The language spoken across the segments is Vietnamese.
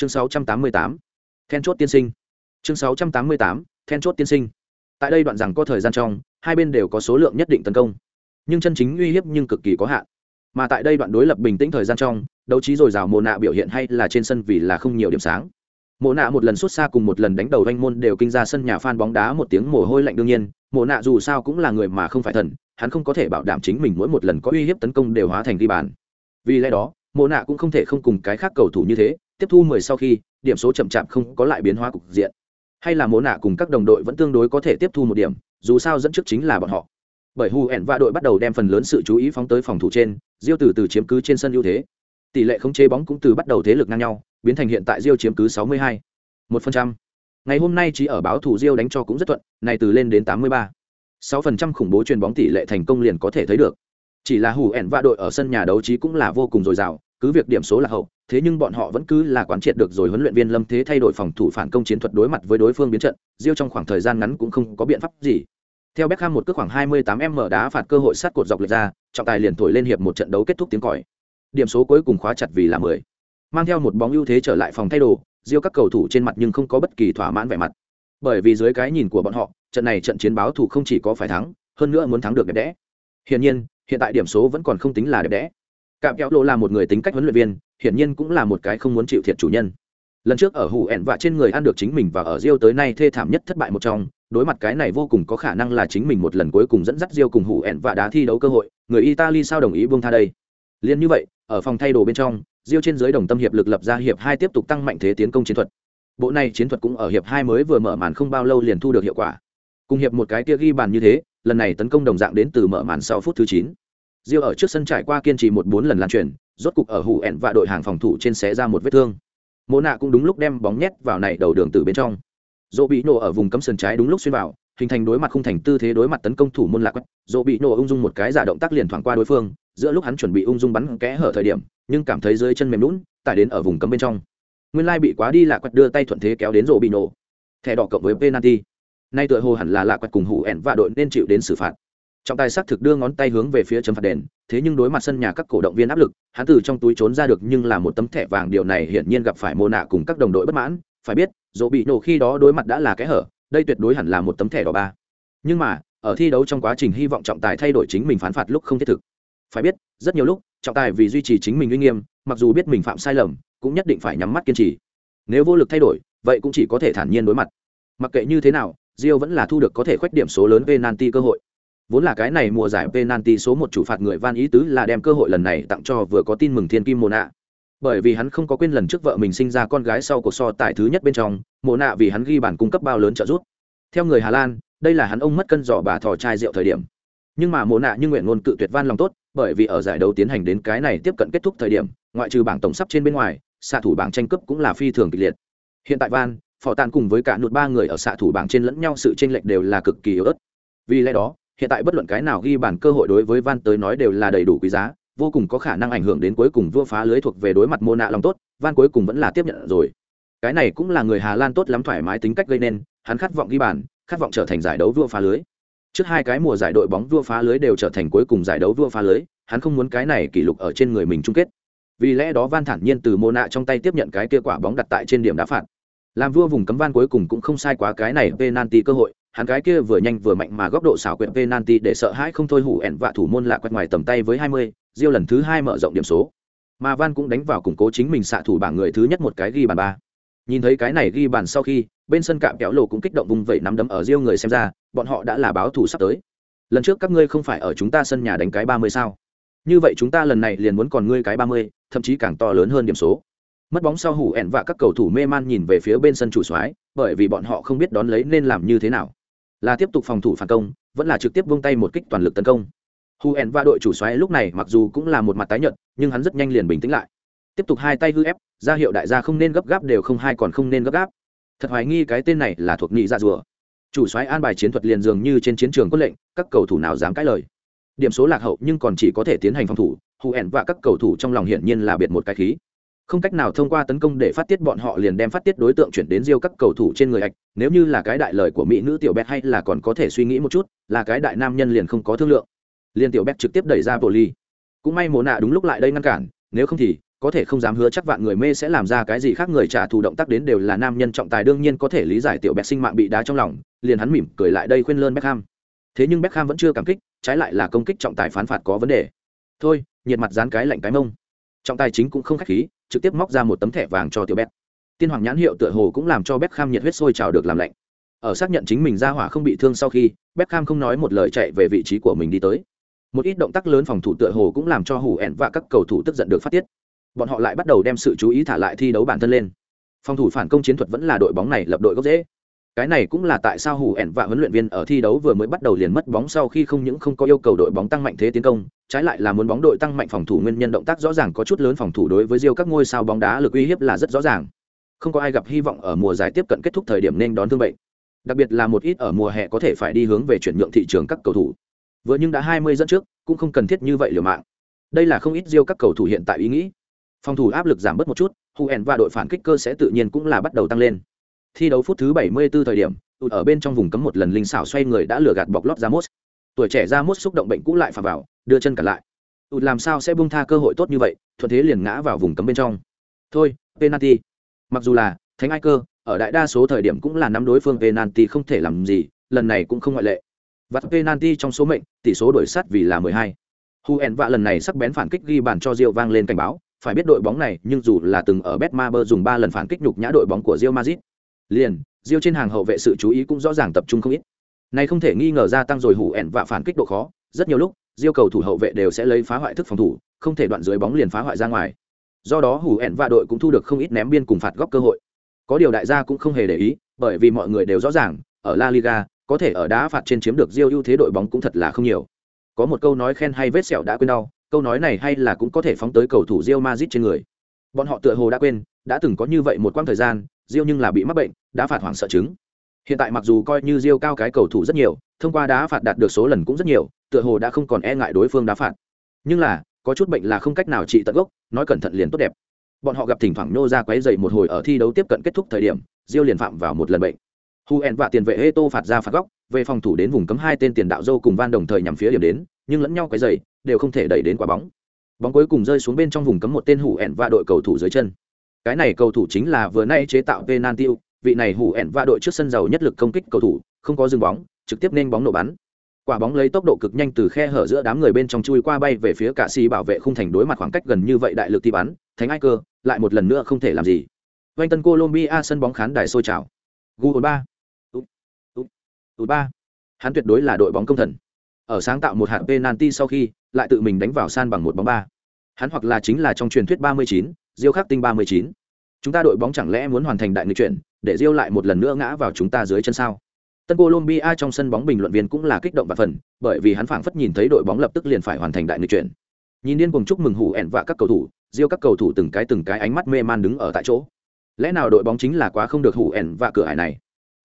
chương 688, then chốt tiên sinh. Chương 688, then chốt tiên sinh. Tại đây đoạn rằng có thời gian trong hai bên đều có số lượng nhất định tấn công. Nhưng chân chính uy hiếp nhưng cực kỳ có hạn. Mà tại đây đoạn đối lập bình tĩnh thời gian trong đấu trí dồi dào mồ nạ biểu hiện hay là trên sân vì là không nhiều điểm sáng. Mồ nạ một lần xuất xa cùng một lần đánh đầu doanh môn đều kinh ra sân nhà phan bóng đá một tiếng mồ hôi lạnh đương nhiên. Mồ nạ dù sao cũng là người mà không phải thần hắn không có thể bảo đảm chính mình mỗi một lần có uy hiếp tấn công đều hóa thành ghi bàn. Vì lẽ đó mồ nạ cũng không thể không cùng cái khác cầu thủ như thế tiếp thu mười sau khi, điểm số chậm chạp không có lại biến hóa cục diện hay là Mộ nạ cùng các đồng đội vẫn tương đối có thể tiếp thu một điểm, dù sao dẫn trước chính là bọn họ bởi hu ẻn và đội bắt đầu đem phần lớn sự chú ý phóng tới phòng thủ trên, diêu từ từ chiếm cứ trên sân ưu thế tỷ lệ khống chế bóng cũng từ bắt đầu thế lực ngang nhau, biến thành hiện tại diêu chiếm cứ 62. 1%. ngày hôm nay chỉ ở báo thủ diêu đánh cho cũng rất thuận này từ lên đến 83. 6% khủng bố chuyền bóng tỷ lệ thành công liền có thể thấy được chỉ là hủ ẻn và đội ở sân nhà đấu trí cũng là vô cùng dồi dào cứ việc điểm số là hậu thế nhưng bọn họ vẫn cứ là quán triệt được rồi huấn luyện viên lâm thế thay đổi phòng thủ phản công chiến thuật đối mặt với đối phương biến trận diêu trong khoảng thời gian ngắn cũng không có biện pháp gì theo Beckham một cước khoảng 28m đá phạt cơ hội sát cột dọc lệch ra, trọng tài liền thổi lên hiệp một trận đấu kết thúc tiếng còi. Điểm số cuối cùng khóa chặt vì là 10. Mang theo một bóng ưu thế trở lại phòng thay đồ, Diêu các cầu thủ trên mặt nhưng không có bất kỳ thỏa mãn vẻ mặt. Bởi vì dưới cái nhìn của bọn họ, trận này trận chiến báo thủ không chỉ có phải thắng, hơn nữa muốn thắng được đẹp đẽ. Hiển nhiên, hiện tại điểm số vẫn còn không tính là đẹp đẽ. Cạm kéo lộ là một người tính cách huấn luyện viên, hiển nhiên cũng là một cái không muốn chịu thiệt chủ nhân. Lần trước ở hủ ẹn và trên người ăn được chính mình và ở riêu tới nay thê thảm nhất thất bại một trong, đối mặt cái này vô cùng có khả năng là chính mình một lần cuối cùng dẫn dắt riêu cùng hủ ẹn và đá thi đấu cơ hội, người Italy sao đồng ý buông tha đây? Liên như vậy, ở phòng thay đồ bên trong, riêu trên dưới đồng tâm hiệp lực lập ra hiệp hai tiếp tục tăng mạnh thế tiến công chiến thuật. Bộ này chiến thuật cũng ở hiệp hai mới vừa mở màn không bao lâu liền thu được hiệu quả. Cùng hiệp một cái kia ghi bàn như thế, lần này tấn công đồng dạng đến từ mở màn sau phút thứ chín. Diêu ở trước sân trải qua kiên trì một bốn lần lan truyền, rốt cục ở hủ ẹn và đội hàng phòng thủ trên xé ra một vết thương. Mộ nạ cũng đúng lúc đem bóng nhét vào này đầu đường từ bên trong. Dỗ bị nổ ở vùng cấm sườn trái đúng lúc xuyên vào hình thành đối mặt không thành tư thế đối mặt tấn công thủ môn lạc quét. Dỗ bị nổ ung dung một cái giả động tác liền thoảng qua đối phương giữa lúc hắn chuẩn bị ung dung bắn kẽ hở thời điểm nhưng cảm thấy dưới chân mềm nhũn, tải đến ở vùng cấm bên trong. Nguyên lai bị quá đi lạc quét đưa tay thuận thế kéo đến dỗ bị nổ thẻ đỏ cộng với penalty. Nay tựa hồ hẳn là lạc quét cùng hủ ẹn và đội nên chịu đến xử phạt trọng tài xác thực đưa ngón tay hướng về phía chấm phạt đền, thế nhưng đối mặt sân nhà các cổ động viên áp lực, hắn từ trong túi trốn ra được nhưng là một tấm thẻ vàng. Điều này hiển nhiên gặp phải mô nạ cùng các đồng đội bất mãn, phải biết dỗ bị nổ khi đó đối mặt đã là cái hở, đây tuyệt đối hẳn là một tấm thẻ đỏ ba. Nhưng mà, ở thi đấu trong quá trình hy vọng trọng tài thay đổi chính mình phán phạt lúc không thiết thực. Phải biết, rất nhiều lúc, trọng tài vì duy trì chính mình uy nghiêm, mặc dù biết mình phạm sai lầm, cũng nhất định phải nhắm mắt kiên trì. Nếu vô lực thay đổi, vậy cũng chỉ có thể thản nhiên đối mặt. Mặc kệ như thế nào rio vẫn là thu được có thể khoét điểm số lớn về Nanti cơ hội vốn là cái này mùa giải penalty số một chủ phạt người van ý tứ là đem cơ hội lần này tặng cho vừa có tin mừng thiên kim Mộ nạ bởi vì hắn không có quên lần trước vợ mình sinh ra con gái sau cuộc so tài thứ nhất bên trong mộ nạ vì hắn ghi bản cung cấp bao lớn trợ giúp. Theo người hà lan, đây là hắn ông mất cân giỏ bà thò chai rượu thời điểm. Nhưng mà mộ nạ như nguyện luôn cự tuyệt van lòng tốt, bởi vì ở giải đấu tiến hành đến cái này tiếp cận kết thúc thời điểm, ngoại trừ bảng tổng sắp trên bên ngoài, xạ thủ bảng tranh cướp cũng là phi thường kịch liệt. Hiện tại van, phò tàn cùng với cả nụt ba người ở xạ thủ bảng trên lẫn nhau sự tranh lệch đều là cực kỳ yếu ớt. Vì lẽ đó hiện tại bất luận cái nào ghi bản cơ hội đối với van tới nói đều là đầy đủ quý giá, vô cùng có khả năng ảnh hưởng đến cuối cùng vua phá lưới thuộc về đối mặt mô nạ lòng tốt, van cuối cùng vẫn là tiếp nhận rồi. Cái này cũng là người hà lan tốt lắm thoải mái tính cách gây nên, hắn khát vọng ghi bàn, khát vọng trở thành giải đấu vua phá lưới. Trước hai cái mùa giải đội bóng vua phá lưới đều trở thành cuối cùng giải đấu vua phá lưới, hắn không muốn cái này kỷ lục ở trên người mình chung kết. Vì lẽ đó van thản nhiên từ mô nạ trong tay tiếp nhận cái kia quả bóng đặt tại trên điểm đá phạt. Làm vua vùng cấm van cuối cùng cũng không sai quá cái này penalty cơ hội hắn cái kia vừa nhanh vừa mạnh mà góc độ xảo quyệt penalty để sợ hãi không thôi hủ ẻn vạ thủ môn lạ quét ngoài tầm tay với 20, Diêu lần thứ hai mở rộng điểm số. Mà Van cũng đánh vào củng cố chính mình xạ thủ bảng người thứ nhất một cái ghi bàn ba. Nhìn thấy cái này ghi bàn sau khi, bên sân cạm kéo lồ cũng kích động vùng vẩy nắm đấm ở Diêu người xem ra, bọn họ đã là báo thủ sắp tới. Lần trước các ngươi không phải ở chúng ta sân nhà đánh cái 30 sao? Như vậy chúng ta lần này liền muốn còn ngươi cái 30, thậm chí càng to lớn hơn điểm số. Mất bóng sau hủ ẻn và các cầu thủ mê man nhìn về phía bên sân chủ soái, bởi vì bọn họ không biết đón lấy nên làm như thế nào là tiếp tục phòng thủ phản công, vẫn là trực tiếp vung tay một kích toàn lực tấn công. Hu en và đội chủ xoáy lúc này mặc dù cũng là một mặt tái nhợt, nhưng hắn rất nhanh liền bình tĩnh lại. Tiếp tục hai tay hư ép, ra hiệu đại gia không nên gấp gáp đều không hai còn không nên gấp gáp. Thật hoài nghi cái tên này là thuộc nghị ra dạ rùa. Chủ xoáy an bài chiến thuật liền dường như trên chiến trường quân lệnh, các cầu thủ nào dám cãi lời. Điểm số lạc hậu nhưng còn chỉ có thể tiến hành phòng thủ, hu en và các cầu thủ trong lòng hiển nhiên là biệt một cái khí không cách nào thông qua tấn công để phát tiết bọn họ liền đem phát tiết đối tượng chuyển đến riêu các cầu thủ trên người ạch nếu như là cái đại lời của mỹ nữ tiểu bét hay là còn có thể suy nghĩ một chút, là cái đại nam nhân liền không có thương lượng. Liền tiểu bét trực tiếp đẩy ra bộ ly cũng may mồ nạ đúng lúc lại đây ngăn cản, nếu không thì, có thể không dám hứa chắc vạn người mê sẽ làm ra cái gì khác người trả thù động tác đến đều là nam nhân trọng tài đương nhiên có thể lý giải tiểu bét sinh mạng bị đá trong lòng, liền hắn mỉm cười lại đây khuyên lơn Beckham. Thế nhưng Beckham vẫn chưa cảm kích, trái lại là công kích trọng tài phán phạt có vấn đề. Thôi, nhiệt mặt dán cái lạnh cái mông. Trọng tài chính cũng không khách khí trực tiếp móc ra một tấm thẻ vàng cho tiểu bét. tiên hoàng nhãn hiệu tựa hồ cũng làm cho bét kham nhiệt huyết sôi trào được làm lạnh. Ở xác nhận chính mình ra hỏa không bị thương sau khi, bét kham không nói một lời chạy về vị trí của mình đi tới. Một ít động tác lớn phòng thủ tựa hồ cũng làm cho hủ ẹn và các cầu thủ tức giận được phát tiết. Bọn họ lại bắt đầu đem sự chú ý thả lại thi đấu bản thân lên. Phòng thủ phản công chiến thuật vẫn là đội bóng này lập đội gốc dễ cái này cũng là tại sao hủ ẻn và huấn luyện viên ở thi đấu vừa mới bắt đầu liền mất bóng sau khi không những không có yêu cầu đội bóng tăng mạnh thế tiến công, trái lại là muốn bóng đội tăng mạnh phòng thủ nguyên nhân động tác rõ ràng có chút lớn phòng thủ đối với riêu các ngôi sao bóng đá lực uy hiếp là rất rõ ràng. Không có ai gặp hy vọng ở mùa giải tiếp cận kết thúc thời điểm nên đón thương bệnh. Đặc biệt là một ít ở mùa hè có thể phải đi hướng về chuyển nhượng thị trường các cầu thủ. Vừa nhưng đã 20 dẫn trước, cũng không cần thiết như vậy liều mạng. Đây là không ít riêu các cầu thủ hiện tại ý nghĩ. Phòng thủ áp lực giảm bớt một chút hù ẻn và đội phản kích cơ sẽ tự nhiên cũng là bắt đầu tăng lên thi đấu phút thứ 74 thời điểm tụt ở bên trong vùng cấm một lần linh xảo xoay người đã lừa gạt bọc lót ra mốt tuổi trẻ ra mốt xúc động bệnh cũ lại phà vào đưa chân cả lại. Tụt làm sao sẽ buông tha cơ hội tốt như vậy thuận thế liền ngã vào vùng cấm bên trong. Thôi penalty. Mặc dù là thánh ai cơ ở đại đa số thời điểm cũng là nắm đối phương penalty không thể làm gì lần này cũng không ngoại lệ. Vặt penalty trong số mệnh tỷ số đổi sát vì là 12. Hu En vạ lần này sắc bén phản kích ghi bàn cho Rio vang lên cảnh báo, phải biết đội bóng này nhưng dù là từng ở Betmaber dùng 3 lần phản kích nhục nhã đội bóng của Real Madrid. Liền, diêu trên hàng hậu vệ sự chú ý cũng rõ ràng tập trung không ít. Này không thể nghi ngờ gia tăng rồi hủ ẹn vạ phản kích độ khó, rất nhiều lúc, diêu cầu thủ hậu vệ đều sẽ lấy phá hoại thức phòng thủ, không thể đoạn dưới bóng liền phá hoại ra ngoài. Do đó hủ ẹn vạ đội cũng thu được không ít ném biên cùng phạt góc cơ hội. Có điều đại gia cũng không hề để ý, bởi vì mọi người đều rõ ràng, ở La Liga, có thể ở đá phạt trên chiếm được diêu ưu thế đội bóng cũng thật là không nhiều. Có một câu nói khen hay vết sẹo đã quên đau, câu nói này hay là cũng có thể phóng tới cầu thủ Real Madrid trên người. Bọn họ tựa hồ đã quên, đã từng có như vậy một quãng thời gian, Diêu nhưng là bị mắc bệnh, đá phạt hoảng sợ chứng. Hiện tại mặc dù coi như Diêu cao cái cầu thủ rất nhiều, thông qua đá phạt đạt được số lần cũng rất nhiều, tựa hồ đã không còn e ngại đối phương đá phạt. Nhưng là, có chút bệnh là không cách nào trị tận gốc, nói cẩn thận liền tốt đẹp. Bọn họ gặp thỉnh thoảng nô ra quấy rầy một hồi ở thi đấu tiếp cận kết thúc thời điểm, Diêu liền phạm vào một lần bệnh. Huen và tiền vệ Heto phạt ra phạt góc, về phòng thủ đến vùng cấm hai tên tiền đạo dâu cùng Van đồng thời nhắm phía điểm đến, nhưng lẫn nhau quấy rầy, đều không thể đẩy đến quả bóng. Bóng cuối cùng rơi xuống bên trong vùng cấm một tên Hủ En và đội cầu thủ dưới chân. Cái này cầu thủ chính là vừa nay chế tạo penalty, vị này Hủ ẻn và đội trước sân giàu nhất lực công kích cầu thủ, không có dừng bóng, trực tiếp nên bóng nổ bắn. Quả bóng lấy tốc độ cực nhanh từ khe hở giữa đám người bên trong chui qua bay về phía cả xi bảo vệ khung thành đối mặt khoảng cách gần như vậy đại lực thi bắn, Thánh Ai Cơ lại một lần nữa không thể làm gì. Vành tân Colombia sân bóng khán đài sôi trào. Gol 3 tụt ba hắn tuyệt đối là đội bóng công thần ở sáng tạo một hạt penalty sau khi lại tự mình đánh vào san bằng một bóng ba hắn hoặc là chính là trong truyền thuyết ba mươi chín diêu khắc tinh ba mươi chín. Chúng ta đội bóng chẳng lẽ muốn hoàn thành đại nghịch chuyển để diêu lại một lần nữa ngã vào chúng ta dưới chân sao? Tân colombia trong sân bóng bình luận viên cũng là kích động và phần bởi vì hắn phảng phất nhìn thấy đội bóng lập tức liền phải hoàn thành đại nghịch chuyển. Nhìn điên cùng chúc mừng hủ ẹn và các cầu thủ diêu các cầu thủ từng cái từng cái ánh mắt mê man đứng ở tại chỗ. Lẽ nào đội bóng chính là quá không được hủ ẹn và cửa ải này?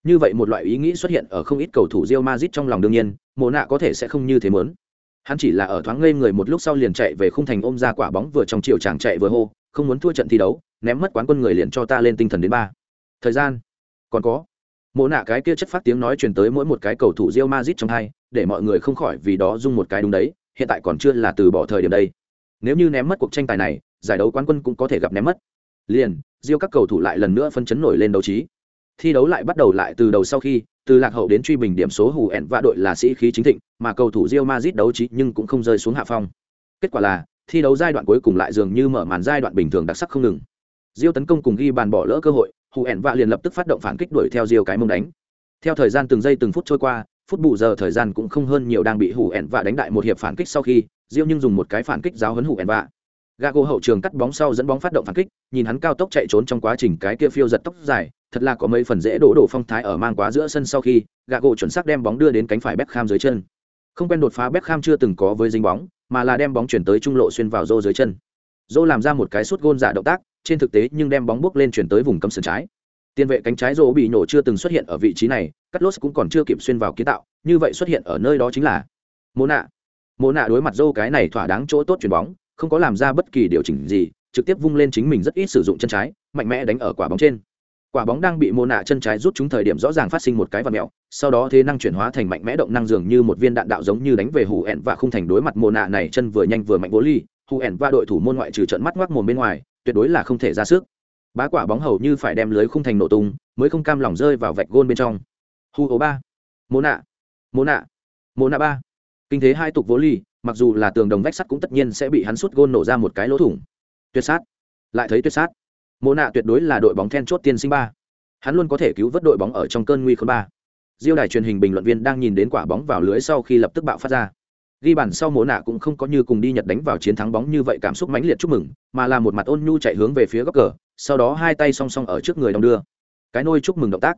Như vậy một loại ý nghĩ xuất hiện ở không ít cầu thủ Real Madrid trong lòng đương nhiên, Mộ nạ có thể sẽ không như thế muốn. Hắn chỉ là ở thoáng ngây người một lúc sau liền chạy về khung thành ôm ra quả bóng vừa trong chiều chàng chạy vừa hô, không muốn thua trận thi đấu, ném mất quán quân người liền cho ta lên tinh thần đến ba. Thời gian, còn có. Mộ nạ cái kia chất phát tiếng nói truyền tới mỗi một cái cầu thủ rio mazit trong hai, để mọi người không khỏi vì đó dung một cái đúng đấy, hiện tại còn chưa là từ bỏ thời điểm đây. Nếu như ném mất cuộc tranh tài này, giải đấu quán quân cũng có thể gặp ném mất. Liền, rio các cầu thủ lại lần nữa phân chấn nổi lên đấu trí thi đấu lại bắt đầu lại từ đầu sau khi từ lạc hậu đến truy bình điểm số hù ẹn và đội là sĩ khí chính thịnh mà cầu thủ rio mazit đấu trí nhưng cũng không rơi xuống hạ phong kết quả là thi đấu giai đoạn cuối cùng lại dường như mở màn giai đoạn bình thường đặc sắc không ngừng. Diêu tấn công cùng ghi bàn bỏ lỡ cơ hội hù ẻn vạ liền lập tức phát động phản kích đuổi theo Diêu cái mông đánh. Theo thời gian từng giây từng phút trôi qua phút bù giờ thời gian cũng không hơn nhiều đang bị hù ẻn vạ đánh đại một hiệp phản kích sau khi Diêu nhưng dùng một cái phản kích giáo huấn hù ẻn vạ. Gago hậu trường cắt bóng sau dẫn bóng phát động phản kích, nhìn hắn cao tốc chạy trốn trong quá trình cái kia phiêu giật tóc dài, thật là có mấy phần dễ đổ đổ phong thái ở mang quá giữa sân sau khi, Gago chuẩn xác đem bóng đưa đến cánh phải Beckham dưới chân. Không quen đột phá Beckham chưa từng có với dính bóng, mà là đem bóng chuyển tới trung lộ xuyên vào rô dưới chân. Rô làm ra một cái sút gôn giả động tác, trên thực tế nhưng đem bóng bước lên chuyển tới vùng cấm sườn trái. Tiền vệ cánh trái rô bị nổ chưa từng xuất hiện ở vị trí này, cắt lốt cũng còn chưa kịp xuyên vào kiến tạo, như vậy xuất hiện ở nơi đó chính là Mộ nạ. Mộ nạ đối mặt rô cái này thỏa đáng chỗ tốt chuyển bóng, không có làm ra bất kỳ điều chỉnh gì trực tiếp vung lên chính mình rất ít sử dụng chân trái mạnh mẽ đánh ở quả bóng trên quả bóng đang bị mô nạ chân trái rút chúng thời điểm rõ ràng phát sinh một cái vật mẹo, sau đó thế năng chuyển hóa thành mạnh mẽ động năng dường như một viên đạn đạo giống như đánh về hủ ẹn và không thành đối mặt mô nạ này chân vừa nhanh vừa mạnh bố ly. Hủ ẹn và đội thủ môn ngoại trừ trận mắt ngoác mồm bên ngoài, tuyệt đối là không thể ra sức. Bá quả bóng hầu như phải đem lưới khung thành nổ tung, mới không cam lòng rơi vào vạch gôn bên trong. Hu ố ba, mô nạ mô nạ mô nạ ba. Kinh thế hai tục vô ly, mặc dù là tường đồng vách sắt cũng tất nhiên sẽ bị hắn sút gôn nổ ra một cái lỗ thủng. Tuyệt sát. Lại thấy tuyệt sát mô nạ tuyệt đối là đội bóng then chốt tiên sinh ba. Hắn luôn có thể cứu vớt đội bóng ở trong cơn nguy khốn ba. Diêu đài truyền hình bình luận viên đang nhìn đến quả bóng vào lưới sau khi lập tức bạo phát ra. Ghi bàn sau mồ nạ cũng không có như cùng đi nhật đánh vào chiến thắng bóng như vậy cảm xúc mãnh liệt chúc mừng, mà là một mặt ôn nhu chạy hướng về phía góc cờ, sau đó hai tay song song ở trước người đong đưa. Cái nôi chúc mừng động tác.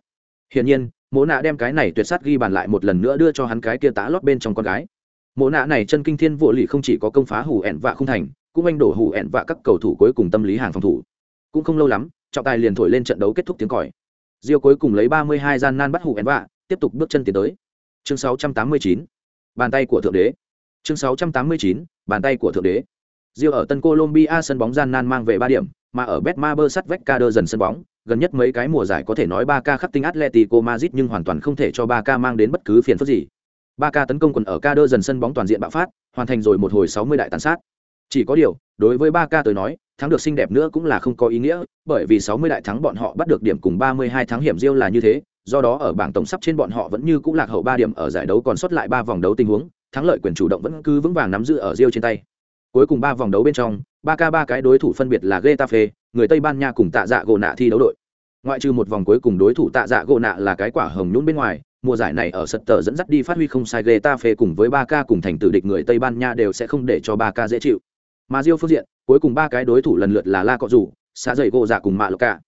Hiển nhiên mồ nạ đem cái này tuyệt sát ghi bàn lại một lần nữa đưa cho hắn cái kia tá lót bên trong con gái. Mồ nạ này chân kinh thiên vô lì không chỉ có công phá hủ ẹn vạ không thành, cũng anh đổ hủ ẹn vạ các cầu thủ cuối cùng tâm lý hàng phòng thủ cũng không lâu lắm trọng tài liền thổi lên trận đấu kết thúc tiếng còi Diêu cuối cùng lấy 32 gian nan bắt hủ ẹn vạ tiếp tục bước chân tiến tới chương 689 bàn tay của thượng đế chương 689 bàn tay của thượng đế Diêu ở Tân Colombia sân bóng gian nan mang về ba điểm, mà ở Betmaber sắt vách Cader dần sân bóng, gần nhất mấy cái mùa giải có thể nói 3K khắc tinh Atletico Madrid nhưng hoàn toàn không thể cho 3K mang đến bất cứ phiền phức gì. 3K tấn công quần ở Cader dần sân bóng toàn diện bạo phát, hoàn thành rồi một hồi 60 đại tàn sát. Chỉ có điều, đối với ba ca tới nói, thắng được xinh đẹp nữa cũng là không có ý nghĩa, bởi vì 60 đại thắng bọn họ bắt được điểm cùng 32 thắng hiểm Diêu là như thế, do đó ở bảng tổng sắp trên bọn họ vẫn như cũng lạc hậu 3 điểm ở giải đấu còn sót lại 3 vòng đấu tình huống, thắng lợi quyền chủ động vẫn cứ vững vàng nắm giữ ở riêu trên tay. Cuối cùng ba vòng đấu bên trong, ba k ba cái đối thủ phân biệt là Getafe, người Tây Ban Nha cùng Tạ Dạ gỗ nạ thi đấu đội. Ngoại trừ một vòng cuối cùng đối thủ Tạ Dạ gỗ nạ là cái quả hồng nhún bên ngoài, mùa giải này ở sật tờ dẫn dắt đi phát huy không sai Getafe cùng với ba ca cùng thành tử địch người Tây Ban Nha đều sẽ không để cho ba ca dễ chịu. Mà diêu phương diện, cuối cùng ba cái đối thủ lần lượt là La Cọ Rủ, Sa dày gỗ dạ cùng Mạ Lộc Cả.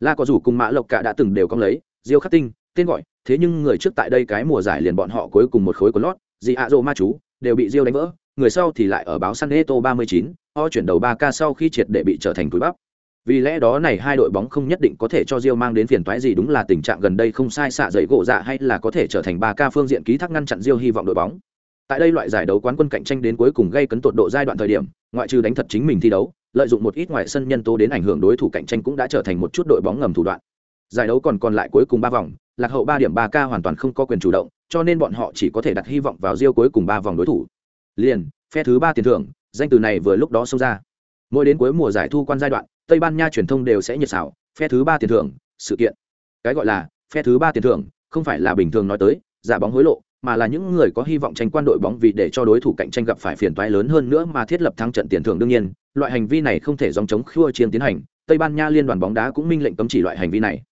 La Cọ Rủ cùng Mạ Lộc Cả đã từng đều cong lấy, diêu khắc tinh, tên gọi, thế nhưng người trước tại đây cái mùa giải liền bọn họ cuối cùng một khối của lót, gì ạ rộ ma chú, đều bị diêu đánh vỡ, người sau thì lại ở báo San mươi 39, o chuyển đầu ba k sau khi triệt để bị trở thành túi bắp. Vì lẽ đó này hai đội bóng không nhất định có thể cho Diêu mang đến phiền toái gì đúng là tình trạng gần đây không sai xạ dậy gỗ dạ hay là có thể trở thành ba k phương diện ký thác ngăn chặn Diêu hy vọng đội bóng. Tại đây loại giải đấu quán quân cạnh tranh đến cuối cùng gây cấn tột độ giai đoạn thời điểm, ngoại trừ đánh thật chính mình thi đấu, lợi dụng một ít ngoại sân nhân tố đến ảnh hưởng đối thủ cạnh tranh cũng đã trở thành một chút đội bóng ngầm thủ đoạn. Giải đấu còn còn lại cuối cùng ba vòng, lạc hậu ba điểm ba k hoàn toàn không có quyền chủ động, cho nên bọn họ chỉ có thể đặt hy vọng vào riêu cuối cùng ba vòng đối thủ. Liền, phe thứ ba tiền thưởng danh từ này vừa lúc đó xông ra mỗi đến cuối mùa giải thu quan giai đoạn tây ban nha truyền thông đều sẽ nhiệt xảo phe thứ ba tiền thưởng sự kiện cái gọi là phe thứ ba tiền thưởng không phải là bình thường nói tới giả bóng hối lộ mà là những người có hy vọng tranh quan đội bóng vì để cho đối thủ cạnh tranh gặp phải phiền toái lớn hơn nữa mà thiết lập thắng trận tiền thưởng đương nhiên, loại hành vi này không thể dòng chống khua chiến tiến hành, tây ban nha liên đoàn bóng đá cũng minh lệnh cấm chỉ loại hành vi này.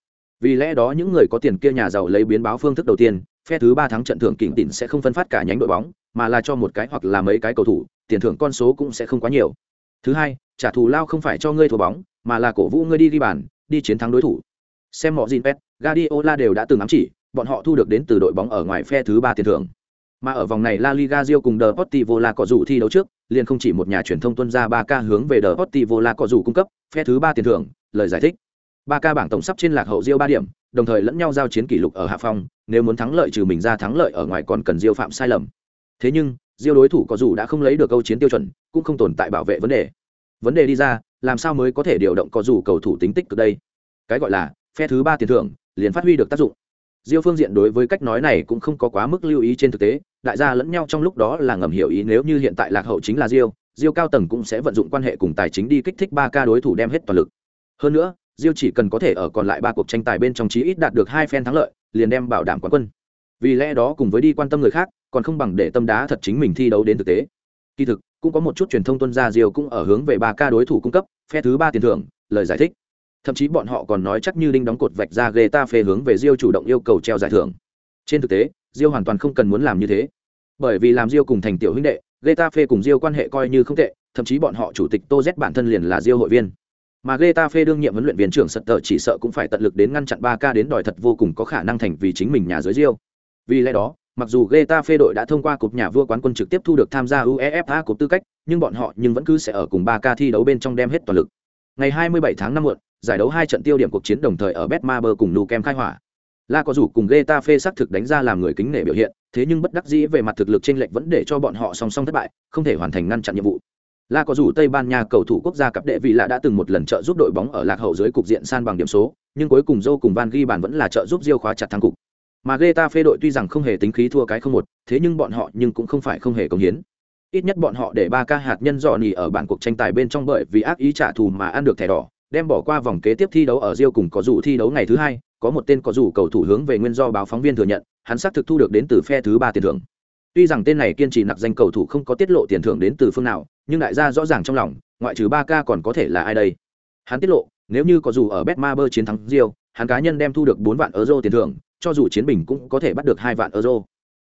Vì lẽ đó những người có tiền kia nhà giàu lấy biến báo phương thức đầu tiên, phe thứ ba thắng trận thưởng kỉnh tỉn sẽ không phân phát cả nhánh đội bóng, mà là cho một cái hoặc là mấy cái cầu thủ, tiền thưởng con số cũng sẽ không quá nhiều. Thứ hai, trả thù lao không phải cho ngươi thua bóng, mà là cổ vũ ngươi đi ghi bàn, đi chiến thắng đối thủ. Xem mọi gin pet, guardiola đều đã từng ám chỉ bọn họ thu được đến từ đội bóng ở ngoài phe thứ ba tiền thưởng mà ở vòng này La Liga Rio cùng Deportivo La Cọ Dụ thi đấu trước, liền không chỉ một nhà truyền thông tuân ra 3K hướng về Deportivo La Cọ Dụ cung cấp, phe thứ ba tiền thưởng, lời giải thích. 3K bảng tổng sắp trên lạc hậu Rio 3 điểm, đồng thời lẫn nhau giao chiến kỷ lục ở hạ phong, nếu muốn thắng lợi trừ mình ra thắng lợi ở ngoài còn cần Rio phạm sai lầm. Thế nhưng, Rio đối thủ Cọ Dụ đã không lấy được câu chiến tiêu chuẩn, cũng không tồn tại bảo vệ vấn đề. Vấn đề đi ra, làm sao mới có thể điều động Cọ Dụ cầu thủ tính tích cực đây? Cái gọi là phe thứ ba tiền thưởng, liền phát huy được tác dụng. Diêu phương diện đối với cách nói này cũng không có quá mức lưu ý trên thực tế, đại gia lẫn nhau trong lúc đó là ngầm hiểu ý nếu như hiện tại lạc hậu chính là Diêu, Diêu cao tầng cũng sẽ vận dụng quan hệ cùng tài chính đi kích thích ba ca đối thủ đem hết toàn lực. Hơn nữa, Diêu chỉ cần có thể ở còn lại ba cuộc tranh tài bên trong chí ít đạt được hai phen thắng lợi, liền đem bảo đảm quán quân. Vì lẽ đó cùng với đi quan tâm người khác, còn không bằng để tâm đá thật chính mình thi đấu đến thực tế kỳ thực cũng có một chút truyền thông tuân gia Diêu cũng ở hướng về ba ca đối thủ cung cấp phe thứ ba tiền thưởng lời giải thích thậm chí bọn họ còn nói chắc như đinh đóng cột vạch ra ghê ta phê hướng về diêu chủ động yêu cầu treo giải thưởng. Trên thực tế diêu hoàn toàn không cần muốn làm như thế. Bởi vì làm diêu cùng thành tiểu huynh đệ ghê ta phê cùng diêu quan hệ coi như không tệ thậm chí bọn họ chủ tịch tô z bản thân liền là diêu hội viên. Mà ghê ta phê đương nhiệm huấn luyện viên trưởng sật tờ chỉ sợ cũng phải tận lực đến ngăn chặn ba ca đến đòi thật vô cùng có khả năng thành vì chính mình nhà dưới diêu. Vì lẽ đó mặc dù Getafe đội đã thông qua cục nhà vua quán quân trực tiếp thu được tham gia UEFA cục tư cách, nhưng bọn họ nhưng vẫn cứ sẽ ở cùng ba ca thi đấu bên trong đem hết toàn lực. Ngày 27 tháng 5 muộn, giải đấu hai trận tiêu điểm cuộc chiến đồng thời ở Betmaber cùng Nukem khai hỏa. La có rủ cùng Getafe xác thực đánh ra làm người kính nể biểu hiện, thế nhưng bất đắc dĩ về mặt thực lực chênh lệch vẫn để cho bọn họ song song thất bại, không thể hoàn thành ngăn chặn nhiệm vụ. La có rủ Tây Ban Nha cầu thủ quốc gia cấp đệ vị là đã từng một lần trợ giúp đội bóng ở lạc hậu dưới cục diện san bằng điểm số, nhưng cuối cùng Zhou cùng Van ghi bàn vẫn là trợ giúp diêu khóa chặt thắng cục. Mà Getafe đội tuy rằng không hề tính khí thua cái không một, thế nhưng bọn họ nhưng cũng không phải không hề công hiến. ít nhất bọn họ để ba ca hạt nhân dọn nhì ở bản cuộc tranh tài bên trong bởi vì ác ý trả thù mà ăn được thẻ đỏ đem bỏ qua vòng kế tiếp thi đấu ở Rio cùng có dù thi đấu ngày thứ hai, có một tên có dù cầu thủ hướng về nguyên do báo phóng viên thừa nhận, hắn xác thực thu được đến từ phe thứ ba tiền thưởng. Tuy rằng tên này kiên trì nặc danh cầu thủ không có tiết lộ tiền thưởng đến từ phương nào, nhưng đại gia rõ ràng trong lòng, ngoại trừ ba ca còn có thể là ai đây? Hắn tiết lộ, nếu như có dù ở betmaber chiến thắng rio hắn cá nhân đem thu được bốn vạn euro tiền thưởng, cho dù chiến bình cũng có thể bắt được hai vạn euro.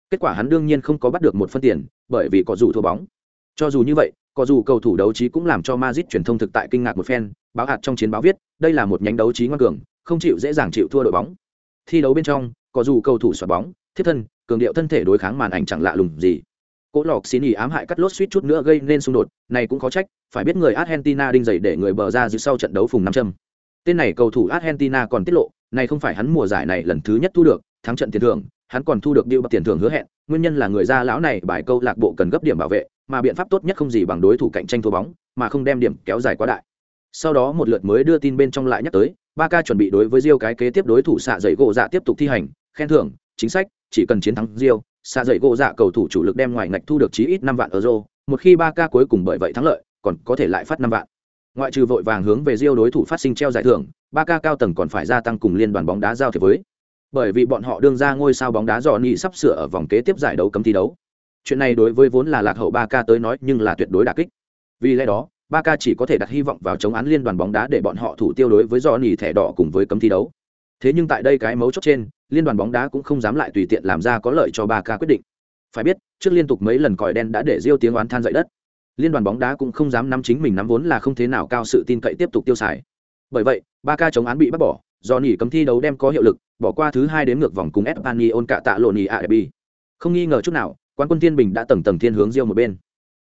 Kết quả hắn đương nhiên không có bắt được một phân tiền, bởi vì có dù thua bóng. Cho dù như vậy, có dù cầu thủ đấu trí cũng làm cho Madrid truyền thông thực tại kinh ngạc một phen báo hạt trong chiến báo viết, đây là một nhánh đấu trí ngoan cường, không chịu dễ dàng chịu thua đội bóng. Thi đấu bên trong, có dù cầu thủ xoạt bóng thiết thân, cường điệu thân thể đối kháng màn ảnh chẳng lạ lùng gì. Cỗ lọc xin ý ám hại cắt lốt suýt chút nữa gây nên xung đột, này cũng khó trách, phải biết người argentina đinh dày để người bờ ra giữ sau trận đấu phùng năm châm. Tên này cầu thủ argentina còn tiết lộ, này không phải hắn mùa giải này lần thứ nhất thu được, thắng trận tiền thưởng, hắn còn thu được điệu bạc tiền thưởng hứa hẹn, nguyên nhân là người ra lão này bài câu lạc bộ cần gấp điểm bảo vệ, mà biện pháp tốt nhất không gì bằng đối thủ cạnh tranh thua bóng, mà không đem điểm kéo dài quá đại sau đó một lượt mới đưa tin bên trong lại nhắc tới, ba ca chuẩn bị đối với diêu cái kế tiếp đối thủ xạ dậy gỗ dạ tiếp tục thi hành, khen thưởng, chính sách, chỉ cần chiến thắng diêu, xạ dậy gỗ dạ cầu thủ chủ lực đem ngoài ngạch thu được chí ít năm vạn euro, một khi ba ca cuối cùng bởi vậy thắng lợi, còn có thể lại phát năm vạn. Ngoại trừ vội vàng hướng về diêu đối thủ phát sinh treo giải thưởng, ba ca cao tầng còn phải gia tăng cùng liên đoàn bóng đá giao thiệp với. Bởi vì bọn họ đương ra ngôi sao bóng đá dò nhị sắp sửa ở vòng kế tiếp giải đấu cấm thi đấu. Chuyện này đối với vốn là lạc hậu ba ca tới nói nhưng là tuyệt đối đà kích. Vì lẽ đó ba ca chỉ có thể đặt hy vọng vào chống án liên đoàn bóng đá để bọn họ thủ tiêu đối với Johnny thẻ đỏ cùng với cấm thi đấu. Thế nhưng tại đây cái mấu chốt trên, liên đoàn bóng đá cũng không dám lại tùy tiện làm ra có lợi cho ba ca quyết định. Phải biết, trước liên tục mấy lần còi đen đã để riêu tiếng oán than dậy đất. Liên đoàn bóng đá cũng không dám nắm chính mình nắm vốn là không thế nào cao sự tin cậy tiếp tục tiêu xài. Bởi vậy, ba ca chống án bị bắt bỏ Johnny cấm thi đấu đem có hiệu lực, bỏ qua thứ hai đến ngược vòng cùng espanyol cả tạ lộ nỉ không nghi ngờ chút nào, quán quân thiên bình đã tầng tầng thiên hướng riêu một bên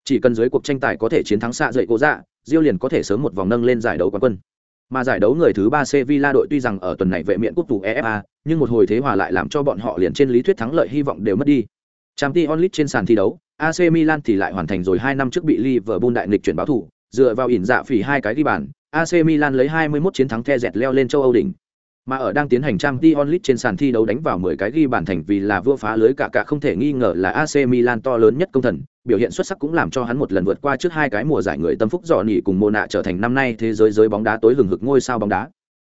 chỉ cần dưới cuộc tranh tài có thể chiến thắng xạ dậy cố dạ diêu liền có thể sớm một vòng nâng lên giải đấu quán quân mà giải đấu người thứ ba Sevilla đội tuy rằng ở tuần này vệ miễn quốc tù EFA, nhưng một hồi thế hòa lại làm cho bọn họ liền trên lý thuyết thắng lợi hy vọng đều mất đi. Champions League trên sàn thi đấu, AC Milan thì lại hoàn thành rồi 2 năm trước bị Liverpool đại nghịch chuyển báo thủ, dựa vào ỉn dạ phỉ hai cái ghi bàn, AC Milan lấy 21 chiến thắng the dẹt leo lên châu Âu đỉnh. Mà ở đang tiến hành Champions League trên sàn thi đấu đánh vào 10 cái ghi bàn thành vì là vua phá lưới cả cả không thể nghi ngờ là AC Milan to lớn nhất công thần, biểu hiện xuất sắc cũng làm cho hắn một lần vượt qua trước hai cái mùa giải người tâm phúc dò nhị cùng Mona trở thành năm nay thế giới giới bóng đá tối hừng hực ngôi sao bóng đá.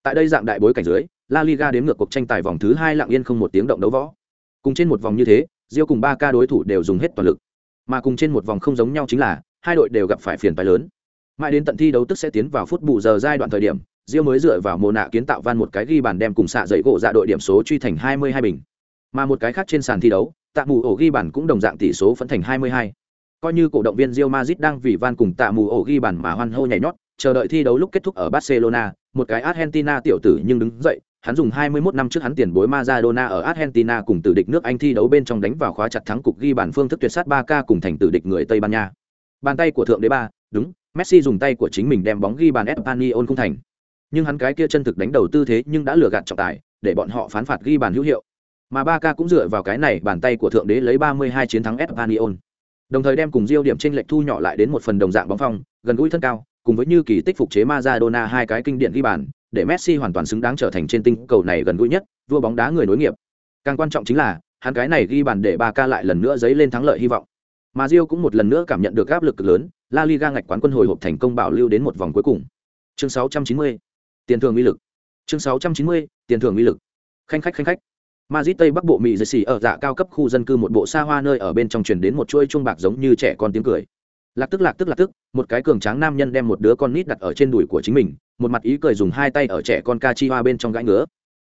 Tại đây dạng đại bối cảnh dưới, La Liga đến ngược cuộc tranh tài vòng thứ hai lặng yên không một tiếng động đấu võ. Cùng trên một vòng như thế, Rio cùng ba ca đối thủ đều dùng hết toàn lực. Mà cùng trên một vòng không giống nhau chính là, hai đội đều gặp phải phiền phải lớn. Mãi đến tận thi đấu tức sẽ tiến vào phút bù giờ giai đoạn thời điểm, Rio mới dựa vào mồ nạ kiến tạo van một cái ghi bàn đem cùng xạ dậy gỗ dạ đội điểm số truy thành 22 bình. Mà một cái khác trên sàn thi đấu, tạ mù ổ ghi bàn cũng đồng dạng tỷ số phấn thành 22. Coi như cổ động viên Real Madrid đang vì van cùng tạ mù ổ ghi bàn mà hoan hô nhảy nhót, chờ đợi thi đấu lúc kết thúc ở Barcelona, một cái Argentina tiểu tử nhưng đứng dậy, hắn dùng 21 năm trước hắn tiền bối Maradona ở Argentina cùng tử địch nước Anh thi đấu bên trong đánh vào khóa chặt thắng cục ghi bàn phương thức tuyệt sát 3K cùng thành tử địch người Tây Ban Nha. Bàn tay của thượng đế ba, đúng, Messi dùng tay của chính mình đem bóng ghi bàn Espanyol không thành nhưng hắn cái kia chân thực đánh đầu tư thế nhưng đã lừa gạt trọng tài, để bọn họ phán phạt ghi bàn hữu hiệu. Mà ba ca cũng dựa vào cái này bàn tay của thượng đế lấy 32 chiến thắng espanyol. Đồng thời đem cùng diêu điểm trên lệch thu nhỏ lại đến một phần đồng dạng bóng phong, gần gũi thân cao, cùng với như kỳ tích phục chế Maradona hai cái kinh điển ghi bàn, để Messi hoàn toàn xứng đáng trở thành trên tinh cầu này gần gũi nhất, vua bóng đá người nối nghiệp. Càng quan trọng chính là, hắn cái này ghi bàn để ba ca lại lần nữa dấy lên thắng lợi hy vọng. Mà Rio cũng một lần nữa cảm nhận được áp lực lớn, La Liga ngạch quán quân hồi hộp thành công bảo lưu đến một vòng cuối cùng. Chương 690 tiền thưởng uy lực chương 690, tiền thưởng uy lực khanh khách khanh khách Madrid Tây Bắc bộ Mỹ Jersey ở dạ cao cấp khu dân cư một bộ xa hoa nơi ở bên trong truyền đến một chuỗi chuông bạc giống như trẻ con tiếng cười. Lạc tức lạc tức lạc tức, một cái cường tráng nam nhân đem một đứa con nít đặt ở trên đùi của chính mình, một mặt ý cười dùng hai tay ở trẻ con kachiwa Hoa bên trong gãi ngứa.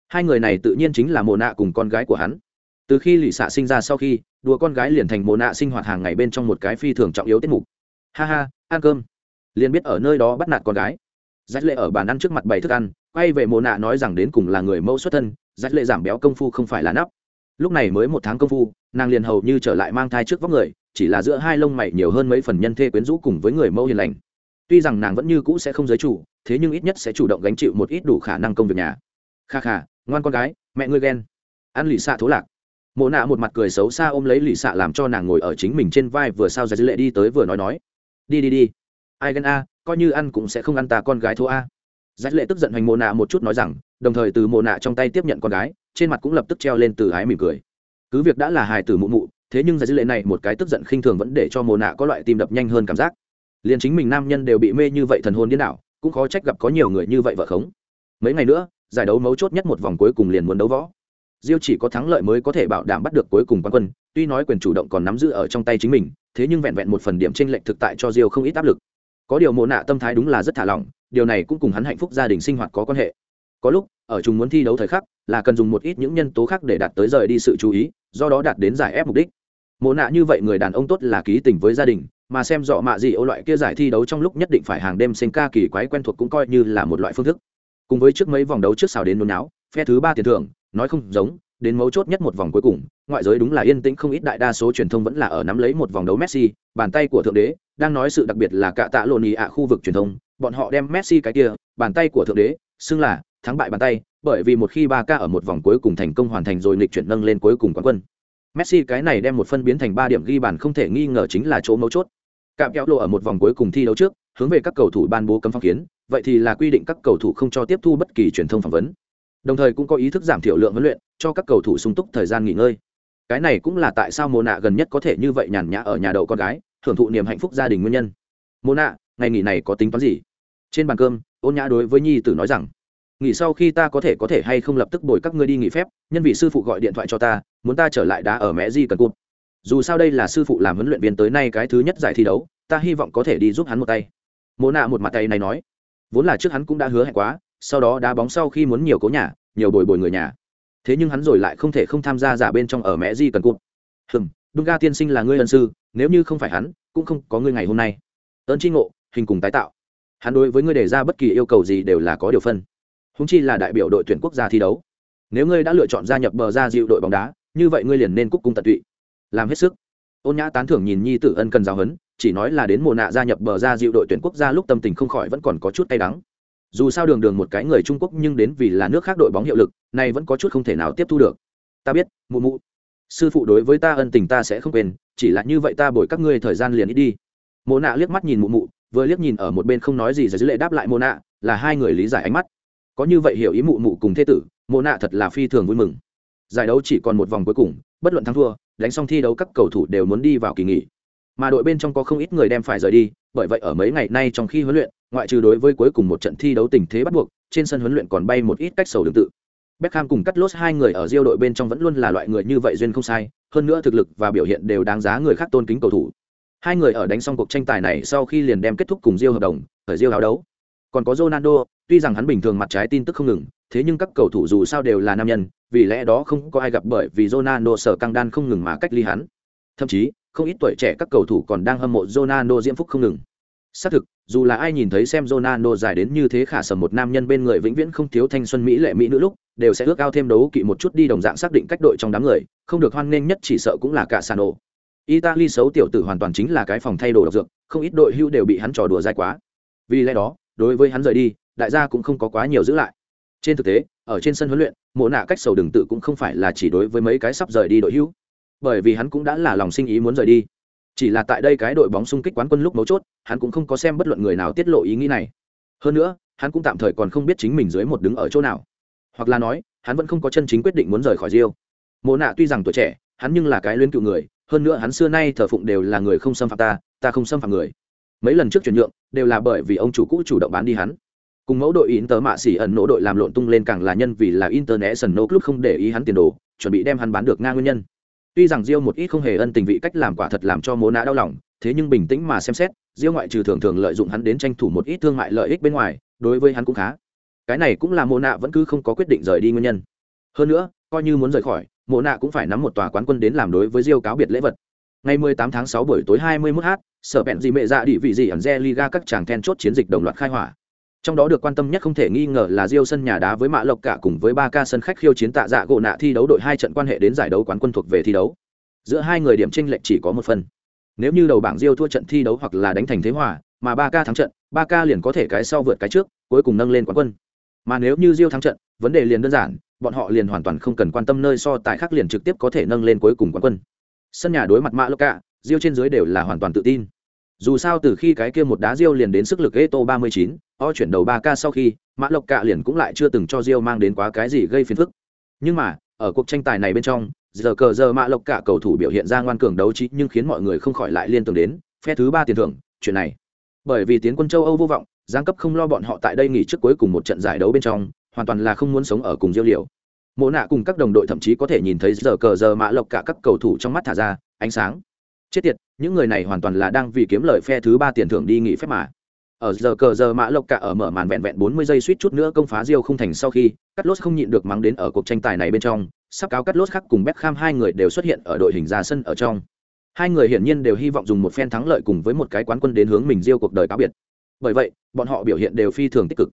Hai người này tự nhiên chính là Mộ Nạ cùng con gái của hắn. Từ khi lì xạ sinh ra sau khi, đùa con gái liền thành Mộ Nạ sinh hoạt hàng ngày bên trong một cái phi thường trọng yếu tiết mục. Ha ha, ăn cơm. Liền biết ở nơi đó bắt nạt con gái rách lệ ở bàn ăn trước mặt bày thức ăn, quay về mồ nạ nói rằng đến cùng là người mẫu xuất thân, rách lệ giảm béo công phu không phải là nắp. Lúc này mới một tháng công phu, nàng liền hầu như trở lại mang thai trước vóc người, chỉ là giữa hai lông mày nhiều hơn mấy phần nhân thê quyến rũ cùng với người mẫu hiền lành. Tuy rằng nàng vẫn như cũ sẽ không giới chủ, thế nhưng ít nhất sẽ chủ động gánh chịu một ít đủ khả năng công việc nhà. Kha kha, ngoan con gái, mẹ ngươi ghen. Ăn lì xạ thố lạc. Mộ nạ một mặt cười xấu xa ôm lấy lì xạ làm cho nàng ngồi ở chính mình trên vai vừa sao ra dư lệ đi tới vừa nói nói. Đi đi đi ai ghen a, coi như ăn cũng sẽ không ăn ta con gái thua a. Giải lệ tức giận hoành mồ nạ một chút nói rằng, đồng thời từ mồ nạ trong tay tiếp nhận con gái, trên mặt cũng lập tức treo lên từ ái mỉm cười. Cứ việc đã là hài tử mụ mụ, thế nhưng giải dư lệ này một cái tức giận khinh thường vẫn để cho mồ nạ có loại tim đập nhanh hơn cảm giác. Liền chính mình nam nhân đều bị mê như vậy thần hồn điên đảo, cũng khó trách gặp có nhiều người như vậy vợ khống. Mấy ngày nữa, giải đấu mấu chốt nhất một vòng cuối cùng liền muốn đấu võ. Diêu chỉ có thắng lợi mới có thể bảo đảm bắt được cuối cùng quán quân, tuy nói quyền chủ động còn nắm giữ ở trong tay chính mình, thế nhưng vẹn vẹn một phần điểm tranh lệch thực tại cho diêu không ít áp lực có điều mộ nạ tâm thái đúng là rất thả lỏng, điều này cũng cùng hắn hạnh phúc gia đình sinh hoạt có quan hệ. Có lúc, ở chúng muốn thi đấu thời khắc, là cần dùng một ít những nhân tố khác để đạt tới rời đi sự chú ý, do đó đạt đến giải ép mục đích. Mộ nạ như vậy người đàn ông tốt là ký tình với gia đình, mà xem dọ mạ gì ô loại kia giải thi đấu trong lúc nhất định phải hàng đêm sinh ca kỳ quái quen thuộc cũng coi như là một loại phương thức. Cùng với trước mấy vòng đấu trước xào đến nôn não phe thứ ba tiền thưởng, nói không giống đến mấu chốt nhất một vòng cuối cùng, ngoại giới đúng là yên tĩnh không ít đại đa số truyền thông vẫn là ở nắm lấy một vòng đấu messi, bàn tay của thượng đế, đang nói sự đặc biệt là cả tạ lộn ý ạ khu vực truyền thông, bọn họ đem messi cái kia, bàn tay của thượng đế, xưng là thắng bại bàn tay, bởi vì một khi Barca ở một vòng cuối cùng thành công hoàn thành rồi nghịch chuyển nâng lên cuối cùng quán quân. Messi cái này đem một phân biến thành ba điểm ghi bàn không thể nghi ngờ chính là chỗ mấu chốt. Cạm kéo lộ ở một vòng cuối cùng thi đấu trước, hướng về các cầu thủ ban bố cấm phong kiến, vậy thì là quy định các cầu thủ không cho tiếp thu bất kỳ truyền thông phỏng vấn đồng thời cũng có ý thức giảm thiểu lượng huấn luyện cho các cầu thủ sung túc thời gian nghỉ ngơi. Cái này cũng là tại sao mồ nạ gần nhất có thể như vậy nhàn nhã ở nhà đậu con gái, hưởng thụ niềm hạnh phúc gia đình nguyên nhân. Mồ nạ ngày nghỉ này có tính toán gì? Trên bàn cơm, ôn nhã đối với nhi tử nói rằng, nghỉ sau khi ta có thể có thể hay không lập tức bồi các ngươi đi nghỉ phép, nhân vị sư phụ gọi điện thoại cho ta, muốn ta trở lại đá ở mẹ di cần cụt. Dù sao đây là sư phụ làm huấn luyện viên tới nay cái thứ nhất giải thi đấu, ta hy vọng có thể đi giúp hắn một tay. Mồ nạ một mặt tay này nói, vốn là trước hắn cũng đã hứa hẹn quá sau đó đá bóng sau khi muốn nhiều cố nhà, nhiều bồi bồi người nhà. Thế nhưng hắn rồi lại không thể không tham gia giả bên trong ở mẹ di cần cụt. Hừm đúng ga tiên sinh là ngươi ân sư, nếu như không phải hắn, cũng không có ngươi ngày hôm nay. Ơn tri ngộ, hình cùng tái tạo. Hắn đối với ngươi đề ra bất kỳ yêu cầu gì đều là có điều phân. Húng chi là đại biểu đội tuyển quốc gia thi đấu. Nếu ngươi đã lựa chọn gia nhập bờ ra dịu đội bóng đá, như vậy ngươi liền nên cúc cung tận tụy. Làm hết sức. Ôn nhã tán thưởng nhìn nhi tử ân cần giáo huấn, chỉ nói là đến mùa nạ gia nhập bờ ra dịu đội tuyển quốc gia lúc tâm tình không khỏi vẫn còn có chút tay đắng dù sao đường đường một cái người trung quốc nhưng đến vì là nước khác đội bóng hiệu lực này vẫn có chút không thể nào tiếp thu được. Ta biết, mụ mụ. Sư phụ đối với ta ân tình ta sẽ không quên, chỉ là như vậy ta bồi các ngươi thời gian liền ít đi. Mộ nạ liếc mắt nhìn mụ mụ, vừa liếc nhìn ở một bên không nói gì rồi dữ lệ đáp lại mộ nạ, là hai người lý giải ánh mắt. Có như vậy hiểu ý mụ mụ cùng thế tử, mộ nạ thật là phi thường vui mừng. Giải đấu chỉ còn một vòng cuối cùng, bất luận thắng thua, đánh xong thi đấu các cầu thủ đều muốn đi vào kỳ nghỉ mà đội bên trong có không ít người đem phải rời đi bởi vậy ở mấy ngày nay trong khi huấn luyện ngoại trừ đối với cuối cùng một trận thi đấu tình thế bắt buộc trên sân huấn luyện còn bay một ít cách sầu tương tự Beckham cùng Cắt Lốt hai người ở riêng đội bên trong vẫn luôn là loại người như vậy duyên không sai, hơn nữa thực lực và biểu hiện đều đáng giá người khác tôn kính cầu thủ. Hai người ở đánh xong cuộc tranh tài này sau khi liền đem kết thúc cùng riêng hợp đồng, ở riêng áo đấu. Còn có Ronaldo, tuy rằng hắn bình thường mặt trái tin tức không ngừng, thế nhưng các cầu thủ dù sao đều là nam nhân, vì lẽ đó không có ai gặp bởi vì Ronaldo sở căng đan không ngừng mà cách ly hắn. Thậm chí, không ít tuổi trẻ các cầu thủ còn đang hâm mộ Ronaldo diễm phúc không ngừng. Xác thực, dù là ai nhìn thấy xem Ronaldo dài đến như thế khả sầm một nam nhân bên người vĩnh viễn không thiếu thanh xuân mỹ lệ mỹ nữ lúc, đều sẽ ước ao thêm đấu kỵ một chút đi đồng dạng xác định cách đội trong đám người, không được hoan nghênh nhất chỉ sợ cũng là cả Sano. Italy xấu tiểu tử hoàn toàn chính là cái phòng thay đồ độc dược, không ít đội hưu đều bị hắn trò đùa dài quá. Vì lẽ đó, đối với hắn rời đi, đại gia cũng không có quá nhiều giữ lại. Trên thực tế, ở trên sân huấn luyện, mộ nạ cách sầu đường tự cũng không phải là chỉ đối với mấy cái sắp rời đi đội hưu, bởi vì hắn cũng đã là lòng sinh ý muốn rời đi. Chỉ là tại đây cái đội bóng xung kích quán quân lúc mấu chốt hắn cũng không có xem bất luận người nào tiết lộ ý nghĩ này. Hơn nữa hắn cũng tạm thời còn không biết chính mình dưới một đứng ở chỗ nào. Hoặc là nói hắn vẫn không có chân chính quyết định muốn rời khỏi rio mộ nạ tuy rằng tuổi trẻ hắn nhưng là cái luyến cựu người hơn nữa hắn xưa nay thờ phụng đều là người không xâm phạm ta ta không xâm phạm người. Mấy lần trước chuyển nhượng đều là bởi vì ông chủ cũ chủ động bán đi hắn. Cùng mẫu đội Inter mạ xỉ ẩn nỗ đội làm lộn tung lên càng là nhân vì là International Club không để ý hắn tiền đồ, chuẩn bị đem hắn bán được ngang nguyên nhân. Tuy rằng Diêu một ít không hề ân tình vị cách làm quả thật làm cho Mộ Nạ đau lòng, thế nhưng bình tĩnh mà xem xét, Diêu ngoại trừ thường thường lợi dụng hắn đến tranh thủ một ít thương mại lợi ích bên ngoài, đối với hắn cũng khá. Cái này cũng là Mộ Nạ vẫn cứ không có quyết định rời đi nguyên nhân. Hơn nữa, coi như muốn rời khỏi, Mộ Nạ cũng phải nắm một tòa quán quân đến làm đối với Diêu cáo biệt lễ vật. Ngày 18 tháng 6 buổi tối 21h, sở bẹn gì mẹ dạ đi vị gì ẩn Liga các chàng then chốt chiến dịch đồng loạt khai hỏa. Trong đó được quan tâm nhất không thể nghi ngờ là Diêu sân nhà đá với mạ Lộc cả cùng với Ba Ca sân khách khiêu chiến tạ dạ gỗ nạ thi đấu đội hai trận quan hệ đến giải đấu quán quân thuộc về thi đấu. Giữa hai người điểm tranh lệch chỉ có một phần. Nếu như đầu bảng diêu thua trận thi đấu hoặc là đánh thành thế hòa, mà ba ca thắng trận, ba ca liền có thể cái sau vượt cái trước, cuối cùng nâng lên quán quân. Mà nếu như diêu thắng trận, vấn đề liền đơn giản, bọn họ liền hoàn toàn không cần quan tâm nơi so tài khác liền trực tiếp có thể nâng lên cuối cùng quán quân. Sân nhà đối mặt mạ lộc cả, diêu trên dưới đều là hoàn toàn tự tin dù sao từ khi cái kia một đá diêu liền đến sức lực Eto 39, o chuyển đầu 3K sau khi, Mã Lộc Cạ liền cũng lại chưa từng cho Diêu mang đến quá cái gì gây phiền phức. Nhưng mà, ở cuộc tranh tài này bên trong, giờ cờ giờ mã lộc cạ cầu thủ biểu hiện ra ngoan cường đấu trí nhưng khiến mọi người không khỏi lại liên tưởng đến phe thứ ba tiền thưởng chuyện này. Bởi vì tiến quân châu âu vô vọng giáng cấp không lo bọn họ tại đây nghỉ trước cuối cùng một trận giải đấu bên trong hoàn toàn là không muốn sống ở cùng diêu liều. Mộ nạ cùng các đồng đội thậm chí có thể nhìn thấy giờ cờ giờ mã lộc cạ các cầu thủ trong mắt thả ra ánh sáng. Chết tiệt những người này hoàn toàn là đang vì kiếm lời phe thứ ba tiền thưởng đi nghỉ phép mà. Ở giờ cờ giờ mã lộc cả ở mở màn vẹn vẹn 40 giây suýt chút nữa công phá Rio không thành sau khi, cắt lốt không nhịn được mắng đến ở cuộc tranh tài này bên trong. Sắp cáo cắt lốt khác cùng Beckham hai người đều xuất hiện ở đội hình ra sân ở trong. Hai người hiển nhiên đều hy vọng dùng một phen thắng lợi cùng với một cái quán quân đến hướng mình Rio cuộc đời cáo biệt. Bởi vậy, bọn họ biểu hiện đều phi thường tích cực.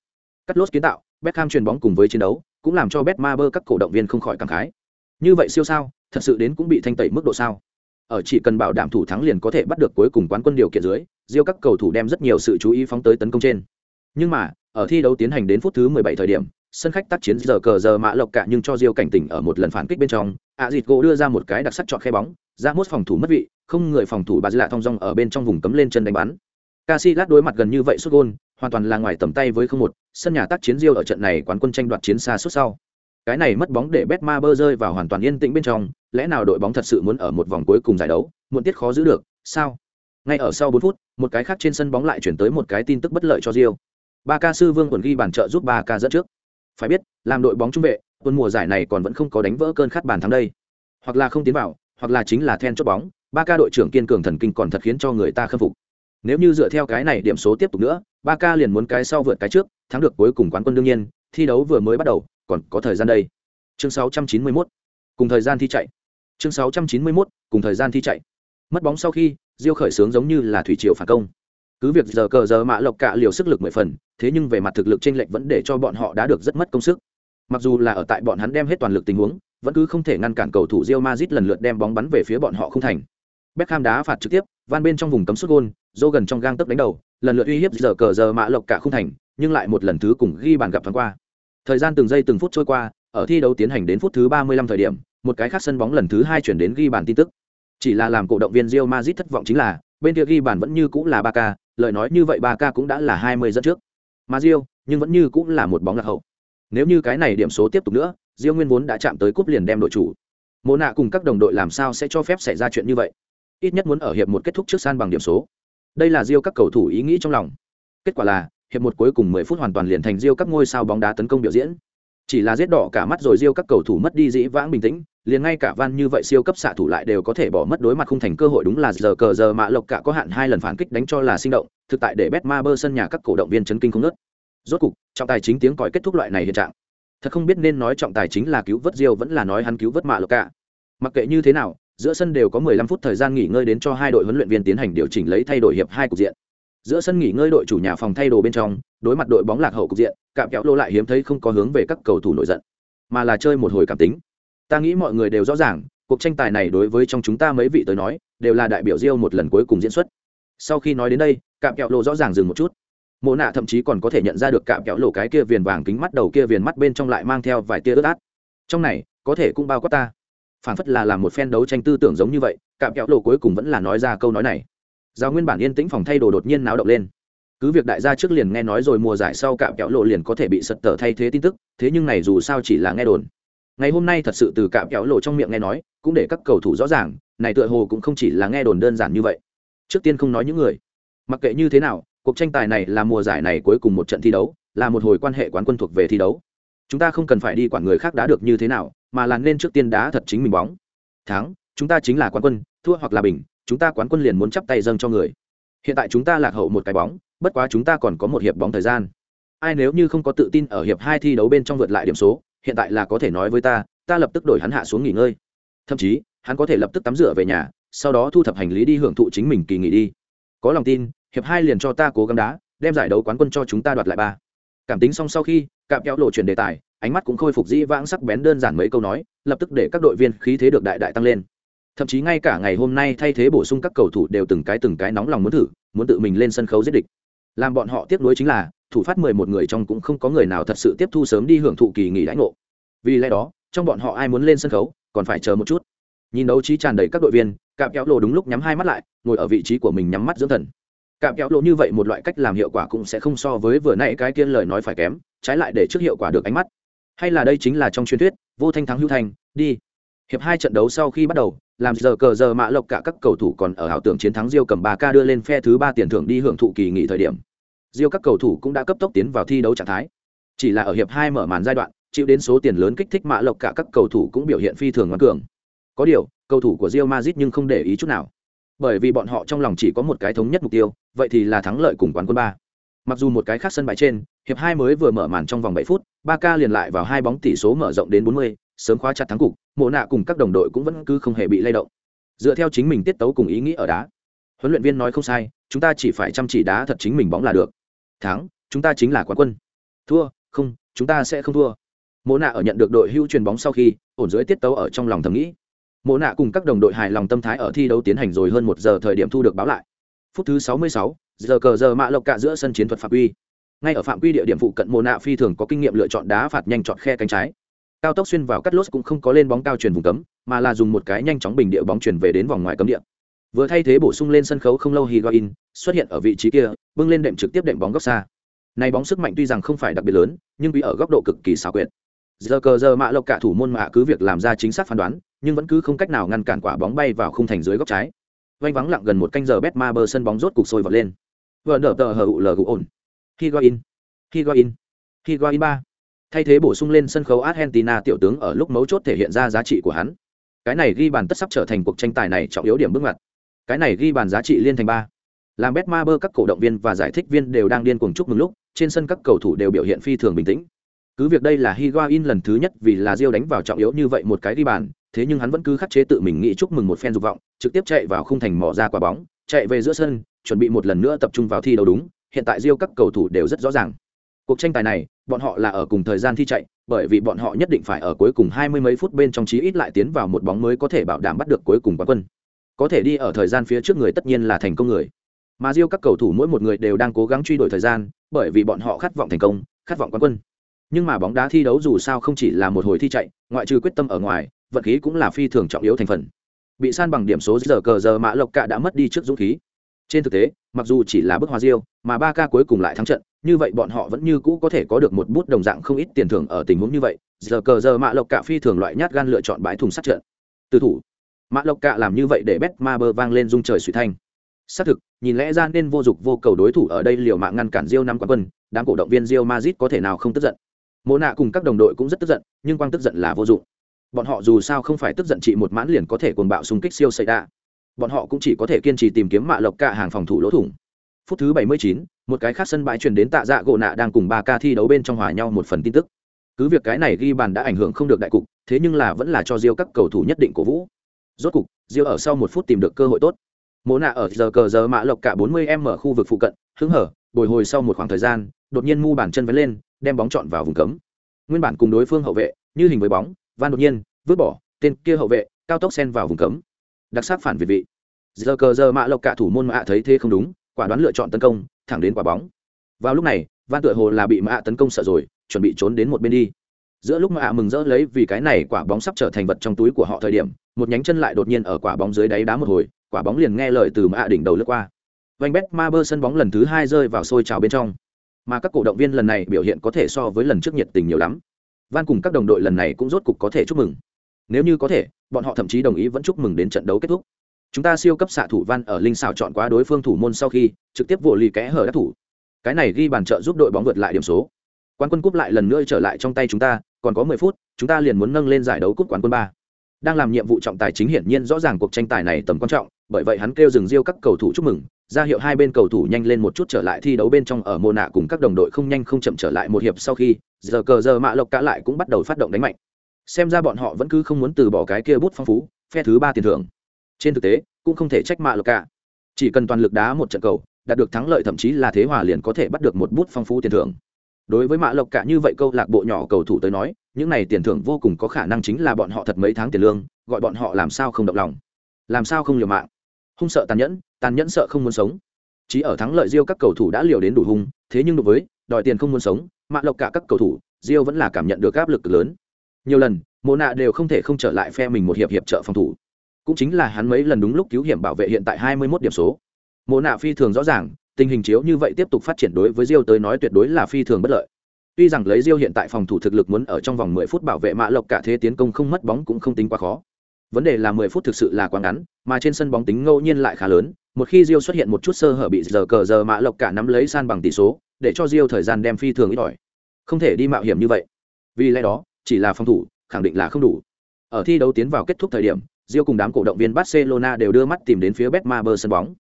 Cắt lốt kiến tạo, Beckham truyền bóng cùng với chiến đấu, cũng làm cho Betmaber các cổ động viên không khỏi cảm khái. Như vậy siêu sao, thật sự đến cũng bị thanh tẩy mức độ sao? Ở chỉ cần bảo đảm thủ thắng liền có thể bắt được cuối cùng quán quân điều kiện dưới Diêu các cầu thủ đem rất nhiều sự chú ý phóng tới tấn công trên. Nhưng mà, ở thi đấu tiến hành đến phút thứ 17 thời điểm, sân khách tác chiến giờ cờ giờ mã lộc cả nhưng cho Diêu cảnh tỉnh ở một lần phản kích bên trong, ạ đưa ra một cái đặc sắc chọn khe bóng, ra mốt phòng thủ mất vị, không người phòng thủ bà lạ thong dong ở bên trong vùng cấm lên chân đánh bắn. Casillas đối mặt gần như vậy sút gôn, hoàn toàn là ngoài tầm tay với không một, sân nhà tác chiến Diêu ở trận này quán quân tranh đoạt chiến xa suốt sau. Cái này mất bóng để Betmaber rơi vào hoàn toàn yên tĩnh bên trong, lẽ nào đội bóng thật sự muốn ở một vòng cuối cùng giải đấu, muộn tiết khó giữ được, sao? ngay ở sau 4 phút một cái khác trên sân bóng lại chuyển tới một cái tin tức bất lợi cho Rio. ba ca sư vương quần ghi bàn trợ giúp ba ca dẫn trước phải biết làm đội bóng trung vệ tuần mùa giải này còn vẫn không có đánh vỡ cơn khát bàn thắng đây hoặc là không tiến vào hoặc là chính là then chốt bóng ba ca đội trưởng kiên cường thần kinh còn thật khiến cho người ta khâm phục nếu như dựa theo cái này điểm số tiếp tục nữa ba ca liền muốn cái sau vượt cái trước thắng được cuối cùng quán quân đương nhiên thi đấu vừa mới bắt đầu còn có thời gian đây. Chương 691 cùng thời gian thi chạy. Chương 691 cùng thời gian thi chạy. Mất bóng sau khi, diêu khởi sướng giống như là thủy triều phản công. Cứ việc giờ cờ giờ mạ lộc cả liều sức lực mười phần, thế nhưng về mặt thực lực chênh lệch vẫn để cho bọn họ đã được rất mất công sức. Mặc dù là ở tại bọn hắn đem hết toàn lực tình huống, vẫn cứ không thể ngăn cản cầu thủ Real Madrid lần lượt đem bóng bắn về phía bọn họ không thành. Beckham đá phạt trực tiếp, van bên trong vùng cấm sút gôn, joe gần trong gang tấc đánh đầu, lần lượt uy hiếp giờ cờ giờ mạ lộc cả không thành, nhưng lại một lần thứ cùng ghi bàn gặp thoáng qua thời gian từng giây từng phút trôi qua ở thi đấu tiến hành đến phút thứ 35 thời điểm một cái khác sân bóng lần thứ hai chuyển đến ghi bàn tin tức chỉ là làm cổ động viên Real Madrid thất vọng chính là bên kia ghi bàn vẫn như cũng là Barca, lời nói như vậy Barca cũng đã là 20 dẫn trước. Mà Real, nhưng vẫn như cũng là một bóng lạc hậu. Nếu như cái này điểm số tiếp tục nữa, Real nguyên vốn đã chạm tới cúp liền đem đội chủ. Mộ nạ cùng các đồng đội làm sao sẽ cho phép xảy ra chuyện như vậy? Ít nhất muốn ở hiệp một kết thúc trước san bằng điểm số. Đây là Real các cầu thủ ý nghĩ trong lòng. Kết quả là, hiệp một cuối cùng 10 phút hoàn toàn liền thành Real các ngôi sao bóng đá tấn công biểu diễn. Chỉ là giết đỏ cả mắt rồi Real các cầu thủ mất đi dĩ vãng bình tĩnh, liền ngay cả van như vậy siêu cấp xạ thủ lại đều có thể bỏ mất đối mặt không thành cơ hội đúng là giờ cờ giờ mạ lộc cả có hạn hai lần phản kích đánh cho là sinh động thực tại để Betma bơ sân nhà các cổ động viên chấn kinh không ngớt. rốt cục trọng tài chính tiếng còi kết thúc loại này hiện trạng thật không biết nên nói trọng tài chính là cứu vớt diêu vẫn là nói hắn cứu vớt mạ lộc cả mặc kệ như thế nào giữa sân đều có 15 phút thời gian nghỉ ngơi đến cho hai đội huấn luyện viên tiến hành điều chỉnh lấy thay đổi hiệp hai cục diện giữa sân nghỉ ngơi đội chủ nhà phòng thay đồ bên trong, đối mặt đội bóng lạc hậu cục diện, cạm kéo lô lại hiếm thấy không có hướng về các cầu thủ nổi giận, mà là chơi một hồi cảm tính. Ta nghĩ mọi người đều rõ ràng, cuộc tranh tài này đối với trong chúng ta mấy vị tới nói, đều là đại biểu riêu một lần cuối cùng diễn xuất. Sau khi nói đến đây, cạm kẹo lộ rõ ràng dừng một chút. Mộ nạ thậm chí còn có thể nhận ra được cạm kẹo lộ cái kia viền vàng kính mắt đầu kia viền mắt bên trong lại mang theo vài tia ướt át. Trong này, có thể cũng bao quát ta. Phản phất là làm một phen đấu tranh tư tưởng giống như vậy, cạm kẹo lộ cuối cùng vẫn là nói ra câu nói này giao nguyên bản yên tĩnh phòng thay đồ đột nhiên náo động lên. Cứ việc đại gia trước liền nghe nói rồi mùa giải sau cạm kẹo lộ liền có thể bị sật tờ thay thế tin tức, thế nhưng này dù sao chỉ là nghe đồn. Ngày hôm nay thật sự từ cạm kẹo lộ trong miệng nghe nói, cũng để các cầu thủ rõ ràng, này tựa hồ cũng không chỉ là nghe đồn đơn giản như vậy. Trước tiên không nói những người. Mặc kệ như thế nào, cuộc tranh tài này là mùa giải này cuối cùng một trận thi đấu, là một hồi quan hệ quán quân thuộc về thi đấu. Chúng ta không cần phải đi quản người khác đã được như thế nào, mà là nên trước tiên đá thật chính mình bóng. Thắng, chúng ta chính là quán quân, thua hoặc là bình chúng ta quán quân liền muốn chắp tay dâng cho người. Hiện tại chúng ta lạc hậu một cái bóng, bất quá chúng ta còn có một hiệp bóng thời gian. Ai nếu như không có tự tin ở hiệp hai thi đấu bên trong vượt lại điểm số, hiện tại là có thể nói với ta ta lập tức đổi hắn hạ xuống nghỉ ngơi. Thậm chí, hắn có thể lập tức tắm rửa về nhà, sau đó thu thập hành lý đi hưởng thụ chính mình kỳ nghỉ đi. Có lòng tin, hiệp hai liền cho ta cố gắng đá, đem giải đấu quán quân cho chúng ta đoạt lại ba. Cảm tính xong sau khi cạm kéo lộ chuyển đề tài, ánh mắt cũng khôi phục dĩ vãng sắc bén đơn giản mấy câu nói, lập tức để các đội viên khí thế được đại đại tăng lên thậm chí ngay cả ngày hôm nay thay thế bổ sung các cầu thủ đều từng cái từng cái nóng lòng muốn thử, muốn tự mình lên sân khấu giết địch. Làm bọn họ tiếp nối chính là, thủ phát mười một người trong cũng không có người nào thật sự tiếp thu sớm đi hưởng thụ kỳ nghỉ đãi ngộ. Vì lẽ đó, trong bọn họ ai muốn lên sân khấu, còn phải chờ một chút. Nhìn đấu trí tràn đầy các đội viên, cạm kéo lộ đúng lúc nhắm hai mắt lại, ngồi ở vị trí của mình nhắm mắt dưỡng thần. Cạm kéo lộ như vậy một loại cách làm hiệu quả cũng sẽ không so với vừa nãy cái kiên lời nói phải kém, trái lại để trước hiệu quả được ánh mắt. Hay là đây chính là trong truyền thuyết, vô thanh thắng hữu thanh, đi hiệp hai trận đấu sau khi bắt đầu, làm giờ cờ giờ mạ lộc cả các cầu thủ còn ở ảo tưởng chiến thắng Rio cầm 3 k đưa lên phe thứ ba tiền thưởng đi hưởng thụ kỳ nghỉ thời điểm. Rio các cầu thủ cũng đã cấp tốc tiến vào thi đấu trạng thái. Chỉ là ở hiệp hai mở màn giai đoạn, chịu đến số tiền lớn kích thích mạ lộc cả các cầu thủ cũng biểu hiện phi thường ngoan cường. Có điều, cầu thủ của Real Madrid nhưng không để ý chút nào. Bởi vì bọn họ trong lòng chỉ có một cái thống nhất mục tiêu, vậy thì là thắng lợi cùng quán quân ba. Mặc dù một cái khác sân bãi trên, hiệp hai mới vừa mở màn trong vòng bảy phút, ba k liền lại vào hai bóng tỷ số mở rộng đến bốn mươi sớm khóa chặt thắng cục mộ nạ cùng các đồng đội cũng vẫn cứ không hề bị lay động. Dựa theo chính mình tiết tấu cùng ý nghĩ ở đá. Huấn luyện viên nói không sai chúng ta chỉ phải chăm chỉ đá thật chính mình bóng là được. Thắng chúng ta chính là quán quân. Thua không chúng ta sẽ không thua. Mộ nạ ở nhận được đội hưu truyền bóng sau khi ổn dưới tiết tấu ở trong lòng thầm nghĩ. Mộ nạ cùng các đồng đội hài lòng tâm thái ở thi đấu tiến hành rồi hơn một giờ thời điểm thu được báo lại. Phút thứ 66, giờ cờ giờ mạ lộc cạ giữa sân chiến thuật phạm quy. Ngay ở phạm quy địa điểm phụ cận mộ nạ phi thường có kinh nghiệm lựa chọn đá phạt nhanh chọn khe cánh trái cao tốc xuyên vào cắt lốt cũng không có lên bóng cao truyền vùng cấm, mà là dùng một cái nhanh chóng bình địa bóng chuyển về đến vòng ngoài cấm địa. Vừa thay thế bổ sung lên sân khấu không lâu higuain xuất hiện ở vị trí kia, bưng lên đệm trực tiếp đệm bóng góc xa. Này bóng sức mạnh tuy rằng không phải đặc biệt lớn, nhưng vì ở góc độ cực kỳ xảo quyệt. Giờ cờ giờ mạ lộc cả thủ môn mạ cứ việc làm ra chính xác phán đoán, nhưng vẫn cứ không cách nào ngăn cản quả bóng bay vào khung thành dưới góc trái. Vanh vắng lặng gần một canh giờ bet ma bờ sân bóng rốt cục sôi vọt lên. Vừa nở tờ hờ ụ lờ gụ ổn. Higuain. Higuain. Higuain ba thay thế bổ sung lên sân khấu argentina, tiểu tướng ở lúc mấu chốt thể hiện ra giá trị của hắn. Cái này ghi bàn tất sắp trở thành cuộc tranh tài này trọng yếu điểm bước ngoặt. Cái này ghi bàn giá trị liên thành ba. Làm bet ma bơ các cổ động viên và giải thích viên đều đang điên cuồng chúc mừng lúc, trên sân các cầu thủ đều biểu hiện phi thường bình tĩnh. Cứ việc đây là higuain lần thứ nhất vì là diêu đánh vào trọng yếu như vậy một cái ghi bàn, thế nhưng hắn vẫn cứ khắc chế tự mình nghĩ chúc mừng một phen dục vọng, trực tiếp chạy vào khung thành mỏ ra quả bóng, chạy về giữa sân, chuẩn bị một lần nữa tập trung vào thi đấu đúng, hiện tại diêu các cầu thủ đều rất rõ ràng. Cuộc tranh tài này bọn họ là ở cùng thời gian thi chạy, bởi vì bọn họ nhất định phải ở cuối cùng hai mươi mấy phút bên trong chí ít lại tiến vào một bóng mới có thể bảo đảm bắt được cuối cùng quán quân. Có thể đi ở thời gian phía trước người tất nhiên là thành công người. Mà riêu các cầu thủ mỗi một người đều đang cố gắng truy đuổi thời gian, bởi vì bọn họ khát vọng thành công, khát vọng quán quân. Nhưng mà bóng đá thi đấu dù sao không chỉ là một hồi thi chạy, ngoại trừ quyết tâm ở ngoài, vận khí cũng là phi thường trọng yếu thành phần. Bị san bằng điểm số giờ cờ giờ mã lộc cạ đã mất đi trước dũng khí trên thực tế mặc dù chỉ là bức hoa diêu mà ba ca cuối cùng lại thắng trận như vậy bọn họ vẫn như cũ có thể có được một bút đồng dạng không ít tiền thưởng ở tình huống như vậy giờ cờ giờ mã lộc cạ phi thường loại nhát gan lựa chọn bãi thùng sát trận từ thủ mã lộc cạ làm như vậy để bét ma bơ vang lên dung trời suy thanh xác thực nhìn lẽ ra nên vô dụng vô cầu đối thủ ở đây liều mạng ngăn cản diêu năm quán quân, đám cổ động viên diêu mazit có thể nào không tức giận. Mộ nạ cùng các đồng đội cũng rất tức giận, nhưng quang tức giận là vô dụng. Bọn họ dù sao không phải tức giận chị một mãn liền có thể cuồng bạo xung kích siêu xảy đa. Bọn họ cũng chỉ có thể kiên trì tìm kiếm mạ lộc cả hàng phòng thủ lỗ thủng. Phút thứ 79, một cái khác sân bãi truyền đến tạ dạ gỗ nạ đang cùng ba ca thi đấu bên trong hòa nhau một phần tin tức. Cứ việc cái này ghi bàn đã ảnh hưởng không được đại cục, thế nhưng là vẫn là cho diêu các cầu thủ nhất định cổ vũ. Rốt cục, diêu ở sau một phút tìm được cơ hội tốt mỗ nạ ở giờ cờ giờ mã lộc cả 40 em ở khu vực phụ cận hứng hở bồi hồi sau một khoảng thời gian đột nhiên mu bàn chân vén lên đem bóng chọn vào vùng cấm nguyên bản cùng đối phương hậu vệ như hình với bóng van đột nhiên vứt bỏ tên kia hậu vệ cao tốc sen vào vùng cấm đặc sắc phản việt vị. Giờ cờ giờ mã lộc cả thủ môn mạ thấy thế không đúng, quả đoán lựa chọn tấn công, thẳng đến quả bóng. Vào lúc này, van tựa hồ là bị mạ tấn công sợ rồi, chuẩn bị trốn đến một bên đi. Giữa lúc mạ mừng rỡ lấy vì cái này quả bóng sắp trở thành vật trong túi của họ thời điểm, một nhánh chân lại đột nhiên ở quả bóng dưới đáy đá một hồi, quả bóng liền nghe lời từ mạ đỉnh đầu lướt qua. Vanh bét ma bơ sân bóng lần thứ hai rơi vào sôi trào bên trong. Mà các cổ động viên lần này biểu hiện có thể so với lần trước nhiệt tình nhiều lắm. Van cùng các đồng đội lần này cũng rốt cục có thể chúc mừng nếu như có thể, bọn họ thậm chí đồng ý vẫn chúc mừng đến trận đấu kết thúc. Chúng ta siêu cấp xạ thủ van ở linh xào chọn quá đối phương thủ môn sau khi, trực tiếp vô lì kẽ hở đắc thủ. Cái này ghi bàn trợ giúp đội bóng vượt lại điểm số. Quán quân cúp lại lần nữa trở lại trong tay chúng ta, còn có mười phút, chúng ta liền muốn nâng lên giải đấu cúp quán quân ba. Đang làm nhiệm vụ trọng tài chính hiển nhiên rõ ràng cuộc tranh tài này tầm quan trọng, bởi vậy hắn kêu dừng riêu các cầu thủ chúc mừng, ra hiệu hai bên cầu thủ nhanh lên một chút trở lại thi đấu bên trong ở mô nạ cùng các đồng đội không nhanh không chậm trở lại một hiệp sau khi, giờ cờ giờ mạ lộc cả lại cũng bắt đầu phát động đánh mạnh xem ra bọn họ vẫn cứ không muốn từ bỏ cái kia bút phong phú, phe thứ ba tiền thưởng. Trên thực tế, cũng không thể trách mạ lộc cả. Chỉ cần toàn lực đá một trận cầu, đạt được thắng lợi thậm chí là thế hòa liền có thể bắt được một bút phong phú tiền thưởng. Đối với mạ lộc cả như vậy câu lạc bộ nhỏ cầu thủ tới nói, những này tiền thưởng vô cùng có khả năng chính là bọn họ thật mấy tháng tiền lương, gọi bọn họ làm sao không động lòng. Làm sao không liều mạng. Hung sợ tàn nhẫn tàn nhẫn sợ không muốn sống. Chỉ ở thắng lợi diêu các cầu thủ đã liều đến đủ hung, thế nhưng đối với, đòi tiền không muốn sống, mạ lộc cả các cầu thủ, diêu vẫn là cảm nhận được áp lực lớn nhiều lần, mộ nạ đều không thể không trở lại phe mình một hiệp hiệp trợ phòng thủ. Cũng chính là hắn mấy lần đúng lúc cứu hiểm bảo vệ hiện tại 21 điểm số. Mộ nạ phi thường rõ ràng, tình hình chiếu như vậy tiếp tục phát triển đối với Diêu tới nói tuyệt đối là phi thường bất lợi. Tuy rằng lấy Diêu hiện tại phòng thủ thực lực muốn ở trong vòng 10 phút bảo vệ mã lộc cả thế tiến công không mất bóng cũng không tính quá khó. Vấn đề là mười phút thực sự là quá ngắn, mà trên sân bóng tính ngẫu nhiên lại khá lớn, một khi Diêu xuất hiện một chút sơ hở bị giờ cờ giờ mạ lộc cả nắm lấy san bằng tỷ số, để cho Diêu thời gian đem phi thường ít ỏi. Không thể đi mạo hiểm như vậy. Vì lẽ đó chỉ là phòng thủ, khẳng định là không đủ. Ở thi đấu tiến vào kết thúc thời điểm rio cùng đám cổ động viên barcelona đều đưa mắt tìm đến phía betmaber sân bóng.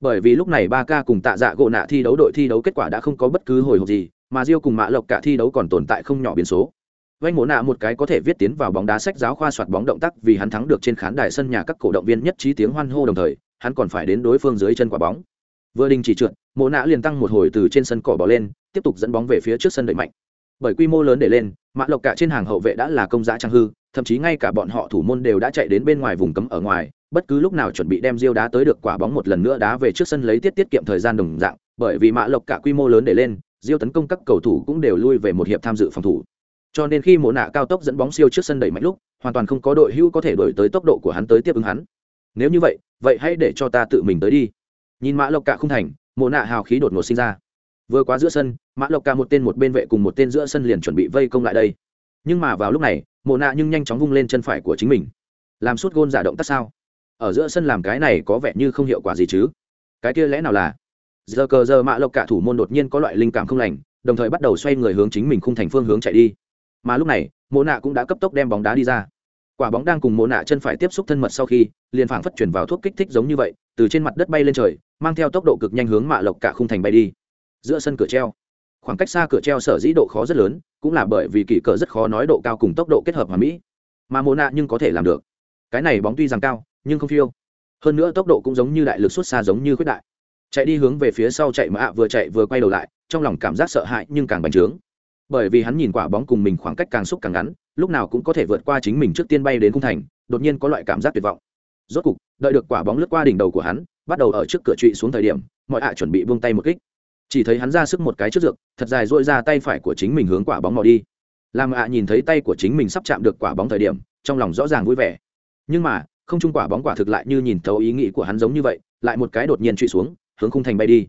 Bởi vì lúc này ba ca cùng tạ dạ gỗ nạ thi đấu đội thi đấu kết quả đã không có bất cứ hồi hộp gì, mà rio cùng mạ lộc cả thi đấu còn tồn tại không nhỏ biến số. Vanh mộ nạ một cái có thể viết tiến vào bóng đá sách giáo khoa soạt bóng động tác vì hắn thắng được trên khán đài sân nhà các cổ động viên nhất trí tiếng hoan hô đồng thời, hắn còn phải đến đối phương dưới chân quả bóng. Vừa đình chỉ trượt, mộ nạ liền tăng một hồi từ trên sân cỏ bỏ lên, tiếp tục dẫn bóng về phía trước sân đẩy mạnh bởi quy mô lớn để lên mạ lộc cả trên hàng hậu vệ đã là công giá trang hư, thậm chí ngay cả bọn họ thủ môn đều đã chạy đến bên ngoài vùng cấm ở ngoài, bất cứ lúc nào chuẩn bị đem diêu đá tới được quả bóng một lần nữa đá về trước sân lấy tiết tiết kiệm thời gian đồng dạng, bởi vì mạ lộc cả quy mô lớn để lên, diêu tấn công các cầu thủ cũng đều lui về một hiệp tham dự phòng thủ. Cho nên khi mộ nạ cao tốc dẫn bóng siêu trước sân đẩy mạnh lúc, hoàn toàn không có đội hữu có thể đổi tới tốc độ của hắn tới tiếp ứng hắn. Nếu như vậy vậy hãy để cho ta tự mình tới đi. Nhìn mã lộc cả không thành, mộ nạ hào khí đột ngột sinh ra. Vừa quá giữa sân mã lộc cả một tên một bên vệ cùng một tên giữa sân liền chuẩn bị vây công lại đây. Nhưng mà vào lúc này, mộ nạ nhưng nhanh chóng vung lên chân phải của chính mình. Làm suốt gôn giả động tác sao? Ở giữa sân làm cái này có vẻ như không hiệu quả gì chứ? Cái kia lẽ nào là? Giờ cờ giờ mạ lộc cả thủ môn đột nhiên có loại linh cảm không lành, đồng thời bắt đầu xoay người hướng chính mình khung thành phương hướng chạy đi. Mà lúc này, mộ nạ cũng đã cấp tốc đem bóng đá đi ra. Quả bóng đang cùng mộ nạ chân phải tiếp xúc thân mật sau khi, liền phảng phất chuyển vào thuốc kích thích giống như vậy, từ trên mặt đất bay lên trời, mang theo tốc độ cực nhanh hướng mạ lộc cả khung thành bay đi. Giữa sân cửa treo khoảng cách xa cửa treo sở dĩ độ khó rất lớn, cũng là bởi vì kỳ cờ rất khó nói độ cao cùng tốc độ kết hợp hòa mỹ. Mà mô nạ nhưng có thể làm được. Cái này bóng tuy rằng cao, nhưng không phiêu. Hơn nữa tốc độ cũng giống như đại lực xuất xa giống như khuyết đại. Chạy đi hướng về phía sau chạy mà ạ vừa chạy vừa quay đầu lại, trong lòng cảm giác sợ hãi nhưng càng bành trướng. Bởi vì hắn nhìn quả bóng cùng mình khoảng cách càng xúc càng ngắn, lúc nào cũng có thể vượt qua chính mình trước tiên bay đến khung thành, đột nhiên có loại cảm giác tuyệt vọng. Rốt cục, đợi được quả bóng lướt qua đỉnh đầu của hắn, bắt đầu ở trước cửa trụy xuống thời điểm, mọi ạ chuẩn bị vung tay một kích chỉ thấy hắn ra sức một cái trước dược, thật dài dội ra tay phải của chính mình hướng quả bóng mò đi. Làm ạ nhìn thấy tay của chính mình sắp chạm được quả bóng thời điểm, trong lòng rõ ràng vui vẻ. Nhưng mà, không chung quả bóng quả thực lại như nhìn thấu ý nghĩ của hắn giống như vậy, lại một cái đột nhiên trụy xuống, hướng khung thành bay đi.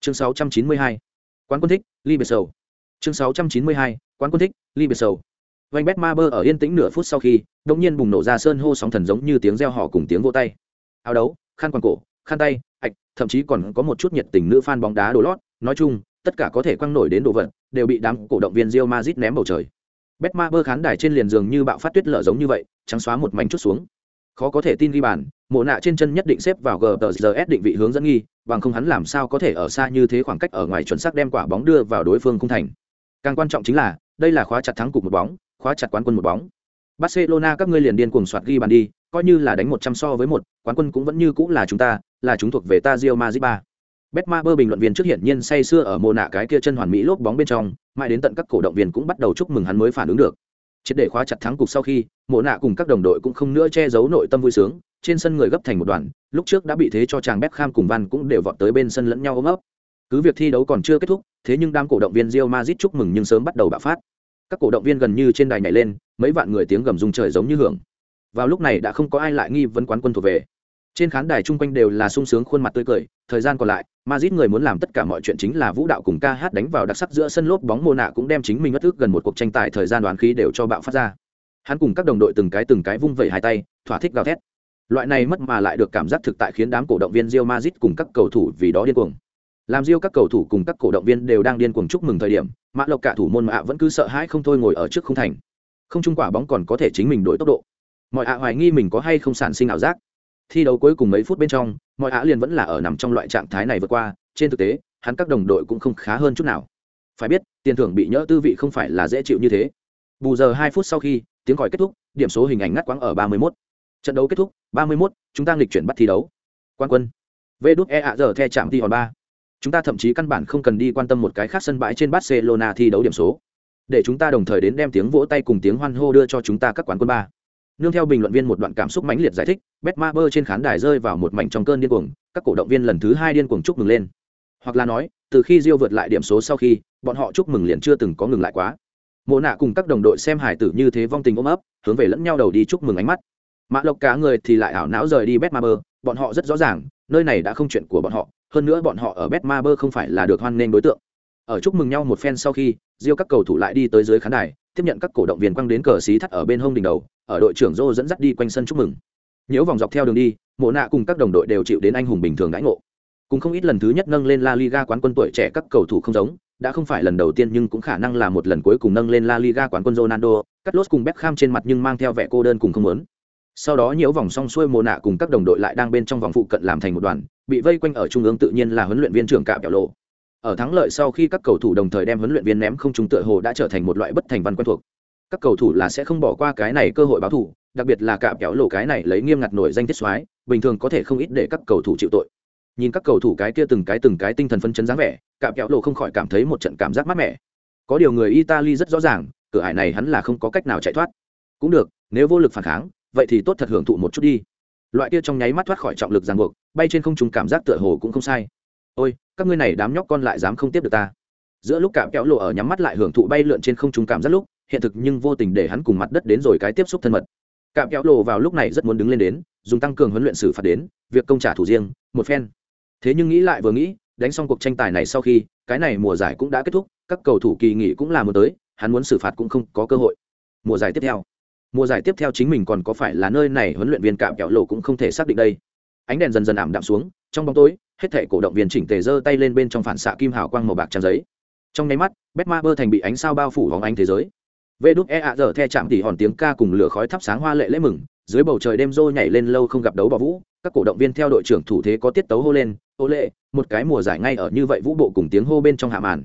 Chương 692 quán quân thích li biệt sầu. Chương 692 quán quân thích li biệt sầu. Vanh bét ma bơ ở yên tĩnh nửa phút sau khi đông nhiên bùng nổ ra sơn hô sóng thần giống như tiếng reo hò cùng tiếng vô tay. Áo đấu, khăn quàng cổ, khăn tay, ạch, thậm chí còn có một chút nhiệt tình nữ fan bóng đá đổ lót nói chung, tất cả có thể quăng nổi đến đồ vật, đều bị đám cổ động viên Real Madrid ném bầu trời. Betmaber bơ khán đài trên liền giường như bạo phát tuyết lở giống như vậy, trắng xóa một mảnh chút xuống. Khó có thể tin ghi bàn, mộ nạ trên chân nhất định xếp vào GTS định vị hướng dẫn nghi, bằng không hắn làm sao có thể ở xa như thế khoảng cách ở ngoài chuẩn xác đem quả bóng đưa vào đối phương khung thành. Càng quan trọng chính là, đây là khóa chặt thắng cục một bóng, khóa chặt quán quân một bóng. Barcelona, các ngươi liền điên cuồng soạt ghi bàn đi, coi như là đánh một trăm so với một, quán quân cũng vẫn như cũng là chúng ta, là chúng thuộc về ta Real Madrid 3. Betmaber bình luận viên trước hiển nhiên say sưa ở mô nạ cái kia chân hoàn mỹ lốp bóng bên trong, mãi đến tận các cổ động viên cũng bắt đầu chúc mừng hắn mới phản ứng được. Triệt để khóa chặt thắng cục sau khi mô nạ cùng các đồng đội cũng không nữa che giấu nội tâm vui sướng trên sân người gấp thành một đoàn lúc trước đã bị thế cho chàng Beckham cùng Van cũng đều vọt tới bên sân lẫn nhau ôm ấp. Cứ việc thi đấu còn chưa kết thúc thế nhưng đám cổ động viên Real Madrid chúc mừng nhưng sớm bắt đầu bạo phát. Các cổ động viên gần như trên đài nhảy lên mấy vạn người tiếng gầm rung trời giống như hưởng. Vào lúc này đã không có ai lại nghi vấn quán quân thuộc về trên khán đài chung quanh đều là sung sướng khuôn mặt tươi cười, thời gian còn lại mazit người muốn làm tất cả mọi chuyện chính là vũ đạo cùng ca hát đánh vào đặc sắc giữa sân lốp bóng mô nạ cũng đem chính mình mất ức gần một cuộc tranh tài thời gian đoán khí đều cho bạo phát ra. Hắn cùng các đồng đội từng cái từng cái vung vẩy hai tay, thỏa thích gào thét. Loại này mất mà lại được cảm giác thực tại khiến đám cổ động viên rio mazit cùng các cầu thủ vì đó điên cuồng. Làm Rio các cầu thủ cùng các cổ động viên đều đang điên cuồng chúc mừng thời điểm, mã lộc cả thủ môn mạ vẫn cứ sợ hãi không thôi ngồi ở trước không thành. Không trung quả bóng còn có thể chính mình đổi tốc độ. Mọi ạ hoài nghi mình có hay không sản sinh ảo giác thi đấu cuối cùng mấy phút bên trong mọi á liền vẫn là ở nằm trong loại trạng thái này vượt qua trên thực tế hắn các đồng đội cũng không khá hơn chút nào. Phải biết tiền thưởng bị nhỡ tư vị không phải là dễ chịu như thế. Bù giờ hai phút sau khi tiếng còi kết thúc điểm số hình ảnh ngắt quãng ở ba mươi 31. trận đấu kết thúc ba mươi 31, chúng ta nghịch chuyển bắt thi đấu. Quan quân. Vê đút e ạ giờ the chạm thi hòn ba. Chúng ta thậm chí căn bản không cần đi quan tâm một cái khác sân bãi trên barcelona thi đấu điểm số. Để chúng ta đồng thời đến đem tiếng vỗ tay cùng tiếng hoan hô đưa cho chúng ta các quán quân ba nương theo bình luận viên một đoạn cảm xúc mãnh liệt giải thích betmaber trên khán đài rơi vào một mảnh trong cơn điên cuồng, các cổ động viên lần thứ hai điên cuồng chúc mừng lên. Hoặc là nói, từ khi Rio vượt lại điểm số sau khi, bọn họ chúc mừng liền chưa từng có ngừng lại quá. Mộ nạ cùng các đồng đội xem hải tử như thế vong tình ôm ấp, hướng về lẫn nhau đầu đi chúc mừng ánh mắt. Mạ lộc cả người thì lại ảo não rời đi betmaber bọn họ rất rõ ràng, nơi này đã không chuyện của bọn họ, hơn nữa bọn họ ở betmaber không phải là được hoan nghênh đối tượng ở chúc mừng nhau một phen sau khi, diêu các cầu thủ lại đi tới dưới khán đài, tiếp nhận các cổ động viên quăng đến cờ xí thắt ở bên hông đỉnh đầu, ở đội trưởng dô dẫn dắt đi quanh sân chúc mừng. Nhiễu vòng dọc theo đường đi, mộ nạ cùng các đồng đội đều chịu đến anh hùng bình thường đãi ngộ. Cũng không ít lần thứ nhất nâng lên la liga quán quân tuổi trẻ các cầu thủ không giống, đã không phải lần đầu tiên nhưng cũng khả năng là một lần cuối cùng nâng lên la liga quán quân ronaldo cắt lốt cùng beckham trên mặt nhưng mang theo vẻ cô đơn cùng không lớn sau đó nhiễu vòng xong xuôi mồ nạ cùng các đồng đội lại đang bên trong vòng phụ cận làm thành một đoàn, bị vây quanh ở trung ương tự nhiên là huấn luyện viên trưởng cạm kẹo lộ ở thắng lợi sau khi các cầu thủ đồng thời đem huấn luyện viên ném không trúng tựa hồ đã trở thành một loại bất thành văn quen thuộc. Các cầu thủ là sẽ không bỏ qua cái này cơ hội báo thủ đặc biệt là cạm kẹo lộ cái này lấy nghiêm ngặt nổi danh tiết soái, bình thường có thể không ít để các cầu thủ chịu tội. Nhìn các cầu thủ cái kia từng cái từng cái tinh thần phân chấn dáng vẻ cạm kẹo lộ không khỏi cảm thấy một trận cảm giác mát mẻ. Có điều người italy rất rõ ràng, cửa ải này hắn là không có cách nào chạy thoát. Cũng được, nếu vô lực phản kháng, vậy thì tốt thật hưởng thụ một chút đi. Loại kia trong nháy mắt thoát khỏi trọng lực ràng buộc, bay trên không trung cảm giác tựa hồ cũng không sai ôi, các ngươi này đám nhóc con lại dám không tiếp được ta. Giữa lúc cạm kéo lộ ở nhắm mắt lại hưởng thụ bay lượn trên không trung cảm giác lúc, hiện thực nhưng vô tình để hắn cùng mặt đất đến rồi cái tiếp xúc thân mật. Cạm kéo lộ vào lúc này rất muốn đứng lên đến, dùng tăng cường huấn luyện xử phạt đến, việc công trả thủ riêng, một phen. Thế nhưng nghĩ lại vừa nghĩ, đánh xong cuộc tranh tài này sau khi, cái này mùa giải cũng đã kết thúc, các cầu thủ kỳ nghỉ cũng là một tới, hắn muốn xử phạt cũng không có cơ hội. Mùa giải tiếp theo. Mùa giải tiếp theo chính mình còn có phải là nơi này huấn luyện viên cạm kẹo lộ cũng không thể xác định đây. Ánh đèn dần dần ảm đạm xuống, trong bóng tối hết thể cổ động viên chỉnh tề giơ tay lên bên trong phản xạ kim hào quang màu bạc trang giấy. Trong nháy mắt bét ma bơ thành bị ánh sao bao phủ hóng ánh thế giới. Vê đúc e ạ giờ the chạm tỉ hòn tiếng ca cùng lửa khói thắp sáng hoa lệ lễ mừng, dưới bầu trời đêm rô nhảy lên lâu không gặp đấu bỏ vũ, các cổ động viên theo đội trưởng thủ thế có tiết tấu hô lên, ô lệ, một cái mùa giải ngay ở như vậy vũ bộ cùng tiếng hô bên trong hạ màn.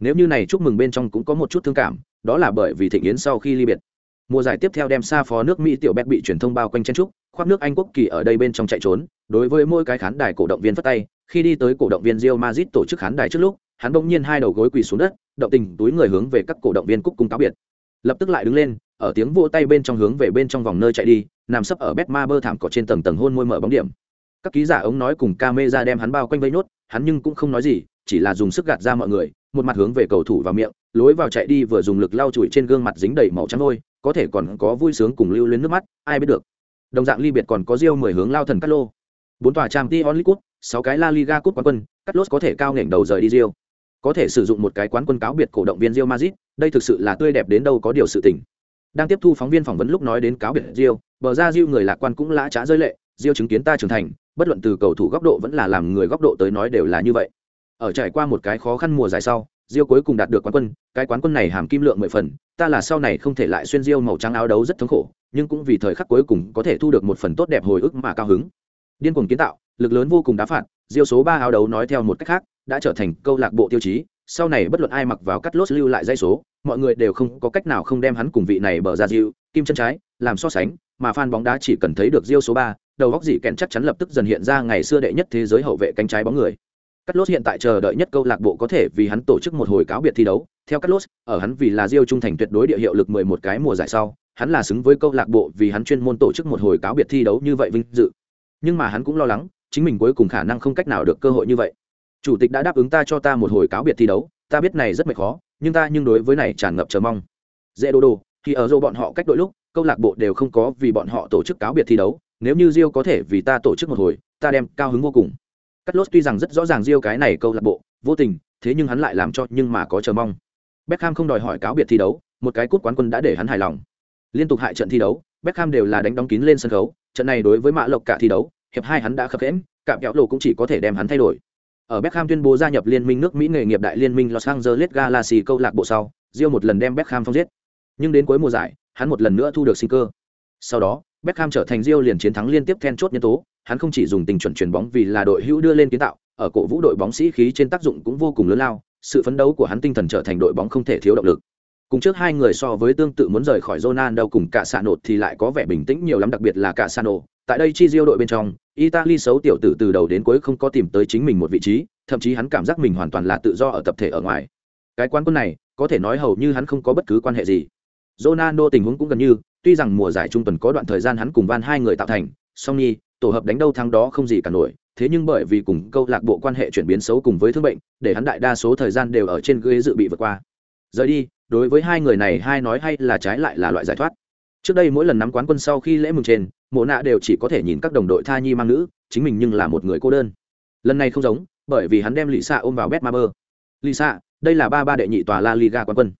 Nếu như này chúc mừng bên trong cũng có một chút thương cảm, đó là bởi vì thịnh yến sau khi ly biệt mùa giải tiếp theo đem xa phó nước mỹ tiểu bét bị truyền thông bao quanh chen trúc, khoác nước anh quốc kỳ ở đây bên trong chạy trốn, đối với mỗi cái khán đài cổ động viên phất tay, khi đi tới cổ động viên rio mazit tổ chức khán đài trước lúc, hắn bỗng nhiên hai đầu gối quỳ xuống đất, động tình túi người hướng về các cổ động viên cúc cung cáo biệt. Lập tức lại đứng lên, ở tiếng vỗ tay bên trong hướng về bên trong vòng nơi chạy đi, nằm sấp ở bét ma bơ thảm cỏ trên tầng tầng hôn môi mở bóng điểm. Các ký giả ống nói cùng ca mê ra đem hắn bao quanh vây nốt, hắn nhưng cũng không nói gì, chỉ là dùng sức gạt ra mọi người, một mặt hướng về cầu thủ vào miệng, lối vào chạy đi vừa dùng lực lau chùi trên gương mặt dính đầy màu trắng môi có thể còn có vui sướng cùng lưu luyến nước mắt ai biết được đồng dạng ly biệt còn có riêu mười hướng lao thần cắt lô bốn tòa trang t onlit cút sáu cái la liga cút quán quân cắt lốt có thể cao nghển đầu rời đi riêu có thể sử dụng một cái quán quân cáo biệt cổ động viên Real Madrid, đây thực sự là tươi đẹp đến đâu có điều sự tình. Đang tiếp thu phóng viên phỏng vấn lúc nói đến cáo biệt Real, bờ ra Real người lạc quan cũng lã trá rơi lệ, Real chứng kiến ta trưởng thành, bất luận từ cầu thủ góc độ vẫn là làm người góc độ tới nói đều là như vậy. Ở trải qua một cái khó khăn mùa giải sau, Diêu cuối cùng đạt được quán quân, cái quán quân này hàm kim lượng mười phần, ta là sau này không thể lại xuyên diêu màu trắng áo đấu rất thống khổ, nhưng cũng vì thời khắc cuối cùng có thể thu được một phần tốt đẹp hồi ức mà cao hứng. Điên cuồng kiến tạo, lực lớn vô cùng đá phạt, diêu số ba áo đấu nói theo một cách khác, đã trở thành câu lạc bộ tiêu chí, sau này bất luận ai mặc vào cắt lốt lưu lại dây số mọi người đều không có cách nào không đem hắn cùng vị này bờ ra diêu kim chân trái làm so sánh mà fan bóng đá chỉ cần thấy được diêu số ba, đầu góc gì kèn chắc chắn lập tức dần hiện ra ngày xưa đệ nhất thế giới hậu vệ cánh trái bóng người. Carlos lốt hiện tại chờ đợi nhất câu lạc bộ có thể vì hắn tổ chức một hồi cáo biệt thi đấu. Theo Carlos, lốt, ở hắn vì là Rio trung thành tuyệt đối địa hiệu lực 11 cái mùa giải sau, hắn là xứng với câu lạc bộ vì hắn chuyên môn tổ chức một hồi cáo biệt thi đấu như vậy vinh dự. Nhưng mà hắn cũng lo lắng, chính mình cuối cùng khả năng không cách nào được cơ hội như vậy. Chủ tịch đã đáp ứng ta cho ta một hồi cáo biệt thi đấu, ta biết này rất mệt khó nhưng ta nhưng đối với này tràn ngập chờ mong dễ đồ đồ thì ở đâu bọn họ cách đội lúc câu lạc bộ đều không có vì bọn họ tổ chức cáo biệt thi đấu nếu như rio có thể vì ta tổ chức một hồi ta đem cao hứng vô cùng cắt lốt tuy rằng rất rõ ràng rio cái này câu lạc bộ vô tình thế nhưng hắn lại làm cho nhưng mà có chờ mong Beckham không đòi hỏi cáo biệt thi đấu một cái cút quán quân đã để hắn hài lòng liên tục hại trận thi đấu Beckham đều là đánh đóng kín lên sân khấu trận này đối với mã lộc cả thi đấu hiệp hai hắn đã khập khiễng, cạm kẹo lộ cũng chỉ có thể đem hắn thay đổi ở Beckham tuyên bố gia nhập liên minh nước Mỹ nghề nghiệp đại liên minh Los Angeles Galaxy câu lạc bộ sau, Rio một lần đem Beckham phong giết. Nhưng đến cuối mùa giải, hắn một lần nữa thu được sinh cơ. Sau đó, Beckham trở thành Rio liền chiến thắng liên tiếp then chốt nhân tố, hắn không chỉ dùng tình chuẩn chuyền bóng vì là đội hữu đưa lên kiến tạo, ở cổ vũ đội bóng sĩ khí trên tác dụng cũng vô cùng lớn lao, sự phấn đấu của hắn tinh thần trở thành đội bóng không thể thiếu động lực. Cùng trước hai người so với tương tự muốn rời khỏi Ronaldo cùng cả Sano thì lại có vẻ bình tĩnh nhiều lắm đặc biệt là cả Sano, tại đây chi Rio đội bên trong, Italy xấu tiểu tử từ đầu đến cuối không có tìm tới chính mình một vị trí, thậm chí hắn cảm giác mình hoàn toàn là tự do ở tập thể ở ngoài. Cái quán quân này, có thể nói hầu như hắn không có bất cứ quan hệ gì. Ronaldo tình huống cũng gần như, tuy rằng mùa giải trung tuần có đoạn thời gian hắn cùng Van hai người tạo thành, song nhi, tổ hợp đánh đâu thắng đó không gì cả nổi, thế nhưng bởi vì cùng câu lạc bộ quan hệ chuyển biến xấu cùng với thương bệnh, để hắn đại đa số thời gian đều ở trên ghế dự bị vượt qua. Rời đi, đối với hai người này hai nói hay là trái lại là loại giải thoát. Trước đây mỗi lần nắm quán quân sau khi lễ mừng trên, mộ nạ đều chỉ có thể nhìn các đồng đội tha nhi mang nữ chính mình nhưng là một người cô đơn lần này không giống bởi vì hắn đem lì xạ ôm vào bet ma bơ lì xạ đây là ba ba đệ nhị tòa la liga quán quân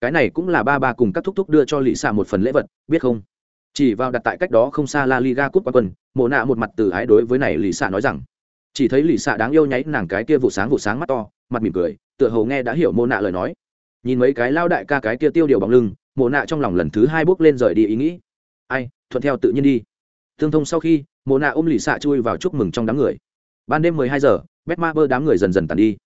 cái này cũng là ba ba cùng các thúc thúc đưa cho lì xạ một phần lễ vật biết không chỉ vào đặt tại cách đó không xa la liga cúp quá quân, mộ nạ một mặt từ ái đối với này lì xạ nói rằng, chỉ thấy lì xạ đáng yêu nháy nàng cái kia vụ sáng vụ sáng mắt to, mặt mỉm cười, tựa hồ nghe đã hiểu mộ nạ lời nói. Nhìn mấy cái lao đại ca cái kia tiêu điều bằng lưng, mộ nạ trong lòng lần thứ hai bước lên rời đi ý nghĩ. Ai, thuận theo tự nhiên đi. Tương thông sau khi, mộ nạ ôm lì xạ chui vào chúc mừng trong đám người. Ban đêm mười hai giờ bét ma bơ đám người dần dần tàn đi.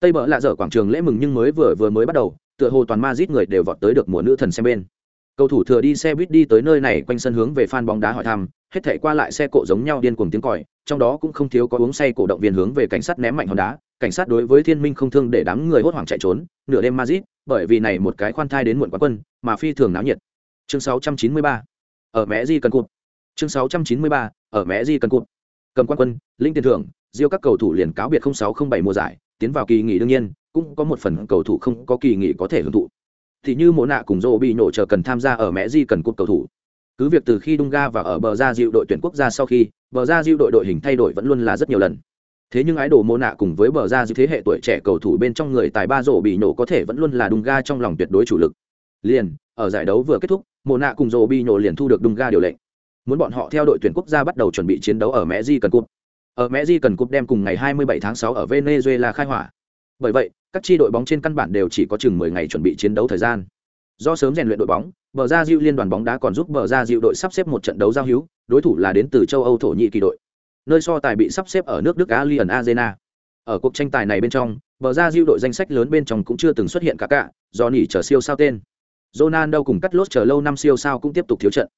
Tây bờ lạ dở quảng trường lễ mừng nhưng mới vừa vừa mới bắt đầu, tựa hồ toàn ma giết người đều vọt tới được mùa nữ thần xem bên cầu thủ thừa đi xe buýt đi tới nơi này quanh sân hướng về fan bóng đá hỏi thăm, hết thể qua lại xe cộ giống nhau điên cuồng tiếng còi, trong đó cũng không thiếu có uống say cổ động viên hướng về cảnh sát ném mạnh hòn đá, cảnh sát đối với thiên minh không thương để đám người hốt hoảng chạy trốn, nửa đêm mazit bởi vì này một cái khoan thai đến muộn quá quân, mà phi thường náo nhiệt. Chương 693 ở mẹ di cần cụt chương 693 ở mẹ di cần cụt cầm quan quân, linh tiền thưởng, diêu các cầu thủ liền cáo biệt 0607 mùa giải, tiến vào kỳ nghỉ đương nhiên, cũng có một phần cầu thủ không có kỳ nghỉ có thể hưởng thụ thì như mộ nạ cùng dô bị nổ chờ cần tham gia ở mẹ di cần cúp cầu thủ. Cứ việc từ khi Đung Ga và ở bờ ra dịu đội tuyển quốc gia sau khi, bờ ra dịu đội đội hình thay đổi vẫn luôn là rất nhiều lần. Thế nhưng ái đồ mô nạ cùng với bờ ra dịu thế hệ tuổi trẻ cầu thủ bên trong người tài ba rổ bị nổ có thể vẫn luôn là Đung Ga trong lòng tuyệt đối chủ lực. Liền, ở giải đấu vừa kết thúc mô nạ cùng rổ bị nổ liền thu được Đung Ga điều lệnh. Muốn bọn họ theo đội tuyển quốc gia bắt đầu chuẩn bị chiến đấu ở mẹ di cần cúp. Ở mẹ di cần cúp đem cùng ngày 27 tháng 6 ở venezuela khai hỏa bởi vậy, các tri đội bóng trên căn bản đều chỉ có chừng 10 ngày chuẩn bị chiến đấu thời gian. Do sớm rèn luyện đội bóng, bờ ra diệu liên đoàn bóng đá còn giúp bờ ra diệu đội sắp xếp một trận đấu giao hữu, đối thủ là đến từ châu âu thổ nhĩ kỳ đội. Nơi so tài bị sắp xếp ở nước đức alien arena. Ở cuộc tranh tài này bên trong, bờ ra diệu đội danh sách lớn bên trong cũng chưa từng xuất hiện cả cả, do nỉ chờ siêu sao tên. Ronaldo cùng cắt lốt chờ lâu năm siêu sao cũng tiếp tục thiếu trận.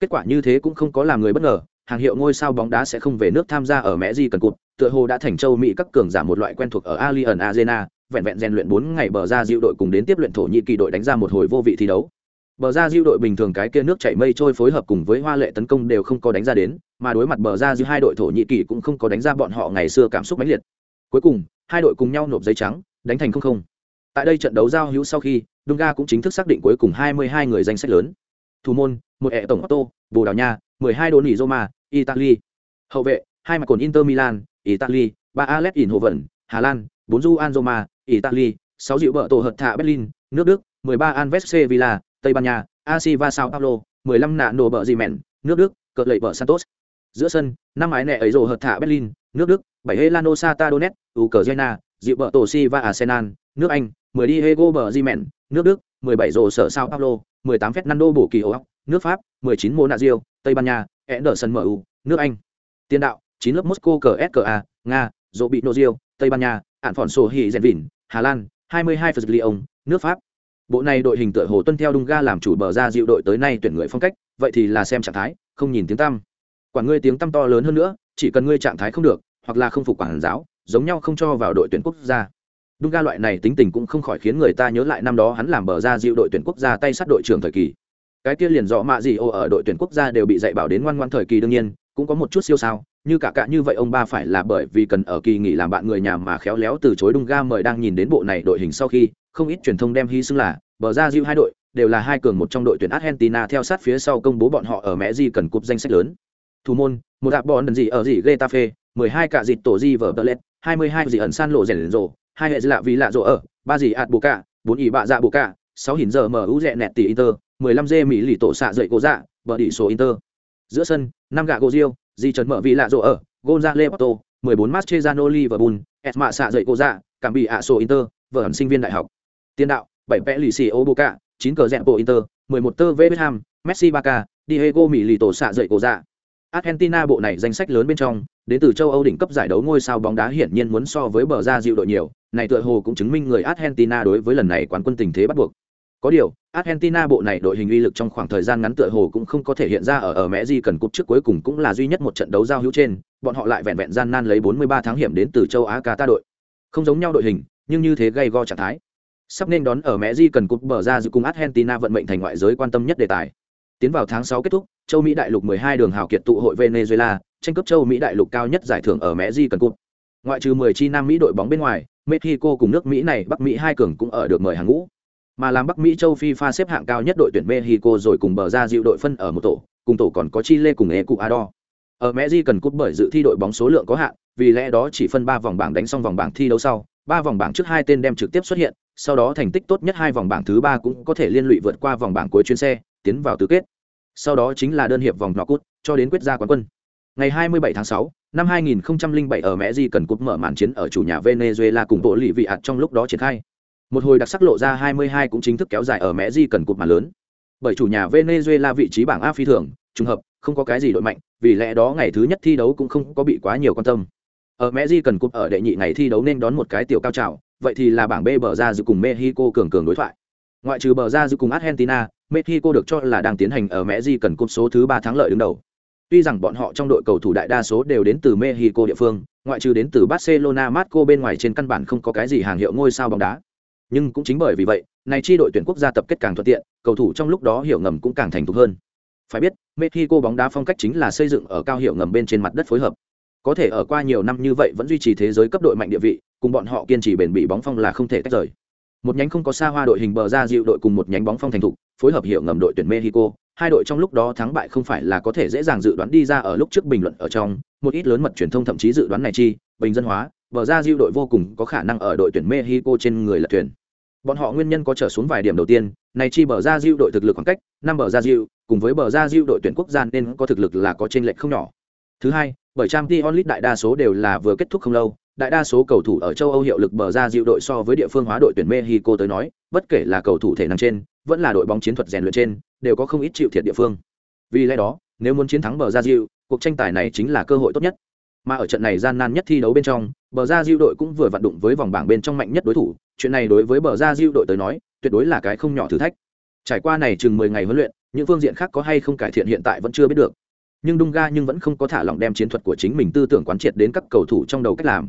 Kết quả như thế cũng không có làm người bất ngờ, hàng hiệu ngôi sao bóng đá sẽ không về nước tham gia ở mẹ gì cần cụt tựa hồ đã thành châu mỹ các cường giả một loại quen thuộc ở alien arena vẹn vẹn rèn luyện bốn ngày bờ ra diệu đội cùng đến tiếp luyện thổ nhĩ kỳ đội đánh ra một hồi vô vị thi đấu. Bờ ra diệu đội bình thường cái kia nước chảy mây trôi phối hợp cùng với hoa lệ tấn công đều không có đánh ra đến mà đối mặt bờ ra diệu hai đội thổ nhĩ kỳ cũng không có đánh ra bọn họ ngày xưa cảm xúc mãnh liệt. Cuối cùng hai đội cùng nhau nộp giấy trắng đánh thành không không. Tại đây trận đấu giao hữu sau khi Dunga cũng chính thức xác định cuối cùng 22 người danh sách lớn. Thủ môn một hệ tổng Otto, Bồ Đào Nha 12 đồn Roma Italy. Hậu vệ hai mặt cồn Inter Milan Italy ba Alex Inhoven Hà Lan bốn Juan Roma Italy, 6 dịu bờ tổ hợp thạ Berlin, nước Đức, 13 Anves Sevilla, Tây Ban Nha, Asiva Sao Paulo, 15 nạ nổ bờ dì mẹn, nước Đức, cợt lệ bờ Santos. Giữa sân, năm ái nẹ ấy rồ hợp thạ Berlin, nước Đức, 7 Helano Sata Donetsk, Ukraine, dịu bờ tổ Siva Arsenal, nước Anh, 10 Diego bờ dì mẹn, nước Đức, 17 rồ sở Sao Paulo, 18 Fernando bổ kỳ ốc, nước Pháp, 19 diêu Tây Ban Nha, Anderson MU, nước Anh. Tiền đạo, chín lớp Moscow CSKA, Nga, Dỗ bị Nozio, Tây Ban Nha, ạn phỏn sổ hỉ rèn vỉn hà lan 22 phật lyon nước pháp. Bộ này đội hình tựa hồ tuân theo đung ga làm chủ bờ ra dịu đội tới nay tuyển người phong cách vậy thì là xem trạng thái không nhìn tiếng tăm. Quản ngươi tiếng tăm to lớn hơn nữa chỉ cần ngươi trạng thái không được hoặc là không phục quản giáo giống nhau không cho vào đội tuyển quốc gia. Đung ga loại này tính tình cũng không khỏi khiến người ta nhớ lại năm đó hắn làm bờ ra dịu đội tuyển quốc gia tay sát đội trưởng thời kỳ. Cái kia liền rõ mạ gì ô ở đội tuyển quốc gia đều bị dạy bảo đến ngoan ngoan thời kỳ đương nhiên cũng có một chút siêu sao, như cả cả như vậy ông ba phải là bởi vì cần ở kỳ nghỉ làm bạn người nhà mà khéo léo từ chối đung ga mời đang nhìn đến bộ này đội hình sau khi, không ít truyền thông đem hy xưng là bờ ra diêu hai đội, đều là hai cường một trong đội tuyển argentina theo sát phía sau công bố bọn họ ở mẹ di cần cúp danh sách lớn. Thủ môn, một đạp bòn đần gì ở gì getafe 12 cả dịt tổ di vở bờ 22 gì ẩn san lộ rèn rộ, hai hệ lạ vì lạ rộ ở, ba gì ạt bù cả, bốn ỉ bạ dạ bù cả, sáu hình giờ mở ú rẹ nẹt tỷ inter 15 dê mỹ lì tổ xạ dậy cố dạ bờ đỉ số inter. Giữa sân năm gạ gô diêu di trần mở vị lạ rộ ở gonzale porto 14 mastrezano liverpool esma xạ dậy cô dạ cảm bị ạ sổ inter, vợ hẳn sinh viên đại học. Tiền đạo, bảy vẽ lì xì ô boca chín cờ rẽn bộ inter 11 tơ vê ham, messi baka diego mỹ lì tổ xạ dậy cô dạ. Argentina bộ này danh sách lớn bên trong, đến từ châu âu đỉnh cấp giải đấu ngôi sao bóng đá hiển nhiên muốn so với bờ ra dịu đội nhiều, này tựa hồ cũng chứng minh người argentina đối với lần này quán quân tình thế bắt buộc có điều, Argentina bộ này đội hình uy lực trong khoảng thời gian ngắn tựa hồ cũng không có thể hiện ra ở ở Mẹ Di cần cúp trước cuối cùng cũng là duy nhất một trận đấu giao hữu trên, bọn họ lại vẹn vẹn gian nan lấy 43 tháng hiểm đến từ châu Á Qatar đội. Không giống nhau đội hình, nhưng như thế gây go trạng thái. Sắp nên đón ở Mẹ Di cần cúp bờ ra dự cùng Argentina vận mệnh thành ngoại giới quan tâm nhất đề tài. Tiến vào tháng 6 kết thúc, châu Mỹ đại lục 12 đường hào kiệt tụ hội Venezuela, tranh cướp châu Mỹ đại lục cao nhất giải thưởng ở Mẹ Di cần cúp. Ngoại trừ 10 chi Nam Mỹ đội bóng bên ngoài, Mexico cùng nước Mỹ này Bắc Mỹ hai cường cũng ở được mời hàng ngũ mà làm Bắc Mỹ châu Phi pha xếp hạng cao nhất đội tuyển Mexico rồi cùng bờ ra dịu đội phân ở một tổ, cùng tổ còn có Chile cùng Ecuador. Ở Mexico cần cúp bởi dự thi đội bóng số lượng có hạn, vì lẽ đó chỉ phân ba vòng bảng đánh xong vòng bảng thi đấu sau, ba vòng bảng trước hai tên đem trực tiếp xuất hiện, sau đó thành tích tốt nhất hai vòng bảng thứ ba cũng có thể liên lụy vượt qua vòng bảng cuối chuyến xe, tiến vào tứ kết. sau đó chính là đơn hiệp vòng nọ cút cho đến quyết gia quán quân ngày 27 tháng 6, năm 2007 ở Mẹ Di cần cúp mở màn chiến ở chủ nhà Venezuela cùng bộ lì vị ạt trong lúc đó triển khai một hồi đặc sắc lộ ra 22 cũng chính thức kéo dài ở Mẹ Di cần cột mà lớn. Bởi chủ nhà Venezuela vị trí bảng A phi thường, trùng hợp, không có cái gì đội mạnh, vì lẽ đó ngày thứ nhất thi đấu cũng không có bị quá nhiều quan tâm. Ở Mẹ Di cần cột ở đệ nhị ngày thi đấu nên đón một cái tiểu cao trào, vậy thì là bảng B bờ ra giữa cùng Mexico cường cường đối thoại. Ngoại trừ bờ ra giữa cùng Argentina, Mexico được cho là đang tiến hành ở Mẹ Di cần cột số thứ ba thắng lợi đứng đầu. Tuy rằng bọn họ trong đội cầu thủ đại đa số đều đến từ Mexico địa phương, ngoại trừ đến từ Barcelona Marco bên ngoài trên căn bản không có cái gì hàng hiệu ngôi sao bóng đá nhưng cũng chính bởi vì vậy, này chi đội tuyển quốc gia tập kết càng thuận tiện, cầu thủ trong lúc đó hiểu ngầm cũng càng thành thục hơn. Phải biết, Mexico bóng đá phong cách chính là xây dựng ở cao hiệu ngầm bên trên mặt đất phối hợp. Có thể ở qua nhiều năm như vậy vẫn duy trì thế giới cấp đội mạnh địa vị, cùng bọn họ kiên trì bền bỉ bóng phong là không thể tách rời. Một nhánh không có xa hoa đội hình bờ ra dịu đội cùng một nhánh bóng phong thành thục, phối hợp hiệu ngầm đội tuyển mexico, hai đội trong lúc đó thắng bại không phải là có thể dễ dàng dự đoán đi ra ở lúc trước bình luận ở trong, một ít lớn mật truyền thông thậm chí dự đoán này chi, bình dân hóa, bờ ra dịu đội vô cùng có khả năng ở đội tuyển mexico trên người lật thuyền bọn họ nguyên nhân có trở xuống vài điểm đầu tiên này chi bờ ra dịu đội thực lực khoảng cách năm bờ ra dịu cùng với bờ ra dịu đội tuyển quốc gia nên có thực lực là có trên lệch không nhỏ thứ hai bởi trang t onlit đại đa số đều là vừa kết thúc không lâu đại đa số cầu thủ ở châu Âu hiệu lực bờ ra dịu đội so với địa phương hóa đội tuyển Mexico tới nói, bất kể là cầu thủ thể năng trên, vẫn là đội bóng chiến thuật rèn luyện trên, đều có không ít chịu thiệt địa phương. Vì lẽ đó, nếu muốn chiến thắng bờ ra dịu, cuộc tranh tài này chính là cơ hội tốt nhất. Mà ở trận này gian nan nhất thi đấu bên trong, bờ ra diêu đội cũng vừa vận đụng với vòng bảng bên trong mạnh nhất đối thủ, chuyện này đối với bờ ra diêu đội tới nói, tuyệt đối là cái không nhỏ thử thách. Trải qua này chừng 10 ngày huấn luyện, những phương diện khác có hay không cải thiện hiện tại vẫn chưa biết được. Nhưng Dunga nhưng vẫn không có thả lỏng đem chiến thuật của chính mình tư tưởng quán triệt đến các cầu thủ trong đầu cách làm.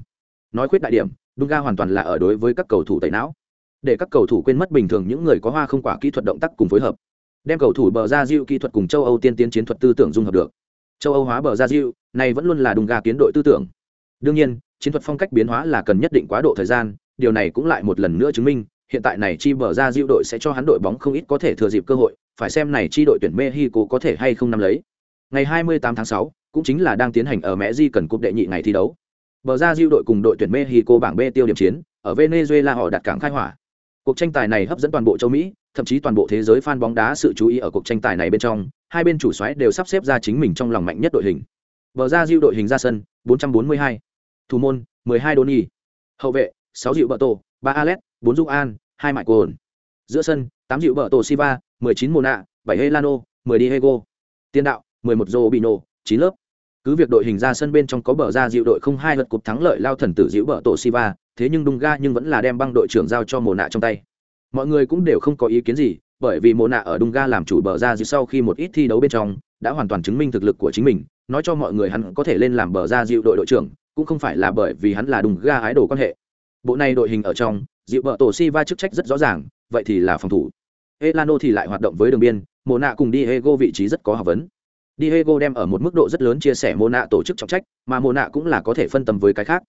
Nói khuyết đại điểm Dunga hoàn toàn là ở đối với các cầu thủ tẩy não. Để các cầu thủ quên mất bình thường những người có hoa không quả kỹ thuật động tác cùng phối hợp. Đem cầu thủ bờ ra diệu kỹ thuật cùng châu âu tiên tiến chiến thuật tư tưởng dung hợp được châu âu hóa bờ gia diệu này vẫn luôn là Dunga kiến đội tư tưởng. Đương nhiên chiến thuật phong cách biến hóa là cần nhất định quá độ thời gian điều này cũng lại một lần nữa chứng minh hiện tại này chi bờ ra diệu đội sẽ cho hắn đội bóng không ít có thể thừa dịp cơ hội phải xem này chi đội tuyển mexico có thể hay không nắm lấy. Ngày 28 tháng 6, cũng chính là đang tiến hành ở mẹ di cần cúp đệ nhị ngày thi đấu. Bờ ra diệu đội cùng đội tuyển Mexico bảng B tiêu điểm chiến, ở Venezuela họ đặt cảng khai hỏa. Cuộc tranh tài này hấp dẫn toàn bộ châu Mỹ, thậm chí toàn bộ thế giới fan bóng đá sự chú ý ở cuộc tranh tài này bên trong, hai bên chủ soái đều sắp xếp ra chính mình trong lòng mạnh nhất đội hình. Bờ ra diêu đội hình ra sân, 442. Thủ môn, 12 Doni. Hậu vệ, 6 dịu bờ tổ, 3 Alex, 4 Dung An, 2 Mại Cồn. Giữa sân, 8 dịu bờ tổ Siva, 19 Mona, 7 Helano, 10 Diego. Tiền đạo, 11 Robino, 9 lớp cứ việc đội hình ra sân bên trong có bờ ra dịu đội không hai lượt cục thắng lợi lao thần tử dịu bờ tổ siva thế nhưng Dunga ga nhưng vẫn là đem băng đội trưởng giao cho mona trong tay mọi người cũng đều không có ý kiến gì bởi vì mồ nạ ở đung ga làm chủ bờ ra dịu sau khi một ít thi đấu bên trong đã hoàn toàn chứng minh thực lực của chính mình nói cho mọi người hắn có thể lên làm bờ ra dịu đội đội trưởng cũng không phải là bởi vì hắn là đung ga ái đồ quan hệ. Bộ này đội hình ở trong dịu bờ tổ siva chức trách rất rõ ràng vậy thì là phòng thủ. Elano thì lại hoạt động với đường biên mồ nạ cùng đi diego vị trí rất có học vấn. Diego đem ở một mức độ rất lớn chia sẻ Mona tổ chức trọng trách, mà Mona cũng là có thể phân tâm với cái khác.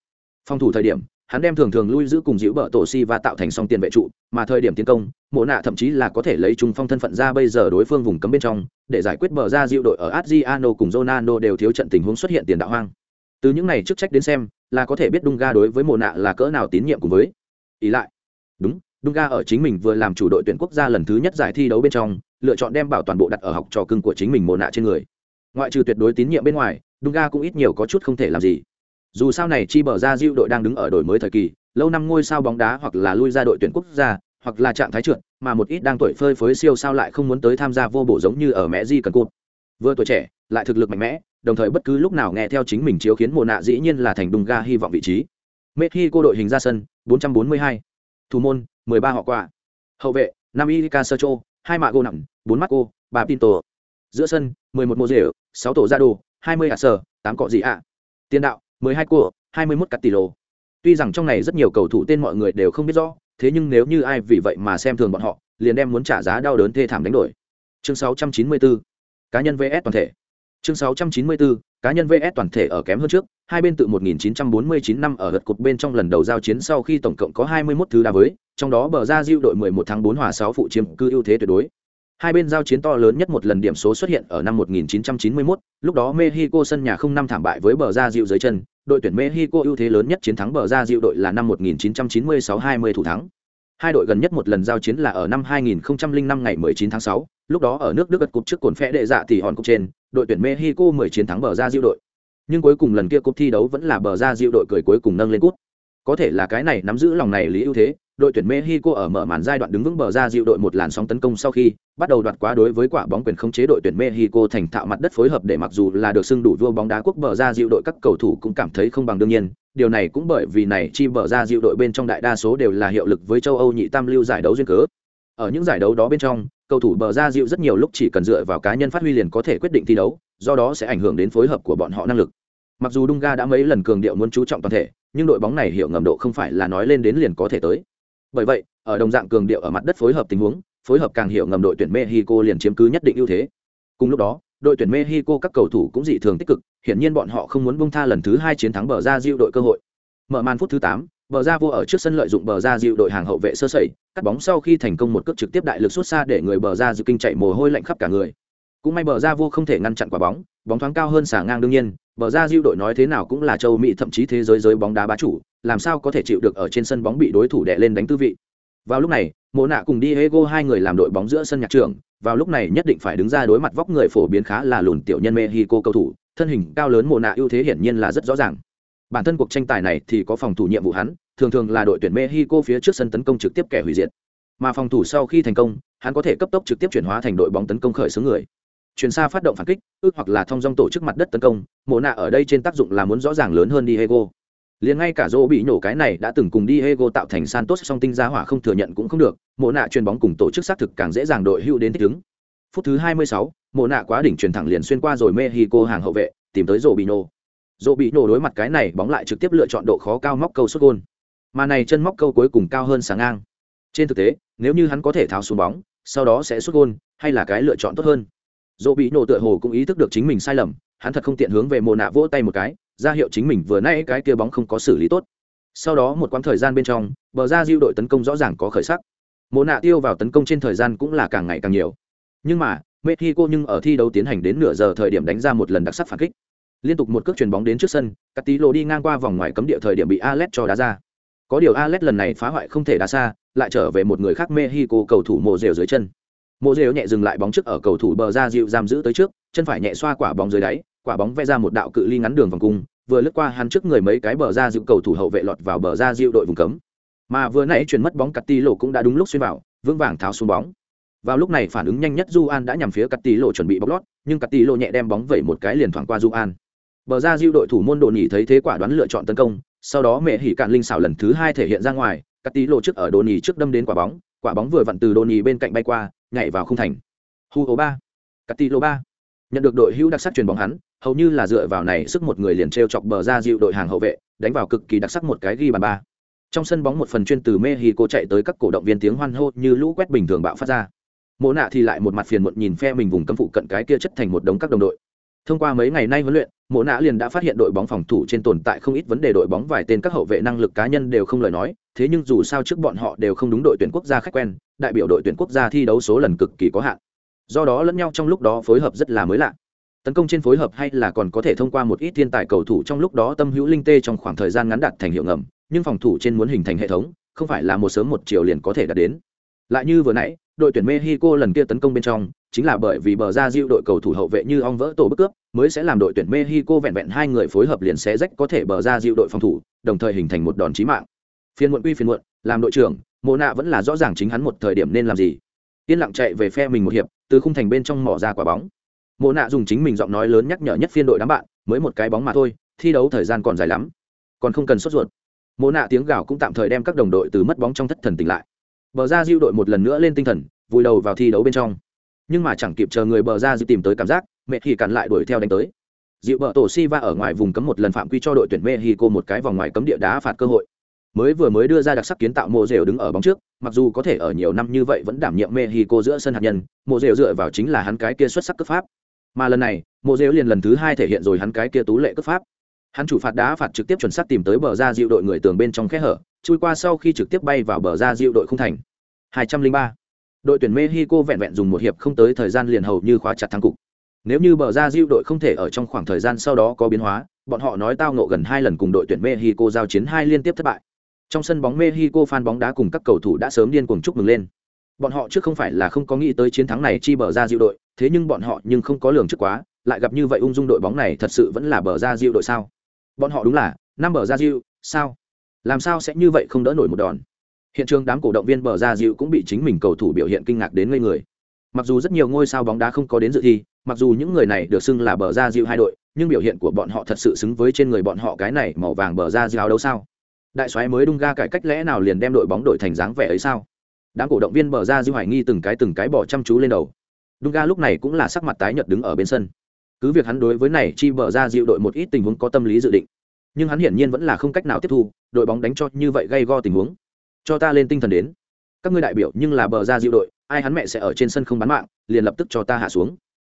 Phòng thủ thời điểm, hắn đem thường thường lui giữ cùng giữ bờ tổ si và tạo thành song tiền vệ trụ, mà thời điểm tiến công, Mộ Nạ thậm chí là có thể lấy trung phong thân phận ra bây giờ đối phương vùng cấm bên trong, để giải quyết bờ ra dịu đội ở Adriano cùng Ronaldo đều thiếu trận tình huống xuất hiện tiền đạo hoang. Từ những này chức trách đến xem, là có thể biết Dunga đối với Mộ Nạ là cỡ nào tín nhiệm cùng với. Ý lại, đúng, Dunga ở chính mình vừa làm chủ đội tuyển quốc gia lần thứ nhất giải thi đấu bên trong, lựa chọn đem bảo toàn bộ đặt ở học trò cưng của chính mình Mộ Nạ trên người ngoại trừ tuyệt đối tín nhiệm bên ngoài Dunga cũng ít nhiều có chút không thể làm gì dù sao này chi bờ ra diệu đội đang đứng ở đổi mới thời kỳ lâu năm ngôi sao bóng đá hoặc là lui ra đội tuyển quốc gia hoặc là trạng thái trượt mà một ít đang tuổi phơi phới siêu sao lại không muốn tới tham gia vô bổ giống như ở mẹ di cần cụt. Vừa tuổi trẻ lại thực lực mạnh mẽ đồng thời bất cứ lúc nào nghe theo chính mình chiếu khiến mồ nạ dĩ nhiên là thành đùng ga hy vọng vị trí. Mexico đội hình ra sân 442. thủ môn 13 họ quả, hậu vệ nam Ilica Sergio, hai mạ gô nặng bốn mắt cô bà pinto. Giữa sân 11 mô rể sáu tổ ra đồ hai mươi ạ tám cọ gì ạ. Tiền đạo mười hai cua hai mươi mốt cắt tỷ lô tuy rằng trong này rất nhiều cầu thủ tên mọi người đều không biết rõ thế nhưng nếu như ai vì vậy mà xem thường bọn họ liền đem muốn trả giá đau đớn thê thảm đánh đổi. Chương 694 cá nhân vs toàn thể. Chương 694 cá nhân vs toàn thể ở kém hơn trước hai bên tự 1949 năm ở gật cột bên trong lần đầu giao chiến sau khi tổng cộng có 21 thứ đá với trong đó bờ ra diêu đội 11 tháng 4 hòa 6 phụ chiếm cư ưu thế tuyệt đối. Hai bên giao chiến to lớn nhất một lần điểm số xuất hiện ở năm 1991, lúc đó Mexico sân nhà không năm thảm bại với bờ ra dịu dưới chân, đội tuyển Mexico ưu thế lớn nhất chiến thắng bờ ra dịu đội là năm 1996-20 thủ thắng. hai đội gần nhất một lần giao chiến là ở năm 2005 ngày 19 tháng 6, lúc đó ở nước Đức gật cúp trước cồn phẽ đệ dạ tỷ hòn cúp trên, đội tuyển Mexico 10 chiến thắng bờ ra diệu đội. Nhưng cuối cùng lần kia cúp thi đấu vẫn là bờ ra diệu đội cười cuối cùng nâng lên cúp. Có thể là cái này nắm giữ lòng này lý ưu thế, đội tuyển Mexico ở mở màn giai đoạn đứng vững bờ ra dịu đội một làn sóng tấn công sau khi bắt đầu đoạt quá đối với quả bóng quyền không chế đội tuyển Mexico thành thạo mặt đất phối hợp để mặc dù là được xưng đủ vua bóng đá quốc bờ ra dịu đội các cầu thủ cũng cảm thấy không bằng đương nhiên, điều này cũng bởi vì này chi bờ ra dịu đội bên trong đại đa số đều là hiệu lực với châu Âu nhị tam lưu giải đấu duyên cớ. Ở những giải đấu đó bên trong, cầu thủ bờ ra dịu rất nhiều lúc chỉ cần dựa vào cá nhân phát huy liền có thể quyết định thi đấu, do đó sẽ ảnh hưởng đến phối hợp của bọn họ năng lực. Mặc dù Dunga đã mấy lần cường điệu muốn chú trọng toàn thể, nhưng đội bóng này hiểu ngầm độ không phải là nói lên đến liền có thể tới. Bởi vậy, ở đồng dạng cường điệu ở mặt đất phối hợp tình huống, phối hợp càng hiểu ngầm đội tuyển Mexico liền chiếm cứ nhất định ưu thế. Cùng lúc đó, đội tuyển Mexico các cầu thủ cũng dị thường tích cực, hiển nhiên bọn họ không muốn buông tha lần thứ hai chiến thắng bờ ra Diệu đội cơ hội. Mở màn phút thứ 8, bờ ra vô ở trước sân lợi dụng bờ ra Diệu đội hàng hậu vệ sơ sẩy, cắt bóng sau khi thành công một cước trực tiếp đại lực xuất xa để người bờ ra Diệu kinh chạy mồ hôi lạnh khắp cả người. Cũng may bờ ra vô không thể ngăn chặn quả bóng, bóng thoáng cao hơn xả ngang đương nhiên, bờ ra Diệu đội nói thế nào cũng là châu Mỹ thậm chí thế giới giới bóng đá bá chủ, làm sao có thể chịu được ở trên sân bóng bị đối thủ đè lên đánh tư vị? Vào lúc này, mộ nạ cùng Diego hai người làm đội bóng giữa sân nhạc trường vào lúc này nhất định phải đứng ra đối mặt vóc người phổ biến khá là lùn tiểu nhân mexico cầu thủ, thân hình cao lớn mộ nạ ưu thế hiển nhiên là rất rõ ràng. Bản thân cuộc tranh tài này thì có phòng thủ nhiệm vụ hắn, thường thường là đội tuyển mexico phía trước sân tấn công trực tiếp kẻ hủy diệt. Mà phòng thủ sau khi thành công, hắn có thể cấp tốc trực tiếp chuyển hóa thành đội bóng tấn công khởi xướng người. Chuyển xa phát động phản kích, ước hoặc là thông dong tổ chức mặt đất tấn công, mộ nạ ở đây trên tác dụng là muốn rõ ràng lớn hơn Diego liền ngay cả dỗ bị nổ cái này đã từng cùng đi Diego tạo thành Santos song tinh gia hỏa không thừa nhận cũng không được, mộ nạ chuyền bóng cùng tổ chức xác thực càng dễ dàng đội hưu đến thích ứng. Phút thứ 26, mộ nạ quá đỉnh truyền thẳng liền xuyên qua rồi Mexico hàng hậu vệ, tìm tới dỗ bị nổ. Dỗ bị nổ đối mặt cái này bóng lại trực tiếp lựa chọn độ khó cao móc câu xuất gôn. Mà này chân móc câu cuối cùng cao hơn sáng ngang. Trên thực tế, nếu như hắn có thể tháo xuống bóng, sau đó sẽ xuất gôn, hay là cái lựa chọn tốt hơn. Dỗ bị nổ tựa hồ cũng ý thức được chính mình sai lầm, hắn thật không tiện hướng về mộ nạ vỗ tay một cái, ra hiệu chính mình vừa nãy cái kia bóng không có xử lý tốt. Sau đó một quãng thời gian bên trong, bờ ra diêu đội tấn công rõ ràng có khởi sắc. Mộ nạ tiêu vào tấn công trên thời gian cũng là càng ngày càng nhiều. Nhưng mà, mexico nhưng ở thi đấu tiến hành đến nửa giờ thời điểm đánh ra một lần đặc sắc phản kích. Liên tục một cước chuyền bóng đến trước sân cắt tí lộ đi ngang qua vòng ngoài cấm địa thời điểm bị alex cho đá ra. Có điều alex lần này phá hoại không thể đá xa, lại trở về một người khác mexico cầu thủ mộ rều dưới chân. Mộ rều nhẹ dừng lại bóng trước ở cầu thủ bờ ra diệu giam giữ tới trước, chân phải nhẹ xoa quả bóng dưới đáy, quả bóng vẽ ra một đạo cự ly ngắn đường vòng cung vừa lướt qua hắn trước người mấy cái bờ ra dịu cầu thủ hậu vệ lọt vào bờ ra dịu đội vùng cấm. Mà vừa nãy chuyển mất bóng cắt tí lộ cũng đã đúng lúc xuyên vào, vững vàng tháo xuống bóng. Vào lúc này phản ứng nhanh nhất du an đã nhằm phía cắt tí lộ chuẩn bị bóc lót, nhưng cắt tí lộ nhẹ đem bóng vẩy một cái liền thoảng qua du an bờ ra dịu đội thủ môn đồ nhỉ thấy thế quả đoán lựa chọn tấn công, sau đó mẹ hỉ cạn linh xảo lần thứ hai thể hiện ra ngoài cắt tí lộ trước ở đồ nhỉ trước đâm đến quả bóng quả bóng vừa vặn từ đồ nhỉ bên cạnh bay qua, nhảy vào không thành. Hu ố ba. Cắt tí lộ ba nhận được đội hữu đặc sắc truyền bóng hắn, hầu như là dựa vào này sức một người liền t chọc bờ ra dịu đội hàng hậu vệ, đánh vào cực kỳ đặc sắc một cái ghi bàn ba. Trong sân bóng một phần chuyên từ mexico chạy tới các cổ động viên tiếng hoan hô như lũ quét bình thường bạo phát ra. Mộ nạ thì lại một mặt phiền muộn nhìn phe mình vùng cấm phụ cận cái kia chất thành một đống các đồng đội. Thông qua mấy ngày nay huấn luyện, mộ nạ liền đã phát hiện đội bóng phòng thủ trên tồn tại không ít vấn đề đội bóng vài tên các hậu vệ năng lực cá nhân đều không lời nói, thế nhưng dù sao trước bọn họ đều không đúng đội tuyển quốc gia khách quen, đại biểu đội tuyển quốc gia thi đấu số lần cực kỳ có hạn do đó lẫn nhau trong lúc đó phối hợp rất là mới lạ. Tấn công trên phối hợp hay là còn có thể thông qua một ít thiên tài cầu thủ trong lúc đó tâm hữu linh tê trong khoảng thời gian ngắn đạt thành hiệu ngầm, nhưng phòng thủ trên muốn hình thành hệ thống, không phải là một sớm một chiều liền có thể đạt đến. Lại như vừa nãy, đội tuyển mexico lần kia tấn công bên trong, chính là bởi vì bờ ra diệu đội cầu thủ hậu vệ như ong vỡ tổ bức cướp, mới sẽ làm đội tuyển mexico vẹn vẹn hai người phối hợp liền xé rách có thể bờ ra diệu đội phòng thủ, đồng thời hình thành một đòn chí mạng. Phiên muộn quy phiên muộn, làm đội trưởng mộ nạ vẫn là rõ ràng chính hắn một thời điểm nên làm gì yên lặng chạy về phe mình một hiệp, từ khung thành bên trong mỏ ra quả bóng. Mộ nạ dùng chính mình giọng nói lớn nhắc nhở nhất phiên đội đám bạn, mới một cái bóng mà thôi, thi đấu thời gian còn dài lắm, còn không cần sốt ruột. Mộ nạ tiếng gào cũng tạm thời đem các đồng đội từ mất bóng trong thất thần tỉnh lại. Bờ ra diêu đội một lần nữa lên tinh thần, vùi đầu vào thi đấu bên trong. Nhưng mà chẳng kịp chờ người bờ ra diêu tìm tới cảm giác, mẹ thì cản lại đuổi theo đánh tới. Dịu bờ tổ si va ở ngoài vùng cấm một lần phạm quy cho đội tuyển mexico một cái vòng ngoài cấm địa đá phạt cơ hội mới vừa mới đưa ra đặc sắc kiến tạo mộ rều đứng ở bóng trước, mặc dù có thể ở nhiều năm như vậy vẫn đảm nhiệm mexico giữa sân hạt nhân, mộ rều dựa vào chính là hắn cái kia xuất sắc cấp pháp. Mà lần này, mộ rều liền lần thứ hai thể hiện rồi hắn cái kia tú lệ cấp pháp. Hắn chủ phạt đá phạt trực tiếp chuẩn xác tìm tới bờ ra diệu đội người tường bên trong kẽ hở, chui qua sau khi trực tiếp bay vào bờ ra diệu đội không thành. 203. đội tuyển mexico vẹn vẹn dùng một hiệp không tới thời gian liền hầu như khóa chặt thắng cục. Nếu như bờ ra diệu đội không thể ở trong khoảng thời gian sau đó có biến hóa, bọn họ nói tao nộ gần hai lần cùng đội tuyển mexico giao chiến hai liên tiếp thất bại trong sân bóng mexico fan bóng đá cùng các cầu thủ đã sớm điên cuồng chúc mừng lên. Bọn họ trước không phải là không có nghĩ tới chiến thắng này chi bờ ra diệu đội, thế nhưng bọn họ nhưng không có lường trước quá, lại gặp như vậy ung dung đội bóng này thật sự vẫn là bờ ra diệu đội sao? Bọn họ đúng là, năm bờ ra diệu sao? Làm sao sẽ như vậy không đỡ nổi một đòn? Hiện trường đám cổ động viên bờ ra diệu cũng bị chính mình cầu thủ biểu hiện kinh ngạc đến ngây người. Mặc dù rất nhiều ngôi sao bóng đá không có đến dự thi, mặc dù những người này được xưng là bờ ra diệu hai đội, nhưng biểu hiện của bọn họ thật sự xứng với trên người bọn họ cái này màu vàng bờ ra diệu đâu sao? Đại soái mới đung ga cải cách lẽ nào liền đem đội bóng đội thành dáng vẻ ấy sao? Đám cổ động viên bờ ra dư hoài nghi từng cái từng cái bỏ chăm chú lên đầu. Đung ga lúc này cũng là sắc mặt tái nhợt đứng ở bên sân. Cứ việc hắn đối với này chi bờ ra diệu đội một ít tình huống có tâm lý dự định, nhưng hắn hiển nhiên vẫn là không cách nào tiếp thu, đội bóng đánh cho như vậy gây go tình huống. Cho ta lên tinh thần đến. Các ngươi đại biểu nhưng là bờ ra diệu đội, ai hắn mẹ sẽ ở trên sân không bán mạng, liền lập tức cho ta hạ xuống.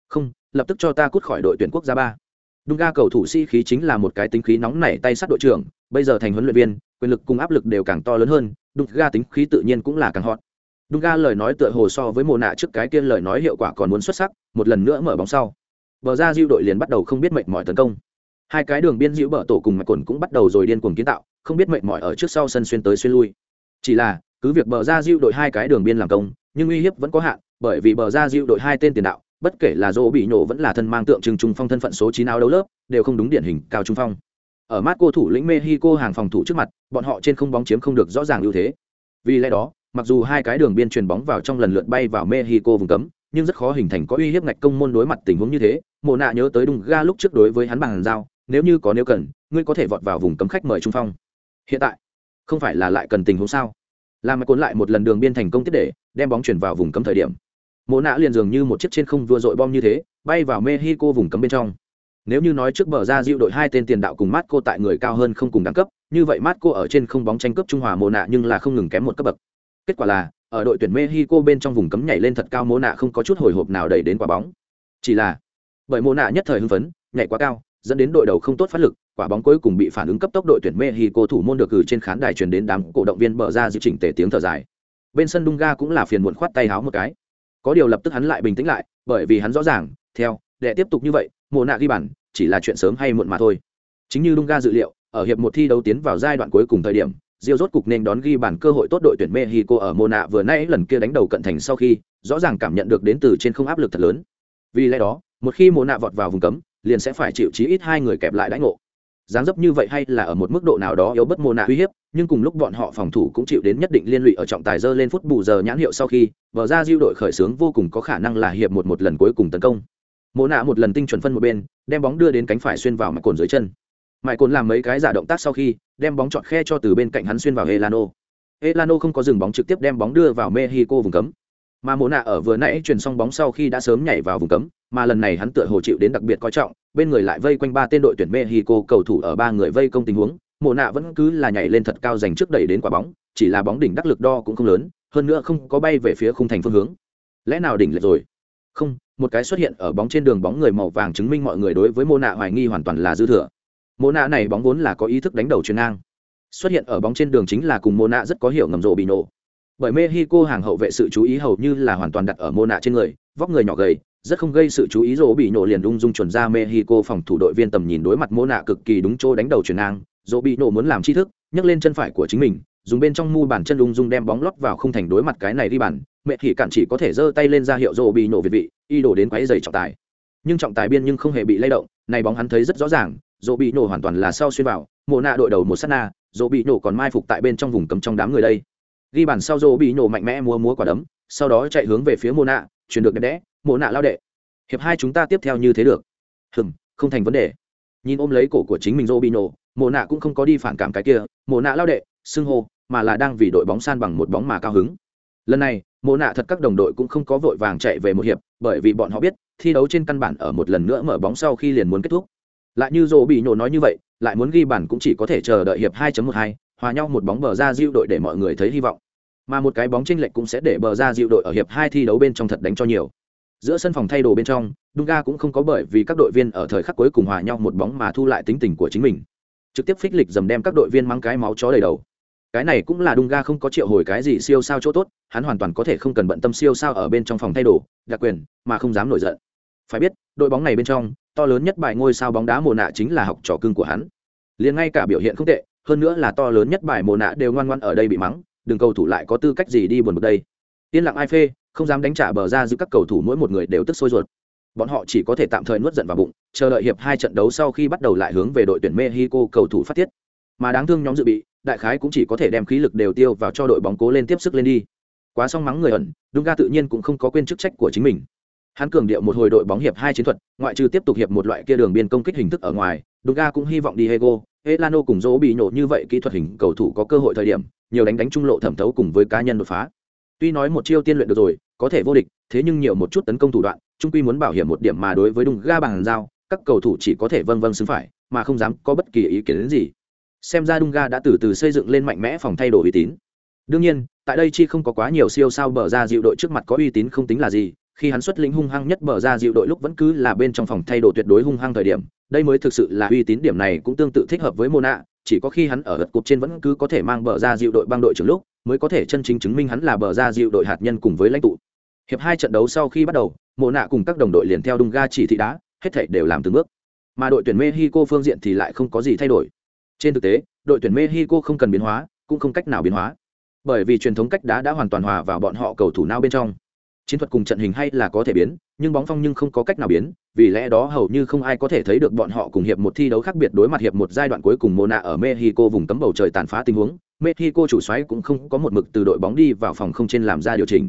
Không, lập tức cho ta cút khỏi đội tuyển quốc gia ba. Đung ga cầu thủ sĩ khí chính là một cái tính khí nóng nảy tay sát đội trưởng bây giờ thành huấn luyện viên, quyền lực cùng áp lực đều càng to lớn hơn Đúng ga tính khí tự nhiên cũng là càng hot. Đúng ga lời nói tựa hồ so với mồ nạ trước cái kia lời nói hiệu quả còn muốn xuất sắc, một lần nữa mở bóng sau. Bờ ra diệu đội liền bắt đầu không biết mệt mỏi tấn công. Hai cái đường biên diệu bờ tổ cùng mạch cồn cũng bắt đầu rồi điên cuồng kiến tạo, không biết mệt mỏi ở trước sau sân xuyên tới xuyên lui. Chỉ là, cứ việc bờ ra diệu đội hai cái đường biên làm công, nhưng uy hiếp vẫn có hạn, bởi vì bờ ra diệu đội hai tên tiền đạo, bất kể là dỗ bị nổ vẫn là thân mang tượng trưng trung phong thân phận số chín áo đấu lớp, đều không đúng điển hình cao trung phong ở mát cô thủ lĩnh mexico hàng phòng thủ trước mặt, bọn họ trên không bóng chiếm không được rõ ràng ưu thế. Vì lẽ đó, mặc dù hai cái đường biên truyền bóng vào trong lần lượt bay vào mexico vùng cấm, nhưng rất khó hình thành có uy hiếp ngạch công môn đối mặt tình huống như thế. Mộ nạ nhớ tới đùng ga lúc trước đối với hắn bằng giao, nếu như có nếu cần, ngươi có thể vọt vào vùng cấm khách mời trung phong. Hiện tại, không phải là lại cần tình huống sao? Làm mà cuốn lại một lần đường biên thành công tiết để, đem bóng chuyển vào vùng cấm thời điểm. Mộ nạ liền dường như một chiếc trên không vừa dội bom như thế, bay vào mexico vùng cấm bên trong nếu như nói trước bờ ra diệu đội hai tên tiền đạo cùng Marco tại người cao hơn không cùng đẳng cấp, như vậy Marco ở trên không bóng tranh cướp trung hòa mô nạ nhưng là không ngừng kém một cấp bậc. Kết quả là, ở đội tuyển Mexico bên trong vùng cấm nhảy lên thật cao mô nạ không có chút hồi hộp nào đẩy đến quả bóng. Chỉ là, bởi mô nạ nhất thời hưng phấn, nhảy quá cao, dẫn đến đội đầu không tốt phát lực, quả bóng cuối cùng bị phản ứng cấp tốc đội tuyển Mexico thủ môn được gửi trên khán đài truyền đến đám cổ động viên bờ ra dự chỉnh tề tiếng thở dài. Bên sân Dunga cũng là phiền muộn khoát tay háo một cái. Có điều lập tức hắn lại bình tĩnh lại, bởi vì hắn rõ ràng, theo, để tiếp tục như vậy, mồ nạ ghi bàn, chỉ là chuyện sớm hay muộn mà thôi chính như Dunga dự liệu ở hiệp một thi đấu tiến vào giai đoạn cuối cùng thời điểm Diêu rốt cục nên đón ghi bàn cơ hội tốt đội tuyển Mexico ở Mona vừa nãy lần kia đánh đầu cận thành sau khi, rõ ràng cảm nhận được đến từ trên không áp lực thật lớn. Vì lẽ đó, một khi Mona vọt vào vùng cấm, liền sẽ phải chịu chí ít hai người kẹp lại đánh ngộ. Dáng dấp như vậy hay là ở một mức độ nào đó yếu bất Mona uy hiếp, nhưng cùng lúc bọn họ phòng thủ cũng chịu đến nhất định liên lụy ở trọng tài dơ lên phút bù giờ nhãn hiệu sau khi, vở ra Diêu đội khởi xướng vô cùng có khả năng là hiệp một một lần cuối cùng tấn công mộ nạ một lần tinh chuẩn phân một bên, đem bóng đưa đến cánh phải xuyên vào mạch cồn dưới chân. Mãi cồn làm mấy cái giả động tác sau khi, đem bóng chọn khe cho từ bên cạnh hắn xuyên vào elano. Elano không có dừng bóng trực tiếp đem bóng đưa vào mexico vùng cấm. Mà mộ nạ ở vừa nãy chuyển xong bóng sau khi đã sớm nhảy vào vùng cấm, mà lần này hắn tựa hồ chịu đến đặc biệt coi trọng, bên người lại vây quanh ba tên đội tuyển mexico cầu thủ ở ba người vây công tình huống. Mộ nạ vẫn cứ là nhảy lên thật cao dành trước đẩy đến quả bóng, chỉ là bóng đỉnh đắc lực đo cũng không lớn, hơn nữa không có bay về phía khung thành phương hướng. Lẽ nào đỉnh lệch rồi? Không, một cái xuất hiện ở bóng trên đường bóng người màu vàng chứng minh mọi người đối với mô nạ hoài nghi hoàn toàn là dư thừa. Mô nạ này bóng vốn là có ý thức đánh đầu chuyền ngang. Xuất hiện ở bóng trên đường chính là cùng mô nạ rất có hiểu ngầm rộ bị nổ. Bởi mexico hàng hậu vệ sự chú ý hầu như là hoàn toàn đặt ở mô nạ trên người, vóc người nhỏ gầy, rất không gây sự chú ý rộ bị nổ liền ung dung chuẩn ra mexico phòng thủ đội viên tầm nhìn đối mặt mô nạ cực kỳ đúng chỗ đánh đầu chuyền ngang. Rộ bị nổ muốn làm chi thức, nhấc lên chân phải của chính mình dùng bên trong mu bàn chân ung dung đem bóng lót vào không thành đối mặt cái này đi bàn, mẹ thì cản chỉ có thể giơ tay lên ra hiệu rô bị nổ việt vị, y đổ đến quáy dày trọng tài. Nhưng trọng tài biên nhưng không hề bị lay động, này bóng hắn thấy rất rõ ràng rô bị nổ hoàn toàn là sau xuyên vào mộ nạ đội đầu một sát na rô bị nổ còn mai phục tại bên trong vùng cấm trong đám người đây. Ghi bàn sau rô bị nổ mạnh mẽ múa múa quả đấm, sau đó chạy hướng về phía mộ nạ, chuyển được đẹp đẽ mộ nạ lao đệ. Hiệp hai chúng ta tiếp theo như thế được. Hừm, không thành vấn đề. Nhìn ôm lấy cổ của chính mình rô bị nổ mộ nạ cũng không có đi phản cảm cái kia mộ nạ lao đệ, xưng hô mà là đang vì đội bóng san bằng một bóng mà cao hứng. Lần này mộ nạ thật các đồng đội cũng không có vội vàng chạy về một hiệp bởi vì bọn họ biết thi đấu trên căn bản ở một lần nữa mở bóng sau khi liền muốn kết thúc. Lại như dỗ bị nhổ nói như vậy lại muốn ghi bàn cũng chỉ có thể chờ đợi hiệp 2.12, hòa nhau một bóng bờ ra dịu đội để mọi người thấy hy vọng. Mà một cái bóng tranh lệch cũng sẽ để bờ ra dịu đội ở hiệp hai thi đấu bên trong thật đánh cho nhiều. Giữa sân phòng thay đồ bên trong Dunga cũng không có bởi vì các đội viên ở thời khắc cuối cùng hòa nhau một bóng mà thu lại tính tình của chính mình. Trực tiếp phích lịch dầm đem các đội viên mang cái máu chó đầy đầu cái này cũng là đung ga không có triệu hồi cái gì siêu sao chỗ tốt, hắn hoàn toàn có thể không cần bận tâm siêu sao ở bên trong phòng thay đồ, đặc quyền, mà không dám nổi giận. Phải biết, đội bóng này bên trong, to lớn nhất bài ngôi sao bóng đá mùa nạ chính là học trò cưng của hắn. Liền ngay cả biểu hiện không tệ, hơn nữa là to lớn nhất bài mồ nạ đều ngoan ngoan ở đây bị mắng, đừng cầu thủ lại có tư cách gì đi buồn bực đây. Yên lặng ai phê, không dám đánh trả bờ ra giữa các cầu thủ mỗi một người đều tức sôi ruột. Bọn họ chỉ có thể tạm thời nuốt giận vào bụng, chờ đợi hiệp hai trận đấu sau khi bắt đầu lại hướng về đội tuyển mexico cầu thủ phát tiết. Mà đáng thương nhóm dự bị đại khái cũng chỉ có thể đem khí lực đều tiêu vào cho đội bóng cố lên tiếp sức lên đi. Quá xong mắng người ẩn Dunga tự nhiên cũng không có quên chức trách của chính mình. Hắn cường điệu một hồi đội bóng hiệp hai chiến thuật ngoại trừ tiếp tục hiệp một loại kia đường biên công kích hình thức ở ngoài Dunga cũng hy vọng Diego, Elano cùng Dỗ bị nhổ như vậy kỹ thuật hình cầu thủ có cơ hội thời điểm nhiều đánh đánh trung lộ thẩm thấu cùng với cá nhân đột phá. Tuy nói một chiêu tiên luyện được rồi có thể vô địch thế nhưng nhiều một chút tấn công thủ đoạn trung quy muốn bảo hiểm một điểm mà đối với Dunga bằng giao các cầu thủ chỉ có thể vâng vâng xứng phải mà không dám có bất kỳ ý kiến đến gì xem ra Dunga đã từ từ xây dựng lên mạnh mẽ phòng thay đổi uy tín. Đương nhiên tại đây chi không có quá nhiều siêu sao bờ ra dịu đội trước mặt có uy tín không tính là gì khi hắn xuất lĩnh hung hăng nhất bờ ra dịu đội lúc vẫn cứ là bên trong phòng thay đồ tuyệt đối hung hăng thời điểm đây mới thực sự là uy tín điểm này cũng tương tự thích hợp với Mona, chỉ có khi hắn ở gật cục trên vẫn cứ có thể mang bờ ra dịu đội băng đội trưởng lúc mới có thể chân chính chứng minh hắn là bờ ra dịu đội hạt nhân cùng với lãnh tụ. Hiệp hai trận đấu sau khi bắt đầu Mona cùng các đồng đội liền theo Dunga ga chỉ thị đá hết thảy đều làm từng bước. Mà đội tuyển mexico phương diện thì lại không có gì thay đổi trên thực tế, đội tuyển mexico không cần biến hóa, cũng không cách nào biến hóa. Bởi vì truyền thống cách đá đã hoàn toàn hòa vào bọn họ cầu thủ nao bên trong. Chiến thuật cùng trận hình hay là có thể biến, nhưng bóng phong nhưng không có cách nào biến, vì lẽ đó hầu như không ai có thể thấy được bọn họ cùng hiệp một thi đấu khác biệt đối mặt hiệp một giai đoạn cuối cùng Mona ở Mexico vùng cấm bầu trời tàn phá tình huống. Mexico chủ xoáy cũng không có một mực từ đội bóng đi vào phòng không trên làm ra điều chỉnh.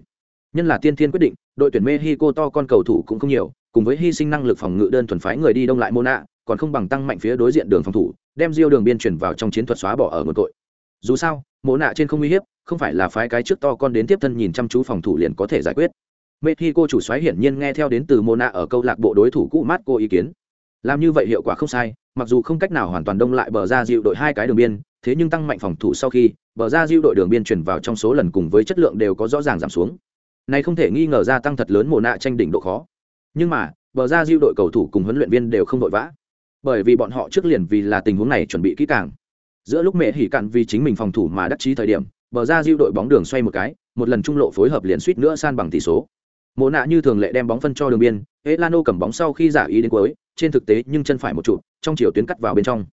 Nhân là tiên thiên quyết định, đội tuyển Mexico to con cầu thủ cũng không nhiều, cùng với hy sinh năng lực phòng ngự đơn thuần phái người đi đông lại Mona, còn không bằng tăng mạnh phía đối diện đường phòng thủ đem diêu đường biên chuyển vào trong chiến thuật xóa bỏ ở một tội. Dù sao, mộ nạ trên không uy hiếp, không phải là phái cái trước to con đến tiếp thân nhìn chăm chú phòng thủ liền có thể giải quyết. Mexico chủ xoáy hiển nhiên nghe theo đến từ mona ở câu lạc bộ đối thủ cũ mát cô ý kiến. Làm như vậy hiệu quả không sai, mặc dù không cách nào hoàn toàn đông lại bờ ra dịu đội hai cái đường biên, thế nhưng tăng mạnh phòng thủ sau khi, bờ ra dịu đội đường biên chuyển vào trong số lần cùng với chất lượng đều có rõ ràng giảm xuống. Này không thể nghi ngờ ra tăng thật lớn mồ nạ tranh đỉnh độ khó. Nhưng mà, bờ ra dịu đội cầu thủ cùng huấn luyện viên đều không vội vã bởi vì bọn họ trước liền vì là tình huống này chuẩn bị kỹ càng. Giữa lúc mẹ hỉ cạn vì chính mình phòng thủ mà đắc chí thời điểm, bờ ra diêu đội bóng đường xoay một cái, một lần trung lộ phối hợp liền suýt nữa san bằng tỷ số. Mộ nạ như thường lệ đem bóng phân cho đường biên, elano cầm bóng sau khi giả ý đến cuối, trên thực tế nhưng chân phải một trụ trong chiều tuyến cắt vào bên trong.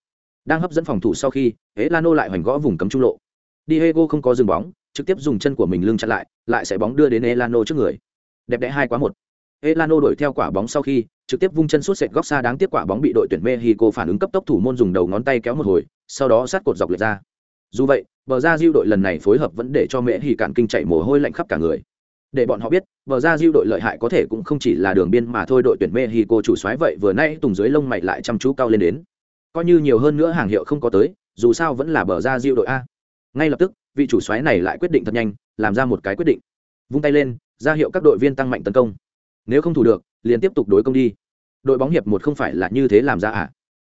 Đang hấp dẫn phòng thủ sau khi, elano lại hoành gõ vùng cấm trung lộ. Diego không có dừng bóng, trực tiếp dùng chân của mình lưng chặn lại lại sẽ bóng đưa đến elano trước người. Đẹp đẽ hai quá một. Elano đuổi theo quả bóng sau khi trực tiếp vung chân suốt sệt góc xa đáng tiếc quả bóng bị đội tuyển mexico phản ứng cấp tốc thủ môn dùng đầu ngón tay kéo một hồi, sau đó sát cột dọc lệch ra. Dù vậy, bờ ra diêu đội lần này phối hợp vẫn để cho mẹ hỉ cản kinh chạy mồ hôi lạnh khắp cả người. Để bọn họ biết, bờ ra diêu đội lợi hại có thể cũng không chỉ là đường biên mà thôi đội tuyển mexico chủ soái vậy vừa nay tùng dưới lông mày lại chăm chú cao lên đến. Coi như nhiều hơn nữa hàng hiệu không có tới, dù sao vẫn là bờ ra diêu đội a. Ngay lập tức, vị chủ soái này lại quyết định thật nhanh, làm ra một cái quyết định. Vung tay lên, ra hiệu các đội viên tăng mạnh tấn công. Nếu không thủ được liền tiếp tục đối công đi. Đội bóng hiệp một không phải là như thế làm ra à?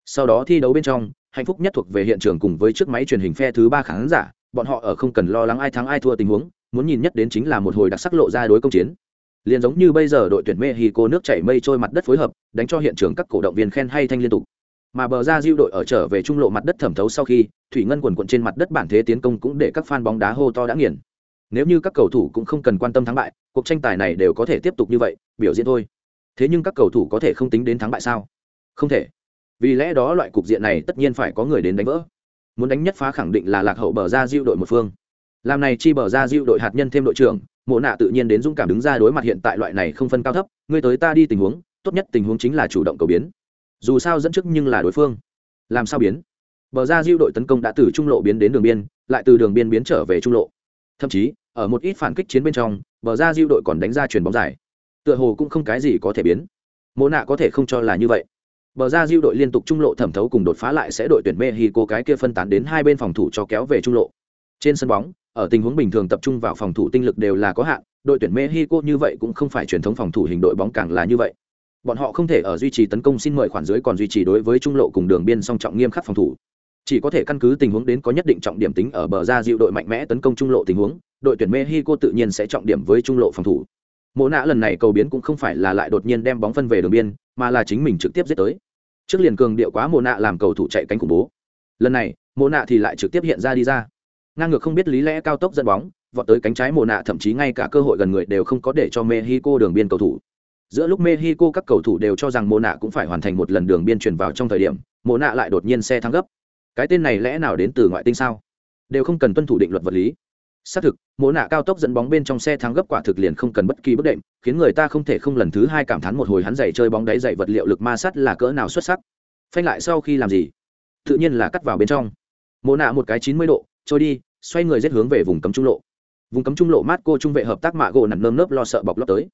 Sau đó thi đấu bên trong, hạnh phúc nhất thuộc về hiện trường cùng với chiếc máy truyền hình phe thứ ba khán giả, bọn họ ở không cần lo lắng ai thắng ai thua tình huống, muốn nhìn nhất đến chính là một hồi đặc sắc lộ ra đối công chiến. Liền giống như bây giờ đội tuyển mexico nước chảy mây trôi mặt đất phối hợp, đánh cho hiện trường các cổ động viên khen hay thanh liên tục. Mà bờ ra diêu đội ở trở về trung lộ mặt đất thẩm thấu sau khi, thủy ngân quần quận trên mặt đất bản thế tiến công cũng để các fan bóng đá hô to đã nghiền. Nếu như các cầu thủ cũng không cần quan tâm thắng bại, cuộc tranh tài này đều có thể tiếp tục như vậy, biểu diễn thôi thế nhưng các cầu thủ có thể không tính đến thắng bại sao? Không thể. Vì lẽ đó loại cục diện này tất nhiên phải có người đến đánh vỡ. Muốn đánh nhất phá khẳng định là lạc hậu bờ ra diệu đội một phương. Làm này chi bờ ra diệu đội hạt nhân thêm đội trưởng, mộ nạ tự nhiên đến dũng cảm đứng ra đối mặt hiện tại loại này không phân cao thấp, ngươi tới ta đi tình huống, tốt nhất tình huống chính là chủ động cầu biến. Dù sao dẫn trước nhưng là đối phương. Làm sao biến? Bờ ra diệu đội tấn công đã từ trung lộ biến đến đường biên, lại từ đường biên biến trở về trung lộ. Thậm chí, ở một ít phản kích chiến bên trong, bờ ra diệu đội còn đánh ra chuyền bóng dài tựa hồ cũng không cái gì có thể biến. Mộ nạ có thể không cho là như vậy. Bờ ra diêu đội liên tục trung lộ thẩm thấu cùng đột phá lại sẽ đội tuyển mexico cái kia phân tán đến hai bên phòng thủ cho kéo về trung lộ. Trên sân bóng, ở tình huống bình thường tập trung vào phòng thủ tinh lực đều là có hạn, đội tuyển mexico như vậy cũng không phải truyền thống phòng thủ hình đội bóng càng là như vậy. Bọn họ không thể ở duy trì tấn công xin mời khoản dưới còn duy trì đối với trung lộ cùng đường biên song trọng nghiêm khắc phòng thủ. Chỉ có thể căn cứ tình huống đến có nhất định trọng điểm tính ở bờ ra diệu đội mạnh mẽ tấn công trung lộ tình huống, đội tuyển mexico tự nhiên sẽ trọng điểm với trung lộ phòng thủ mộ nạ lần này cầu biến cũng không phải là lại đột nhiên đem bóng phân về đường biên, mà là chính mình trực tiếp giết tới. Trước liền cường điệu quá mộ nạ làm cầu thủ chạy cánh khủng bố. Lần này, mộ nạ thì lại trực tiếp hiện ra đi ra. Ngang ngược không biết lý lẽ cao tốc dẫn bóng, vọt tới cánh trái mộ nạ, thậm chí ngay cả cơ hội gần người đều không có để cho mexico đường biên cầu thủ. Giữa lúc mexico các cầu thủ đều cho rằng mộ nạ cũng phải hoàn thành một lần đường biên truyền vào trong thời điểm, mộ nạ lại đột nhiên xe thắng gấp. Cái tên này lẽ nào đến từ ngoại tinh sao? Đều không cần tuân thủ định luật vật lý xác thực, mỗ nạ cao tốc dẫn bóng bên trong xe thắng gấp quả thực liền không cần bất kỳ bất đệm, khiến người ta không thể không lần thứ hai cảm thán một hồi hắn dạy chơi bóng đáy dạy vật liệu lực ma sắt là cỡ nào xuất sắc. Phanh lại sau khi làm gì? Tự nhiên là cắt vào bên trong. Mỗ nạ một cái chín mươi độ, trôi đi, xoay người giết hướng về vùng cấm trung lộ. Vùng cấm trung lộ mát cô trung vệ hợp tác mạ gỗ nằm nơm nớp lo sợ bọc lót tới.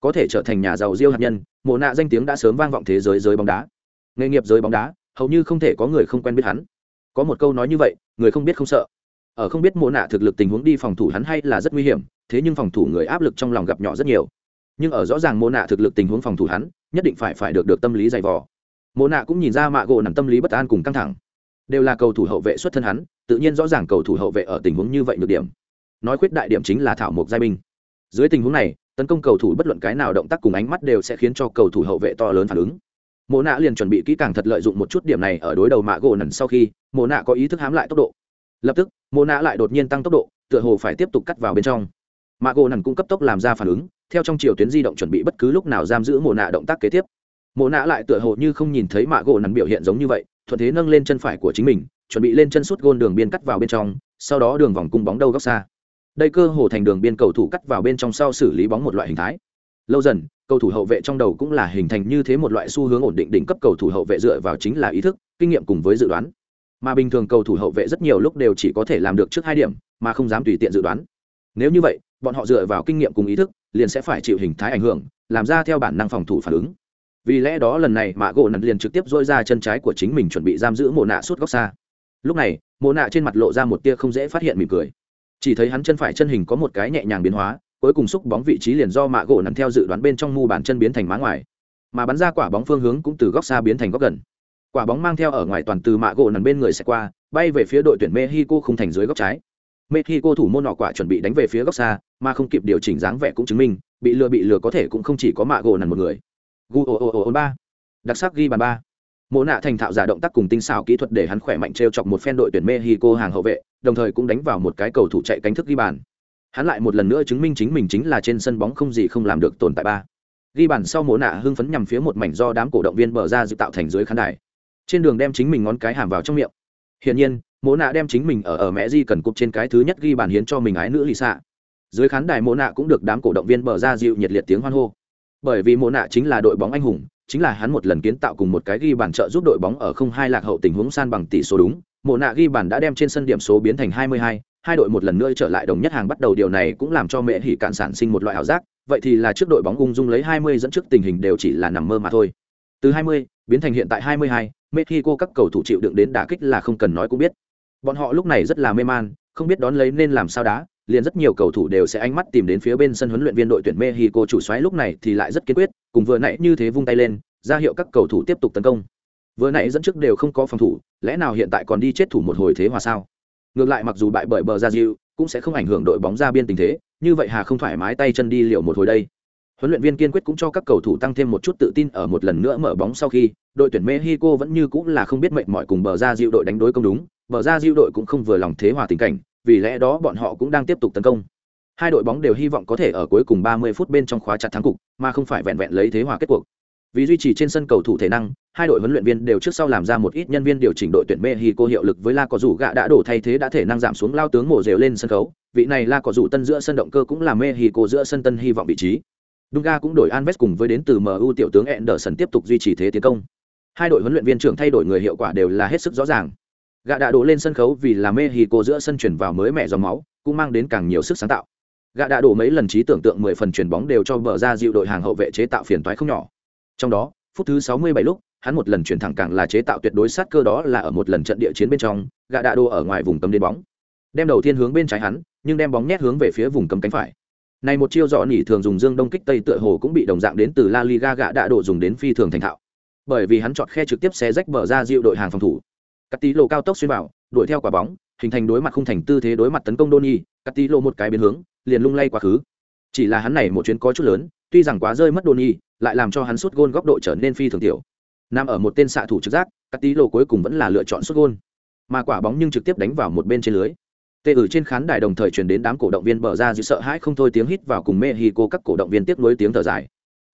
Có thể trở thành nhà giàu diêu hạt nhân mộ nạ danh tiếng đã sớm vang vọng thế giới giới bóng đá. Nghề nghiệp giới bóng đá, hầu như không thể có người không quen biết hắn. Có một câu nói như vậy, người không biết không sợ ở không biết mộ nạ thực lực tình huống đi phòng thủ hắn hay là rất nguy hiểm, thế nhưng phòng thủ người áp lực trong lòng gặp nhỏ rất nhiều. Nhưng ở rõ ràng mộ nạ thực lực tình huống phòng thủ hắn, nhất định phải phải được được tâm lý dày vò. Mộ nạ cũng nhìn ra mạ gỗ nằm tâm lý bất an cùng căng thẳng. Đều là cầu thủ hậu vệ xuất thân hắn, tự nhiên rõ ràng cầu thủ hậu vệ ở tình huống như vậy nhược điểm. Nói khuyết đại điểm chính là thảo mộc giai binh. Dưới tình huống này, tấn công cầu thủ bất luận cái nào động tác cùng ánh mắt đều sẽ khiến cho cầu thủ hậu vệ to lớn phản ứng. Mộ nạ liền chuẩn bị kỹ càng thật lợi dụng một chút điểm này ở đối đầu mạ gỗ nần sau khi, mộ nạ có ý thức hám lại tốc độ lập tức mô nạ lại đột nhiên tăng tốc độ, tựa hồ phải tiếp tục cắt vào bên trong. Mạ gỗ nằn cũng cấp tốc làm ra phản ứng, theo trong chiều tuyến di động chuẩn bị bất cứ lúc nào giam giữ mộ nạ động tác kế tiếp. Mộ nạ lại tựa hồ như không nhìn thấy mạ gỗ nằn biểu hiện giống như vậy, thuận thế nâng lên chân phải của chính mình, chuẩn bị lên chân sút gôn đường biên cắt vào bên trong, sau đó đường vòng cung bóng đâu góc xa. Đây cơ hồ thành đường biên cầu thủ cắt vào bên trong sau xử lý bóng một loại hình thái. Lâu dần, cầu thủ hậu vệ trong đầu cũng là hình thành như thế một loại xu hướng ổn định đỉnh cấp cầu thủ hậu vệ dựa vào chính là ý thức, kinh nghiệm cùng với dự đoán mà bình thường cầu thủ hậu vệ rất nhiều lúc đều chỉ có thể làm được trước hai điểm, mà không dám tùy tiện dự đoán. Nếu như vậy, bọn họ dựa vào kinh nghiệm cùng ý thức, liền sẽ phải chịu hình thái ảnh hưởng, làm ra theo bản năng phòng thủ phản ứng. Vì lẽ đó lần này mạ gỗ nặn liền trực tiếp dỗi ra chân trái của chính mình chuẩn bị giam giữ mộ nạ suốt góc xa. Lúc này, mộ nạ trên mặt lộ ra một tia không dễ phát hiện mỉm cười. Chỉ thấy hắn chân phải chân hình có một cái nhẹ nhàng biến hóa, cuối cùng xúc bóng vị trí liền do mạ gỗ nặn theo dự đoán bên trong mu bàn chân biến thành má ngoài. Mà bắn ra quả bóng phương hướng cũng từ góc xa biến thành góc gần quả bóng mang theo ở ngoài toàn từ mạ gỗ nằm bên người sẽ qua, bay về phía đội tuyển mexico không thành dưới góc trái. Mexico thủ môn nọ quả chuẩn bị đánh về phía góc xa, mà không kịp điều chỉnh dáng vẻ cũng chứng minh, bị lừa bị lừa có thể cũng không chỉ có mạ gỗ nằm một người. Gu o o o ba. Đặc sắc ghi bàn ba. Mộ nạ thành thạo giả động tác cùng tinh xảo kỹ thuật để hắn khỏe mạnh t r e o chọc một phen đội tuyển mexico hàng hậu vệ, đồng thời cũng đánh vào một cái cầu thủ chạy cánh thức ghi bàn. Hắn lại một lần nữa chứng minh chính mình chính là trên sân bóng không gì không làm được tồn tại ba. Ghi bàn sau mộ nạ hưng phấn nhằm phía một mảnh do đám cổ động viên bờ ra dự tạo thành dưới khán đài trên đường đem chính mình ngón cái hàm vào trong miệng. Hiển nhiên mộ nạ đem chính mình ở ở mẹ di cần cục trên cái thứ nhất ghi bàn hiến cho mình ái nữ lì xạ dưới khán đài mộ nạ cũng được đám cổ động viên bờ ra dịu nhiệt liệt tiếng hoan hô. Bởi vì mộ nạ chính là đội bóng anh hùng chính là hắn một lần kiến tạo cùng một cái ghi bàn trợ giúp đội bóng ở không hai lạc hậu tình huống san bằng tỷ số đúng. Mộ nạ ghi bàn đã đem trên sân điểm số biến thành 22, hai đội một lần nữa trở lại đồng nhất hàng bắt đầu điều này cũng làm cho mẹ hỉ cạn sản sinh một loại ảo giác. Vậy thì là trước đội bóng ung dung lấy 20 dẫn trước tình hình đều chỉ là nằm mơ mà thôi. Từ 20 biến thành hiện tại 22, Mexico các cầu thủ chịu đựng đến đả kích là không cần nói cũng biết bọn họ lúc này rất là mê man không biết đón lấy nên làm sao đá liền rất nhiều cầu thủ đều sẽ ánh mắt tìm đến phía bên sân huấn luyện viên đội tuyển Mexico chủ soái lúc này thì lại rất kiên quyết, cùng vừa nãy như thế vung tay lên, ra hiệu các cầu thủ tiếp tục tấn công. Vừa nãy dẫn trước đều không có phòng thủ, lẽ nào hiện tại còn đi chết thủ một hồi thế hòa sao? Ngược lại mặc dù bại bởi bờ ra Diu, cũng sẽ không ảnh hưởng đội bóng ra biên tình thế, như vậy Hà không thoải mái tay chân đi liệu một hồi đây. Huấn luyện viên kiên quyết cũng cho các cầu thủ tăng thêm một chút tự tin ở một lần nữa mở bóng sau khi, đội tuyển Mexico vẫn như cũng là không biết mệt mỏi cùng bờ ra diệu đội đánh đối công đúng, bờ ra diệu đội cũng không vừa lòng thế hòa tình cảnh, vì lẽ đó bọn họ cũng đang tiếp tục tấn công. Hai đội bóng đều hy vọng có thể ở cuối cùng 30 phút bên trong khóa chặt thắng cục, mà không phải vẹn vẹn lấy thế hòa kết cuộc. Vì duy trì trên sân cầu thủ thể năng, hai đội huấn luyện viên đều trước sau làm ra một ít nhân viên điều chỉnh đội tuyển Mexico hiệu lực với La Cỏ Dụ gạ đã đổ thay thế đã thể năng giảm xuống lao tướng mổ rều lên sân khấu. Vị này La Cỏ Dụ tân giữa sân động cơ cũng là Mexico giữa sân tân hy vọng vị trí. Dunga cũng đổi Anves cùng với đến từ MU tiểu tướng Anderson tiếp tục duy trì thế tiến công. Hai đội huấn luyện viên trưởng thay đổi người hiệu quả đều là hết sức rõ ràng. Gạ đã đổ lên sân khấu vì là mexico giữa sân chuyển vào mới mẹ dòng máu, cũng mang đến càng nhiều sức sáng tạo. Gạ đã đổ mấy lần trí tưởng tượng mười phần chuyển bóng đều cho bờ ra dịu đội hàng hậu vệ chế tạo phiền toái không nhỏ. Trong đó, phút thứ sáu mươi bảy lúc, hắn một lần chuyển thẳng càng là chế tạo tuyệt đối sát cơ đó là ở một lần trận địa chiến bên trong gạ đã đổ ở ngoài vùng cấm đến bóng. Đem đầu tiên hướng bên trái hắn, nhưng đem bóng nhét hướng về phía vùng cấm cánh phải này một chiêu dọn nhỉ thường dùng dương đông kích tây tựa hồ cũng bị đồng dạng đến từ La Liga gạ đã đổ dùng đến phi thường thành thạo. Bởi vì hắn chọn khe trực tiếp xé rách bờ ra dịu đội hàng phòng thủ. Cắt tí lộ cao tốc xuyên vào đuổi theo quả bóng hình thành đối mặt không thành tư thế đối mặt tấn công Doni. cắt tí lộ một cái biến hướng liền lung lay quá khứ. Chỉ là hắn này một chuyến có chút lớn tuy rằng quá rơi mất Doni, lại làm cho hắn sút gôn góc độ trở nên phi thường tiểu. Nam ở một tên xạ thủ trực giác cắt tí lộ cuối cùng vẫn là lựa chọn sút gôn. Mà quả bóng nhưng trực tiếp đánh vào một bên trên lưới tê ử trên khán đài đồng thời truyền đến đám cổ động viên bờ ra giữ sợ hãi không thôi tiếng hít vào cùng mê hi cô các cổ động viên tiếp nối tiếng thở dài.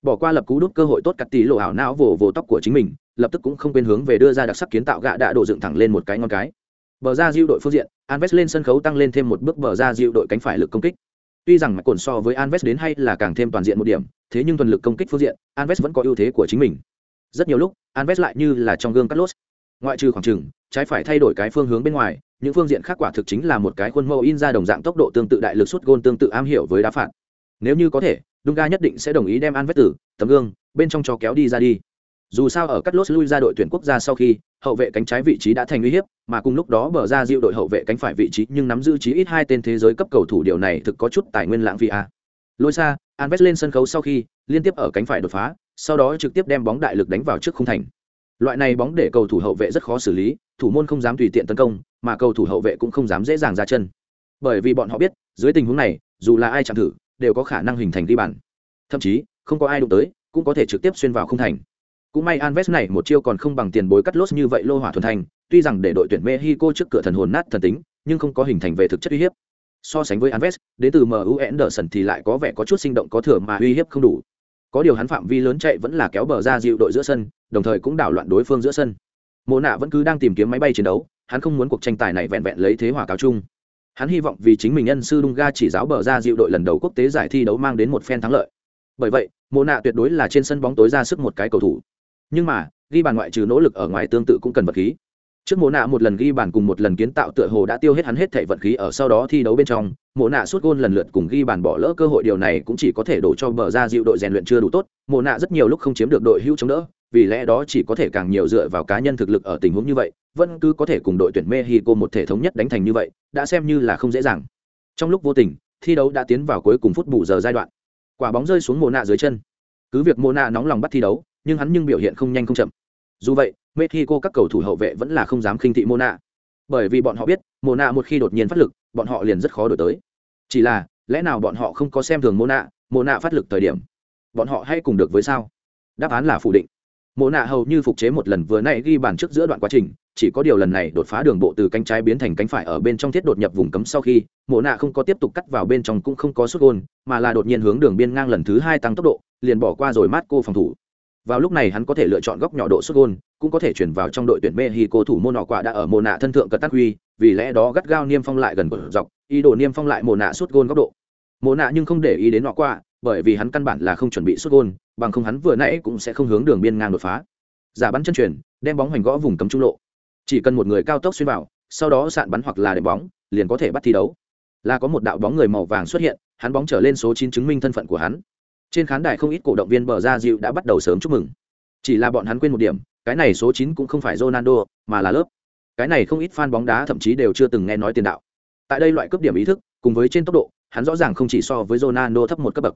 Bỏ qua lập cú đút cơ hội tốt cắt tí lộ ảo não vồ vồ tóc của chính mình, lập tức cũng không quên hướng về đưa ra đặc sắc kiến tạo gạ đã đổ dựng thẳng lên một cái ngon cái. Bờ ra diệu đội phương diện Alves lên sân khấu tăng lên thêm một bước bờ ra diệu đội cánh phải lực công kích. Tuy rằng mạch cồn so với Alves đến hay là càng thêm toàn diện một điểm, thế nhưng thuần lực công kích phương diện Alves vẫn có ưu thế của chính mình. Rất nhiều lúc Alves lại như là trong gương cắt lốt. Ngoại trừ khoảng trừng trái phải thay đổi cái phương hướng bên ngoài, những phương diện khác quả thực chính là một cái khuôn mẫu in ra đồng dạng tốc độ tương tự đại lực suất gôn tương tự am hiểu với đá phạt. Nếu như có thể, Dunga nhất định sẽ đồng ý đem Alves tử tấm gương, bên trong cho kéo đi ra đi. Dù sao ở cắt lốt lui ra đội tuyển quốc gia sau khi, hậu vệ cánh trái vị trí đã thành uy hiếp, mà cùng lúc đó bờ ra diệu đội hậu vệ cánh phải vị trí nhưng nắm giữ chí ít hai tên thế giới cấp cầu thủ điều này thực có chút tài nguyên lãng phí a lôi xa Alves lên sân khấu sau khi, liên tiếp ở cánh phải đột phá, sau đó trực tiếp đem bóng đại lực đánh vào trước khung thành. Loại này bóng để cầu thủ hậu vệ rất khó xử lý thủ môn không dám tùy tiện tấn công, mà cầu thủ hậu vệ cũng không dám dễ dàng ra chân. Bởi vì bọn họ biết, dưới tình huống này, dù là ai chạm thử, đều có khả năng hình thành ghi bàn. Thậm chí, không có ai đụng tới, cũng có thể trực tiếp xuyên vào khung thành. Cũng may Anves này một chiêu còn không bằng tiền bối cắt lốt như vậy lô hỏa thuần thành, tuy rằng để đội tuyển Mexico trước cửa thần hồn nát thần tính, nhưng không có hình thành về thực chất uy hiếp. So sánh với Anves, đến từ MU Anderson thì lại có vẻ có chút sinh động có thừa mà uy hiếp không đủ. Có điều hắn phạm vi lớn chạy vẫn là kéo bờ ra dịu đội giữa sân, đồng thời cũng đảo loạn đối phương giữa sân mộ nạ vẫn cứ đang tìm kiếm máy bay chiến đấu, hắn không muốn cuộc tranh tài này vẹn vẹn lấy thế hòa cáo chung. Hắn hy vọng vì chính mình nhân sư Dunga chỉ giáo bờ ra dịu đội lần đầu quốc tế giải thi đấu mang đến một phen thắng lợi. Bởi vậy, mộ nạ tuyệt đối là trên sân bóng tối ra sức một cái cầu thủ. Nhưng mà, ghi bàn ngoại trừ nỗ lực ở ngoài tương tự cũng cần vật khí trước mộ nạ một lần ghi bàn cùng một lần kiến tạo tựa hồ đã tiêu hết hắn hết thể vận khí, ở sau đó thi đấu bên trong, mộ nạ suốt gôn lần lượt cùng ghi bàn bỏ lỡ cơ hội, điều này cũng chỉ có thể đổ cho bờ ra dịu đội rèn luyện chưa đủ tốt. Mộ nạ rất nhiều lúc không chiếm được đội hữu chống đỡ, vì lẽ đó chỉ có thể càng nhiều dựa vào cá nhân thực lực ở tình huống như vậy, vẫn cứ có thể cùng đội tuyển mexico một thể thống nhất đánh thành như vậy, đã xem như là không dễ dàng. Trong lúc vô tình, thi đấu đã tiến vào cuối cùng phút bù giờ giai đoạn. Quả bóng rơi xuống mộ nạ dưới chân. Cứ việc mộ nạ nóng lòng bắt thi đấu, nhưng hắn nhưng biểu hiện không nhanh không chậm dù vậy mexico các cầu thủ hậu vệ vẫn là không dám khinh thị Mona, bởi vì bọn họ biết Mona một khi đột nhiên phát lực bọn họ liền rất khó đổi tới. Chỉ là lẽ nào bọn họ không có xem thường Mona, Mona phát lực thời điểm bọn họ hay cùng được với sao? Đáp án là phủ định. Mộ nạ hầu như phục chế một lần vừa nãy ghi bàn trước giữa đoạn quá trình chỉ có điều lần này đột phá đường bộ từ cánh trái biến thành cánh phải ở bên trong thiết đột nhập vùng cấm sau khi mộ nạ không có tiếp tục cắt vào bên trong cũng không có xuất gôn mà là đột nhiên hướng đường biên ngang lần thứ hai tăng tốc độ liền bỏ qua rồi mát cô phòng thủ vào lúc này hắn có thể lựa chọn góc nhỏ độ xuất gôn, cũng có thể chuyển vào trong đội tuyển mexico thủ môn nọ quả đã ở mồ nạ thân thượng cật tắc huy, vì lẽ đó gắt gao niêm phong lại gần bờ dọc, ý đồ niêm phong lại mồ nạ xuất gôn góc độ. Mồ nạ nhưng không để ý đến nọ quả, bởi vì hắn căn bản là không chuẩn bị xuất gôn, bằng không hắn vừa nãy cũng sẽ không hướng đường biên ngang đột phá. Giả bắn chân truyền đem bóng hoành gõ vùng cấm trung lộ. Chỉ cần một người cao tốc xuyên vào, sau đó sạn bắn hoặc là để bóng, liền có thể bắt thi đấu. Là có một đạo bóng người màu vàng xuất hiện, hắn bóng trở lên số chín chứng minh thân phận của hắn trên khán đài không ít cổ động viên bờ ra dịu đã bắt đầu sớm chúc mừng. Chỉ là bọn hắn quên một điểm, cái này số chín cũng không phải ronaldo, mà là lớp. Cái này không ít fan bóng đá thậm chí đều chưa từng nghe nói tiền đạo. Tại đây loại cấp điểm ý thức, cùng với trên tốc độ, hắn rõ ràng không chỉ so với ronaldo thấp một cấp bậc.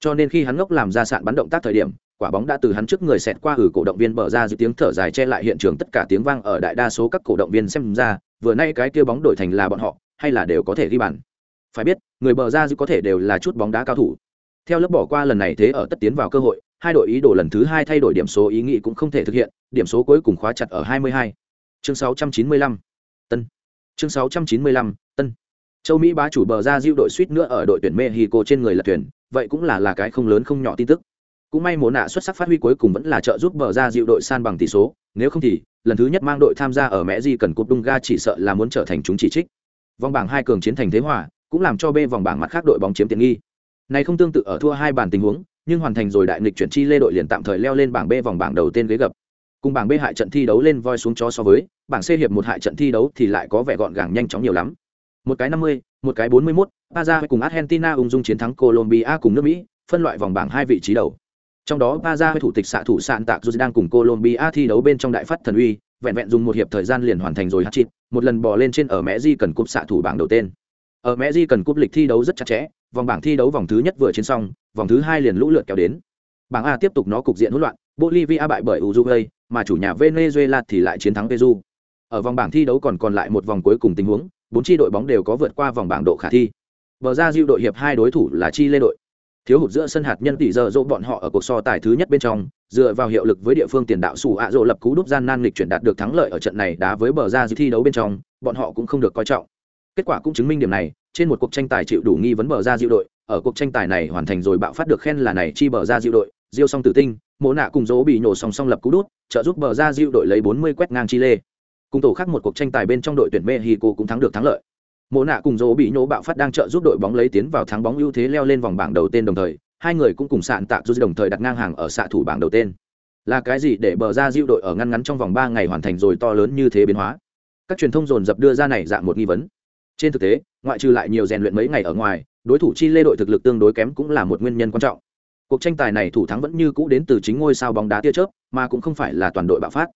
Cho nên khi hắn ngốc làm ra sạn bắn động tác thời điểm, quả bóng đã từ hắn trước người xẹt qua ử cổ động viên bờ ra giữ tiếng thở dài che lại hiện trường tất cả tiếng vang ở đại đa số các cổ động viên xem ra, vừa nay cái kia bóng đổi thành là bọn họ, hay là đều có thể ghi bàn. Phải biết, người bờ ra giữ có thể đều là chút bóng đá cao thủ theo lớp bỏ qua lần này thế ở tất tiến vào cơ hội hai đội ý đồ lần thứ hai thay đổi điểm số ý nghĩ cũng không thể thực hiện điểm số cuối cùng khóa chặt ở 22. chương 695. tân. Chương 695, tân. Châu mỹ bá chủ bờ ra diêu đội suýt nữa ở đội tuyển mexico trên người lật tuyển, vậy cũng là là cái không lớn không nhỏ tin tức. Cũng may mồ nạ xuất sắc phát huy cuối cùng vẫn là trợ giúp bờ ra dịu đội san bằng tỷ số nếu không thì lần thứ nhất mang đội tham gia ở mẹ di cần cúp đung ga chỉ sợ là muốn trở thành chúng chỉ trích. Vòng bảng hai cường chiến thành thế hòa cũng làm cho b vòng bảng mặt khác đội bóng chiếm tiện nghi này không tương tự ở thua hai bàn tình huống nhưng hoàn thành rồi đại nghịch chuyển chi lê đội liền tạm thời leo lên bảng b vòng bảng đầu tên ghế gập cùng bảng b hại trận thi đấu lên voi xuống chó so với bảng c hiệp một hại trận thi đấu thì lại có vẻ gọn gàng nhanh chóng nhiều lắm một cái năm mươi một cái bốn mươi 41, Paza cùng Argentina ung dung chiến thắng Colombia cùng nước Mỹ, phân loại vòng bảng hai vị trí đầu. Trong đó Paza thủ tịch xạ thủ sạn tạc dù đang cùng Colombia thi đấu bên trong đại phát thần uy, vẹn vẹn dùng một hiệp thời gian liền hoàn thành rồi hat-trick, một lần bò lên trên ở Mẹ Di cần cúp xạ thủ bảng đầu tên. Ở Mẹ Di cần cúp lịch thi đấu rất chặt chẽ, vòng bảng thi đấu vòng thứ nhất vừa chiến xong, vòng thứ hai liền lũ lượt kéo đến. Bảng A tiếp tục nó cục diện hỗn loạn, Bolivia bại bởi Uruguay, mà chủ nhà Venezuela thì lại chiến thắng Peru. Ở vòng bảng thi đấu còn còn lại một vòng cuối cùng tình huống, bốn chi đội bóng đều có vượt qua vòng bảng độ khả thi. Bờ ra Diu đội hiệp hai đối thủ là Chi Lê đội. Thiếu hụt giữa sân hạt nhân tỷ giờ dỗ bọn họ ở cuộc so tài thứ nhất bên trong, dựa vào hiệu lực với địa phương tiền đạo sủ ạ dỗ lập cú đúp gian nan lịch chuyển đạt được thắng lợi ở trận này đá với bờ ra Diu thi đấu bên trong, bọn họ cũng không được coi trọng. Kết quả cũng chứng minh điểm này, trên một cuộc tranh tài chịu đủ nghi vấn bờ ra Diệu đội, ở cuộc tranh tài này hoàn thành rồi bạo phát được khen là này chi bờ ra Diệu đội, Diêu song tử tinh, mỗ nạ cùng dỗ bị nổ song song lập cú đút, trợ giúp bờ ra diệu đội lấy 40 quét ngang chi lê. Cùng tổ khác một cuộc tranh tài bên trong đội tuyển Mexico cũng thắng được thắng lợi. mỗ nạ cùng dỗ bị nổ bạo phát đang trợ giúp đội bóng lấy tiến vào thắng bóng ưu thế leo lên vòng bảng đầu tên đồng thời, hai người cũng cùng sạn tạc dù đồng thời đặt ngang hàng ở xạ thủ bảng đầu tên. Là cái gì để bờ ra diệu đội ở ngăn ngắn trong vòng ba ngày hoàn thành rồi to lớn như thế biến hóa? Các truyền thông dồn dập đưa ra này dạng một nghi vấn. Trên thực tế, ngoại trừ lại nhiều rèn luyện mấy ngày ở ngoài, đối thủ chi lê đội thực lực tương đối kém cũng là một nguyên nhân quan trọng. Cuộc tranh tài này thủ thắng vẫn như cũ đến từ chính ngôi sao bóng đá tia chớp mà cũng không phải là toàn đội bạo phát.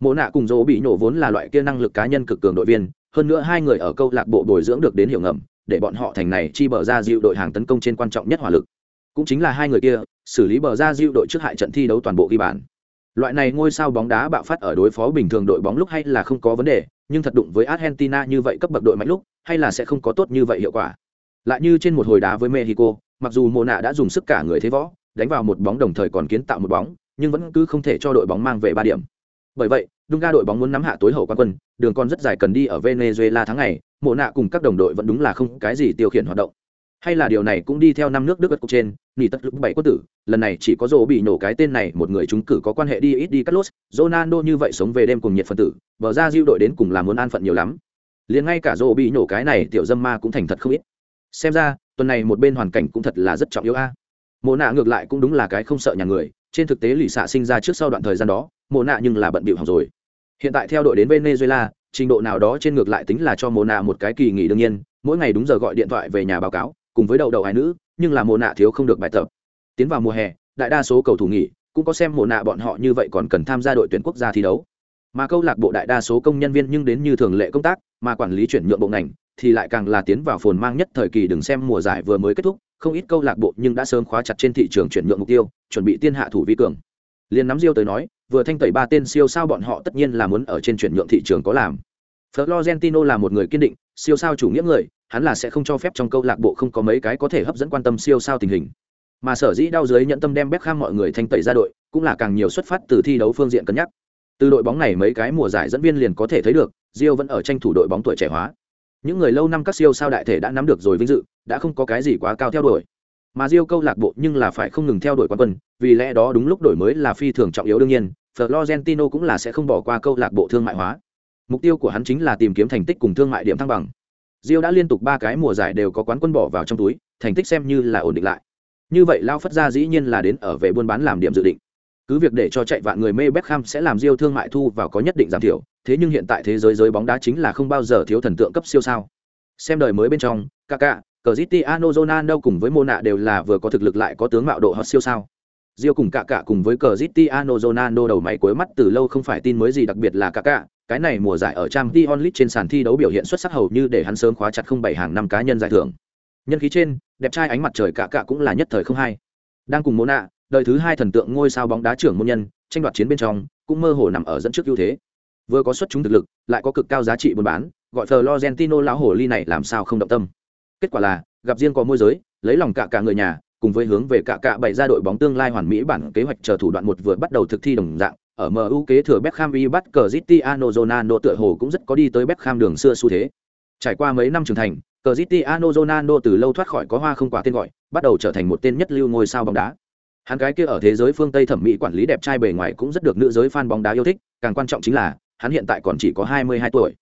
Mộ nạ cùng dỗ bị nổ vốn là loại kia năng lực cá nhân cực cường đội viên hơn nữa hai người ở câu lạc bộ bồi dưỡng được đến hiểu ngầm để bọn họ thành này chi bờ ra dịu đội hàng tấn công trên quan trọng nhất hỏa lực. Cũng chính là hai người kia xử lý bờ ra dịu đội trước hại trận thi đấu toàn bộ ghi bàn loại này ngôi sao bóng đá bạo phát ở đối phó bình thường đội bóng lúc hay là không có vấn đề, nhưng thật đụng với argentina như vậy cấp bậc đội mạnh lúc, hay là sẽ không có tốt như vậy hiệu quả. Lại như trên một hồi đá với mexico, mặc dù mồ nạ đã dùng sức cả người thế võ, đánh vào một bóng đồng thời còn kiến tạo một bóng, nhưng vẫn cứ không thể cho đội bóng mang về ba điểm. Bởi vậy, Dunga đội bóng muốn nắm hạ tối hậu quan quân, đường còn rất dài cần đi ở venezuela tháng ngày mộ nạ cùng các đồng đội vẫn đúng là không cái gì tiêu khiển hoạt động hay là điều này cũng đi theo năm nước đức ất cục trên, nỉ tất lúc bảy quân tử, lần này chỉ có rổ bị nổ cái tên này, một người chúng cử có quan hệ đi ít đi cắt lốt, ronaldo như vậy sống về đêm cùng nhiệt phân tử vợ ra diêu đội đến cùng là muốn an phận nhiều lắm. Liền ngay cả rổ bị nổ cái này tiểu dâm ma cũng thành thật không ít. Xem ra, tuần này một bên hoàn cảnh cũng thật là rất trọng yếu a. Mộ nạ ngược lại cũng đúng là cái không sợ nhà người, trên thực tế lì xạ sinh ra trước sau đoạn thời gian đó, mộ nạ nhưng là bận bịu hỏng rồi. Hiện tại theo đội đến venezuela, trình độ nào đó trên ngược lại tính là cho mồ nạ một cái kỳ nghỉ đương nhiên, mỗi ngày đúng giờ gọi điện thoại về nhà báo cáo cùng với đầu đầu hai nữ, nhưng là mùa nạ thiếu không được bài tập. Tiến vào mùa hè, đại đa số cầu thủ nghỉ, cũng có xem mùa nạ bọn họ như vậy còn cần tham gia đội tuyển quốc gia thi đấu. Mà câu lạc bộ đại đa số công nhân viên nhưng đến như thường lệ công tác, mà quản lý chuyển nhượng bộ ngành, thì lại càng là tiến vào phồn mang nhất thời kỳ đừng xem mùa giải vừa mới kết thúc, không ít câu lạc bộ nhưng đã sớm khóa chặt trên thị trường chuyển nhượng mục tiêu, chuẩn bị tiên hạ thủ vi cường. Liên nắm diêu tới nói, vừa thanh tẩy ba tên siêu sao bọn họ tất nhiên là muốn ở trên chuyển nhượng thị trường có làm. Florentino là một người kiên định, siêu sao chủ nghĩa người, hắn là sẽ không cho phép trong câu lạc bộ không có mấy cái có thể hấp dẫn quan tâm siêu sao tình hình. Mà sở dĩ đau dưới nhận tâm đem Beckham mọi người thanh tẩy ra đội, cũng là càng nhiều xuất phát từ thi đấu phương diện cân nhắc. Từ đội bóng này mấy cái mùa giải dẫn viên liền có thể thấy được Rio vẫn ở tranh thủ đội bóng tuổi trẻ hóa. Những người lâu năm các siêu sao đại thể đã nắm được rồi vinh dự, đã không có cái gì quá cao theo đuổi. Mà Rio câu lạc bộ nhưng là phải không ngừng theo đuổi quán quân, vì lẽ đó đúng lúc đổi mới là phi thường trọng yếu đương nhiên, Florentino cũng là sẽ không bỏ qua câu lạc bộ thương mại hóa mục tiêu của hắn chính là tìm kiếm thành tích cùng thương mại điểm thăng bằng Diêu đã liên tục ba cái mùa giải đều có quán quân bỏ vào trong túi thành tích xem như là ổn định lại như vậy lao phất ra dĩ nhiên là đến ở về buôn bán làm điểm dự định cứ việc để cho chạy vạn người mê Beckham sẽ làm Diêu thương mại thu vào có nhất định giảm thiểu thế nhưng hiện tại thế giới giới bóng đá chính là không bao giờ thiếu thần tượng cấp siêu sao. Xem đời mới bên trong, Kaká, Cristiano Ronaldo cùng với Mona đều là vừa có thực lực lại có tướng mạo độ hot siêu sao. Diêu cùng Kaká cùng với Cristiano Ronaldo đầu mày cuối mắt từ lâu không phải tin mới gì đặc biệt là Kaká, cái này mùa giải ở trang Dion League trên sàn thi đấu biểu hiện xuất sắc hầu như để hắn sớm khóa chặt không bảy hàng năm cá nhân giải thưởng. Nhân khí trên, đẹp trai ánh mặt trời Kaká cũng là nhất thời không hay. Đang cùng Mona, đời thứ hai thần tượng ngôi sao bóng đá trưởng môn nhân, tranh đoạt chiến bên trong, cũng mơ hồ nằm ở dẫn trước ưu thế vừa có xuất chúng thực lực lại có cực cao giá trị buôn bán gọi Florentino lão hồ ly này làm sao không động tâm kết quả là gặp riêng có môi giới lấy lòng cả cả người nhà cùng với hướng về cả cả bày ra đội bóng tương lai hoàn mỹ bản kế hoạch chờ thủ đoạn một vừa bắt đầu thực thi đồng dạng ở MU kế thừa Beckham y bắt Cristiano Ronaldo tựa hồ cũng rất có đi tới Beckham đường xưa xu thế. Trải qua mấy năm trưởng thành, Cristiano Ronaldo từ lâu thoát khỏi có hoa không quả tên gọi, bắt đầu trở thành một tên nhất lưu ngôi sao bóng đá. Hắn cái kia ở thế giới phương tây thẩm mỹ quản lý đẹp trai bề ngoài cũng rất được nữ giới fan bóng đá yêu thích, càng quan trọng chính là, hắn hiện tại còn chỉ có hai mươi hai tuổi.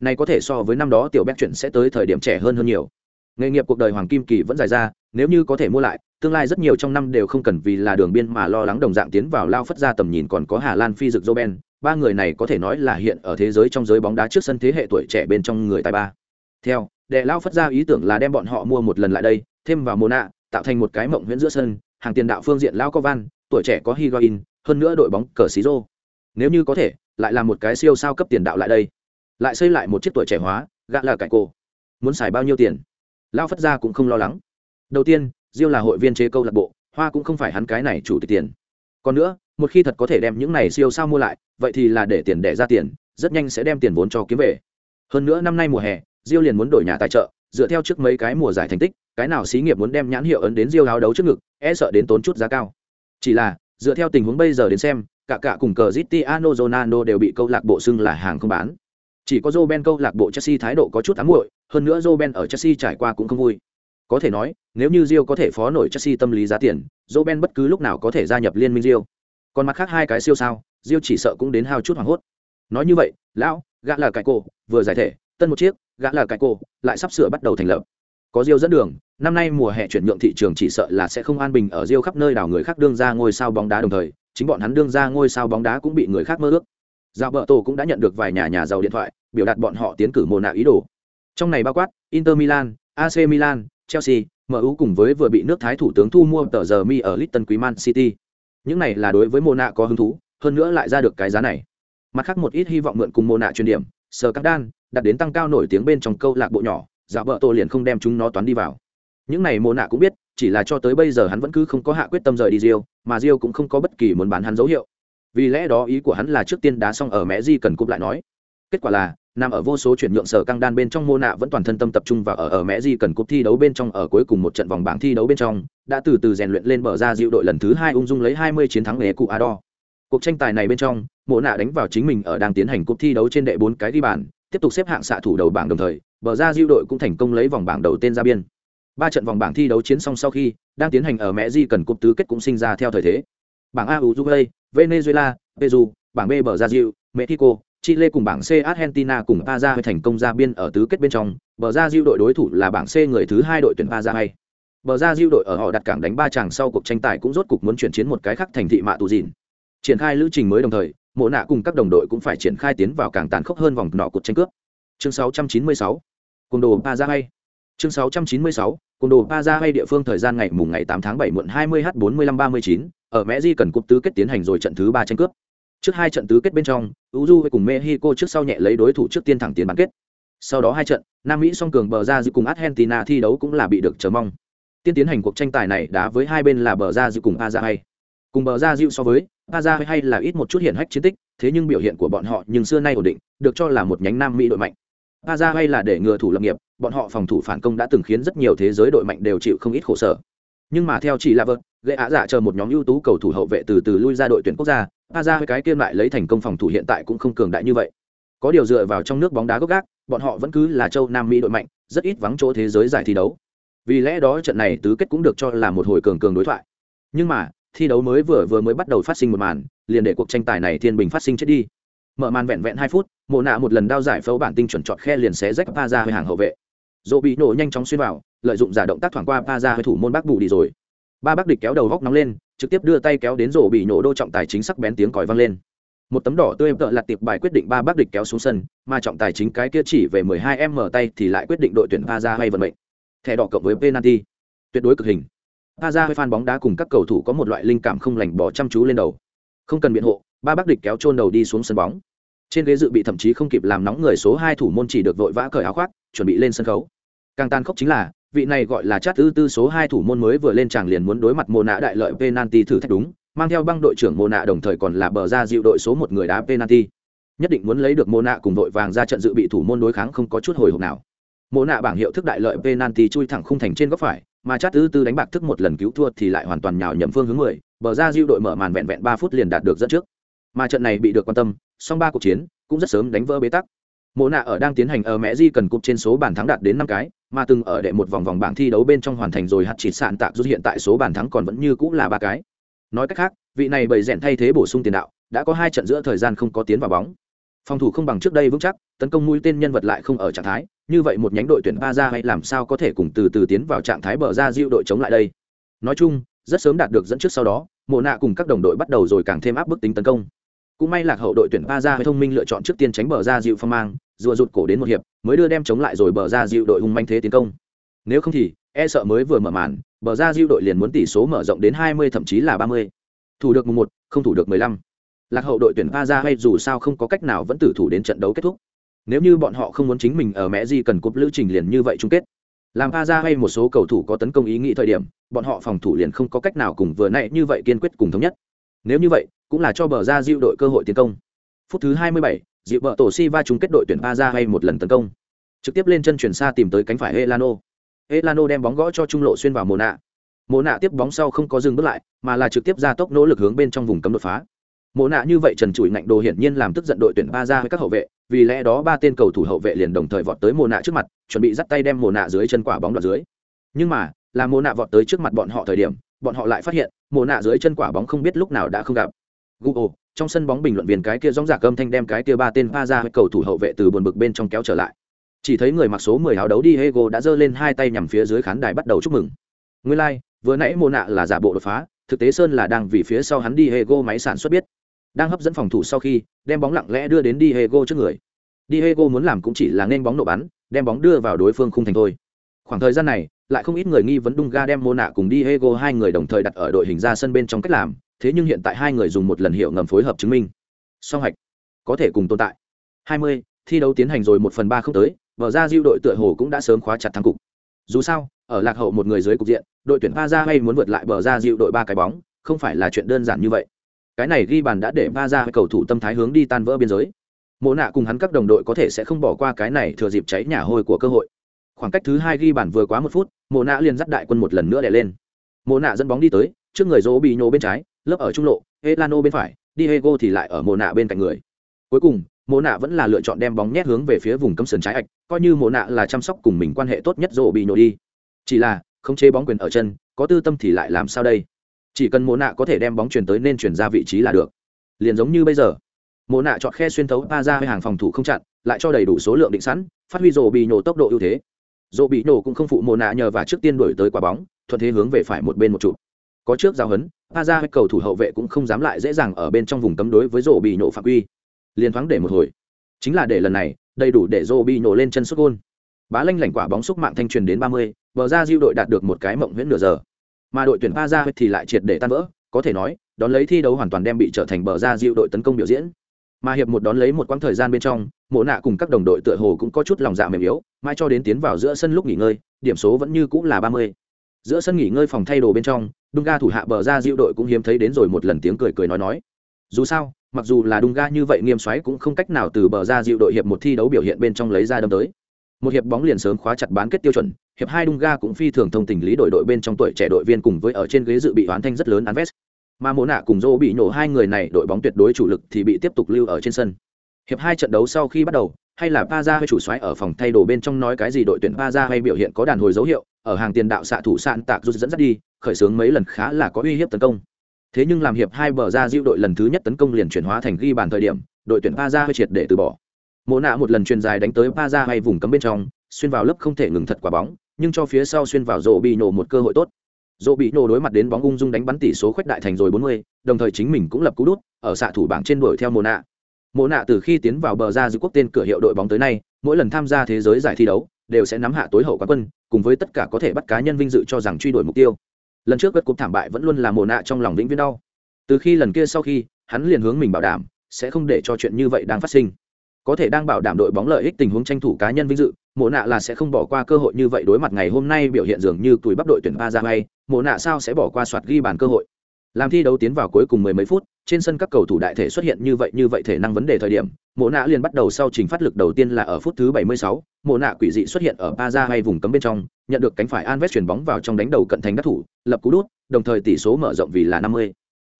Này có thể so với năm đó tiểu Beck chuyển sẽ tới thời điểm trẻ hơn hơn nhiều. Nghề nghiệp cuộc đời hoàng kim kỳ vẫn dài ra, nếu như có thể mua lại tương lai rất nhiều trong năm đều không cần vì là đường biên mà lo lắng đồng dạng tiến vào lao phất ra tầm nhìn còn có hà lan phi dực joben ba người này có thể nói là hiện ở thế giới trong giới bóng đá trước sân thế hệ tuổi trẻ bên trong người tài ba. Theo đệ lao phất ra ý tưởng là đem bọn họ mua một lần lại đây, thêm vào mona nạ tạo thành một cái mộng huyễn giữa sân, hàng tiền đạo phương diện lao có van tuổi trẻ có higuain, hơn nữa đội bóng cờ xí rô. Nếu như có thể, lại là một cái siêu sao cấp tiền đạo lại đây. Lại xây lại một chiếc tuổi trẻ hóa, gạ là cải cổ. Muốn xài bao nhiêu tiền? Lao phất ra cũng không lo lắng. Đầu tiên diêu là hội viên chế câu lạc bộ hoa cũng không phải hắn cái này chủ tịch tiền còn nữa một khi thật có thể đem những này siêu sao mua lại vậy thì là để tiền đẻ ra tiền rất nhanh sẽ đem tiền vốn cho kiếm về hơn nữa năm nay mùa hè diêu liền muốn đổi nhà tài trợ dựa theo trước mấy cái mùa giải thành tích cái nào xí nghiệp muốn đem nhãn hiệu ấn đến diêu áo đấu trước ngực e sợ đến tốn chút giá cao chỉ là dựa theo tình huống bây giờ đến xem cả cả cùng cờ Cristiano Ronaldo đều bị câu lạc bộ xưng là hàng không bán. Chỉ có Roben câu lạc bộ Chelsea thái độ có chút ám muội, hơn nữa Roben ở Chelsea trải qua cũng không vui. Có thể nói, nếu như Rio có thể phó nổi Chelsea tâm lý giá tiền, dỗ ben bất cứ lúc nào có thể gia nhập liên minh rio còn mặt khác hai cái siêu sao rio chỉ sợ cũng đến hao chút hoảng hốt. Nói như vậy lão gã là cái cô vừa giải thể tân một chiếc gã là cái cô lại sắp sửa bắt đầu thành lập. Có rio dẫn đường năm nay mùa hè chuyển nhượng thị trường chỉ sợ là sẽ không an bình ở rio khắp nơi đảo người khác đương ra ngôi sao bóng đá đồng thời chính bọn hắn đương ra ngôi sao bóng đá cũng bị người khác mơ ước. Giao bờ tổ cũng đã nhận được vài nhà nhà giàu điện thoại, biểu đạt bọn họ tiến cử mồ nạ ý đồ. Trong này bao quát Inter Milan, AC Milan, Chelsea, MU cùng với vừa bị nước Thái thủ tướng thu mua tờ giờ mi ở Litton Quý Man City. Những này là đối với Mona có hứng thú, hơn nữa lại ra được cái giá này. Mặt khác một ít hy vọng mượn cùng Mona chuyên điểm, Sơ Cát Đan, đặt đến tăng cao nổi tiếng bên trong câu lạc bộ nhỏ, dạo bờ tôi liền không đem chúng nó toán đi vào. Những này Mona cũng biết, chỉ là cho tới bây giờ hắn vẫn cứ không có hạ quyết tâm rời đi Rio, mà Rio cũng không có bất kỳ muốn bán hắn dấu hiệu vì lẽ đó ý của hắn là trước tiên đá xong ở mẹ di cần cúp lại nói kết quả là nằm ở vô số chuyển nhượng sở căng đan bên trong mô nạ vẫn toàn thân tâm tập trung và ở ở mẹ di cần cúp thi đấu bên trong ở cuối cùng một trận vòng bảng thi đấu bên trong đã từ từ rèn luyện lên bờ ra dịu đội lần thứ hai ung dung lấy 20 chiến thắng nghề cụ ador cuộc tranh tài này bên trong mộ nạ đánh vào chính mình ở đang tiến hành cúp thi đấu trên đệ bốn cái ghi bàn tiếp tục xếp hạng xạ thủ đầu bảng đồng thời bờ ra dịu đội cũng thành công lấy vòng bảng đầu tên ra biên. Ba trận vòng bảng thi đấu chiến xong sau khi đang tiến hành ở mẹ di cần cúp tứ kết cũng sinh ra theo thời thế. Bảng a uruguay venezuela peru bảng b bờ Ra Dịu, mexico chile cùng bảng c argentina cùng paraguay thành công ra biên ở tứ kết bên trong, bờ ra brazil đội đối thủ là bảng c người thứ hai đội tuyển paraguay bờ ra brazil đội ở họ đặt cảng đánh ba chàng sau cuộc tranh tài cũng rốt cục muốn chuyển chiến một cái khác thành thị mạ tù dìn. Triển khai lữ trình mới đồng thời, mộ nạ cùng các đồng đội cũng phải triển khai tiến vào càng tàn khốc hơn vòng nọ cuộc tranh cướp. Chương 696 cùng đồ paraguay chương 696 cùng đồ paraguay địa phương thời gian ngày mùng ngày 8 tháng 7 muộn 20 h 45 39 ở mẹ di cần cúp tứ kết tiến hành rồi trận thứ ba tranh cướp trước hai trận tứ kết bên trong uju cùng mexico trước sau nhẹ lấy đối thủ trước tiên thẳng tiến bán kết. Sau đó hai trận, nam mỹ song cường bờ ra giữ cùng argentina thi đấu cũng là bị được chờ mong. Tiên tiến hành cuộc tranh tài này đá với hai bên là bờ ra giữ cùng aza hay. Cùng bờ ra dịu so với aza hay là ít một chút hiển hách chiến tích, thế nhưng biểu hiện của bọn họ nhưng xưa nay ổn định, được cho là một nhánh nam mỹ đội mạnh. Aza hay là để ngừa thủ lập nghiệp, bọn họ phòng thủ phản công đã từng khiến rất nhiều thế giới đội mạnh đều chịu không ít khổ sở. Nhưng mà theo chỉ là vợt gây ạ dạ chờ một nhóm ưu tú cầu thủ hậu vệ từ từ lui ra đội tuyển quốc gia a ra cái kia lại lấy thành công phòng thủ hiện tại cũng không cường đại như vậy. Có điều dựa vào trong nước bóng đá gốc gác, bọn họ vẫn cứ là châu nam mỹ đội mạnh, rất ít vắng chỗ thế giới giải thi đấu. Vì lẽ đó trận này tứ kết cũng được cho là một hồi cường cường đối thoại. Nhưng mà, thi đấu mới vừa vừa mới bắt đầu phát sinh một màn, liền để cuộc tranh tài này thiên bình phát sinh chết đi. Mở màn vẹn vẹn hai phút, mộ nạ một lần đao giải phẫu bản tinh chuẩn chọn khe liền xé rách pa ra hơi hàng hậu vệ. Dỗ bị nổ nhanh chóng xuyên vào, lợi dụng giả động tác thoảng qua pa ra hơi thủ môn bác bù đi rồi. Ba bác địch kéo đầu góc nóng lên trực tiếp đưa tay kéo đến rổ bị nổ đô trọng tài chính sắc bén tiếng còi vang lên. Một tấm đỏ tươi tợ lặt tiệp bài quyết định ba bác địch kéo xuống sân, mà trọng tài chính cái kia chỉ về 12 em mở tay thì lại quyết định đội tuyển pa ra hay vận mệnh. Thẻ đỏ cộng với penalty. Tuyệt đối cực hình. Pa ra hay fan bóng đá cùng các cầu thủ có một loại linh cảm không lành bỏ chăm chú lên đầu. Không cần biện hộ, ba bác địch kéo chôn đầu đi xuống sân bóng. Trên ghế dự bị thậm chí không kịp làm nóng người số hai thủ môn chỉ được vội vã cởi áo khoác, chuẩn bị lên sân khấu. Càng tan khốc chính là vị này gọi là chát tư tư số hai thủ môn mới vừa lên tràng liền muốn đối mặt mồ nạ đại lợi penalty thử thách đúng, mang theo băng đội trưởng mồ nạ đồng thời còn là bờ ra dịu đội số một người đá penalty. Nhất định muốn lấy được mồ nạ cùng đội vàng ra trận dự bị thủ môn đối kháng không có chút hồi hộp nào. Mồ nạ bảng hiệu thức đại lợi penalty chui thẳng khung thành trên góc phải, mà chát tư tư đánh bạc thức một lần cứu thua thì lại hoàn toàn nhào nhầm phương hướng mười, bờ ra dịu đội mở màn vẹn vẹn ba phút liền đạt được dẫn trước. Mà trận này bị được quan tâm, song ba cuộc chiến cũng rất sớm đánh vỡ bế tắc. Mộ nạ ở đang tiến hành ở mẹ di cần cục trên số bàn thắng đạt đến năm cái mà từng ở đệ một vòng vòng bảng thi đấu bên trong hoàn thành rồi hạt chỉ sạn tạc rút hiện tại số bàn thắng còn vẫn như cũng là ba cái. Nói cách khác, vị này bày rèn thay thế bổ sung tiền đạo, đã có hai trận giữa thời gian không có tiến vào bóng. Phòng thủ không bằng trước đây vững chắc, tấn công mũi tên nhân vật lại không ở trạng thái, như vậy một nhánh đội tuyển ba ra hay làm sao có thể cùng từ từ tiến vào trạng thái bờ ra diệu đội chống lại đây? Nói chung, rất sớm đạt được dẫn trước sau đó, mộ nạ cùng các đồng đội bắt đầu rồi càng thêm áp bức tính tấn công. Cũng may lạc hậu đội tuyển ba ra thông minh lựa chọn trước tiên tránh bờ ra dịu phong mang rùa rụt cổ đến một hiệp mới đưa đem chống lại rồi bờ ra dịu đội hung manh thế tiến công. Nếu không thì e sợ mới vừa mở màn bờ ra dịu đội liền muốn tỷ số mở rộng đến hai mươi thậm chí là ba mươi. Thủ được mùng một không thủ được mười lăm. Lạc hậu đội tuyển ba ra hay dù sao không có cách nào vẫn tử thủ đến trận đấu kết thúc. Nếu như bọn họ không muốn chính mình ở mẹ gì cần cúp lữ trình liền như vậy chung kết. Làm pa ra hay một số cầu thủ có tấn công ý nghĩ thời điểm bọn họ phòng thủ liền không có cách nào cùng vừa nãy như vậy kiên quyết cùng thống nhất. Nếu như vậy cũng là cho bờ ra diệu đội cơ hội tiến công. Phút thứ 27, dịu vợ tổ si va chung kết đội tuyển ba ra hay một lần tấn công. Trực tiếp lên chân chuyển xa tìm tới cánh phải elano. Elano đem bóng gõ cho trung lộ xuyên vào mồ nạ mồ nạ tiếp bóng sau không có dừng bước lại, mà là trực tiếp ra tốc nỗ lực hướng bên trong vùng cấm đột phá. Mồ nạ như vậy trần trụi ngạnh đồ hiển nhiên làm tức giận đội tuyển ba ra với các hậu vệ, vì lẽ đó ba tên cầu thủ hậu vệ liền đồng thời vọt tới mồ nạ trước mặt, chuẩn bị dắt tay đem mồ nạ dưới chân quả bóng đoạt dưới. Nhưng mà, là mồ nạ vọt tới trước mặt bọn họ thời điểm, bọn họ lại phát hiện mồ nạ dưới chân quả bóng không biết lúc nào đã không gặp. Google trong sân bóng bình luận viên cái kia gióng giả cơm thanh đem cái kia ba tên pa ra cầu thủ hậu vệ từ buồn bực bên trong kéo trở lại. Chỉ thấy người mặc số 10 áo đấu Diego đã giơ lên hai tay nhằm phía dưới khán đài bắt đầu chúc mừng. Nguyên lai like, vừa nãy mồ nạ là giả bộ đột phá thực tế sơn là đang vì phía sau hắn Diego máy sản xuất biết. Đang hấp dẫn phòng thủ sau khi đem bóng lặng lẽ đưa đến Diego trước người. Diego muốn làm cũng chỉ là nên bóng nổ bắn đem bóng đưa vào đối phương khung thành thôi. Khoảng thời gian này lại không ít người nghi vấn Dunga đem Mona cùng Diego hai người đồng thời đặt ở đội hình ra sân bên trong cách làm, thế nhưng hiện tại hai người dùng một lần hiệu ngầm phối hợp chứng minh. Song hạch có thể cùng tồn tại. 20, thi đấu tiến hành rồi một phần ba không tới, vở ra diêu đội tựa hồ cũng đã sớm khóa chặt thắng cục. Dù sao, ở lạc hậu một người dưới cục diện, đội tuyển Paza hay muốn vượt lại bờ ra diêu đội ba cái bóng, không phải là chuyện đơn giản như vậy. Cái này ghi bàn đã để Paza cầu thủ tâm thái hướng đi tan vỡ biên giới. Mộ nạ cùng hắn các đồng đội có thể sẽ không bỏ qua cái này thừa dịp cháy nhà hôi của cơ hội khoảng cách thứ hai ghi bàn vừa quá một phút mộ nạ liền dắt đại quân một lần nữa đè lên mộ nạ dẫn bóng đi tới trước người dỗ bị nhô bên trái lớp ở trung lộ, elano bên phải, diego thì lại ở mồ nạ bên cạnh người. Cuối cùng mồ nạ vẫn là lựa chọn đem bóng nhét hướng về phía vùng cấm sườn trái ạch, coi như mồ nạ là chăm sóc cùng mình quan hệ tốt nhất rộ bị nhổ đi. Chỉ là không chế bóng quyền ở chân, có tư tâm thì lại làm sao đây? Chỉ cần mồ nạ có thể đem bóng chuyển tới nên chuyển ra vị trí là được. Liền giống như bây giờ mồ nạ chọn khe xuyên thấu pa ra hàng phòng thủ không chặn, lại cho đầy đủ số lượng định sẵn, phát huy rộ bị nhổ tốc độ ưu thế. Rộ bị nhổ cũng không phụ mồ nạ nhờ và trước tiên đổi tới quả bóng, thuận thế hướng về phải một bên một trụ có trước giao hấn pa ra cầu thủ hậu vệ cũng không dám lại dễ dàng ở bên trong vùng cấm đối với rổ bị nổ phạm quy. Liền thoáng để một hồi. Chính là để lần này, đầy đủ để rổ bị nổ lên chân xuất gôn. Bá lanh lảnh quả bóng xúc mạng thanh truyền đến ba mươi, bờ ra diêu đội đạt được một cái mộng huyễn nửa giờ. Mà đội tuyển pa ra thì lại triệt để tan vỡ, có thể nói, đón lấy thi đấu hoàn toàn đem bị trở thành bờ ra diêu đội tấn công biểu diễn. Mà hiệp một đón lấy một quãng thời gian bên trong, mộ nạ cùng các đồng đội tựa hồ cũng có chút lòng dạ mềm yếu mai cho đến tiến vào giữa sân lúc nghỉ ngơi, điểm số vẫn như cũng là ba mươi giữa sân nghỉ ngơi phòng thay đồ bên trong đung ga thủ hạ bờ ra diệu đội cũng hiếm thấy đến rồi một lần tiếng cười cười nói nói. Dù sao, mặc dù là đung ga như vậy nghiêm xoáy cũng không cách nào từ bờ ra diệu đội hiệp một thi đấu biểu hiện bên trong lấy ra đâm tới. Một hiệp bóng liền sớm khóa chặt bán kết tiêu chuẩn, hiệp hai đung ga cũng phi thường thông tình lý đội đội bên trong tuổi trẻ đội viên cùng với ở trên ghế dự bị oán thanh rất lớn án vest mà mộ nạ cùng dô bị nổ hai người này đội bóng tuyệt đối chủ lực thì bị tiếp tục lưu ở trên sân. Hiệp hai trận đấu sau khi bắt đầu hay là pa ra hay chủ xoáy ở phòng thay đồ bên trong nói cái gì đội tuyển pa ra hay biểu hiện có đàn hồi dấu hiệu ở hàng tiền đạo xạ thủ sạn tạc rút dẫn dắt đi khởi xướng mấy lần khá là có uy hiếp tấn công. Thế nhưng làm hiệp hai bờ ra diệu đội lần thứ nhất tấn công liền chuyển hóa thành ghi bàn thời điểm đội tuyển pa ra hơi triệt để từ bỏ. Mộ nạ một lần truyền dài đánh tới pa ra hay vùng cấm bên trong xuyên vào lớp không thể ngừng thật quả bóng nhưng cho phía sau xuyên vào rổ bị nổ một cơ hội tốt. Dỗ bị nổ đối mặt đến bóng ung dung đánh bắn tỷ số khuếch đại thành rồi 40, đồng thời chính mình cũng lập cú đút ở xạ thủ bảng trên đuổi theo mồ Mộ nạ từ khi tiến vào bờ ra giữ quốc tên cửa hiệu đội bóng tới nay, mỗi lần tham gia thế giới giải thi đấu, đều sẽ nắm hạ tối hậu quán quân, cùng với tất cả có thể bắt cá nhân vinh dự cho rằng truy đuổi mục tiêu. Lần trước gật cục thảm bại vẫn luôn là mồ nạ trong lòng vĩnh viễn đau. Từ khi lần kia sau khi, hắn liền hướng mình bảo đảm, sẽ không để cho chuyện như vậy đang phát sinh. Có thể đang bảo đảm đội bóng lợi ích tình huống tranh thủ cá nhân vinh dự, mộ nạ là sẽ không bỏ qua cơ hội như vậy đối mặt ngày hôm nay biểu hiện dường như tuổi bắp đội tuyển ba ra hay mộ nạ sao sẽ bỏ qua soạt ghi bàn cơ hội? Làm thi đấu tiến vào cuối cùng mười mấy phút trên sân các cầu thủ đại thể xuất hiện như vậy như vậy thể năng vấn đề thời điểm mộ nạ liền bắt đầu sau trình phát lực đầu tiên là ở phút thứ 76, mộ nạ quỷ dị xuất hiện ở ba ra hay vùng cấm bên trong nhận được cánh phải anvest chuyển bóng vào trong đánh đầu cận thành các thủ lập cú đút đồng thời tỷ số mở rộng vì là 50.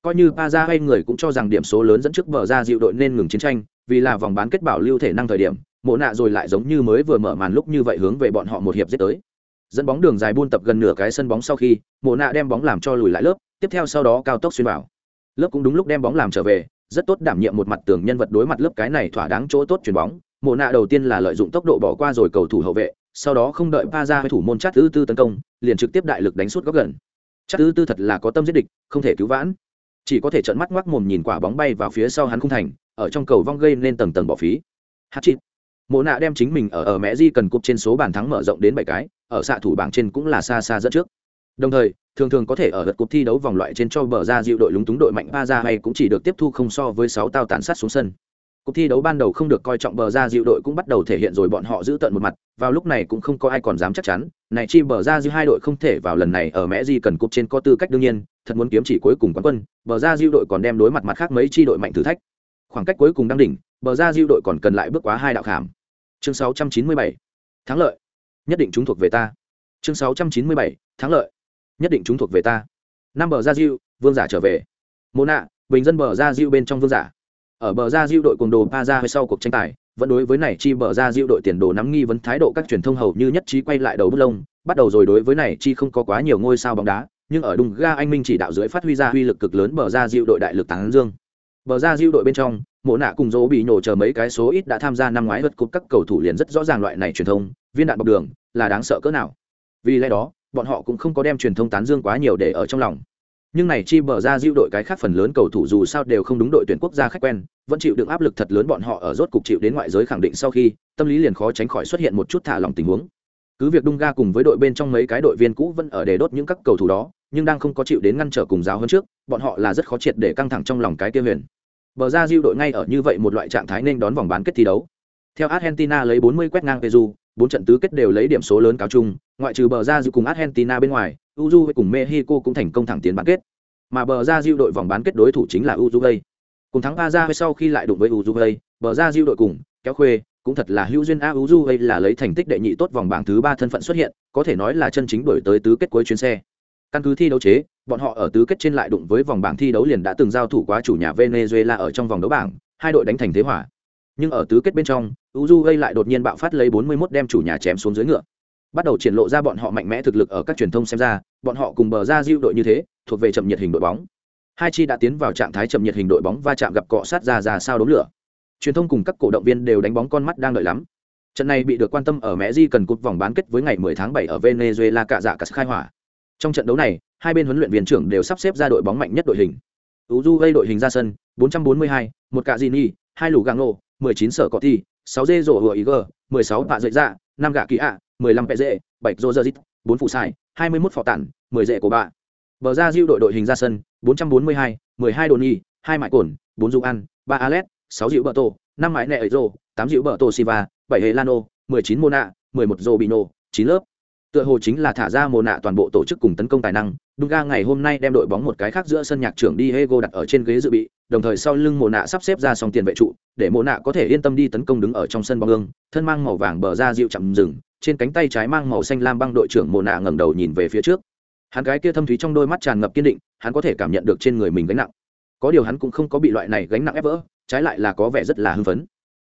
coi như ba ra hay người cũng cho rằng điểm số lớn dẫn trước bờ ra dịu đội nên ngừng chiến tranh vì là vòng bán kết bảo lưu thể năng thời điểm mộ nạ rồi lại giống như mới vừa mở màn lúc như vậy hướng về bọn họ một hiệp giết tới dẫn bóng đường dài buôn tập gần nửa cái sân bóng sau khi, mộ nạ đem bóng làm cho lùi lại lớp, tiếp theo sau đó cao tốc xuyên vào. Lớp cũng đúng lúc đem bóng làm trở về, rất tốt đảm nhiệm một mặt tường nhân vật đối mặt lớp cái này thỏa đáng chỗ tốt chuyền bóng. Mộ nạ đầu tiên là lợi dụng tốc độ bỏ qua rồi cầu thủ hậu vệ, sau đó không đợi pa ra với thủ môn chát thứ tư tấn công, liền trực tiếp đại lực đánh suốt góc gần. Chát thứ tư thật là có tâm giết địch, không thể cứu vãn. Chỉ có thể trợn mắt ngoác mồm nhìn quả bóng bay vào phía sau hắn không thành, ở trong cầu vong gây nên tầng tầng bỏ phí. Hát chịt mộ nạ đem chính mình ở ở mẹ di cần cúp trên số bàn thắng mở rộng đến bảy cái, ở xạ thủ bảng trên cũng là xa xa dẫn trước. Đồng thời, thường thường có thể ở lượt cuộc thi đấu vòng loại trên cho bờ ra dịu đội lúng túng đội mạnh ba ra hay cũng chỉ được tiếp thu không so với sáu tao tàn sát xuống sân. Cuộc thi đấu ban đầu không được coi trọng bờ ra dịu đội cũng bắt đầu thể hiện rồi bọn họ giữ tận một mặt, vào lúc này cũng không có ai còn dám chắc chắn, này chi bờ ra dịu hai đội không thể vào lần này ở mẹ di cần cúp trên có tư cách đương nhiên, thật muốn kiếm chỉ cuối cùng quán quân, bờ ra dịu đội còn đem đối mặt mặt khác mấy chi đội mạnh thử thách. Khoảng cách cuối cùng đang đỉnh, bờ ra dịu đội còn cần lại bước quá hai đạo khảm chương 697. thắng lợi. Nhất định chúng thuộc về ta. Chương 697. thắng lợi. Nhất định chúng thuộc về ta. Năm bờ ra diêu vương giả trở về. Mô nạ, bình dân bờ ra diêu bên trong vương giả. Ở bờ ra diêu đội cùng đồ pa ra sau cuộc tranh tài, vẫn đối với này chi bờ ra diêu đội tiền đồ nắm nghi vấn thái độ các truyền thông hầu như nhất trí quay lại đầu bút lông, bắt đầu rồi đối với này chi không có quá nhiều ngôi sao bóng đá, nhưng ở đùng ga anh minh chỉ đạo dưới phát huy ra uy lực cực lớn bờ ra diêu đội đại lực tán dương bờ ra diêu đội bên trong, mộ nạ cùng dỗ bị nổ chờ mấy cái số ít đã tham gia năm ngoái vật cúp các cầu thủ liền rất rõ ràng loại này truyền thông, viên đạn bọc đường, là đáng sợ cỡ nào. Vì lẽ đó, bọn họ cũng không có đem truyền thông tán dương quá nhiều để ở trong lòng. Nhưng này chi bờ ra diêu đội cái khác phần lớn cầu thủ dù sao đều không đúng đội tuyển quốc gia khách quen, vẫn chịu đựng áp lực thật lớn bọn họ ở rốt cục chịu đến ngoại giới khẳng định sau khi, tâm lý liền khó tránh khỏi xuất hiện một chút thả lòng tình huống. Cứ việc đung ga cùng với đội bên trong mấy cái đội viên cũ vẫn ở để đốt những các cầu thủ đó, nhưng đang không có chịu đến ngăn trở cùng giáo hơn trước, bọn họ là rất khó triệt để căng thẳng trong lòng cái kia huyền bờ ra diu đội ngay ở như vậy một loại trạng thái nên đón vòng bán kết thi đấu. Theo argentina lấy 40 quét ngang peru, bốn trận tứ kết đều lấy điểm số lớn cáo chung, ngoại trừ bờ ra diu cùng argentina bên ngoài, uruguay cùng mexico cũng thành công thẳng tiến bán kết. Mà bờ ra diu đội vòng bán kết đối thủ chính là uruguay. Cùng thắng a sau khi lại đụng với uruguay, bờ ra diu đội cùng kéo khuê cũng thật là hữu duyên. A, uruguay là lấy thành tích đệ nhị tốt vòng bảng thứ ba thân phận xuất hiện, có thể nói là chân chính đổi tới tứ kết cuối chuyến xe. Căn cứ thi đấu chế bọn họ ở tứ kết trên lại đụng với vòng bảng thi đấu liền đã từng giao thủ quá chủ nhà venezuela ở trong vòng đấu bảng, hai đội đánh thành thế hòa. nhưng ở tứ kết bên trong, uruguay lại đột nhiên bạo phát lấy 41 đem chủ nhà chém xuống dưới ngựa. Bắt đầu triển lộ ra bọn họ mạnh mẽ thực lực ở các truyền thông xem ra, bọn họ cùng bờ ra diệu đội như thế, thuộc về chậm nhiệt hình đội bóng. Hai chi đã tiến vào trạng thái chậm nhiệt hình đội bóng va chạm gặp cọ sát ra ra sao đống lửa. Truyền thông cùng các cổ động viên đều đánh bóng con mắt đang đợi lắm. Trận này bị được quan tâm ở mẹ di cần cột vòng bán kết với ngày 10 tháng 7 ở venezuela cạ dạ cả khai hỏa trong trận đấu này hai bên huấn luyện viên trưởng đều sắp xếp ra đội bóng mạnh nhất đội hình. Uju gây đội hình ra sân 442, một cạ gini hai lũ găng 19 sở cọ thi 6 dê rổ hựa Iger, 16 tạ dậy dạ, 5 gạ kỳ ạ 15 pẹ dệ, 7 rô dơ dít 4 phụ sai 21 phỏ tản 10 dệ của bạ. Bờ ra diêu đội đội hình ra sân 442, 12 đồn nhi 2 mại cồn 4 dung ăn 3 alet 6 dịu bờ tổ 5 mãi nẹ ở rô 8 dịu bờ tổ siva 7 hệ lano 19 mona 11 rô 9 lớp tựa hồ chính là thả ra mồ nạ toàn bộ tổ chức cùng tấn công tài năng Dunga ngày hôm nay đem đội bóng một cái khác giữa sân nhạc trưởng Diego đặt ở trên ghế dự bị, đồng thời sau lưng Mộ Nạ sắp xếp ra song tiền vệ trụ, để Mộ Nạ có thể yên tâm đi tấn công đứng ở trong sân bóng ương, thân mang màu vàng bờ ra dịu chậm dừng, trên cánh tay trái mang màu xanh lam băng đội trưởng Mộ Nạ ngẩng đầu nhìn về phía trước. Hắn cái kia thâm thúy trong đôi mắt tràn ngập kiên định, hắn có thể cảm nhận được trên người mình gánh nặng. Có điều hắn cũng không có bị loại này gánh nặng ép vỡ, trái lại là có vẻ rất là hưng phấn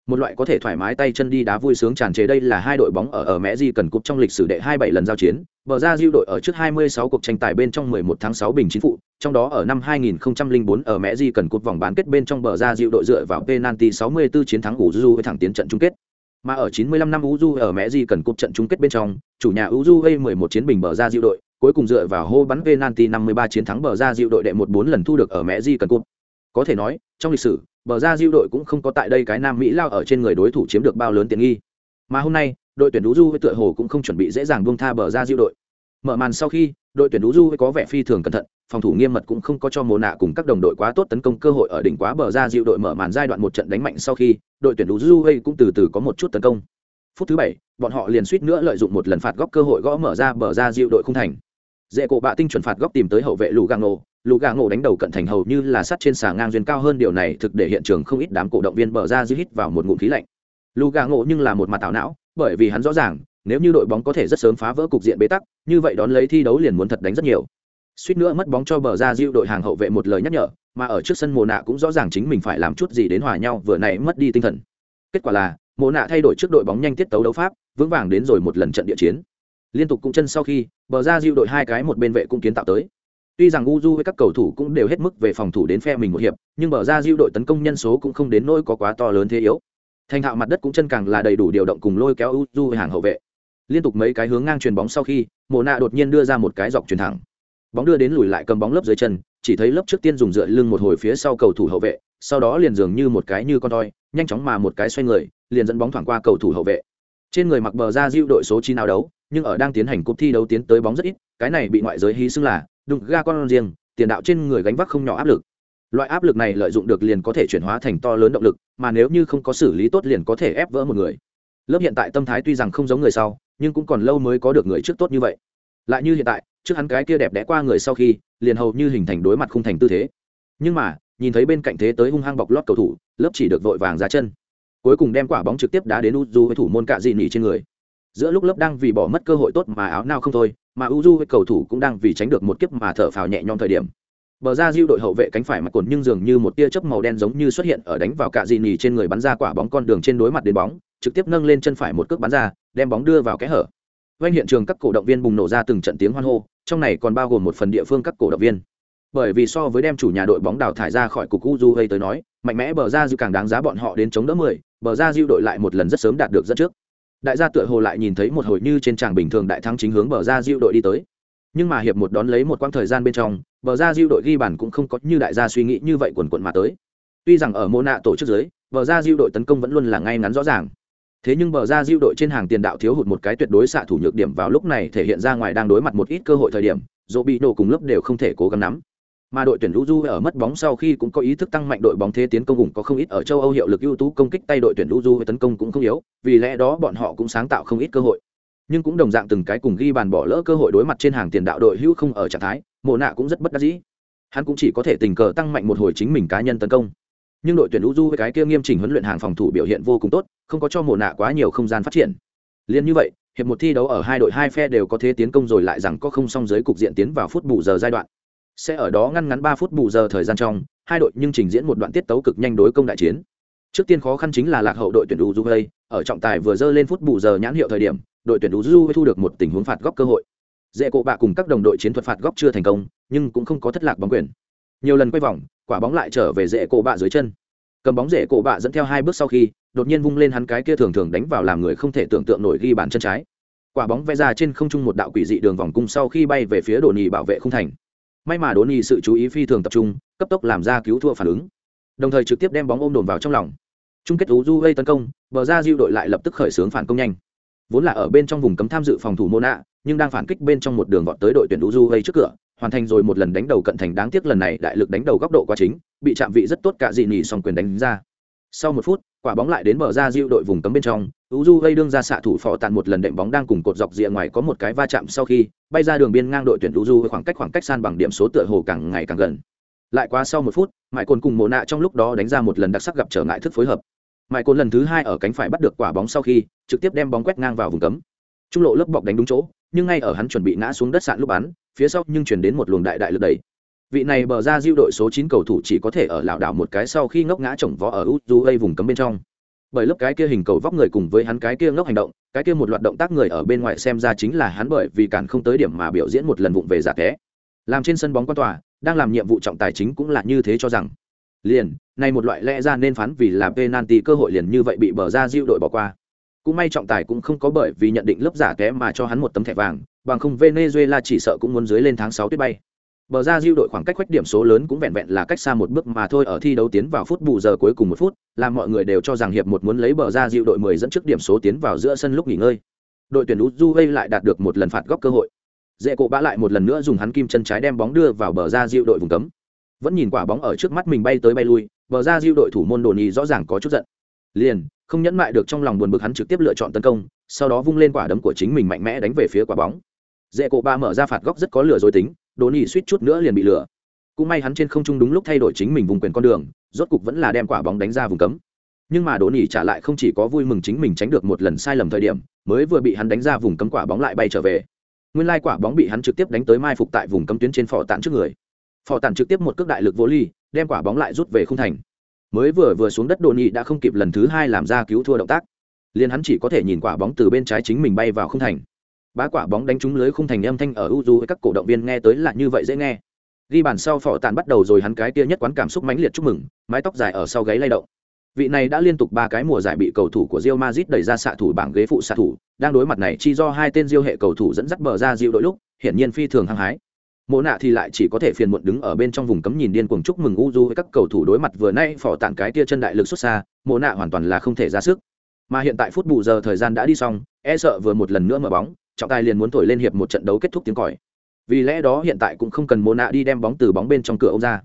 một loại có thể thoải mái tay chân đi đá vui sướng tràn trề đây là hai đội bóng ở ở mẹ di cần cúp trong lịch sử đệ hai bảy lần giao chiến. Bờ ra diêu đội ở trước 26 cuộc tranh tài bên trong 11 tháng 6 bình chính phụ, trong đó ở năm 2004 ở mẹ di cần cúp vòng bán kết bên trong bờ ra diêu đội dựa vào penalty 64 chiến thắng uzu với thẳng tiến trận chung kết. Mà ở 95 năm uzu ở mẹ di cần cúp trận chung kết bên trong, chủ nhà uzu gây 11 chiến bình bờ ra diêu đội, cuối cùng dựa vào hô bắn penalty 53 chiến thắng bờ ra diêu đội đệ một bốn lần thu được ở mẹ di cần cúp. Có thể nói, trong lịch sử bờ ra diêu đội cũng không có tại đây cái nam mỹ lao ở trên người đối thủ chiếm được bao lớn tiền nghi. Mà hôm nay, đội tuyển đú du với tựa hồ cũng không chuẩn bị dễ dàng buông tha bờ ra diêu đội. Mở màn sau khi, đội tuyển đú du có vẻ phi thường cẩn thận, phòng thủ nghiêm mật cũng không có cho mồ nạ cùng các đồng đội quá tốt tấn công cơ hội ở đỉnh quá bờ ra diệu đội mở màn giai đoạn một trận đánh mạnh sau khi, đội tuyển đú du cũng từ từ có một chút tấn công. Phút thứ bảy, bọn họ liền suýt nữa lợi dụng một lần phạt góc cơ hội gõ mở ra bờ ra diệu đội không thành. Dễ cổ bạ tinh chuẩn phạt góc tìm tới hậu vệ lù gàng nổ lũ gà ngộ đánh đầu cận thành hầu như là sắt trên xà ngang duyên cao hơn điều này thực để hiện trường không ít đám cổ động viên bờ ra dư hít vào một ngụm khí lạnh. Lũ gà ngộ nhưng là một mặt tảo não, bởi vì hắn rõ ràng, nếu như đội bóng có thể rất sớm phá vỡ cục diện bế tắc, như vậy đón lấy thi đấu liền muốn thật đánh rất nhiều. Suýt nữa mất bóng cho bờ ra diệu đội hàng hậu vệ một lời nhắc nhở, mà ở trước sân mồ nạ cũng rõ ràng chính mình phải làm chút gì đến hòa nhau, vừa nãy mất đi tinh thần. Kết quả là mồ nạ thay đổi trước đội bóng nhanh tiết tấu đấu pháp, vững vàng đến rồi một lần trận địa chiến. Liên tục cũng chân sau khi bờ ra diệu đội hai cái một bên vệ cung kiến tạo tới. Tuy rằng Uju với các cầu thủ cũng đều hết mức về phòng thủ đến phe mình một hiệp, nhưng bờ ra diêu đội tấn công nhân số cũng không đến nỗi có quá to lớn thế yếu. Thành thạo mặt đất cũng chân càng là đầy đủ điều động cùng lôi kéo Uju hàng hậu vệ. Liên tục mấy cái hướng ngang truyền bóng sau khi, Mộ Na đột nhiên đưa ra một cái dọc truyền thẳng. Bóng đưa đến lùi lại cầm bóng lớp dưới chân, chỉ thấy lớp trước tiên dùng dựa lưng một hồi phía sau cầu thủ hậu vệ, sau đó liền dường như một cái như con voi, nhanh chóng mà một cái xoay người, liền dẫn bóng thoảng qua cầu thủ hậu vệ. Trên người mặc bờ ra diêu đội số 9 nào đấu, nhưng ở đang tiến hành cuộc thi đấu tiến tới bóng rất ít, cái này bị ngoại giới hí xưng là đụng ga con riêng tiền đạo trên người gánh vác không nhỏ áp lực. Loại áp lực này lợi dụng được liền có thể chuyển hóa thành to lớn động lực mà nếu như không có xử lý tốt liền có thể ép vỡ một người. Lớp hiện tại tâm thái tuy rằng không giống người sau nhưng cũng còn lâu mới có được người trước tốt như vậy. Lại như hiện tại trước hắn cái kia đẹp đẽ qua người sau khi liền hầu như hình thành đối mặt không thành tư thế. Nhưng mà nhìn thấy bên cạnh thế tới hung hăng bọc lót cầu thủ lớp chỉ được vội vàng ra chân. Cuối cùng đem quả bóng trực tiếp đá đến uzu với thủ môn cạ dị nỉ trên người giữa lúc lớp đang vì bỏ mất cơ hội tốt mà áo nào không thôi mà Uju với cầu thủ cũng đang vì tránh được một kiếp mà thở phào nhẹ nhõm thời điểm. Bờ ra diêu đội hậu vệ cánh phải mặt cồn nhưng dường như một tia chớp màu đen giống như xuất hiện ở đánh vào cả nỉ trên người bắn ra quả bóng con đường trên đối mặt đến bóng, trực tiếp nâng lên chân phải một cước bắn ra, đem bóng đưa vào kẽ hở. quanh hiện trường các cổ động viên bùng nổ ra từng trận tiếng hoan hô, trong này còn bao gồm một phần địa phương các cổ động viên bởi vì so với đem chủ nhà đội bóng đào thải ra khỏi cục Uju hay tới nói, mạnh mẽ bờ ra dịu càng đáng giá bọn họ đến chống đỡ 10, bờ ra dịu đội lại một lần rất sớm đạt được dẫn trước. Đại gia tựa hồ lại nhìn thấy một hồi như trên tràng bình thường đại thắng chính hướng bờ ra diệu đội đi tới. Nhưng mà hiệp một đón lấy một quãng thời gian bên trong, bờ ra diệu đội ghi bàn cũng không có như đại gia suy nghĩ như vậy quần quận mà tới. Tuy rằng ở mô nạ tổ chức dưới, bờ ra diệu đội tấn công vẫn luôn là ngay ngắn rõ ràng. Thế nhưng bờ ra diệu đội trên hàng tiền đạo thiếu hụt một cái tuyệt đối xạ thủ nhược điểm vào lúc này thể hiện ra ngoài đang đối mặt một ít cơ hội thời điểm, dỗ bị nổ cùng lớp đều không thể cố gắng nắm mà đội tuyển Uju ở mất bóng sau khi cũng có ý thức tăng mạnh đội bóng thế tiến công cùng có không ít ở châu Âu hiệu lực ưu tú công kích tay đội tuyển Uju tấn công cũng không yếu, vì lẽ đó bọn họ cũng sáng tạo không ít cơ hội. Nhưng cũng đồng dạng từng cái cùng ghi bàn bỏ lỡ cơ hội đối mặt trên hàng tiền đạo đội hữu không ở trạng thái, Mộ nạ cũng rất bất đắc dĩ. Hắn cũng chỉ có thể tình cờ tăng mạnh một hồi chính mình cá nhân tấn công. Nhưng đội tuyển Uju cái kia nghiêm chỉnh huấn luyện hàng phòng thủ biểu hiện vô cùng tốt, không có cho Mộ nạ quá nhiều không gian phát triển. Liên như vậy, hiệp một thi đấu ở hai đội hai phe đều có thế tiến công rồi lại rằng có không song giới cục diện tiến vào phút bù giờ giai đoạn sẽ ở đó ngăn ngắn ba phút bù giờ thời gian trong, hai đội nhưng trình diễn một đoạn tiết tấu cực nhanh đối công đại chiến. Trước tiên khó khăn chính là lạc hậu đội tuyển uruguay, ở trọng tài vừa dơ lên phút bù giờ nhãn hiệu thời điểm, đội tuyển uruguay thu được một tình huống phạt góc cơ hội. Dễ cộ bạ cùng các đồng đội chiến thuật phạt góc chưa thành công, nhưng cũng không có thất lạc bóng quyền. Nhiều lần quay vòng, quả bóng lại trở về dễ cộ bạ dưới chân. Cầm bóng dễ cổ bạ dẫn theo hai bước sau khi, đột nhiên vung lên hắn cái kia thường thường đánh vào làm người không thể tưởng tượng nổi ghi bàn chân trái. Quả bóng vẽ ra trên không trung một đạo quỷ dị đường vòng cung sau khi bay về phía đồ nỉ bảo vệ không thành may mà đốn nhì sự chú ý phi thường tập trung, cấp tốc làm ra cứu thua phản ứng. Đồng thời trực tiếp đem bóng ôm đồn vào trong lòng. Chung kết u du gây tấn công, bờ ra diệu đội lại lập tức khởi xướng phản công nhanh. Vốn là ở bên trong vùng cấm tham dự phòng thủ mô nạ nhưng đang phản kích bên trong một đường vọt tới đội tuyển u du gây trước cửa, hoàn thành rồi một lần đánh đầu cận thành đáng tiếc lần này đại lực đánh đầu góc độ quá chính, bị chạm vị rất tốt cả dị nhì song quyền đánh ra. Sau một phút, quả bóng lại đến bờ ra diệu đội vùng cấm bên trong Uju gây đương ra xạ thủ phò tàn một lần đệm bóng đang cùng cột dọc rìa ngoài có một cái va chạm sau khi bay ra đường biên ngang đội tuyển Uju khoảng cách khoảng cách san bằng điểm số tựa hồ càng ngày càng gần. Lại qua sau một phút, Mại Cồn cùng Mộ Nạ trong lúc đó đánh ra một lần đặc sắc gặp trở ngại thức phối hợp. Mại Cồn lần thứ hai ở cánh phải bắt được quả bóng sau khi trực tiếp đem bóng quét ngang vào vùng cấm. Trung lộ lớp bọc đánh đúng chỗ, nhưng ngay ở hắn chuẩn bị ngã xuống đất sạn lúc bắn, phía sau nhưng chuyển đến một luồng đại đại lực đẩy. Vị này bờ ra diêu đội số 9 cầu thủ chỉ có thể ở lảo đảo một cái sau khi ngốc ngã chồng vó ở Uju vùng cấm bên trong bởi lúc cái kia hình cầu vóc người cùng với hắn cái kia ngốc hành động, cái kia một loạt động tác người ở bên ngoài xem ra chính là hắn bởi vì cản không tới điểm mà biểu diễn một lần vụng về giả thế. Làm trên sân bóng quan tòa, đang làm nhiệm vụ trọng tài chính cũng là như thế cho rằng. Liền này một loại lẽ ra nên phán vì là penalty cơ hội liền như vậy bị bờ ra diệu đội bỏ qua. Cũng may trọng tài cũng không có bởi vì nhận định lớp giả té mà cho hắn một tấm thẻ vàng, bằng không venezuela chỉ sợ cũng muốn dưới lên tháng sáu tuyết bay. Bờ ra Diu đội khoảng cách khoách điểm số lớn cũng vẹn vẹn là cách xa một bước mà thôi ở thi đấu tiến vào phút bù giờ cuối cùng một phút, làm mọi người đều cho rằng hiệp một muốn lấy bờ ra Diu đội 10 dẫn trước điểm số tiến vào giữa sân lúc nghỉ ngơi. Đội tuyển Uruguay lại đạt được một lần phạt góc cơ hội. Dễ cổ bã lại một lần nữa dùng hắn kim chân trái đem bóng đưa vào bờ ra Diu đội vùng cấm. Vẫn nhìn quả bóng ở trước mắt mình bay tới bay lui, bờ ra Diu đội thủ môn Đồn rõ ràng có chút giận. Liền, không nhẫn mại được trong lòng buồn bực hắn trực tiếp lựa chọn tấn công, sau đó vung lên quả đấm của chính mình mạnh mẽ đánh về phía quả bóng. Dễ cổ ba mở ra phạt góc rất có lửa dối tính, Đồ nỉ suýt chút nữa liền bị lừa. Cũng may hắn trên không trung đúng lúc thay đổi chính mình vùng quyền con đường, rốt cục vẫn là đem quả bóng đánh ra vùng cấm. Nhưng mà đỗ nỉ trả lại không chỉ có vui mừng chính mình tránh được một lần sai lầm thời điểm, mới vừa bị hắn đánh ra vùng cấm quả bóng lại bay trở về. Nguyên lai quả bóng bị hắn trực tiếp đánh tới mai phục tại vùng cấm tuyến trên phò tản trước người. Phò tản trực tiếp một cước đại lực vô ly, đem quả bóng lại rút về không thành. Mới vừa vừa xuống đất, đỗ nỉ đã không kịp lần thứ hai làm ra cứu thua động tác. Liền hắn chỉ có thể nhìn quả bóng từ bên trái chính mình bay vào không thành bá quả bóng đánh trúng lưới khung thành âm thanh ở u du với các cổ động viên nghe tới là như vậy dễ nghe. Ghi bàn sau phỏ tàn bắt đầu rồi hắn cái kia nhất quán cảm xúc mãnh liệt chúc mừng, mái tóc dài ở sau gáy lay động. Vị này đã liên tục ba cái mùa giải bị cầu thủ của Real Madrid đẩy ra xạ thủ bảng ghế phụ xạ thủ, đang đối mặt này chi do hai tên Real hệ cầu thủ dẫn dắt bờ ra Real đội lúc, hiển nhiên phi thường hăng hái. Mộ nạ thì lại chỉ có thể phiền muộn đứng ở bên trong vùng cấm nhìn điên cuồng chúc mừng Uju với các cầu thủ đối mặt vừa nay phỏ tàn cái kia chân đại lực xuất xa, mộ nạ hoàn toàn là không thể ra sức. Mà hiện tại phút bù giờ thời gian đã đi xong e sợ vừa một lần nữa mở bóng trọng tài liền muốn thổi lên hiệp một trận đấu kết thúc tiếng còi. Vì lẽ đó hiện tại cũng không cần mô nạ đi đem bóng từ bóng bên trong cửa ông ra.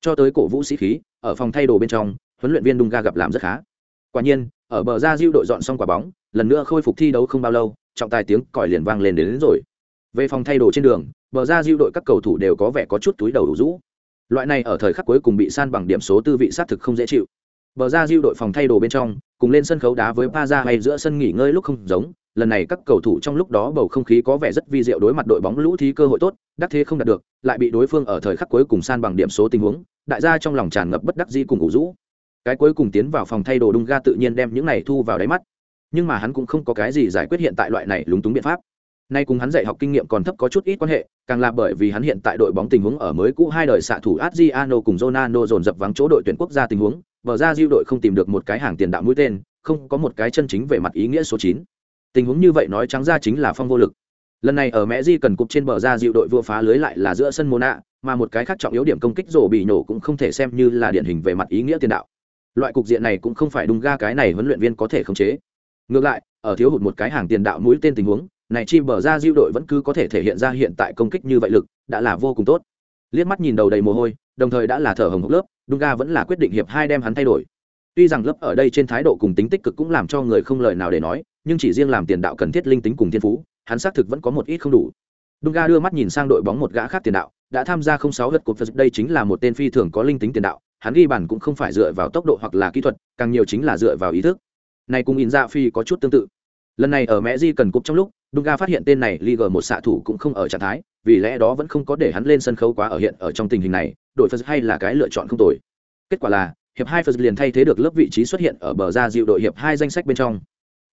Cho tới cổ vũ sĩ khí ở phòng thay đồ bên trong huấn luyện viên đung ga gặp làm rất khá. Quả nhiên ở bờ ra diêu đội dọn xong quả bóng lần nữa khôi phục thi đấu không bao lâu trọng tài tiếng còi liền vang lên đến, đến rồi. Về phòng thay đồ trên đường bờ ra diêu đội các cầu thủ đều có vẻ có chút túi đầu đủ rũ. Loại này ở thời khắc cuối cùng bị san bằng điểm số tư vị sát thực không dễ chịu. Bờ ra diêu đội phòng thay đồ bên trong cùng lên sân khấu đá với pa ra hay giữa sân nghỉ ngơi lúc không giống lần này các cầu thủ trong lúc đó bầu không khí có vẻ rất vi diệu đối mặt đội bóng lũ thí cơ hội tốt, đắc thế không đạt được, lại bị đối phương ở thời khắc cuối cùng san bằng điểm số tình huống, đại gia trong lòng tràn ngập bất đắc dĩ cùng ủ rũ. Cái cuối cùng tiến vào phòng thay đồ đung ga tự nhiên đem những này thu vào đáy mắt. Nhưng mà hắn cũng không có cái gì giải quyết hiện tại loại này lúng túng biện pháp. Nay cùng hắn dạy học kinh nghiệm còn thấp có chút ít quan hệ, càng là bởi vì hắn hiện tại đội bóng tình huống ở mới cũ hai đời xạ thủ adriano cùng ronaldo dồn dập vắng chỗ đội tuyển quốc gia tình huống, bờ ra diêu đội không tìm được một cái hàng tiền đạo mũi tên, không có một cái chân chính về mặt ý nghĩa số chín tình huống như vậy nói trắng ra chính là phong vô lực. Lần này ở mẹ di cần cục trên bờ ra diệu đội vua phá lưới lại là giữa sân mô nạ mà một cái khác trọng yếu điểm công kích rổ bị nổ cũng không thể xem như là điển hình về mặt ý nghĩa tiền đạo. Loại cục diện này cũng không phải đúng ga cái này huấn luyện viên có thể khống chế. Ngược lại, ở thiếu hụt một cái hàng tiền đạo mũi tên tình huống, này chi bờ ra diệu đội vẫn cứ có thể thể hiện ra hiện tại công kích như vậy lực, đã là vô cùng tốt. Liếc mắt nhìn đầu đầy mồ hôi, đồng thời đã là thở hồng hộc lớp Dunga vẫn là quyết định hiệp hai đem hắn thay đổi. Tuy rằng lớp ở đây trên thái độ cùng tính tích cực cũng làm cho người không lời nào để nói nhưng chỉ riêng làm tiền đạo cần thiết linh tính cùng thiên phú hắn xác thực vẫn có một ít không đủ Dunga đưa mắt nhìn sang đội bóng một gã khác tiền đạo đã tham gia không sáu lượt cuộc đây chính là một tên phi thường có linh tính tiền đạo hắn ghi bàn cũng không phải dựa vào tốc độ hoặc là kỹ thuật càng nhiều chính là dựa vào ý thức này cùng in ra phi có chút tương tự lần này ở mẹ di cần cục trong lúc Dunga phát hiện tên này Liga một xạ thủ cũng không ở trạng thái, vì lẽ đó vẫn không có để hắn lên sân khấu quá ở hiện ở trong tình hình này, đội Phật hay là cái lựa chọn không tồi. Kết quả là, hiệp hai Phật liền thay thế được lớp vị trí xuất hiện ở bờ ra dịu đội hiệp hai danh sách bên trong.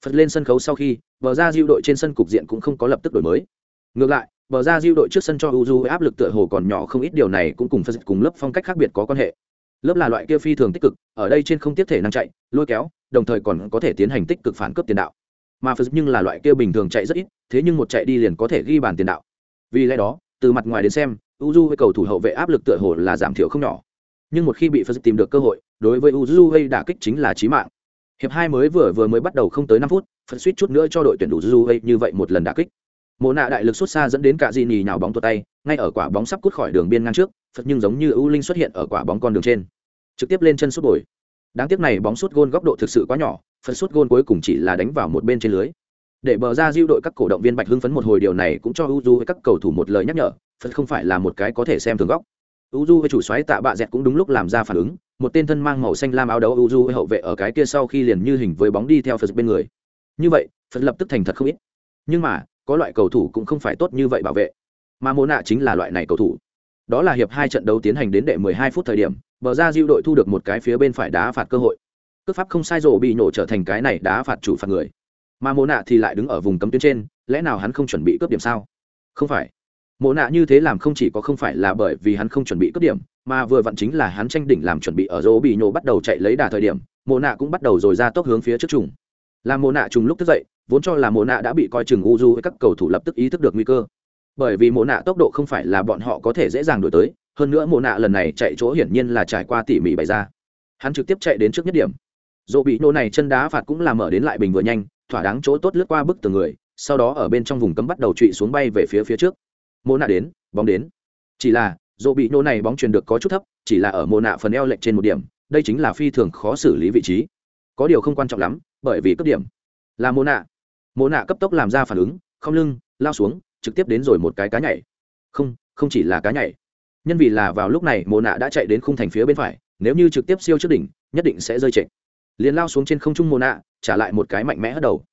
Phật lên sân khấu sau khi, bờ ra dịu đội trên sân cục diện cũng không có lập tức đổi mới. Ngược lại, bờ ra dịu đội trước sân cho Uju áp lực tựa hồ còn nhỏ không ít điều này cũng cùng Phật cùng lớp phong cách khác biệt có quan hệ. Lớp là loại kia phi thường tích cực, ở đây trên không tiếp thể năng chạy, lôi kéo, đồng thời còn có thể tiến hành tích cực phản cướp tiền đạo mà phật nhưng là loại kia bình thường chạy rất ít thế nhưng một chạy đi liền có thể ghi bàn tiền đạo vì lẽ đó từ mặt ngoài đến xem uju với cầu thủ hậu vệ áp lực tựa hồ là giảm thiểu không nhỏ nhưng một khi bị phật tìm được cơ hội đối với uju gây đả kích chính là chí mạng hiệp hai mới vừa vừa mới bắt đầu không tới năm phút, phật suýt chút nữa cho đội tuyển uju gây như vậy một lần đả kích. Mộ nạ đại lực xuất xa dẫn đến cả di nhì nhào bóng tuột tay, ngay ở quả bóng sắp cút khỏi đường biên ngang trước, phật nhưng giống như ưu linh xuất hiện ở quả bóng con đường trên. Trực tiếp lên chân sút bồi. Đáng tiếc này bóng sút gôn góc độ thực sự quá nhỏ phần sút gôn cuối cùng chỉ là đánh vào một bên trên lưới. Để bờ ra diêu đội các cổ động viên bạch hưng phấn một hồi điều này cũng cho uju với các cầu thủ một lời nhắc nhở, phật không phải là một cái có thể xem thường góc. Uju với chủ xoáy tạ bạ dẹt cũng đúng lúc làm ra phản ứng một tên thân mang màu xanh lam áo đấu uju với hậu vệ ở cái kia sau khi liền như hình với bóng đi theo phật bên người. Như vậy, phật lập tức thành thật không ít. Nhưng mà, có loại cầu thủ cũng không phải tốt như vậy bảo vệ. Mà mô nạ chính là loại này cầu thủ. Đó là hiệp hai trận đấu tiến hành đến đệ 12 phút thời điểm, bờ ra diêu đội thu được một cái phía bên phải đá phạt cơ hội. Cước pháp không sai rổ bị nổ trở thành cái này đá phạt chủ phạt người. Mà mồ nạ thì lại đứng ở vùng cấm tuyến trên, lẽ nào hắn không chuẩn bị cướp điểm sao? Không phải. Mồ nạ như thế làm không chỉ có không phải là bởi vì hắn không chuẩn bị cướp điểm mà vừa vặn chính là hắn tranh đỉnh làm chuẩn bị ở rổ bị nổ bắt đầu chạy lấy đà thời điểm mồ nạ cũng bắt đầu rồi ra tốc hướng phía trước trùng. Làm mồ nạ trùng lúc thức dậy, vốn cho là mồ nạ đã bị coi chừng u du với các cầu thủ lập tức ý thức được nguy cơ. Bởi vì mồ nạ tốc độ không phải là bọn họ có thể dễ dàng đổi tới, hơn nữa mồ nạ lần này chạy chỗ hiển nhiên là trải qua tỉ mỉ bày ra. Hắn trực tiếp chạy đến trước nhất điểm. Dỗ bị nổ này chân đá phạt cũng làm mở đến lại bình vừa nhanh, thỏa đáng chỗ tốt lướt qua bức tường người, sau đó ở bên trong vùng cấm bắt đầu trụy xuống bay về phía phía trước. Mồ nạ đến, bóng đến. Chỉ là dỗ bị nô này bóng truyền được có chút thấp, chỉ là ở mô nạ phần eo lệch trên một điểm, đây chính là phi thường khó xử lý vị trí. Có điều không quan trọng lắm, bởi vì cấp điểm là mô nạ. Mô nạ cấp tốc làm ra phản ứng, không lưng, lao xuống, trực tiếp đến rồi một cái cá nhảy. Không không chỉ là cá nhảy. Nhân vì là vào lúc này, mô nạ đã chạy đến khung thành phía bên phải, nếu như trực tiếp siêu trước đỉnh, nhất định sẽ rơi trệ. liền lao xuống trên không trung mô nạ, trả lại một cái mạnh mẽ hất đầu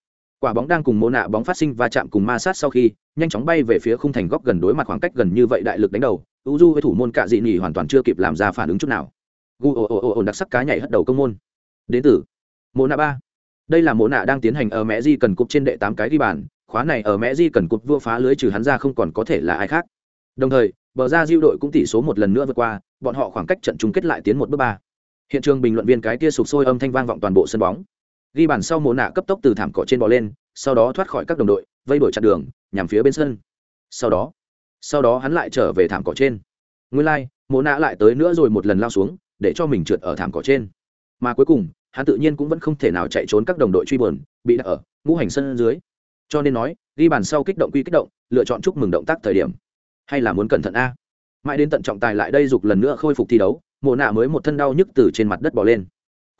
quả bóng đang cùng mô nạ bóng phát sinh và chạm cùng ma sát sau khi, nhanh chóng bay về phía khung thành góc gần đối mặt khoảng cách gần như vậy đại lực đánh đầu. U du với thủ môn cạ dị nhì hoàn toàn chưa kịp làm ra phản ứng chút nào. Gu ồ ồ ồ ồ đặc sắc cá nhảy hất đầu công môn. Đến từ mô nạ ba. Đây là mô nạ đang tiến hành ở mẹ di cần cục trên đệ tám cái ghi bàn. Khóa này ở mẹ di cần cục vua phá lưới trừ hắn ra không còn có thể là ai khác. Đồng thời, bờ ra diêu đội cũng tỷ số một lần nữa vượt qua, bọn họ khoảng cách trận chung kết lại tiến một bước ba. Hiện trường bình luận viên cái tia sụp sôi âm thanh vang vọng toàn bộ sân bóng ghi bàn sau mồ nạ cấp tốc từ thảm cỏ trên bò lên sau đó thoát khỏi các đồng đội vây đuổi chặn đường nhằm phía bên sân. Sau đó sau đó hắn lại trở về thảm cỏ trên. Nguyên lai、like, mồ nạ lại tới nữa rồi một lần lao xuống để cho mình trượt ở thảm cỏ trên. Mà cuối cùng hắn tự nhiên cũng vẫn không thể nào chạy trốn các đồng đội truy bờn bị đặt ở ngũ hành sân dưới. Cho nên nói ghi bàn sau kích động quy kích động lựa chọn chúc mừng động tác thời điểm. Hay là muốn cẩn thận a? Mãi đến tận trọng tài lại đây dục lần nữa khôi phục thi đấu mồ nạ mới một thân đau nhức từ trên mặt đất bỏ lên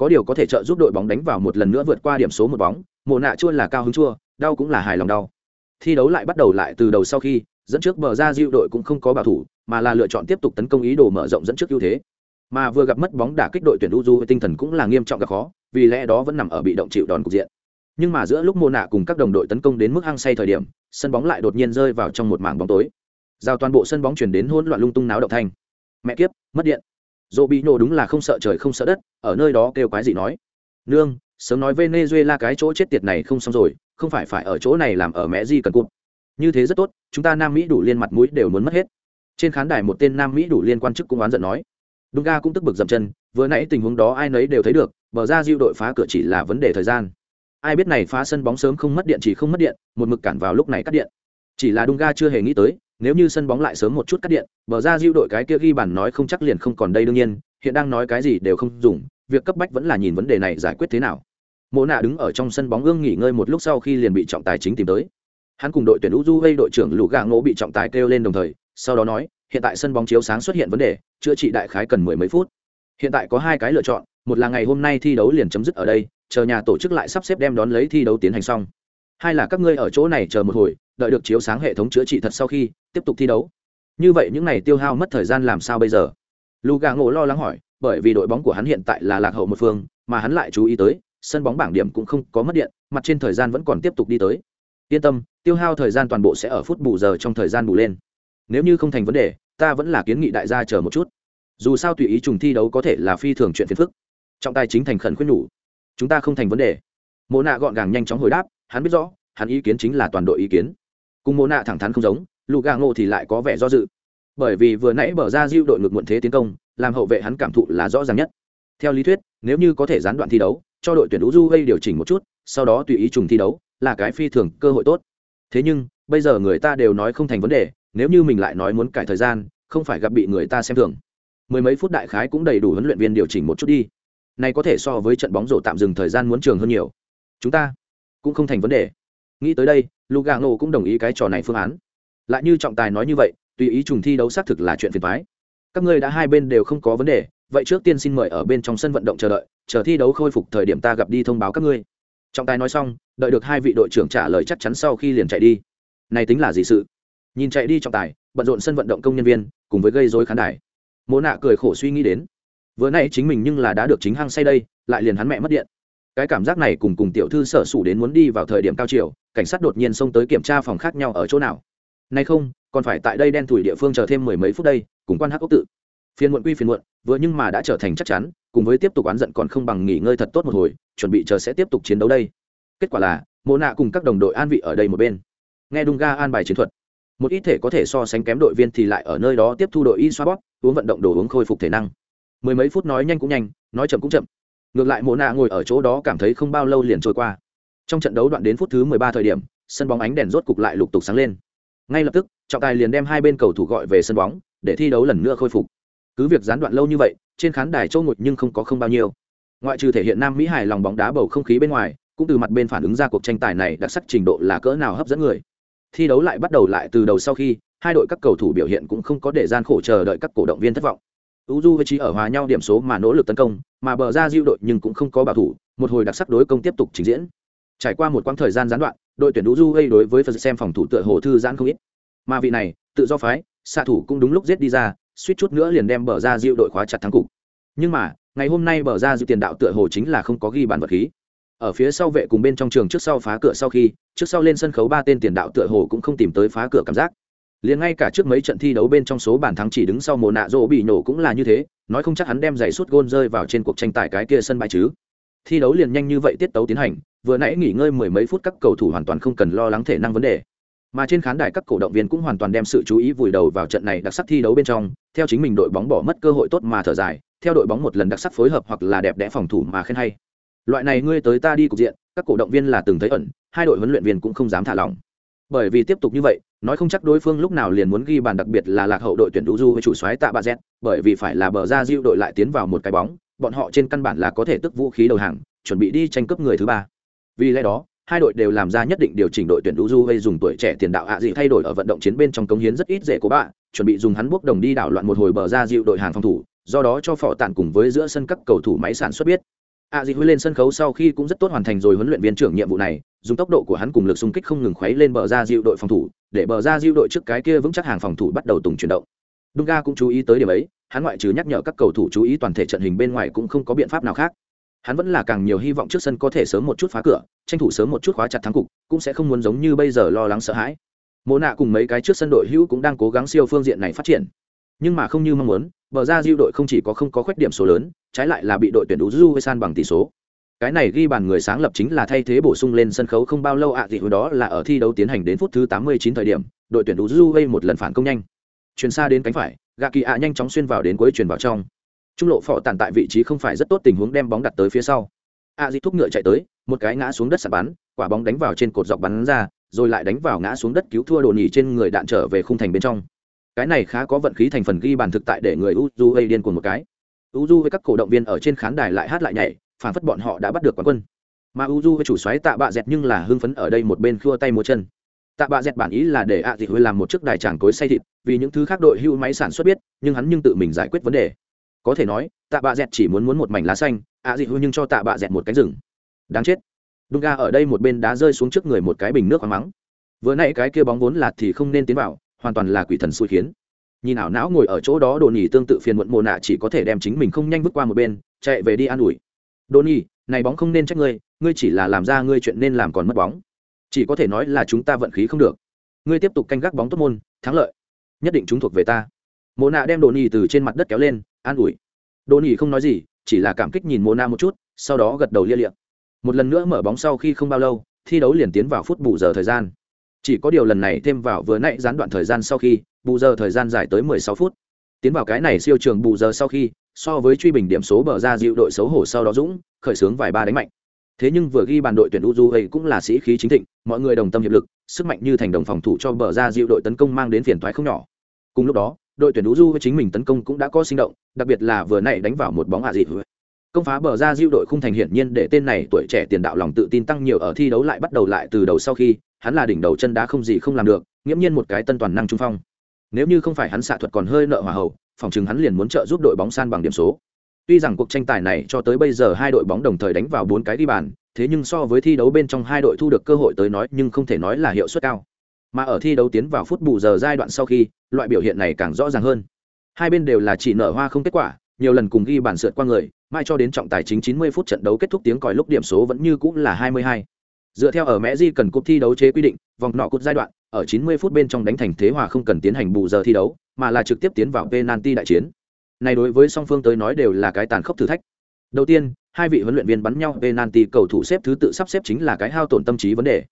có điều có thể trợ giúp đội bóng đánh vào một lần nữa vượt qua điểm số một bóng mồ nạ chua là cao hứng chua, đau cũng là hài lòng đau. Thi đấu lại bắt đầu lại từ đầu sau khi, dẫn trước bờ ra diệu đội cũng không có bảo thủ, mà là lựa chọn tiếp tục tấn công ý đồ mở rộng dẫn trước ưu thế. Mà vừa gặp mất bóng đả kích đội tuyển Uju tinh thần cũng là nghiêm trọng gặp khó, vì lẽ đó vẫn nằm ở bị động chịu đòn cục diện. Nhưng mà giữa lúc mồ nạ cùng các đồng đội tấn công đến mức hăng say thời điểm, sân bóng lại đột nhiên rơi vào trong một mảng bóng tối. Giao toàn bộ sân bóng chuyển đến hỗn loạn lung tung náo động thanh. Mẹ kiếp, mất điện dỗ bị nổ đúng là không sợ trời không sợ đất ở nơi đó kêu quái gì nói nương sớm nói venezuela cái chỗ chết tiệt này không xong rồi không phải phải ở chỗ này làm ở mẹ gì cần cụt như thế rất tốt chúng ta nam mỹ đủ liên mặt mũi đều muốn mất hết trên khán đài một tên nam mỹ đủ liên quan chức cũng oán giận nói đúng ga cũng tức bực dậm chân, vừa nãy tình huống đó ai nấy đều thấy được, bờ ra diêu đội phá cửa chỉ là vấn đề thời gian. Ai biết này phá sân bóng sớm không mất điện chỉ không mất điện, một mực cản vào lúc này cắt điện. Chỉ là Dunga chưa hề nghĩ tới, nếu như sân bóng lại sớm một chút cắt điện, bờ ra diêu đội cái kia ghi bàn nói không chắc liền không còn đây đương nhiên, hiện đang nói cái gì đều không dùng, việc cấp bách vẫn là nhìn vấn đề này giải quyết thế nào. Mộ nạ đứng ở trong sân bóng ương nghỉ ngơi một lúc sau khi liền bị trọng tài chính tìm tới. Hắn cùng đội tuyển Uruguay đội trưởng Lũ Gà Ngỗ bị trọng tài kêu lên đồng thời, sau đó nói, hiện tại sân bóng chiếu sáng xuất hiện vấn đề, chữa trị đại khái cần mười mấy phút hiện tại có hai cái lựa chọn một là ngày hôm nay thi đấu liền chấm dứt ở đây chờ nhà tổ chức lại sắp xếp đem đón lấy thi đấu tiến hành xong hai là các ngươi ở chỗ này chờ một hồi đợi được chiếu sáng hệ thống chữa trị thật sau khi tiếp tục thi đấu. Như vậy những n à y tiêu hao mất thời gian làm sao bây giờ? Lù gà ngộ lo lắng hỏi, bởi vì đội bóng của hắn hiện tại là lạc hậu một phương, mà hắn lại chú ý tới, sân bóng bảng điểm cũng không có mất điện, mặt trên thời gian vẫn còn tiếp tục đi tới. Yên tâm, tiêu hao thời gian toàn bộ sẽ ở phút bù giờ trong thời gian bù lên. Nếu như không thành vấn đề, ta vẫn là kiến nghị đại gia chờ một chút. Dù sao tùy ý trùng thi đấu có thể là phi thường chuyện phiền phức. Trọng tài chính thành khẩn khuyên nhủ, chúng ta không thành vấn đề. Mộ nạ gọn gàng nhanh chóng hồi đáp, hắn biết rõ, hắn ý kiến chính là toàn đội ý kiến cùng mô nạ thẳng thắn không giống lù gà ngộ thì lại có vẻ do dự. Bởi vì vừa nãy bở ra diêu đội ngược muộn thế tiến công, làm hậu vệ hắn cảm thụ là rõ ràng nhất. Theo lý thuyết, nếu như có thể gián đoạn thi đấu, cho đội tuyển u gây điều chỉnh một chút, sau đó tùy ý trùng thi đấu, là cái phi thường cơ hội tốt. Thế nhưng, bây giờ người ta đều nói không thành vấn đề, nếu như mình lại nói muốn cải thời gian, không phải gặp bị người ta xem thường. Mười mấy phút đại khái cũng đầy đủ huấn luyện viên điều chỉnh một chút đi. Này có thể so với trận bóng rổ tạm dừng thời gian muốn trường hơn nhiều. Chúng ta cũng không thành vấn đề nghĩ tới đây, lugano cũng đồng ý cái trò này phương án. Lại như trọng tài nói như vậy, tùy ý trùng thi đấu xác thực là chuyện phiền thoái các ngươi đã hai bên đều không có vấn đề, vậy trước tiên xin mời ở bên trong sân vận động chờ đợi, chờ thi đấu khôi phục thời điểm ta gặp đi thông báo các ngươi. Trọng tài nói xong, đợi được hai vị đội trưởng trả lời chắc chắn sau khi liền chạy đi. Này tính là gì sự? Nhìn chạy đi trọng tài, bận rộn sân vận động công nhân viên, cùng với gây dối khán đài. Mỗ nạ cười khổ suy nghĩ đến. Vừa nay chính mình nhưng là đã được chính hăng say đây, lại liền hắn mẹ mất điện cái cảm giác này cùng cùng tiểu thư sở sủ đến muốn đi vào thời điểm cao chiều, cảnh sát đột nhiên xông tới kiểm tra phòng khác nhau ở chỗ nào. Nay không, còn phải tại đây đen thủi địa phương chờ thêm mười mấy phút đây, cùng quan hắc ốc tự. Phiên muộn quy phiên muộn, vừa nhưng mà đã trở thành chắc chắn, cùng với tiếp tục oán giận còn không bằng nghỉ ngơi thật tốt một hồi, chuẩn bị chờ sẽ tiếp tục chiến đấu đây. Kết quả là mô nạ cùng các đồng đội an vị ở đây một bên. Nghe đung ga an bài chiến thuật, một ít thể có thể so sánh kém đội viên thì lại ở nơi đó tiếp thu đội y xoa bóp, uống vận động đồ uống khôi phục thể năng. Mười mấy phút nói nhanh cũng nhanh, nói chậm cũng chậm ngược lại mộ nạ ngồi ở chỗ đó cảm thấy không bao lâu liền trôi qua. Trong trận đấu đoạn đến phút thứ mười ba thời điểm, sân bóng ánh đèn rốt cục lại lục tục sáng lên. Ngay lập tức, trọng tài liền đem hai bên cầu thủ gọi về sân bóng, để thi đấu lần nữa khôi phục. Cứ việc gián đoạn lâu như vậy, trên khán đài châu ngột nhưng không có không bao nhiêu. Ngoại trừ thể hiện nam mỹ hài lòng bóng đá bầu không khí bên ngoài, cũng từ mặt bên phản ứng ra cuộc tranh tài này đặc sắc trình độ là cỡ nào hấp dẫn người. Thi đấu lại bắt đầu lại từ đầu sau khi, hai đội các cầu thủ biểu hiện cũng không có để gian khổ chờ đợi các cổ động viên thất vọng. Uju với trí ở hòa nhau điểm số mà nỗ lực tấn công, mà bờ ra diêu đội nhưng cũng không có bảo thủ, một hồi đặc sắc đối công tiếp tục trình diễn. Trải qua một quãng thời gian gián đoạn, đội tuyển Uju gây đối với phần xem phòng thủ tựa hồ thư giãn không ít. Mà vị này, tự do phái, xạ thủ cũng đúng lúc giết đi ra, suýt chút nữa liền đem bờ ra diêu đội khóa chặt thắng cục. Nhưng mà, ngày hôm nay bờ ra diêu tiền đạo tựa hồ chính là không có ghi bàn vật khí ở phía sau vệ cùng bên trong trường trước sau phá cửa sau khi trước sau lên sân khấu ba tên tiền đạo tựa hồ cũng không tìm tới phá cửa cảm giác liền ngay cả trước mấy trận thi đấu bên trong số bàn thắng chỉ đứng sau mồ nạ rỗ bị nổ cũng là như thế, nói không chắc hắn đem giày suốt gôn rơi vào trên cuộc tranh tài cái kia sân bãi chứ. Thi đấu liền nhanh như vậy tiết tấu tiến hành, vừa nãy nghỉ ngơi mười mấy phút các cầu thủ hoàn toàn không cần lo lắng thể năng vấn đề. Mà trên khán đài các cổ động viên cũng hoàn toàn đem sự chú ý vùi đầu vào trận này đặc sắc thi đấu bên trong, theo chính mình đội bóng bỏ mất cơ hội tốt mà thở dài, theo đội bóng một lần đặc sắc phối hợp hoặc là đẹp đẽ phòng thủ mà khen hay. Loại này ngươi tới ta đi cục diện, các cổ động viên là từng thấy ẩn, hai đội huấn luyện viên cũng không dám thả lỏng. Bởi vì tiếp tục như vậy nói không chắc đối phương lúc nào liền muốn ghi bàn đặc biệt là lạc hậu đội tuyển Đu du với chủ xoáy tạ bà z bởi vì phải là bờ ra diêu đội lại tiến vào một cái bóng, bọn họ trên căn bản là có thể tức vũ khí đầu hàng, chuẩn bị đi tranh cướp người thứ ba. Vì lẽ đó, hai đội đều làm ra nhất định điều chỉnh đội tuyển Đu du hay dùng tuổi trẻ tiền đạo hạ dị thay đổi ở vận động chiến bên trong cống hiến rất ít dễ của bạn chuẩn bị dùng hắn bốc đồng đi đảo loạn một hồi bờ ra diệu đội hàng phòng thủ, do đó cho phỏ tản cùng với giữa sân các cầu thủ máy sản xuất biết a dì huy lên sân khấu sau khi cũng rất tốt hoàn thành rồi huấn luyện viên trưởng nhiệm vụ này, dùng tốc độ của hắn cùng lực xung kích không ngừng khuấy lên bờ ra diệu đội phòng thủ, để bờ ra diệu đội trước cái kia vững chắc hàng phòng thủ bắt đầu tùng chuyển động. Dunga cũng chú ý tới điểm ấy, hắn ngoại trừ nhắc nhở các cầu thủ chú ý toàn thể trận hình bên ngoài cũng không có biện pháp nào khác. Hắn vẫn là càng nhiều hy vọng trước sân có thể sớm một chút phá cửa, tranh thủ sớm một chút khóa chặt thắng cục, cũng sẽ không muốn giống như bây giờ lo lắng sợ hãi. Mộ nạ cùng mấy cái trước sân đội hữu cũng đang cố gắng siêu phương diện này phát triển nhưng mà không như mong muốn, bờ ra diêu đội không chỉ có không có khuyết điểm số lớn, trái lại là bị đội tuyển uzu với san bằng tỷ số. Cái này ghi bàn người sáng lập chính là thay thế bổ sung lên sân khấu không bao lâu ạ à thì hồi đó là ở thi đấu tiến hành đến phút thứ 89 thời điểm, đội tuyển Uruguay một lần phản công nhanh. Chuyển xa đến cánh phải gạ kỳ ạ nhanh chóng xuyên vào đến cuối chuyển vào trong. Trung lộ phỏ tàn tại vị trí không phải rất tốt tình huống đem bóng đặt tới phía sau. A di thúc ngựa chạy tới, một cái ngã xuống đất sạt bắn, quả bóng đánh vào trên cột dọc bắn ra, rồi lại đánh vào ngã xuống đất cứu thua đồ nỉ trên người đạn trở về khung thành bên trong cái này khá có vận khí thành phần ghi bàn thực tại để người uzu điên cuồng một cái. Uzu với các cổ động viên ở trên khán đài lại hát lại nhảy, phản phất bọn họ đã bắt được quán quân. Mà uzu với chủ xoáy tạ bạ dẹt nhưng là hưng phấn ở đây một bên khua tay múa chân. Tạ bạ dẹt bản ý là để ạ à huy làm một chiếc đài tràng cối say thịt, vì những thứ khác đội hưu máy sản xuất biết, nhưng hắn nhưng tự mình giải quyết vấn đề. Có thể nói, tạ bạ dẹt chỉ muốn muốn một mảnh lá xanh, ạ à dị huy nhưng cho tạ bạ dẹt một cánh rừng. Đáng chết. Đung ga ở đây một bên đá rơi xuống trước người một cái bình nước hoang mắng. Vừa nãy cái kia bóng vốn lạt thì không nên tiến vào hoàn toàn là quỷ thần xui khiến. Nhìn ảo não ngồi ở chỗ đó đồ nhỉ tương tự phiền muộn mồ nạ chỉ có thể đem chính mình không nhanh vứt qua một bên, chạy về đi an ủi. Đồ nhỉ này bóng không nên trách ngươi ngươi chỉ là làm ra ngươi chuyện nên làm còn mất bóng. Chỉ có thể nói là chúng ta vận khí không được. Ngươi tiếp tục canh gác bóng tốt môn, thắng lợi. Nhất định chúng thuộc về ta. Mồ nạ đem đồ nhỉ từ trên mặt đất kéo lên, an ủi. Đồ nhỉ không nói gì, chỉ là cảm kích nhìn mồ nạ một chút, sau đó gật đầu lia liệm một lần nữa mở bóng sau khi không bao lâu, thi đấu liền tiến vào phút bù giờ thời gian chỉ có điều lần này thêm vào vừa nãy gián đoạn thời gian sau khi, bù giờ thời gian dài tới 16 phút. Tiến vào cái này siêu trường bù giờ sau khi, so với truy bình điểm số bờ ra dịu đội xấu hổ sau đó dũng, khởi xướng vài ba đánh mạnh. Thế nhưng vừa ghi bàn đội tuyển Uruguay cũng là sĩ khí chính thịnh, mọi người đồng tâm hiệp lực, sức mạnh như thành đồng phòng thủ cho bờ ra dịu đội tấn công mang đến phiền toái không nhỏ. Cùng lúc đó, đội tuyển Uruguay chính mình tấn công cũng đã có sinh động, đặc biệt là vừa nãy đánh vào một bóng hạ dị công phá bờ ra diêu đội khung thành hiển nhiên để tên này tuổi trẻ tiền đạo lòng tự tin tăng nhiều ở thi đấu lại bắt đầu lại từ đầu sau khi hắn là đỉnh đầu chân đá không gì không làm được, nghiễm nhiên một cái tân toàn năng trung phong. Nếu như không phải hắn xạ thuật còn hơi nợ hòa hậu, phòng chừng hắn liền muốn trợ giúp đội bóng san bằng điểm số. Tuy rằng cuộc tranh tài này cho tới bây giờ hai đội bóng đồng thời đánh vào bốn cái đi bàn, thế nhưng so với thi đấu bên trong hai đội thu được cơ hội tới nói nhưng không thể nói là hiệu suất cao. Mà ở thi đấu tiến vào phút bù giờ giai đoạn sau khi, loại biểu hiện này càng rõ ràng hơn. Hai bên đều là chỉ nở hoa không kết quả, nhiều lần cùng ghi bàn sượt qua người mai cho đến trọng tài chính 90 phút trận đấu kết thúc tiếng còi lúc điểm số vẫn như cũng là 22. Dựa theo ở Mẹ Di cần cúp thi đấu chế quy định, vòng nọ cúp giai đoạn, ở 90 phút bên trong đánh thành thế hòa không cần tiến hành bù giờ thi đấu, mà là trực tiếp tiến vào penalty đại chiến. Này đối với song phương tới nói đều là cái tàn khốc thử thách. Đầu tiên, hai vị huấn luyện viên bắn nhau penalty cầu thủ xếp thứ tự sắp xếp chính là cái hao tổn tâm trí vấn đề.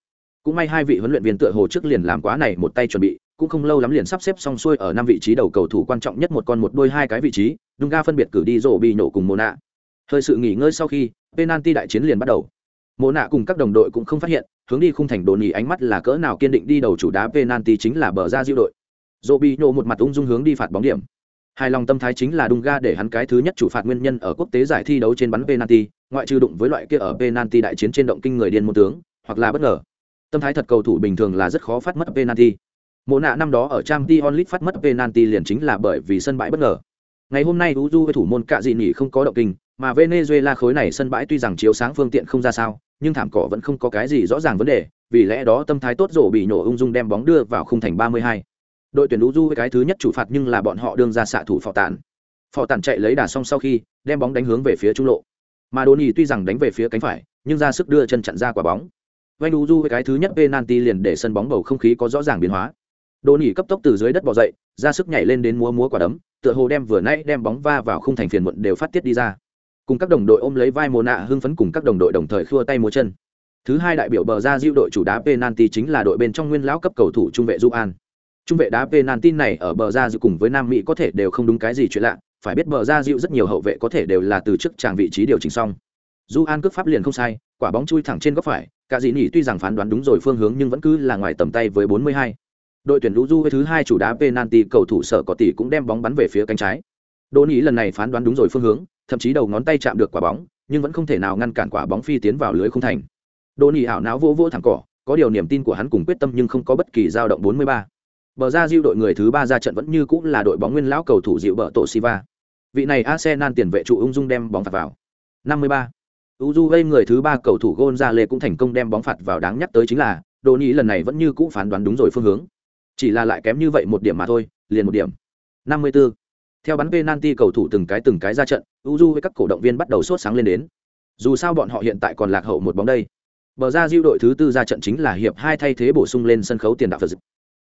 Cũng may hai vị huấn luyện viên tựa hồ trước liền làm quá này một tay chuẩn bị, cũng không lâu lắm liền sắp xếp xong xuôi ở năm vị trí đầu cầu thủ quan trọng nhất một con một đôi hai cái vị trí, Dunga phân biệt cử đi rổ bị nổ cùng Mona. Hơi sự nghỉ ngơi sau khi, penalty đại chiến liền bắt đầu. Mộ Nạ cùng các đồng đội cũng không phát hiện, hướng đi khung thành đồn nhì ánh mắt là cỡ nào kiên định đi đầu chủ đá penalty chính là bờ ra diệu đội. Robinho một mặt ung dung hướng đi phạt bóng điểm. Hài lòng tâm thái chính là đung ga để hắn cái thứ nhất chủ phạt nguyên nhân ở quốc tế giải thi đấu trên bắn penalty, ngoại trừ đụng với loại kia ở penalty đại chiến trên động kinh người điên môn tướng, hoặc là bất ngờ. Tâm thái thật cầu thủ bình thường là rất khó phát mất penalty. Mộ nạ năm đó ở Trang t onlit phát mất penalty liền chính là bởi vì sân bãi bất ngờ. Ngày hôm nay Uju với thủ môn cạ dị nhỉ không có động kinh, mà Venezuela khối này sân bãi tuy rằng chiếu sáng phương tiện không ra sao, nhưng thảm cỏ vẫn không có cái gì rõ ràng vấn đề, vì lẽ đó tâm thái tốt rổ bị nổ ung dung đem bóng đưa vào khung thành 32. Đội tuyển Uju với cái thứ nhất chủ phạt nhưng là bọn họ đương ra xạ thủ phò tản. Phò tản chạy lấy đà xong sau khi, đem bóng đánh hướng về phía trung lộ. Mà Đoni tuy rằng đánh về phía cánh phải, nhưng ra sức đưa chân chặn ra quả bóng. Vành Uju với cái thứ nhất penalty liền để sân bóng bầu không khí có rõ ràng biến hóa đồ nỉ cấp tốc từ dưới đất bò dậy ra sức nhảy lên đến múa múa quả đấm tựa hồ đem vừa nãy đem bóng va vào khung thành phiền muộn đều phát tiết đi ra cùng các đồng đội ôm lấy vai mồ nạ hưng phấn cùng các đồng đội đồng thời khua tay múa chân. Thứ hai đại biểu bờ ra diệu đội chủ đá penalty chính là đội bên trong nguyên lão cấp cầu thủ trung vệ du an trung vệ đá penalty này ở bờ ra diệu cùng với nam mỹ có thể đều không đúng cái gì chuyện lạ, phải biết bờ ra diệu rất nhiều hậu vệ có thể đều là từ chức tràng vị trí điều chỉnh xong. Du an cướp pháp liền không sai, quả bóng chui thẳng trên góc phải, cả dị nỉ tuy rằng phán đoán đúng rồi phương hướng nhưng vẫn cứ là ngoài tầm tay với 42 đội tuyển lũ du với thứ hai chủ đá penalty cầu thủ sở có tỷ cũng đem bóng bắn về phía cánh trái đỗ nhĩ lần này phán đoán đúng rồi phương hướng thậm chí đầu ngón tay chạm được quả bóng nhưng vẫn không thể nào ngăn cản quả bóng phi tiến vào lưới không thành đỗ nhĩ ảo não vô vô thẳng cỏ có điều niềm tin của hắn cùng quyết tâm nhưng không có bất kỳ dao động 43. bờ ra diêu đội người thứ ba ra trận vẫn như cũng là đội bóng nguyên lão cầu thủ dịu bờ tổ siva vị này arsenal tiền vệ trụ ung dung đem bóng phạt vào 53. Uju người thứ ba cầu thủ Gonzale cũng thành công đem bóng phạt vào đáng nhắc tới chính là, Đỗ Nhĩ lần này vẫn như cũ phán đoán đúng rồi phương hướng chỉ là lại kém như vậy một điểm mà thôi liền một điểm 54 theo bắn penalty, cầu thủ từng cái từng cái ra trận uju với các cổ động viên bắt đầu sốt sáng lên đến. Dù sao bọn họ hiện tại còn lạc hậu một bóng đây. Bờ ra diêu đội thứ tư ra trận chính là hiệp hai thay thế bổ sung lên sân khấu tiền đạo phật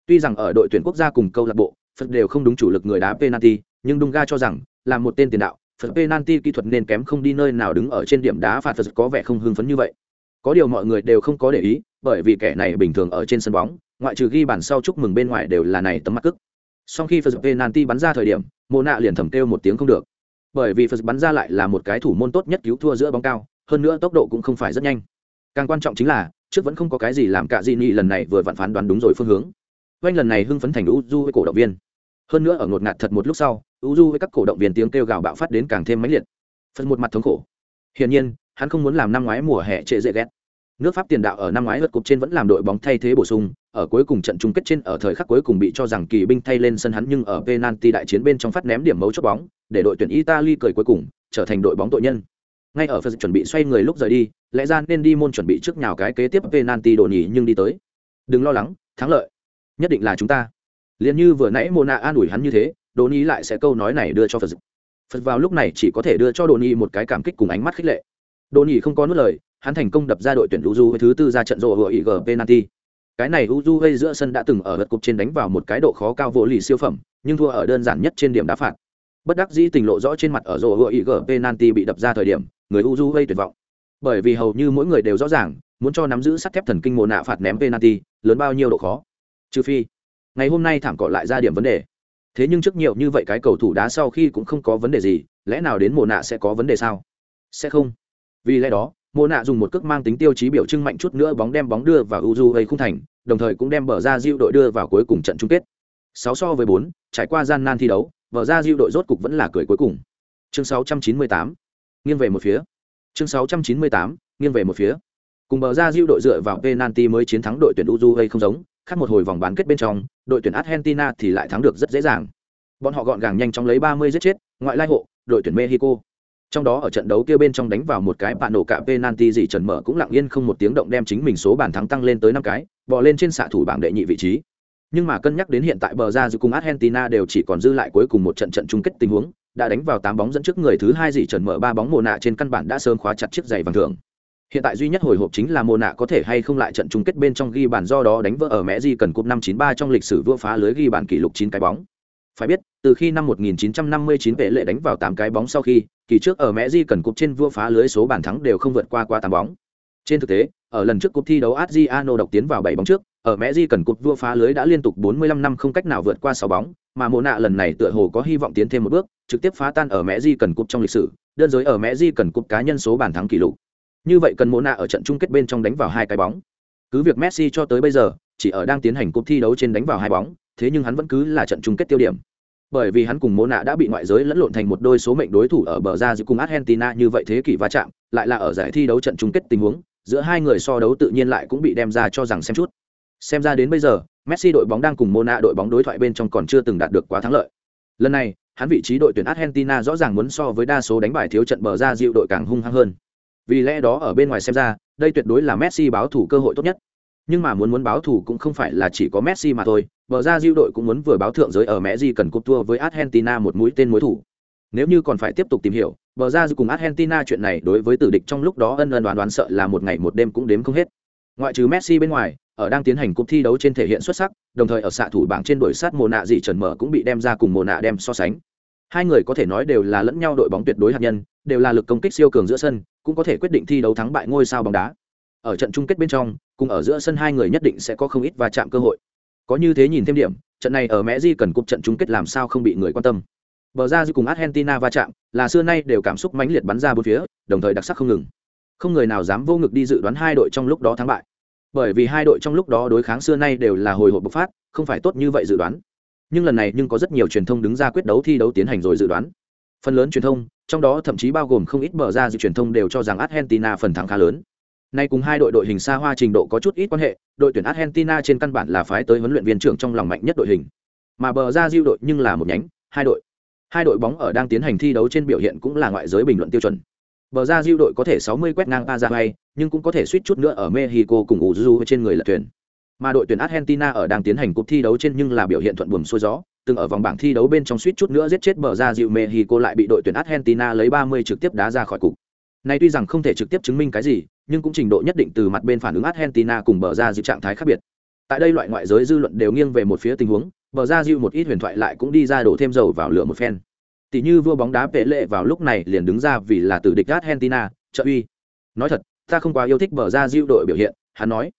tuy rằng ở đội tuyển quốc gia cùng câu lạc bộ, phật đều không đúng chủ lực người đá penalty, nhưng Dunga cho rằng, là một tên tiền đạo, phật penalty kỹ thuật nên kém không đi nơi nào đứng ở trên điểm đá phạt phật có vẻ không hưng phấn như vậy. Có điều mọi người đều không có để ý, bởi vì kẻ này bình thường ở trên sân bóng, ngoại trừ ghi bàn sau chúc mừng bên ngoài đều là này tấm mặt cức sau khi phật penalty bắn ra thời điểm mô nạ liền thầm kêu một tiếng không được. Bởi vì phật bắn ra lại là một cái thủ môn tốt nhất cứu thua giữa bóng cao, hơn nữa tốc độ cũng không phải rất nhanh. Càng quan trọng chính là, trước vẫn không có cái gì làm cả di nhi lần này vừa vặn phán đoán đúng rồi phương hướng. Oanh lần này hưng phấn thành uju với cổ động viên. Hơn nữa ở ngột ngạt thật một lúc sau uju với các cổ động viên tiếng kêu gào bạo phát đến càng thêm mãnh liệt. Phật một mặt thống khổ. Hiển nhiên, hắn không muốn làm năm ngoái mùa hè trệ dễ ghét. Nước pháp tiền đạo ở năm ngoái vượt cục trên vẫn làm đội bóng thay thế bổ sung ở cuối cùng trận chung kết trên ở thời khắc cuối cùng bị cho rằng kỳ binh thay lên sân hắn nhưng ở penalty đại chiến bên trong phát ném điểm mấu chốt bóng, để đội tuyển italy cười cuối cùng, trở thành đội bóng tội nhân. Ngay ở phần chuẩn bị xoay người lúc rời đi, lẽ ra nên đi môn chuẩn bị trước nhào cái kế tiếp penalty đồ nhỉ nhưng đi tới. Đừng lo lắng, thắng lợi. Nhất định là chúng ta. Liền như vừa nãy mona an ủi hắn như thế đồ Nhi lại sẽ câu nói này đưa cho phật phật vào lúc này chỉ có thể đưa cho đồ Nhi một cái cảm kích cùng ánh mắt khích lệ. Đồ Nhi không có nuốt lời, hắn thành công đập ra đội tuyển Uju với thứ tư ra trận rồ hựa IG penalty. Cái này Uju gây giữa sân đã từng ở lượt cục trên đánh vào một cái độ khó cao vô lì siêu phẩm, nhưng thua ở đơn giản nhất trên điểm đá phạt. Bất đắc dĩ tình lộ rõ trên mặt ở rộ hựa IG penalty bị đập ra thời điểm, người Uju gây tuyệt vọng. Bởi vì hầu như mỗi người đều rõ ràng, muốn cho nắm giữ sắt thép thần kinh mồ nạ phạt ném penalty, lớn bao nhiêu độ khó. Trừ phi, ngày hôm nay thảm cọ lại ra điểm vấn đề. Thế nhưng trước nhiều như vậy cái cầu thủ đá sau khi cũng không có vấn đề gì, lẽ nào đến mồ nạ sẽ có vấn đề sao? Sẽ không. Vì lẽ đó, mô nạ dùng một cước mang tính tiêu chí biểu trưng mạnh chút nữa bóng đem bóng đưa vào uju gây khung thành, đồng thời cũng đem bờ ra diệu đội đưa vào cuối cùng trận chung kết. Sáu so với bốn, trải qua gian nan thi đấu, bờ ra diệu đội rốt cục vẫn là cười cuối cùng. Chương 698 nghiêng về một phía. Chương 698 nghiêng về một phía. Cùng bờ ra diệu đội dựa vào penalty mới chiến thắng đội tuyển uju gây không giống, khác một hồi vòng bán kết bên trong, đội tuyển argentina thì lại thắng được rất dễ dàng. Bọn họ gọn gàng nhanh chóng lấy 30 giết chết, ngoại lai hộ, đội tuyển mexico trong đó ở trận đấu kia bên trong đánh vào một cái bạn nổ cả penalty gì trần mở cũng lặng yên không một tiếng động đem chính mình số bàn thắng tăng lên tới năm cái bỏ lên trên xạ thủ bảng đệ nhị vị trí. Nhưng mà cân nhắc đến hiện tại bờ ra giữa cùng argentina đều chỉ còn dư lại cuối cùng một trận trận chung kết tình huống, đã đánh vào tám bóng dẫn trước người thứ hai dị trần mở ba bóng mồ nạ trên căn bản đã sớm khóa chặt chiếc giày vàng thường hiện tại duy nhất hồi hộp chính là mồ nạ có thể hay không lại trận chung kết bên trong ghi bàn do đó đánh vỡ ở mẹ di cần cúp năm chín ba trong lịch sử vua phá lưới ghi bàn kỷ lục chín cái bóng. Phải biết từ khi năm 1959 vệ lệ đánh vào tám cái bóng sau khi, kỳ trước ở mẹ di cần cục trên vua phá lưới số bàn thắng đều không vượt qua qua tám bóng. Trên thực tế, ở lần trước cúp thi đấu adriano độc tiến vào bảy bóng trước, ở mẹ di cần cục vua phá lưới đã liên tục 45 năm không cách nào vượt qua sáu bóng, mà mộ nạ lần này tựa hồ có hy vọng tiến thêm một bước, trực tiếp phá tan ở mẹ di cần cục trong lịch sử, đơn giới ở mẹ di cần cục cá nhân số bàn thắng kỷ lục. Như vậy cần mộ nạ ở trận chung kết bên trong đánh vào hai cái bóng. Cứ việc messi cho tới bây giờ, chỉ ở đang tiến hành cúp thi đấu trên đánh vào hai bóng, thế nhưng hắn vẫn cứ là trận chung kết tiêu điểm bởi vì hắn cùng mô nạ đã bị ngoại giới lẫn lộn thành một đôi số mệnh đối thủ ở bờ ra giữa cùng argentina như vậy thế kỷ va chạm lại là ở giải thi đấu trận chung kết tình huống giữa hai người so đấu tự nhiên lại cũng bị đem ra cho rằng xem chút. Xem ra đến bây giờ messi đội bóng đang cùng mô nạ đội bóng đối thoại bên trong còn chưa từng đạt được quá thắng lợi. Lần này hắn vị trí đội tuyển argentina rõ ràng muốn so với đa số đánh bài thiếu trận bờ ra dịu đội càng hung hăng hơn. Vì lẽ đó ở bên ngoài xem ra đây tuyệt đối là messi báo thủ cơ hội tốt nhất. Nhưng mà muốn muốn báo thù cũng không phải là chỉ có Messi mà thôi, bờ ra diêu đội cũng muốn vừa báo thượng giới ở Mẹ Di cần cúp tour với Argentina một mũi tên mối thủ. Nếu như còn phải tiếp tục tìm hiểu, bờ ra cùng Argentina chuyện này đối với tử địch trong lúc đó ân ân đoán đoán sợ là một ngày một đêm cũng đếm không hết. Ngoại trừ Messi bên ngoài, ở đang tiến hành cúp thi đấu trên thể hiện xuất sắc, đồng thời ở xạ thủ bảng trên đội sát mồ nạ dị trần mở cũng bị đem ra cùng mồ nạ đem so sánh. Hai người có thể nói đều là lẫn nhau đội bóng tuyệt đối hạt nhân, đều là lực công kích siêu cường giữa sân, cũng có thể quyết định thi đấu thắng bại ngôi sao bóng đá ở trận chung kết bên trong cùng ở giữa sân hai người nhất định sẽ có không ít va chạm cơ hội có như thế nhìn thêm điểm, trận này ở mẹ di cần cúp trận chung kết làm sao không bị người quan tâm. Bờ ra dư cùng argentina va chạm, là xưa nay đều cảm xúc mãnh liệt bắn ra bốn phía, đồng thời đặc sắc không ngừng. Không người nào dám vô ngực đi dự đoán hai đội trong lúc đó thắng bại. Bởi vì hai đội trong lúc đó đối kháng xưa nay đều là hồi hộp bộc phát, không phải tốt như vậy dự đoán. Nhưng lần này nhưng có rất nhiều truyền thông đứng ra quyết đấu thi đấu tiến hành rồi dự đoán. Phần lớn truyền thông, trong đó thậm chí bao gồm không ít bờ ra dự truyền thông đều cho rằng argentina phần thắng khá lớn. Nay cùng hai đội đội hình xa hoa trình độ có chút ít quan hệ, đội tuyển Argentina trên căn bản là phái tới huấn luyện viên trưởng trong lòng mạnh nhất đội hình. Mà bờ ra Diu đội nhưng là một nhánh, hai đội. Hai đội bóng ở đang tiến hành thi đấu trên biểu hiện cũng là ngoại giới bình luận tiêu chuẩn. Bờ ra Diu đội có thể 60 quét ngang Paraguay, nhưng cũng có thể suýt chút nữa ở Mexico cùng Uruguay trên người lật thuyền. Mà đội tuyển Argentina ở đang tiến hành cuộc thi đấu trên nhưng là biểu hiện thuận buồm xuôi gió, từng ở vòng bảng thi đấu bên trong suýt chút nữa giết chết bờ ra Diu Mexico lại bị đội tuyển Argentina lấy 30 trực tiếp đá ra khỏi cục. Này tuy rằng không thể trực tiếp chứng minh cái gì, nhưng cũng trình độ nhất định từ mặt bên phản ứng Argentina cùng bờ ra dịu trạng thái khác biệt. Tại đây loại ngoại giới dư luận đều nghiêng về một phía tình huống, bờ ra dịu một ít huyền thoại lại cũng đi ra đổ thêm dầu vào lửa một phen. Tỷ như vua bóng đá Pele lệ vào lúc này liền đứng ra vì là tử địch Argentina, trợ uy. Nói thật, ta không quá yêu thích bờ ra dịu đội biểu hiện, hắn nói.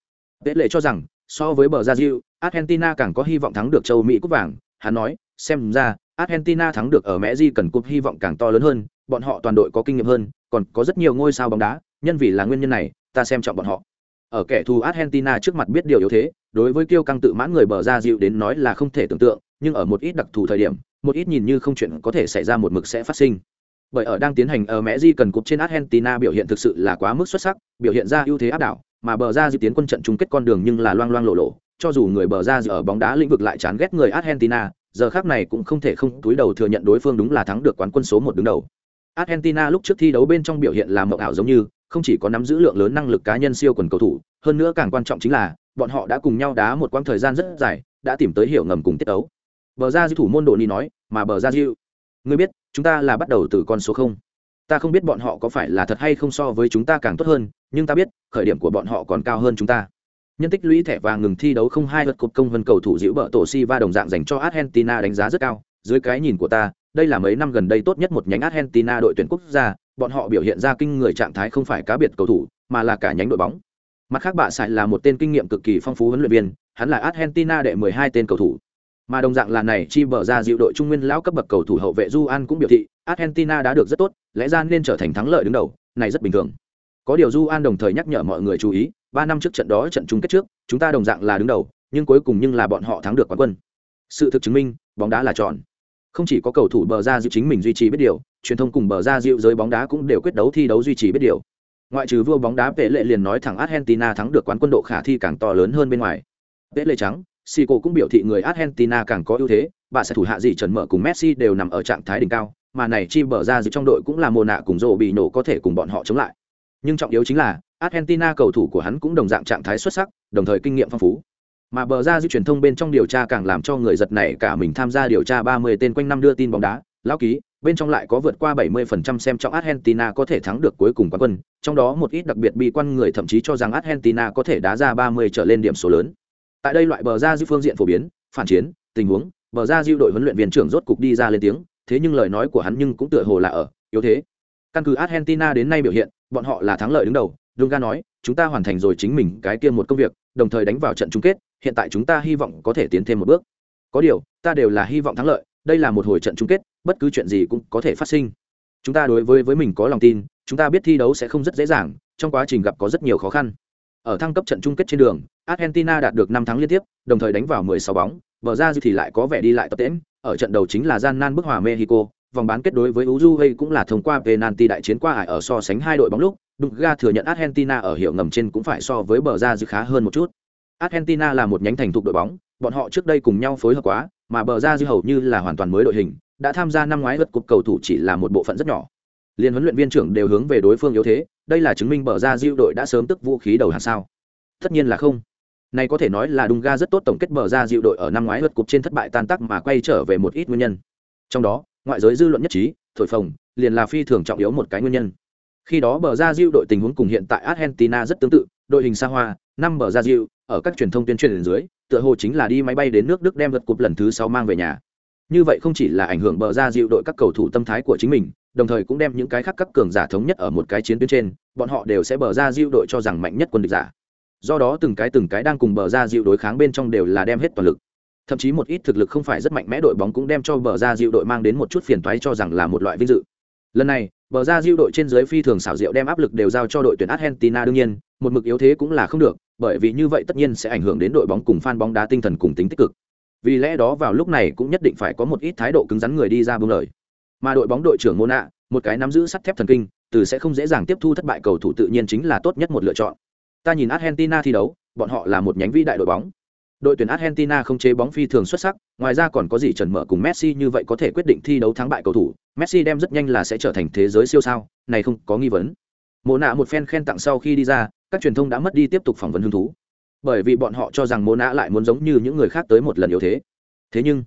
Pele lệ cho rằng, so với bờ ra dịu, Argentina càng có hy vọng thắng được châu Mỹ cúp vàng, hắn nói, xem ra, Argentina thắng được ở Mẹ Di cần cúp hy vọng càng to lớn hơn, bọn họ toàn đội có kinh nghiệm hơn, còn có rất nhiều ngôi sao bóng đá, nhân vì là nguyên nhân này, ta xem trọng bọn họ. Ở kẻ thù Argentina trước mặt biết điều yếu thế, đối với kiêu căng tự mãn người bờ ra dịu đến nói là không thể tưởng tượng, nhưng ở một ít đặc thù thời điểm, một ít nhìn như không chuyện có thể xảy ra một mực sẽ phát sinh. Bởi ở đang tiến hành ở Mẹ Di cần cục trên Argentina biểu hiện thực sự là quá mức xuất sắc, biểu hiện ra ưu thế áp đảo, mà bờ ra dịu tiến quân trận chung kết con đường nhưng là loang loang lộ lộ, cho dù người bờ ra dịu ở bóng đá lĩnh vực lại chán ghét người Argentina, giờ khác này cũng không thể không túi đầu thừa nhận đối phương đúng là thắng được quán quân số một đứng đầu. Argentina lúc trước thi đấu bên trong biểu hiện là mộng ảo giống như, không chỉ có nắm giữ lượng lớn năng lực cá nhân siêu quần cầu thủ, hơn nữa càng quan trọng chính là, bọn họ đã cùng nhau đá một quãng thời gian rất dài, đã tìm tới hiểu ngầm cùng tiết đấu. Bờ ra dư thủ môn Độ Ni nói, mà bờ ra dư, ngươi biết, chúng ta là bắt đầu từ con số không. Ta không biết bọn họ có phải là thật hay không so với chúng ta càng tốt hơn, nhưng ta biết, khởi điểm của bọn họ còn cao hơn chúng ta nhân tích lũy thẻ vàng ngừng thi đấu không hai lượt cột công vân cầu thủ giữ bờ tổ si va đồng dạng dành cho argentina đánh giá rất cao dưới cái nhìn của ta đây là mấy năm gần đây tốt nhất một nhánh argentina đội tuyển quốc gia, bọn họ biểu hiện ra kinh người trạng thái không phải cá biệt cầu thủ, mà là cả nhánh đội bóng. Mặt khác bạ sải là một tên kinh nghiệm cực kỳ phong phú huấn luyện viên, hắn là argentina đệ 12 tên cầu thủ. Mà đồng dạng là này chi bở ra dịu đội trung nguyên lão cấp bậc cầu thủ hậu vệ Juan cũng biểu thị, argentina đã được rất tốt, lẽ ra nên trở thành thắng lợi đứng đầu, này rất bình thường. Có điều Juan đồng thời nhắc nhở mọi người chú ý, ba năm trước trận đó trận chung kết trước, chúng ta đồng dạng là đứng đầu, nhưng cuối cùng nhưng là bọn họ thắng được quán quân. Sự thực chứng minh, bóng đá là tròn không chỉ có cầu thủ bờ ra diệu chính mình duy trì biết điều truyền thông cùng bờ ra diệu giới bóng đá cũng đều quyết đấu thi đấu duy trì biết điều ngoại trừ vua bóng đá vệ lệ liền nói thẳng argentina thắng được quán quân độ khả thi càng to lớn hơn bên ngoài vệ lệ trắng Sico cũng biểu thị người Argentina càng có ưu thế, bà sẽ thủ hạ gì trần mở cùng Messi đều nằm ở trạng thái đỉnh cao, mà này chi bờ ra giữa trong đội cũng là mồ nạ cùng rồ bị nổ có thể cùng bọn họ chống lại. Nhưng trọng yếu chính là, Argentina cầu thủ của hắn cũng đồng dạng trạng thái xuất sắc, đồng thời kinh nghiệm phong phú. Mà bờ ra di truyền thông bên trong điều tra càng làm cho người giật này cả mình tham gia điều tra 30 tên quanh năm đưa tin bóng đá, lão ký, bên trong lại có vượt qua 70% xem trọng Argentina có thể thắng được cuối cùng quán quân, trong đó một ít đặc biệt bi quan người thậm chí cho rằng Argentina có thể đá ra 30 trở lên điểm số lớn. Tại đây loại bờ ra di phương diện phổ biến, phản chiến, tình huống, bờ ra di đội huấn luyện viên trưởng rốt cục đi ra lên tiếng, thế nhưng lời nói của hắn nhưng cũng tựa hồ là ở yếu thế. Căn cứ Argentina đến nay biểu hiện, bọn họ là thắng lợi đứng đầu, Dunga nói, chúng ta hoàn thành rồi chính mình cái kia một công việc, đồng thời đánh vào trận chung kết, hiện tại chúng ta hy vọng có thể tiến thêm một bước. Có điều, ta đều là hy vọng thắng lợi, đây là một hồi trận chung kết, bất cứ chuyện gì cũng có thể phát sinh. Chúng ta đối với với mình có lòng tin, chúng ta biết thi đấu sẽ không rất dễ dàng, trong quá trình gặp có rất nhiều khó khăn. Ở thăng cấp trận chung kết trên đường, Argentina đạt được 5 thắng liên tiếp, đồng thời đánh vào 16 bóng, bờ ra thì lại có vẻ đi lại tập tễnh, ở trận đầu chính là gian nan bức hòa Mexico, vòng bán kết đối với Uruguay cũng là thông qua penalty đại chiến qua ải ở so sánh hai đội bóng lúc, Dunga thừa nhận Argentina ở hiệu ngầm trên cũng phải so với bờ ra dư khá hơn một chút. Argentina là một nhánh thành thục đội bóng, bọn họ trước đây cùng nhau phối hợp quá, mà bờ ra dư hầu như là hoàn toàn mới đội hình, đã tham gia năm ngoái lượt cục cầu thủ chỉ là một bộ phận rất nhỏ. Liên huấn luyện viên trưởng đều hướng về đối phương yếu thế, đây là chứng minh bờ ra dư đội đã sớm tức vũ khí đầu hàng sao? Tất nhiên là không. Này có thể nói là Dunga rất tốt tổng kết bờ ra dịu đội ở năm ngoái lượt cục trên thất bại tan tác mà quay trở về một ít nguyên nhân. Trong đó, ngoại giới dư luận nhất trí, thổi phồng, liền là phi thường trọng yếu một cái nguyên nhân. Khi đó bờ ra diệu đội tình huống cùng hiện tại Argentina rất tương tự, đội hình xa hoa, năm bờ ra diệu, ở các truyền thông tuyên truyền dưới, tựa hồ chính là đi máy bay đến nước Đức đem vật cục lần thứ sáu mang về nhà. Như vậy không chỉ là ảnh hưởng bờ ra diệu đội các cầu thủ tâm thái của chính mình, đồng thời cũng đem những cái khác các cường giả thống nhất ở một cái chiến tuyến trên, bọn họ đều sẽ bờ ra diệu đội cho rằng mạnh nhất quân địch giả. Do đó từng cái từng cái đang cùng bờ ra diệu đối kháng bên trong đều là đem hết toàn lực thậm chí một ít thực lực không phải rất mạnh mẽ đội bóng cũng đem cho bờ ra diệu đội mang đến một chút phiền toái cho rằng là một loại vinh dự lần này bờ ra diệu đội trên dưới phi thường xảo diệu đem áp lực đều giao cho đội tuyển argentina đương nhiên một mực yếu thế cũng là không được bởi vì như vậy tất nhiên sẽ ảnh hưởng đến đội bóng cùng fan bóng đá tinh thần cùng tính tích cực. Vì lẽ đó vào lúc này cũng nhất định phải có một ít thái độ cứng rắn người đi ra buông lời. Mà đội bóng đội trưởng Mona, một cái nắm giữ sắt thép thần kinh từ sẽ không dễ dàng tiếp thu thất bại cầu thủ tự nhiên chính là tốt nhất một lựa chọn. Ta nhìn argentina thi đấu bọn họ là một nhánh vĩ đại đội bóng. Đội tuyển argentina không chế bóng phi thường xuất sắc ngoài ra còn có gì trần mở cùng messi như vậy có thể quyết định thi đấu thắng bại cầu thủ. Messi đem rất nhanh là sẽ trở thành thế giới siêu sao này không có nghi vấn mồ nạ một phen khen tặng sau khi đi ra, các truyền thông đã mất đi tiếp tục phỏng vấn hứng thú. Bởi vì bọn họ cho rằng mồ nạ lại muốn giống như những người khác tới một lần yếu thế. Thế nhưng,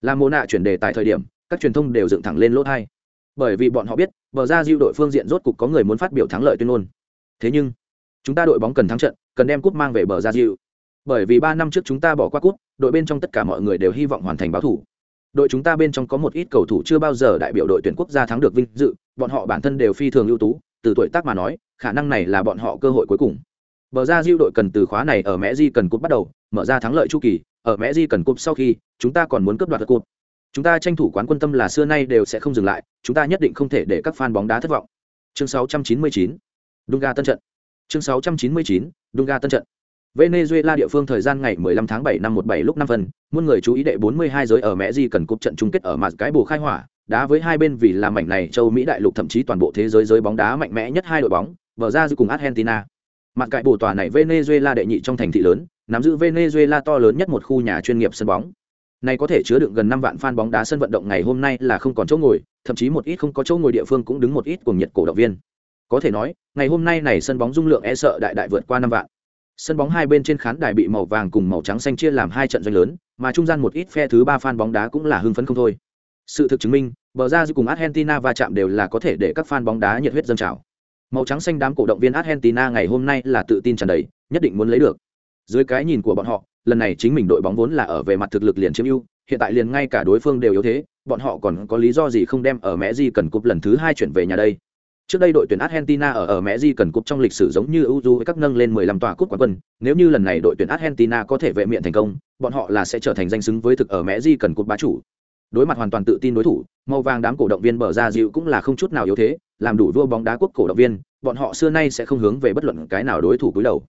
là mồ nạ chuyển đề tại thời điểm, các truyền thông đều dựng thẳng lên lỗ thai. Bởi vì bọn họ biết, bờ ra diêu đội phương diện rốt cục có người muốn phát biểu thắng lợi tuyên ngôn. Thế nhưng, chúng ta đội bóng cần thắng trận, cần đem cúp mang về bờ ra diêu bởi vì ba năm trước chúng ta bỏ qua cút đội bên trong tất cả mọi người đều hy vọng hoàn thành báo thủ. Đội chúng ta bên trong có một ít cầu thủ chưa bao giờ đại biểu đội tuyển quốc gia thắng được vinh dự, bọn họ bản thân đều phi thường ưu tú từ tuổi tác mà nói khả năng này là bọn họ cơ hội cuối cùng. Bờ ra diêu đội cần từ khóa này ở mẹ di cần cúp bắt đầu mở ra thắng lợi chu kỳ ở mẹ di cần cúp sau khi chúng ta còn muốn cướp đoạt cúp. Chúng ta tranh thủ quán quân tâm là xưa nay đều sẽ không dừng lại chúng ta nhất định không thể để các fan bóng đá thất vọng. Chương 699 Dunga tân trận. Chương 699 Dunga tân trận. Venezuela địa phương thời gian ngày 15 tháng 7 năm 17 lúc 5 phần, muôn người chú ý đệ 42 giới ở Mẹ Di cần cúp trận chung kết ở mặt cái bù khai hỏa, đá với hai bên vì làm mảnh này châu Mỹ đại lục thậm chí toàn bộ thế giới giới bóng đá mạnh mẽ nhất hai đội bóng, bờ ra cùng Argentina. Mặt cái bổ tòa này Venezuela đệ nhị trong thành thị lớn, nắm giữ Venezuela to lớn nhất một khu nhà chuyên nghiệp sân bóng. Này có thể chứa đựng gần 5 vạn fan bóng đá sân vận động ngày hôm nay là không còn chỗ ngồi, thậm chí một ít không có chỗ ngồi địa phương cũng đứng một ít cùng nhiệt cổ động viên. Có thể nói, ngày hôm nay này sân bóng dung lượng e sợ đại đại vượt qua 5 vạn sân bóng hai bên trên khán đài bị màu vàng cùng màu trắng xanh chia làm hai trận doanh lớn mà trung gian một ít phe thứ ba fan bóng đá cũng là hưng phấn không thôi sự thực chứng minh bờ ra cùng argentina va chạm đều là có thể để các fan bóng đá nhiệt huyết dâng trào. Màu trắng xanh đám cổ động viên argentina ngày hôm nay là tự tin tràn đầy nhất định muốn lấy được. Dưới cái nhìn của bọn họ lần này chính mình đội bóng vốn là ở về mặt thực lực liền chiếm ưu hiện tại liền ngay cả đối phương đều yếu thế bọn họ còn có lý do gì không đem ở mẹ gì cần cúp lần thứ hai chuyển về nhà đây? Trước đây đội tuyển Argentina ở ở Mẹ Di cần cúp trong lịch sử giống như Uju với các nâng lên 15 tòa cúp quán quân, nếu như lần này đội tuyển Argentina có thể vệ miện thành công, bọn họ là sẽ trở thành danh xứng với thực ở Mẹ Di cần cúp bá chủ. Đối mặt hoàn toàn tự tin đối thủ, màu vàng đám cổ động viên bờ ra dịu cũng là không chút nào yếu thế, làm đủ vua bóng đá quốc cổ động viên, bọn họ xưa nay sẽ không hướng về bất luận cái nào đối thủ cúi đầu.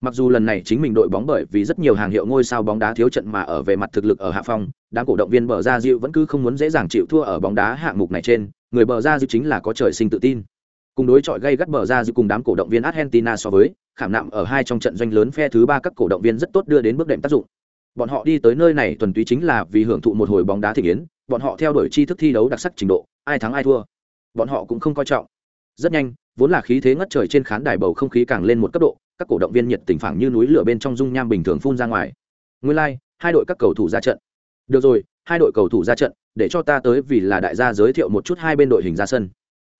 Mặc dù lần này chính mình đội bóng bởi vì rất nhiều hàng hiệu ngôi sao bóng đá thiếu trận mà ở về mặt thực lực ở hạ phong, đám cổ động viên bờ ra dịu vẫn cứ không muốn dễ dàng chịu thua ở bóng đá hạng mục này trên, người bờ ra dịu chính là có trời sinh tự tin cùng đối chọi gây gắt bờ ra dịu cùng đám cổ động viên argentina so với khảm nạm ở hai trong trận doanh lớn phe thứ ba các cổ động viên rất tốt đưa đến bước đệm tác dụng bọn họ đi tới nơi này tuần túy chính là vì hưởng thụ một hồi bóng đá thị kiến. bọn họ theo đuổi tri thức thi đấu đặc sắc trình độ ai thắng ai thua. Bọn họ cũng không coi trọng. Rất nhanh vốn là khí thế ngất trời trên khán đài bầu không khí càng lên một cấp độ các cổ động viên nhiệt tình phẳng như núi lửa bên trong dung nham bình thường phun ra ngoài. Nguyên lai、like, hai đội các cầu thủ ra trận. Được rồi hai đội cầu thủ ra trận để cho ta tới vì là đại gia giới thiệu một chút hai bên đội hình ra sân.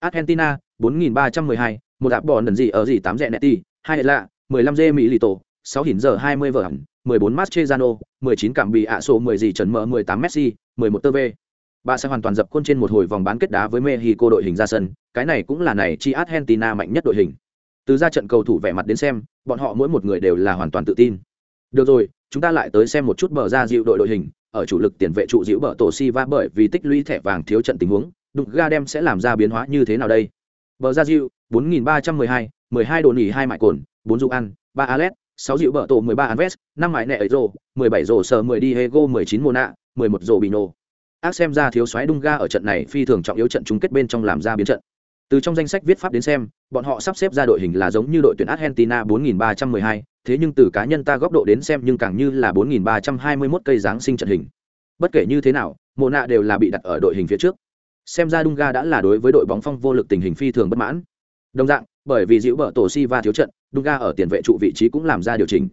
Argentina 4312, một đạp bò đần gì ở gì tám rẽ netti, hai hệ lạ, 15 dê mỹ lì tổ sáu hỉn giờ 20 vở hẳn, 14 Mascherano, 19 cảm bị ạ sổ 10 gì trần mở 18 Messi, 11 tơ V. Bà sẽ hoàn toàn dập khuôn trên một hồi vòng bán kết đá với Mexico đội hình ra sân, cái này cũng là này chi Argentina mạnh nhất đội hình. Từ ra trận cầu thủ vẻ mặt đến xem, bọn họ mỗi một người đều là hoàn toàn tự tin. Được rồi, chúng ta lại tới xem một chút bờ ra dịu đội đội hình, ở chủ lực tiền vệ trụ dịu bờ tổ Siva bởi vì tích lũy thẻ vàng thiếu trận tình huống, đục ga đem sẽ làm ra biến hóa như thế nào đây? Bờ ra Diệu, 4312, 12 đồn nỉ hai mại cồn, 4 dụ ăn, 3 Alet, 6 dịu bờ tổ 13 Anves, 5 mại nẹ ấy rồ, 17 rồ sờ 10 Diego 19 Mona, 11 rồ Bino. Ác xem ra thiếu soái Dunga ở trận này phi thường trọng yếu trận chung kết bên trong làm ra biến trận. Từ trong danh sách viết pháp đến xem, bọn họ sắp xếp ra đội hình là giống như đội tuyển Argentina 4312, thế nhưng từ cá nhân ta góc độ đến xem nhưng càng như là 4321 cây dáng sinh trận hình. Bất kể như thế nào, Mona đều là bị đặt ở đội hình phía trước xem ra Dunga đã là đối với đội bóng phong vô lực tình hình phi thường bất mãn. Đồng dạng, bởi vì dịu bờ tổ Siva thiếu trận, Dunga ở tiền vệ trụ vị trí cũng làm ra điều chỉnh.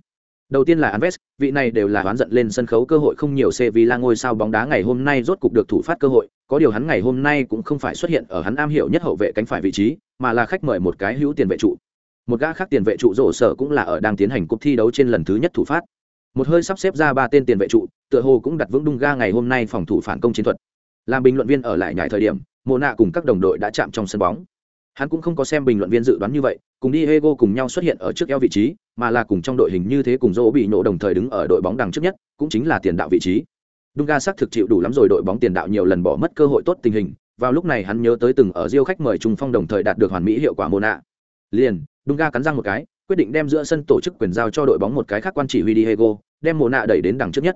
Đầu tiên là anves, vị này đều là hoán giận lên sân khấu cơ hội không nhiều Sevilla ngôi sao bóng đá ngày hôm nay rốt cục được thủ phát cơ hội, có điều hắn ngày hôm nay cũng không phải xuất hiện ở hắn am hiểu nhất hậu vệ cánh phải vị trí, mà là khách mời một cái hữu tiền vệ trụ. Một gã khác tiền vệ trụ rổ sở cũng là ở đang tiến hành cuộc thi đấu trên lần thứ nhất thủ phát. Một hơi sắp xếp ra ba tên tiền vệ trụ, tựa hồ cũng đặt vững Dunga ngày hôm nay phòng thủ phản công chiến thuật làm bình luận viên ở lại nhảy thời điểm mộ nạ cùng các đồng đội đã chạm trong sân bóng hắn cũng không có xem bình luận viên dự đoán như vậy, cùng đi hego cùng nhau xuất hiện ở trước eo vị trí, mà là cùng trong đội hình như thế cùng dỗ bị nổ đồng thời đứng ở đội bóng đằng trước nhất, cũng chính là tiền đạo vị trí. Dunga xác thực chịu đủ lắm rồi, đội bóng tiền đạo nhiều lần bỏ mất cơ hội tốt tình hình, vào lúc này hắn nhớ tới từng ở diêu khách mời trung phong đồng thời đạt được hoàn mỹ hiệu quả mồ nạ liền, Dunga cắn răng một cái, quyết định đem giữa sân tổ chức quyền giao cho đội bóng một cái khác quan chỉ huy Diego, đem mồ nạ đẩy đến đằng trước nhất.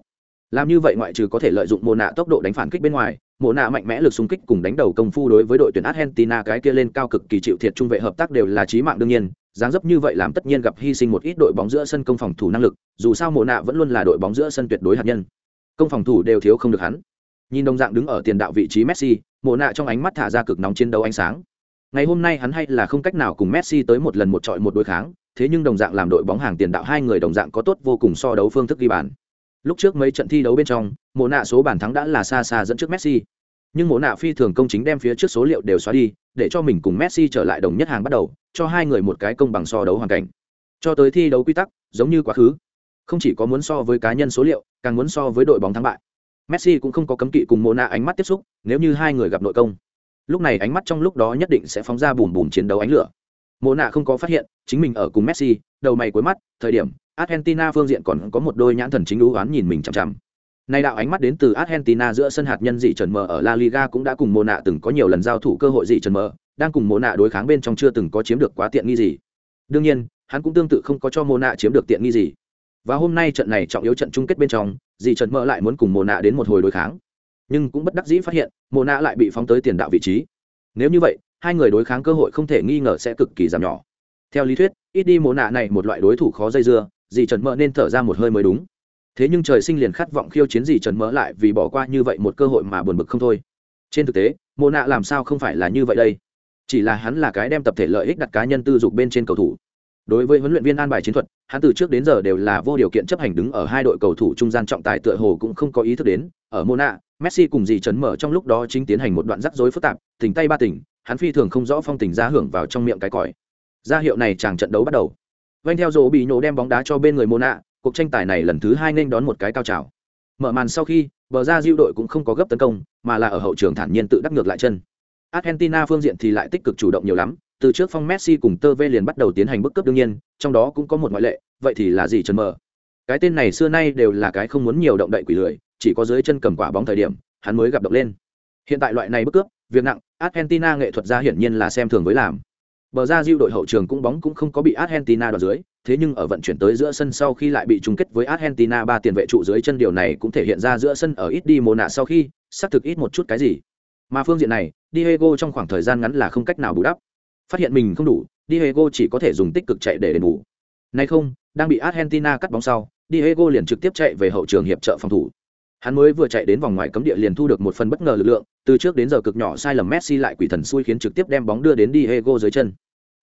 Làm như vậy ngoại trừ có thể lợi dụng mồ nạ tốc độ đánh phản kích bên ngoài mộ nạ mạnh mẽ lực xung kích cùng đánh đầu công phu đối với đội tuyển argentina cái kia lên cao cực kỳ chịu thiệt trung vệ hợp tác đều là trí mạng đương nhiên, dáng dấp như vậy làm tất nhiên gặp hy sinh một ít đội bóng giữa sân công phòng thủ năng lực, dù sao mộ nạ vẫn luôn là đội bóng giữa sân tuyệt đối hạt nhân. Công phòng thủ đều thiếu không được hắn. Nhìn đồng dạng đứng ở tiền đạo vị trí messi, mộ nạ trong ánh mắt thả ra cực nóng chiến đấu ánh sáng. Ngày hôm nay hắn hay là không cách nào cùng messi tới một lần một trọi một đối kháng, thế nhưng đồng dạng làm đội bóng hàng tiền đạo hai người đồng dạng có tốt vô cùng so đấu phương thức ghi bàn lúc trước mấy trận thi đấu bên trong, mộ nạ số bàn thắng đã là xa xa dẫn trước messi. Nhưng mộ nạ phi thường công chính đem phía trước số liệu đều xóa đi, để cho mình cùng messi trở lại đồng nhất hàng bắt đầu, cho hai người một cái công bằng so đấu hoàn cảnh. Cho tới thi đấu quy tắc, giống như quá khứ. Không chỉ có muốn so với cá nhân số liệu, càng muốn so với đội bóng thắng bại. Messi cũng không có cấm kỵ cùng mona ánh mắt tiếp xúc, nếu như hai người gặp nội công. Lúc này ánh mắt trong lúc đó nhất định sẽ phóng ra bùm bùm chiến đấu ánh lửa. Mona không có phát hiện, chính mình ở cùng messi, đầu mày cuối mắt, thời điểm argentina phương diện còn có một đôi nhãn thần chính đú oán nhìn mình chằm chằm Nay đạo ánh mắt đến từ Argentina giữa sân hạt nhân dị trần mờ ở La Liga cũng đã cùng Mona từng có nhiều lần giao thủ cơ hội dị trần mờ, đang cùng Mona đối kháng bên trong chưa từng có chiếm được quá tiện nghi gì. Đương nhiên, hắn cũng tương tự không có cho Mona chiếm được tiện nghi gì. Và hôm nay trận này trọng yếu trận chung kết bên trong, dị trần mờ lại muốn cùng Mona đến một hồi đối kháng. Nhưng cũng bất đắc dĩ phát hiện, Mona lại bị phóng tới tiền đạo vị trí. Nếu như vậy, hai người đối kháng cơ hội không thể nghi ngờ sẽ cực kỳ giảm nhỏ. Theo lý thuyết, ít đi Mona này một loại đối thủ khó dây dưa, Dì trần mỡ nên thở ra một hơi mới đúng. Thế nhưng trời sinh liền khát vọng khiêu chiến gì trần mỡ lại vì bỏ qua như vậy một cơ hội mà buồn bực không thôi. Trên thực tế mô nạ làm sao không phải là như vậy đây? Chỉ là hắn là cái đem tập thể lợi ích đặt cá nhân tư dục bên trên cầu thủ. Đối với huấn luyện viên an bài chiến thuật hắn từ trước đến giờ đều là vô điều kiện chấp hành đứng ở hai đội cầu thủ trung gian trọng tài tựa hồ cũng không có ý thức đến. Ở Mô Nạ, messi cùng dì trấn mở trong lúc đó chính tiến hành một đoạn rắc rối phức tạp tình tay ba tỉnh hắn phi thường không rõ phong tình ra hưởng vào trong miệng cái còi. Ra hiệu này chàng trận đấu bắt đầu vanh theo rổ bị nhổ đem bóng đá cho bên người mona, cuộc tranh tài này lần thứ hai nên đón một cái cao trào. Mở màn sau khi, bờ ra diêu đội cũng không có gấp tấn công, mà là ở hậu trường thản nhiên tự đắc ngược lại chân. Argentina phương diện thì lại tích cực chủ động nhiều lắm, từ trước phong messi cùng tơ vê liền bắt đầu tiến hành bức cấp đương nhiên, trong đó cũng có một ngoại lệ, vậy thì là gì chân mờ? Cái tên này xưa nay đều là cái không muốn nhiều động đậy quỷ lười, chỉ có dưới chân cầm quả bóng thời điểm, hắn mới gặp động lên. Hiện tại loại này bức cướp, việc nặng, argentina nghệ thuật gia hiển nhiên là xem thường với làm bờ ra diêu đội hậu trường cũng bóng cũng không có bị argentina đoạt dưới thế nhưng ở vận chuyển tới giữa sân sau khi lại bị chung kết với Argentina ba tiền vệ trụ dưới chân điều này cũng thể hiện ra giữa sân ở ít đi mồ nạ sau khi xác thực ít một chút cái gì. Mà phương diện này, Diego trong khoảng thời gian ngắn là không cách nào bù đắp. Phát hiện mình không đủ, Diego chỉ có thể dùng tích cực chạy để đền bù. Nay không, đang bị Argentina cắt bóng sau, Diego liền trực tiếp chạy về hậu trường hiệp trợ phòng thủ. Hắn mới vừa chạy đến vòng ngoài cấm địa liền thu được một phần bất ngờ lực lượng, từ trước đến giờ cực nhỏ sai lầm Messi lại quỷ thần xui khiến trực tiếp đem bóng đưa đến Diego dưới chân.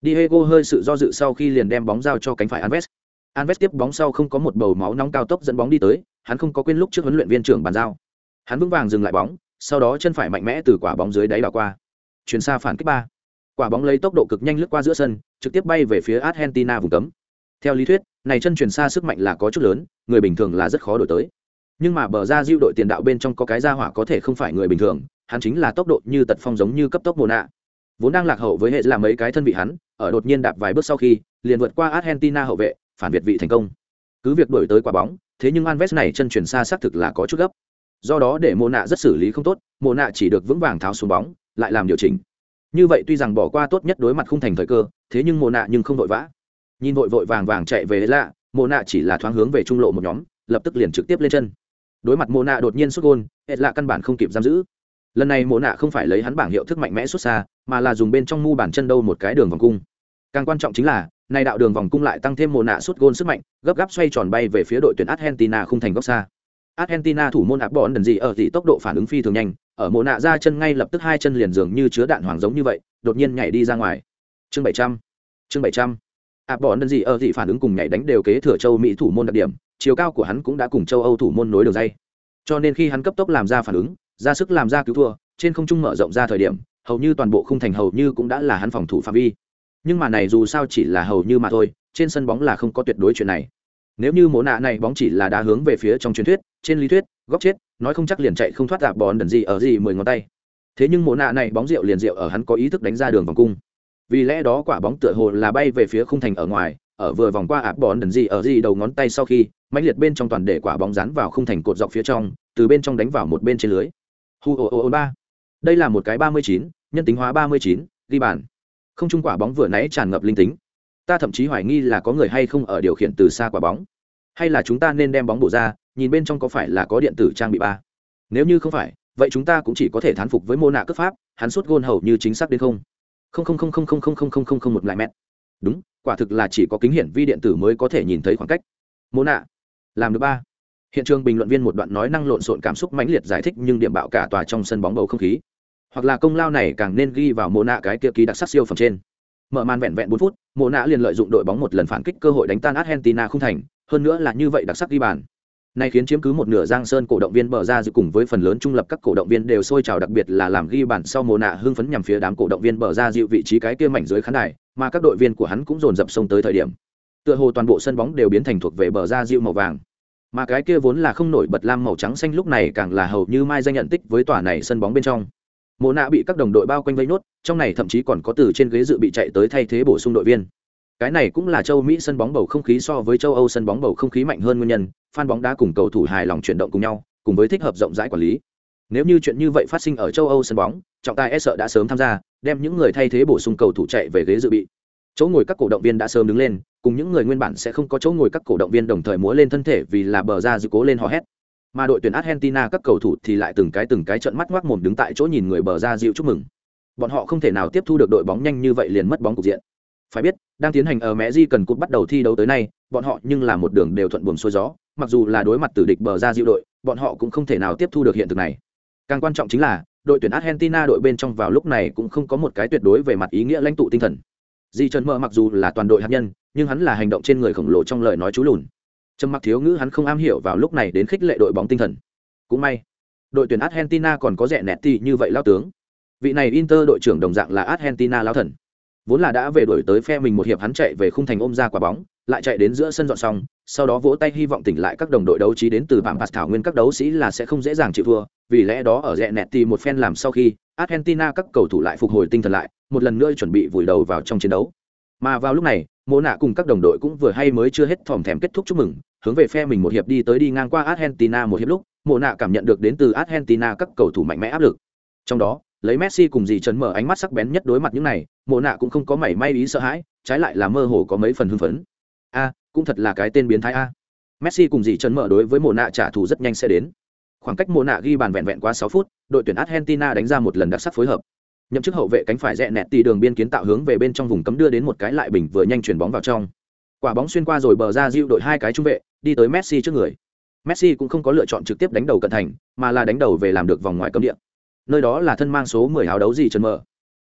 Diego hơi sự do dự sau khi liền đem bóng giao cho cánh phải Alves. Alves tiếp bóng sau không có một bầu máu nóng cao tốc dẫn bóng đi tới, hắn không có quên lúc trước huấn luyện viên trưởng bàn giao. Hắn vững vàng dừng lại bóng, sau đó chân phải mạnh mẽ từ quả bóng dưới đáy đảo qua. Chuyển xa phản kích ba. Quả bóng lấy tốc độ cực nhanh lướt qua giữa sân, trực tiếp bay về phía Argentina vùng cấm. Theo lý thuyết, này chân chuyển xa sức mạnh là có chút lớn, người bình thường là rất khó đổi tới. Nhưng mà bờ ra diêu đội tiền đạo bên trong có cái ra hỏa có thể không phải người bình thường, hắn chính là tốc độ như tật phong giống như cấp tốc mồ nạ. Vốn đang lạc hậu với hệ là mấy cái thân vị hắn, ở đột nhiên đạp vài bước sau khi liền vượt qua argentina hậu vệ phản việt vị thành công. Cứ việc đổi tới quả bóng thế nhưng alves này chân chuyển xa xác thực là có chút gấp. Do đó để mồ nạ rất xử lý không tốt mồ nạ chỉ được vững vàng tháo xuống bóng lại làm điều chỉnh. Như vậy tuy rằng bỏ qua tốt nhất đối mặt không thành thời cơ thế nhưng mồ nạ nhưng không vội vã. Nhìn vội vội vàng vàng chạy về lạ mồ nạ chỉ là thoáng hướng về trung lộ một nhóm lập tức liền trực tiếp lên chân đối mặt mộ nạ đột nhiên xuất gôn hệ lạ căn bản không kịp giam giữ. Lần này mộ nạ không phải lấy hắn bảng hiệu thức mạnh mẽ xuất xa, mà là dùng bên trong mu bàn chân đâu một cái đường vòng cung. Càng quan trọng chính là nay đạo đường vòng cung lại tăng thêm mồ nạ suốt gôn sức mạnh, gấp gáp xoay tròn bay về phía đội tuyển argentina không thành góc xa. Argentina thủ môn áp bọn đần gì ở thì tốc độ phản ứng phi thường nhanh, ở mồ nạ ra chân ngay lập tức hai chân liền dường như chứa đạn hoàng giống như vậy, đột nhiên nhảy đi ra ngoài. Chương bảy trăm. Chương bảy trăm. Áp bọn đần gì ở thì phản ứng cùng nhảy đánh đều kế thừa châu mỹ thủ môn đặc điểm chiều cao của hắn cũng đã cùng châu âu thủ môn nối đường dây. Cho nên khi hắn cấp tốc làm ra phản ứng, ra sức làm ra cứu thua, trên không trung mở rộng ra thời điểm, hầu như toàn bộ khung thành hầu như cũng đã là hắn phòng thủ phạm vi. Nhưng mà này dù sao chỉ là hầu như mà thôi, trên sân bóng là không có tuyệt đối chuyện này. Nếu như mố nạ này bóng chỉ là đá hướng về phía trong truyền thuyết, trên lý thuyết, góc chết, nói không chắc liền chạy không thoát đạp bòn đần gì ở gì mười ngón tay. Thế nhưng mổ nạ này bóng rượu liền rượu ở hắn có ý thức đánh ra đường vòng cung. Vì lẽ đó quả bóng tựa hồ là bay về phía khung thành ở ngoài, ở vừa vòng qua ạp bòn đần gì ở gì đầu ngón tay sau khi mạnh liệt bên trong toàn để quả bóng rán vào khung thành cột dọc phía trong, từ bên trong đánh vào một bên trên lưới. Hu ô ô ô ba. Đây là một cái ba mươi chín, nhân tính hóa ba mươi chín, ghi bàn. Không trung quả bóng vừa nãy tràn ngập linh tính. Ta thậm chí hoài nghi là có người hay không ở điều khiển từ xa quả bóng. Hay là chúng ta nên đem bóng bổ ra, nhìn bên trong có phải là có điện tử trang bị ba? Nếu như không phải, vậy chúng ta cũng chỉ có thể thán phục với mô nạ cấp pháp, hắn suốt gôn hầu như chính xác đến không. Không không không không không không không không không không một lại mét. Đúng, quả thực là chỉ có kính hiển vi điện tử mới có thể nhìn thấy khoảng cách. Mô nạ làm được ba. Hiện trường bình luận viên một đoạn nói năng lộn xộn cảm xúc mãnh liệt giải thích nhưng điểm bạo cả tòa trong sân bóng bầu không khí. Hoặc là công lao này càng nên ghi vào mô nạ cái kia ký đặc sắc siêu phẩm trên. Mở màn vẹn vẹn bốn phút mô nạ liền lợi dụng đội bóng một lần phản kích cơ hội đánh tan argentina không thành, hơn nữa là như vậy đặc sắc ghi bàn. Này khiến chiếm cứ một nửa giang sơn cổ động viên bờ ra dự cùng với phần lớn trung lập các cổ động viên đều sôi trào đặc biệt là làm ghi bàn sau mồ nạ hưng phấn nhằm phía đám cổ động viên bờ ra dịu vị trí cái kia mảnh dưới khán đài, mà các đội viên của hắn cũng dồn dập sông tới thời điểm tựa hồ toàn bộ sân bóng đều biến thành thuộc về bờ ra dịu màu vàng. Mà cái kia vốn là không nổi bật lam màu trắng xanh lúc này càng là hầu như mai danh nhận tích với tòa này sân bóng bên trong. Mộ nạ bị các đồng đội bao quanh vây nốt, trong này thậm chí còn có từ trên ghế dự bị chạy tới thay thế bổ sung đội viên. Cái này cũng là châu mỹ sân bóng bầu không khí so với châu âu sân bóng bầu không khí mạnh hơn nguyên nhân, fan bóng đá cùng cầu thủ hài lòng chuyển động cùng nhau, cùng với thích hợp rộng rãi quản lý. Nếu như chuyện như vậy phát sinh ở châu âu sân bóng, trọng tài e sợ đã sớm tham gia, đem những người thay thế bổ sung cầu thủ chạy về ghế dự bị chỗ ngồi các cổ động viên đã sớm đứng lên, cùng những người nguyên bản sẽ không có chỗ ngồi các cổ động viên đồng thời múa lên thân thể vì là bờ ra dự cố lên hò hét. Mà đội tuyển argentina các cầu thủ thì lại từng cái từng cái trận mắt ngoác mồm đứng tại chỗ nhìn người bờ ra dịu chúc mừng. Bọn họ không thể nào tiếp thu được đội bóng nhanh như vậy liền mất bóng cục diện. Phải biết, đang tiến hành ở mẹ di cần cúp bắt đầu thi đấu tới nay, bọn họ nhưng là một đường đều thuận buồm xuôi gió, mặc dù là đối mặt tử địch bờ ra dịu đội, bọn họ cũng không thể nào tiếp thu được hiện thực này. Càng quan trọng chính là, đội tuyển argentina đội bên trong vào lúc này cũng không có một cái tuyệt đối về mặt ý nghĩa lãnh tụ tinh thần di trần mơ mặc dù là toàn đội hạt nhân, nhưng hắn là hành động trên người khổng lồ trong lời nói chú lùn. Trầm mặc thiếu ngữ hắn không am hiểu vào lúc này đến khích lệ đội bóng tinh thần. Cũng may, đội tuyển argentina còn có rẻ nẹt thì như vậy lao tướng. Vị này inter đội trưởng đồng dạng là argentina lao thần vốn là đã về đổi tới phe mình một hiệp hắn chạy về khung thành ôm ra quả bóng, lại chạy đến giữa sân dọn xong, sau đó vỗ tay hy vọng tỉnh lại các đồng đội đấu trí đến từ bảng bạc thảo nguyên các đấu sĩ là sẽ không dễ dàng chịu thua, vì lẽ đó ở rẽ nẹt thì một phen làm sau khi, argentina các cầu thủ lại phục hồi tinh thần lại, một lần nữa chuẩn bị vùi đầu vào trong chiến đấu. Mà vào lúc này, mô nạ cùng các đồng đội cũng vừa hay mới chưa hết thòm thèm kết thúc chúc mừng, hướng về phe mình một hiệp đi tới đi ngang qua argentina một hiệp lúc, mô nạ cảm nhận được đến từ argentina các cầu thủ mạnh mẽ áp lực. Trong đó, lấy messi cùng dì trấn mở ánh mắt sắc bén nhất đối mặt những này Mộ nạ cũng không có mảy may ý sợ hãi, trái lại là mơ hồ có mấy phần hưng phấn. A, cũng thật là cái tên biến thái a. Messi cùng dì trần mở đối với mộ nạ trả thù rất nhanh sẽ đến. Khoảng cách mộ nạ ghi bàn vẹn vẹn qua sáu phút, đội tuyển argentina đánh ra một lần đặc sắc phối hợp. Nhậm chức hậu vệ cánh phải rẽ nẹt tì đường biên kiến tạo hướng về bên trong vùng cấm đưa đến một cái lại bình vừa nhanh chuyển bóng vào trong. Quả bóng xuyên qua rồi bờ ra dịu đội hai cái trung vệ, đi tới messi trước người. Messi cũng không có lựa chọn trực tiếp đánh đầu cận thành, mà là đánh đầu về làm được vòng ngoài cấm địa. Nơi đó là thân mang số 10 áo đấu gì trần mở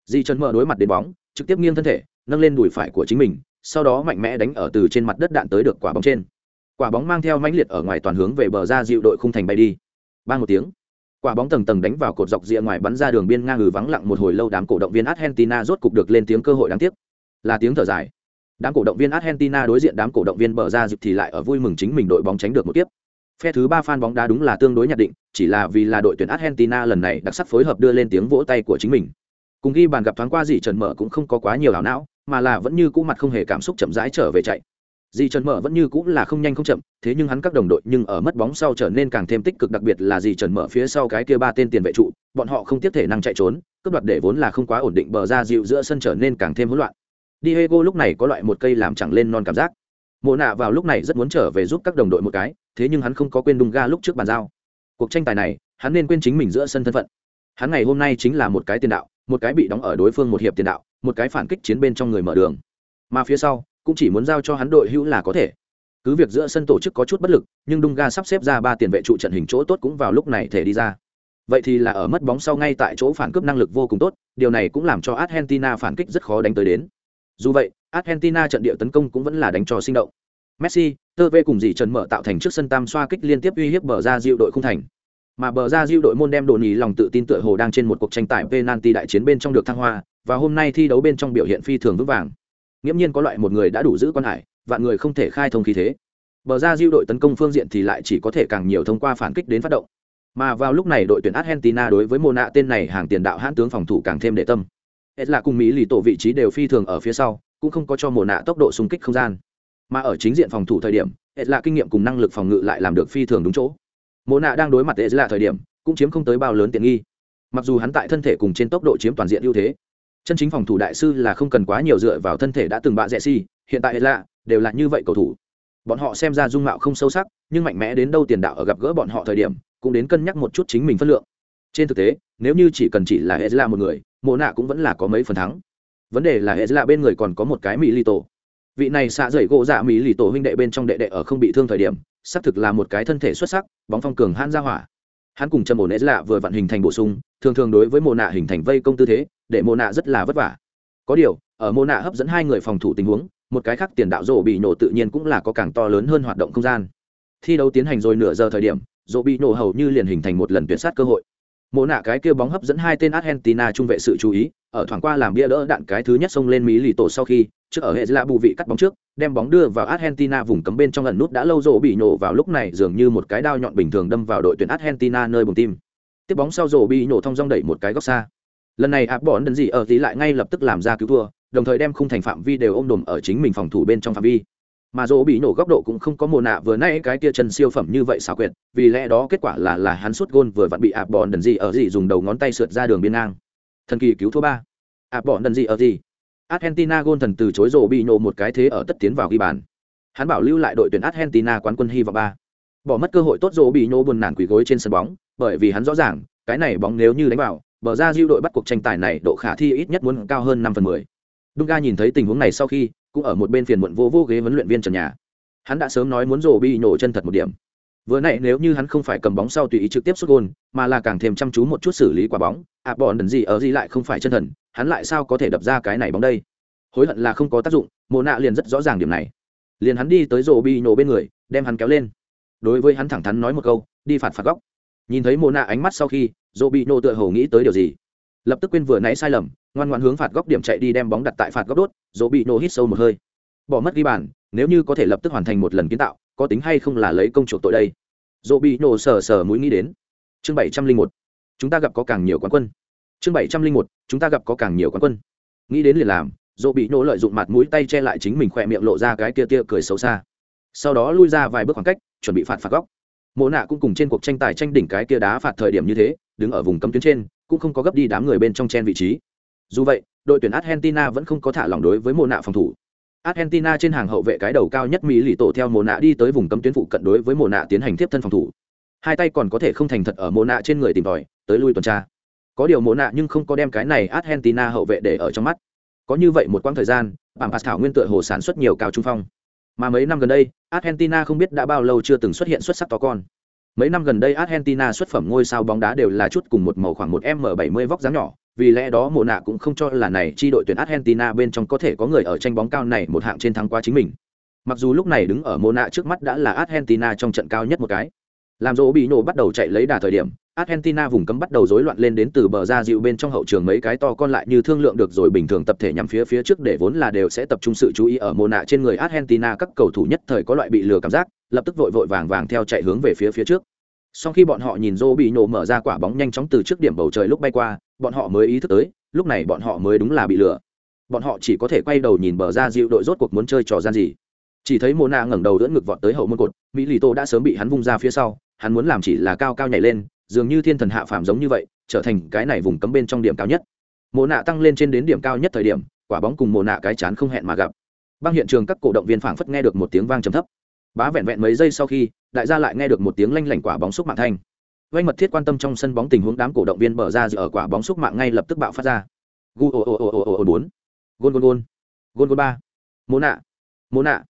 di trần mở đối mặt đến bóng, trực tiếp nghiêng thân thể, nâng lên đùi phải của chính mình, sau đó mạnh mẽ đánh ở từ trên mặt đất đạn tới được quả bóng trên. Quả bóng mang theo mãnh liệt ở ngoài toàn hướng về bờ ra dịu đội khung thành bay đi. Ba một tiếng, quả bóng tầng tầng đánh vào cột dọc rìa ngoài bắn ra đường biên ngang ngừ vắng lặng một hồi lâu, đám cổ động viên argentina rốt cục được lên tiếng cơ hội đáng tiếc. Là tiếng thở dài. Đám cổ động viên argentina đối diện đám cổ động viên bờ ra dịp thì lại ở vui mừng chính mình đội bóng tránh được một tiếp phe thứ ba fan bóng đá đúng là tương đối nhận định, chỉ là vì là đội tuyển argentina lần này đặc sắc phối hợp đưa lên tiếng vỗ tay của chính mình cùng ghi bàn gặp thoáng qua dì trần mở cũng không có quá nhiều ảo não mà là vẫn như cũ mặt không hề cảm xúc chậm rãi trở về chạy Dì Trần Mở vẫn như cũng là không nhanh không chậm, thế nhưng hắn các đồng đội nhưng ở mất bóng sau trở nên càng thêm tích cực đặc biệt là Dì Trần Mở phía sau cái kia ba tên tiền vệ trụ, bọn họ không tiếp thể năng chạy trốn, cướp đoạt để vốn là không quá ổn định bờ ra dịu giữa sân trở nên càng thêm hỗn loạn. Diego lúc này có loại một cây làm chẳng lên non cảm giác. Mộ nạ vào lúc này rất muốn trở về giúp các đồng đội một cái, thế nhưng hắn không có quên đung ga lúc trước bàn giao. Cuộc tranh tài này, hắn nên quên chính mình giữa sân thân phận. Hắn ngày hôm nay chính là một cái tiền đạo, một cái bị đóng ở đối phương một hiệp tiền đạo, một cái phản kích chiến bên trong người mở đường. Mà phía sau, cũng chỉ muốn giao cho hắn đội hữu là có thể. Cứ việc giữa sân tổ chức có chút bất lực nhưng đung ga sắp xếp ra ba tiền vệ trụ trận hình chỗ tốt cũng vào lúc này thể đi ra. Vậy thì là ở mất bóng sau ngay tại chỗ phản cướp năng lực vô cùng tốt điều này cũng làm cho argentina phản kích rất khó đánh tới đến. Dù vậy argentina trận địa tấn công cũng vẫn là đánh cho sinh động. Messi tơ vê cùng dì trần mở tạo thành trước sân tam xoa kích liên tiếp uy hiếp bờ ra diệu đội không thành mà bờ ra diệu đội môn đem đồ nhì lòng tự tin tựa hồ đang trên một cuộc tranh tài penalty đại chiến bên trong được thăng hoa, và hôm nay thi đấu bên trong biểu hiện phi thường vững vàng. Nghiễm nhiên có loại một người đã đủ giữ quan hải, vạn người không thể khai thông khí thế. Bờ ra diêu đội tấn công phương diện thì lại chỉ có thể càng nhiều thông qua phản kích đến phát động. Mà vào lúc này đội tuyển argentina đối với mô nạ tên này hàng tiền đạo hãn tướng phòng thủ càng thêm để tâm. Hết là cùng mỹ lì tổ vị trí đều phi thường ở phía sau, cũng không có cho mồ nạ tốc độ xung kích không gian. Mà ở chính diện phòng thủ thời điểm hết là kinh nghiệm cùng năng lực phòng ngự lại làm được phi thường đúng chỗ. Mộ nạ đang đối mặt tệ là thời điểm, cũng chiếm không tới bao lớn tiện nghi. Mặc dù hắn tại thân thể cùng trên tốc độ chiếm toàn diện ưu thế, chân chính phòng thủ đại sư là không cần quá nhiều dựa vào thân thể đã từng bạ rẽ si hiện tại là đều là như vậy cầu thủ. Bọn họ xem ra dung mạo không sâu sắc, nhưng mạnh mẽ đến đâu tiền đạo ở gặp gỡ bọn họ thời điểm, cũng đến cân nhắc một chút chính mình phân lượng. Trên thực tế, nếu như chỉ cần chỉ là hệ là một người, mộ nạ cũng vẫn là có mấy phần thắng. Vấn đề là hệ là bên người còn có một cái mỹ lì tổ. Vị này xạ dậy gỗ dạ mỹ lì tổ huynh đệ bên trong đệ đệ ở không bị thương thời điểm xác thực là một cái thân thể xuất sắc, bóng phong cường hãn ra hỏa. Hắn cùng trầm ổn ế lạ vừa vặn hình thành bổ sung, thường thường đối với mồ nạ hình thành vây công tư thế, để mồ nạ rất là vất vả. Có điều, ở mồ nạ hấp dẫn hai người phòng thủ tình huống, một cái khác tiền đạo rổ bị nổ tự nhiên cũng là có càng to lớn hơn hoạt động không gian. Thi đấu tiến hành rồi nửa giờ thời điểm rổ bị nổ hầu như liền hình thành một lần tuyệt sát cơ hội mộ nạ cái kia bóng hấp dẫn hai tên argentina trung vệ sự chú ý, ở thoảng qua làm bia đỡ đạn cái thứ nhất xông lên mỹ lì tổ sau khi, trước ở hệ là bù vị cắt bóng trước, đem bóng đưa vào argentina vùng cấm bên trong ẩn nút đã lâu rổ bị nổ vào lúc này dường như một cái đao nhọn bình thường đâm vào đội tuyển argentina nơi bùng tim. Tiếp bóng sau rổ bị nổ thong rong đẩy một cái góc xa. Lần này áp bỏ đần gì ở tí lại ngay lập tức làm ra cứu thua, đồng thời đem khung thành phạm vi đều ôm đồm ở chính mình phòng thủ bên trong phạm vi mà dỗ bị nổ góc độ cũng không có mồ nạ vừa nay cái tia chân siêu phẩm như vậy xảo quyệt vì lẽ đó kết quả là là hắn sút gôn vừa vặn bị ạp bọn đần gì ở gì dùng đầu ngón tay sượt ra đường biên ngang. Thần kỳ cứu thua ba. Ạp bọn đần gì ở gì? Argentina gôn thần từ chối dỗ bị nổ một cái thế ở tất tiến vào ghi bàn. Hắn bảo lưu lại đội tuyển argentina quán quân hy vọng ba. Bỏ mất cơ hội tốt dỗ bị nổ buồn nản quỳ gối trên sân bóng bởi vì hắn rõ ràng cái này bóng nếu như đánh vào bờ ra diêu đội bắt cuộc tranh tài này độ khả thi ít nhất muốn cao hơn năm phần mười. Dunga nhìn thấy tình huống này sau khi, cũng ở một bên phiền muộn vô vô ghế huấn luyện viên trần nhà. Hắn đã sớm nói muốn rồ bi nổ chân thật một điểm. Vừa nãy nếu như hắn không phải cầm bóng sau tùy ý trực tiếp sút gôn, mà là càng thêm chăm chú một chút xử lý quả bóng, ạ bọn đần gì ở gì lại không phải chân thần, hắn lại sao có thể đập ra cái này bóng đây? Hối hận là không có tác dụng, mồ nạ liền rất rõ ràng điểm này. Liền hắn đi tới rồ bi nổ bên người, đem hắn kéo lên. Đối với hắn thẳng thắn nói một câu, đi phạt phạt góc. Nhìn thấy mồ nạ ánh mắt sau khi, rồ bi nổ tựa hồ nghĩ tới điều gì, lập tức quên vừa nãy sai lầm ngoan ngoan hướng phạt góc điểm chạy đi đem bóng đặt tại phạt góc đốt, dỗ bị nổ hít sâu một hơi. Bỏ mất ghi bàn, nếu như có thể lập tức hoàn thành một lần kiến tạo, có tính hay không là lấy công chuộc tội đây? Dỗ bị nổ sờ sờ mũi nghĩ đến. Chương bảy trăm linh một. Chúng ta gặp có càng nhiều quán quân. Chương bảy trăm linh một. Chúng ta gặp có càng nhiều quán quân. Nghĩ đến liền làm, dỗ bị nổ lợi dụng mặt mũi tay che lại chính mình khỏe miệng lộ ra cái kia tia cười xấu xa. Sau đó lui ra vài bước khoảng cách, chuẩn bị phạt phạt góc. Mộ nạ cũng cùng trên cuộc tranh tài tranh đỉnh cái kia đá phạt thời điểm như thế, đứng ở vùng cấm tuyến trên, cũng không có gấp đi đám người bên trong chen vị trí dù vậy đội tuyển argentina vẫn không có thả lỏng đối với mồ nạ phòng thủ. Argentina trên hàng hậu vệ cái đầu cao nhất mỹ lì tổ theo mồ nạ đi tới vùng cấm tuyến phụ cận đối với mồ nạ tiến hành tiếp thân phòng thủ. Hai tay còn có thể không thành thật ở mồ nạ trên người tìm tòi tới lui tuần tra. Có điều mồ nạ nhưng không có đem cái này argentina hậu vệ để ở trong mắt. Có như vậy một quãng thời gian bảng pass thảo nguyên tựa hồ sản xuất nhiều cao trung phong. Mà mấy năm gần đây argentina không biết đã bao lâu chưa từng xuất hiện xuất sắc to con. Mấy năm gần đây Argentina xuất phẩm ngôi sao bóng đá đều là chút cùng một màu khoảng một M70 vóc dáng nhỏ, vì lẽ đó mộ nạ cũng không cho là này chi đội tuyển Argentina bên trong có thể có người ở tranh bóng cao này một hạng trên thắng qua chính mình. Mặc dù lúc này đứng ở mộ nạ trước mắt đã là Argentina trong trận cao nhất một cái. Làm rỗ bị nổ bắt đầu chạy lấy đà thời điểm, Argentina vùng cấm bắt đầu rối loạn lên đến từ bờ ra dịu bên trong hậu trường mấy cái to con lại như thương lượng được rồi bình thường tập thể nhắm phía phía trước để vốn là đều sẽ tập trung sự chú ý ở mồ nạ trên người Argentina các cầu thủ nhất thời có loại bị lừa cảm giác, lập tức vội vội vàng vàng theo chạy hướng về phía phía trước. Sau khi bọn họ nhìn Zô mở ra quả bóng nhanh chóng từ trước điểm bầu trời lúc bay qua, bọn họ mới ý thức tới, lúc này bọn họ mới đúng là bị lừa. Bọn họ chỉ có thể quay đầu nhìn bờ ra dịu đội rốt cuộc muốn chơi trò gian gì. Chỉ thấy Mona ngẩng đầu đỡ ngực vọt tới hậu môn cột, Mỹ Lì Tô đã sớm bị hắn vung ra phía sau, hắn muốn làm chỉ là cao cao nhảy lên, dường như thiên thần hạ phàm giống như vậy, trở thành cái này vùng cấm bên trong điểm cao nhất. Mona tăng lên trên đến điểm cao nhất thời điểm, quả bóng cùng Mona cái chán không hẹn mà gặp. Băng hiện trường các cổ động viên phảng phất nghe được một tiếng vang trầm thấp. Bá vẹn vẹn mấy giây sau khi, đại gia lại nghe được một tiếng lanh lảnh quả bóng xúc mạng thanh vay mật thiết quan tâm trong sân bóng tình huống đám cổ động viên bờ ra ở quả bóng xúc mạng ngay lập tức bạo phát ra. Gu, ồ ồ ồ ồ ồ bốn. Gôn gôn gôn. Gôn gôn ba. Mô nạ. Mô nạ.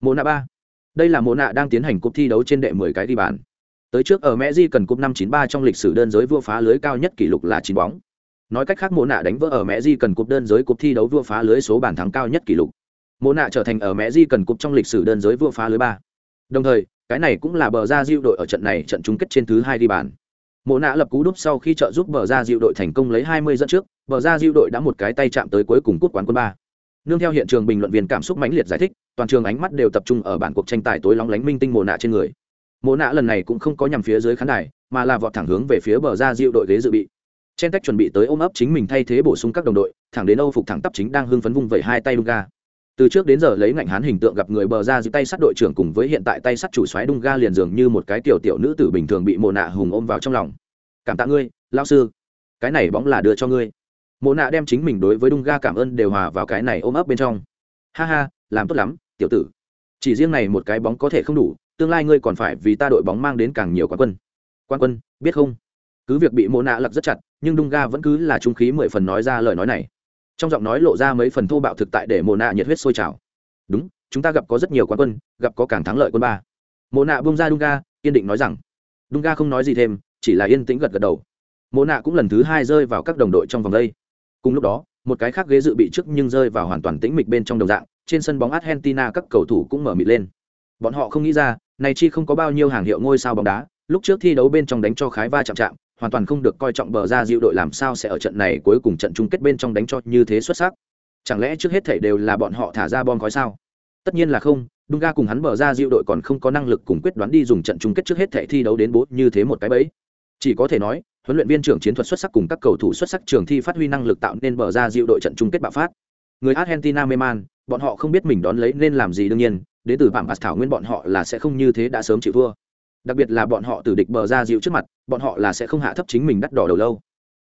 Mô nạ ba. Đây là mô nạ đang tiến hành cuộc thi đấu trên đệ mười cái đi bàn. Tới trước ở mẹ di cần cúp năm chín ba trong lịch sử đơn giới vua phá lưới cao nhất kỷ lục là chín bóng. Nói cách khác mô nạ đánh vỡ ở mẹ di cần cúp đơn giới cuộc thi đấu vua phá lưới số bàn thắng cao nhất kỷ lục. Mô nạ trở thành ở mẹ di cần cúp trong lịch sử đơn giới vua phá lưới ba. Đồng thời cái này cũng là bờ ra diệu đội ở trận này trận chung kết trên thứ hai đi bàn. Mộ nạ lập cú đúp sau khi trợ giúp bờ ra diệu đội thành công lấy 20 dẫn trước, bờ ra diệu đội đã một cái tay chạm tới cuối cùng cút quán quân ba. Nương theo hiện trường bình luận viên cảm xúc mãnh liệt giải thích, toàn trường ánh mắt đều tập trung ở bản cuộc tranh tài tối lóng lánh minh tinh mộ nạ trên người. Mộ nạ lần này cũng không có nhằm phía dưới khán đài, mà là vọt thẳng hướng về phía bờ ra diệu đội ghế dự bị. Chen tách chuẩn bị tới ôm ấp chính mình thay thế bổ sung các đồng đội, thẳng đến âu phục thẳng tắp chính đang hưng phấn vung vẩy hai tay đung ga từ trước đến giờ lấy ngạnh hán hình tượng gặp người bờ ra giữ tay sắt đội trưởng cùng với hiện tại tay sắt chủ xoáy đung ga liền dường như một cái tiểu tiểu nữ tử bình thường bị mồ nạ hùng ôm vào trong lòng. Cảm tạ ngươi lao sư. Cái này bóng là đưa cho ngươi. Mồ nạ đem chính mình đối với đung ga cảm ơn đều hòa vào cái này ôm ấp bên trong. Ha ha, làm tốt lắm, tiểu tử. Chỉ riêng này một cái bóng có thể không đủ, tương lai ngươi còn phải vì ta đội bóng mang đến càng nhiều quán quân. Quan quân, biết không? Cứ việc bị mồ nạ lập rất chặt, nhưng đung ga vẫn cứ là trung khí mười phần nói ra lời nói này trong giọng nói lộ ra mấy phần thô bạo thực tại để mồ nạ nhiệt huyết sôi trào. Đúng, chúng ta gặp có rất nhiều quán quân, gặp có càng thắng lợi quân ba. Mồ nạ bung ra đunga kiên định nói rằng đunga không nói gì thêm, chỉ là yên tĩnh gật gật đầu. Mồ nạ cũng lần thứ hai rơi vào các đồng đội trong vòng đây. Cùng lúc đó, một cái khác ghế dự bị trước nhưng rơi vào hoàn toàn tĩnh mịch bên trong đồng dạng, trên sân bóng argentina các cầu thủ cũng mở mịt lên. Bọn họ không nghĩ ra, này chi không có bao nhiêu hàng hiệu ngôi sao bóng đá, lúc trước thi đấu bên trong đánh cho khái va chạm chạm hoàn toàn không được coi trọng bờ ra diệu đội làm sao sẽ ở trận này cuối cùng trận chung kết bên trong đánh cho như thế xuất sắc chẳng lẽ trước hết thảy đều là bọn họ thả ra bom khói sao tất nhiên là không Dunga cùng hắn bờ ra diệu đội còn không có năng lực cùng quyết đoán đi dùng trận chung kết trước hết thảy thi đấu đến bố như thế một cái bẫy. Chỉ có thể nói, huấn luyện viên trưởng chiến thuật xuất sắc cùng các cầu thủ xuất sắc trường thi phát huy năng lực tạo nên bờ ra diệu đội trận chung kết bạo phát. Người Argentina mê man, bọn họ không biết mình đón lấy nên làm gì đương nhiên, đến từ bản thảo nguyên bọn họ là sẽ không như thế đã sớm chịu thua. Đặc biệt là bọn họ từ địch bờ ra diệu trước mặt, bọn họ là sẽ không hạ thấp chính mình đắt đỏ đầu lâu.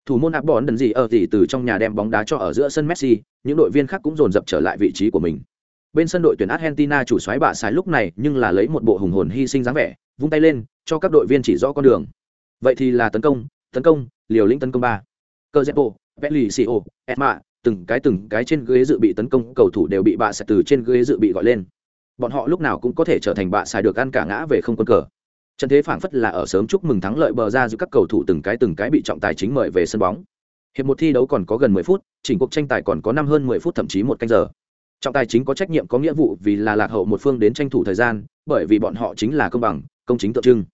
Thủ môn áp bón đần gì ở thì từ trong nhà đem bóng đá cho ở giữa sân Messi, những đội viên khác cũng dồn dập trở lại vị trí của mình. Bên sân đội tuyển argentina chủ xoáy bạ sai lúc này nhưng là lấy một bộ hùng hồn hy sinh dáng vẻ vung tay lên cho các đội viên chỉ rõ con đường. Vậy thì là tấn công tấn công liều lĩnh tấn công ba. Cơ zepo pellicio edma từng cái từng cái trên ghế dự bị tấn công cầu thủ đều bị bạ sai từ trên ghế dự bị gọi lên. Bọn họ lúc nào cũng có thể trở thành bạ sai được ăn cả ngã về không quân cờ trận thế phảng phất là ở sớm chúc mừng thắng lợi bờ ra giữa các cầu thủ từng cái từng cái bị trọng tài chính mời về sân bóng. Hiệp một thi đấu còn có gần 10 phút, chỉnh cuộc tranh tài còn có năm hơn 10 phút thậm chí một canh giờ. Trọng tài chính có trách nhiệm có nghĩa vụ vì là lạc hậu một phương đến tranh thủ thời gian, bởi vì bọn họ chính là công bằng, công chính tượng trưng.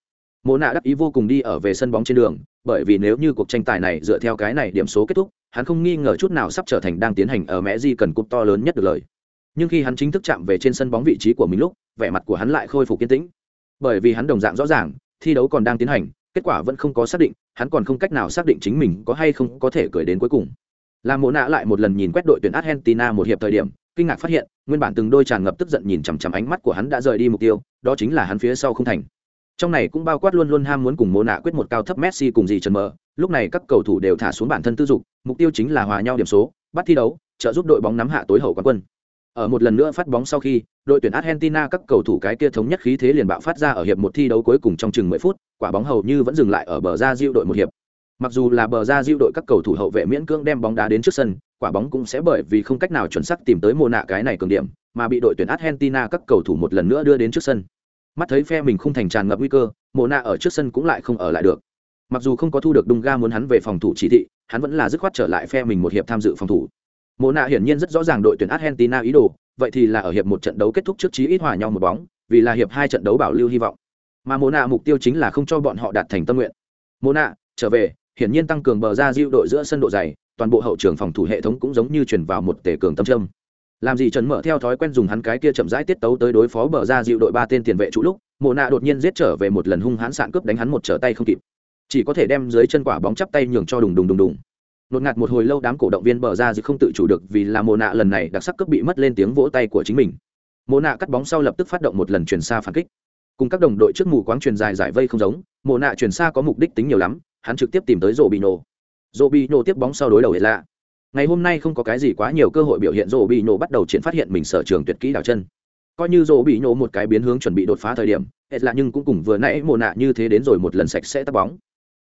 Mộ nạ đắc ý vô cùng đi ở về sân bóng trên đường, bởi vì nếu như cuộc tranh tài này dựa theo cái này điểm số kết thúc, hắn không nghi ngờ chút nào sắp trở thành đang tiến hành ở mẹ di cần cúp to lớn nhất được lời. Nhưng khi hắn chính thức chạm về trên sân bóng vị trí của mình lúc, vẻ mặt của hắn lại khôi phục kiên tĩnh bởi vì hắn đồng dạng rõ ràng, thi đấu còn đang tiến hành, kết quả vẫn không có xác định, hắn còn không cách nào xác định chính mình có hay không có thể cười đến cuối cùng. Làm mộ nạ lại một lần nhìn quét đội tuyển argentina một hiệp thời điểm, kinh ngạc phát hiện, nguyên bản từng đôi tràn ngập tức giận nhìn chằm chằm ánh mắt của hắn đã rời đi mục tiêu, đó chính là hắn phía sau không thành. Trong này cũng bao quát luôn luôn ham muốn cùng mô nạ quyết một cao thấp messi cùng gì trần mờ, lúc này các cầu thủ đều thả xuống bản thân tư dục, mục tiêu chính là hòa nhau điểm số, bắt thi đấu, trợ giúp đội bóng nắm hạ tối hậu quán quân ở một lần nữa phát bóng sau khi, đội tuyển argentina các cầu thủ cái kia thống nhất khí thế liền bạo phát ra ở hiệp một thi đấu cuối cùng trong chừng mười phút, quả bóng hầu như vẫn dừng lại ở bờ ra diệu đội một hiệp. Mặc dù là bờ ra diệu đội các cầu thủ hậu vệ miễn cưỡng đem bóng đá đến trước sân, quả bóng cũng sẽ bởi vì không cách nào chuẩn xác tìm tới mô nạ cái này cường điểm, mà bị đội tuyển argentina các cầu thủ một lần nữa đưa đến trước sân. Mắt thấy phe mình không thành tràn ngập nguy cơ mô nạ ở trước sân cũng lại không ở lại được. Mặc dù không có thu được đung ga muốn hắn về phòng thủ chỉ thị, hắn vẫn là dứt khoát trở lại phe mình một hiệp tham dự phòng thủ mộ nạ hiển nhiên rất rõ ràng đội tuyển argentina ý đồ, vậy thì là ở hiệp một trận đấu kết thúc trước chí ít hòa nhau một bóng, vì là hiệp hai trận đấu bảo lưu hy vọng. Mà mộ nạ mục tiêu chính là không cho bọn họ đạt thành tâm nguyện. Mộ nạ, trở về, hiển nhiên tăng cường bờ ra diêu đội giữa sân độ dày, toàn bộ hậu trường phòng thủ hệ thống cũng giống như chuyển vào một tể cường tâm trâm làm gì trần mở theo thói quen dùng hắn cái kia chậm rãi tiết tấu tới đối phó bờ ra dịu đội ba tên tiền vệ trụ lúc, mộ nạ đột nhiên giết trở về một lần hung hãn sạn cướp đánh hắn một trở tay không kịp. Chỉ có thể đem dưới chân quả bóng chắp tay nhường cho đùng đùng đùng đùng nột ngạt một hồi lâu đám cổ động viên bờ ra dư không tự chủ được vì là mộ nạ lần này đặc sắc cướp bị mất lên tiếng vỗ tay của chính mình. Mộ nạ cắt bóng sau lập tức phát động một lần chuyển xa phản kích. Cùng các đồng đội trước mù quáng truyền dài giải vây không giống, mộ nạ chuyển xa có mục đích tính nhiều lắm, hắn trực tiếp tìm tới rổ bị nổ rổ bị nổ tiếp bóng sau đối đầu hệ lạ ngày hôm nay không có cái gì quá nhiều cơ hội biểu hiện rổ bị nổ bắt đầu triển phát hiện mình sở trường tuyệt kỹ đảo chân. Coi như rổ bị nổ một cái biến hướng chuẩn bị đột phá thời điểm hệ lạ nhưng cũng cùng vừa nãy mồ nạ như thế đến rồi một lần sạch sẽ tắt bóng.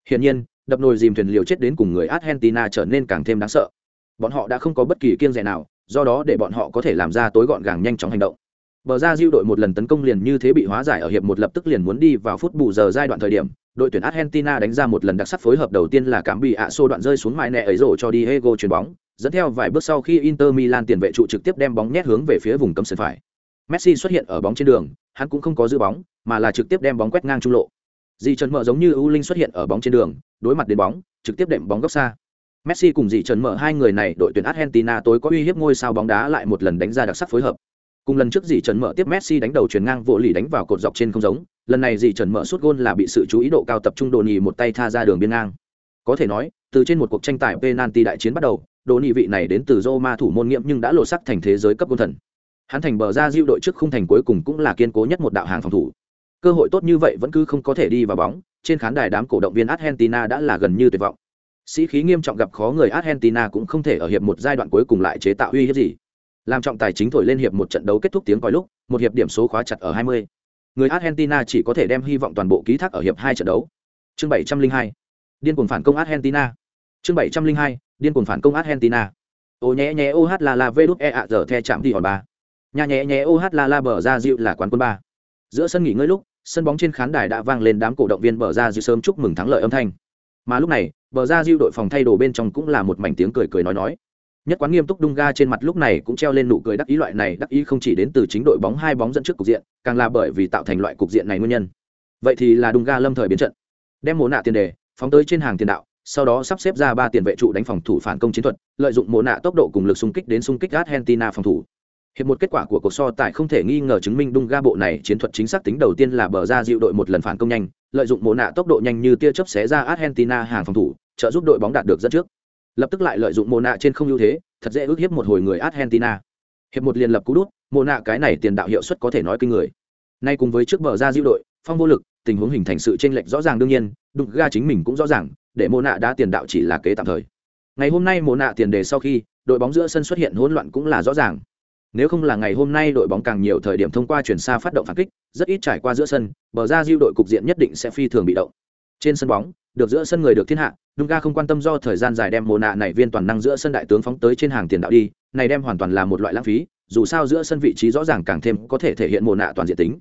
Hiển nhiên đập nồi dìm thuyền liều chết đến cùng người argentina trở nên càng thêm đáng sợ bọn họ đã không có bất kỳ kiên rẻ nào do đó để bọn họ có thể làm ra tối gọn gàng nhanh chóng hành động bờ ra diêu đội một lần tấn công liền như thế bị hóa giải ở hiệp một lập tức liền muốn đi vào phút bù giờ giai đoạn thời điểm đội tuyển Argentina đánh ra một lần đặc sắc phối hợp đầu tiên là cảm bị ạ xô đoạn rơi xuống mãi nẹ ấy rổ cho Diego chuyền bóng, dẫn theo vài bước sau khi Inter Milan tiền vệ trụ trực tiếp đem bóng nhét hướng về phía vùng cấm sân phải. Messi xuất hiện ở bóng trên đường, hắn cũng không có giữ bóng, mà là trực tiếp đem bóng quét ngang trung lộ. Dì Trần Mở giống như U Linh xuất hiện ở bóng trên đường, đối mặt đến bóng, trực tiếp đệm bóng góc xa. Messi cùng dì Trần Mở hai người này đội tuyển Argentina tối có uy hiếp ngôi sao bóng đá lại một lần đánh ra đặc sắc phối hợp. Cùng lần trước dì Trần Mở tiếp Messi đánh đầu chuyền ngang vỗ lì đánh vào cột dọc trên không giống, lần này dì Trần Mở suốt gôn là bị sự chú ý độ cao tập trung đồ nhì một tay tha ra đường biên ngang. Có thể nói, từ trên một cuộc tranh tài penalty đại chiến bắt đầu, đồ nhì vị này đến từ Roma thủ môn nghiệm nhưng đã lộ sắc thành thế giới cấp quân thần. Hắn thành bờ ra diệu đội trước khung thành cuối cùng cũng là kiên cố nhất một đạo hàng phòng thủ. Cơ hội tốt như vậy vẫn cứ không có thể đi vào bóng, trên khán đài đám cổ động viên Argentina đã là gần như tuyệt vọng. Sĩ khí nghiêm trọng gặp khó người Argentina cũng không thể ở hiệp một giai đoạn cuối cùng lại chế tạo uy hiếp gì làm trọng tài chính thổi lên hiệp một trận đấu kết thúc tiếng còi lúc một hiệp điểm số khóa chặt ở 20. người argentina chỉ có thể đem hy vọng toàn bộ ký thác ở hiệp hai trận đấu chương 702. điên cuồng phản công argentina chương 702. điên cuồng phản công argentina ô nhé nhé ô hát là la vê đút e ạ giờ the chạm thì hòn ba nhà nhé nhé ô hát là la bờ ra dịu là quán quân ba giữa sân nghỉ ngơi lúc sân bóng trên khán đài đã vang lên đám cổ động viên bờ ra dư sớm chúc mừng thắng lợi âm thanh. Mà lúc này, bờ ra dư đội phòng thay đồ bên trong cũng là một mảnh tiếng cười cười nói nói. Nhất quán nghiêm túc đung ga trên mặt lúc này cũng treo lên nụ cười đắc ý loại này, đắc ý không chỉ đến từ chính đội bóng hai bóng dẫn trước cục diện, càng là bởi vì tạo thành loại cục diện này nguyên nhân. Vậy thì là đung ga lâm thời biến trận. Đem mồ nạ tiền đề, phóng tới trên hàng tiền đạo, sau đó sắp xếp ra ba tiền vệ trụ đánh phòng thủ phản công chiến thuật, lợi dụng mồ nạ tốc độ cùng lực xung kích đến xung kích argentina phòng thủ hiệp một kết quả của cuộc so tài không thể nghi ngờ chứng minh đung ga bộ này chiến thuật chính xác tính đầu tiên là bờ ra dịu đội một lần phản công nhanh, lợi dụng mồ nạ tốc độ nhanh như tia chớp xé ra argentina hàng phòng thủ, trợ giúp đội bóng đạt được dẫn trước. Lập tức lại lợi dụng mồ nạ trên không ưu thế, thật dễ ước hiếp một hồi người argentina. Hiệp một liền lập cú đút mồ nạ cái này tiền đạo hiệu suất có thể nói kinh người. Nay cùng với trước bờ ra dịu đội, phong vô lực, tình huống hình thành sự chênh lệch rõ ràng đương nhiên đụng ga chính mình cũng rõ ràng, để mồ nạ đã tiền đạo chỉ là kế tạm thời. Ngày hôm nay mồ nạ tiền đề sau khi, đội bóng giữa sân xuất hiện hỗn loạn cũng là rõ ràng nếu không là ngày hôm nay đội bóng càng nhiều thời điểm thông qua chuyển xa phát động phản kích, rất ít trải qua giữa sân, bờ ra diêu đội cục diện nhất định sẽ phi thường bị động. Trên sân bóng, được giữa sân người được thiên hạ Dunga không quan tâm do thời gian dài đem mồ nạ này viên toàn năng giữa sân đại tướng phóng tới trên hàng tiền đạo đi, này đem hoàn toàn là một loại lãng phí, dù sao giữa sân vị trí rõ ràng càng thêm có thể thể hiện mồ nạ toàn diện tính.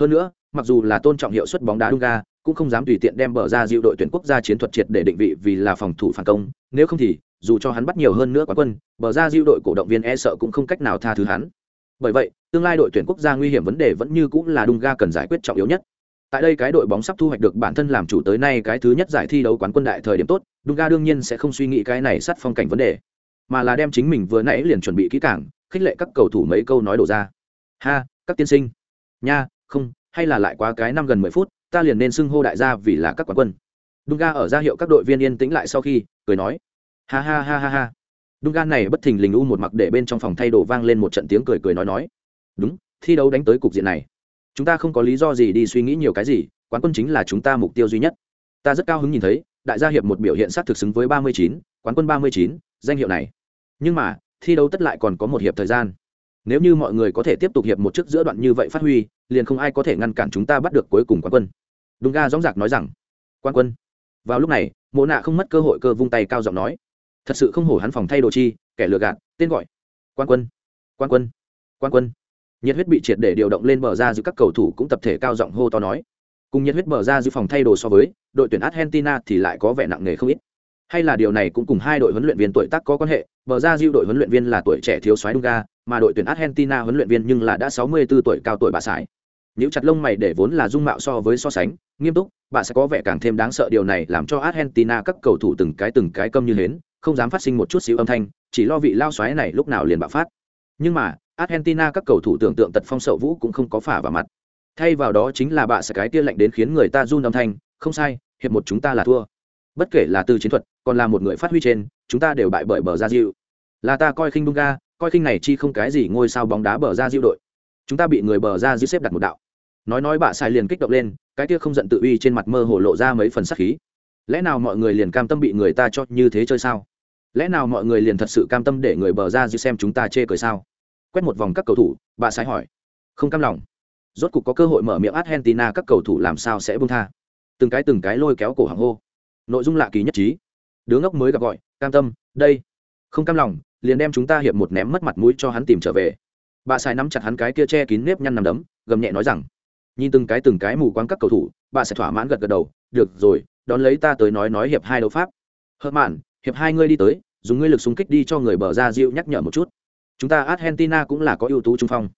Hơn nữa, mặc dù là tôn trọng hiệu suất bóng đá Dunga cũng không dám tùy tiện đem bờ ra diệu đội tuyển quốc gia chiến thuật triệt để định vị vì là phòng thủ phản công, nếu không thì dù cho hắn bắt nhiều hơn nữa quá quân, bờ ra diệu đội cổ động viên e sợ cũng không cách nào tha thứ hắn. Bởi vậy, tương lai đội tuyển quốc gia nguy hiểm vấn đề vẫn như cũng là Dunga cần giải quyết trọng yếu nhất. Tại đây cái đội bóng sắp thu hoạch được bản thân làm chủ tới nay cái thứ nhất giải thi đấu quán quân đại thời điểm tốt, Dunga đương nhiên sẽ không suy nghĩ cái này sát phong cảnh vấn đề, mà là đem chính mình vừa nãy liền chuẩn bị kỹ càng, khích lệ các cầu thủ mấy câu nói đổ ra. Ha, các tiên sinh. Nha, không, hay là lại quá cái năm gần mười phút, ta liền nên xưng hô đại gia vì là các quán quân. Dunga ở ra hiệu các đội viên yên tĩnh lại sau khi, cười nói ha ha ha ha ha. Đúng gan này bất thình lình u một mặc để bên trong phòng thay đồ vang lên một trận tiếng cười cười nói nói. Đúng, thi đấu đánh tới cục diện này. Chúng ta không có lý do gì đi suy nghĩ nhiều cái gì, quán quân chính là chúng ta mục tiêu duy nhất. Ta rất cao hứng nhìn thấy, đại gia hiệp một biểu hiện sát thực xứng với ba mươi chín, quán quân ba mươi chín, danh hiệu này. Nhưng mà, thi đấu tất lại còn có một hiệp thời gian. Nếu như mọi người có thể tiếp tục hiệp một chức giữa đoạn như vậy phát huy, liền không ai có thể ngăn cản chúng ta bắt được cuối cùng quán quân. Đúng ga dóng dạc nói rằng quan quân. Vào lúc này, mộ nạ không mất cơ hội cơ vung tay cao giọng nói thật sự không hổ hắn phòng thay đồ chi kẻ lừa gạt tên gọi. Quan quân quan quân quan quân. Nhiệt huyết bị triệt để điều động lên bờ ra giữa các cầu thủ cũng tập thể cao giọng hô to nói. Cùng nhiệt huyết bờ ra giữa phòng thay đồ so với đội tuyển argentina thì lại có vẻ nặng nề không ít. Hay là điều này cũng cùng hai đội huấn luyện viên tuổi tác có quan hệ bờ ra diêu đội huấn luyện viên là tuổi trẻ thiếu soái Dunga, mà đội tuyển Argentina huấn luyện viên nhưng là đã 64 tuổi cao tuổi bà sải. Nếu chặt lông mày để vốn là dung mạo so với so sánh, nghiêm túc, bà sẽ có vẻ càng thêm đáng sợ điều này làm cho Argentina các cầu thủ từng cái từng cái câm như hến, không dám phát sinh một chút xíu âm thanh, chỉ lo vị lao xoáy này lúc nào liền bạo phát. Nhưng mà, Argentina các cầu thủ tưởng tượng tật phong sậu vũ cũng không có phả vào mặt. Thay vào đó chính là bà sẽ cái kia lạnh đến khiến người ta run âm thanh, không sai, hiệp một chúng ta là thua. Bất kể là từ chiến thuật, còn là một người phát huy trên, chúng ta đều bại bởi bờ ra diệu là ta coi khinh Bunga, coi khinh này chi không cái gì ngôi sao bóng đá bờ ra diệu đội. Chúng ta bị người bờ ra diệu xếp đặt một đạo. Nói nói bạ sai liền kích động lên, cái kia không giận tự uy trên mặt mơ hồ lộ ra mấy phần sắc khí. Lẽ nào mọi người liền cam tâm bị người ta cho như thế chơi sao? Lẽ nào mọi người liền thật sự cam tâm để người bờ ra diệu xem chúng ta chê cười sao? Quét một vòng các cầu thủ, bà sai hỏi. Không cam lòng. Rốt cục có cơ hội mở miệng Argentina các cầu thủ làm sao sẽ buông tha. Từng cái từng cái lôi kéo cổ hàng hô. Nội dung lạ kỳ nhất trí. Đứa ngốc mới gặp gọi, cam tâm, đây. Không cam lòng, liền đem chúng ta hiệp một ném mất mặt mũi cho hắn tìm trở về bà sai nắm chặt hắn cái kia che kín nếp nhăn nằm đấm gầm nhẹ nói rằng nhìn từng cái từng cái mù quáng các cầu thủ bà sẽ thỏa mãn gật gật đầu được rồi đón lấy ta tới nói nói hiệp hai đấu pháp hớt mạn hiệp hai ngươi đi tới, dùng ngươi lực súng kích đi cho người bờ ra diệu nhắc nhở một chút. Chúng ta argentina cũng là có ưu tú trung phong.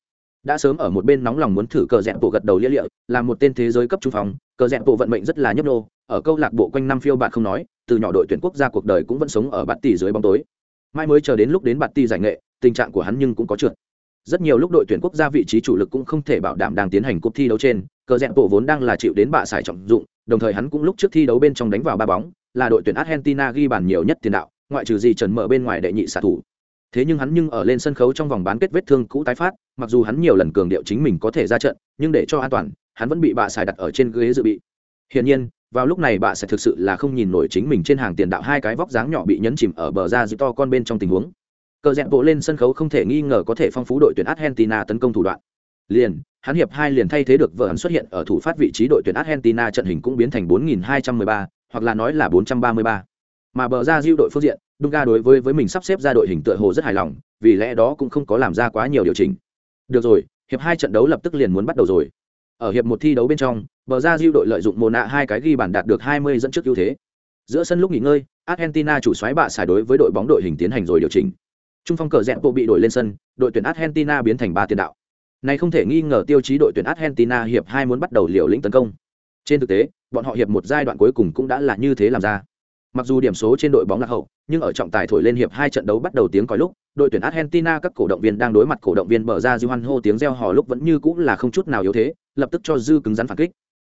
Đã sớm ở một bên nóng lòng muốn thử cờ rẽ bộ gật đầu lia lịa, là một tên thế giới cấp trung phong. Cờ rẽ bộ vận mệnh rất là nhấp nô, ở câu lạc bộ quanh năm phiêu bạn không nói, từ nhỏ đội tuyển quốc gia cuộc đời cũng vẫn sống ở bạt tỷ dưới bóng tối. Mai mới chờ đến lúc đến bạt ti giải nghệ, tình trạng của hắn nhưng cũng có trượt. Rất nhiều lúc đội tuyển quốc gia vị trí chủ lực cũng không thể bảo đảm đang tiến hành cuộc thi đấu trên, cờ rẽ bộ vốn đang là chịu đến bạ xài trọng dụng, đồng thời hắn cũng lúc trước thi đấu bên trong đánh vào ba bóng là đội tuyển argentina ghi bàn nhiều nhất tiền đạo ngoại trừ gì trần mở bên ngoài đệ nhị xạ thủ. Thế nhưng hắn nhưng ở lên sân khấu trong vòng bán kết vết thương cũ tái phát mặc dù hắn nhiều lần cường điệu chính mình có thể ra trận nhưng để cho an toàn hắn vẫn bị bạ xài đặt ở trên ghế dự bị. Hiển nhiên vào lúc này bà sẽ thực sự là không nhìn nổi chính mình trên hàng tiền đạo hai cái vóc dáng nhỏ bị nhấn chìm ở bờ ra giữ to con bên trong tình huống. Cờ dẹp bộ lên sân khấu không thể nghi ngờ có thể phong phú đội tuyển argentina tấn công thủ đoạn. Liền hắn hiệp hai liền thay thế được vợ hắn xuất hiện ở thủ phát vị trí đội tuyển argentina trận hình cũng biến thành 4213, hoặc là nói là 433. mà bờ ra diêu đội phương diện Dunga đối với với mình sắp xếp ra đội hình tựa hồ rất hài lòng, vì lẽ đó cũng không có làm ra quá nhiều điều chỉnh. Được rồi, hiệp hai trận đấu lập tức liền muốn bắt đầu rồi. Ở hiệp một thi đấu bên trong, bờ ra diêu đội lợi dụng Mona nạ hai cái ghi bàn đạt được 20 dẫn trước ưu thế. Giữa sân lúc nghỉ ngơi, argentina chủ xoáy bạ xài đối với đội bóng đội hình tiến hành rồi điều chỉnh. Trung phong cờ rẽ bộ bị đổi lên sân, đội tuyển argentina biến thành ba tiền đạo. Này không thể nghi ngờ tiêu chí đội tuyển argentina hiệp hai muốn bắt đầu liều lĩnh tấn công. Trên thực tế bọn họ hiệp một giai đoạn cuối cùng cũng đã là như thế làm ra. Mặc dù điểm số trên đội bóng lạc hậu, nhưng ở trọng tài thổi lên hiệp hai trận đấu bắt đầu tiếng còi lúc, đội tuyển argentina các cổ động viên đang đối mặt cổ động viên bờ ra dư hoan hô tiếng reo hò lúc vẫn như cũng là không chút nào yếu thế, lập tức cho dư cứng rắn phản kích.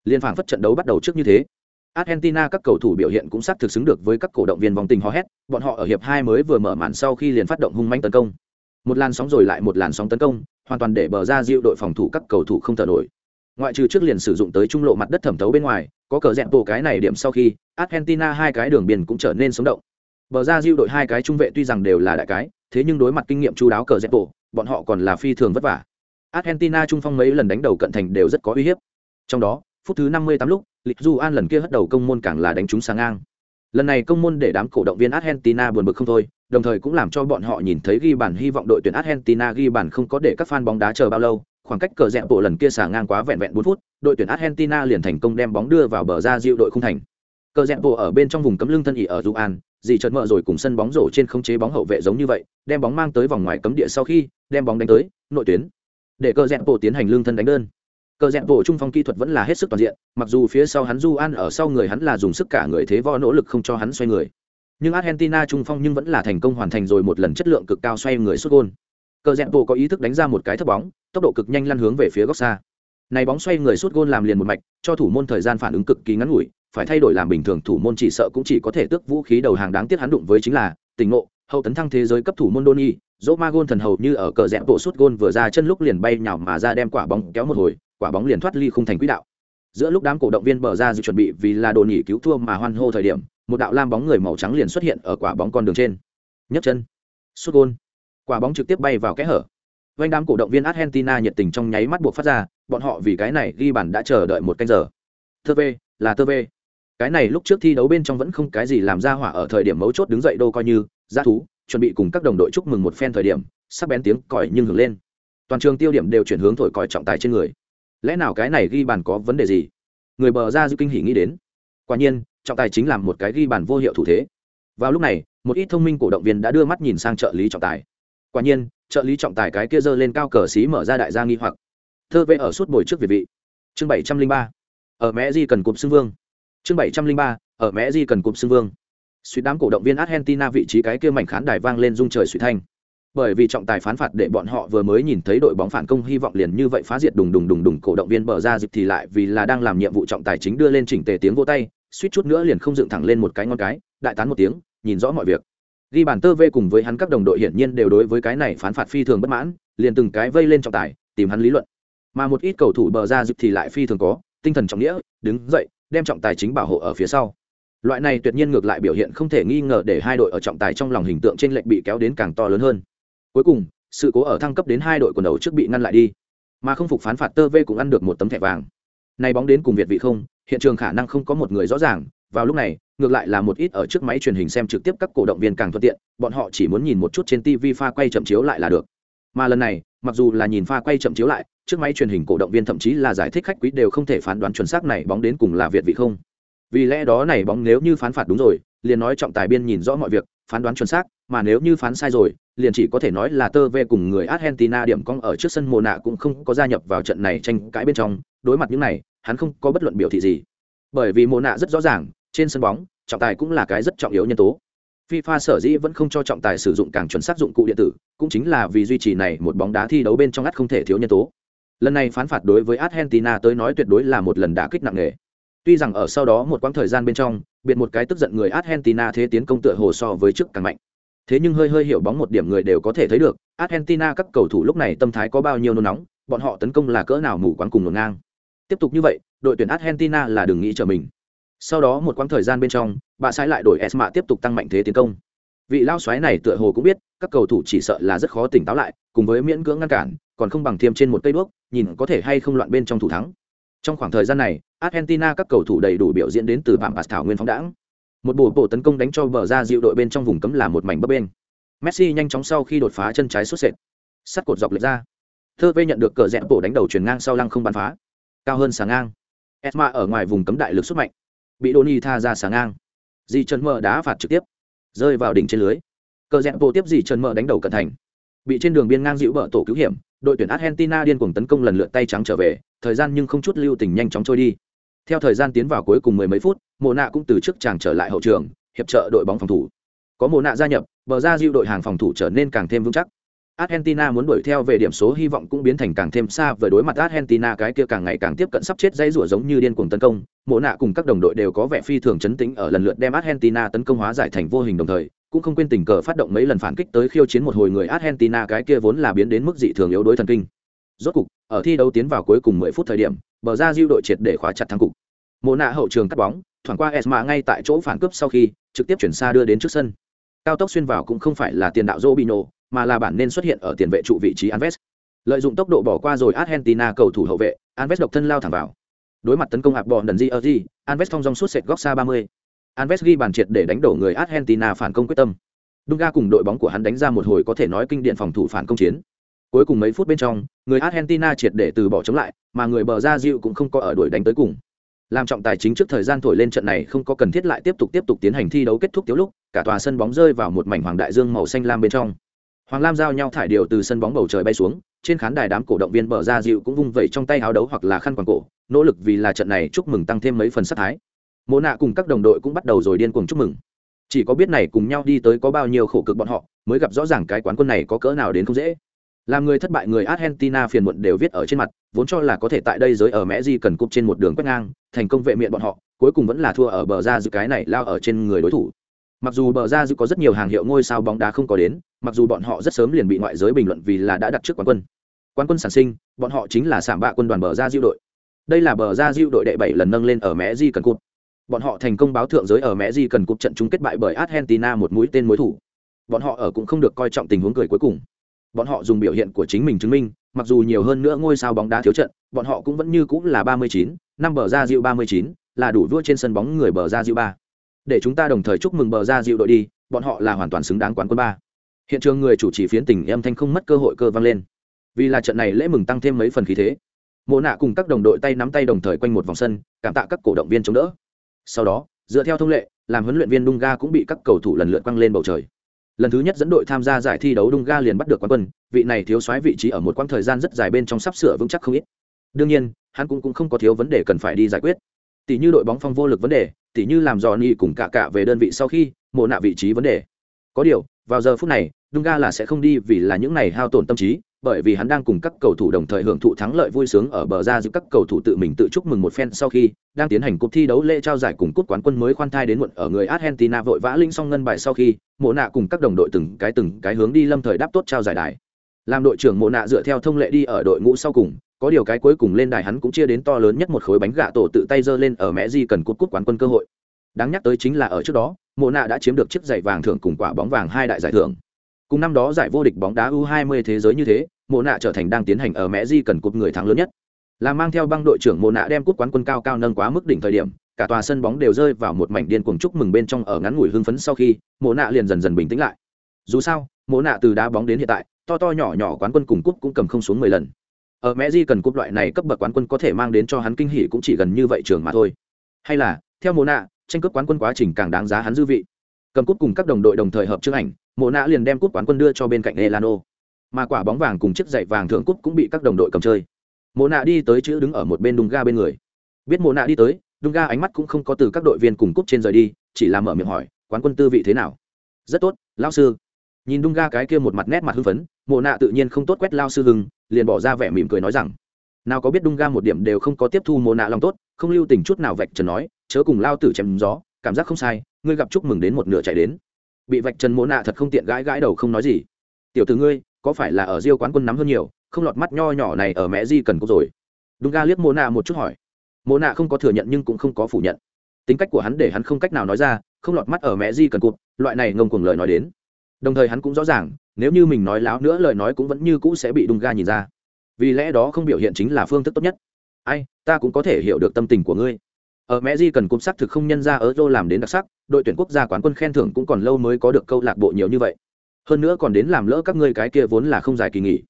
Liên phản phất trận đấu bắt đầu trước như thế, argentina các cầu thủ biểu hiện cũng xác thực xứng được với các cổ động viên vòng tình hò hét, bọn họ ở hiệp hai mới vừa mở màn sau khi liền phát động hung mãnh tấn công. Một làn sóng rồi lại một làn sóng tấn công, hoàn toàn để bờ ra diệu đội phòng thủ các cầu thủ không thở nổi ngoại trừ trước liền sử dụng tới trung lộ mặt đất thẩm thấu bên ngoài, có cờ rẽ bộ cái này điểm sau khi, argentina hai cái đường biên cũng trở nên sống động. Bờ ra diêu đội hai cái trung vệ tuy rằng đều là đại cái, thế nhưng đối mặt kinh nghiệm chú đáo cờ rẽ bộ bọn họ còn là phi thường vất vả. Argentina trung phong mấy lần đánh đầu cận thành đều rất có uy hiếp. Trong đó, phút thứ năm mươi tám lúc, lịch du an lần kia hất đầu công môn càng là đánh trúng sáng ngang. Lần này công môn để đám cổ động viên argentina buồn bực không thôi, đồng thời cũng làm cho bọn họ nhìn thấy ghi bàn hy vọng đội tuyển argentina ghi bàn không có để các fan bóng đá chờ bao lâu khoảng cách cờ rẽ bộ lần kia xả ngang quá vẹn vẹn bốn phút, đội tuyển argentina liền thành công đem bóng đưa vào bờ ra diệu đội không thành. Cờ rẽ bộ ở bên trong vùng cấm lưng thân ỉ ở du an, dì chợt mở rồi cùng sân bóng rổ trên không chế bóng hậu vệ giống như vậy, đem bóng mang tới vòng ngoài cấm địa sau khi, đem bóng đánh tới, nội tuyến. Để cờ rẽ bộ tiến hành lưng thân đánh đơn. Cờ rẽ bộ trung phong kỹ thuật vẫn là hết sức toàn diện, mặc dù phía sau hắn du an, ở sau người hắn là dùng sức cả người thế vo nỗ lực không cho hắn xoay người. Nhưng argentina trung phong nhưng vẫn là thành công hoàn thành rồi một lần chất lượng cực cao xoay người xuất gôn cờ rẽ bộ có ý thức đánh ra một cái thấp bóng tốc độ cực nhanh lăn hướng về phía góc xa. Này bóng xoay người sút gôn làm liền một mạch cho thủ môn thời gian phản ứng cực kỳ ngắn ngủi phải thay đổi làm bình thường thủ môn chỉ sợ cũng chỉ có thể tước vũ khí đầu hàng đáng tiếc hắn đụng với chính là tình ngộ hậu tấn thăng thế giới cấp thủ môn Doni, dỗ ma gôn thần hầu như ở cờ rẽ bộ sút gôn vừa ra chân lúc liền bay nhào mà ra đem quả bóng kéo một hồi quả bóng liền thoát ly khung thành quỹ đạo. Giữa lúc đám cổ động viên bờ ra dự chuẩn bị vì là đồ nghỉ cứu thua mà hoan hô thời điểm một đạo lam bóng người màu trắng liền xuất hiện ở quả bóng con đường trên. Nhấc chân. Sút gôn quả bóng trực tiếp bay vào kẽ hở. Vanh đám cổ động viên argentina nhiệt tình trong nháy mắt buộc phát ra, bọn họ vì cái này ghi bàn đã chờ đợi một canh giờ. Thơ v là thơ v cái này lúc trước thi đấu bên trong vẫn không cái gì làm ra hỏa ở thời điểm mấu chốt đứng dậy đâu coi như, giá thú, chuẩn bị cùng các đồng đội chúc mừng một phen thời điểm sắp bén tiếng còi nhưng hưởng lên. Toàn trường tiêu điểm đều chuyển hướng thổi còi trọng tài trên người. Lẽ nào cái này ghi bàn có vấn đề gì? Người bờ ra dư kinh hỉ nghĩ đến. Quả nhiên, trọng tài chính làm một cái ghi bàn vô hiệu thủ thế. Vào lúc này, một ít thông minh cổ động viên đã đưa mắt nhìn sang trợ lý trọng tài quả nhiên, trợ lý trọng tài cái kia giơ lên cao cờ xí mở ra đại gia nghi hoặc. Thơ vệ ở suốt bồi trước việt vị. Chương bảy trăm linh ba. Ở mẹ di cần cụm xưng vương. Chương bảy trăm linh ba. Ở mẹ di cần cụm xưng vương. Suýt đám cổ động viên argentina vị trí cái kia mảnh khán đài vang lên rung trời suy thanh. Bởi vì trọng tài phán phạt để bọn họ vừa mới nhìn thấy đội bóng phản công hy vọng liền như vậy phá diệt đùng đùng đùng đùng cổ động viên bờ ra dịp thì lại vì là đang làm nhiệm vụ trọng tài chính đưa lên chỉnh tề tiếng vô tay, suýt chút nữa liền không dựng thẳng lên một cái ngon cái, đại tán một tiếng, nhìn rõ mọi việc ghi bàn tơ vê cùng với hắn các đồng đội hiển nhiên đều đối với cái này phán phạt phi thường bất mãn, liền từng cái vây lên trọng tài, tìm hắn lý luận. Mà một ít cầu thủ bờ ra dịp thì lại phi thường có, tinh thần trọng nghĩa, đứng dậy, đem trọng tài chính bảo hộ ở phía sau. Loại này tuyệt nhiên ngược lại biểu hiện không thể nghi ngờ để hai đội ở trọng tài trong lòng hình tượng trên lệnh bị kéo đến càng to lớn hơn. Cuối cùng, sự cố ở thăng cấp đến hai đội quần đầu trước bị ngăn lại đi. Mà không phục phán phạt tơ vê cũng ăn được một tấm thẻ vàng. Này bóng đến cùng việt vị không, hiện trường khả năng không có một người rõ ràng vào lúc này, ngược lại là một ít ở trước máy truyền hình xem trực tiếp các cổ động viên càng thuận tiện, bọn họ chỉ muốn nhìn một chút trên tv pha quay chậm chiếu lại là được. Mà lần này, mặc dù là nhìn pha quay chậm chiếu lại, trước máy truyền hình cổ động viên thậm chí là giải thích khách quý đều không thể phán đoán chuẩn xác này bóng đến cùng là việt vị không. Vì lẽ đó này bóng nếu như phán phạt đúng rồi, liền nói trọng tài biên nhìn rõ mọi việc, phán đoán chuẩn xác, mà nếu như phán sai rồi, liền chỉ có thể nói là tơ ve cùng người argentina điểm cong ở trước sân mồ nạ cũng không có gia nhập vào trận này tranh cãi bên trong. Đối mặt những này, hắn không có bất luận biểu thị gì. Bởi vì mồ nạ rất rõ ràng trên sân bóng trọng tài cũng là cái rất trọng yếu nhân tố FIFA sở dĩ vẫn không cho trọng tài sử dụng càng chuẩn xác dụng cụ điện tử, cũng chính là vì duy trì này một bóng đá thi đấu bên trong ắt không thể thiếu nhân tố. Lần này phán phạt đối với Argentina tới nói tuyệt đối là một lần đả kích nặng nề. Tuy rằng ở sau đó một quãng thời gian bên trong, biệt một cái tức giận người Argentina thế tiến công tựa hồ so với trước càng mạnh. Thế nhưng hơi hơi hiểu bóng một điểm người đều có thể thấy được, Argentina các cầu thủ lúc này tâm thái có bao nhiêu nôn nóng, bọn họ tấn công là cỡ nào mù quáng cùng nổ ngang. Tiếp tục như vậy, đội tuyển Argentina là đừng nghĩ trở mình. Sau đó một quãng thời gian bên trong, bà sai lại đổi Esma tiếp tục tăng mạnh thế tiến công. Vị lao xoáy này tựa hồ cũng biết, các cầu thủ chỉ sợ là rất khó tỉnh táo lại, cùng với miễn cưỡng ngăn cản, còn không bằng thiêm trên một cây đuốc, nhìn có thể hay không loạn bên trong thủ thắng. Trong khoảng thời gian này, Argentina các cầu thủ đầy đủ biểu diễn đến từ bảng bạt thảo nguyên phóng đãng. Một bộ bộ tấn công đánh cho bờ ra dịu đội bên trong vùng cấm là một mảnh bấp bên. Messi nhanh chóng sau khi đột phá chân trái xuất sệt, sắt cột dọc lệch ra. Thơ vê nhận được cờ rẽ bộ đánh đầu chuyển ngang sau lăng không bắn phá, cao hơn sáng ngang. Esma ở ngoài vùng cấm đại lực xuất mạnh, bị Doni tha ra sáng ngang. dì Trần Mở đá phạt trực tiếp, rơi vào đỉnh trên lưới. Cờ dẹn bộ tiếp dì Trần Mở đánh đầu cận thành, bị trên đường biên ngang dịu bờ tổ cứu hiểm, đội tuyển Argentina điên cuồng tấn công lần lượt tay trắng trở về, thời gian nhưng không chút lưu tình nhanh chóng trôi đi. theo thời gian tiến vào cuối cùng mười mấy phút mộ nạ cũng từ trước chàng trở lại hậu trường hiệp trợ đội bóng phòng thủ có mộ nạ gia nhập bờ ra dịu đội hàng phòng thủ trở nên càng thêm vững chắc Argentina muốn đuổi theo về điểm số hy vọng cũng biến thành càng thêm xa với đối mặt Argentina cái kia càng ngày càng tiếp cận sắp chết dây rủa giống như điên cuồng tấn công, Mộ nạ cùng các đồng đội đều có vẻ phi thường chấn tĩnh ở lần lượt đem Argentina tấn công hóa giải thành vô hình đồng thời, cũng không quên tình cờ phát động mấy lần phản kích tới khiêu chiến một hồi người Argentina cái kia vốn là biến đến mức dị thường yếu đối thần kinh. Rốt cục, ở thi đấu tiến vào cuối cùng 10 phút thời điểm, bờ ra Diu đội triệt để khóa chặt thắng cục. Mộ nạ hậu trường cắt bóng, thoảng qua Esma ngay tại chỗ phản cướp sau khi trực tiếp chuyển xa đưa đến trước sân. Cao tốc xuyên vào cũng không phải là tiền đạo Robinho, mà là bản nên xuất hiện ở tiền vệ trụ vị trí Anves. Lợi dụng tốc độ bỏ qua rồi Argentina cầu thủ hậu vệ, Anves độc thân lao thẳng vào. Đối mặt tấn công hạp bọn đần Di Anves thông dòng suốt sệt góc xa 30. Anves ghi bàn triệt để đánh đổ người Argentina phản công quyết tâm. Dunga cùng đội bóng của hắn đánh ra một hồi có thể nói kinh điển phòng thủ phản công chiến. Cuối cùng mấy phút bên trong, người Argentina triệt để từ bỏ chống lại, mà người bờ ra dịu cũng không có ở đuổi đánh tới cùng. Làm trọng tài chính trước thời gian thổi lên trận này không có cần thiết lại tiếp tục tiếp tục tiến hành thi đấu kết thúc tiếu lúc, cả tòa sân bóng rơi vào một mảnh hoàng đại dương màu xanh lam bên trong. Hoàng Lam giao nhau thải điều từ sân bóng bầu trời bay xuống, trên khán đài đám cổ động viên bờ ra dịu cũng vung vẩy trong tay áo đấu hoặc là khăn quàng cổ, nỗ lực vì là trận này chúc mừng tăng thêm mấy phần sát thái. Mộ nạ cùng các đồng đội cũng bắt đầu rồi điên cuồng chúc mừng. Chỉ có biết này cùng nhau đi tới có bao nhiêu khổ cực bọn họ, mới gặp rõ ràng cái quán quân này có cỡ nào đến không dễ. Làm người thất bại người Argentina phiền muộn đều viết ở trên mặt, vốn cho là có thể tại đây giới ở mẹ di cần cúp trên một đường quét ngang, thành công vệ miệng bọn họ, cuối cùng vẫn là thua ở bờ ra dự cái này lao ở trên người đối thủ. Mặc dù bờ ra dự có rất nhiều hàng hiệu ngôi sao bóng đá không có đến, mặc dù bọn họ rất sớm liền bị ngoại giới bình luận vì là đã đặt trước quán quân. Quán quân sản sinh, bọn họ chính là sảm bạ quân đoàn bờ ra diệu đội. Đây là bờ ra diệu đội đệ bảy lần nâng lên ở Mẹ Di cần Cụt. Bọn họ thành công báo thượng giới ở Mẹ Di cần Cụt trận chung kết bại bởi Argentina một mũi tên mối thủ. Bọn họ ở cũng không được coi trọng tình huống cười cuối cùng. Bọn họ dùng biểu hiện của chính mình chứng minh, mặc dù nhiều hơn nữa ngôi sao bóng đá thiếu trận, bọn họ cũng vẫn như cũng là 39, năm bờ ra Dịu 39, là đủ vua trên sân bóng người bờ ra Dịu 3 để chúng ta đồng thời chúc mừng bờ ra dịu đội đi bọn họ là hoàn toàn xứng đáng quán quân ba. Hiện trường người chủ trì phiến tình em thanh không mất cơ hội cơ vang lên. Vì là trận này lễ mừng tăng thêm mấy phần khí thế. Mộ nạ cùng các đồng đội tay nắm tay đồng thời quanh một vòng sân cảm tạ các cổ động viên chống đỡ. Sau đó dựa theo thông lệ làm huấn luyện viên Dunga cũng bị các cầu thủ lần lượt quăng lên bầu trời. Lần thứ nhất dẫn đội tham gia giải thi đấu Dunga liền bắt được quán quân vị này thiếu soái vị trí ở một quãng thời gian rất dài bên trong sắp sửa vững chắc không ít. Đương nhiên hắn cũng, cũng không có thiếu vấn đề cần phải đi giải quyết tỷ như đội bóng phong vô lực vấn đề, tỉ như làm dò ni cùng cả cả về đơn vị sau khi mộ nạ vị trí vấn đề. Có điều, vào giờ phút này Dunga là sẽ không đi vì là những này hao tổn tâm trí, bởi vì hắn đang cùng các cầu thủ đồng thời hưởng thụ thắng lợi vui sướng ở bờ ra giữa các cầu thủ tự mình tự chúc mừng một phen sau khi đang tiến hành cuộc thi đấu lễ trao giải cùng cúp quán quân mới khoan thai đến muộn ở người Argentina vội vã linh xong ngân bài sau khi mộ nạ cùng các đồng đội từng cái từng cái hướng đi lâm thời đáp tốt trao giải đài. Làm đội trưởng mộ nạ dựa theo thông lệ đi ở đội ngũ sau cùng có điều cái cuối cùng lên đài hắn cũng chia đến to lớn nhất một khối bánh gạ tổ tự tay giơ lên ở mẹ di cần cút cút quán quân cơ hội. Đáng nhắc tới chính là ở trước đó, mộ nạ đã chiếm được chiếc giày vàng thưởng cùng quả bóng vàng hai đại giải thưởng. Cùng năm đó giải vô địch bóng đá u 20 thế giới như thế, mộ nạ trở thành đang tiến hành ở mẹ di cần cút người thắng lớn nhất. Là mang theo băng đội trưởng mộ nạ đem cút quán quân cao cao nâng quá mức đỉnh thời điểm, cả tòa sân bóng đều rơi vào một mảnh điên cuồng chúc mừng bên trong ở ngắn ngủi hưng phấn sau khi, mộ nạ liền dần dần bình tĩnh lại. Dù sao, mộ nạ từ đá bóng đến hiện tại, to to nhỏ nhỏ quán quân cùng cúp cũng cầm không xuống mười lần ở mẹ di cần cúp loại này cấp bậc quán quân có thể mang đến cho hắn kinh hỉ cũng chỉ gần như vậy trường mà thôi. Hay là, theo mồ nạ tranh cướp quán quân quá trình càng đáng giá hắn dư vị. Cầm cúp cùng các đồng đội đồng thời hợp chương ảnh mồ nạ liền đem cúp quán quân đưa cho bên cạnh elano. Mà quả bóng vàng cùng chiếc giày vàng thượng cúp cũng bị các đồng đội cầm chơi. Mồ nạ đi tới chữ đứng ở một bên đung ga bên người. Biết mồ nạ đi tới đung ga ánh mắt cũng không có từ các đội viên cùng cúp trên rời đi, chỉ là mở miệng hỏi, quán quân tư vị thế nào? Rất tốt, lão sư. Nhìn đung ga cái kia một mặt nét mặt hưng phấn mồ nạ tự nhiên không tốt quét lao sư hưng liền bỏ ra vẻ mỉm cười nói rằng, nào có biết đung ga một điểm đều không có tiếp thu mồ nạ lòng tốt, không lưu tình chút nào vạch trần nói, chớ cùng lao tử chém gió, cảm giác không sai, ngươi gặp chúc mừng đến một nửa chạy đến. Bị vạch trần mồ nạ thật không tiện gãi gãi đầu không nói gì. Tiểu từ ngươi, có phải là ở diêu quán quân nắm hơn nhiều, không lọt mắt nho nhỏ này ở mẹ di cần có rồi? Đung ga liếc mồ nạ một chút hỏi. Mồ nạ không có thừa nhận nhưng cũng không có phủ nhận. Tính cách của hắn để hắn không cách nào nói ra, không lọt mắt ở mẹ di cần cụt loại này ngông cuồng lời nói đến. Đồng thời hắn cũng rõ ràng nếu như mình nói láo nữa lời nói cũng vẫn như cũ sẽ bị đung ga nhìn ra. Vì lẽ đó không biểu hiện chính là phương thức tốt nhất. Ai, ta cũng có thể hiểu được tâm tình của ngươi. Ở mẹ di cần cung sắc thực không nhân ra ở đô làm đến đặc sắc, đội tuyển quốc gia quán quân khen thưởng cũng còn lâu mới có được câu lạc bộ nhiều như vậy. Hơn nữa còn đến làm lỡ các ngươi cái kia vốn là không dài kỳ nghỉ.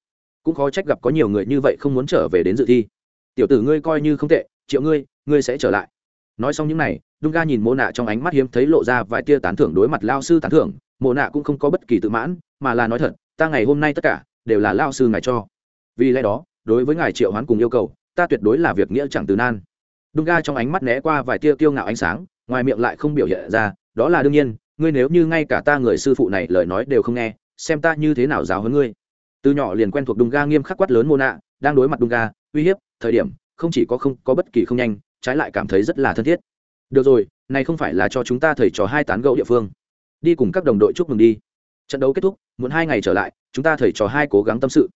Cũng khó trách gặp có nhiều người như vậy không muốn trở về đến dự thi. Tiểu tử ngươi coi như không tệ, triệu ngươi ngươi sẽ trở lại. Nói xong những này đung ga nhìn mô nạ trong ánh mắt hiếm thấy lộ ra vài tia tán thưởng đối mặt lao sư tán thưởng, mộ nạ cũng không có bất kỳ tự mãn mà là nói thật ta ngày hôm nay tất cả đều là lao sư ngài cho vì lẽ đó đối với ngài triệu hoán cùng yêu cầu ta tuyệt đối là việc nghĩa chẳng từ nan Dunga trong ánh mắt né qua vài tia tiêu ngạo ánh sáng, ngoài miệng lại không biểu hiện ra, đó là đương nhiên, ngươi nếu như ngay cả ta người sư phụ này lời nói đều không nghe, xem ta như thế nào giáo hơn ngươi. Từ nhỏ liền quen thuộc Dunga nghiêm khắc quát lớn Mona, đang đối mặt Dunga, uy hiếp, thời điểm, không chỉ có không có bất kỳ không nhanh, trái lại cảm thấy rất là thân thiết. Được rồi, này không phải là cho chúng ta thầy trò hai tán gẫu địa phương. Đi cùng các đồng đội chúc mừng đi. Trận đấu kết thúc, muốn hai ngày trở lại, chúng ta thầy trò hai cố gắng tâm sự.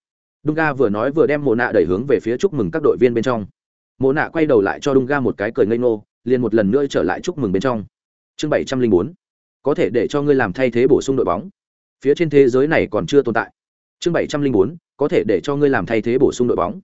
Dunga vừa nói vừa đem mồ nạ đẩy hướng về phía chúc mừng các đội viên bên trong. Mồ nạ quay đầu lại cho đung ga một cái cười ngây ngô liền một lần nữa trở lại chúc mừng bên trong. Chương bảy trăm linh bốn. Có thể để cho ngươi làm thay thế bổ sung đội bóng. Phía trên thế giới này còn chưa tồn tại. Chương bảy trăm linh bốn. Có thể để cho ngươi làm thay thế bổ sung đội bóng.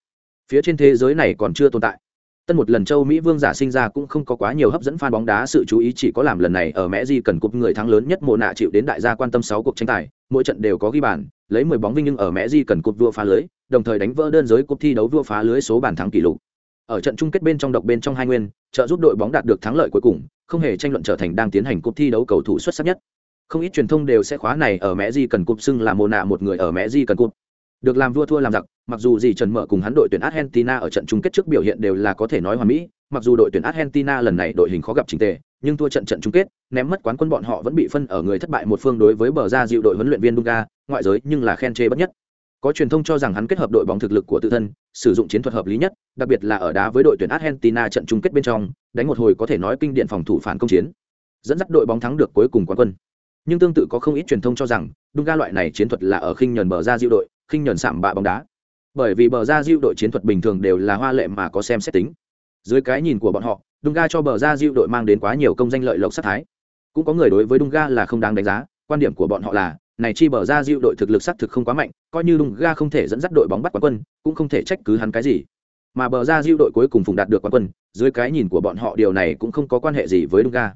Phía trên thế giới này còn chưa tồn tại tân một lần châu mỹ vương giả sinh ra cũng không có quá nhiều hấp dẫn fan bóng đá, sự chú ý chỉ có làm lần này ở mẹ di cần cúp người thắng lớn nhất mộ nạ chịu đến đại gia quan tâm sáu cuộc tranh tài, mỗi trận đều có ghi bàn, lấy mười bóng vinh nhưng ở mẹ di cần cúp vua phá lưới, đồng thời đánh vỡ đơn giới cúp thi đấu vua phá lưới số bàn thắng kỷ lục. Ở trận chung kết bên trong độc bên trong hai nguyên, trợ giúp đội bóng đạt được thắng lợi cuối cùng, không hề tranh luận trở thành đang tiến hành cuộc thi đấu cầu thủ xuất sắc nhất. Không ít truyền thông đều sẽ khóa này ở mẹ di cần cúp xưng là mùa nạ một người ở mẹ di cần cúp được làm vua thua làm giặc mặc dù gì trần mở cùng hắn đội tuyển argentina ở trận chung kết trước biểu hiện đều là có thể nói hoàn mỹ mặc dù đội tuyển argentina lần này đội hình khó gặp trình tề nhưng thua trận trận chung kết ném mất quán quân bọn họ vẫn bị phân ở người thất bại một phương đối với bờ ra dịu đội huấn luyện viên Dunga, ngoại giới nhưng là khen chê bất nhất. Có truyền thông cho rằng hắn kết hợp đội bóng thực lực của tự thân sử dụng chiến thuật hợp lý nhất đặc biệt là ở đá với đội tuyển argentina trận chung kết bên trong đánh một hồi có thể nói kinh điện phòng thủ phản công chiến dẫn dắt đội bóng thắng được cuối cùng quán quân. Nhưng tương tự có không ít truyền thông cho rằng Dunga loại này chiến thuật là ở khinh nhờn bờ ra diệu đội khinh nhẫn sạm bạ bóng đá bởi vì bờ ra diệu đội chiến thuật bình thường đều là hoa lệ mà có xem xét tính dưới cái nhìn của bọn họ Dunga ga cho bờ ra diệu đội mang đến quá nhiều công danh lợi lộc sát thái cũng có người đối với Dunga ga là không đáng đánh giá quan điểm của bọn họ là này chi bờ ra diệu đội thực lực xác thực không quá mạnh, coi như Dunga Ga không thể dẫn dắt đội bóng bắt quán quân, cũng không thể trách cứ hắn cái gì. Mà bờ ra diệu đội cuối cùng phụng đạt được quán quân, dưới cái nhìn của bọn họ điều này cũng không có quan hệ gì với Dunga. Ga.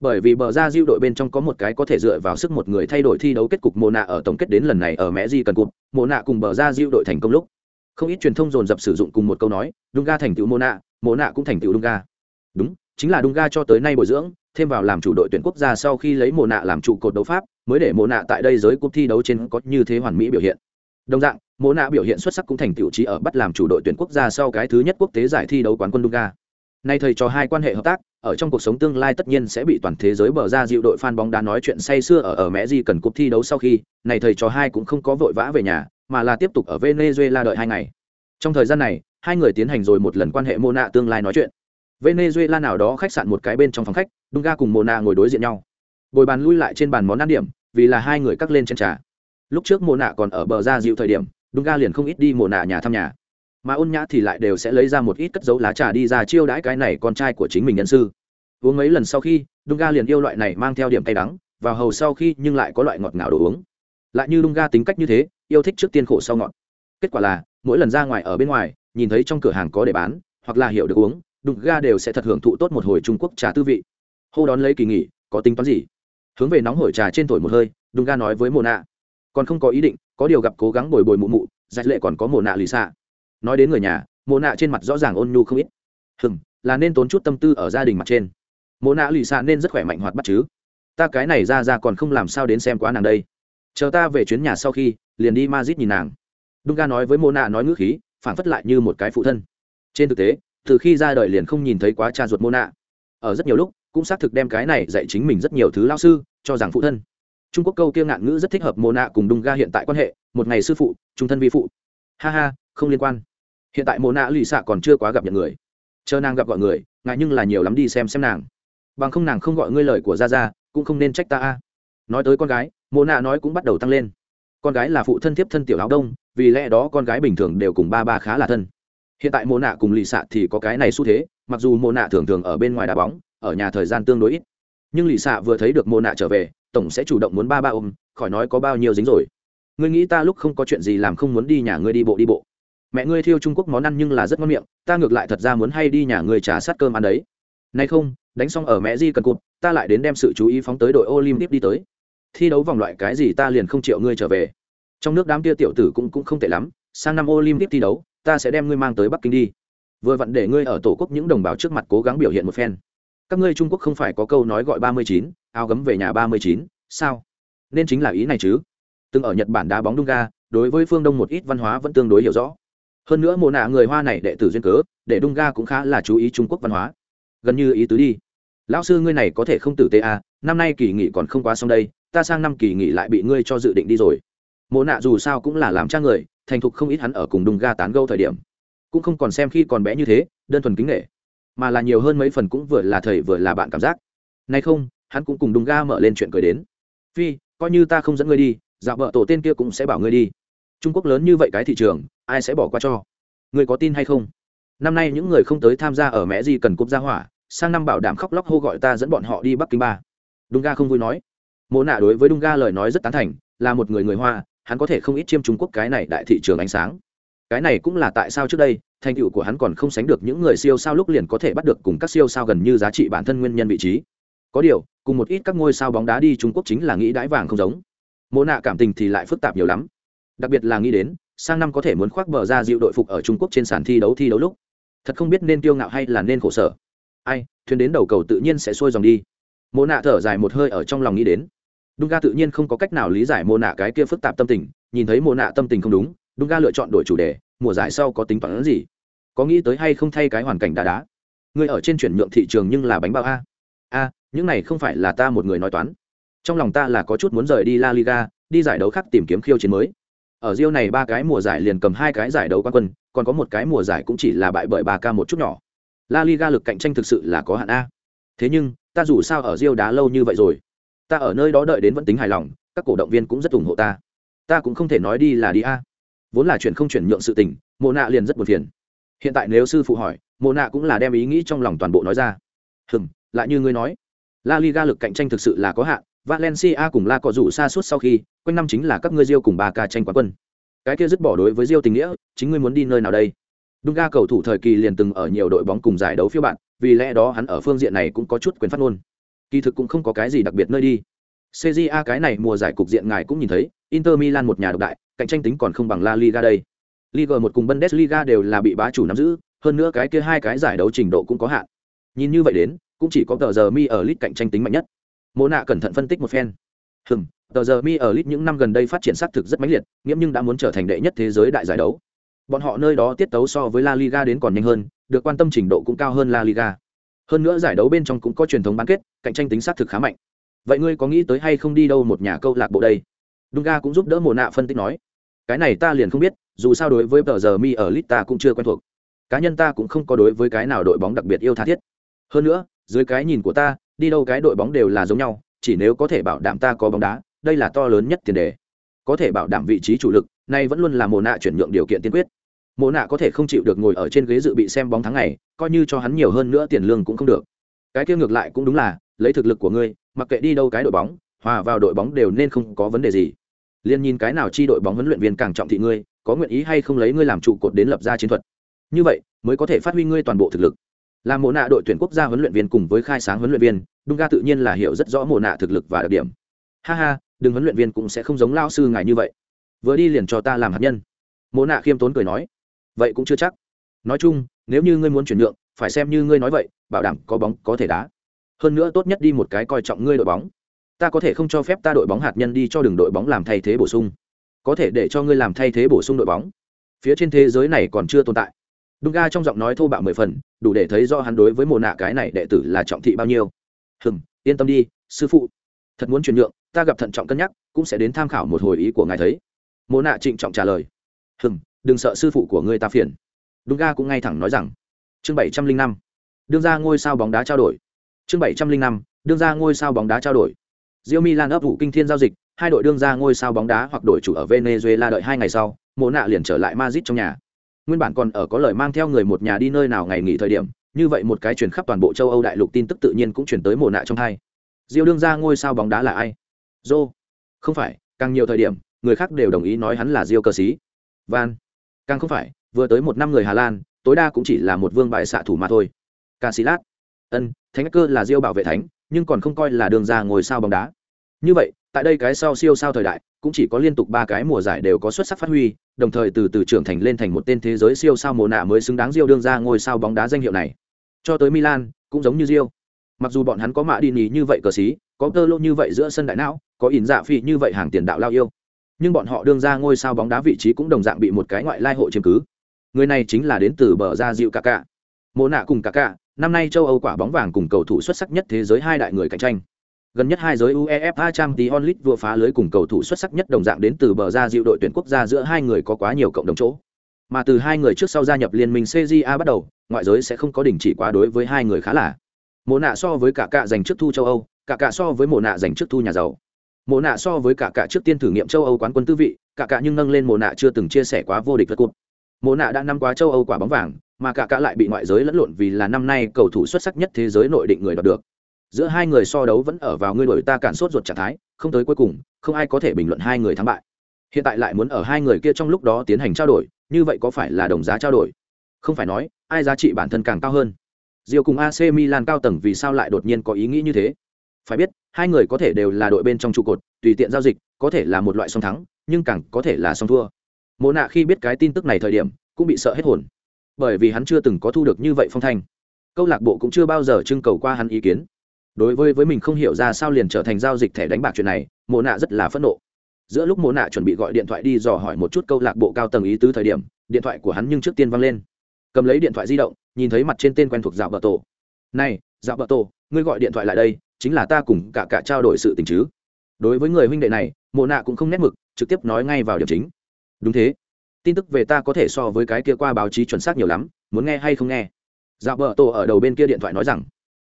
Bởi vì bờ ra diệu đội bên trong có một cái có thể dựa vào sức một người thay đổi thi đấu kết cục Mona ở tổng kết đến lần này ở Mẹ Di cần cụt mồ nạ cùng bờ ra diệu đội thành công lúc. Không ít truyền thông dồn dập sử dụng cùng một câu nói, Đung Ga thành tựu mùa nẠ cũng thành tựu Đung Ga. Đúng, chính là Đung Ga cho tới nay bồi dưỡng, thêm vào làm chủ đội tuyển quốc gia sau khi lấy mồ nạ làm trụ cột đấu pháp, mới để mồ nạ tại đây giới cúp thi đấu trên có như thế hoàn mỹ biểu hiện. Đồng dạng, mồ nạ biểu hiện xuất sắc cũng thành tựu trí ở bắt làm chủ đội tuyển quốc gia sau cái thứ nhất quốc tế giải thi đấu quán quân Dunga. Nay thầy cho hai quan hệ hợp tác, ở trong cuộc sống tương lai tất nhiên sẽ bị toàn thế giới bờ ra dịu đội fan bóng đá nói chuyện say xưa ở ở Mẹ gì cần cuộc thi đấu sau khi, này thầy cho hai cũng không có vội vã về nhà, mà là tiếp tục ở Venezuela đợi hai ngày. Trong thời gian này, hai người tiến hành rồi một lần quan hệ mô nạ tương lai nói chuyện. Venezuela nào đó khách sạn một cái bên trong phòng khách dunga cùng mona ngồi đối diện nhau. Bồi bàn lui lại trên bàn món ăn điểm vì là hai người cắt lên trên trà. Lúc trước Mona còn ở bờ ra dịu thời điểm dunga liền không ít đi Mona nhà thăm nhà mà ôn nhã thì lại đều sẽ lấy ra một ít cất dấu lá trà đi ra chiêu đãi cái này con trai của chính mình nhân sư. Uống mấy lần sau khi, dunga liền yêu loại này mang theo điểm cay đắng, vào hầu sau khi nhưng lại có loại ngọt ngào đồ uống. Lại như dunga tính cách như thế, yêu thích trước tiên khổ sau ngọt. Kết quả là, mỗi lần ra ngoài ở bên ngoài, nhìn thấy trong cửa hàng có để bán, hoặc là hiểu được uống đung ga đều sẽ thật hưởng thụ tốt một hồi trung quốc trà tư vị. Hô đón lấy kỳ nghỉ, có tính toán gì? Hướng về nóng hổi trà trên thổi một hơi đung ga nói với mồ nạ còn không có ý định, có điều gặp cố gắng bồi bồi mụ mụ, dạy lệ còn có mồ nạ lì xạ nói đến người nhà, mộ nạ trên mặt rõ ràng ôn nhu không ít. Hừng là nên tốn chút tâm tư ở gia đình mặt trên. Mộ nạ lì xạ nên rất khỏe mạnh hoạt bắt chứ. Ta cái này ra ra còn không làm sao đến xem quá nàng đây. Chờ ta về chuyến nhà sau khi, liền đi mazit nhìn nàng. Đúng ga nói với mộ nạ nói ngữ khí, phản phất lại như một cái phụ thân. Trên thực tế, từ khi ra đời liền không nhìn thấy quá cha ruột mô nạ. Ở rất nhiều lúc, cũng xác thực đem cái này dạy chính mình rất nhiều thứ lao sư, cho rằng phụ thân. Trung quốc câu kia ngạn ngữ rất thích hợp mô nạ cùng đung ga hiện tại quan hệ, một ngày sư phụ, trung thân vi phụ. Ha ha, không liên quan hiện tại mộ nạ lì xạ còn chưa quá gặp nhận người. Chờ nàng gặp gọi người, ngại nhưng là nhiều lắm đi xem xem nàng. Bằng không nàng không gọi ngươi lời của ra ra cũng không nên trách ta a. Nói tới con gái, mộ nạ nói cũng bắt đầu tăng lên. Con gái là phụ thân thiếp thân tiểu áo đông, vì lẽ đó con gái bình thường đều cùng ba ba khá là thân. Hiện tại mộ nạ cùng lì xạ thì có cái này xu thế, mặc dù mộ nạ thường thường ở bên ngoài đá bóng, ở nhà thời gian tương đối ít. Nhưng lì xạ vừa thấy được mộ nạ trở về, tổng sẽ chủ động muốn ba ba ôm, khỏi nói có bao nhiêu dính rồi. Ngươi nghĩ ta lúc không có chuyện gì làm không muốn đi nhà ngươi đi bộ đi bộ mẹ ngươi thiêu trung quốc món ăn nhưng là rất ngon miệng, ta ngược lại thật ra muốn hay đi nhà ngươi trả sát cơm ăn đấy. Nay không, đánh xong ở mẹ di cần cụt, ta lại đến đem sự chú ý phóng tới đội olympic đi tới. Thi đấu vòng loại cái gì ta liền không chịu ngươi trở về. Trong nước đám kia tiểu tử cũng cũng không tệ lắm, sang năm olympic thi đấu, ta sẽ đem ngươi mang tới bắc kinh đi. Vừa vặn để ngươi ở tổ quốc những đồng bào trước mặt cố gắng biểu hiện một phen. Các ngươi trung quốc không phải có câu nói gọi ba mươi chín, áo gấm về nhà ba mươi chín, sao? Nên chính là ý này chứ. Từng ở nhật bản đá bóng đung ga đối với phương đông một ít văn hóa vẫn tương đối hiểu rõ hơn nữa mồ nạ người hoa này đệ tử duyên cớ, để đung ga cũng khá là chú ý trung quốc văn hóa. Gần như ý tứ đi. Lão sư ngươi này có thể không tử tế à năm nay kỳ nghỉ còn không quá xong đây, ta sang năm kỳ nghỉ lại bị ngươi cho dự định đi rồi. Mồ nạ dù sao cũng là làm cha người, thành thục không ít hắn ở cùng đung ga tán gâu thời điểm. Cũng không còn xem khi còn bé như thế, đơn thuần kính nghệ mà là nhiều hơn mấy phần cũng vừa là thầy vừa là bạn cảm giác. Nay không, hắn cũng cùng đung ga mở lên chuyện cười đến. Phi, coi như ta không dẫn ngươi đi, dạo vợ tổ tên kia cũng sẽ bảo ngươi đi trung quốc lớn như vậy cái thị trường, ai sẽ bỏ qua cho? Ngươi có tin hay không? Năm nay những người không tới tham gia ở mẹ gì cần cúp ra hỏa, sang năm bảo đảm khóc lóc hô gọi ta dẫn bọn họ đi bắc kinh ba. Đung ga không vui nói. Mô nạ đối với đung ga lời nói rất tán thành, là một người người hoa, hắn có thể không ít chiêm trung quốc cái này đại thị trường ánh sáng. Cái này cũng là tại sao trước đây, thành tựu của hắn còn không sánh được những người siêu sao lúc liền có thể bắt được cùng các siêu sao gần như giá trị bản thân nguyên nhân vị trí. Có điều, cùng một ít các ngôi sao bóng đá đi trung quốc chính là nghĩ đãi vàng không giống. Mô nạ cảm tình thì lại phức tạp nhiều lắm đặc biệt là nghĩ đến, sang năm có thể muốn khoác bờ ra dịu đội phục ở trung quốc trên sàn thi đấu thi đấu lúc. Thật không biết nên kiêu ngạo hay là nên khổ sở. Ai, thuyền đến đầu cầu tự nhiên sẽ sôi dòng đi. Mô nạ thở dài một hơi ở trong lòng nghĩ đến. Đúng ga tự nhiên không có cách nào lý giải mô nạ cái kia phức tạp tâm tình, nhìn thấy mô nạ tâm tình không đúng đúng ga lựa chọn đổi chủ đề, mùa giải sau có tính toán gì? Có nghĩ tới hay không thay cái hoàn cảnh đá đá? Người ở trên chuyển nhượng thị trường nhưng là bánh bao a. A, những này không phải là ta một người nói toán. Trong lòng ta là có chút muốn rời đi la liga, đi giải đấu khác tìm kiếm khiêu chiến mới ở Rio này ba cái mùa giải liền cầm hai cái giải đấu quán quân còn có một cái mùa giải cũng chỉ là bại bởi Barca ca một chút nhỏ. La liga lực cạnh tranh thực sự là có hạn a. Thế nhưng ta dù sao ở Rio đá lâu như vậy rồi ta ở nơi đó đợi đến vẫn tính hài lòng các cổ động viên cũng rất ủng hộ ta. Ta cũng không thể nói đi là đi a. Vốn là chuyện không chuyển nhượng sự tình mộ nạ liền rất buồn phiền. Hiện tại nếu sư phụ hỏi mộ nạ cũng là đem ý nghĩ trong lòng toàn bộ nói ra. Hừm, lại như ngươi nói la liga lực cạnh tranh thực sự là có hạn valencia cùng la Cọ rủ xa suốt sau khi, quanh năm chính là các ngươi diêu cùng Barca ca tranh quán quân. Cái kia dứt bỏ đối với diêu tình nghĩa, chính ngươi muốn đi nơi nào đây? Dunga cầu thủ thời kỳ liền từng ở nhiều đội bóng cùng giải đấu phía bạn, vì lẽ đó hắn ở phương diện này cũng có chút quyền phát ngôn. Kỳ thực cũng không có cái gì đặc biệt nơi đi. Cja cái này mùa giải cục diện ngài cũng nhìn thấy, inter milan một nhà độc đại, cạnh tranh tính còn không bằng la liga đây. Liga một cùng bundesliga đều là bị bá chủ nắm giữ, hơn nữa cái kia hai cái giải đấu trình độ cũng có hạn. Nhìn như vậy đến, cũng chỉ có tờ giờ mi ở lit cạnh tranh tính mạnh nhất mô nạ cẩn thận phân tích một phen. Hừm, tờ giờ mi ở lit những năm gần đây phát triển xác thực rất mãnh liệt, nghiễm nhưng đã muốn trở thành đệ nhất thế giới đại giải đấu. Bọn họ nơi đó tiết tấu so với la liga đến còn nhanh hơn, được quan tâm trình độ cũng cao hơn la liga. Hơn nữa giải đấu bên trong cũng có truyền thống bán kết, cạnh tranh tính xác thực khá mạnh. Vậy ngươi có nghĩ tới hay không đi đâu một nhà câu lạc bộ đây? Dunga cũng giúp đỡ Mộ nạ phân tích nói. Cái này ta liền không biết, dù sao đối với tờ giờ mi ở lit ta cũng chưa quen thuộc. Cá nhân ta cũng không có đối với cái nào đội bóng đặc biệt yêu tha thiết. Hơn nữa dưới cái nhìn của ta, đi đâu cái đội bóng đều là giống nhau, chỉ nếu có thể bảo đảm ta có bóng đá, đây là to lớn nhất tiền đề. Có thể bảo đảm vị trí chủ lực, nay vẫn luôn là mồ nạ chuyển nhượng điều kiện tiên quyết. Mồ nạ có thể không chịu được ngồi ở trên ghế dự bị xem bóng tháng ngày, coi như cho hắn nhiều hơn nữa tiền lương cũng không được. Cái kia ngược lại cũng đúng là, lấy thực lực của ngươi, mặc kệ đi đâu cái đội bóng, hòa vào đội bóng đều nên không có vấn đề gì. Liên nhìn cái nào chi đội bóng huấn luyện viên càng trọng thị ngươi, có nguyện ý hay không lấy ngươi làm trụ cột đến lập ra chiến thuật. Như vậy, mới có thể phát huy ngươi toàn bộ thực lực làm mộ nạ đội tuyển quốc gia huấn luyện viên cùng với khai sáng huấn luyện viên đúng ga tự nhiên là hiểu rất rõ mộ nạ thực lực và đặc điểm. Ha ha, đừng huấn luyện viên cũng sẽ không giống lao sư ngài như vậy. Vừa đi liền cho ta làm hạt nhân. Mộ nạ khiêm tốn cười nói. Vậy cũng chưa chắc. Nói chung, nếu như ngươi muốn chuyển nhượng, phải xem như ngươi nói vậy, bảo đảm có bóng, có thể đá. Hơn nữa tốt nhất đi một cái coi trọng ngươi đội bóng. Ta có thể không cho phép ta đội bóng hạt nhân đi cho đường đội bóng làm thay thế bổ sung. Có thể để cho ngươi làm thay thế bổ sung đội bóng. Phía trên thế giới này còn chưa tồn tại. Đúng ga trong giọng nói thô bạo mười phần đủ để thấy do hắn đối với mồ nạ cái này đệ tử là trọng thị bao nhiêu. Hừng yên tâm đi sư phụ. Thật muốn chuyển nhượng ta gặp thận trọng cân nhắc cũng sẽ đến tham khảo một hồi ý của ngài thấy. Mồ nạ trịnh trọng trả lời. Hừng đừng sợ sư phụ của ngươi ta phiền. Đúng ga cũng ngay thẳng nói rằng. Chương bảy trăm linh năm. Đương ra ngôi sao bóng đá trao đổi. Chương bảy trăm linh năm đương ra ngôi sao bóng đá trao đổi. Diêu Milan ấp vụ kinh thiên giao dịch, hai đội đương ra ngôi sao bóng đá hoặc đội chủ ở Venezuela đợi hai ngày sau, Mộ nạ liền trở lại Madrid trong nhà nguyên bản còn ở có lời mang theo người một nhà đi nơi nào ngày nghỉ thời điểm, như vậy một cái chuyển khắp toàn bộ châu âu đại lục tin tức tự nhiên cũng chuyển tới mồ nạ trong hai. Diêu đương ra ngôi sao bóng đá là ai? Dô. Không phải, càng nhiều thời điểm, người khác đều đồng ý nói hắn là diêu cơ sĩ. Van. Càng không phải, vừa tới một năm người hà lan, tối đa cũng chỉ là một vương bài xạ thủ mà thôi. Ca sĩ lát ân, thánh cơ là diêu bảo vệ thánh, nhưng còn không coi là đường ra ngôi sao bóng đá. Như vậy, tại đây cái sau siêu sao thời đại cũng chỉ có liên tục ba cái mùa giải đều có xuất sắc phát huy đồng thời từ từ trưởng thành lên thành một tên thế giới siêu sao mùa nạ mới xứng đáng Rio đương ra ngôi sao bóng đá danh hiệu này. Cho tới Milan, cũng giống như Rio. Mặc dù bọn hắn có mạ đi nhì như vậy cờ sĩ, có tơ lô như vậy giữa sân đại não, có ỉn dạ phi như vậy hàng tiền đạo lao yêu. Nhưng bọn họ đương ra ngôi sao bóng đá vị trí cũng đồng dạng bị một cái ngoại lai hộ chiếm cứ. Người này chính là đến từ bờ ra diệu cả cả. Nạ cùng cả cả, năm nay châu âu quả bóng vàng cùng cầu thủ xuất sắc nhất thế giới hai đại người cạnh tranh gần nhất hai giới uefa champions league vừa phá lưới cùng cầu thủ xuất sắc nhất đồng dạng đến từ bờ ra dịu đội tuyển quốc gia giữa hai người có quá nhiều cộng đồng chỗ. Mà từ hai người trước sau gia nhập liên minh cja bắt đầu, ngoại giới sẽ không có đình chỉ quá đối với hai người khá là. Mộ nạ so với cả cạ giành trước thu châu âu, cả cạ so với mộ nạ giành trước thu nhà giàu. Mộ nạ so với cả cạ trước tiên thử nghiệm châu âu quán quân tư vị, cả cạ nhưng nâng lên mộ nạ chưa từng chia sẻ quá vô địch vật cụt mộ nạ đã năm quá châu âu quả bóng vàng, mà cả cạ lại bị ngoại giới lẫn lộn vì là năm nay cầu thủ xuất sắc nhất thế giới nội định người đoạt được giữa hai người so đấu vẫn ở vào ngươi đổi ta cản sốt ruột trạng thái không tới cuối cùng không ai có thể bình luận hai người thắng bại hiện tại lại muốn ở hai người kia trong lúc đó tiến hành trao đổi như vậy có phải là đồng giá trao đổi không phải nói ai giá trị bản thân càng cao hơn diều cùng AC Milan cao tầng vì sao lại đột nhiên có ý nghĩ như thế? Phải biết, hai người có thể đều là đội bên trong trụ cột, tùy tiện giao dịch, có thể là một loại song thắng, nhưng càng có thể là song thua. Mộ nạ khi biết cái tin tức này thời điểm, cũng bị sợ hết hồn. Bởi vì hắn chưa từng có thu được như vậy phong thanh. Câu lạc bộ cũng chưa bao giờ trưng cầu qua hắn ý kiến. Đối với với mình không hiểu ra sao liền trở thành giao dịch thẻ đánh bạc chuyện này, Mộ nạ rất là phẫn nộ. Giữa lúc Mộ nạ chuẩn bị gọi điện thoại đi dò hỏi một chút câu lạc bộ cao tầng ý tứ thời điểm, điện thoại của hắn nhưng trước tiên văng lên. Cầm lấy điện thoại di động nhìn thấy mặt trên tên quen thuộc dạo bờ tổ. Này dạo bờ tổ ngươi gọi điện thoại lại đây chính là ta cùng cả cả trao đổi sự tình chứ. Đối với người huynh đệ này mộ nạ cũng không nét mực trực tiếp nói ngay vào điểm chính. Đúng thế. Tin tức về ta có thể so với cái kia qua báo chí chuẩn xác nhiều lắm muốn nghe hay không nghe. Dạo bờ tổ ở đầu bên kia điện thoại nói rằng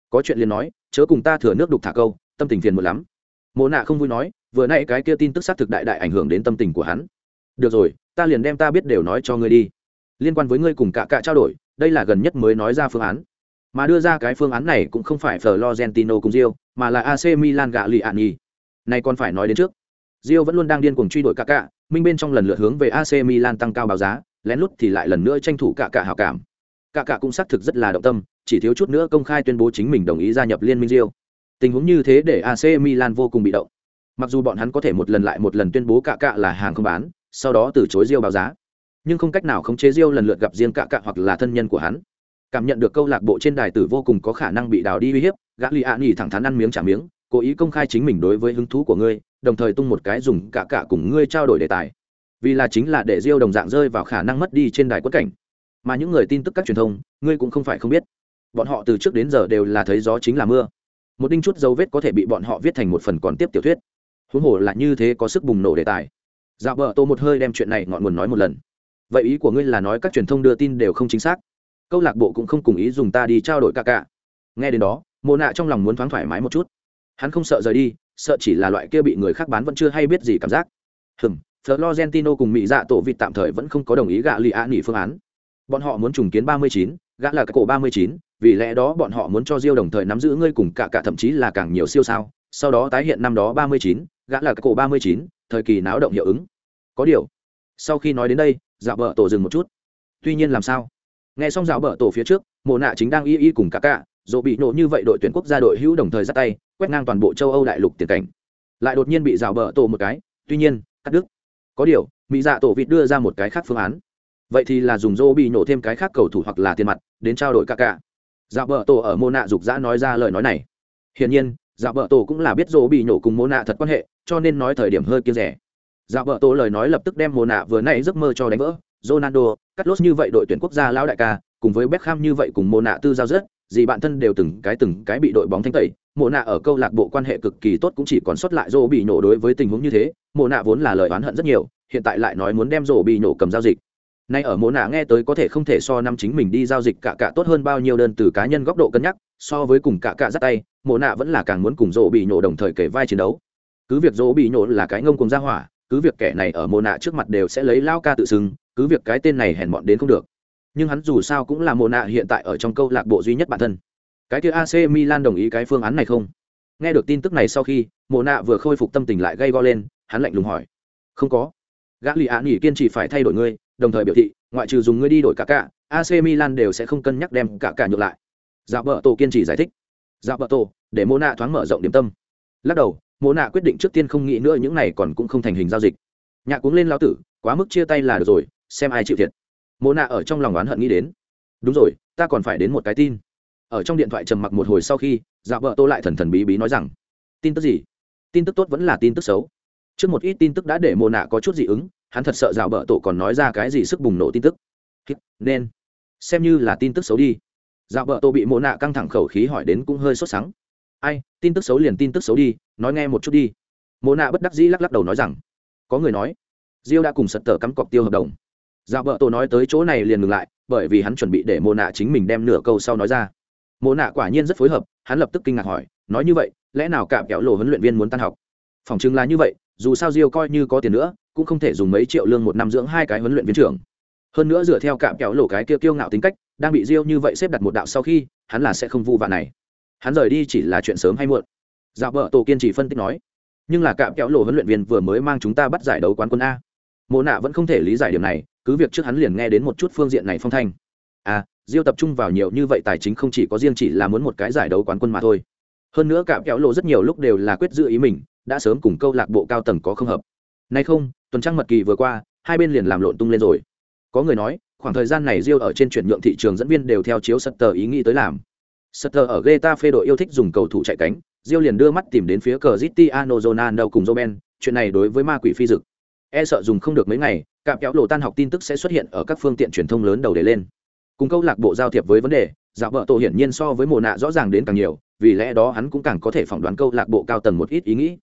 có chuyện liền nói chớ cùng ta thừa nước đục thả câu tâm tình phiền một lắm. Mồ nạ không vui nói vừa nãy cái kia tin tức xác thực đại đại ảnh hưởng đến tâm tình của hắn. Được rồi ta liền đem ta biết đều nói cho ngươi đi. Liên quan với ngươi cùng cả cả trao đổi đây là gần nhất mới nói ra phương án. Mà đưa ra cái phương án này cũng không phải Florentino cùng Rio, mà là AC Milan gạ lì ạn Này còn phải nói đến trước. Rio vẫn luôn đang điên cuồng truy đuổi cả cả, minh bên trong lần lượt hướng về AC Milan tăng cao báo giá, lén lút thì lại lần nữa tranh thủ cả cả hảo cảm. Cả cả cũng xác thực rất là động tâm, chỉ thiếu chút nữa công khai tuyên bố chính mình đồng ý gia nhập liên minh Rio. Tình huống như thế để AC Milan vô cùng bị động. Mặc dù bọn hắn có thể một lần lại một lần tuyên bố cạ cạ là hàng không bán, sau đó từ chối Rio báo giá nhưng không cách nào khống chế Diêu lần lượt gặp riêng cạ cạ hoặc là thân nhân của hắn. Cảm nhận được câu lạc bộ trên đài tử vô cùng có khả năng bị đào đi uy hiếp, gã Lý Án thẳng thắn ăn miếng trả miếng, cố ý công khai chính mình đối với hứng thú của ngươi, đồng thời tung một cái dùng cạ cạ cùng ngươi trao đổi đề tài. Vì là chính là để Diêu đồng dạng rơi vào khả năng mất đi trên đài quất cảnh. Mà những người tin tức các truyền thông, ngươi cũng không phải không biết. Bọn họ từ trước đến giờ đều là thấy gió chính là mưa. Một đinh chút dấu vết có thể bị bọn họ viết thành một phần còn tiếp tiểu thuyết. Huống hồ là như thế có sức bùng nổ đề tài. Dạ bờ tô một hơi đem chuyện này ngọn nguồn nói một lần vậy ý của ngươi là nói các truyền thông đưa tin đều không chính xác câu lạc bộ cũng không cùng ý dùng ta đi trao đổi ca cả nghe đến đó mồ nạ trong lòng muốn thoáng thoải mái một chút hắn không sợ rời đi sợ chỉ là loại kia bị người khác bán vẫn chưa hay biết gì cảm giác hừm florentino cùng mỹ dạ tổ vịt tạm thời vẫn không có đồng ý gạ lì ạ nghỉ phương án bọn họ muốn trùng kiến 39, gã là cổ 39, vì lẽ đó bọn họ muốn cho Diêu đồng thời nắm giữ ngươi cùng cả cả thậm chí là càng nhiều siêu sao, sau đó tái hiện năm đó 39, gã là cổ 39, thời kỳ náo động hiệu ứng. Có điều, sau khi nói đến đây, dạo bờ tổ dừng một chút. Tuy nhiên làm sao? Nghe xong dạo bờ tổ phía trước mộ nạ chính đang y y cùng cả cả dù bị nổ như vậy đội tuyển quốc gia đội hữu đồng thời ra tay quét ngang toàn bộ châu âu đại lục tiền cảnh. Lại đột nhiên bị dạo bờ tổ một cái tuy nhiên cắt đứt. Có điều mỹ dạ tổ vịt đưa ra một cái khác phương án. Vậy thì là dùng Zobi bị nổ thêm cái khác cầu thủ hoặc là tiền mặt đến trao đổi cả cả dạ vợ tổ ở mô nạ dục dã nói ra lời nói này hiển nhiên dạ vợ tổ cũng là biết rỗ bị nổ cùng mô nạ thật quan hệ cho nên nói thời điểm hơi kia rẻ dạ vợ tổ lời nói lập tức đem mô nạ vừa nãy giấc mơ cho đánh vỡ. Ronaldo, Carlos như vậy đội tuyển quốc gia lão đại ca, cùng với Beckham như vậy cùng mô nạ tư giao rất, gì bạn thân đều từng cái từng cái bị đội bóng thanh tẩy. mộ nạ ở câu lạc bộ quan hệ cực kỳ tốt cũng chỉ còn sót lại Rô bị nổ đối với tình huống như thế. mộ nạ vốn là lời oán hận rất nhiều, hiện tại lại nói muốn đem Rô bị nổ cầm giao dịch. Nay ở mộ nạ nghe tới có thể không thể so năm chính mình đi giao dịch cả cả tốt hơn bao nhiêu đơn từ cá nhân góc độ cân nhắc, so với cùng cả cả dắt tay, mộ nạ vẫn là càng muốn cùng Rô bị nhổ đồng thời kể vai chiến đấu. Cứ việc Rô bị nhổ là cái ngông cùng ra hỏa, cứ việc kẻ này ở mộ nạ trước mặt đều sẽ lấy lao ca tự xưng cứ việc cái tên này hèn mọn đến không được. Nhưng hắn dù sao cũng là mộ nạ hiện tại ở trong câu lạc bộ duy nhất bản thân. Cái kia ac milan đồng ý cái phương án này không? Nghe được tin tức này sau khi mộ nạ vừa khôi phục tâm tình lại gây go lên hắn lạnh lùng hỏi. Không có. Gã lì ạ nghỉ kiên trì phải thay đổi ngươi đồng thời biểu thị, ngoại trừ dùng ngươi đi đổi cả cả ac milan đều sẽ không cân nhắc đem cả cả nhược lại. Dạo bờ tổ kiên trì giải thích. Dạo bờ tổ, để mô nạ thoáng mở rộng điểm tâm. Lắc đầu mộ nạ quyết định trước tiên không nghĩ nữa, những này còn cũng không thành hình giao dịch. Nhạc cuống lên lao tử, quá mức chia tay là được rồi, xem ai chịu thiệt. Mộ nạ ở trong lòng oán hận nghĩ đến. Đúng rồi, ta còn phải đến một cái tin. Ở trong điện thoại trầm mặc một hồi sau khi dạ vợ tô lại thần thần bí bí nói rằng, tin tức gì? Tin tức tốt vẫn là tin tức xấu. Trước một ít tin tức đã để mô nạ có chút dị ứng hắn thật sợ dạo bợ tổ còn nói ra cái gì sức bùng nổ tin tức. Nên. Xem như là tin tức xấu đi. Dạo vợ tô bị mồ nạ căng thẳng khẩu khí hỏi đến cũng hơi sốt sắng. Ai, tin tức xấu liền tin tức xấu đi, nói nghe một chút đi. Mồ nạ bất đắc dĩ lắc lắc đầu nói rằng, có người nói, diêu đã cùng sật tờ cắm cọc tiêu hợp đồng. Dạo vợ tô nói tới chỗ này liền ngừng lại, bởi vì hắn chuẩn bị để mồ nạ chính mình đem nửa câu sau nói ra. Mồ nạ quả nhiên rất phối hợp, hắn lập tức kinh ngạc hỏi, nói như vậy, lẽ nào cạm kéo lộ huấn luyện viên muốn tan học? Phòng chừng là như vậy dù sao diêu coi như có tiền nữa, cũng không thể dùng mấy triệu lương một năm dưỡng hai cái huấn luyện viên trưởng. Hơn nữa dựa theo cạm kéo lộ cái kia kiêu ngạo tính cách, đang bị diêu như vậy xếp đặt một đạo sau khi, hắn là sẽ không vu vạ này. Hắn rời đi chỉ là chuyện sớm hay muộn. Dạo vợ tổ kiên trì phân tích nói, nhưng là cạm kéo lộ huấn luyện viên vừa mới mang chúng ta bắt giải đấu quán quân a. Mộ nạ vẫn không thể lý giải điểm này, cứ việc trước hắn liền nghe đến một chút phương diện này phong thanh. À diêu tập trung vào nhiều như vậy tài chính không chỉ có riêng chỉ là muốn một cái giải đấu quán quân mà thôi. Hơn nữa cạm kéo lộ rất nhiều lúc đều là quyết giữ ý mình đã sớm cùng câu lạc bộ cao tầng có không hợp nay không tuần trăng mật kỳ vừa qua hai bên liền làm lộn tung lên rồi có người nói khoảng thời gian này Rio ở trên chuyển nhượng thị trường dẫn viên đều theo chiếu Sutter ý nghĩ tới làm. Sutter ở Getafe đội yêu thích dùng cầu thủ chạy cánh, Rio liền đưa mắt tìm đến phía Cristiano Ronaldo cùng Robben, chuyện này đối với ma quỷ phi dực. E sợ dùng không được mấy ngày, cạm kéo lộ tan học tin tức sẽ xuất hiện ở các phương tiện truyền thông lớn đầu để lên. Cùng câu lạc bộ giao thiệp với vấn đề, Dạo vợ tổ hiển nhiên so với mồ nạ rõ ràng đến càng nhiều, vì lẽ đó hắn cũng càng có thể phỏng đoán câu lạc bộ cao tầng một ít ý nghĩ.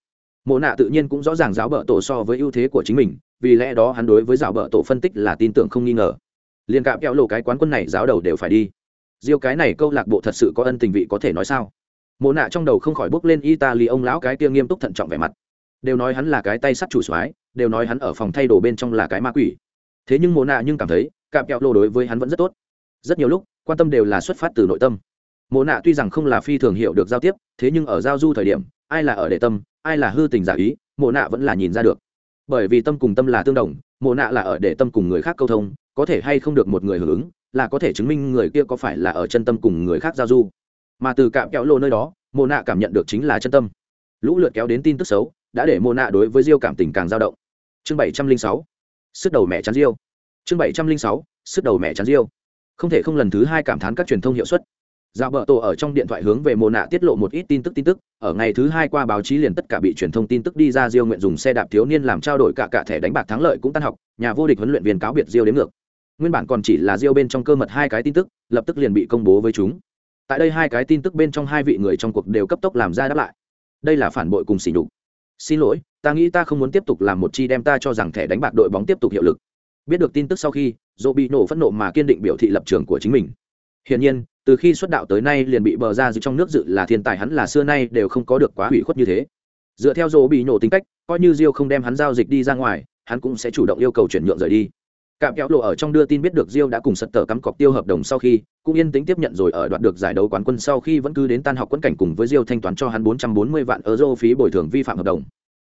Mộ nạ tự nhiên cũng rõ ràng giáo bợ tổ so với ưu thế của chính mình, vì lẽ đó hắn đối với giáo bợ tổ phân tích là tin tưởng không nghi ngờ. Liền cạm kéo lộ cái quán quân này giáo đầu đều phải đi. Diêu cái này câu lạc bộ thật sự có ân tình vị có thể nói sao? Mộ nạ trong đầu không khỏi bước lên italy ông lão cái kia nghiêm túc thận trọng vẻ mặt. Đều nói hắn là cái tay sắt chủ soái đều nói hắn ở phòng thay đồ bên trong là cái ma quỷ. Thế nhưng mộ nạ nhưng cảm thấy cạm kẹo lộ đối với hắn vẫn rất tốt. Rất nhiều lúc quan tâm đều là xuất phát từ nội tâm. Mộ nạ tuy rằng không là phi thường hiểu được giao tiếp thế nhưng ở giao du thời điểm ai là ở để tâm, ai là hư tình giả ý, mộ nạ vẫn là nhìn ra được. Bởi vì tâm cùng tâm là tương đồng, mộ nạ là ở để tâm cùng người khác câu thông, có thể hay không được một người hưởng ứng, là có thể chứng minh người kia có phải là ở chân tâm cùng người khác giao du. Mà từ cạm kéo lô nơi đó, mộ nạ cảm nhận được chính là chân tâm. Lũ lượt kéo đến tin tức xấu, đã để mộ nạ đối với diêu cảm tình càng dao động. Chương bảy trăm linh sáu, sức đầu mẹ chắn diêu. Chương bảy trăm linh sáu, sức đầu mẹ chắn diêu. Không thể không lần thứ hai cảm thán các truyền thông hiệu suất. Dạo bợ tổ ở trong điện thoại hướng về mồ nạ tiết lộ một ít tin tức tin tức, ở ngày thứ hai qua báo chí liền tất cả bị truyền thông tin tức đi ra Diêu nguyện dùng xe đạp thiếu niên làm trao đổi cả cả thẻ đánh bạc thắng lợi cũng tan học, nhà vô địch huấn luyện viên cáo biệt Diêu đến ngược. Nguyên bản còn chỉ là diêu bên trong cơ mật hai cái tin tức lập tức liền bị công bố với chúng. Tại đây hai cái tin tức bên trong hai vị người trong cuộc đều cấp tốc làm ra đáp lại. Đây là phản bội cùng xỉ nhục. Xin lỗi ta nghĩ ta không muốn tiếp tục làm một chi đem ta cho rằng thẻ đánh bạc đội bóng tiếp tục hiệu lực. Biết được tin tức sau khi dỗ bị nổ phẫn nộ mà kiên định biểu thị lập trường của chính mình. Hiển nhiên từ khi xuất đạo tới nay liền bị bờ ra dự trong nước dự là thiên tài hắn là xưa nay đều không có được quá hủy khuất như thế. Dựa theo dỗ bị nổ tính cách, coi như Diêu không đem hắn giao dịch đi ra ngoài, hắn cũng sẽ chủ động yêu cầu chuyển nhượng rời đi. Cạm kéo lộ ở trong đưa tin biết được Diêu đã cùng sật tờ cắm cọc tiêu hợp đồng sau khi, cũng yên tĩnh tiếp nhận rồi ở đoạt được giải đấu quán quân sau khi vẫn cứ đến tan học quân cảnh cùng với Diêu thanh toán cho hắn 440 vạn euro phí bồi thường vi phạm hợp đồng.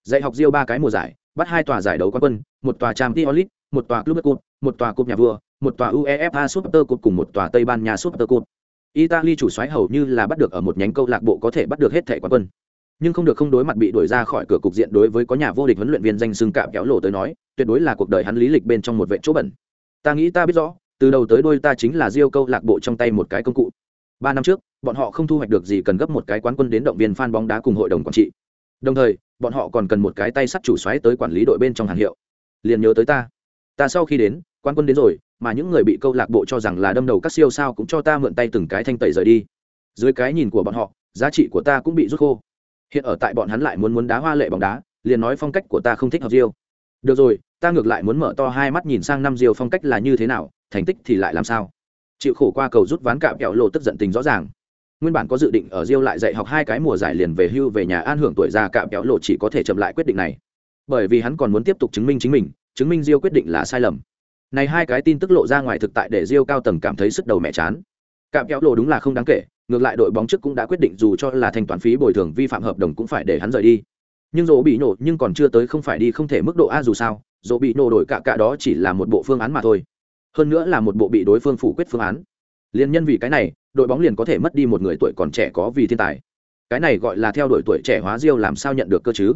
Dạy học Diêu ba cái mùa giải, bắt hai tòa giải đấu quán quân, một tòa trang tiolit một tòa club cup, một tòa cúp nhà vua, một tòa uefa super cup cùng một tòa tây ban nha super cup italy chủ soái hầu như là bắt được ở một nhánh câu lạc bộ có thể bắt được hết thẻ quán quân. Nhưng không được không đối mặt bị đuổi ra khỏi cửa cục diện đối với có nhà vô địch huấn luyện viên danh xưng cạm kéo lộ tới nói, tuyệt đối là cuộc đời hắn lý lịch bên trong một vệ chỗ bẩn. Ta nghĩ ta biết rõ, từ đầu tới đôi ta chính là diêu câu lạc bộ trong tay một cái công cụ. Ba năm trước, bọn họ không thu hoạch được gì cần gấp một cái quán quân đến động viên fan bóng đá cùng hội đồng quản trị. Đồng thời, bọn họ còn cần một cái tay sắt chủ xoáy tới quản lý đội bên trong hàng hiệu. Liền nhớ tới ta ta sau khi đến, quan quân đến rồi, mà những người bị câu lạc bộ cho rằng là đâm đầu các siêu sao cũng cho ta mượn tay từng cái thanh tẩy rời đi. Dưới cái nhìn của bọn họ, giá trị của ta cũng bị rút khô. Hiện ở tại bọn hắn lại muốn muốn đá hoa lệ bóng đá, liền nói phong cách của ta không thích hợp diêu. Được rồi, ta ngược lại muốn mở to hai mắt nhìn sang năm diêu phong cách là như thế nào, thành tích thì lại làm sao? Chịu khổ qua cầu rút ván cạm kẹo lộ tức giận tình rõ ràng. Nguyên bản có dự định ở diêu lại dạy học hai cái mùa giải liền về hưu về nhà an hưởng tuổi già cạm kẹo lộ chỉ có thể chậm lại quyết định này. Bởi vì hắn còn muốn tiếp tục chứng minh chính mình chứng minh diêu quyết định là sai lầm. Này hai cái tin tức lộ ra ngoài thực tại để diêu cao tầng cảm thấy sức đầu mẹ chán. Cạm kéo lộ đúng là không đáng kể, ngược lại đội bóng trước cũng đã quyết định dù cho là thanh toán phí bồi thường vi phạm hợp đồng cũng phải để hắn rời đi. Nhưng dỗ bị nổ nhưng còn chưa tới không phải đi không thể mức độ a dù sao, dỗ bị nổ đổi cả cả đó chỉ là một bộ phương án mà thôi. Hơn nữa là một bộ bị đối phương phủ quyết phương án. Liên nhân vì cái này, đội bóng liền có thể mất đi một người tuổi còn trẻ có vì thiên tài. Cái này gọi là theo đuổi tuổi trẻ hóa diêu làm sao nhận được cơ chứ?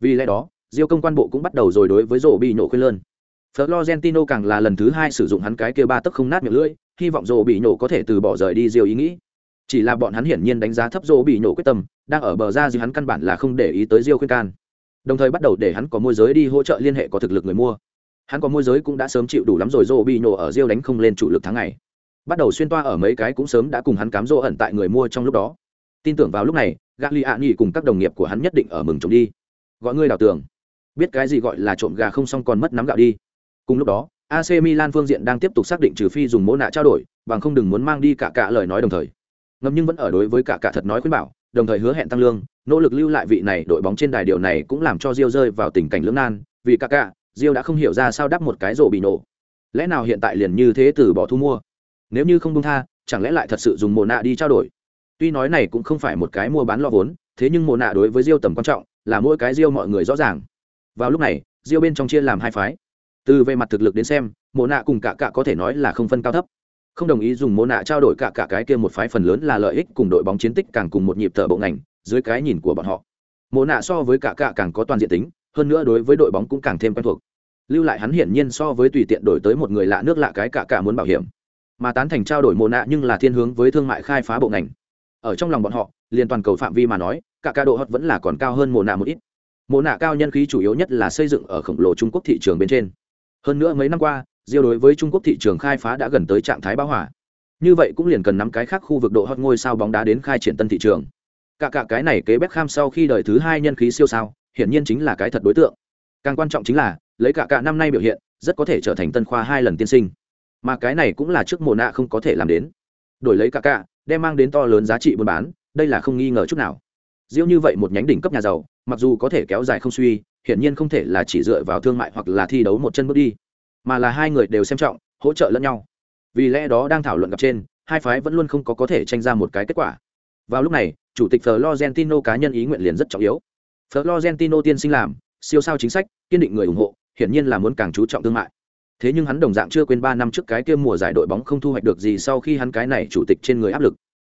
Vì lẽ đó diêu công quan bộ cũng bắt đầu rồi đối với rổ bị nổ khuyên lơn. Florentino càng là lần thứ hai sử dụng hắn cái kia ba tấc không nát miệng lưỡi, hy vọng rổ bị nổ có thể từ bỏ rời đi diêu ý nghĩ. Chỉ là bọn hắn hiển nhiên đánh giá thấp rổ bị nổ quyết tâm, đang ở bờ ra gì hắn căn bản là không để ý tới diêu khuyên can. Đồng thời bắt đầu để hắn có môi giới đi hỗ trợ liên hệ có thực lực người mua. Hắn có môi giới cũng đã sớm chịu đủ lắm rồi rổ bị nổ ở diêu đánh không lên chủ lực tháng ngày. Bắt đầu xuyên toa ở mấy cái cũng sớm đã cùng hắn cám dỗ ẩn tại người mua trong lúc đó. Tin tưởng vào lúc này, Gagliani cùng các đồng nghiệp của hắn nhất định ở mừng chúng đi. Gọi ngươi đào tường biết cái gì gọi là trộm gà không xong còn mất nắm gạo đi. Cùng lúc đó ac milan phương diện đang tiếp tục xác định trừ phi dùng mỗ nạ trao đổi, bằng không đừng muốn mang đi cả cả lời nói đồng thời. Ngầm nhưng vẫn ở đối với cả cả thật nói khuyên bảo, đồng thời hứa hẹn tăng lương, nỗ lực lưu lại vị này đội bóng trên đài điều này cũng làm cho Rio rơi vào tình cảnh lưỡng nan, vì cả cả, Rio đã không hiểu ra sao đắp một cái rổ bị nổ. Lẽ nào hiện tại liền như thế từ bỏ thu mua? Nếu như không buông tha, chẳng lẽ lại thật sự dùng mồ nạ đi trao đổi? Tuy nói này cũng không phải một cái mua bán lo vốn, thế nhưng mồ nạ đối với Rio tầm quan trọng, là mỗi cái Rio mọi người rõ ràng vào lúc này, diêu bên trong chia làm hai phái. Từ về mặt thực lực đến xem, mộ nạ cùng cả cả có thể nói là không phân cao thấp. Không đồng ý dùng mồ nạ trao đổi cả cả cái kia một phái phần lớn là lợi ích cùng đội bóng chiến tích càng cùng một nhịp thở bộ ngành, dưới cái nhìn của bọn họ. Mồ nạ so với cả cả càng có toàn diện tính, hơn nữa đối với đội bóng cũng càng thêm quen thuộc. Lưu lại hắn hiển nhiên so với tùy tiện đổi tới một người lạ nước lạ cái cả cả muốn bảo hiểm. Mà tán thành trao đổi mồ nạ nhưng là thiên hướng với thương mại khai phá bộ ngành. Ở trong lòng bọn họ liên toàn cầu phạm vi mà nói cả cả độ hot vẫn là còn cao hơn mồ nạ một ít mộ nạ cao nhân khí chủ yếu nhất là xây dựng ở khổng lồ trung quốc thị trường bên trên. Hơn nữa mấy năm qua, diêu đối với trung quốc thị trường khai phá đã gần tới trạng thái bão hỏa như vậy cũng liền cần nắm cái khác khu vực độ hot ngôi sao bóng đá đến khai triển tân thị trường. Cả cả cái này kế Beckham sau khi đời thứ hai nhân khí siêu sao, hiển nhiên chính là cái thật đối tượng. Càng quan trọng chính là, lấy cả cả năm nay biểu hiện, rất có thể trở thành tân khoa hai lần tiên sinh. Mà cái này cũng là trước mùa nạ không có thể làm đến. Đổi lấy cả cả, đem mang đến to lớn giá trị buôn bán, đây là không nghi ngờ chút nào diêu như vậy một nhánh đỉnh cấp nhà giàu, mặc dù có thể kéo dài không suy, hiển nhiên không thể là chỉ dựa vào thương mại hoặc là thi đấu một chân bước đi, mà là hai người đều xem trọng, hỗ trợ lẫn nhau. Vì lẽ đó đang thảo luận gặp trên, hai phái vẫn luôn không có có thể tranh ra một cái kết quả. Vào lúc này, chủ tịch florentino cá nhân ý nguyện liền rất trọng yếu. Florentino tiên sinh làm, siêu sao chính sách, kiên định người ủng hộ, hiển nhiên là muốn càng chú trọng thương mại. Thế nhưng hắn đồng dạng chưa quên ba năm trước cái kia mùa giải đội bóng không thu hoạch được gì sau khi hắn cái này chủ tịch trên người áp lực.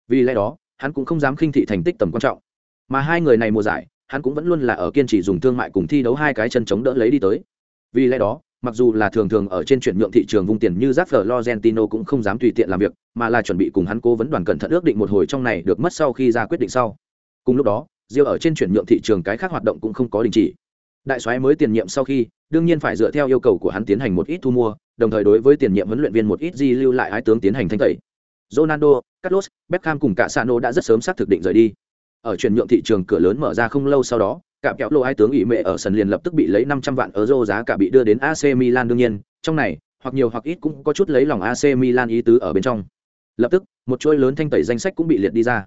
Vì lẽ đó, hắn cũng không dám khinh thị thành tích tầm quan trọng mà hai người này mùa giải hắn cũng vẫn luôn là ở kiên trì dùng thương mại cùng thi đấu hai cái chân chống đỡ lấy đi tới vì lẽ đó mặc dù là thường thường ở trên chuyển nhượng thị trường vùng tiền như Jack Florentino cũng không dám tùy tiện làm việc, mà là chuẩn bị cùng hắn cố vấn đoàn cẩn thận ước định một hồi trong này được mất sau khi ra quyết định sau. Cùng lúc đó, Diêu ở trên chuyển nhượng thị trường cái khác hoạt động cũng không có đình chỉ. Đại soái mới tiền nhiệm sau khi, đương nhiên phải dựa theo yêu cầu của hắn tiến hành một ít thu mua, đồng thời đối với tiền nhiệm huấn luyện viên một ít di lưu lại ái tướng tiến hành thanh tẩy. Ronaldo, Carlos, Beckham cùng cả Sano đã rất sớm xác thực định rời đi. Ở chuyển nhượng thị trường cửa lớn mở ra không lâu sau đó, cả kẹo lô ai tướng ủy mệ ở sân liền lập tức bị lấy 500 vạn euro giá cả bị đưa đến AC Milan đương nhiên, trong này, hoặc nhiều hoặc ít cũng có chút lấy lòng AC Milan ý tứ ở bên trong. Lập tức, một chuỗi lớn thanh tẩy danh sách cũng bị liệt đi ra.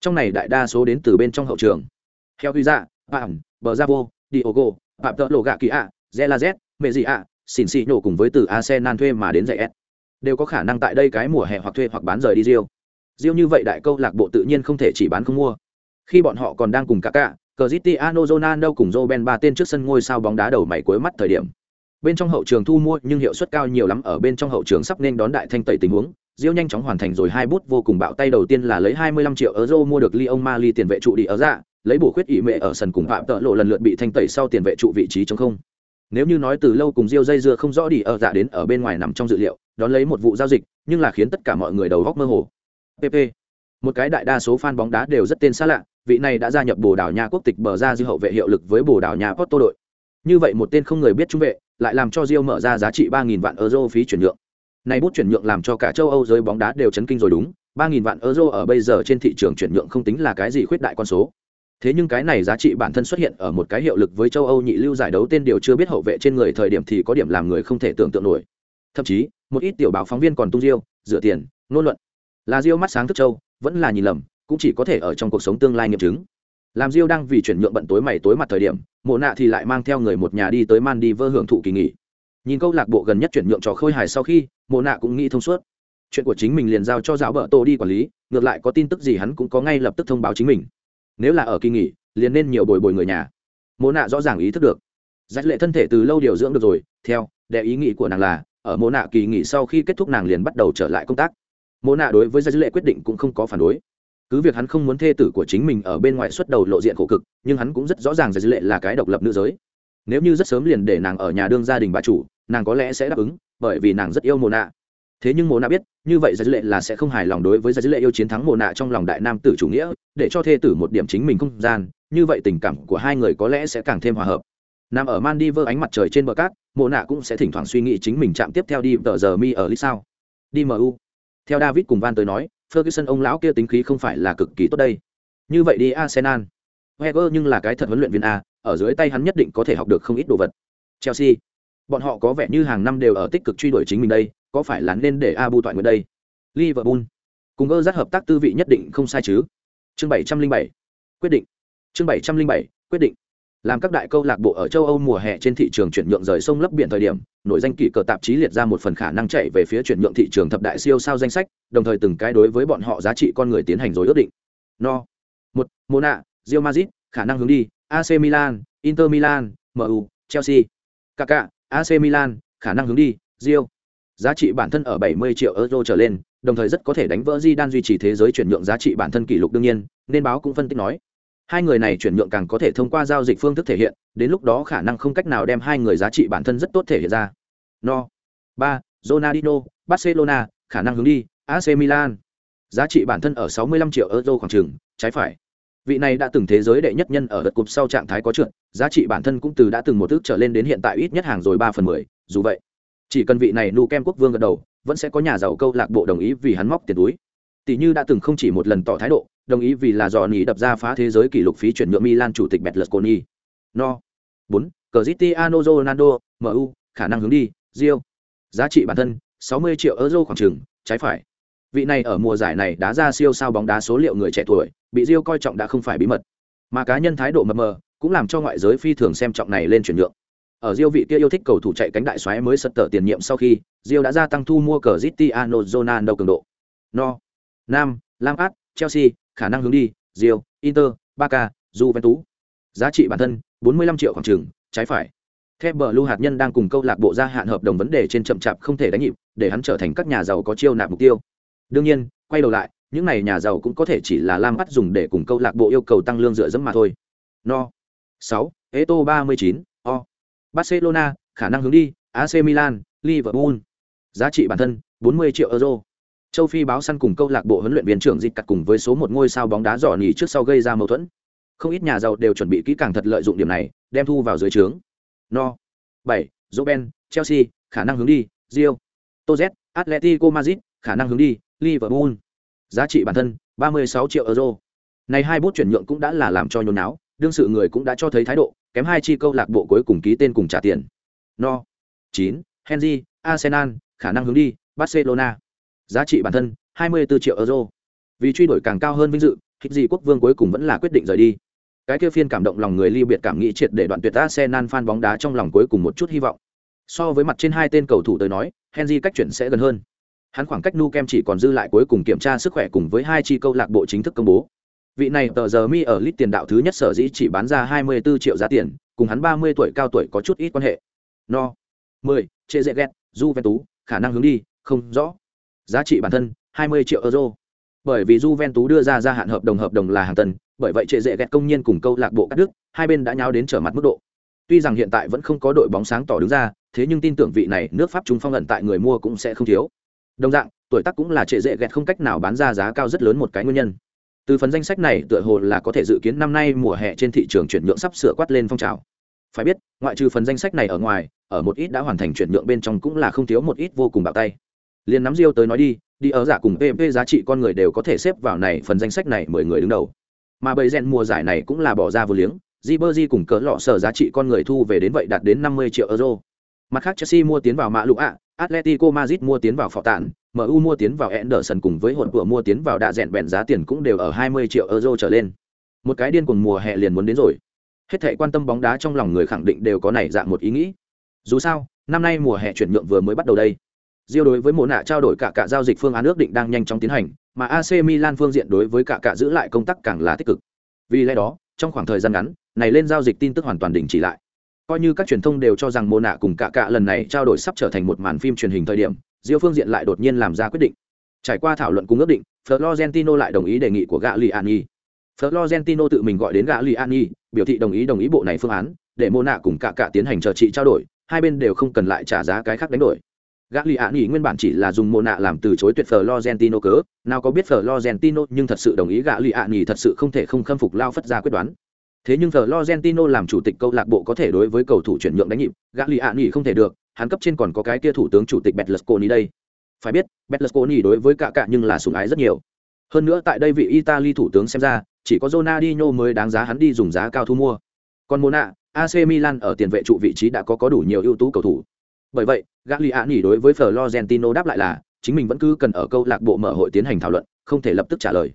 Trong này đại đa số đến từ bên trong hậu trường. Theo quy dạ, Phạm, vô Diogo, Phạm Tợ Lộ Gạ Kỳ ạ, Zelazet, Mẹ gì ạ, Xỉn Xị nhổ cùng với từ Arsenal thuê mà đến giải S. Đều có khả năng tại đây cái mùa hè hoặc thuê hoặc bán rời đi Rio. Rio như vậy đại câu lạc bộ tự nhiên không thể chỉ bán không mua. Khi bọn họ còn đang cùng cả cả, Cristiano Ronaldo cùng Robben ba tên trước sân ngôi sao bóng đá đầu mày cuối mắt thời điểm. Bên trong hậu trường thu mua nhưng hiệu suất cao nhiều lắm ở bên trong hậu trường sắp nên đón đại thanh tẩy tình huống, Diêu nhanh chóng hoàn thành rồi hai bút vô cùng bạo tay đầu tiên là lấy 25 triệu euro mua được Lyon Mali tiền vệ trụ đi ở dạ, lấy bổ khuyết ý mẹ ở sân cùng phạm tợ lộ lần lượt bị thanh tẩy sau tiền vệ trụ vị trí trống không. Nếu như nói từ lâu cùng Diêu dây dưa không rõ đi ở dạ đến ở bên ngoài nằm trong dự liệu, đón lấy một vụ giao dịch, nhưng là khiến tất cả mọi người đầu góc mơ hồ. PP. Một cái đại đa số fan bóng đá đều rất tên xa lạ, vị này đã gia nhập bồ đào nha quốc tịch bờ ra dư hậu vệ hiệu lực với bồ đào nha porto đội. Như vậy một tên không người biết trung vệ, lại làm cho rio mở ra giá trị ba nghìn vạn euro phí chuyển nhượng. Này bút chuyển nhượng làm cho cả châu âu giới bóng đá đều chấn kinh rồi đúng, ba nghìn vạn euro ở bây giờ trên thị trường chuyển nhượng không tính là cái gì khuyết đại con số. Thế nhưng cái này giá trị bản thân xuất hiện ở một cái hiệu lực với châu âu nhị lưu giải đấu tên điều chưa biết hậu vệ trên người thời điểm thì có điểm làm người không thể tưởng tượng nổi. Thậm chí, một ít tiểu báo phóng viên còn tung rio dựa tiền ngôn luận. Là rio mắt sáng thức châu, vẫn là nhìn lầm cũng chỉ có thể ở trong cuộc sống tương lai nghiệm chứng. Làm diêu đang vì chuyển nhượng bận tối mày tối mặt thời điểm, mộ nạ thì lại mang theo người một nhà đi tới man đi vơ hưởng thụ kỳ nghỉ. Nhìn câu lạc bộ gần nhất chuyển nhượng trò khôi hài sau khi, mộ nạ cũng nghĩ thông suốt. Chuyện của chính mình liền giao cho giáo bờ tô đi quản lý, ngược lại có tin tức gì hắn cũng có ngay lập tức thông báo chính mình. Nếu là ở kỳ nghỉ, liền nên nhiều bồi bồi người nhà. Mộ nạ rõ ràng ý thức được. Giải lệ thân thể từ lâu điều dưỡng được rồi, theo đệ ý nghĩ của nàng là, ở mộ nạ kỳ nghỉ sau khi kết thúc nàng liền bắt đầu trở lại công tác. Mộ nạ đối với giải lệ quyết định cũng không có phản đối cứ việc hắn không muốn thê tử của chính mình ở bên ngoài xuất đầu lộ diện khổ cực, nhưng hắn cũng rất rõ ràng giải dư lệ là cái độc lập nữ giới. Nếu như rất sớm liền để nàng ở nhà đương gia đình bà chủ, nàng có lẽ sẽ đáp ứng, bởi vì nàng rất yêu mồ nạ. Thế nhưng mồ nạ biết, như vậy giải dư lệ là sẽ không hài lòng đối với giải dư lệ yêu chiến thắng mồ nạ trong lòng đại nam tử chủ nghĩa, để cho thê tử một điểm chính mình không gian. Như vậy tình cảm của hai người có lẽ sẽ càng thêm hòa hợp. Nằm ở man đi vơ ánh mặt trời trên bờ cát mồ nạ cũng sẽ thỉnh thoảng suy nghĩ chính mình chạm tiếp theo đi tờ giờ mi ở lít sao đi mu theo david cùng van tới nói ferguson ông lão kia tính khí không phải là cực kỳ tốt đây. Như vậy đi, arsenal. Wenger nhưng là cái thật huấn luyện viên a, ở dưới tay hắn nhất định có thể học được không ít đồ vật. Chelsea. Bọn họ có vẻ như hàng năm đều ở tích cực truy đuổi chính mình đây, có phải là nên để abu toại nguyện đây? Liverpool. Cùng gỡ rất hợp tác tư vị nhất định không sai chứ. Chương bảy trăm linh bảy. Quyết định. Chương bảy trăm linh bảy. Quyết định làm các đại câu lạc bộ ở châu âu mùa hè trên thị trường chuyển nhượng rời sông lấp biển thời điểm nội danh kỷ cờ tạp chí liệt ra một phần khả năng chạy về phía chuyển nhượng thị trường thập đại siêu sao danh sách, đồng thời từng cái đối với bọn họ giá trị con người tiến hành rồi ước định. No. Một, mona rio mazit khả năng hướng đi. Ac milan, inter milan mu chelsea. Kaka ac milan, khả năng hướng đi. Rio giá trị bản thân ở 70 triệu euro trở lên, đồng thời rất có thể đánh vỡ di đan duy trì thế giới chuyển nhượng giá trị bản thân kỷ lục đương nhiên, nên báo cũng phân tích nói hai người này chuyển nhượng càng có thể thông qua giao dịch phương thức thể hiện, đến lúc đó khả năng không cách nào đem hai người giá trị bản thân rất tốt thể hiện ra. No. Ba, Ronaldinho, Barcelona, khả năng hướng đi AC Milan. Giá trị bản thân ở 65 triệu euro khoảng chừng, trái phải. Vị này đã từng thế giới đệ nhất nhân ở đợt cục sau trạng thái có trượt, giá trị bản thân cũng từ đã từng một thước trở lên đến hiện tại ít nhất hàng rồi ba phần mười, dù vậy, chỉ cần vị này nu kem quốc vương gật đầu, vẫn sẽ có nhà giàu câu lạc bộ đồng ý vì hắn móc tiền túi tỷ như đã từng không chỉ một lần tỏ thái độ đồng ý vì là dò nỉ đập ra phá thế giới kỷ lục phí chuyển nhượng Milan chủ tịch Berlusconi. No. 4. Cristiano Ronaldo, MU, khả năng hướng đi, Rio. Giá trị bản thân 60 triệu euro khoảng chừng, trái phải. Vị này ở mùa giải này đá ra siêu sao bóng đá số liệu người trẻ tuổi, bị Rio coi trọng đã không phải bí mật. Mà cá nhân thái độ mập mờ, cũng làm cho ngoại giới phi thường xem trọng này lên chuyển nhượng. Ở Rio vị kia yêu thích cầu thủ chạy cánh đại xoáy mới sật tở tiền nhiệm sau khi, Rio đã gia tăng thu mua Cristiano Ronaldo cường độ. No. Nam, Lampard, Chelsea, khả năng hướng đi, Real, Inter, Barca, Juventus. Giá trị bản thân 45 triệu khoảng chừng, trái phải. Thép bờ lưu hạt nhân đang cùng câu lạc bộ gia hạn hợp đồng vấn đề trên chậm chạp không thể đánh nhịp, để hắn trở thành các nhà giàu có chiêu nạp mục tiêu. Đương nhiên, quay đầu lại, những này nhà giàu cũng có thể chỉ là lam Át dùng để cùng câu lạc bộ yêu cầu tăng lương dựa dẫm mà thôi. No. 6. Eto 39, O. Barcelona, khả năng hướng đi, AC Milan, Liverpool. Giá trị bản thân 40 triệu euro. Châu Phi báo săn cùng câu lạc bộ huấn luyện viên trưởng dịch cắt cùng với số một ngôi sao bóng đá giỏ nhì trước sau gây ra mâu thuẫn. Không ít nhà giàu đều chuẩn bị kỹ càng thật lợi dụng điểm này, đem thu vào dưới trướng. No. bảy dỗ ben Chelsea, khả năng hướng đi, Rio. Toz, Atletico Madrid, khả năng hướng đi, Liverpool. Giá trị bản thân 36 triệu euro. Này hai bút chuyển nhượng cũng đã là làm cho nhốn náo, đương sự người cũng đã cho thấy thái độ, kém hai chi câu lạc bộ cuối cùng ký tên cùng trả tiền. No. 9. Henry, Arsenal, khả năng hướng đi, Barcelona giá trị bản thân 24 triệu euro. Vì truy đuổi càng cao hơn vinh dự hít gì quốc vương cuối cùng vẫn là quyết định rời đi. Cái kia phiên cảm động lòng người ly biệt cảm nghĩ triệt để đoạn tuyệt Arsenal fan bóng đá trong lòng cuối cùng một chút hy vọng. So với mặt trên hai tên cầu thủ tới nói Henry cách chuyển sẽ gần hơn. Hắn khoảng cách nu kem chỉ còn dư lại cuối cùng kiểm tra sức khỏe cùng với hai chi câu lạc bộ chính thức công bố. Vị này tờ giờ mi ở lit tiền đạo thứ nhất sở dĩ chỉ bán ra 24 triệu giá tiền cùng hắn 30 tuổi cao tuổi có chút ít quan hệ. No 10. Chê dễ ghét, tú khả năng hướng đi, không rõ giá trị bản thân 20 triệu euro. Bởi vì Juventus đưa ra gia hạn hợp đồng hợp đồng là hàng tần, bởi vậy trệ dễ ghét công nhân cùng câu lạc bộ cắt đứt, hai bên đã nháo đến trở mặt mức độ. Tuy rằng hiện tại vẫn không có đội bóng sáng tỏ đứng ra, thế nhưng tin tưởng vị này nước Pháp trung phong ẩn tại người mua cũng sẽ không thiếu. Đồng dạng, tuổi tác cũng là trệ dễ ghét không cách nào bán ra giá cao rất lớn một cái nguyên nhân. Từ phần danh sách này tựa hồ là có thể dự kiến năm nay mùa hè trên thị trường chuyển nhượng sắp sửa quát lên phong trào. Phải biết, ngoại trừ phần danh sách này ở ngoài, ở một ít đã hoàn thành chuyển nhượng bên trong cũng là không thiếu một ít vô cùng bạo tay liền nắm riêu tới nói đi đi ở giả cùng pp giá trị con người đều có thể xếp vào này phần danh sách này mười người đứng đầu. Mà bầy rèn mùa giải này cũng là bỏ ra vô liếng di bơ di cùng cỡ lọ sở giá trị con người thu về đến vậy đạt đến năm mươi triệu euro. Mặt khác chelsea mua tiến vào mạ lũ ạ atletico madrid mua tiến vào phò tản mu mua tiến vào anderson cùng với hồn của mua tiến vào đạ rèn bèn giá tiền cũng đều ở hai mươi triệu euro trở lên. Một cái điên cuồng mùa hè liền muốn đến rồi. Hết thảy quan tâm bóng đá trong lòng người khẳng định đều có này dạng một ý nghĩ. Dù sao, năm nay mùa hè chuyển nhượng vừa mới bắt đầu đây. Diêu đối với mộ nạ trao đổi cả cả giao dịch phương án ước định đang nhanh chóng tiến hành, mà AC Milan phương diện đối với cả cả giữ lại công tác càng là tích cực. Vì lẽ đó, trong khoảng thời gian ngắn, này lên giao dịch tin tức hoàn toàn đình chỉ lại. Coi như các truyền thông đều cho rằng mộ nạ cùng cả cả lần này trao đổi sắp trở thành một màn phim truyền hình thời điểm, Diêu phương diện lại đột nhiên làm ra quyết định. Trải qua thảo luận cùng ước định, Florentino lại đồng ý đề nghị của Gagliani. Florentino tự mình gọi đến Gagliani, biểu thị đồng ý đồng ý bộ này phương án, để mộ nạ cùng cả cả tiến hành chờ trị trao đổi, hai bên đều không cần lại trả giá cái khác đánh đổi gã lì ạ nghỉ nguyên bản chỉ là dùng mồ nạ làm từ chối tuyệt vời Lo Gentino cớ. Nào có biết về Lo Gentino nhưng thật sự đồng ý gã lì ạ nghỉ thật sự không thể không khâm phục lao phất ra quyết đoán. Thế nhưng về Lo Gentino làm chủ tịch câu lạc bộ có thể đối với cầu thủ chuyển nhượng đánh nhịp, gã lì ạ nghỉ không thể được. Hắn cấp trên còn có cái kia thủ tướng chủ tịch betlusconi đây. Phải biết, Berlusconi đối với cả cả nhưng là sủng ái rất nhiều. Hơn nữa tại đây vị Italy thủ tướng xem ra, chỉ có Ronaldinho mới đáng giá hắn đi dùng giá cao thu mua. Còn Mona AC Milan ở tiền vệ trụ vị trí đã có có đủ nhiều ưu tú cầu thủ bởi vậy Gagliani đối với Florentino đáp lại là, chính mình vẫn cứ cần ở câu lạc bộ mở hội tiến hành thảo luận, không thể lập tức trả lời.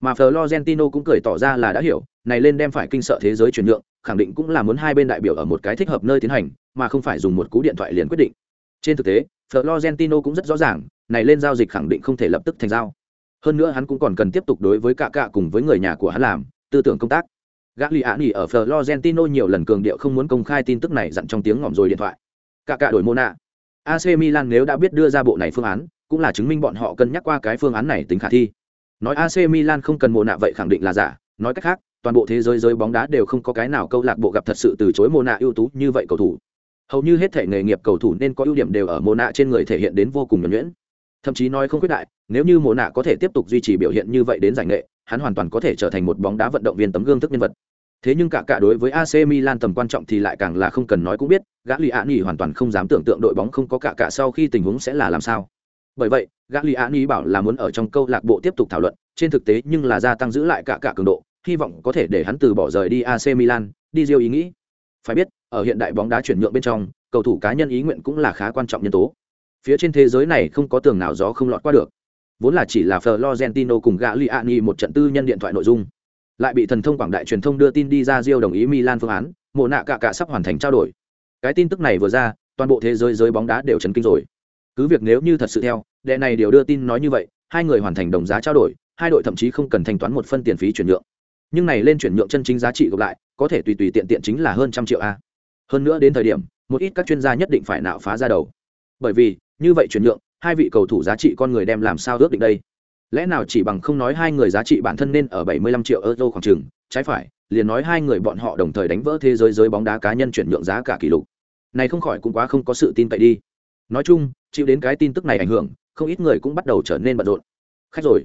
Mà Florentino cũng cười tỏ ra là đã hiểu, này lên đem phải kinh sợ thế giới chuyển nhượng, khẳng định cũng là muốn hai bên đại biểu ở một cái thích hợp nơi tiến hành, mà không phải dùng một cú điện thoại liền quyết định. Trên thực tế, Florentino cũng rất rõ ràng, này lên giao dịch khẳng định không thể lập tức thành giao. Hơn nữa hắn cũng còn cần tiếp tục đối với cả cả cùng với người nhà của hắn làm, tư tưởng công tác. Gagliani ở Florentino nhiều lần cường điệu không muốn công khai tin tức này dặn trong tiếng ngỏm rồi điện thoại cả cả đổi Mona. AC Milan nếu đã biết đưa ra bộ này phương án, cũng là chứng minh bọn họ cân nhắc qua cái phương án này tính khả thi. Nói AC Milan không cần Mona vậy khẳng định là giả. Nói cách khác, toàn bộ thế giới giới bóng đá đều không có cái nào câu lạc bộ gặp thật sự từ chối Mona ưu tú như vậy cầu thủ. Hầu như hết thể nghề nghiệp cầu thủ nên có ưu điểm đều ở Mona trên người thể hiện đến vô cùng nhuần nhuyễn. Thậm chí nói không quyết đại, nếu như mô nạ có thể tiếp tục duy trì biểu hiện như vậy đến giải nghệ, hắn hoàn toàn có thể trở thành một bóng đá vận động viên tấm gương thức nhân vật. Thế nhưng cả cả đối với AC Milan tầm quan trọng thì lại càng là không cần nói cũng biết gã lì ạ hoàn toàn không dám tưởng tượng đội bóng không có cả cả sau khi tình huống sẽ là làm sao. Bởi vậy, gã lì ạ bảo là muốn ở trong câu lạc bộ tiếp tục thảo luận, trên thực tế nhưng là gia tăng giữ lại cả cả cường độ, hy vọng có thể để hắn từ bỏ rời đi AC Milan, đi diêu ý nghĩ. Phải biết, ở hiện đại bóng đá chuyển nhượng bên trong, cầu thủ cá nhân ý nguyện cũng là khá quan trọng nhân tố. Phía trên thế giới này không có tường nào gió không lọt qua được. Vốn là chỉ là Florentino cùng gã Liani một trận tư nhân điện thoại nội dung. Lại bị thần thông quảng đại truyền thông đưa tin đi ra riêu đồng ý Milan phương án mộ nạ cả cả sắp hoàn thành trao đổi cái tin tức này vừa ra, toàn bộ thế giới giới bóng đá đều chấn kinh rồi. Cứ việc nếu như thật sự theo, đệ này đều đưa tin nói như vậy, hai người hoàn thành đồng giá trao đổi, hai đội thậm chí không cần thanh toán một phân tiền phí chuyển nhượng. Nhưng này lên chuyển nhượng chân chính giá trị gộp lại, có thể tùy tùy tiện tiện chính là hơn trăm triệu a. Hơn nữa đến thời điểm, một ít các chuyên gia nhất định phải nạo phá ra đầu. Bởi vì, như vậy chuyển nhượng, hai vị cầu thủ giá trị con người đem làm sao ước định đây? Lẽ nào chỉ bằng không nói hai người giá trị bản thân nên ở 75 triệu euro khoảng chừng, trái phải liền nói hai người bọn họ đồng thời đánh vỡ thế giới giới bóng đá cá nhân chuyển nhượng giá cả kỷ lục. Này không khỏi cũng quá không có sự tin cậy đi. Nói chung, chịu đến cái tin tức này ảnh hưởng, không ít người cũng bắt đầu trở nên bận rộn. Khách rồi.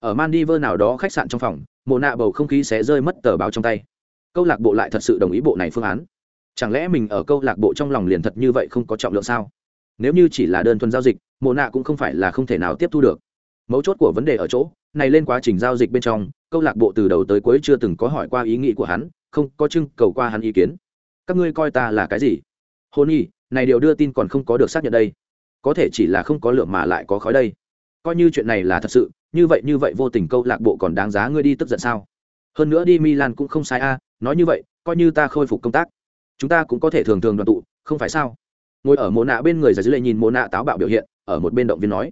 Ở Maldives nào đó khách sạn trong phòng, mộ nạ bầu không khí sẽ rơi mất tờ báo trong tay. Câu lạc bộ lại thật sự đồng ý bộ này phương án. Chẳng lẽ mình ở câu lạc bộ trong lòng liền thật như vậy không có trọng lượng sao? Nếu như chỉ là đơn thuần giao dịch, mộ nạ cũng không phải là không thể nào tiếp thu được mấu chốt của vấn đề ở chỗ, này lên quá trình giao dịch bên trong, câu lạc bộ từ đầu tới cuối chưa từng có hỏi qua ý nghĩ của hắn, không có trưng cầu qua hắn ý kiến. Các ngươi coi ta là cái gì? Hôn y, này điều đưa tin còn không có được xác nhận đây. Có thể chỉ là không có lượng mà lại có khói đây. Coi như chuyện này là thật sự, như vậy như vậy vô tình câu lạc bộ còn đáng giá ngươi đi tức giận sao? Hơn nữa đi milan cũng không sai a, nói như vậy, coi như ta khôi phục công tác, chúng ta cũng có thể thường thường đoàn tụ, không phải sao? Ngồi ở mồ nạ bên người giải dữ lệ nhìn mồ nạ táo bạo biểu hiện, ở một bên động viên nói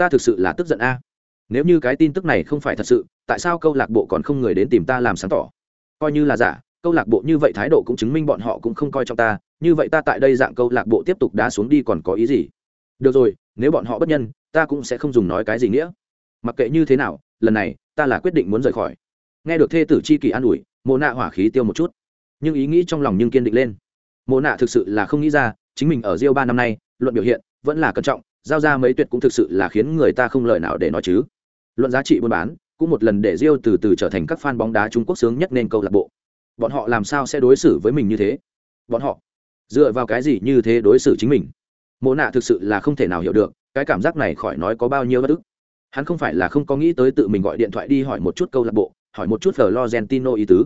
ta thực sự là tức giận a. Nếu như cái tin tức này không phải thật sự tại sao câu lạc bộ còn không người đến tìm ta làm sáng tỏ? Coi như là giả câu lạc bộ như vậy thái độ cũng chứng minh bọn họ cũng không coi trọng ta như vậy ta tại đây dạng câu lạc bộ tiếp tục đá xuống đi còn có ý gì? Được rồi nếu bọn họ bất nhân ta cũng sẽ không dùng nói cái gì nghĩa. Mặc kệ như thế nào lần này ta là quyết định muốn rời khỏi. Nghe được thê tử chi kỳ an ủi mồ nạ hỏa khí tiêu một chút. Nhưng ý nghĩ trong lòng nhưng kiên định lên. Mồ nạ thực sự là không nghĩ ra chính mình ở Rio ba năm nay, luận biểu hiện vẫn là cẩn trọng, giao ra mấy tuyệt cũng thực sự là khiến người ta không lời nào để nói chứ. Luận giá trị buôn bán, cũng một lần để Rio từ từ trở thành các fan bóng đá Trung Quốc sướng nhất nên câu lạc bộ. Bọn họ làm sao sẽ đối xử với mình như thế? Bọn họ dựa vào cái gì như thế đối xử chính mình? Mộ nạ thực sự là không thể nào hiểu được, cái cảm giác này khỏi nói có bao nhiêu bất ức. Hắn không phải là không có nghĩ tới tự mình gọi điện thoại đi hỏi một chút câu lạc bộ, hỏi một chút Florentino ý tứ.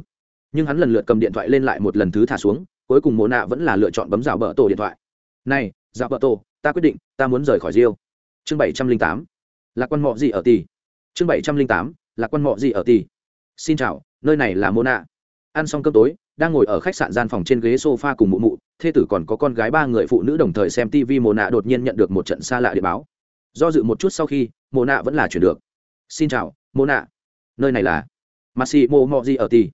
Nhưng hắn lần lượt cầm điện thoại lên lại một lần thứ thả xuống, cuối cùng Mộ nạ vẫn là lựa chọn bấm rào bờ tổ điện thoại này dạ bờ tổ ta quyết định, ta muốn rời khỏi rio chương bảy trăm linh tám là quan mọ gì ở tỷ chương bảy trăm linh tám là quan mọ gì ở tỷ xin chào, nơi này là mô nạ ăn xong cơm tối, đang ngồi ở khách sạn gian phòng trên ghế sofa cùng mụ mụ, thê tử còn có con gái ba người phụ nữ đồng thời xem tv mồ nạ đột nhiên nhận được một trận xa lạ để báo. Do dự một chút sau khi mồ nạ vẫn là chuyển được. Xin chào mồ nạ nơi này là massimo gì ở tỷ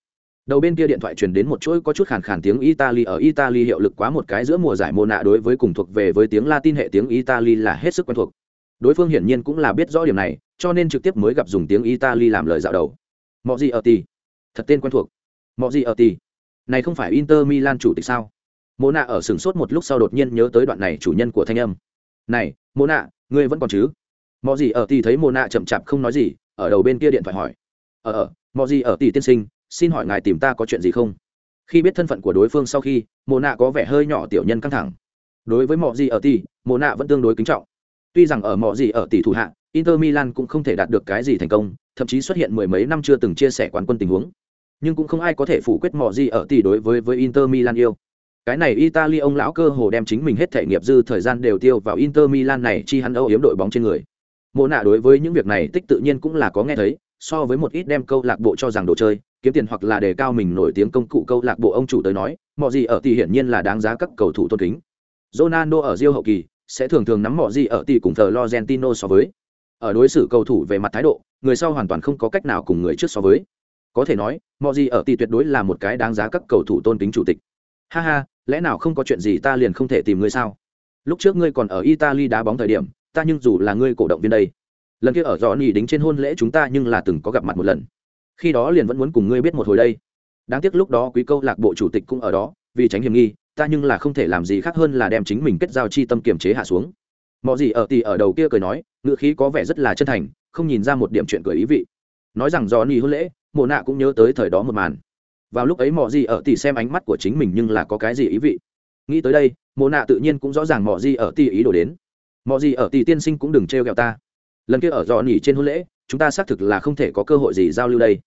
đầu bên kia điện thoại truyền đến một chuỗi có chút khàn khàn tiếng italy. Ở italy hiệu lực quá một cái giữa mùa giải mùa nạ đối với cùng thuộc về với tiếng latin hệ tiếng italy là hết sức quen thuộc. Đối phương hiển nhiên cũng là biết rõ điểm này cho nên trực tiếp mới gặp dùng tiếng italy làm lời dạo đầu. Mọi gì ở tì thật tên quen thuộc. Mọi gì ở tì này không phải inter milan chủ tịch sao? Mô nạ ở sừng sốt một lúc sau đột nhiên nhớ tới đoạn này chủ nhân của thanh âm. Này mô nạ ngươi vẫn còn chứ? Mọi gì ở tì thấy mô nạ chậm chạp không nói gì ở đầu bên kia điện thoại hỏi. Ở ờ, ở mọi gì ở ti tiên sinh xin hỏi ngài tìm ta có chuyện gì không khi biết thân phận của đối phương sau khi mồ nạ có vẻ hơi nhỏ tiểu nhân căng thẳng đối với mọi gì ở tỷ mồ nạ vẫn tương đối kính trọng Tuy rằng ở mọi gì ở tỷ thủ hạ, Inter Milan cũng không thể đạt được cái gì thành công, thậm chí xuất hiện mười mấy năm chưa từng chia sẻ quán quân tình huống. Nhưng cũng không ai có thể phủ quyết mọi gì ở tỷ đối với với Inter Milan yêu. Cái này Italy ông lão cơ hồ đem chính mình hết thể nghiệp dư thời gian đều tiêu vào Inter Milan này chi hắn âu yếm đội bóng trên người. mồ nạ đối với những việc này tích tự nhiên cũng là có nghe thấy, so với một ít đem câu lạc bộ cho rằng đồ chơi, kiếm tiền hoặc là đề cao mình nổi tiếng công cụ câu lạc bộ ông chủ tới nói, mọi gì ở tỷ hiển nhiên là đáng giá các cầu thủ tôn kính. Ronaldo ở Rio hậu kỳ sẽ thường thường nắm mọi gì ở tỷ cùng Florentino so với. Ở đối xử cầu thủ về mặt thái độ, người sau hoàn toàn không có cách nào cùng người trước so với. Có thể nói, mọi gì ở tỷ tuyệt đối là một cái đáng giá các cầu thủ tôn kính chủ tịch. Ha ha, lẽ nào không có chuyện gì ta liền không thể tìm ngươi sao? Lúc trước ngươi còn ở Italy đá bóng thời điểm, ta nhưng dù là ngươi cổ động viên đây. Lần kia ở dọn nhì đính trên hôn lễ chúng ta nhưng là từng có gặp mặt một lần. Khi đó liền vẫn muốn cùng ngươi biết một hồi đây. Đáng tiếc lúc đó quý câu lạc bộ chủ tịch cũng ở đó, vì tránh hiểm nghi, ta nhưng là không thể làm gì khác hơn là đem chính mình kết giao chi tâm kiềm chế hạ xuống. Mọi gì ở tì ở đầu kia cười nói ngựa khí có vẻ rất là chân thành không nhìn ra một điểm chuyện cười ý vị. Nói rằng do ni hôn lễ mộ nạ cũng nhớ tới thời đó một màn. Vào lúc ấy mọi gì ở tì xem ánh mắt của chính mình nhưng là có cái gì ý vị. Nghĩ tới đây mộ nạ tự nhiên cũng rõ ràng mọi gì ở tì ý đồ đến. Mọi gì ở tì tiên sinh cũng đừng trêu ghẹo ta. Lần kia ở dò nỉ trên hôn lễ chúng ta xác thực là không thể có cơ hội gì giao lưu đây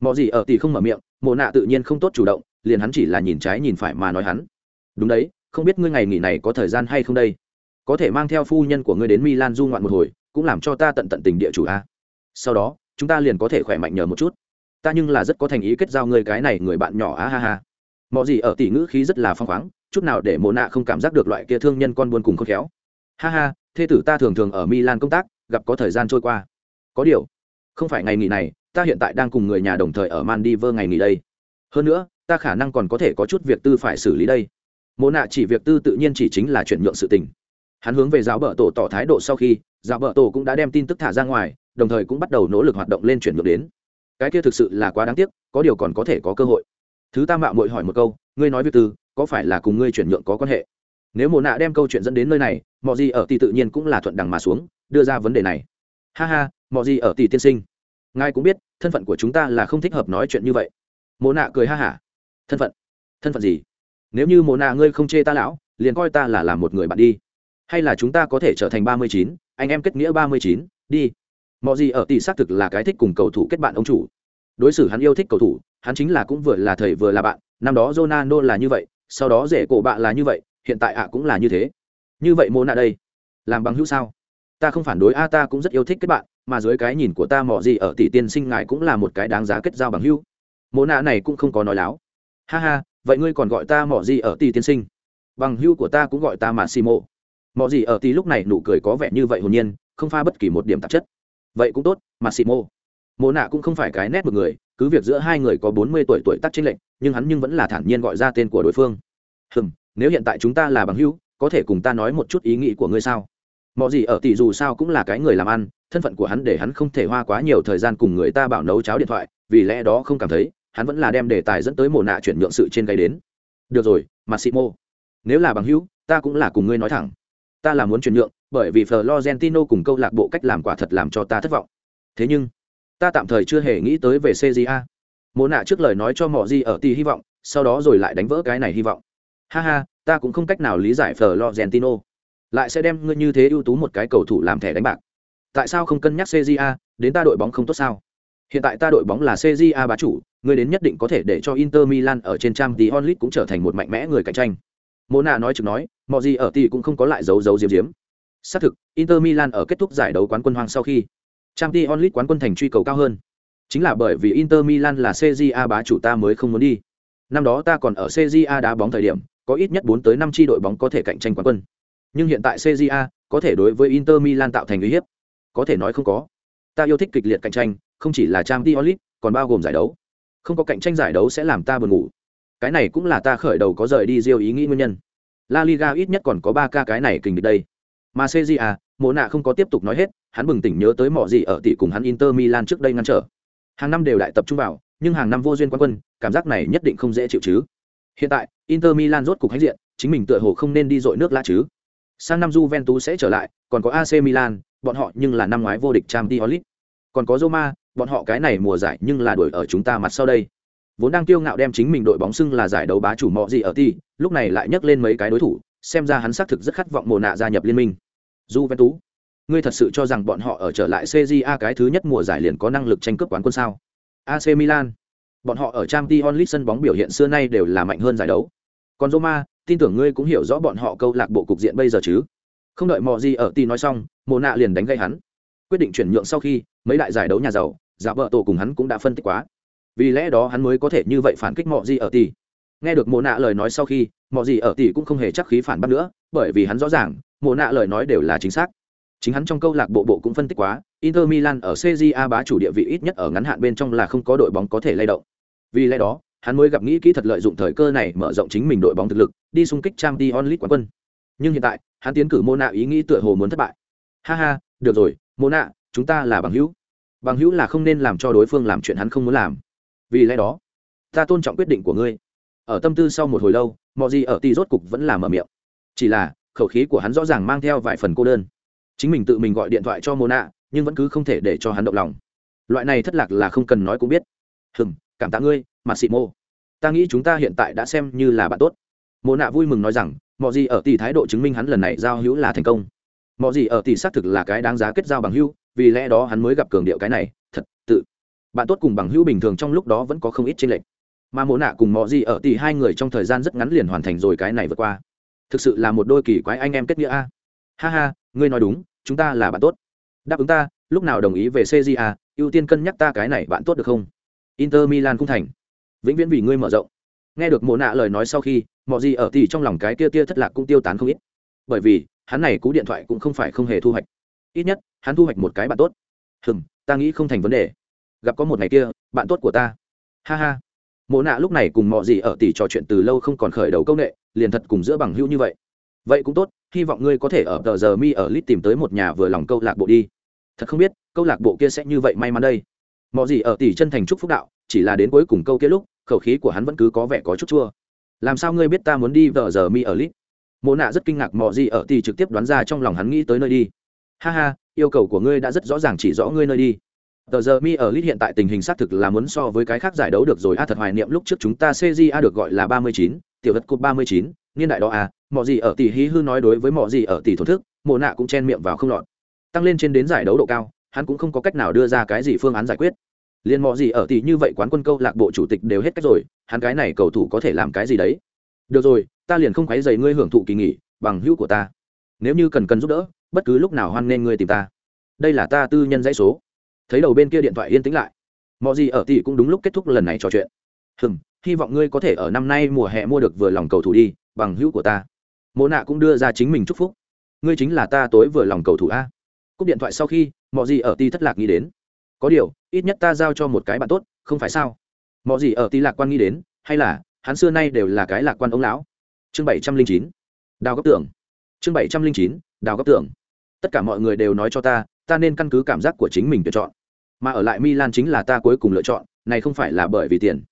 mọi gì ở tỷ không mở miệng, mộ nạ tự nhiên không tốt chủ động, liền hắn chỉ là nhìn trái nhìn phải mà nói hắn. Đúng đấy, không biết ngươi ngày nghỉ này có thời gian hay không đây? Có thể mang theo phu nhân của ngươi đến milan du ngoạn một hồi, cũng làm cho ta tận tận tình địa chủ a. Sau đó, chúng ta liền có thể khỏe mạnh nhờ một chút. Ta nhưng là rất có thành ý kết giao ngươi cái này người bạn nhỏ á ha ha. Mọi gì ở tỷ ngữ khí rất là phong khoáng, chút nào để mộ nạ không cảm giác được loại kia thương nhân con buôn cùng khôn khéo. Ha ha thê tử ta thường thường ở milan công tác, gặp có thời gian trôi qua. Có điều, không phải ngày nghỉ này ta hiện tại đang cùng người nhà đồng thời ở maldives ngày nghỉ đây. Hơn nữa, ta khả năng còn có thể có chút việc tư phải xử lý đây. Mộ nạ chỉ việc tư tự nhiên chỉ chính là chuyển nhượng sự tình. Hắn hướng về giáo bờ tổ tỏ thái độ sau khi, giáo bờ tổ cũng đã đem tin tức thả ra ngoài, đồng thời cũng bắt đầu nỗ lực hoạt động lên chuyển nhượng đến. Cái kia thực sự là quá đáng tiếc, có điều còn có thể có cơ hội. Thứ ta mạo muội hỏi một câu, ngươi nói việc tư, có phải là cùng ngươi chuyển nhượng có quan hệ? Nếu Mộ nạ đem câu chuyện dẫn đến nơi này mọi gì ở tỷ tự nhiên cũng là thuận đằng mà xuống, đưa ra vấn đề này. Ha ha mọi gì ở tỷ tiên sinh ngài cũng biết, thân phận của chúng ta là không thích hợp nói chuyện như vậy. Mồ nạ cười ha hả. Thân phận? Thân phận gì? Nếu như mồ nạ ngươi không chê ta lão, liền coi ta là làm một người bạn đi. Hay là chúng ta có thể trở thành ba mươi chín, anh em kết nghĩa ba mươi chín, đi. Mọi gì ở tỷ xác thực là cái thích cùng cầu thủ kết bạn ông chủ. Đối xử hắn yêu thích cầu thủ, hắn chính là cũng vừa là thầy vừa là bạn. Năm đó Ronaldo là như vậy, sau đó rể cổ bạn là như vậy, hiện tại ạ cũng là như thế. Như vậy mô nạ đây, làm bằng hữu sao? Ta không phản đối, a, ta cũng rất yêu thích kết bạn mà dưới cái nhìn của ta mò gì ở tỷ tiên sinh ngài cũng là một cái đáng giá kết giao bằng hữu. Mô nạ này cũng không có nói láo. Ha ha, vậy ngươi còn gọi ta mò gì ở tỷ tiên sinh? Bằng hữu của ta cũng gọi ta mà xì mộ mò gì ở tỷ lúc này nụ cười có vẻ như vậy hồn nhiên, không pha bất kỳ một điểm tạp chất. Vậy cũng tốt, mà xì mộ mộ nạ cũng không phải cái nét một người, cứ việc giữa hai người có bốn mươi tuổi tuổi tác trên lệnh nhưng hắn nhưng vẫn là thản nhiên gọi ra tên của đối phương. Hừm, nếu hiện tại chúng ta là bằng hữu, có thể cùng ta nói một chút ý nghĩ của ngươi sao? Mọi gì ở tỷ dù sao cũng là cái người làm ăn, thân phận của hắn để hắn không thể hoa quá nhiều thời gian cùng người ta bảo nấu cháo điện thoại, vì lẽ đó không cảm thấy, hắn vẫn là đem đề tài dẫn tới mồ nạ chuyển nhượng sự trên gây đến. Được rồi mà xị mô nếu là bằng hữu, ta cũng là cùng ngươi nói thẳng. Ta là muốn chuyển nhượng, bởi vì florentino cùng câu lạc bộ cách làm quả thật làm cho ta thất vọng. Thế nhưng, ta tạm thời chưa hề nghĩ tới về cja mồ nạ trước lời nói cho mọi gì ở tỷ hy vọng, sau đó rồi lại đánh vỡ cái này hy vọng. Ha ha, ta cũng không cách nào lý giải florentino lại sẽ đem ngươi như thế ưu tú một cái cầu thủ làm thẻ đánh bạc. Tại sao không cân nhắc cja đến ta đội bóng không tốt sao? Hiện tại ta đội bóng là cja bá chủ, ngươi đến nhất định có thể để cho inter milan ở trên trang tí onlit cũng trở thành một mạnh mẽ người cạnh tranh. Mô nạ nói chừng nói mọi gì ở tỷ cũng không có lại giấu giấu diếm diếm xác thực, inter milan ở kết thúc giải đấu quán quân hoang sau khi trang t onlit quán quân thành truy cầu cao hơn. Chính là bởi vì inter milan là cja bá chủ ta mới không muốn đi. Năm đó ta còn ở cja đá bóng thời điểm, có ít nhất bốn tới năm tri đội bóng có thể cạnh tranh quán quân nhưng hiện tại cja có thể đối với inter milan tạo thành uy hiếp. Có thể nói không có. Ta yêu thích kịch liệt cạnh tranh, không chỉ là trang t onlit còn bao gồm giải đấu. Không có cạnh tranh giải đấu sẽ làm ta buồn ngủ. Cái này cũng là ta khởi đầu có rời đi diêu ý nghĩ nguyên nhân. La liga ít nhất còn có ba ca cái này kình địch đây. Mà cja mộ nạ không có tiếp tục nói hết, hắn bừng tỉnh nhớ tới mọi gì ở tỷ cùng hắn inter milan trước đây ngăn trở. Hàng năm đều đại tập trung vào, nhưng hàng năm vô duyên quan quân, cảm giác này nhất định không dễ chịu chứ. Hiện tại, inter milan rốt cục hãnh diện, chính mình tựa hồ không nên đi dội nước lã chứ sang năm Juventus sẽ trở lại còn có AC Milan bọn họ nhưng là năm ngoái vô địch Champions League còn có Roma bọn họ cái này mùa giải nhưng là đuổi ở chúng ta mặt sau đây vốn đang kiêu ngạo đem chính mình đội bóng xưng là giải đấu bá chủ mọ gì ở ti lúc này lại nhắc lên mấy cái đối thủ xem ra hắn xác thực rất khát vọng mồ nạ gia nhập liên minh Juventus ngươi thật sự cho rằng bọn họ ở trở lại CJA cái thứ nhất mùa giải liền có năng lực tranh cướp quán quân sao? AC Milan, bọn họ ở Champions League sân bóng biểu hiện xưa nay đều là mạnh hơn giải đấu. Còn Roma, tin tưởng ngươi cũng hiểu rõ bọn họ câu lạc bộ cục diện bây giờ chứ? Không đợi Mọ gì ở ti nói xong, Mộ nạ liền đánh gây hắn. Quyết định chuyển nhượng sau khi, mấy đại giải đấu nhà giàu, giả vợ tổ cùng hắn cũng đã phân tích quá. Vì lẽ đó hắn mới có thể như vậy phản kích Mọ gì ở ti Nghe được Mộ nạ lời nói sau khi, Mọ gì ở ti cũng không hề chắc khí phản bác nữa, bởi vì hắn rõ ràng, Mộ nạ lời nói đều là chính xác Chính hắn trong câu lạc bộ bộ cũng phân tích quá, Inter Milan ở CJA bá chủ địa vị ít nhất ở ngắn hạn bên trong là không có đội bóng có thể lay động. Vì lẽ đó, hắn mới gặp nghĩ kỹ thật lợi dụng thời cơ này mở rộng chính mình đội bóng thực lực, đi xung kích Champions League quán quân. Nhưng hiện tại, hắn tiến cử Mona ý nghĩ tựa hồ muốn thất bại. Ha ha, được rồi, Mona, chúng ta là bằng hữu. Bằng hữu là không nên làm cho đối phương làm chuyện hắn không muốn làm. Vì lẽ đó, ta tôn trọng quyết định của ngươi. Ở tâm tư sau một hồi lâu, mọi gì ở tỷ rốt cục vẫn là mở miệng. Chỉ là, khẩu khí của hắn rõ ràng mang theo vài phần cô đơn chính mình tự mình gọi điện thoại cho Mona, nhưng vẫn cứ không thể để cho hắn động lòng loại này thất lạc là không cần nói cũng biết Hừm, cảm tạ ngươi mặt xị mô. Ta nghĩ chúng ta hiện tại đã xem như là bạn tốt. Mộ nạ vui mừng nói rằng mọi gì ở tỷ thái độ chứng minh hắn lần này giao hữu là thành công. Mọi gì ở tỷ xác thực là cái đáng giá kết giao bằng hữu, vì lẽ đó hắn mới gặp cường điệu cái này, thật, tự, bạn tốt cùng bằng hữu bình thường trong lúc đó vẫn có không ít tranh lệch. Mà Mộ nạ cùng mọi gì ở tỷ hai người trong thời gian rất ngắn liền hoàn thành rồi cái này vượt qua. Thực sự là một đôi kỳ quái anh em kết nghĩa a. Ha ha, ngươi nói đúng, chúng ta là bạn tốt. Đáp ứng ta, lúc nào đồng ý về cja ưu tiên cân nhắc ta cái này bạn tốt được không? Inter milan cũng thành vĩnh viễn vì ngươi mở rộng. Nghe được mộ nạ lời nói sau khi, mọi gì ở thì trong lòng cái kia tia thất lạc cũng tiêu tán không ít. Bởi vì, hắn này cú điện thoại cũng không phải không hề thu hoạch. Ít nhất, hắn thu hoạch một cái bạn tốt. Hừm, ta nghĩ không thành vấn đề. Gặp có một ngày kia, bạn tốt của ta. Ha ha. Mộ nạ lúc này cùng mọi gì ở tỷ trò chuyện từ lâu không còn khởi đầu công nghệ liền thật cùng giữa bằng hữu như vậy. Vậy cũng tốt, hy vọng ngươi có thể ở tờ giờ mi ở lit tìm tới một nhà vừa lòng câu lạc bộ đi. Thật không biết, câu lạc bộ kia sẽ như vậy may mắn đây. Mọi gì ở tỷ chân thành trúc phúc đạo chỉ là đến cuối cùng câu kia lúc, khẩu khí của hắn vẫn cứ có vẻ có chút chua. Làm sao ngươi biết ta muốn đi vợ giờ mi ở lit mộ nạ rất kinh ngạc mọi gì ở tỷ trực tiếp đoán ra trong lòng hắn nghĩ tới nơi đi. Ha ha, yêu cầu của ngươi đã rất rõ ràng chỉ rõ ngươi nơi đi. Tờ giờ mi ở lit hiện tại tình hình xác thực là muốn so với cái khác giải đấu được rồi. A, thật hoài niệm lúc trước chúng ta cja được gọi là ba mươi chín, tiểu vật cột ba mươi chín, niên đại đó à mọi gì ở tỷ hí hư nói đối với mọi gì ở tỷ thổn thức, mộ nạ cũng chen miệng vào không lọt. Tăng lên trên đến giải đấu độ cao, hắn cũng không có cách nào đưa ra cái gì phương án giải quyết liền mọi gì ở tỷ như vậy quán quân câu lạc bộ chủ tịch đều hết cách rồi, hắn cái này cầu thủ có thể làm cái gì đấy? Được rồi, ta liền không quấy dày ngươi hưởng thụ kỳ nghỉ, bằng hữu của ta. Nếu như cần cần giúp đỡ, bất cứ lúc nào hoan nên ngươi tìm ta. Đây là ta tư nhân dãy số. Thấy đầu bên kia điện thoại yên tĩnh lại. Mọi gì ở tỷ cũng đúng lúc kết thúc lần này trò chuyện. Hừm, hy vọng ngươi có thể ở năm nay mùa hè mua được vừa lòng cầu thủ đi, bằng hữu của ta. Mộ nạ cũng đưa ra chính mình chúc phúc. Ngươi chính là ta tối vừa lòng cầu thủ a. Cúp điện thoại sau khi, mọi gì ở ti thất lạc nghĩ đến có điều, ít nhất ta giao cho một cái bạn tốt, không phải sao? Mọi gì ở ti lạc quan nghĩ đến, hay là, hắn xưa nay đều là cái lạc quan ông lão. Chương bảy trăm linh chín, đào góc tưởng. Chương bảy trăm linh chín, đào góc tưởng. Tất cả mọi người đều nói cho ta ta nên căn cứ cảm giác của chính mình tuyển chọn. Mà ở lại milan chính là ta cuối cùng lựa chọn, này không phải là bởi vì tiền.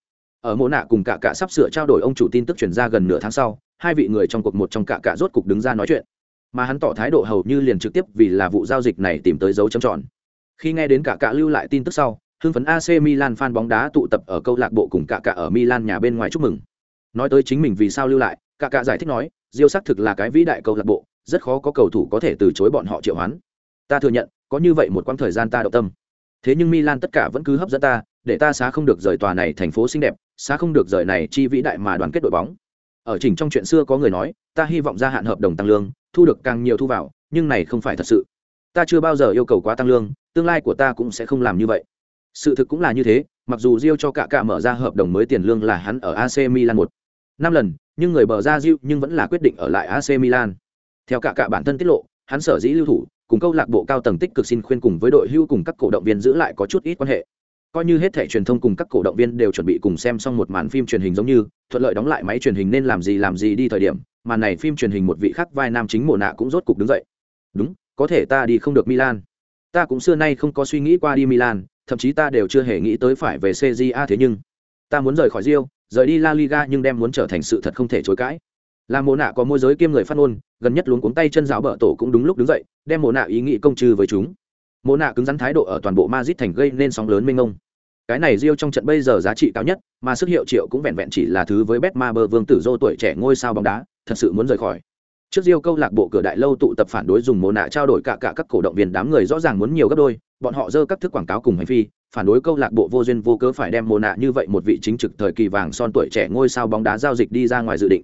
Ở mộ nạ cùng cả cả sắp sửa trao đổi ông chủ tin tức chuyển ra gần nửa tháng sau, hai vị người trong cuộc một trong cả cả rốt cục đứng ra nói chuyện. Mà hắn tỏ thái độ hầu như liền trực tiếp vì là vụ giao dịch này tìm tới dấu chấm tròn khi nghe đến cả cả lưu lại tin tức sau, hưng phấn AC Milan fan bóng đá tụ tập ở câu lạc bộ cùng cả cả ở Milan nhà bên ngoài chúc mừng. Nói tới chính mình vì sao lưu lại, cả cả giải thích nói, Diêu xác thực là cái vĩ đại câu lạc bộ, rất khó có cầu thủ có thể từ chối bọn họ triệu hoán. Ta thừa nhận, có như vậy một quãng thời gian ta động tâm. Thế nhưng Milan tất cả vẫn cứ hấp dẫn ta, để ta xá không được rời tòa này thành phố xinh đẹp, xá không được rời này chi vĩ đại mà đoàn kết đội bóng. Ở chỉnh trong chuyện xưa có người nói, ta hy vọng gia hạn hợp đồng tăng lương, thu được càng nhiều thu vào, nhưng này không phải thật sự ta chưa bao giờ yêu cầu quá tăng lương, tương lai của ta cũng sẽ không làm như vậy. Sự thực cũng là như thế, mặc dù Rio cho cả cả mở ra hợp đồng mới tiền lương là hắn ở AC Milan một, năm lần, nhưng người bờ ra Rio nhưng vẫn là quyết định ở lại AC Milan. Theo cả cả bản thân tiết lộ, hắn sở dĩ lưu thủ, cùng câu lạc bộ cao tầng tích cực xin khuyên cùng với đội hưu cùng các cổ động viên giữ lại có chút ít quan hệ. Coi như hết thẻ truyền thông cùng các cổ động viên đều chuẩn bị cùng xem xong một màn phim truyền hình giống như, thuận lợi đóng lại máy truyền hình nên làm gì làm gì đi thời điểm, màn này phim truyền hình một vị khắc vai nam chính mồ nạ cũng rốt cục đứng dậy. Đúng có thể ta đi không được milan. Ta cũng xưa nay không có suy nghĩ qua đi milan thậm chí ta đều chưa hề nghĩ tới phải về cja thế nhưng ta muốn rời khỏi rio rời đi la liga nhưng đem muốn trở thành sự thật không thể chối cãi. Là Mộ nạ có môi giới kiêm người phát ngôn gần nhất luống cuống tay chân giáo bờ tổ cũng đúng lúc đứng dậy đem Mộ nạ ý nghĩ công trừ với chúng. Mộ nạ cứng rắn thái độ ở toàn bộ Madrid thành gây nên sóng lớn mênh mông. Cái này Rio trong trận bây giờ giá trị cao nhất, mà sức hiệu triệu cũng vẹn vẹn chỉ là thứ với Betmaber vương tử Dô tuổi trẻ ngôi sao bóng đá, thật sự muốn rời khỏi trước Rio câu lạc bộ cửa đại lâu tụ tập phản đối dùng mồ nạ trao đổi cả cả các cổ động viên đám người rõ ràng muốn nhiều gấp đôi, bọn họ dơ các thức quảng cáo cùng hành phi phản đối câu lạc bộ vô duyên vô cớ phải đem mồ nạ như vậy một vị chính trực thời kỳ vàng son tuổi trẻ ngôi sao bóng đá giao dịch đi ra ngoài dự định.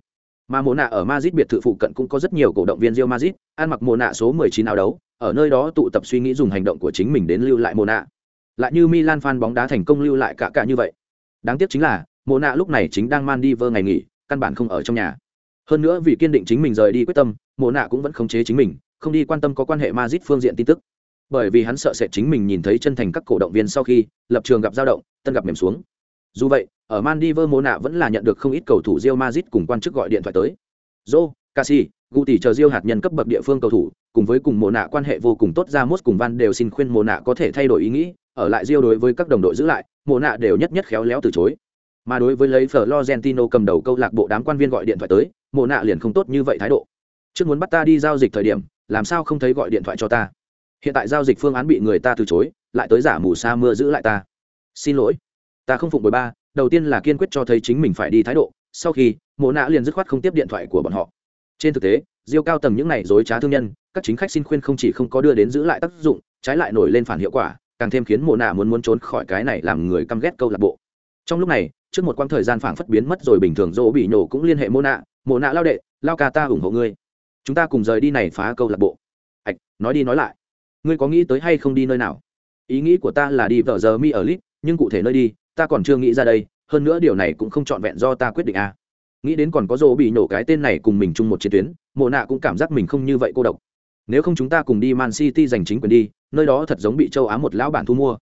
Mà mồ nạ ở Madrid biệt thự phụ cận cũng có rất nhiều cổ động viên Real Madrid, ăn mặc mồ nạ số 19 áo đấu, ở nơi đó tụ tập suy nghĩ dùng hành động của chính mình đến lưu lại mồ nạ. Lại như Milan fan bóng đá thành công lưu lại cả cả như vậy. Đáng tiếc chính là mồ nạ lúc này chính đang man đi vơ ngày nghỉ, căn bản không ở trong nhà hơn nữa vì kiên định chính mình rời đi quyết tâm mộ nạ cũng vẫn khống chế chính mình không đi quan tâm có quan hệ Madrid phương diện tin tức. Bởi vì hắn sợ sẽ chính mình nhìn thấy chân thành các cổ động viên sau khi lập trường gặp dao động tân gặp mềm xuống. Dù vậy ở Maldives mộ nạ vẫn là nhận được không ít cầu thủ Real Madrid cùng quan chức gọi điện thoại tới. Joe, Casi, tỷ chờ Real hạt nhân cấp bậc địa phương cầu thủ cùng với cùng mộ nạ quan hệ vô cùng tốt ra mốt cùng Van đều xin khuyên mộ nạ có thể thay đổi ý nghĩ ở lại Real đối với các đồng đội giữ lại mộ nạ đều nhất nhất khéo léo từ chối. Mà đối với lấy Florentino cầm đầu câu lạc bộ đám quan viên gọi điện thoại tới Mộ nạ liền không tốt như vậy thái độ. Trước muốn bắt ta đi giao dịch thời điểm, làm sao không thấy gọi điện thoại cho ta? Hiện tại giao dịch phương án bị người ta từ chối, lại tới giả mù sa mưa giữ lại ta. Xin lỗi. Ta không phụng bồi ba, đầu tiên là kiên quyết cho thấy chính mình phải đi thái độ, sau khi, mộ nạ liền dứt khoát không tiếp điện thoại của bọn họ. Trên thực tế, diêu cao tầng những này dối trá thương nhân, các chính khách xin khuyên không chỉ không có đưa đến giữ lại tác dụng, trái lại nổi lên phản hiệu quả, càng thêm khiến mộ nạ muốn muốn trốn khỏi cái này làm người căm ghét câu lạc bộ. Trong lúc này, trước một quãng thời gian phảng phất biến mất rồi bình thường, dỗ bị nổ cũng liên hệ mô nạ mộ nạ lao đệ, lao ca ta ủng hộ ngươi. Chúng ta cùng rời đi này phá câu lạc bộ. Ạch nói đi nói lại. Ngươi có nghĩ tới hay không đi nơi nào? Ý nghĩ của ta là đi vợ giờ mi ở lit nhưng cụ thể nơi đi, ta còn chưa nghĩ ra đây, hơn nữa điều này cũng không trọn vẹn do ta quyết định à. nghĩ đến còn có rỗ bị nổ cái tên này cùng mình chung một chiến tuyến, mộ nạ cũng cảm giác mình không như vậy cô độc. Nếu không chúng ta cùng đi man city giành chính quyền đi, nơi đó thật giống bị châu á một lão bản thu mua.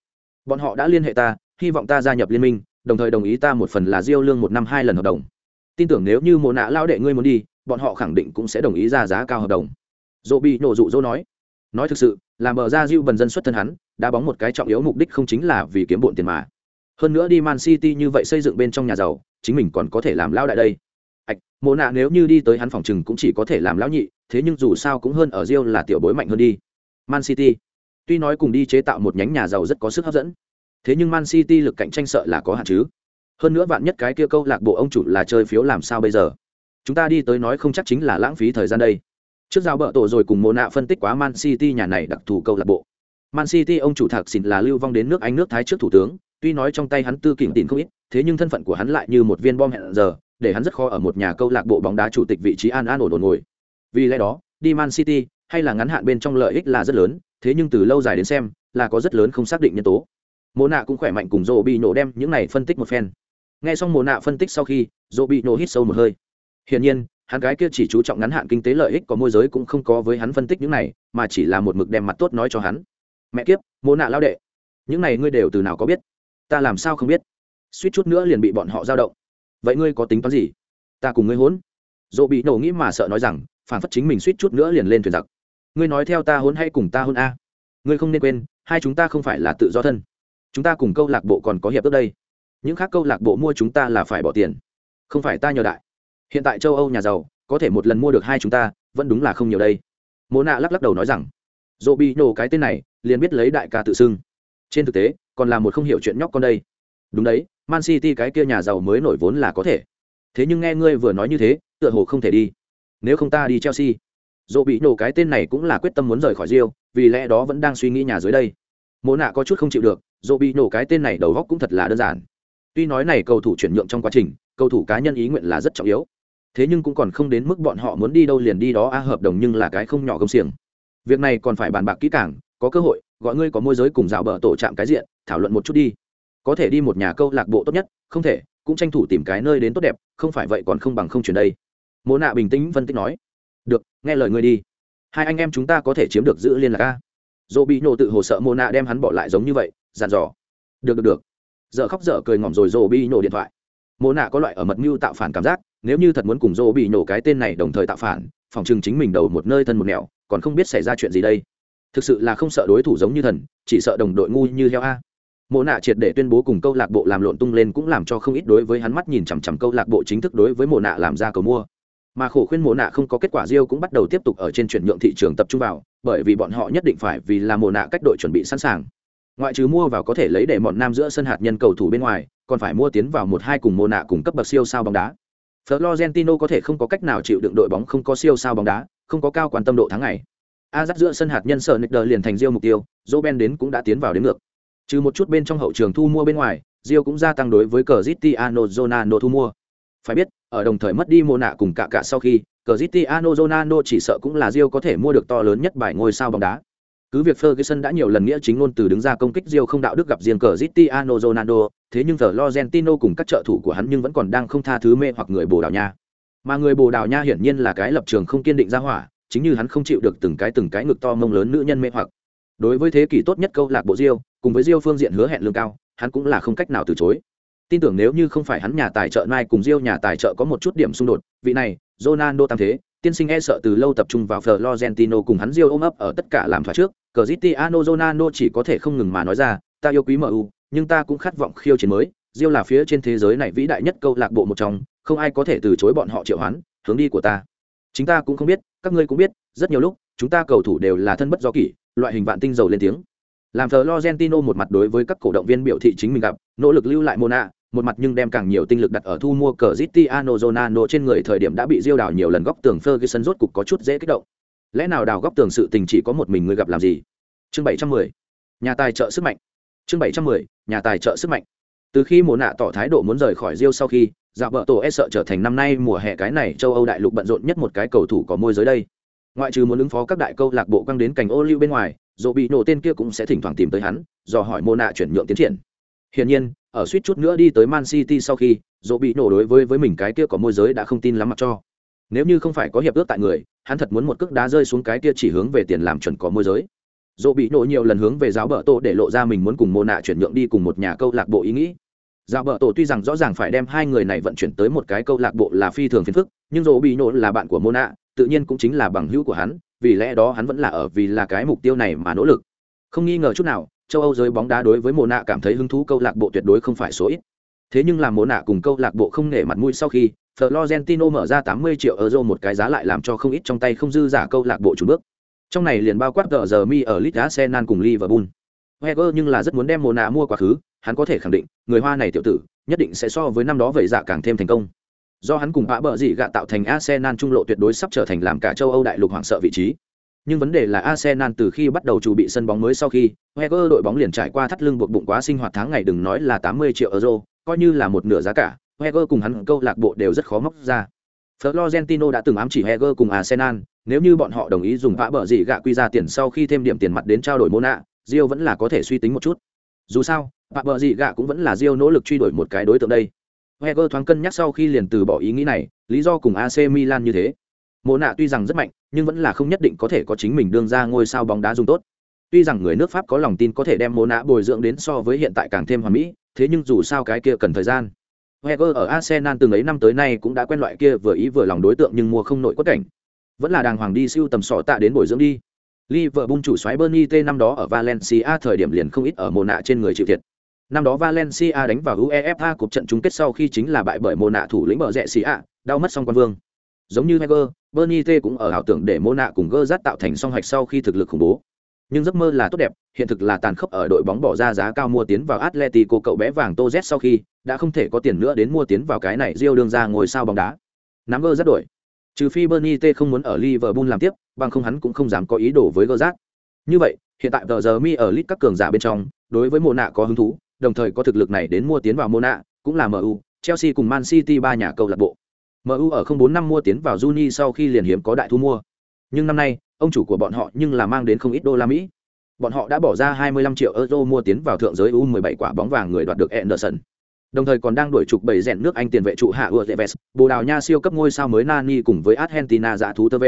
Bọn họ đã liên hệ ta, hy vọng ta gia nhập liên minh, đồng thời đồng ý ta một phần là diêu lương một năm hai lần hợp đồng tin tưởng nếu như mồ nạ lao đệ ngươi muốn đi, bọn họ khẳng định cũng sẽ đồng ý ra giá cao hợp đồng. Dỗ bị nổ rụ dỗ nói. Nói thực sự làm bờ ra diêu bần dân xuất thân hắn đá bóng một cái trọng yếu mục đích không chính là vì kiếm bộn tiền mà. Hơn nữa đi man city như vậy xây dựng bên trong nhà giàu, chính mình còn có thể làm lao đại đây. Ạch mồ nạ nếu như đi tới hắn phòng chừng cũng chỉ có thể làm lão nhị, thế nhưng dù sao cũng hơn ở rio là tiểu bối mạnh hơn đi. Man city. Tuy nói cùng đi chế tạo một nhánh nhà giàu rất có sức hấp dẫn, thế nhưng man city lực cạnh tranh sợ là có hạn chứ hơn nữa vạn nhất cái kia câu lạc bộ ông chủ là chơi phiếu làm sao bây giờ? Chúng ta đi tới nói không chắc chính là lãng phí thời gian đây. Trước giao bợ tổ rồi cùng mồ nạ phân tích quá man city nhà này đặc thù câu lạc bộ. Man city ông chủ thạc xin là lưu vong đến nước anh, nước thái trước thủ tướng. Tuy nói trong tay hắn tư kỉnh tìm không ít, thế nhưng thân phận của hắn lại như một viên bom hẹn giờ, để hắn rất khó ở một nhà câu lạc bộ bóng đá chủ tịch vị trí an an ổn ổn ngồi. Vì lẽ đó, đi man city hay là ngắn hạn bên trong lợi ích là rất lớn, thế nhưng từ lâu dài đến xem, là có rất lớn không xác định nhân tố. Mồ nạ cũng khỏe mạnh cùng rô bị nổ đem những này phân tích một phen nghe xong mồ nạ phân tích sau khi, dỗ bị nổ hít sâu một hơi. Hiển nhiên, hắn gái kia chỉ chú trọng ngắn hạn kinh tế lợi ích có môi giới cũng không có với hắn phân tích những này, mà chỉ là một mực đem mặt tốt nói cho hắn. Mẹ kiếp mồ nạ lao đệ, những này ngươi đều từ nào có biết? Ta làm sao không biết? Suýt chút nữa liền bị bọn họ giao động. Vậy ngươi có tính toán gì? Ta cùng ngươi hốn dỗ bị nổ nghĩ mà sợ nói rằng, phản phất chính mình suýt chút nữa liền lên thuyền giặc. Ngươi nói theo ta hôn hay cùng ta hôn a? Ngươi không nên quên, hai chúng ta không phải là tự do thân. Chúng ta cùng câu lạc bộ còn có hiệp ước đây những khác câu lạc bộ mua chúng ta là phải bỏ tiền. Không phải ta nhờ đại. Hiện tại châu âu nhà giàu, có thể một lần mua được hai chúng ta, vẫn đúng là không nhiều đây. Mô nạ lắc lắc đầu nói rằng dỗ bị nổ cái tên này, liền biết lấy đại ca tự xưng. Trên thực tế, còn là một không hiểu chuyện nhóc con đây. Đúng đấy, man city cái kia nhà giàu mới nổi vốn là có thể. Thế nhưng nghe ngươi vừa nói như thế, tựa hồ không thể đi. Nếu không ta đi chelsea. Dỗ bị nổ cái tên này cũng là quyết tâm muốn rời khỏi rio vì lẽ đó vẫn đang suy nghĩ nhà dưới đây. Mô nạ có chút không chịu được dỗ bị nổ cái tên này đầu góc cũng thật là đơn giản tuy nói này cầu thủ chuyển nhượng trong quá trình, cầu thủ cá nhân ý nguyện là rất trọng yếu. Thế nhưng cũng còn không đến mức bọn họ muốn đi đâu liền đi đó a, hợp đồng nhưng là cái không nhỏ công xiềng. Việc này còn phải bàn bạc kỹ càng, có cơ hội, gọi ngươi có môi giới cùng dạo bờ tổ chạm cái diện, thảo luận một chút đi. Có thể đi một nhà câu lạc bộ tốt nhất, không thể, cũng tranh thủ tìm cái nơi đến tốt đẹp, không phải vậy còn không bằng không chuyển đây. Mô nạ bình tĩnh phân tích nói. Được, nghe lời ngươi đi. Hai anh em chúng ta có thể chiếm được giữ liên lạc a. Robinho tự hồ sợ mô nạ đem hắn bỏ lại giống như vậy dàn dò. Được được được dở khóc dở cười ngỏm rồi rồ bị nổ điện thoại. Mô nạ có loại ở mật mưu tạo phản cảm giác, nếu như thật muốn cùng rồ bị nổ cái tên này đồng thời tạo phản, phòng chừng chính mình đầu một nơi thân một nẻo, còn không biết xảy ra chuyện gì đây. Thực sự là không sợ đối thủ giống như thần, chỉ sợ đồng đội ngu như heo a. Mộ nạ triệt để tuyên bố cùng câu lạc bộ làm lộn tung lên cũng làm cho không ít đối với hắn mắt nhìn chằm chằm câu lạc bộ chính thức đối với mộ nạ làm ra cầu mua. Mà khổ khuyên mộ nạ không có kết quả riêu cũng bắt đầu tiếp tục ở trên chuyển nhượng thị trường tập trung vào, bởi vì bọn họ nhất định phải vì là mộ nạ cách đội chuẩn bị sẵn sàng ngoại trừ mua vào có thể lấy để mọn nam giữa sân hạt nhân cầu thủ bên ngoài còn phải mua tiến vào một hai cùng mô nạ cùng cấp bậc siêu sao bóng đá. Florentino có thể không có cách nào chịu đựng đội bóng không có siêu sao bóng đá, không có cao quan tâm độ tháng ngày. A dắt giữa sân hạt nhân sở nick liền thành riêu mục tiêu dỗ ben đến cũng đã tiến vào đến ngược. Trừ một chút bên trong hậu trường thu mua bên ngoài Rio cũng gia tăng đối với cờ Cristiano Ronaldo thu mua. Phải biết ở đồng thời mất đi mô nạ cùng cả cả sau khi Cristiano Ronaldo chỉ sợ cũng là Rio có thể mua được to lớn nhất bài ngôi sao bóng đá cứ việc Ferguson đã nhiều lần nghĩa chính ngôn từ đứng ra công kích Rio không đạo đức gặp riêng Cristiano Ronaldo, thế nhưng Florentino cùng các trợ thủ của hắn nhưng vẫn còn đang không tha thứ mê hoặc người Bồ Đào Nha. Mà người Bồ Đào Nha hiển nhiên là cái lập trường không kiên định ra hỏa, chính như hắn không chịu được từng cái từng cái ngực to mông lớn nữ nhân mê hoặc. Đối với thế kỷ tốt nhất câu lạc bộ Rio cùng với Rio phương diện hứa hẹn lương cao, hắn cũng là không cách nào từ chối. Tin tưởng nếu như không phải hắn nhà tài trợ mai cùng Rio nhà tài trợ có một chút điểm xung đột, vị này, Ronaldo tam thế, tiên sinh e sợ từ lâu tập trung vào Florentino cùng hắn Rio ôm ấp ở tất cả làm thỏa trước. Cristiano Ronaldo chỉ có thể không ngừng mà nói ra, ta yêu quý MU nhưng ta cũng khát vọng khiêu chiến mới. Rio là phía trên thế giới này vĩ đại nhất câu lạc bộ một trong, không ai có thể từ chối bọn họ triệu hoán, hướng đi của ta. Chính ta cũng không biết, các ngươi cũng biết, rất nhiều lúc, chúng ta cầu thủ đều là thân bất do kỷ, loại hình vạn tinh dầu lên tiếng. Làm Florentino một mặt đối với các cổ động viên biểu thị chính mình gặp, nỗ lực lưu lại Mona, một mặt nhưng đem càng nhiều tinh lực đặt ở thu mua cờ Cristiano Ronaldo trên người thời điểm đã bị diêu đảo nhiều lần góc tường Ferguson rốt cục có chút dễ kích động. Lẽ nào đào góc tường sự tình chỉ có một mình ngươi gặp làm gì? Chương 710. Nhà tài trợ sức mạnh. Chương 710. Nhà tài trợ sức mạnh. Từ khi mùa nạ tỏ thái độ muốn rời khỏi riêu sau khi, Dạ vợ tổ e sợ trở thành năm nay mùa hè cái này châu Âu đại lục bận rộn nhất một cái cầu thủ có môi giới đây. Ngoại trừ muốn ứng phó các đại câu lạc bộ quăng đến cảnh ô lưu bên ngoài, dỗ bị nổ tên kia cũng sẽ thỉnh thoảng tìm tới hắn, dò hỏi Mộ nạ chuyển nhượng tiến triển. Hiển nhiên, ở suýt chút nữa đi tới Man City sau khi, dỗ bị nổ đối với với mình cái kia có môi giới đã không tin lắm mặc cho. Nếu như không phải có hiệp ước tại người, hắn thật muốn một cước đá rơi xuống cái kia chỉ hướng về tiền làm chuẩn có môi giới. Dỗ bị nổ nhiều lần hướng về giáo bờ tổ để lộ ra mình muốn cùng Mô nạ chuyển nhượng đi cùng một nhà câu lạc bộ ý nghĩ. Giáo bờ tổ tuy rằng rõ ràng phải đem hai người này vận chuyển tới một cái câu lạc bộ là phi thường phiền phức, nhưng dỗ bị nổ là bạn của Mô nạ, tự nhiên cũng chính là bằng hữu của hắn, vì lẽ đó hắn vẫn là ở vì là cái mục tiêu này mà nỗ lực. Không nghi ngờ chút nào, châu âu giới bóng đá đối với Mona nạ cảm thấy hứng thú câu lạc bộ tuyệt đối không phải số ít thế nhưng làm Mona nạ cùng câu lạc bộ không nể mặt mũi sau khi florentino mở ra 80 triệu euro một cái giá lại làm cho không ít trong tay không dư giả câu lạc bộ chủ bước trong này liền bao quát tờ giờ mi ở Leeds Arsenal cùng Liverpool. Wenger nhưng là rất muốn đem Mona mua quá khứ, hắn có thể khẳng định, người Hoa này tiểu tử, nhất định sẽ so với năm đó vậy dạ càng thêm thành công. Do hắn cùng bạ bợ gì gạ tạo thành Arsenal trung lộ tuyệt đối sắp trở thành làm cả châu Âu đại lục hoảng sợ vị trí. Nhưng vấn đề là Arsenal từ khi bắt đầu chuẩn bị sân bóng mới sau khi, Wenger đội bóng liền trải qua thắt lưng buộc bụng quá sinh hoạt tháng ngày đừng nói là 80 triệu euro, coi như là một nửa giá cả, Heger cùng hắn câu lạc bộ đều rất khó móc ra. Florentino đã từng ám chỉ Heger cùng Arsenal, nếu như bọn họ đồng ý dùng vã bở gì gạ quy ra tiền sau khi thêm điểm tiền mặt đến trao đổi Mona, Rio vẫn là có thể suy tính một chút. Dù sao, vã bở gì gạ cũng vẫn là Rio nỗ lực truy đuổi một cái đối tượng đây. Heger thoáng cân nhắc sau khi liền từ bỏ ý nghĩ này, lý do cùng AC Milan như thế. Mona tuy rằng rất mạnh, nhưng vẫn là không nhất định có thể có chính mình đương ra ngôi sao bóng đá dùng tốt. Tuy rằng người nước Pháp có lòng tin có thể đem Mona bồi dưỡng đến so với hiện tại càng thêm hoàn mỹ, thế nhưng dù sao cái kia cần thời gian. Wenger ở Arsenal từng ấy năm tới nay cũng đã quen loại kia vừa ý vừa lòng đối tượng nhưng mua không nổi quất cảnh. Vẫn là đàng hoàng đi siêu tầm sọ tạ đến bồi dưỡng đi. Liverpool chủ soái Bernie T năm đó ở Valencia thời điểm liền không ít ở mồ nạ trên người chịu thiệt. Năm đó Valencia đánh vào UEFA cuộc trận chung kết sau khi chính là bại bởi mồ nạ thủ lĩnh bờ rẹ xì ạ, đau mất song quan vương. Giống như Wenger, Bernie T cũng ở ảo tưởng để mô nạ cùng Gerrard tạo thành song hạch sau khi thực lực khủng bố. Nhưng giấc mơ là tốt đẹp, hiện thực là tàn khốc ở đội bóng bỏ ra giá cao mua tiến vào Atletico cậu bé vàng Tô Z sau khi đã không thể có tiền nữa đến mua tiến vào cái này Rio đương ra ngồi sao bóng đá. Nắm gơ rất đổi. Trừ phi Bernie T không muốn ở Liverpool làm tiếp, bằng không hắn cũng không dám có ý đồ với gơ rác Như vậy, hiện tại tờ giờ mi ở lit các cường giả bên trong, đối với mô nạ có hứng thú, đồng thời có thực lực này đến mua tiến vào mô nạ, cũng là MU, Chelsea cùng Man City ba nhà câu lạc bộ. MU ở 04 năm mua tiến vào Juni sau khi liền hiếm có đại thu mua. Nhưng năm nay, ông chủ của bọn họ nhưng là mang đến không ít đô la Mỹ. Bọn họ đã bỏ ra 25 triệu euro mua tiến vào thượng giới U17 quả bóng vàng người đoạt được Anderson. Đồng thời còn đang đuổi trục bảy rèn nước Anh tiền vệ trụ hạ Ueves, Bồ Đào Nha siêu cấp ngôi sao mới Nani cùng với Argentina giá thú tơ v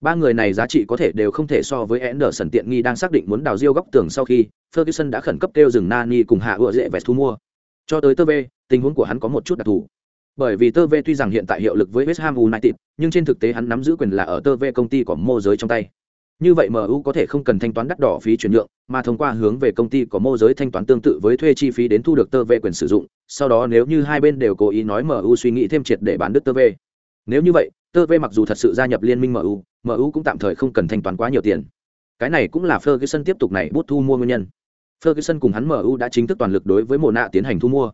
Ba người này giá trị có thể đều không thể so với Anderson tiện nghi đang xác định muốn đào diêu góc tường sau khi Ferguson đã khẩn cấp kêu dừng Nani cùng hạ Ueves thu mua. Cho tới tơ v tình huống của hắn có một chút đặc thù bởi vì tơ v tuy rằng hiện tại hiệu lực với West Ham United, nhưng trên thực tế hắn nắm giữ quyền là ở tơ v công ty của mô giới trong tay. Như vậy MU có thể không cần thanh toán đắt đỏ phí chuyển nhượng, mà thông qua hướng về công ty có mô giới thanh toán tương tự với thuê chi phí đến thu được tơ vê quyền sử dụng. Sau đó nếu như hai bên đều cố ý nói MU suy nghĩ thêm triệt để bán đứt tơ vê. Nếu như vậy, tơ vê mặc dù thật sự gia nhập liên minh MU, MU cũng tạm thời không cần thanh toán quá nhiều tiền. Cái này cũng là Ferguson tiếp tục này bút thu mua nguyên nhân. Ferguson cùng hắn MU đã chính thức toàn lực đối với mùa nạ tiến hành thu mua.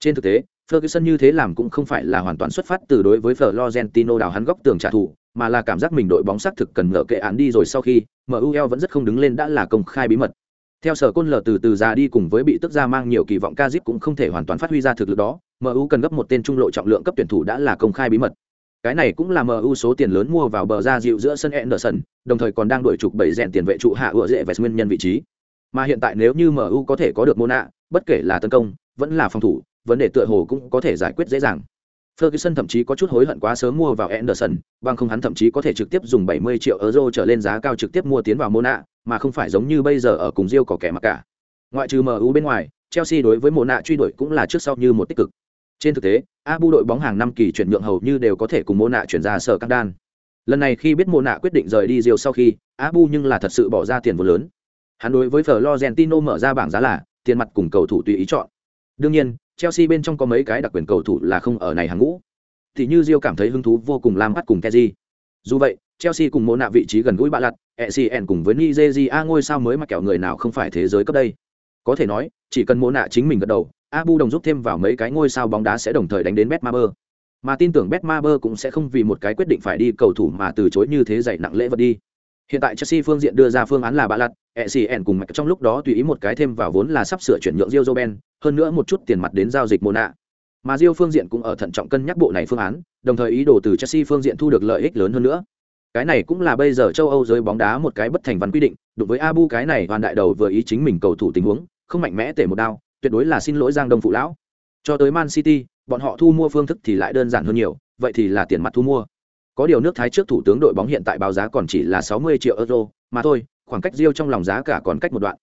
Trên thực tế, Ferguson như thế làm cũng không phải là hoàn toàn xuất phát từ đối với Florentino đào hắn góc tường trả thù, mà là cảm giác mình đội bóng xác thực cần ngờ kệ án đi rồi sau khi MUL vẫn rất không đứng lên đã là công khai bí mật. Theo sở côn lờ từ từ già đi cùng với bị tức ra mang nhiều kỳ vọng Kazip cũng không thể hoàn toàn phát huy ra thực lực đó, MU cần gấp một tên trung lộ trọng lượng cấp tuyển thủ đã là công khai bí mật. Cái này cũng là MU số tiền lớn mua vào bờ ra dịu giữa sân Anderson, đồng thời còn đang đuổi trục bảy rèn tiền vệ trụ hạ ựa dễ về nguyên nhân vị trí. Mà hiện tại nếu như MU có thể có được Mona, bất kể là tấn công, vẫn là phòng thủ, vấn đề tựa hồ cũng có thể giải quyết dễ dàng. Ferguson thậm chí có chút hối hận quá sớm mua vào Anderson, bằng không hắn thậm chí có thể trực tiếp dùng 70 triệu euro trở lên giá cao trực tiếp mua tiến vào Mona, mà không phải giống như bây giờ ở cùng Rio có kẻ mà cả. Ngoại trừ MU bên ngoài, Chelsea đối với Mona truy đuổi cũng là trước sau như một tích cực. Trên thực tế, Abu đội bóng hàng năm kỳ chuyển nhượng hầu như đều có thể cùng Mona chuyển ra sở các đan. Lần này khi biết Mona quyết định rời đi Rio sau khi, Abu nhưng là thật sự bỏ ra tiền vô lớn. Hắn đối với Florentino mở ra bảng giá là tiền mặt cùng cầu thủ tùy ý chọn. Đương nhiên, Chelsea bên trong có mấy cái đặc quyền cầu thủ là không ở này hàng ngũ. Thì như Rio cảm thấy hứng thú vô cùng làm bắt cùng Kessié. Dù vậy, Chelsea cùng mỗ nạ vị trí gần gũi bạ lặt, ECN cùng với Nigeria ngôi sao mới mà kẹo người nào không phải thế giới cấp đây. Có thể nói, chỉ cần mỗ nạ chính mình gật đầu, Abu đồng giúp thêm vào mấy cái ngôi sao bóng đá sẽ đồng thời đánh đến Betmaber. Mà tin tưởng Betmaber cũng sẽ không vì một cái quyết định phải đi cầu thủ mà từ chối như thế dạy nặng lễ vật đi. Hiện tại Chelsea phương diện đưa ra phương án là bạ lặt, ECN cùng mạch trong lúc đó tùy ý một cái thêm vào vốn là sắp sửa chuyển nhượng Rio Roben, hơn nữa một chút tiền mặt đến giao dịch Mona. Mà Rio phương diện cũng ở thận trọng cân nhắc bộ này phương án, đồng thời ý đồ từ Chelsea phương diện thu được lợi ích lớn hơn nữa. Cái này cũng là bây giờ châu Âu giới bóng đá một cái bất thành văn quy định, đối với Abu cái này hoàn đại đầu vừa ý chính mình cầu thủ tình huống, không mạnh mẽ tể một đao, tuyệt đối là xin lỗi Giang Đông phụ lão. Cho tới Man City, bọn họ thu mua phương thức thì lại đơn giản hơn nhiều, vậy thì là tiền mặt thu mua. Có điều nước Thái trước thủ tướng đội bóng hiện tại báo giá còn chỉ là 60 triệu euro, mà thôi, khoảng cách Diêu trong lòng giá cả còn cách một đoạn.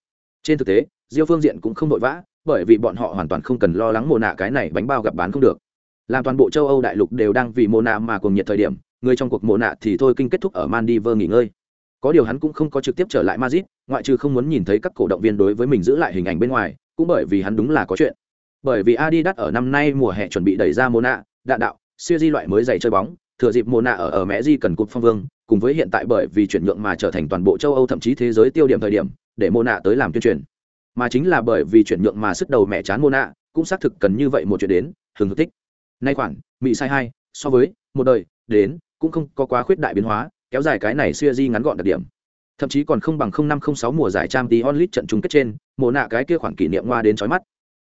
Trên thực tế, Diêu phương diện cũng không vội vã, bởi vì bọn họ hoàn toàn không cần lo lắng mồ nạ cái này bánh bao gặp bán không được. Làm toàn bộ châu Âu đại lục đều đang vì mồ nạ mà cuồng nhiệt thời điểm, người trong cuộc mồ nạ thì thôi kinh kết thúc ở Maldives nghỉ ngơi. Có điều hắn cũng không có trực tiếp trở lại Madrid, ngoại trừ không muốn nhìn thấy các cổ động viên đối với mình giữ lại hình ảnh bên ngoài, cũng bởi vì hắn đúng là có chuyện. Bởi vì Adidas ở năm nay mùa hè chuẩn bị đẩy ra Mona, đạn đạo, siêu di loại mới giày chơi bóng, thừa dịp mùa nạ ở ở mẹ di cần cụt phong vương, cùng với hiện tại bởi vì chuyển nhượng mà trở thành toàn bộ châu Âu thậm chí thế giới tiêu điểm thời điểm, để mùa nạ tới làm tuyên truyền. Mà chính là bởi vì chuyển nhượng mà sức đầu mẹ chán mùa nạ, cũng xác thực cần như vậy một chuyện đến, thường hực thích. Nay khoản, mỹ sai hai, so với một đời, đến, cũng không có quá khuyết đại biến hóa, kéo dài cái này xuya di ngắn gọn đặc điểm. Thậm chí còn không bằng không năm không sáu mùa giải trang tí onlit trận chung kết trên, mùa nạ cái kia khoản kỷ niệm hoa đến chói mắt.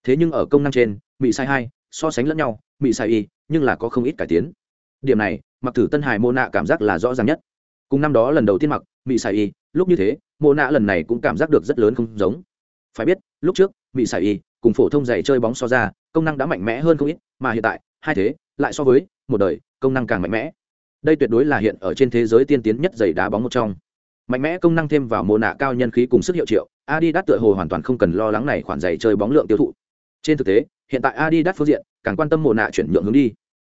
Thế nhưng ở công năng trên, mỹ sai hai, so sánh lẫn nhau, mỹ sai y, nhưng là có không ít cải tiến. Điểm này, mặc thử tân hải mô nạ cảm giác là rõ ràng nhất. Cùng năm đó lần đầu tiên mặc mỹ xài y lúc như thế mô nạ lần này cũng cảm giác được rất lớn không giống. Phải biết lúc trước mỹ xài y cùng phổ thông giày chơi bóng so ra công năng đã mạnh mẽ hơn không ít mà hiện tại hai thế lại so với một đời công năng càng mạnh mẽ. Đây tuyệt đối là hiện ở trên thế giới tiên tiến nhất giày đá bóng một trong. Mạnh mẽ công năng thêm vào mô nạ cao nhân khí cùng sức hiệu triệu adidas tựa hồ hoàn toàn không cần lo lắng này khoản giày chơi bóng lượng tiêu thụ. Trên thực tế hiện tại adidas phương diện càng quan tâm mô nạ chuyển nhượng hướng đi.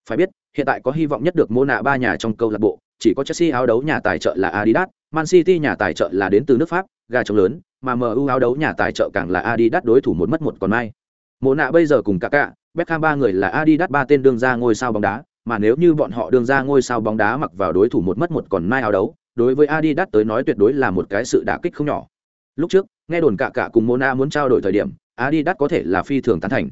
Phải biết hiện tại có hy vọng nhất được mô nạ ba nhà trong câu lạc bộ chỉ có chelsea áo đấu nhà tài trợ là adidas man city nhà tài trợ là đến từ nước pháp gà trống lớn mà mu áo đấu nhà tài trợ càng là adidas đối thủ một mất một còn mai mô nạ bây giờ cùng cả cả Beckham ba người là Adidas ba tên đương ra ngôi sao bóng đá, mà nếu như bọn họ đương ra ngôi sao bóng đá mặc vào đối thủ một mất một còn mai áo đấu, đối với Adidas tới nói tuyệt đối là một cái sự đả kích không nhỏ. Lúc trước, nghe đồn cả cả cùng Mona muốn trao đổi thời điểm, Adidas có thể là phi thường tán thành.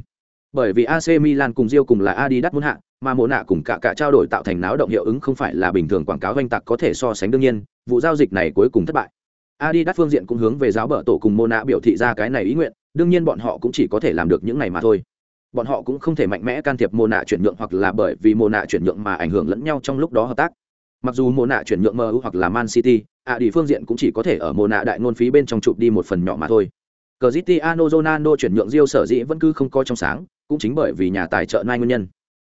Bởi vì AC Milan cùng Rio cùng là Adidas muốn hạ, mà mộ nạ cùng cả cả trao đổi tạo thành náo động hiệu ứng không phải là bình thường quảng cáo doanh tạc có thể so sánh đương nhiên vụ giao dịch này cuối cùng thất bại. Adidas phương diện cũng hướng về giáo bợ tổ cùng mô nạ biểu thị ra cái này ý nguyện đương nhiên bọn họ cũng chỉ có thể làm được những này mà thôi. Bọn họ cũng không thể mạnh mẽ can thiệp mô nạ chuyển nhượng hoặc là bởi vì mô nạ chuyển nhượng mà ảnh hưởng lẫn nhau trong lúc đó hợp tác. Mặc dù mô nạ chuyển nhượng mu hoặc là man city Adidas phương diện cũng chỉ có thể ở mô nạ đại ngôn phí bên trong chụp đi một phần nhỏ mà thôi. Cristiano Ronaldo chuyển nhượng Real sở dĩ vẫn cứ không coi trong sáng, cũng chính bởi vì nhà tài trợ nai nguyên nhân.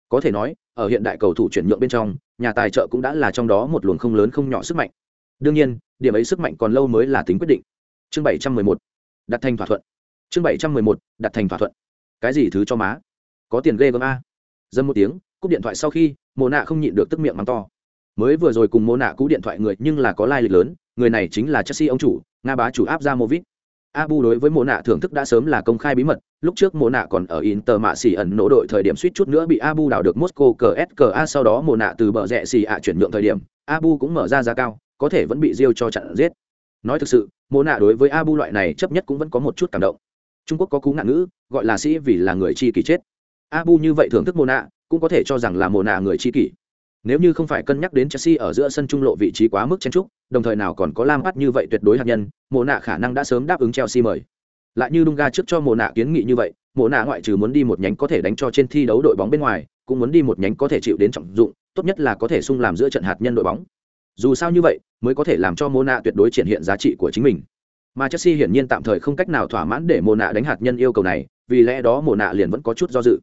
Có thể nói, ở hiện đại cầu thủ chuyển nhượng bên trong, nhà tài trợ cũng đã là trong đó một luồng không lớn không nhỏ sức mạnh. Đương nhiên, điểm ấy sức mạnh còn lâu mới là tính quyết định. Chương 711, đặt thành thỏa thuận. Chương 711, đặt thành thỏa thuận. Cái gì thứ cho má? Có tiền ghê gớm a. Dâm một tiếng, cúp điện thoại sau khi, mồ Nạ không nhịn được tức miệng mắng to. Mới vừa rồi cùng mồ Nạ cú điện thoại người, nhưng là có lai lịch lớn, người này chính là Chelsea ông chủ, Nga bá chủ áp ra Movit. Abu đối với mộ nạ thưởng thức đã sớm là công khai bí mật, lúc trước mộ nạ còn ở Inter mạ xỉ ẩn nỗ đội thời điểm suýt chút nữa bị Abu đảo được Moscow CSKA sau đó mộ nạ từ bờ rẽ xỉ ạ chuyển nhượng thời điểm, Abu cũng mở ra giá cao, có thể vẫn bị riêu cho chặn giết. Nói thực sự, mộ nạ đối với Abu loại này chấp nhất cũng vẫn có một chút cảm động. Trung Quốc có cú ngạn ngữ, gọi là sĩ vì là người chi kỷ chết. Abu như vậy thưởng thức mộ nạ, cũng có thể cho rằng là mộ nạ người chi kỷ. Nếu như không phải cân nhắc đến Chelsea ở giữa sân trung lộ vị trí quá mức chen chúc, đồng thời nào còn có lam Lampard như vậy tuyệt đối hạt nhân, Mộ nạ khả năng đã sớm đáp ứng Chelsea mời. Lại như Dunga trước cho Mộ nạ kiến nghị như vậy, Mộ nạ ngoại trừ muốn đi một nhánh có thể đánh cho trên thi đấu đội bóng bên ngoài, cũng muốn đi một nhánh có thể chịu đến trọng dụng, tốt nhất là có thể sung làm giữa trận hạt nhân đội bóng. Dù sao như vậy, mới có thể làm cho Mộ nạ tuyệt đối triển hiện giá trị của chính mình. Mà Chelsea hiển nhiên tạm thời không cách nào thỏa mãn để Mộ nạ đánh hạt nhân yêu cầu này, vì lẽ đó Mộ nạ liền vẫn có chút do dự.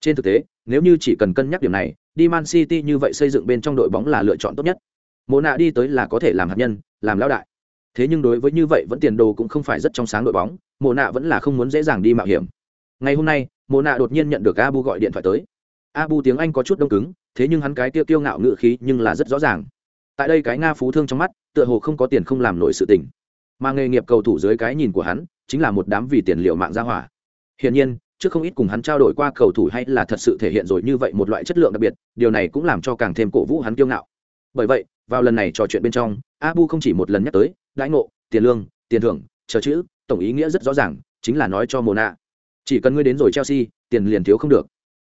Trên thực tế, nếu như chỉ cần cân nhắc điểm này, đi Man City như vậy xây dựng bên trong đội bóng là lựa chọn tốt nhất. Mộ nạ đi tới là có thể làm hạt nhân, làm lão đại. Thế nhưng đối với như vậy vẫn tiền đồ cũng không phải rất trong sáng đội bóng, Mộ nạ vẫn là không muốn dễ dàng đi mạo hiểm. Ngày hôm nay, Mộ nạ đột nhiên nhận được Abu gọi điện thoại tới. Abu tiếng Anh có chút đông cứng, thế nhưng hắn cái tiêu kiêu ngạo ngự khí nhưng là rất rõ ràng. Tại đây cái Nga phú thương trong mắt, tựa hồ không có tiền không làm nổi sự tình. Mà nghề nghiệp cầu thủ dưới cái nhìn của hắn, chính là một đám vì tiền liệu mạng ra hỏa. Hiển nhiên, trước không ít cùng hắn trao đổi qua cầu thủ hay là thật sự thể hiện rồi như vậy một loại chất lượng đặc biệt, điều này cũng làm cho càng thêm cổ vũ hắn kiêu ngạo. Bởi vậy, vào lần này trò chuyện bên trong, Abu không chỉ một lần nhắc tới, đãi ngộ, tiền lương, tiền thưởng, chờ chữ, tổng ý nghĩa rất rõ ràng, chính là nói cho Mona, chỉ cần ngươi đến rồi Chelsea, tiền liền thiếu không được.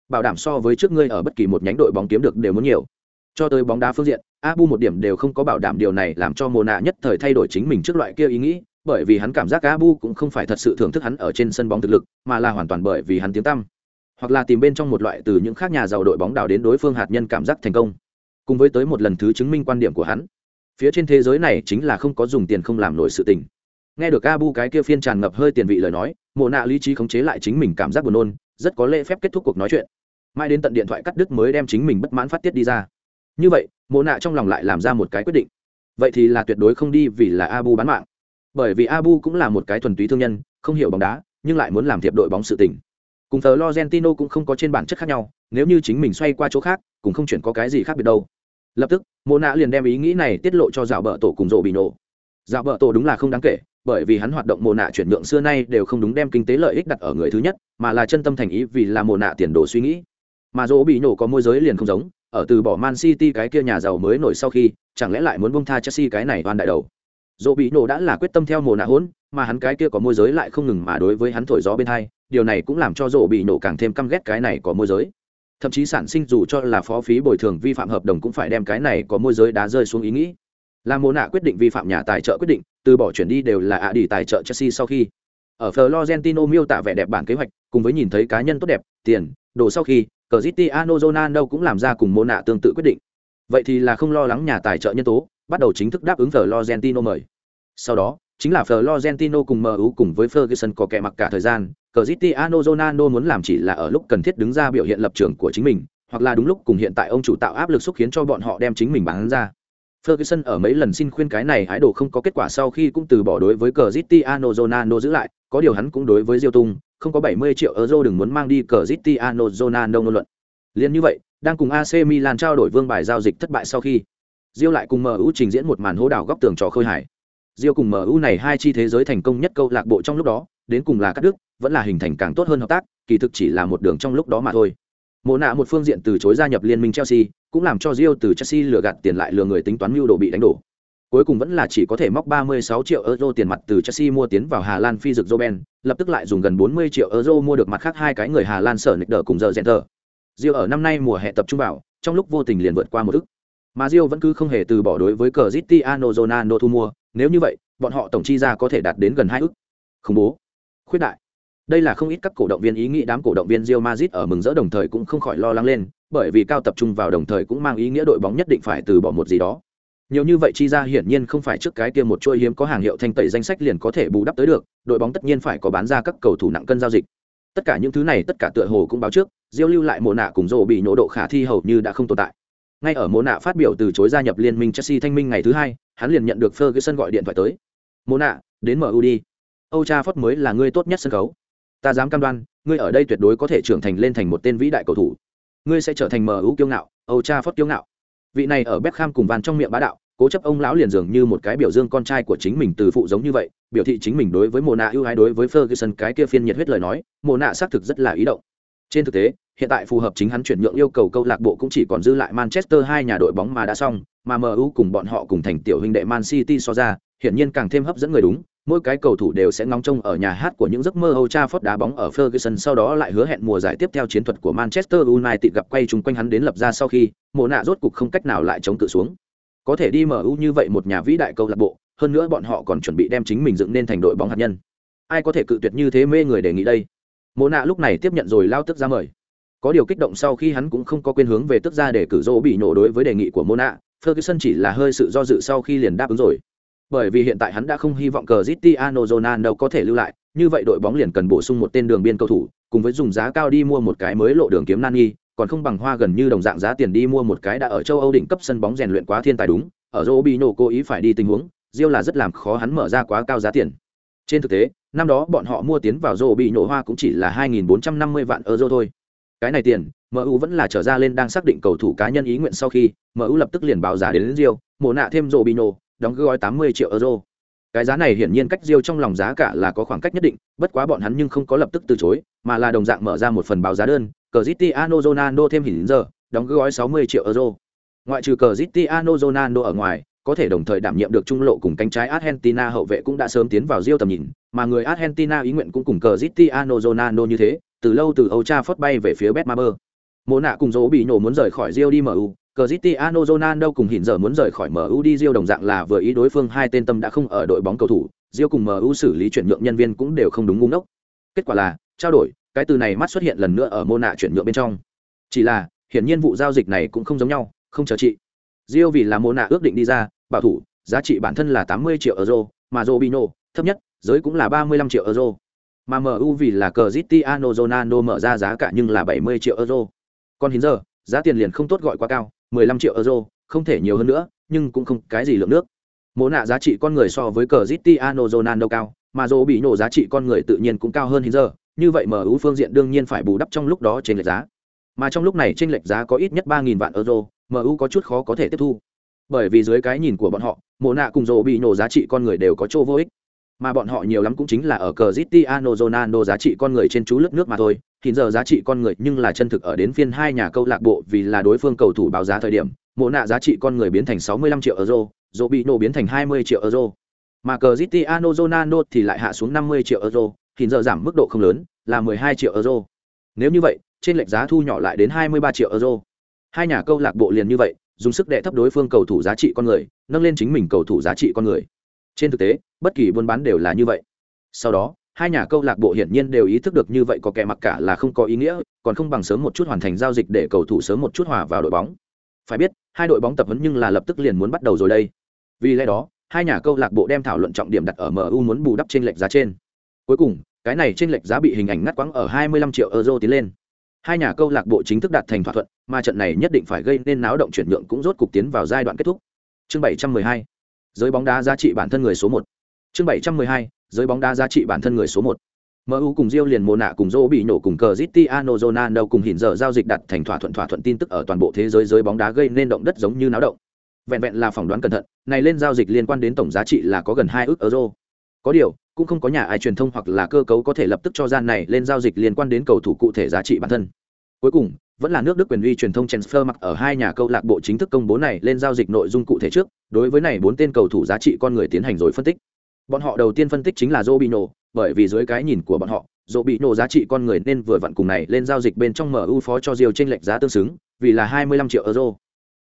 Bảo đảm so với trước ngươi ở bất kỳ một nhánh đội bóng kiếm được đều muốn nhiều. Cho tới bóng đá phương diện, Abu một điểm đều không có bảo đảm điều này làm cho Mona nhất thời thay đổi chính mình trước loại kia ý nghĩ, bởi vì hắn cảm giác Abu cũng không phải thật sự thưởng thức hắn ở trên sân bóng thực lực, mà là hoàn toàn bởi vì hắn tiếng tăm. Hoặc là tìm bên trong một loại từ những khác nhà giàu đội bóng đào đến đối phương hạt nhân cảm giác thành công. Cùng với tới một lần thứ chứng minh quan điểm của hắn. Phía trên thế giới này chính là không có dùng tiền không làm nổi sự tình. Nghe được Abu cái kia phiên tràn ngập hơi tiền vị lời nói, Mộ nạ lý trí khống chế lại chính mình cảm giác buồn nôn, rất có lễ phép kết thúc cuộc nói chuyện. Mai đến tận điện thoại cắt đứt mới đem chính mình bất mãn phát tiết đi ra. Như vậy, Mộ nạ trong lòng lại làm ra một cái quyết định. Vậy thì là tuyệt đối không đi vì là Abu bán mạng bởi vì abu cũng là một cái thuần túy thương nhân không hiểu bóng đá nhưng lại muốn làm thiệp đội bóng sự tình cùng thờ lorentino cũng không có trên bản chất khác nhau nếu như chính mình xoay qua chỗ khác cũng không chuyển có cái gì khác biệt đâu. Lập tức mô nạ liền đem ý nghĩ này tiết lộ cho dạo bợ tổ cùng rộ bị nổ dạo bợ tổ đúng là không đáng kể, bởi vì hắn hoạt động mồ nạ chuyển nhượng xưa nay đều không đúng đem kinh tế lợi ích đặt ở người thứ nhất, mà là chân tâm thành ý vì là mồ nạ tiền đồ suy nghĩ. Mà dỗ bị nổ có môi giới liền không giống, ở từ bỏ man city cái kia nhà giàu mới nổi sau khi, chẳng lẽ lại muốn bông tha chelsea cái này toàn đại đầu? Dỗ bị nổ đã là quyết tâm theo mồ nạ hỗn mà hắn cái kia có môi giới lại không ngừng mà đối với hắn thổi gió bên hai, điều này cũng làm cho dỗ bị nổ càng thêm căm ghét cái này có môi giới thậm chí sản sinh dù cho là phó phí bồi thường vi phạm hợp đồng cũng phải đem cái này có môi giới đá rơi xuống ý nghĩ. Là mô nạ quyết định vi phạm nhà tài trợ quyết định từ bỏ chuyển đi đều là ạ đi tài trợ chelsea sau khi. Ở florentino miêu tả vẻ đẹp bản kế hoạch cùng với nhìn thấy cá nhân tốt đẹp tiền đồ sau khi Cristiano Ronaldo cũng làm ra cùng mô nạ tương tự quyết định. Vậy thì là không lo lắng nhà tài trợ nhân tố bắt đầu chính thức đáp ứng Florentino mời. Sau đó, chính là Florentino cùng MU cùng với Ferguson có kẻ mặc cả thời gian, Cristiano Ronaldo muốn làm chỉ là ở lúc cần thiết đứng ra biểu hiện lập trường của chính mình, hoặc là đúng lúc cùng hiện tại ông chủ tạo áp lực xúc khiến cho bọn họ đem chính mình bán ra. Ferguson ở mấy lần xin khuyên cái này hái đồ không có kết quả sau khi cũng từ bỏ đối với Cristiano Ronaldo giữ lại, có điều hắn cũng đối với Diêu Tung, không có 70 triệu euro đừng muốn mang đi Cristiano Ronaldo ngôn luận. Liên như vậy, đang cùng AC Milan trao đổi vương bài giao dịch thất bại sau khi, Diêu lại cùng MU trình diễn một màn hố đảo góc tường trò khơi hải. Diêu cùng MU này hai chi thế giới thành công nhất câu lạc bộ trong lúc đó, đến cùng là cắt đứt, vẫn là hình thành càng tốt hơn hợp tác, kỳ thực chỉ là một đường trong lúc đó mà thôi. Mộ nạ một phương diện từ chối gia nhập liên minh Chelsea, cũng làm cho Rio từ Chelsea lừa gạt tiền lại lừa người tính toán mưu đồ bị đánh đổ. Cuối cùng vẫn là chỉ có thể móc 36 triệu euro tiền mặt từ Chelsea mua tiến vào Hà Lan phi dược Roben, lập tức lại dùng gần 40 triệu euro mua được mặt khác hai cái người Hà Lan sở nịch đỡ cùng giờ Center. Rio ở năm nay mùa hè tập trung vào, trong lúc vô tình liền vượt qua một ức. Mà Rio vẫn cứ không hề từ bỏ đối với Cristiano Ronaldo thu mua, nếu như vậy, bọn họ tổng chi ra có thể đạt đến gần hai ức. Không bố. Khuyết đại. Đây là không ít các cổ động viên ý nghĩ đám cổ động viên Real Madrid ở mừng rỡ đồng thời cũng không khỏi lo lắng lên, bởi vì cao tập trung vào đồng thời cũng mang ý nghĩa đội bóng nhất định phải từ bỏ một gì đó. Nhiều như vậy chi ra hiển nhiên không phải trước cái kia một chuỗi hiếm có hàng hiệu thanh tẩy danh sách liền có thể bù đắp tới được, đội bóng tất nhiên phải có bán ra các cầu thủ nặng cân giao dịch. Tất cả những thứ này tất cả tựa hồ cũng báo trước, Diêu lưu lại mồ nạ cùng rồ bị nhổ độ khả thi hầu như đã không tồn tại ngay ở mô nạ phát biểu từ chối gia nhập liên minh chelsea thanh minh ngày thứ hai hắn liền nhận được ferguson gọi điện thoại tới mô nạ đến mu đi âu cha phất mới là ngươi tốt nhất sân khấu. Ta dám cam đoan ngươi ở đây tuyệt đối có thể trưởng thành lên thành một tên vĩ đại cầu thủ. Ngươi sẽ trở thành mu kiêu ngạo âu cha phất kiêu ngạo. Vị này ở Beckham cùng van trong miệng bá đạo cố chấp ông lão liền dường như một cái biểu dương con trai của chính mình từ phụ giống như vậy biểu thị chính mình đối với Mộ nạ ưu ái đối với ferguson cái kia phiên nhiệt huyết lời nói Mộ nạ xác thực rất là ý động. Trên thực tế, hiện tại phù hợp chính hắn chuyển nhượng yêu cầu câu lạc bộ cũng chỉ còn dư lại Manchester hai nhà đội bóng mà đã xong, mà MU cùng bọn họ cùng thành tiểu huynh đệ Man City so ra, hiển nhiên càng thêm hấp dẫn người đúng mỗi cái cầu thủ đều sẽ ngóng trông ở nhà hát của những giấc mơ Old Trafford đá bóng ở Ferguson sau đó lại hứa hẹn mùa giải tiếp theo chiến thuật của Manchester United gặp quay chung quanh hắn đến lập ra sau khi, mùa nạ rốt cục không cách nào lại chống cự xuống. Có thể đi MU như vậy một nhà vĩ đại câu lạc bộ, hơn nữa bọn họ còn chuẩn bị đem chính mình dựng nên thành đội bóng hạt nhân. Ai có thể cự tuyệt như thế mê người đề nghị đây? Mùa nạ lúc này tiếp nhận rồi lao tức ra mời. Có điều kích động sau khi hắn cũng không có quên hướng về tức ra để cử rô bị nổ đối với đề nghị của Mona, Ferguson chỉ là hơi sự do dự sau khi liền đáp ứng rồi bởi vì hiện tại hắn đã không hy vọng cờ Cristiano Ronaldo có thể lưu lại, như vậy đội bóng liền cần bổ sung một tên đường biên cầu thủ, cùng với dùng giá cao đi mua một cái mới lộ đường kiếm Nani, còn không bằng hoa gần như đồng dạng giá tiền đi mua một cái đã ở châu Âu đỉnh cấp sân bóng rèn luyện quá thiên tài đúng, ở Robinho cố ý phải đi tình huống, Diêu là rất làm khó hắn mở ra quá cao giá tiền. Trên thực tế, năm đó bọn họ mua tiến vào Robinho hoa cũng chỉ là 2.450 vạn euro thôi. Cái này tiền, MU vẫn là trở ra lên đang xác định cầu thủ cá nhân ý nguyện sau khi, MU lập tức liền báo giá đến, đến Rio, mổ nạ thêm Robinho, đóng gói 80 triệu euro. Cái giá này hiển nhiên cách diêu trong lòng giá cả là có khoảng cách nhất định, bất quá bọn hắn nhưng không có lập tức từ chối, mà là đồng dạng mở ra một phần báo giá đơn, Cristiano Ronaldo thêm hình giờ, đóng gói 60 triệu euro. Ngoại trừ Cristiano Ronaldo ở ngoài, có thể đồng thời đảm nhiệm được trung lộ cùng cánh trái Argentina hậu vệ cũng đã sớm tiến vào diêu tầm nhìn, mà người Argentina ý nguyện cũng cùng Cristiano Ronaldo như thế, từ lâu từ Old Trafford bay về phía Betmaber. Mộ nạ cùng dỗ bị nổ muốn rời khỏi Rio đi MU, Cristiano Ronaldo cùng hiện giờ muốn rời khỏi MU đi Rio đồng dạng là vừa ý đối phương hai tên tâm đã không ở đội bóng cầu thủ, Rio cùng MU xử lý chuyển nhượng nhân viên cũng đều không đúng ngu ngốc. Kết quả là, trao đổi, cái từ này mắt xuất hiện lần nữa ở mô nạ chuyển nhượng bên trong. Chỉ là, hiển nhiên vụ giao dịch này cũng không giống nhau, không chờ chị. Rio vì là mô nạ ước định đi ra, bảo thủ, giá trị bản thân là 80 triệu euro, mà Robinho, thấp nhất, giới cũng là 35 triệu euro. Mà MU vì là Cristiano Ronaldo mở ra giá cả nhưng là 70 triệu euro. Còn hiện giờ, giá tiền liền không tốt gọi quá cao, 15 triệu euro, không thể nhiều hơn nữa, nhưng cũng không cái gì lượng nước. Mỗ nạ giá trị con người so với Cristiano Ronaldo cao, mà Zô bị nổ giá trị con người tự nhiên cũng cao hơn hiện giờ, như vậy MU phương diện đương nhiên phải bù đắp trong lúc đó trên lệch giá. Mà trong lúc này trên lệch giá có ít nhất 3000 vạn euro, MU có chút khó có thể tiếp thu. Bởi vì dưới cái nhìn của bọn họ, Mỗ nạ cùng Zô bị nổ giá trị con người đều có chỗ vô ích mà bọn họ nhiều lắm cũng chính là ở cờ Cristiano Ronaldo giá trị con người trên chú lướt nước mà thôi. Hiện giờ giá trị con người nhưng là chân thực ở đến phiên hai nhà câu lạc bộ vì là đối phương cầu thủ báo giá thời điểm, mộ nạ giá trị con người biến thành 65 triệu euro, dỗ bị biến thành 20 triệu euro. Mà cờ Cristiano Ronaldo thì lại hạ xuống 50 triệu euro, hiện giờ giảm mức độ không lớn, là 12 triệu euro. Nếu như vậy, trên lệch giá thu nhỏ lại đến 23 triệu euro. Hai nhà câu lạc bộ liền như vậy, dùng sức đệ thấp đối phương cầu thủ giá trị con người, nâng lên chính mình cầu thủ giá trị con người trên thực tế, bất kỳ buôn bán đều là như vậy. Sau đó, hai nhà câu lạc bộ hiển nhiên đều ý thức được như vậy có kẻ mặc cả là không có ý nghĩa, còn không bằng sớm một chút hoàn thành giao dịch để cầu thủ sớm một chút hòa vào đội bóng. Phải biết, hai đội bóng tập huấn nhưng là lập tức liền muốn bắt đầu rồi đây. Vì lẽ đó, hai nhà câu lạc bộ đem thảo luận trọng điểm đặt ở mu muốn bù đắp trên lệch giá trên. Cuối cùng, cái này trên lệch giá bị hình ảnh ngắt quãng ở 25 triệu euro tiến lên. Hai nhà câu lạc bộ chính thức đạt thành thỏa thuận, mà trận này nhất định phải gây nên náo động chuyển nhượng cũng rốt cục tiến vào giai đoạn kết thúc. Chương 712 giới bóng đá giá trị bản thân người số một chương bảy trăm mười hai giới bóng đá giá trị bản thân người số một MU cùng Real liền mồ nạ cùng Zô bị nổ cùng cờ Cristiano Ronaldo cùng hiện giờ giao dịch đặt thành thỏa thuận thỏa thuận tin tức ở toàn bộ thế giới giới bóng đá gây nên động đất giống như náo động. Vẹn vẹn là phỏng đoán cẩn thận, này lên giao dịch liên quan đến tổng giá trị là có gần hai ước euro. Có điều, cũng không có nhà ai truyền thông hoặc là cơ cấu có thể lập tức cho gian này lên giao dịch liên quan đến cầu thủ cụ thể giá trị bản thân. Cuối cùng, vẫn là nước Đức quyền uy truyền thông Transfer mặc ở hai nhà câu lạc bộ chính thức công bố này lên giao dịch nội dung cụ thể trước, đối với này bốn tên cầu thủ giá trị con người tiến hành rồi phân tích. Bọn họ đầu tiên phân tích chính là Robinho, bởi vì dưới cái nhìn của bọn họ, Robinho giá trị con người nên vừa vặn cùng này lên giao dịch bên trong MU phó cho Diêu trên lệch giá tương xứng, vì là 25 triệu euro.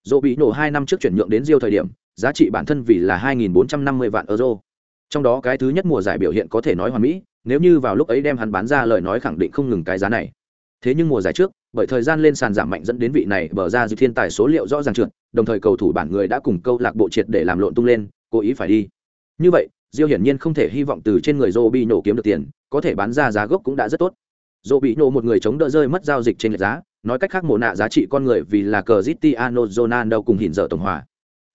Robinho 2 năm trước chuyển nhượng đến Diêu thời điểm, giá trị bản thân vì là 2450 vạn euro. Trong đó cái thứ nhất mùa giải biểu hiện có thể nói hoàn mỹ, nếu như vào lúc ấy đem hắn bán ra lời nói khẳng định không ngừng cái giá này. Thế nhưng mùa giải trước, bởi thời gian lên sàn giảm mạnh dẫn đến vị này bờ ra dư thiên tài số liệu rõ ràng trượt, đồng thời cầu thủ bản người đã cùng câu lạc bộ triệt để làm lộn tung lên, cố ý phải đi. Như vậy, Diêu hiển nhiên không thể hy vọng từ trên người dô bị nổ kiếm được tiền, có thể bán ra giá gốc cũng đã rất tốt. dô bị nổ một người chống đỡ rơi mất giao dịch trên lệch giá, nói cách khác mộ nạ giá trị con người vì là cờ Cristiano Ronaldo cùng hình giờ tổng hòa.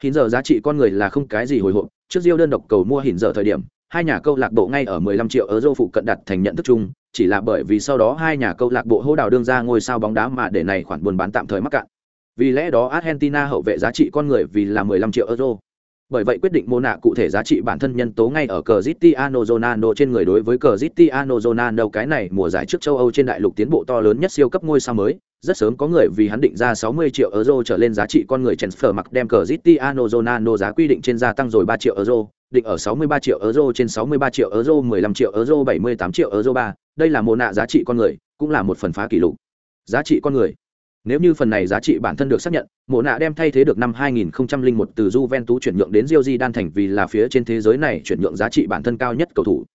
hình giờ giá trị con người là không cái gì hồi hộp, trước Diêu đơn độc cầu mua hình giờ thời điểm, hai nhà câu lạc bộ ngay ở 15 triệu euro phụ cận đặt thành nhận thức chung, chỉ là bởi vì sau đó hai nhà câu lạc bộ hô đào đương ra ngôi sao bóng đá mà để này khoản buôn bán tạm thời mắc cạn. Vì lẽ đó Argentina hậu vệ giá trị con người vì là 15 triệu euro. Bởi vậy quyết định mô nạ cụ thể giá trị bản thân nhân tố ngay ở Cristiano Ronaldo trên người đối với Cristiano Ronaldo cái này mùa giải trước châu Âu trên đại lục tiến bộ to lớn nhất siêu cấp ngôi sao mới, rất sớm có người vì hắn định ra 60 triệu euro trở lên giá trị con người transfer mặc đem Cristiano Ronaldo giá quy định trên gia tăng rồi 3 triệu euro, định ở 63 triệu euro trên 63 triệu euro 15 triệu euro 78 triệu euro 3, đây là mồ nạ giá trị con người, cũng là một phần phá kỷ lục. Giá trị con người. Nếu như phần này giá trị bản thân được xác nhận mộ nạ đem thay thế được năm 2001 từ Juventus chuyển nhượng đến Rio Đan thành vì là phía trên thế giới này chuyển nhượng giá trị bản thân cao nhất cầu thủ.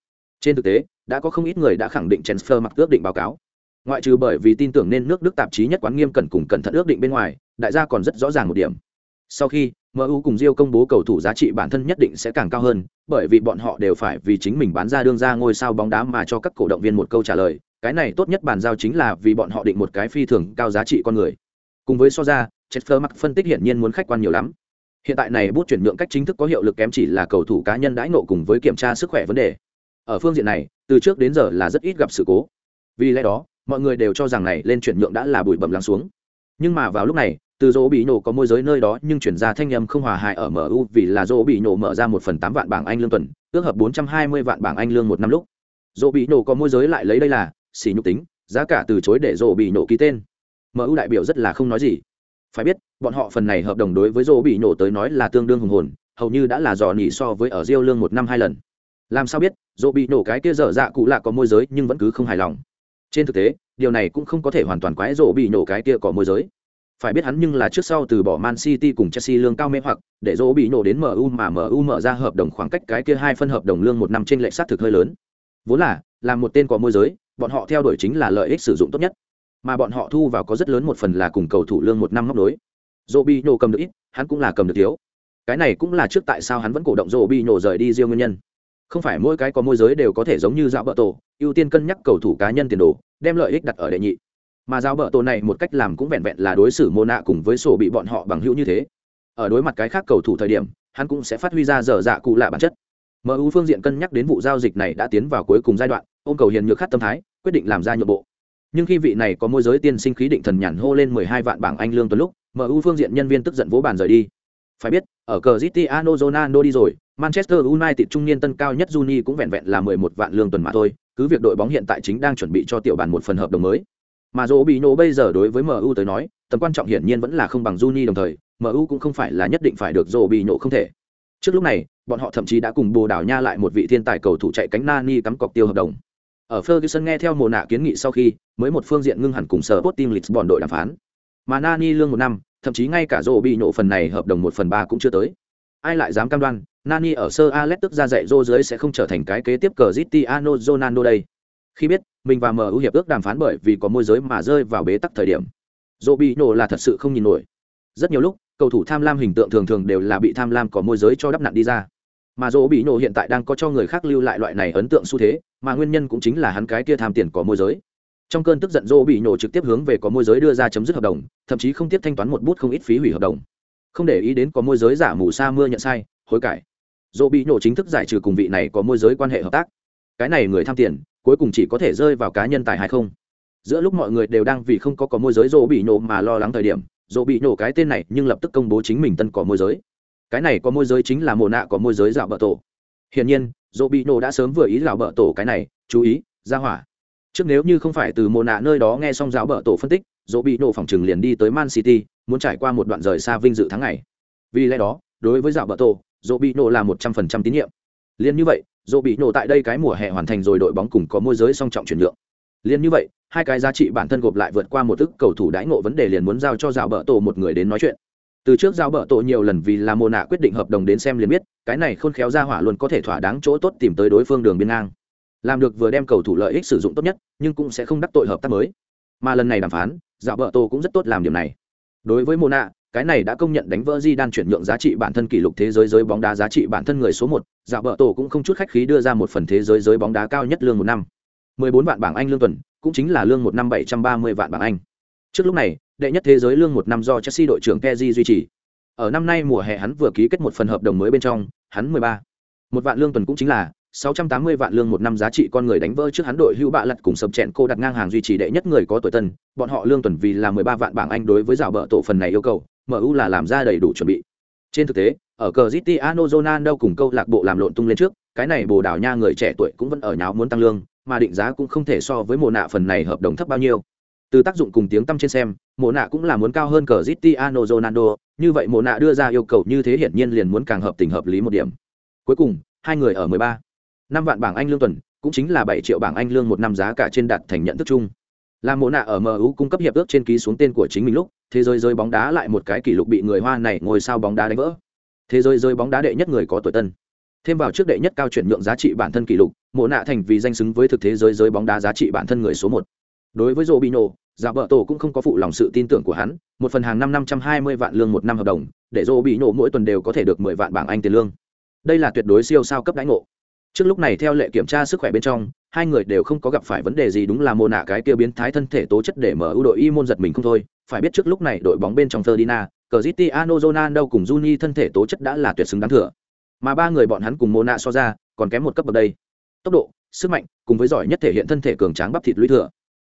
Trên thực tế, đã có không ít người đã khẳng định transfer mặc ước định báo cáo. Ngoại trừ bởi vì tin tưởng nên nước đức tạp chí nhất quán nghiêm cẩn cùng cẩn thận ước định bên ngoài, đại gia còn rất rõ ràng một điểm. Sau khi MU cùng Rio công bố cầu thủ giá trị bản thân nhất định sẽ càng cao hơn, bởi vì bọn họ đều phải vì chính mình bán ra đương ra ngôi sao bóng đá mà cho các cổ động viên một câu trả lời, cái này tốt nhất bàn giao chính là vì bọn họ định một cái phi thường cao giá trị con người. Cùng với so ra, Chester Mack phân tích hiển nhiên muốn khách quan nhiều lắm. Hiện tại này bút chuyển nhượng cách chính thức có hiệu lực kém chỉ là cầu thủ cá nhân đãi ngộ cùng với kiểm tra sức khỏe vấn đề. Ở phương diện này, từ trước đến giờ là rất ít gặp sự cố. Vì lẽ đó, mọi người đều cho rằng này lên chuyển nhượng đã là bụi bẩm lắng xuống. Nhưng mà vào lúc này, từ dỗ bị nổ có môi giới nơi đó, nhưng chuyển ra thanh âm không hòa hài ở mu vì là dỗ bị nổ mở ra một phần tám vạn bảng anh lương tuần, ước hợp bốn trăm hai mươi vạn bảng anh lương một năm lúc. Dỗ bị nổ có môi giới lại lấy đây là, xỉ nhục tính, giá cả từ chối để dỗ bị nổ ký tên. Mu đại biểu rất là không nói gì. Phải biết, bọn họ phần này hợp đồng đối với dỗ bị nổ tới nói là tương đương hùng hồn, hầu như đã là dò nỉ so với ở riêu lương một năm hai lần. Làm sao biết, dỗ bị nổ cái kia dở dạ cụ lạ có môi giới nhưng vẫn cứ không hài lòng. Trên thực tế, điều này cũng không có thể hoàn toàn quái dỗ bị nổ cái kia có môi giới phải biết hắn nhưng là trước sau từ bỏ Man City cùng Chelsea lương cao mê hoặc để dỗ bị nổ đến MU mà MU mở ra hợp đồng khoảng cách cái kia hai phân hợp đồng lương một năm trên lệch sát thực hơi lớn. Vốn là, làm một tên có môi giới, bọn họ theo đuổi chính là lợi ích sử dụng tốt nhất, mà bọn họ thu vào có rất lớn một phần là cùng cầu thủ lương một năm móc đối. Dỗ bị nổ cầm được ít, hắn cũng là cầm được thiếu. Cái này cũng là trước tại sao hắn vẫn cổ động dỗ bị nổ rời đi riêng nguyên nhân. Không phải mỗi cái có môi giới đều có thể giống như dạo bợ tổ, ưu tiên cân nhắc cầu thủ cá nhân tiền đồ, đem lợi ích đặt ở đệ nhị mà giao bợ tổ này một cách làm cũng vẹn vẹn là đối xử mô nạ cùng với sổ bị bọn họ bằng hữu như thế. Ở đối mặt cái khác cầu thủ thời điểm, hắn cũng sẽ phát huy ra dở dạ cụ lạ bản chất. Mu phương diện cân nhắc đến vụ giao dịch này đã tiến vào cuối cùng giai đoạn, ôm cầu hiền nhược khát tâm thái, quyết định làm ra nhượng bộ. Nhưng khi vị này có môi giới tiên sinh khí định thần nhàn hô lên mười hai vạn bảng anh lương tuần lúc mu phương diện nhân viên tức giận vỗ bàn rời đi. Phải biết, ở cờ Cristiano Ronaldo đi rồi, Manchester United trung niên tân cao nhất Juni cũng vẹn vẹn là mười một vạn lương tuần mà thôi, cứ việc đội bóng hiện tại chính đang chuẩn bị cho tiểu bàn một phần hợp đồng mới mà dỗ bị nổ bây giờ đối với mu tới nói, tầm quan trọng hiển nhiên vẫn là không bằng juni đồng thời mu cũng không phải là nhất định phải được dỗ bị nổ không thể. Trước lúc này, bọn họ thậm chí đã cùng bồ đảo nha lại một vị thiên tài cầu thủ chạy cánh nani cắm cọc tiêu hợp đồng. Ở ferguson nghe theo mồ nạ kiến nghị sau khi, mới một phương diện ngưng hẳn cùng sở Sporting Lisbon đội đàm phán. Mà nani lương một năm, thậm chí ngay cả dỗ bị nổ phần này hợp đồng một phần ba cũng chưa tới. Ai lại dám cam đoan, nani ở sơ alex tức ra dạy dô dưới sẽ không trở thành cái kế tiếp cờ zitiano ronaldo đây? Khi biết mình và MU hiệp ước đàm phán bởi vì có môi giới mà rơi vào bế tắc thời điểm. Dỗ bị nổ là thật sự không nhìn nổi. Rất nhiều lúc, cầu thủ tham lam hình tượng thường thường đều là bị tham lam có môi giới cho đắp nặn đi ra. Mà Dỗ bị nổ hiện tại đang có cho người khác lưu lại loại này ấn tượng xu thế, mà nguyên nhân cũng chính là hắn cái kia tham tiền có môi giới. Trong cơn tức giận Dỗ bị nổ trực tiếp hướng về có môi giới đưa ra chấm dứt hợp đồng, thậm chí không tiếp thanh toán một bút không ít phí hủy hợp đồng. Không để ý đến có môi giới giả mù sa mưa nhận sai, hối cải. Dỗ bị nổ chính thức giải trừ cùng vị này có môi giới quan hệ hợp tác. Cái này người tham tiền, cuối cùng chỉ có thể rơi vào cá nhân tài hay không. Giữa lúc mọi người đều đang vì không có có môi giới rỗ bị nổ mà lo lắng thời điểm, rỗ bị nổ cái tên này nhưng lập tức công bố chính mình tân có môi giới. Cái này có môi giới chính là mồ nạ có môi giới dạo bờ tổ. Hiển nhiên, rỗ bị nổ đã sớm vừa ý dạo bờ tổ cái này, chú ý, ra hỏa. Trước nếu như không phải từ mồ nạ nơi đó nghe xong dạo bờ tổ phân tích, rỗ bị nổ phòng trừng liền đi tới man city, muốn trải qua một đoạn rời xa vinh dự tháng ngày. Vì lẽ đó, đối với dạo bờ tổ, rỗ bị nổ là một trăm phần trăm tín nhiệm. Liền như vậy dỗ bị nổ tại đây cái mùa hè hoàn thành rồi đội bóng cùng có môi giới song trọng chuyển nhượng. Liền như vậy, hai cái giá trị bản thân gộp lại vượt qua một tức cầu thủ đãi ngộ vấn đề liền muốn giao cho rào bờ tổ một người đến nói chuyện. Từ trước giao bờ tổ nhiều lần vì là mồ nạ quyết định hợp đồng đến xem liền biết, cái này khôn khéo ra hỏa luôn có thể thỏa đáng chỗ tốt tìm tới đối phương đường biên ngang. Làm được vừa đem cầu thủ lợi ích sử dụng tốt nhất, nhưng cũng sẽ không đắc tội hợp tác mới. Mà lần này đàm phán dạo bờ tổ cũng rất tốt làm điểm này. Đối với mồ nạ cái này đã công nhận đánh vỡ di đan chuyển nhượng giá trị bản thân kỷ lục thế giới giới bóng đá giá trị bản thân người số một. Dạo bờ tổ cũng không chút khách khí đưa ra một phần thế giới giới bóng đá cao nhất lương một năm. mười bốn vạn bảng anh lương tuần cũng chính là lương một năm bảy trăm ba mươi vạn bảng anh. Trước lúc này đệ nhất thế giới lương một năm do chelsea đội trưởng Kezi duy trì. Ở năm nay mùa hè hắn vừa ký kết một phần hợp đồng mới bên trong hắn mười ba. Một vạn lương tuần cũng chính là 680 vạn lương một năm giá trị con người đánh vỡ trước hắn đội hưu bạ lật cùng sập chẹn cô đặt ngang hàng duy trì đệ nhất người có tuổi tân, bọn họ lương tuần vì là 13 vạn bảng Anh đối với dạo bợ tổ phần này yêu cầu, MU là làm ra đầy đủ chuẩn bị. Trên thực tế, ở Cristiano Ronaldo cùng câu lạc bộ làm lộn tung lên trước, cái này Bồ Đào Nha người trẻ tuổi cũng vẫn ở nháo muốn tăng lương, mà định giá cũng không thể so với mùa nạ phần này hợp đồng thấp bao nhiêu. Từ tác dụng cùng tiếng tăm trên xem, mùa nạ cũng là muốn cao hơn Cristiano Ronaldo, như vậy mùa nạ đưa ra yêu cầu như thế hiển nhiên liền muốn càng hợp tình hợp lý một điểm. Cuối cùng, hai người ở 13. năm vạn bảng Anh lương tuần, cũng chính là 7 triệu bảng Anh lương một năm giá cả trên đạt thành nhận thức chung. Là mộ nạ ở MU cung cấp hiệp ước trên ký xuống tên của chính mình lúc, thế giới rơi bóng đá lại một cái kỷ lục bị người Hoa này ngồi sao bóng đá đánh vỡ. Thế giới rơi bóng đá đệ nhất người có tuổi tân. Thêm vào trước đệ nhất cao chuyển nhượng giá trị bản thân kỷ lục, mộ nạ thành vì danh xứng với thực thế giới rơi bóng đá giá trị bản thân người số 1. Đối với Robinho, Giả vợ tổ cũng không có phụ lòng sự tin tưởng của hắn, một phần hàng năm năm trăm hai mươi vạn lương một năm hợp đồng, để Robinho mỗi tuần đều có thể được mười vạn bảng Anh tiền lương. Đây là tuyệt đối siêu sao cấp đãi ngộ. Trước lúc này theo lệ kiểm tra sức khỏe bên trong, hai người đều không có gặp phải vấn đề gì đúng là mô nạ cái kia biến thái thân thể tố chất để mở ưu đội y môn giật mình không thôi phải biết trước lúc này đội bóng bên trong Ferdinand, Cristiano Ronaldo cùng Juni thân thể tố chất đã là tuyệt xứng đáng thừa. Mà ba người bọn hắn cùng mô nạ so ra, còn kém một cấp bậc đây. Tốc độ, sức mạnh, cùng với giỏi nhất thể hiện thân thể cường tráng bắp thịt lũy thừa.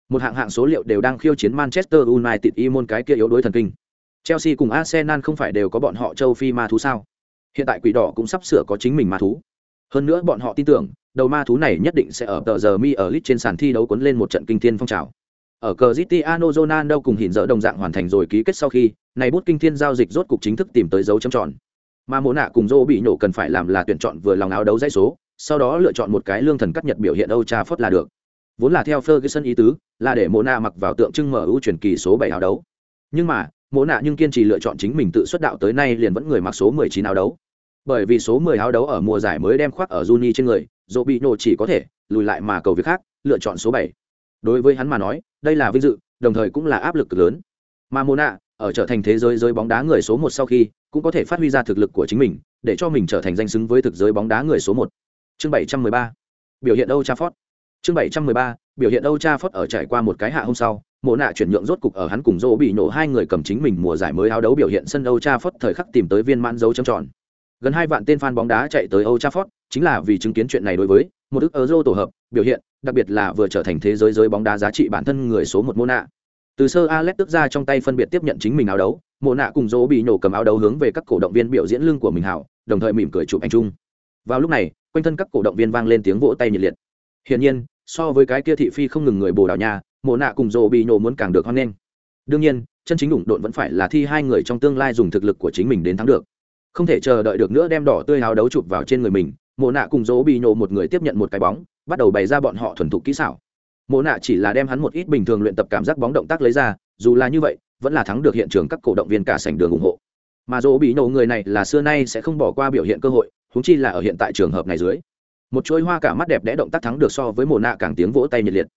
Một hạng hạng số liệu đều đang khiêu chiến Manchester United y môn cái kia yếu đuối thần kinh. Chelsea cùng Arsenal không phải đều có bọn họ châu Phi ma thú sao? Hiện tại quỷ đỏ cũng sắp sửa có chính mình ma thú. Hơn nữa bọn họ tin tưởng, đầu ma thú này nhất định sẽ ở tờ giờ mi ở lit trên sàn thi đấu cuốn lên một trận kinh thiên phong trào. Ở cờ Cristiano Ronaldo cùng hiện dỡ đồng dạng hoàn thành rồi ký kết sau khi này bút kinh thiên giao dịch rốt cục chính thức tìm tới dấu chấm tròn. Mà mỗ nạ cùng dô bị nổ cần phải làm là tuyển chọn vừa lòng áo đấu dãy số sau đó lựa chọn một cái lương thần cắt nhật biểu hiện Âu Trafford là được. Vốn là theo Ferguson ý tứ là để mỗ nạ mặc vào tượng trưng mở ưu truyền kỳ số bảy áo đấu. Nhưng mà mỗ nạ nhưng kiên trì lựa chọn chính mình tự xuất đạo tới nay liền vẫn người mặc số 19 áo đấu bởi vì số 10 áo đấu ở mùa giải mới đem khoác ở Juni trên người, Robinho chỉ có thể lùi lại mà cầu việc khác, lựa chọn số 7 đối với hắn mà nói, đây là vinh dự, đồng thời cũng là áp lực lớn. Mà mona, ở trở thành thế giới giới bóng đá người số 1 sau khi, cũng có thể phát huy ra thực lực của chính mình, để cho mình trở thành danh xứng với thực giới bóng đá người số 1. chương 713 biểu hiện Old Trafford. Chương 713 biểu hiện Old Trafford ở trải qua một cái hạ hôm sau mộ nạ chuyển nhượng rốt cục ở hắn cùng dỗ bị nổ hai người cầm chính mình mùa giải mới áo đấu biểu hiện sân Old Trafford thời khắc tìm tới viên mãn dấu chấm tròn gần hai vạn tên fan bóng đá chạy tới Old Trafford, chính là vì chứng kiến chuyện này đối với một ức Euro tổ hợp, biểu hiện, đặc biệt là vừa trở thành thế giới giới bóng đá giá trị bản thân người số một Mona. Từ sơ Alex tức ra trong tay phân biệt tiếp nhận chính mình áo đấu, Mona cùng Dỗ bị nổ cầm áo đấu hướng về các cổ động viên biểu diễn lưng của mình hảo, đồng thời mỉm cười chụp anh chung. Vào lúc này, quanh thân các cổ động viên vang lên tiếng vỗ tay nhiệt liệt. Hiển nhiên, so với cái kia thị phi không ngừng người Bồ Đào Nha, Mona cùng Dỗ bị nổ muốn càng được hoan nghênh. Đương nhiên, chân chính đụng độn vẫn phải là thi hai người trong tương lai dùng thực lực của chính mình đến thắng được không thể chờ đợi được nữa đem đỏ tươi háo đấu chụp vào trên người mình, mộ nạ cùng dỗ bị nhổ một người tiếp nhận một cái bóng, bắt đầu bày ra bọn họ thuần thục kỹ xảo. Mộ nạ chỉ là đem hắn một ít bình thường luyện tập cảm giác bóng động tác lấy ra, dù là như vậy, vẫn là thắng được hiện trường các cổ động viên cả sảnh đường ủng hộ. Mà dỗ bị nhổ người này là xưa nay sẽ không bỏ qua biểu hiện cơ hội húng chi là ở hiện tại trường hợp này dưới. Một chuỗi hoa cả mắt đẹp đẽ động tác thắng được so với mộ nạ càng tiếng vỗ tay nhiệt liệt.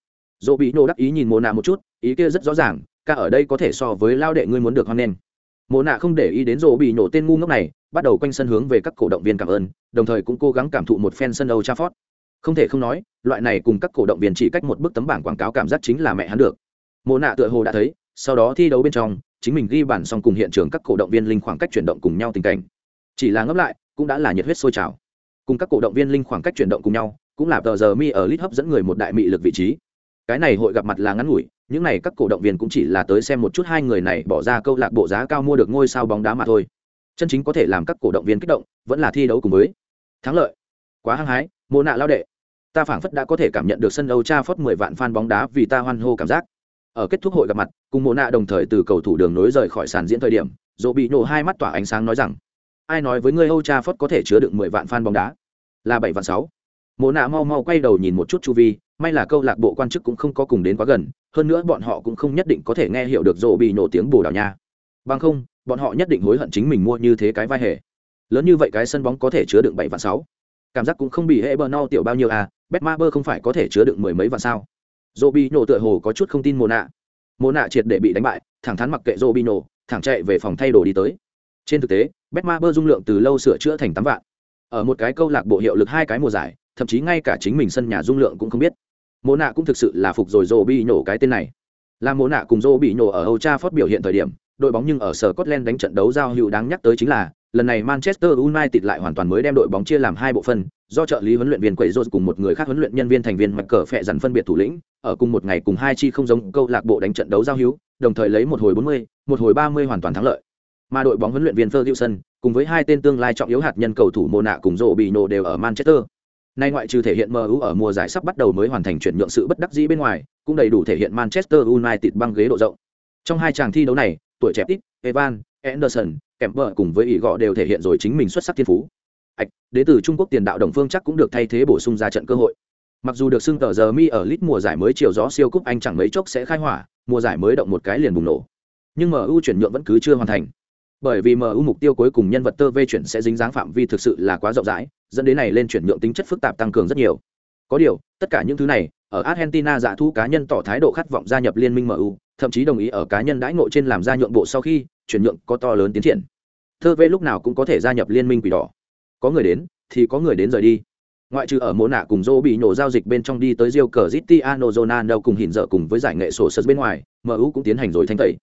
Dỗ bị nổ đắc ý nhìn mộ nạ một chút, ý kia rất rõ ràng, ca ở đây có thể so với lao đệ ngươi muốn được hoan nghênh. Mộ nạ không để ý đến dỗ bị nổ tên ngu ngốc này bắt đầu quanh sân hướng về các cổ động viên cảm ơn, đồng thời cũng cố gắng cảm thụ một phen sân Old Trafford. Không thể không nói, loại này cùng các cổ động viên chỉ cách một bức tấm bảng quảng cáo cảm giác chính là mẹ hắn được. Mộ nạ tựa hồ đã thấy, sau đó thi đấu bên trong, chính mình ghi bản xong cùng hiện trường các cổ động viên linh khoảng cách chuyển động cùng nhau tình cảnh. Chỉ là ngấp lại, cũng đã là nhiệt huyết sôi trào. Cùng các cổ động viên linh khoảng cách chuyển động cùng nhau, cũng là tờ giờ mi ở lit hấp dẫn người một đại mị lực vị trí. Cái này hội gặp mặt là ngắn ngủi, những này các cổ động viên cũng chỉ là tới xem một chút hai người này bỏ ra câu lạc bộ giá cao mua được ngôi sao bóng đá mà thôi chân chính có thể làm các cổ động viên kích động, vẫn là thi đấu cùng với thắng lợi. Quá hăng hái, mô nạ lao đệ. Ta phảng phất đã có thể cảm nhận được sân đấu cha phót mười vạn fan bóng đá vì ta hoan hô cảm giác. Ở kết thúc hội gặp mặt, cùng mô nạ đồng thời từ cầu thủ đường nối rời khỏi sàn diễn thời điểm dỗ bị nổ hai mắt tỏa ánh sáng nói rằng, ai nói với ngươi âu cha phót có thể chứa được mười vạn fan bóng đá? Là bảy vạn sáu. Mô nạ mau mau quay đầu nhìn một chút chu vi, may là câu lạc bộ quan chức cũng không có cùng đến quá gần, hơn nữa bọn họ cũng không nhất định có thể nghe hiểu được dỗ bị nổ tiếng bồ đào nha. Bằng không bọn họ nhất định hối hận chính mình mua như thế cái vai hề. Lớn như vậy cái sân bóng có thể chứa đựng bảy vạn sáu. Cảm giác cũng không bị hệ bờ no tiểu bao nhiêu à bet ma bơ không phải có thể chứa đựng mười mấy vạn sao. Dô bi nổ tựa hồ có chút không tin mồ nạ mồ nạ triệt để bị đánh bại, thẳng thắn mặc kệ dô bi nổ thẳng chạy về phòng thay đồ đi tới. Trên thực tế bet ma bơ dung lượng từ lâu sửa chữa thành tám vạn. Ở một cái câu lạc bộ hiệu lực hai cái mùa giải, thậm chí ngay cả chính mình sân nhà dung lượng cũng không biết. Mồ nạ cũng thực sự là phục rồi dô bi nổ cái tên này. Là mồ nạ cùng dô bị nổ ở âu cha phát biểu hiện thời điểm đội bóng nhưng ở sở Scotland đánh trận đấu giao hữu đáng nhắc tới chính là lần này Manchester United lại hoàn toàn mới đem đội bóng chia làm hai bộ phận, do trợ lý huấn luyện viên Quẩy Rose cùng một người khác huấn luyện nhân viên thành viên mặc cờ phệ dần phân biệt thủ lĩnh, ở cùng một ngày cùng hai chi không giống câu lạc bộ đánh trận đấu giao hữu, đồng thời lấy một hồi 40, một hồi 30 hoàn toàn thắng lợi. Mà đội bóng huấn luyện viên Ferguson cùng với hai tên tương lai trọng yếu hạt nhân cầu thủ Mona cùng Robinho đều ở Manchester. Nay ngoại trừ thể hiện MU ở mùa giải sắp bắt đầu mới hoàn thành chuyển nhượng sự bất đắc dĩ bên ngoài, cũng đầy đủ thể hiện Manchester United băng ghế độ rộng. Trong hai chàng thi đấu này, tuổi trẻ ít, Evan, Anderson, kèm vợ cùng với ý gọ đều thể hiện rồi chính mình xuất sắc thiên phú. ạch đến từ trung quốc tiền đạo đồng phương chắc cũng được thay thế bổ sung ra trận cơ hội. Mặc dù được xưng tờ giờ mi ở lit mùa giải mới chiều gió siêu cúp anh chẳng mấy chốc sẽ khai hỏa mùa giải mới động một cái liền bùng nổ. Nhưng mu chuyển nhượng vẫn cứ chưa hoàn thành. Bởi vì mu mục tiêu cuối cùng nhân vật tơ vê chuyển sẽ dính dáng phạm vi thực sự là quá rộng rãi dẫn đến này lên chuyển nhượng tính chất phức tạp tăng cường rất nhiều. Có điều tất cả những thứ này ở argentina giả thu cá nhân tỏ thái độ khát vọng gia nhập liên minh mu thậm chí đồng ý ở cá nhân đãi ngộ trên làm ra nhượng bộ sau khi chuyển nhượng có to lớn tiến triển. Thơ vê lúc nào cũng có thể gia nhập liên minh quỷ đỏ. Có người đến thì có người đến rời đi. Ngoại trừ ở mỗ nạ cùng dô bị nổ giao dịch bên trong đi tới rio cờ zitiano đâu cùng hình dở cùng với giải nghệ sổ sật bên ngoài mu cũng tiến hành rồi thanh tẩy.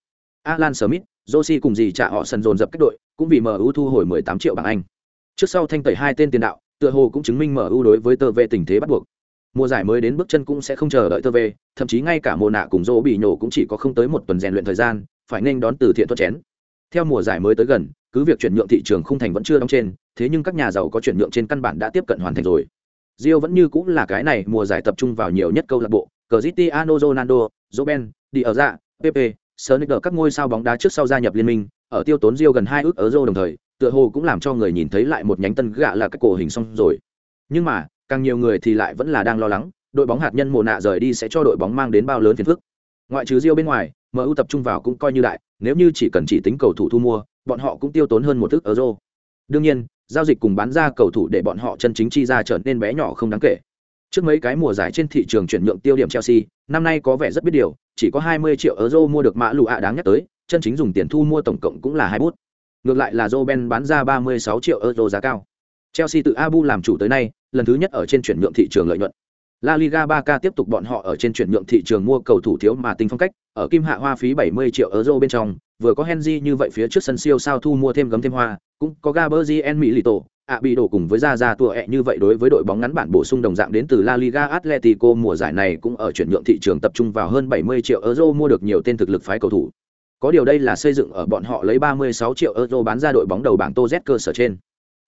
Alan smith josi cùng dì trả họ sân dồn dập cách đội, cũng vì mu thu hồi 18 triệu bảng anh. Trước sau thanh tẩy hai tên tiền đạo, tựa hồ cũng chứng minh mu đối với tờ vệ tình thế bắt buộc mùa giải mới đến bước chân cũng sẽ không chờ đợi tơ về, thậm chí ngay cả mùa nạ cùng dỗ bị nhổ cũng chỉ có không tới một tuần rèn luyện thời gian phải nên đón từ thiện thuật chén. Theo mùa giải mới tới gần cứ việc chuyển nhượng thị trường không thành vẫn chưa đóng trên thế nhưng các nhà giàu có chuyển nhượng trên căn bản đã tiếp cận hoàn thành rồi. Rio vẫn như cũng là cái này mùa giải tập trung vào nhiều nhất câu lạc bộ Cristiano Ronaldo, Robben, Diarra, ở dạ, Pepe, Sonic các ngôi sao bóng đá trước sau gia nhập liên minh ở tiêu tốn Rio gần hai ước euro đồng thời tựa hồ cũng làm cho người nhìn thấy lại một nhánh tân gạ là các cổ hình xong rồi. Nhưng mà càng nhiều người thì lại vẫn là đang lo lắng, đội bóng hạt nhân mùa nạ rời đi sẽ cho đội bóng mang đến bao lớn phiền phức. Ngoại trừ Rio bên ngoài MU tập trung vào cũng coi như đại, nếu như chỉ cần chỉ tính cầu thủ thu mua, bọn họ cũng tiêu tốn hơn một thước euro. Đương nhiên, giao dịch cùng bán ra cầu thủ để bọn họ chân chính chi ra trở nên bé nhỏ không đáng kể. Trước mấy cái mùa giải trên thị trường chuyển nhượng tiêu điểm Chelsea, năm nay có vẻ rất biết điều, chỉ có 20 triệu euro mua được mã lụ ạ đáng nhắc tới, chân chính dùng tiền thu mua tổng cộng cũng là hai bút. Ngược lại là Joe bán ra 36 triệu euro giá cao. Chelsea từ Abu làm chủ tới nay lần thứ nhất ở trên chuyển nhượng thị trường lợi nhuận La Liga 3K tiếp tục bọn họ ở trên chuyển nhượng thị trường mua cầu thủ thiếu mà tinh phong cách, ở kim hạ hoa phí 70 triệu euro bên trong, vừa có Henry như vậy phía trước sân siêu sao thu mua thêm gấm thêm hoa, cũng có Gabriel Milito, ạ bị đổ cùng với ra ra tua ẹ như vậy đối với đội bóng ngắn bản bổ sung đồng dạng đến từ La Liga Atletico mùa giải này cũng ở chuyển nhượng thị trường tập trung vào hơn 70 triệu euro mua được nhiều tên thực lực phái cầu thủ. Có điều đây là xây dựng ở bọn họ lấy 36 triệu euro bán ra đội bóng đầu bảng Tô Z cơ sở trên.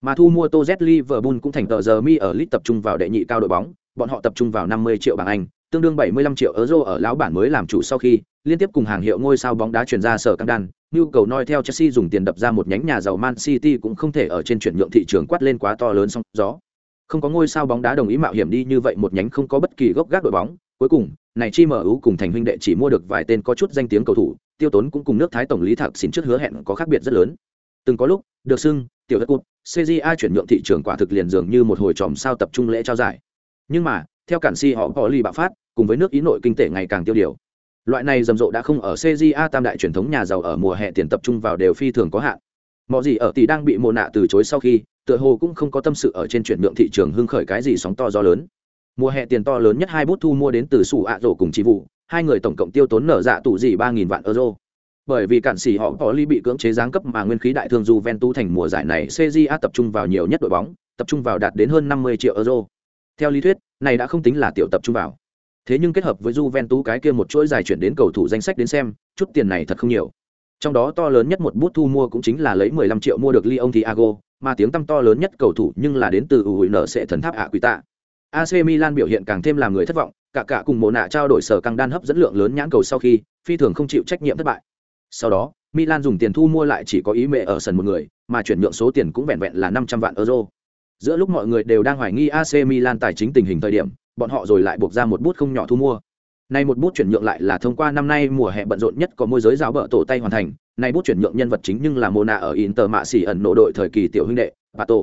Mà thu mua Tô Liverpool cũng thành tờ giờ mi ở Lit tập trung vào đệ nhị cao đội bóng, bọn họ tập trung vào 50 triệu bảng Anh, tương đương 75 triệu euro ở lão bản mới làm chủ sau khi liên tiếp cùng hàng hiệu ngôi sao bóng đá chuyển ra sở căng đan, nhu cầu noi theo Chelsea dùng tiền đập ra một nhánh nhà giàu Man City cũng không thể ở trên chuyển nhượng thị trường quát lên quá to lớn song gió. Không có ngôi sao bóng đá đồng ý mạo hiểm đi như vậy một nhánh không có bất kỳ gốc gác đội bóng, cuối cùng, này chi mở cùng thành huynh đệ chỉ mua được vài tên có chút danh tiếng cầu thủ, tiêu tốn cũng cùng nước Thái tổng lý Thạc xin trước hứa hẹn có khác biệt rất lớn. Từng có lúc, được xưng, tiểu đất cụt CJA chuyển nhượng thị trường quả thực liền dường như một hồi tròm sao tập trung lễ trao giải. Nhưng mà, theo cản si họ có ly bạo phát, cùng với nước ý nội kinh tế ngày càng tiêu điều. Loại này rầm rộ đã không ở cja tam đại truyền thống nhà giàu ở mùa hè tiền tập trung vào đều phi thường có hạn. Mọi gì ở tỷ đang bị mồ nạ từ chối sau khi tựa hồ cũng không có tâm sự ở trên chuyển nhượng thị trường hưng khởi cái gì sóng to gió lớn. Mùa hè tiền to lớn nhất hai bút thu mua đến từ sủ ạ rổ cùng chi vụ hai người tổng cộng tiêu tốn nở dạ tủ gì ba nghìn vạn euro bởi vì cản sĩ họ có ly bị cưỡng chế giáng cấp mà nguyên khí đại thương Juventus thành mùa giải này CJA tập trung vào nhiều nhất đội bóng, tập trung vào đạt đến hơn 50 triệu euro. Theo lý thuyết, này đã không tính là tiểu tập trung vào. Thế nhưng kết hợp với Juventus cái kia một chuỗi giải chuyển đến cầu thủ danh sách đến xem, chút tiền này thật không nhiều. Trong đó to lớn nhất một bút thu mua cũng chính là lấy 15 triệu mua được Lyon Thiago, mà tiếng tăm to lớn nhất cầu thủ nhưng là đến từ ủi nở sẽ thần tháp ạ quý tạ. AC Milan biểu hiện càng thêm làm người thất vọng, cả cả cùng mồ nạ trao đổi sở căng đan hấp dẫn lượng lớn nhãn cầu sau khi, phi thường không chịu trách nhiệm thất bại. Sau đó, Milan dùng tiền thu mua lại chỉ có ý mẹ ở sân một người, mà chuyển nhượng số tiền cũng vẹn vẹn là 500 vạn euro. Giữa lúc mọi người đều đang hoài nghi AC Milan tài chính tình hình thời điểm, bọn họ rồi lại buộc ra một bút không nhỏ thu mua. Nay một bút chuyển nhượng lại là thông qua năm nay mùa hè bận rộn nhất có môi giới giáo bợ tổ tay hoàn thành nay bút chuyển nhượng nhân vật chính nhưng là mona ở inter mạ xỉ ẩn nộ đội thời kỳ tiểu huynh đệ pato.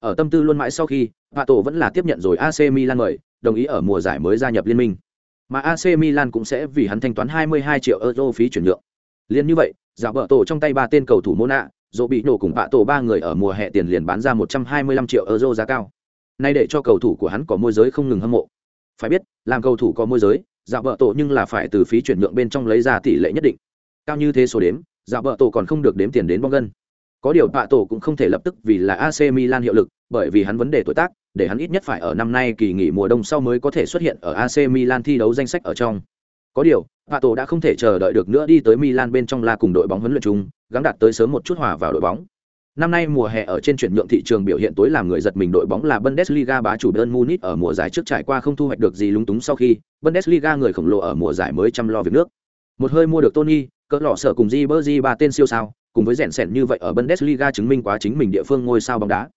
Ở tâm tư luôn mãi sau khi pato vẫn là tiếp nhận rồi ac milan mời đồng ý ở mùa giải mới gia nhập liên minh. Mà ac milan cũng sẽ vì hắn thanh toán 22 triệu euro phí chuyển nhượng liên như vậy, giả vợ tổ trong tay ba tên cầu thủ mona dỗ bị nổ cùng pato ba người ở mùa hè tiền liền bán ra 125 triệu euro giá cao. Nay để cho cầu thủ của hắn có môi giới không ngừng hâm mộ. Phải biết, làm cầu thủ có môi giới dạo vợ tổ nhưng là phải từ phí chuyển nhượng bên trong lấy ra tỷ lệ nhất định. Cao như thế số đếm dạo vợ tổ còn không được đếm tiền đến bong gân. Có điều bạ tổ cũng không thể lập tức vì là AC Milan hiệu lực, bởi vì hắn vấn đề tuổi tác, để hắn ít nhất phải ở năm nay kỳ nghỉ mùa đông sau mới có thể xuất hiện ở AC Milan thi đấu danh sách ở trong có điều bạ tổ đã không thể chờ đợi được nữa đi tới Milan bên trong là cùng đội bóng huấn luyện chung gắng đạt tới sớm một chút hòa vào đội bóng Năm nay mùa hè ở trên chuyển nhượng thị trường biểu hiện tối làm người giật mình đội bóng là Bundesliga bá chủ Bayern Munich ở mùa giải trước trải qua không thu hoạch được gì lúng túng sau khi Bundesliga người khổng lồ ở mùa giải mới chăm lo việc nước. Một hơi mua được Tony, cỡ lọ sở cùng Ribery ba tên siêu sao, cùng với rèn sẻn như vậy ở Bundesliga chứng minh quá chính mình địa phương ngôi sao bóng đá.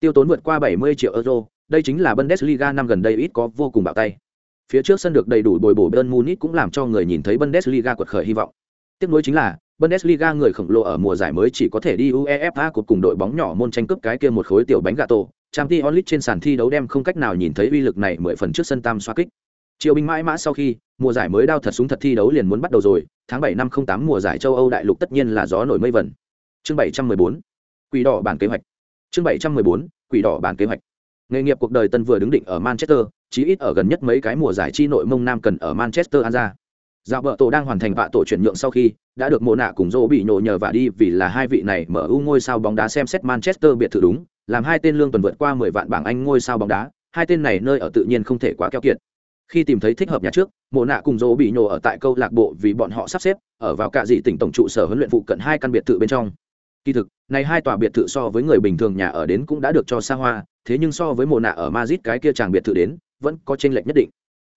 Tiêu tốn vượt qua 70 triệu euro, đây chính là Bundesliga năm gần đây ít có vô cùng bạo tay. Phía trước sân được đầy đủ bồi bổ Bayern Munich cũng làm cho người nhìn thấy Bundesliga quật khởi hy vọng. Tiếp nối chính là Bundesliga người khổng lồ ở mùa giải mới chỉ có thể đi UEFA cuộc cùng đội bóng nhỏ môn tranh cướp cái kia một khối tiểu bánh gà tổ. Champions League trên sàn thi đấu đem không cách nào nhìn thấy uy lực này mười phần trước sân tam xoa kích. Triều binh mãi mã sau khi, mùa giải mới đao thật súng thật thi đấu liền muốn bắt đầu rồi, tháng 7 năm 08 mùa giải châu Âu đại lục tất nhiên là gió nổi mây vẩn. Chương 714. Quỷ đỏ bản kế hoạch. Chương 714. Quỷ đỏ bản kế hoạch. Nghề nghiệp cuộc đời tân vừa đứng định ở Manchester, chí ít ở gần nhất mấy cái mùa giải chi nội mông nam cần ở Manchester an ra. Dạo vợ tổ đang hoàn thành vạ tổ chuyển nhượng sau khi đã được mộ nạ cùng dỗ bị nổ nhờ vả đi vì là hai vị này mở ưu ngôi sao bóng đá xem xét Manchester biệt thự đúng, làm hai tên lương tuần vượt qua 10 vạn bảng Anh ngôi sao bóng đá, hai tên này nơi ở tự nhiên không thể quá keo kiệt. Khi tìm thấy thích hợp nhà trước, mộ nạ cùng dỗ bị nổ ở tại câu lạc bộ vì bọn họ sắp xếp ở vào cả dị tỉnh tổng trụ sở huấn luyện phụ cận hai căn biệt thự bên trong. Kỳ thực, này hai tòa biệt thự so với người bình thường nhà ở đến cũng đã được cho xa hoa, thế nhưng so với mộ nạ ở Madrid cái kia chàng biệt thự đến, vẫn có chênh lệch nhất định.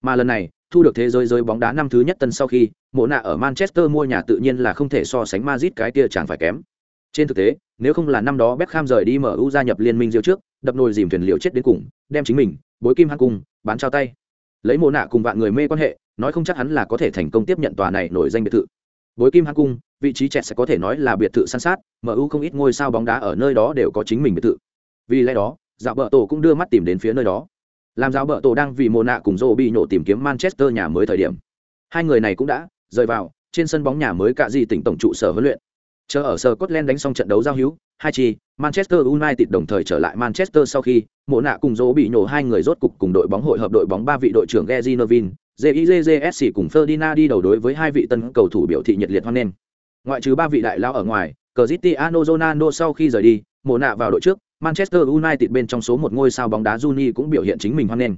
Mà lần này, thu được thế giới giới bóng đá năm thứ nhất tân sau khi, mộ nạ ở Manchester mua nhà tự nhiên là không thể so sánh Madrid cái kia chàng phải kém. Trên thực tế, nếu không là năm đó Beckham rời đi MU gia nhập liên minh Diêu trước, đập nồi dìm thuyền liều chết đến cùng, đem chính mình, bối kim hắn cùng, bán trao tay. Lấy mộ nạ cùng vạn người mê quan hệ, nói không chắc hắn là có thể thành công tiếp nhận tòa này nổi danh biệt thự. Bối kim hắn cung, vị trí chẹt sẽ có thể nói là biệt thự san sát, MU không ít ngôi sao bóng đá ở nơi đó đều có chính mình biệt thự. Vì lẽ đó, dạo bờ tổ cũng đưa mắt tìm đến phía nơi đó làm giáo bờ tổ đang vì mồ nạ cùng rô bị nhổ tìm kiếm manchester nhà mới thời điểm hai người này cũng đã rời vào trên sân bóng nhà mới cạ di tỉnh tổng trụ sở huấn luyện chờ ở sở Scotland đánh xong trận đấu giao hữu hai chi manchester united đồng thời trở lại manchester sau khi mộ nạ cùng rô bị nhổ hai người rốt cục cùng đội bóng hội hợp đội bóng ba vị đội trưởng Gezi Novin, JIJJSC cùng Ferdinand đi đầu đối với hai vị tân cầu thủ biểu thị nhiệt liệt hoan nghênh. Ngoại trừ ba vị đại lao ở ngoài, Cristiano Ronaldo sau khi rời đi, mộ nạ vào đội trước, Manchester United bên trong số một ngôi sao bóng đá Juni cũng biểu hiện chính mình hoan nghênh.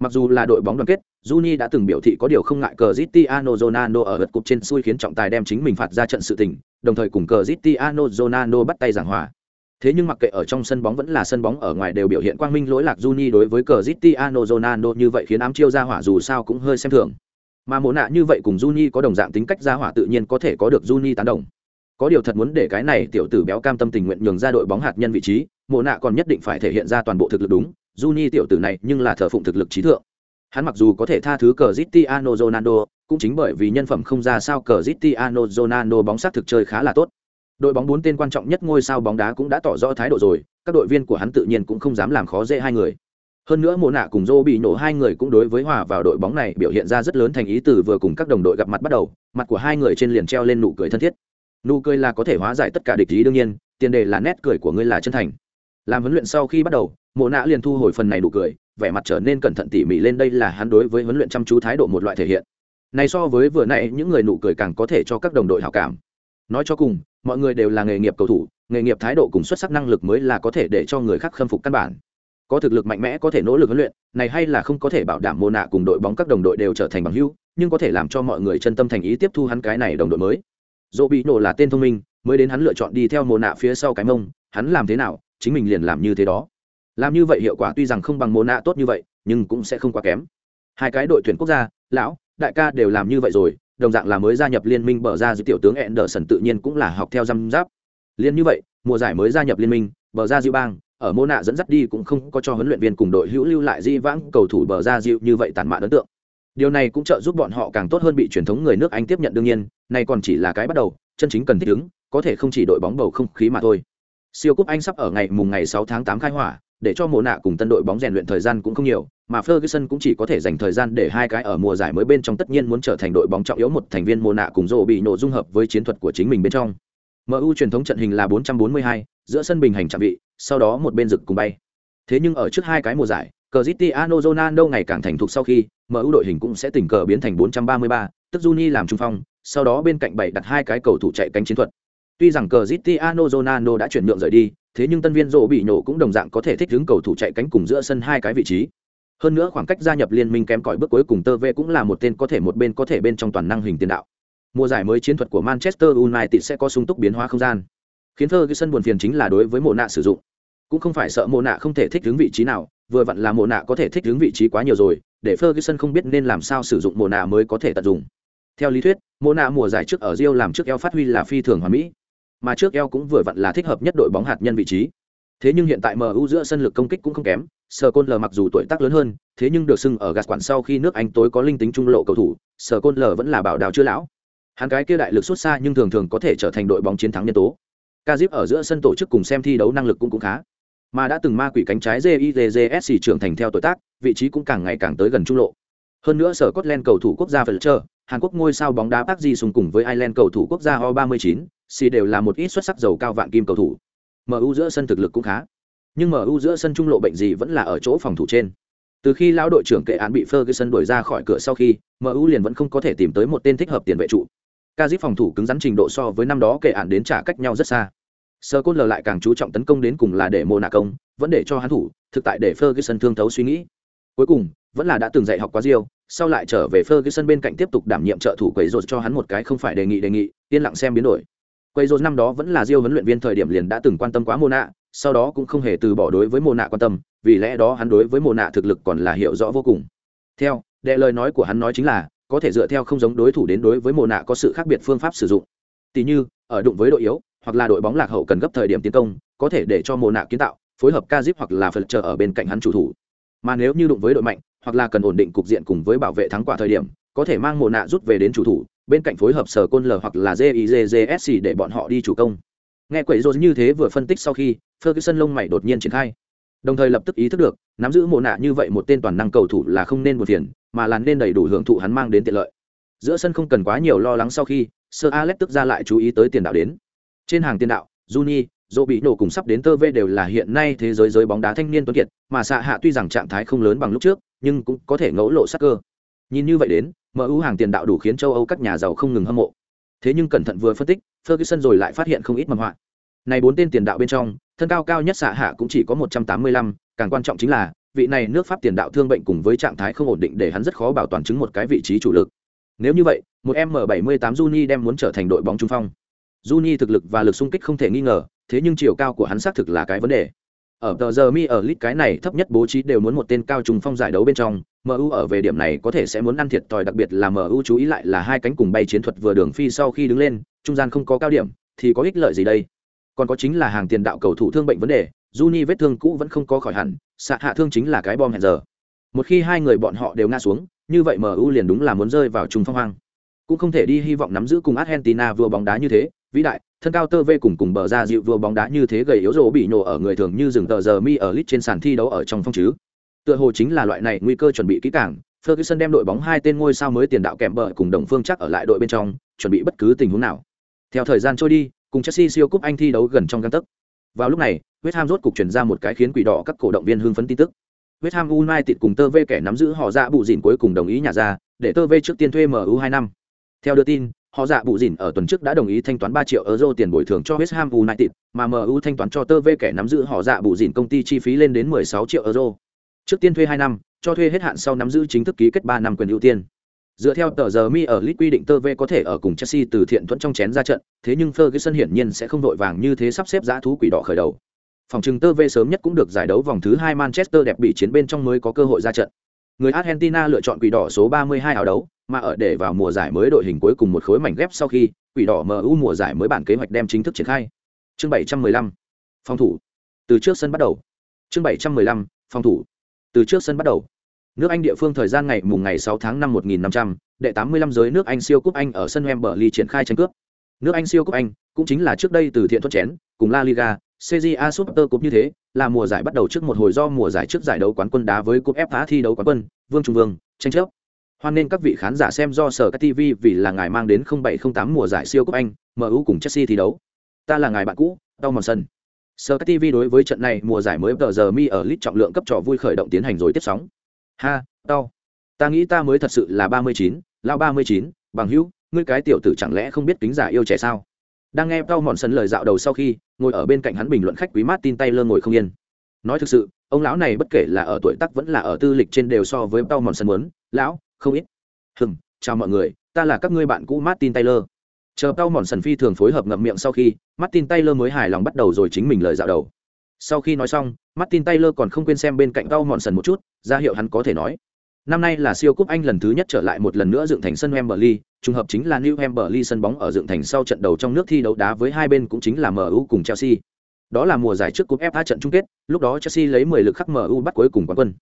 Mặc dù là đội bóng đoàn kết, Juni đã từng biểu thị có điều không ngại Cristiano Ronaldo ở lượt cục trên xui khiến trọng tài đem chính mình phạt ra trận sự tình, đồng thời cùng Cristiano Ronaldo bắt tay giảng hòa. Thế nhưng mặc kệ ở trong sân bóng vẫn là sân bóng ở ngoài đều biểu hiện quang minh lỗi lạc Juni đối với Cristiano Ronaldo như vậy khiến ám chiêu ra hỏa dù sao cũng hơi xem thường. Mà mồ nạ như vậy cùng Juni có đồng dạng tính cách ra hỏa tự nhiên có thể có được Juni tán đồng. Có điều thật muốn để cái này tiểu tử béo cam tâm tình nguyện nhường ra đội bóng hạt nhân vị trí, mộ nạ còn nhất định phải thể hiện ra toàn bộ thực lực đúng Juni tiểu tử này nhưng là thờ phụng thực lực trí thượng. Hắn mặc dù có thể tha thứ cờ Cristiano Ronaldo cũng chính bởi vì nhân phẩm không ra sao cờ Cristiano Ronaldo bóng sát thực chơi khá là tốt. Đội bóng bốn tên quan trọng nhất ngôi sao bóng đá cũng đã tỏ rõ thái độ rồi các đội viên của hắn tự nhiên cũng không dám làm khó dễ hai người. Hơn nữa mộ nạ cùng dô bị nổ hai người cũng đối với hòa vào đội bóng này biểu hiện ra rất lớn thành ý từ vừa cùng các đồng đội gặp mặt bắt đầu mặt của hai người trên liền treo lên nụ cười thân thiết nụ cười là có thể hóa giải tất cả địch ý đương nhiên, tiền đề là nét cười của ngươi là chân thành. Làm huấn luyện sau khi bắt đầu, mộ nạ liền thu hồi phần này đủ cười, vẻ mặt trở nên cẩn thận tỉ mỉ lên đây là hắn đối với huấn luyện chăm chú thái độ một loại thể hiện. Này so với vừa nãy, những người nụ cười càng có thể cho các đồng đội hảo cảm. Nói cho cùng, mọi người đều là nghề nghiệp cầu thủ, nghề nghiệp thái độ cùng xuất sắc năng lực mới là có thể để cho người khác khâm phục căn bản. Có thực lực mạnh mẽ, có thể nỗ lực huấn luyện, này hay là không có thể bảo đảm mô nạ cùng đội bóng các đồng đội đều trở thành bằng hữu, nhưng có thể làm cho mọi người chân tâm thành ý tiếp thu hắn cái này đồng đội mới dỗ bị nổ là tên thông minh, mới đến hắn lựa chọn đi theo mồ nạ phía sau cái mông, hắn làm thế nào, chính mình liền làm như thế đó. Làm như vậy hiệu quả tuy rằng không bằng mồ nạ tốt như vậy, nhưng cũng sẽ không quá kém. Hai cái đội tuyển quốc gia, lão, đại ca đều làm như vậy rồi, đồng dạng là mới gia nhập liên minh bờ ra giữa tiểu tướng Anderson tự nhiên cũng là học theo răm giáp liên như vậy, mùa giải mới gia nhập liên minh, bờ ra diệu bang, ở mô nạ dẫn dắt đi cũng không có cho huấn luyện viên cùng đội hữu lưu lại di vãng cầu thủ bờ ra diệu như vậy tàn mạn ấn tượng điều này cũng trợ giúp bọn họ càng tốt hơn bị truyền thống người nước anh tiếp nhận đương nhiên này còn chỉ là cái bắt đầu chân chính cần thích ứng có thể không chỉ đội bóng bầu không khí mà thôi siêu cúp anh sắp ở ngày mùng ngày 6 tháng 8 khai hỏa để cho mùa nạ cùng tân đội bóng rèn luyện thời gian cũng không nhiều mà Ferguson cũng chỉ có thể dành thời gian để hai cái ở mùa giải mới bên trong tất nhiên muốn trở thành đội bóng trọng yếu một thành viên mùa nạ cùng rộ bị nổ dung hợp với chiến thuật của chính mình bên trong MU truyền thống trận hình là 442, giữa sân bình hành chạm vị, sau đó một bên rực cùng bay. Thế nhưng ở trước hai cái mùa giải, Cristiano Ronaldo ngày càng thành thục sau khi, MU đội hình cũng sẽ tình cờ biến thành 433, tức Juni làm trung phong, sau đó bên cạnh bảy đặt hai cái cầu thủ chạy cánh chiến thuật. Tuy rằng Cristiano Ronaldo đã chuyển nhượng rời đi, thế nhưng tân viên rộ bị nổ cũng đồng dạng có thể thích ứng cầu thủ chạy cánh cùng giữa sân hai cái vị trí. Hơn nữa khoảng cách gia nhập liên minh kém cỏi bước cuối cùng tơ vệ cũng là một tên có thể một bên có thể bên trong toàn năng hình tiền đạo. Mùa giải mới chiến thuật của Manchester United sẽ có sung túc biến hóa không gian. Khiến Ferguson buồn phiền chính là đối với mộ nạ sử dụng. Cũng không phải sợ mộ nạ không thể thích ứng vị trí nào, vừa vặn là mộ nạ có thể thích ứng vị trí quá nhiều rồi, để Ferguson không biết nên làm sao sử dụng mùa nạ mới có thể tận dụng. Theo lý thuyết, mùa nạ mùa giải trước ở Rio làm trước eo phát huy là phi thường hoàn mỹ mà trước eo cũng vừa vặn là thích hợp nhất đội bóng hạt nhân vị trí. Thế nhưng hiện tại mu giữa sân lực công kích cũng không kém sở côn l mặc dù tuổi tác lớn hơn thế nhưng được xưng ở gạt quản sau khi nước anh tối có linh tính trung lộ cầu thủ sở côn l vẫn là bảo đào chưa lão. Hắn cái kia đại lực xuất xa nhưng thường thường có thể trở thành đội bóng chiến thắng nhân tố. Kazip ở giữa sân tổ chức cùng xem thi đấu năng lực cũng cũng khá mà đã từng ma quỷ cánh trái jizsc trưởng thành theo tuổi tác vị trí cũng càng ngày càng tới gần trung lộ hơn nữa sở Scotland cầu thủ quốc gia Fletcher, Hàn Quốc ngôi sao bóng đá Park Ji-sung cùng với Ireland cầu thủ quốc gia ho 39 si đều là một ít xuất sắc giàu cao vạn kim cầu thủ. MU giữa sân thực lực cũng khá, nhưng MU giữa sân trung lộ bệnh gì vẫn là ở chỗ phòng thủ trên. Từ khi lão đội trưởng kệ án bị Ferguson đuổi ra khỏi cửa sau khi, MU liền vẫn không có thể tìm tới một tên thích hợp tiền vệ trụ. Ca phòng thủ cứng rắn trình độ so với năm đó kệ án đến trả cách nhau rất xa. Sơ Cốt lờ lại càng chú trọng tấn công đến cùng là để mô nạ công, vẫn để cho hắn thủ, thực tại để Ferguson thương thấu suy nghĩ. Cuối cùng, vẫn là đã từng dạy học quá diêu sau lại trở về Ferguson bên cạnh tiếp tục đảm nhiệm trợ thủ quấy rối cho hắn một cái không phải đề nghị đề nghị, yên lặng xem biến đổi. Quấy rối năm đó vẫn là diêu huấn luyện viên thời điểm liền đã từng quan tâm quá mô nạ sau đó cũng không hề từ bỏ đối với mô nạ quan tâm, vì lẽ đó hắn đối với mô nạ thực lực còn là hiểu rõ vô cùng. Theo, đệ lời nói của hắn nói chính là, có thể dựa theo không giống đối thủ đến đối với Mona có sự khác biệt phương pháp sử dụng. Tỷ như, ở đụng với đội yếu, hoặc là đội bóng lạc hậu cần gấp thời điểm tiến công, có thể để cho Mona kiến tạo, phối hợp Kazip hoặc là Fletcher ở bên cạnh hắn chủ thủ. Mà nếu như đụng với đội mạnh, hoặc là cần ổn định cục diện cùng với bảo vệ thắng quả thời điểm có thể mang mồ nạ rút về đến chủ thủ bên cạnh phối hợp sở côn l hoặc là JIJJSC để bọn họ đi chủ công. Nghe quậy rô như thế vừa phân tích sau khi ferguson lông mày đột nhiên triển khai. Đồng thời lập tức ý thức được nắm giữ mồ nạ như vậy một tên toàn năng cầu thủ là không nên buồn phiền mà là nên đầy đủ hưởng thụ hắn mang đến tiện lợi. Giữa sân không cần quá nhiều lo lắng sau khi Sir alex tức ra lại chú ý tới tiền đạo đến trên hàng tiền đạo, juni dỗ bị nổ cùng sắp đến tơ vê đều là hiện nay thế giới giới bóng đá thanh niên tuấn kiệt, mà xạ hạ tuy rằng trạng thái không lớn bằng lúc trước, nhưng cũng có thể ngẫu lộ sắc cơ. Nhìn như vậy đến mu hàng tiền đạo đủ khiến châu âu các nhà giàu không ngừng hâm mộ. Thế nhưng cẩn thận vừa phân tích, ferguson rồi lại phát hiện không ít mầm họa. Này bốn tên tiền đạo bên trong, thân cao cao nhất xạ hạ cũng chỉ có một trăm tám mươi lăm, càng quan trọng chính là, vị này nước pháp tiền đạo thương bệnh cùng với trạng thái không ổn định để hắn rất khó bảo toàn chứng một cái vị trí chủ lực. Nếu như vậy, một m bảy mươi tám juni đem muốn trở thành đội bóng trung phong juni thực lực và lực xung kích không thể nghi ngờ, thế nhưng chiều cao của hắn xác thực là cái vấn đề. Ở tờ giờ mi ở lit cái này thấp nhất bố trí đều muốn một tên cao trùng phong giải đấu bên trong mu ở về điểm này có thể sẽ muốn ăn thiệt thòi, đặc biệt là mu chú ý lại là hai cánh cùng bay chiến thuật vừa đường phi sau khi đứng lên, trung gian không có cao điểm, thì có ích lợi gì đây? Còn có chính là hàng tiền đạo cầu thủ thương bệnh vấn đề Juni vết thương cũ vẫn không có khỏi hẳn, xạ hạ thương chính là cái bom hẹn giờ. Một khi hai người bọn họ đều ngã xuống, như vậy mu liền đúng là muốn rơi vào trùng phong hoang. Cũng không thể đi hy vọng nắm giữ cùng argentina vừa bóng đá như thế vĩ đại, thân cao tơ vê cùng cùng bờ ra dịu vua bóng đá như thế gầy yếu rỗ bị nổ ở người thường như rừng tờ giờ mi ở lit trên sàn thi đấu ở trong phong chứ. Tựa hồ chính là loại này nguy cơ chuẩn bị kỹ càng, ferguson đem đội bóng hai tên ngôi sao mới tiền đạo kèm bờ cùng đồng phương chắc ở lại đội bên trong, chuẩn bị bất cứ tình huống nào. Theo thời gian trôi đi, cùng chelsea siêu cúp anh thi đấu gần trong găng tấc. Vào lúc này, west ham rốt cục chuyển ra một cái khiến quỷ đỏ các cổ động viên hưng phấn tin tức. West ham united cùng tơ vê kẻ nắm giữ họ ra bù dìn cuối cùng đồng ý nhà ra, để tơ vê trước tiên thuê mu hai năm. Theo đưa tin họ dạ bụ dìn ở tuần trước đã đồng ý thanh toán 3 triệu euro tiền bồi thường cho West Ham United, mà MU thanh toán cho tơ vê kẻ nắm giữ họ dạ bụ dìn công ty chi phí lên đến 16 triệu euro. Trước tiên thuê 2 năm, cho thuê hết hạn sau nắm giữ chính thức ký kết 3 năm quyền ưu tiên. Dựa theo tờ giờ mi ở League quy định tơ vê có thể ở cùng Chelsea từ thiện thuận trong chén ra trận, thế nhưng Ferguson hiển nhiên sẽ không đội vàng như thế sắp xếp giá thú quỷ đỏ khởi đầu. Phòng trừng tơ vê sớm nhất cũng được giải đấu vòng thứ 2 Manchester đẹp bị chiến bên trong mới có cơ hội ra trận. Người Argentina lựa chọn quỷ đỏ số 32 áo đấu, mà ở để vào mùa giải mới đội hình cuối cùng một khối mảnh ghép sau khi quỷ đỏ MU mùa giải mới bản kế hoạch đem chính thức triển khai. Chương 715. Phòng thủ. Từ trước sân bắt đầu. Chương 715. Phòng thủ. Từ trước sân bắt đầu. Nước Anh địa phương thời gian ngày mùng ngày 6 tháng 5 1500, đệ 85 giới nước Anh siêu cúp Anh ở sân Wembley triển khai tranh cướp. Nước Anh siêu cúp Anh cũng chính là trước đây từ thiện thuận chén, cùng La Liga, CJA Super Cup như thế, là mùa giải bắt đầu trước một hồi do mùa giải trước giải đấu quán quân đá với cúp FA thi đấu quán quân, Vương Trung Vương, tranh chấp. Hoan nên các vị khán giả xem do sở các tv vì là ngài mang đến 0708 mùa giải siêu cúp anh mu cùng chelsea thi đấu. Ta là ngài bạn cũ đau mòn sân sở các tv đối với trận này mùa giải mới tờ giờ mi ở lít trọng lượng cấp trò vui khởi động tiến hành rồi tiếp sóng. Ha đau ta nghĩ ta mới thật sự là 39, lão 39, bằng hữu ngươi cái tiểu tử chẳng lẽ không biết kính giả yêu trẻ sao? Đang nghe cao mòn sân lời dạo đầu sau khi, ngồi ở bên cạnh hắn bình luận khách quý mát tin tay lơ ngồi không yên. Nói thực sự, ông lão này bất kể là ở tuổi tác vẫn là ở tư lịch trên đều so với cao mòn sân muốn. Lão, không ít. Hừng chào mọi người, ta là các ngươi bạn cũ martin taylor. Chờ tao mòn sần phi thường phối hợp ngậm miệng sau khi, martin taylor mới hài lòng bắt đầu rồi chính mình lời dạo đầu. Sau khi nói xong, martin taylor còn không quên xem bên cạnh tao mòn sần một chút, ra hiệu hắn có thể nói năm nay là siêu cúp anh lần thứ nhất trở lại một lần nữa dựng thành sân Wembley, trùng hợp chính là New Wembley sân bóng ở dựng thành sau trận đầu trong nước thi đấu đá với hai bên cũng chính là MU cùng Chelsea. Đó là mùa giải trước cúp FA trận chung kết, lúc đó Chelsea lấy 10 lực khắc MU bắt cuối cùng quán quân.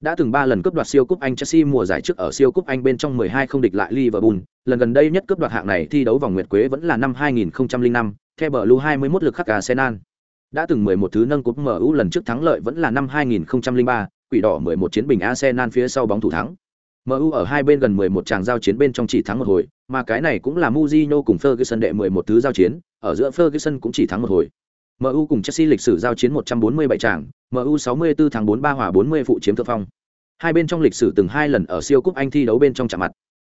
Đã từng 3 lần cướp đoạt siêu cúp Anh Chelsea mùa giải trước ở siêu cúp Anh bên trong 12 không địch lại Liverpool, lần gần đây nhất cướp đoạt hạng này thi đấu vòng nguyệt quế vẫn là năm 2005, theo bờ lưu 21 lực khắc Arsenal. Đã từng 11 thứ nâng cúp MU lần trước thắng lợi vẫn là năm 2003, quỷ đỏ 11 chiến bình Arsenal phía sau bóng thủ thắng. MU ở hai bên gần 11 tràng giao chiến bên trong chỉ thắng một hồi, mà cái này cũng là Mourinho cùng Ferguson đệ 11 thứ giao chiến, ở giữa Ferguson cũng chỉ thắng một hồi. MU cùng Chelsea lịch sử giao chiến 147 tràng, MU 64 thắng 43 hòa 40 phụ chiếm thượng phong. Hai bên trong lịch sử từng hai lần ở siêu cúp Anh thi đấu bên trong chạm mặt.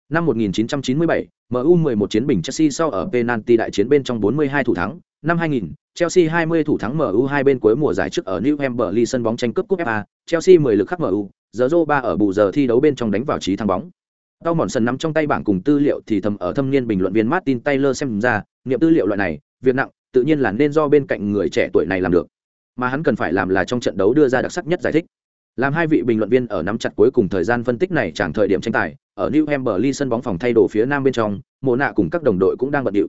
Năm 1997, MU 11 chiến bình Chelsea sau ở penalty đại chiến bên trong 42 thủ thắng. Năm 2000, Chelsea 20 thủ thắng MU hai bên cuối mùa giải trước ở New Hampshire sân bóng tranh cướp cúp FA, Chelsea 10 lực khắc MU, Zorro 3 ở bù giờ thi đấu bên trong đánh vào trí thắng bóng. Tao mòn sân nắm trong tay bảng cùng tư liệu thì thầm ở thâm niên bình luận viên Martin Taylor xem ra, niệm tư liệu loại này, việc nặng, tự nhiên là nên do bên cạnh người trẻ tuổi này làm được. Mà hắn cần phải làm là trong trận đấu đưa ra đặc sắc nhất giải thích. Làm hai vị bình luận viên ở nắm chặt cuối cùng thời gian phân tích này chẳng thời điểm tranh tài, ở New Hampshire sân bóng phòng thay đồ phía nam bên trong, Mộ nạ cùng các đồng đội cũng đang bận điệu.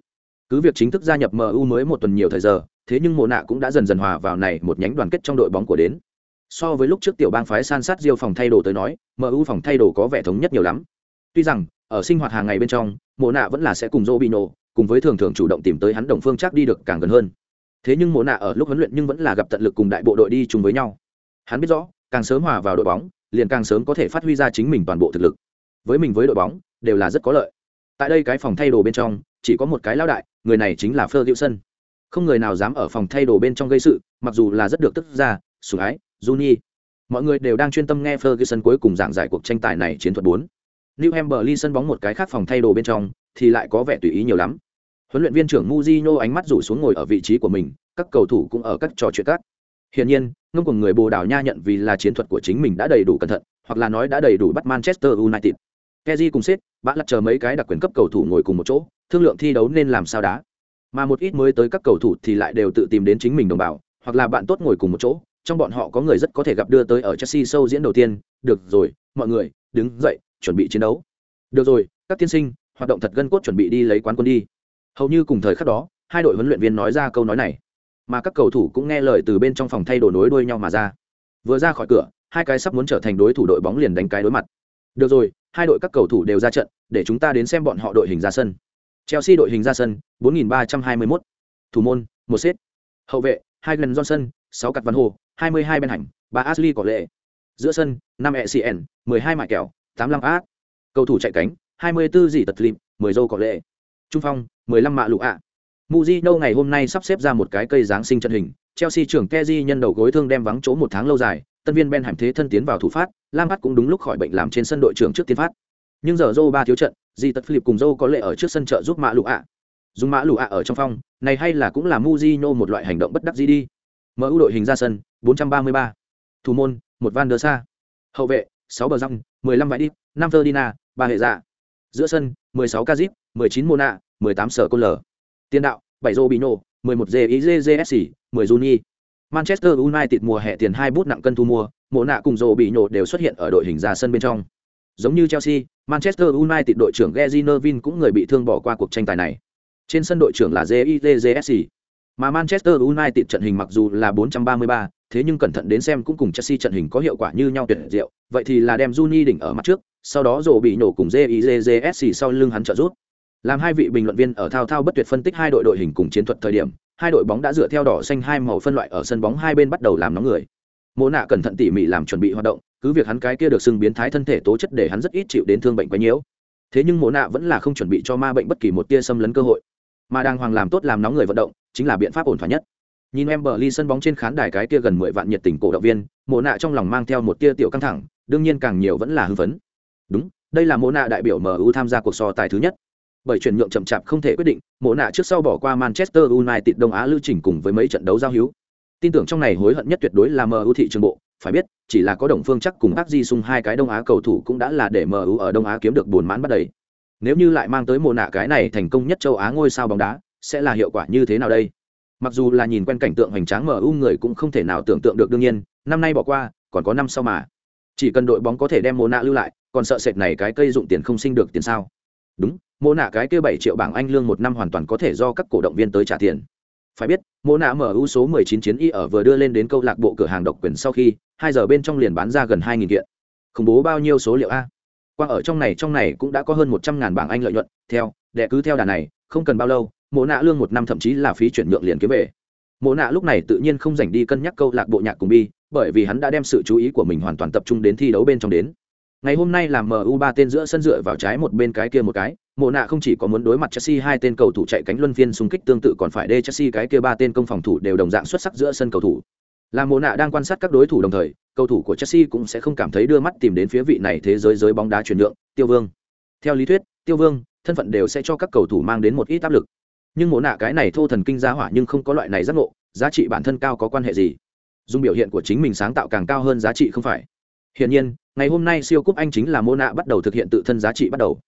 Cứ việc chính thức gia nhập MU mới một tuần nhiều thời giờ, thế nhưng Mộ nạ cũng đã dần dần hòa vào này một nhánh đoàn kết trong đội bóng của đến. So với lúc trước tiểu bang phái san sát Diêu phòng thay đồ tới nói, MU phòng thay đồ có vẻ thống nhất nhiều lắm. Tuy rằng, ở sinh hoạt hàng ngày bên trong, Mộ nạ vẫn là sẽ cùng Robinho, cùng với thường thường chủ động tìm tới hắn đồng phương chắc đi được càng gần hơn. Thế nhưng Mộ nạ ở lúc huấn luyện nhưng vẫn là gặp tận lực cùng đại bộ đội đi chung với nhau. Hắn biết rõ, càng sớm hòa vào đội bóng, liền càng sớm có thể phát huy ra chính mình toàn bộ thực lực. Với mình với đội bóng, đều là rất có lợi. Tại đây cái phòng thay đồ bên trong, chỉ có một cái lão đại, người này chính là Ferguson. Không người nào dám ở phòng thay đồ bên trong gây sự, mặc dù là rất được tức ra, sủng ái, Juni. Mọi người đều đang chuyên tâm nghe Ferguson cuối cùng giảng giải cuộc tranh tài này chiến thuật bốn New Hampshire sân bóng một cái khác phòng thay đồ bên trong, thì lại có vẻ tùy ý nhiều lắm. Huấn luyện viên trưởng muzino ánh mắt rủ xuống ngồi ở vị trí của mình, các cầu thủ cũng ở các trò chuyện các. Hiển nhiên, ngông của người Bồ Đào Nha nhận vì là chiến thuật của chính mình đã đầy đủ cẩn thận, hoặc là nói đã đầy đủ bắt Manchester United. Kezi cùng Seth, bạn lật chờ mấy cái đặc quyền cấp cầu thủ ngồi cùng một chỗ, thương lượng thi đấu nên làm sao đá. Mà một ít mới tới các cầu thủ thì lại đều tự tìm đến chính mình đồng bào, hoặc là bạn tốt ngồi cùng một chỗ, trong bọn họ có người rất có thể gặp đưa tới ở Chelsea sâu diễn đầu tiên, được rồi, mọi người, đứng dậy, chuẩn bị chiến đấu. Được rồi, các tiên sinh, hoạt động thật gân cốt chuẩn bị đi lấy quán quân đi. Hầu như cùng thời khắc đó, hai đội huấn luyện viên nói ra câu nói này mà các cầu thủ cũng nghe lời từ bên trong phòng thay đồ nối đuôi nhau mà ra vừa ra khỏi cửa hai cái sắp muốn trở thành đối thủ đội bóng liền đánh cái đối mặt được rồi hai đội các cầu thủ đều ra trận để chúng ta đến xem bọn họ đội hình ra sân. Chelsea đội hình ra sân 4321. thủ môn một set hậu vệ hai lần johnson sáu cặt văn hồ 22 bên hành ba ashley có lệ. Giữa sân năm ecn 12 mại kẹo 85 ác. cầu thủ chạy cánh 24 gì tật lim 10 dâu có lệ. Trung phong 15 mạ lụ ạ. Mujino ngày hôm nay sắp xếp ra một cái cây giáng sinh trận hình, Chelsea trưởng Kezi nhân đầu gối thương đem vắng chỗ một tháng lâu dài, tân viên Ben Hàm thế thân tiến vào thủ phát, Lam Lampard cũng đúng lúc khỏi bệnh làm trên sân đội trưởng trước tiên phát. Nhưng giờ Zhou ba thiếu trận, Di Tật Philip cùng Zhou có lệ ở trước sân trợ giúp Mã Lũ ạ. Dùng Mã Lũ ạ ở trong phong, này hay là cũng là Mujino một loại hành động bất đắc dĩ đi. Mở ưu đội hình ra sân, 433. Thủ môn, một Van der Sa. Hậu vệ, 6 bờ răng, 15 vải đi, 5 Ferdinand, 3 hệ dạ. Giữa sân, 16 Kazip, 19 Mona, 18 Sở Côn Lở. Tiền đạo, 7 Robinho, 11 JIJJSC, 10 Juni. Manchester United mùa hè tiền hai bút nặng cân thu mua, mộ nạ cùng Robinho đều xuất hiện ở đội hình ra sân bên trong. Giống như Chelsea, Manchester United đội trưởng Gary Neville cũng người bị thương bỏ qua cuộc tranh tài này. Trên sân đội trưởng là JIJJSC. Mà Manchester United trận hình mặc dù là 433, thế nhưng cẩn thận đến xem cũng cùng Chelsea trận hình có hiệu quả như nhau tuyệt diệu, vậy thì là đem Juni đỉnh ở mặt trước, sau đó rồ bị nổ cùng JIJJSC sau lưng hắn trợ giúp. Làm hai vị bình luận viên ở thao thao bất tuyệt phân tích hai đội đội hình cùng chiến thuật thời điểm, hai đội bóng đã dựa theo đỏ xanh hai màu phân loại ở sân bóng hai bên bắt đầu làm nóng người. Mộ nạ cẩn thận tỉ mỉ làm chuẩn bị hoạt động, cứ việc hắn cái kia được xưng biến thái thân thể tố chất để hắn rất ít chịu đến thương bệnh quá nhiễu. Thế nhưng Mộ nạ vẫn là không chuẩn bị cho ma bệnh bất kỳ một tia xâm lấn cơ hội. Mà đang hoàng làm tốt làm nóng người vận động, chính là biện pháp ổn thỏa nhất. Nhìn em bờ ly sân bóng trên khán đài cái kia gần mười vạn nhiệt tình cổ động viên, Mộ nạ trong lòng mang theo một tia tiểu căng thẳng, đương nhiên càng nhiều vẫn là hưng phấn. Đúng, đây là Mộ nạ đại biểu MU tham gia cuộc so tài thứ nhất bởi chuyển nhượng chậm chạp không thể quyết định, mộ nạ trước sau bỏ qua Manchester United Đông Á lưu trình cùng với mấy trận đấu giao hữu. Tin tưởng trong này hối hận nhất tuyệt đối là MU thị trường bộ, phải biết, chỉ là có Đồng Phương chắc cùng Park Ji Sung hai cái Đông Á cầu thủ cũng đã là để MU ở Đông Á kiếm được buồn mãn bắt đầy. Nếu như lại mang tới mộ nạ cái này thành công nhất châu Á ngôi sao bóng đá, sẽ là hiệu quả như thế nào đây? Mặc dù là nhìn quen cảnh tượng hoành tráng MU người cũng không thể nào tưởng tượng được đương nhiên, năm nay bỏ qua, còn có năm sau mà. Chỉ cần đội bóng có thể đem mộ nạ lưu lại, còn sợ sệt này cái cây dụng tiền không sinh được tiền sao? Đúng, mô nạ cái kia bảy triệu bảng anh lương một năm hoàn toàn có thể do các cổ động viên tới trả tiền. Phải biết, mô nạ mở ưu số 19 chiến y ở vừa đưa lên đến câu lạc bộ cửa hàng độc quyền sau khi, hai giờ bên trong liền bán ra gần 2.000 kiện. Khủng bố bao nhiêu số liệu a? Qua ở trong này trong này cũng đã có hơn một trăm ngàn bảng anh lợi nhuận. Theo, đệ cứ theo đà này, không cần bao lâu mộ nạ lương một năm thậm chí là phí chuyển nhượng liền kiếm về. Mộ nạ lúc này tự nhiên không dành đi cân nhắc câu lạc bộ nhạc cùng bi, bởi vì hắn đã đem sự chú ý của mình hoàn toàn tập trung đến thi đấu bên trong đến. Ngày hôm nay là mu ba tên giữa sân dựa vào trái một bên cái kia một cái mộ nạ không chỉ có muốn đối mặt chelsea hai tên cầu thủ chạy cánh luân phiên xung kích tương tự còn phải đê chelsea cái kia ba tên công phòng thủ đều đồng dạng xuất sắc giữa sân cầu thủ. Là mộ nạ đang quan sát các đối thủ đồng thời, cầu thủ của chelsea cũng sẽ không cảm thấy đưa mắt tìm đến phía vị này thế giới giới bóng đá chuyển nhượng, tiêu vương. Theo lý thuyết, tiêu vương, thân phận đều sẽ cho các cầu thủ mang đến một ít áp lực. Nhưng mộ nạ cái này thô thần kinh giá hỏa nhưng không có loại này giác ngộ, giá trị bản thân cao có quan hệ gì? Dùng biểu hiện của chính mình sáng tạo càng cao hơn giá trị không phải. Hiển nhiên, ngày hôm nay siêu cúp anh chính là mô nạ bắt đầu thực hiện tự thân giá trị bắt đầu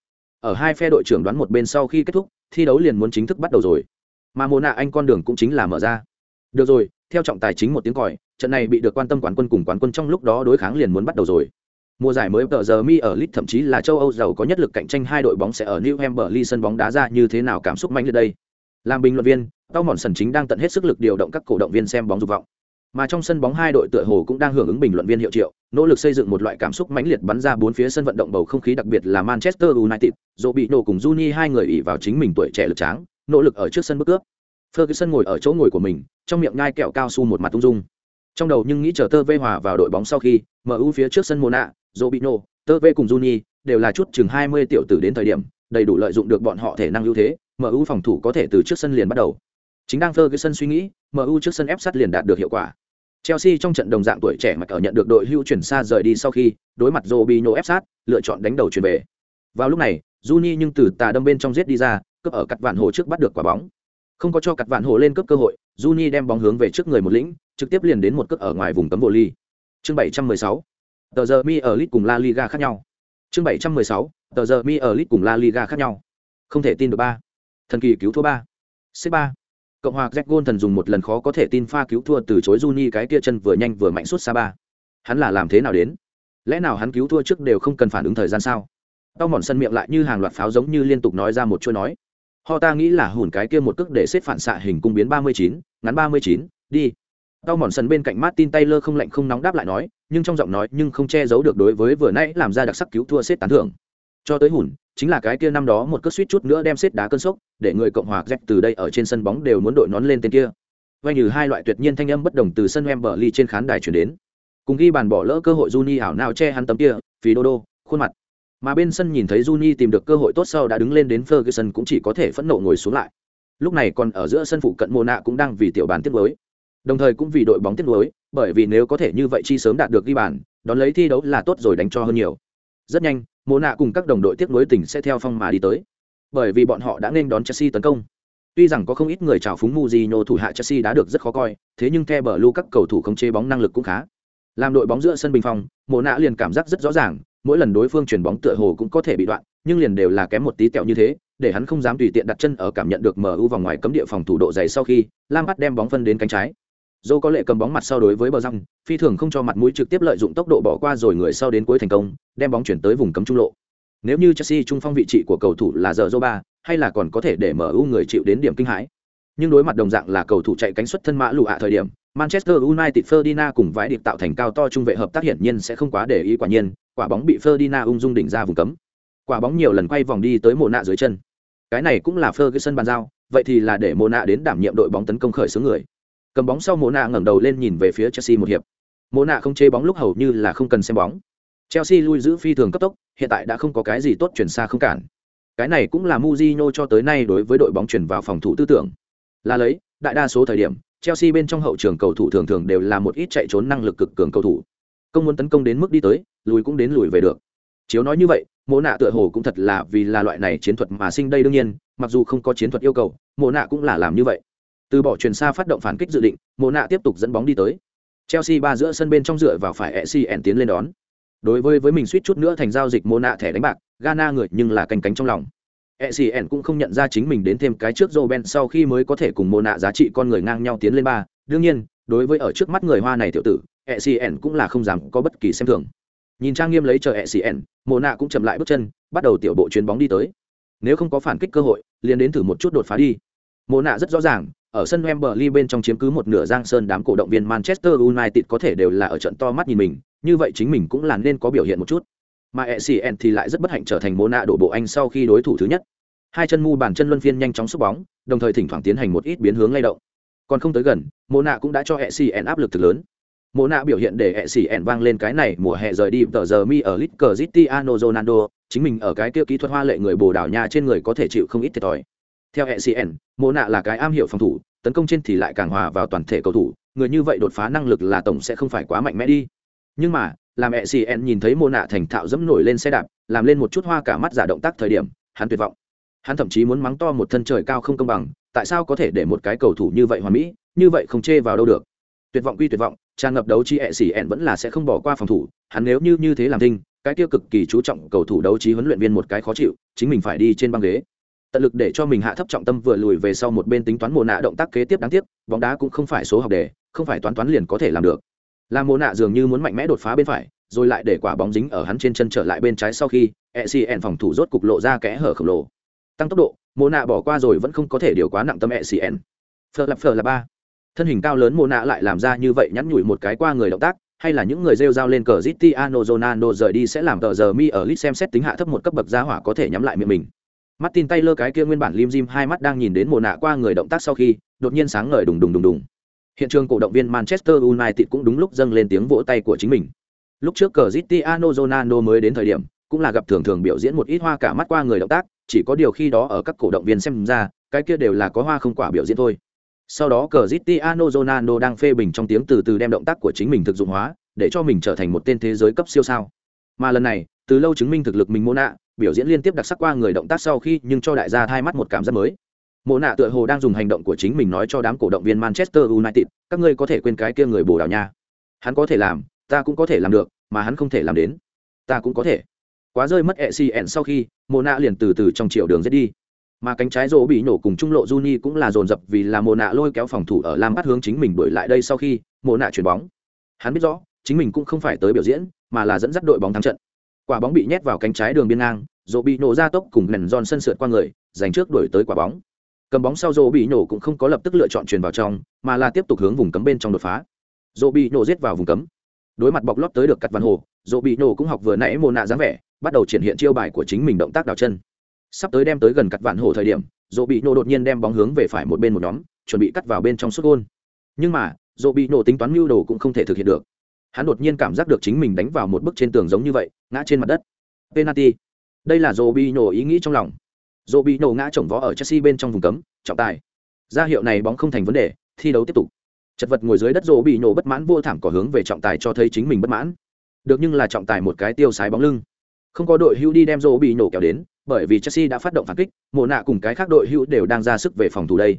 ở hai phe đội trưởng đoán một bên sau khi kết thúc, thi đấu liền muốn chính thức bắt đầu rồi. Mà mô nạ anh con đường cũng chính là mở ra. Được rồi, theo trọng tài chính một tiếng còi, trận này bị được quan tâm quán quân cùng quán quân trong lúc đó đối kháng liền muốn bắt đầu rồi. Mùa giải mới tờ giờ mi ở lit thậm chí là châu âu giàu có nhất lực cạnh tranh hai đội bóng sẽ ở new hampshire sân bóng đá ra như thế nào cảm xúc mạnh lên đây? Làm bình luận viên tao mòn sần chính đang tận hết sức lực điều động các cổ động viên xem bóng dục vọng mà trong sân bóng hai đội tựa hồ cũng đang hưởng ứng bình luận viên hiệu triệu, nỗ lực xây dựng một loại cảm xúc mãnh liệt bắn ra bốn phía sân vận động bầu không khí, đặc biệt là manchester united dỗ bị nổ cùng juni hai người ỉ vào chính mình tuổi trẻ lực tráng, nỗ lực ở trước sân bước cướp. Ferguson ngồi ở chỗ ngồi của mình, trong miệng ngai kẹo cao su một mặt tung dung. Trong đầu nhưng nghĩ chờ tơ vê hòa vào đội bóng sau khi mu phía trước sân mona dỗ bị nổ tơ vê cùng juni đều là chút chừng hai mươi tiểu tử đến thời điểm, đầy đủ lợi dụng được bọn họ thể năng ưu thế mu phòng thủ có thể từ trước sân liền bắt đầu. Chính đang ferguson suy nghĩ mu trước sân ép sát liền đạt được hiệu quả. Chelsea trong trận đồng dạng tuổi trẻ mà ở nhận được đội hưu chuyển xa rời đi sau khi đối mặt Robinho ép sát, lựa chọn đánh đầu chuyển về. Vào lúc này, Juni nhưng từ tà đâm bên trong giết đi ra, cướp ở cặt vạn hồ trước bắt được quả bóng. Không có cho cặt vạn hồ lên cướp cơ hội, Juni đem bóng hướng về trước người một lĩnh, trực tiếp liền đến một cước ở ngoài vùng cấm vô ly. Chương 716. Tờ giờ mi ở lit cùng La Liga khác nhau. Chương 716. Tờ giờ mi ở lit cùng La Liga khác nhau. Không thể tin được ba. Thần kỳ cứu thua ba. C3 cộng hòa jack gôn thần dùng một lần khó có thể tin pha cứu thua từ chối juni cái kia chân vừa nhanh vừa mạnh suốt xa ba hắn là làm thế nào đến? Lẽ nào hắn cứu thua trước đều không cần phản ứng thời gian sao? Tao mòn sân miệng lại như hàng loạt pháo giống như liên tục nói ra một chuỗi nói. Họ ta nghĩ là hùn cái kia một cước để xếp phản xạ hình cung biến ba mươi chín, ngắn ba mươi chín, đi. Tao mòn sân bên cạnh martin taylor không lạnh không nóng đáp lại nói, nhưng trong giọng nói nhưng không che giấu được đối với vừa nãy làm ra đặc sắc cứu thua xếp tán thưởng cho tới hùn, chính là cái kia năm đó một cất suýt chút nữa đem xếp đá cơn sốc, để người cộng hòa z từ đây ở trên sân bóng đều muốn đội nón lên tên kia. Vay như hai loại tuyệt nhiên thanh âm bất đồng từ sân em bờ ly trên khán đài chuyển đến. Cùng ghi bàn bỏ lỡ cơ hội Juni ảo nào che hắn tấm kia vì đô đô khuôn mặt. Mà bên sân nhìn thấy Juni tìm được cơ hội tốt sau đã đứng lên đến Ferguson cũng chỉ có thể phẫn nộ ngồi xuống lại. Lúc này còn ở giữa sân phụ cận mồ nạ cũng đang vì tiểu bàn tiếp nối. Đồng thời cũng vì đội bóng tiếp nối, bởi vì nếu có thể như vậy chi sớm đạt được ghi bàn, đón lấy thi đấu là tốt rồi đánh cho hơn nhiều. Rất nhanh mồ nạ cùng các đồng đội tiếp nối tỉnh sẽ theo phong mà đi tới. Bởi vì bọn họ đã nên đón chelsea tấn công. Tuy rằng có không ít người trào phúng muzino thủ hạ chelsea đã được rất khó coi, thế nhưng the bờ lu các cầu thủ không chế bóng năng lực cũng khá. Làm đội bóng giữa sân bình phong mồ nạ liền cảm giác rất rõ ràng, mỗi lần đối phương chuyển bóng tựa hồ cũng có thể bị đoạn, nhưng liền đều là kém một tí tẹo như thế, để hắn không dám tùy tiện đặt chân ở cảm nhận được mu vòng ngoài cấm địa phòng thủ độ dày sau khi lam bắt đem bóng phân đến cánh trái dâu có lệ cầm bóng mặt sau đối với bờ răng, phi thường không cho mặt mũi trực tiếp lợi dụng tốc độ bỏ qua rồi người sau đến cuối thành công, đem bóng chuyển tới vùng cấm trung lộ. Nếu như chelsea trung phong vị trí của cầu thủ là giờ ba, hay là còn có thể để mu người chịu đến điểm kinh hãi. Nhưng đối mặt đồng dạng là cầu thủ chạy cánh xuất thân mã lụ ạ thời điểm, manchester united ferdinand cùng vãi điệp tạo thành cao to trung vệ hợp tác hiển nhiên sẽ không quá để ý quả nhiên, quả bóng bị ferdinand ung dung đỉnh ra vùng cấm. Quả bóng nhiều lần quay vòng đi tới mồ nạ dưới chân. Cái này cũng là ferguson bàn giao, vậy thì là để mồ nạ đến đảm nhiệm đội bóng tấn công khởi xướng người cầm bóng sau mộ nạ ngẩng đầu lên nhìn về phía chelsea một hiệp. Mộ nạ không chế bóng lúc hầu như là không cần xem bóng. Chelsea lui giữ phi thường cấp tốc, hiện tại đã không có cái gì tốt chuyển xa không cản. Cái này cũng là Mujino cho tới nay đối với đội bóng chuyển vào phòng thủ tư tưởng. Là lấy, đại đa số thời điểm, chelsea bên trong hậu trường cầu thủ thường thường đều là một ít chạy trốn năng lực cực cường cầu thủ. Công muốn tấn công đến mức đi tới, lùi cũng đến lùi về được. Chiếu nói như vậy, mộ nạ tựa hồ cũng thật là vì là loại này chiến thuật mà sinh đây đương nhiên, mặc dù không có chiến thuật yêu cầu, mộ nạ cũng là làm như vậy từ bỏ truyền xa phát động phản kích dự định, mộ nạ tiếp tục dẫn bóng đi tới. Chelsea ba giữa sân bên trong dựa vào phải ecn tiến lên đón. Đối với với mình suýt chút nữa thành giao dịch mô nạ thẻ đánh bạc, ghana người nhưng là canh cánh trong lòng. Ecn cũng không nhận ra chính mình đến thêm cái trước joe ben sau khi mới có thể cùng mô nạ giá trị con người ngang nhau tiến lên ba. Đương nhiên, đối với ở trước mắt người hoa này tiểu tử ecn cũng là không dám có bất kỳ xem thường. Nhìn trang nghiêm lấy chờ ecn mô nạ cũng chậm lại bước chân, bắt đầu tiểu bộ chuyền bóng đi tới. Nếu không có phản kích cơ hội, liền đến thử một chút đột phá đi. Mô nạ rất rõ ràng ở sân Wembley bên trong chiếm cứ một nửa giang sơn đám cổ động viên Manchester United có thể đều là ở trận to mắt nhìn mình, như vậy chính mình cũng là nên có biểu hiện một chút. Mà ECN thì lại rất bất hạnh trở thành mô nạ đổ bộ anh sau khi đối thủ thứ nhất. Hai chân mu bàn chân luân phiên nhanh chóng xúc bóng, đồng thời thỉnh thoảng tiến hành một ít biến hướng lay động. Còn không tới gần, mô nạ cũng đã cho ECN áp lực thực lớn. Mô nạ biểu hiện để ECN vang lên cái này mùa hè rời đi tờ giờ mi ở Cristiano Ronaldo, chính mình ở cái kia kỹ thuật hoa lệ người Bồ Đào Nha trên người có thể chịu không ít thiệt thòi theo ecn mô nạ là cái am hiểu phòng thủ, tấn công trên thì lại càng hòa vào toàn thể cầu thủ, người như vậy đột phá năng lực là tổng sẽ không phải quá mạnh mẽ đi. Nhưng mà, làm ecn nhìn thấy mô nạ thành thạo dẫm nổi lên xe đạp, làm lên một chút hoa cả mắt giả động tác thời điểm, hắn tuyệt vọng. Hắn thậm chí muốn mắng to một thân trời cao không công bằng, tại sao có thể để một cái cầu thủ như vậy hoàn mỹ, như vậy không chê vào đâu được. Tuyệt vọng quy tuyệt vọng, tràn ngập đấu chi ecn vẫn là sẽ không bỏ qua phòng thủ, hắn nếu như như thế làm thinh, cái tiêu cực kỳ chú trọng cầu thủ đấu trí huấn luyện viên một cái khó chịu, chính mình phải đi trên băng ghế tận lực để cho mình hạ thấp trọng tâm vừa lùi về sau một bên tính toán mồ nạ động tác kế tiếp đáng tiếc, bóng đá cũng không phải số học đề, không phải toán toán liền có thể làm được. Là mồ nạ dường như muốn mạnh mẽ đột phá bên phải, rồi lại để quả bóng dính ở hắn trên chân trở lại bên trái sau khi ecn phòng thủ rốt cục lộ ra kẽ hở khổng lồ. Tăng tốc độ mồ nạ bỏ qua rồi vẫn không có thể điều quá nặng tâm ecn phờ lập phờ là ba. Thân hình cao lớn mồ nạ lại làm ra như vậy nhắn nhủi một cái qua người động tác, hay là những người rêu rao lên cờ Zitiano Ronaldo rời đi sẽ làm tờ giờ mi ở lit xem xét tính hạ thấp một cấp bậc giá hỏa có thể nhắm lại miệng mình. Martin Taylor cái kia nguyên bản lim dim hai mắt đang nhìn đến mồ nạ qua người động tác sau khi, đột nhiên sáng ngời đùng đùng đùng đùng. Hiện trường cổ động viên Manchester United cũng đúng lúc dâng lên tiếng vỗ tay của chính mình. Lúc trước Cristiano Ronaldo mới đến thời điểm, cũng là gặp thường thường biểu diễn một ít hoa cả mắt qua người động tác, chỉ có điều khi đó ở các cổ động viên xem ra, cái kia đều là có hoa không quả biểu diễn thôi. Sau đó Cristiano Ronaldo đang phê bình trong tiếng từ từ đem động tác của chính mình thực dụng hóa, để cho mình trở thành một tên thế giới cấp siêu sao. Mà lần này, từ lâu chứng minh thực lực mình mô nạ, biểu diễn liên tiếp đặc sắc qua người động tác sau khi nhưng cho đại gia thay mắt một cảm giác mới. Mộ nạ tựa hồ đang dùng hành động của chính mình nói cho đám cổ động viên manchester united, các ngươi có thể quên cái kia người bồ đào nha. Hắn có thể làm, ta cũng có thể làm được, mà hắn không thể làm đến. Ta cũng có thể. Quá rơi mất ecn sau khi, mộ nạ liền từ từ trong chiều đường giết đi. Mà cánh trái rỗ bị nổ cùng trung lộ Juni cũng là dồn dập vì là mộ nạ lôi kéo phòng thủ ở lam bắt hướng chính mình đuổi lại đây sau khi mộ nạ chuyển bóng. Hắn biết rõ, chính mình cũng không phải tới biểu diễn, mà là dẫn dắt đội bóng thắng trận quả bóng bị nhét vào cánh trái đường biên ngang dỗ bị nổ ra tốc cùng lần giòn sân sượt qua người, giành trước đổi tới quả bóng. Cầm bóng sau dỗ bị nổ cũng không có lập tức lựa chọn truyền vào trong, mà là tiếp tục hướng vùng cấm bên trong đột phá. Dỗ bị nổ giết vào vùng cấm. Đối mặt bọc lót tới được cắt văn hồ dỗ bị nổ cũng học vừa nãy mồ nạ dáng vẻ, bắt đầu triển hiện chiêu bài của chính mình động tác đào chân. Sắp tới đem tới gần cắt vạn hồ thời điểm dỗ bị nổ đột nhiên đem bóng hướng về phải một bên một nhóm, chuẩn bị cắt vào bên trong suốt gôn. Nhưng mà dỗ bị nổ tính toán mưu đồ cũng không thể thực hiện được hắn đột nhiên cảm giác được chính mình đánh vào một bức trên tường giống như vậy, ngã trên mặt đất. Penalty. Đây là dồ bị nổ ý nghĩ trong lòng. Dồ bị nổ ngã chồng vó ở chelsea bên trong vùng cấm, trọng tài. Ra hiệu này bóng không thành vấn đề, thi đấu tiếp tục. Chật vật ngồi dưới đất dồ bị nổ bất mãn vô thảm có hướng về trọng tài cho thấy chính mình bất mãn. Được nhưng là trọng tài một cái tiêu sái bóng lưng. Không có đội hưu đi đem dồ bị nổ kéo đến, bởi vì chelsea đã phát động phản kích mộ nạ cùng cái khác đội hưu đều đang ra sức về phòng thủ đây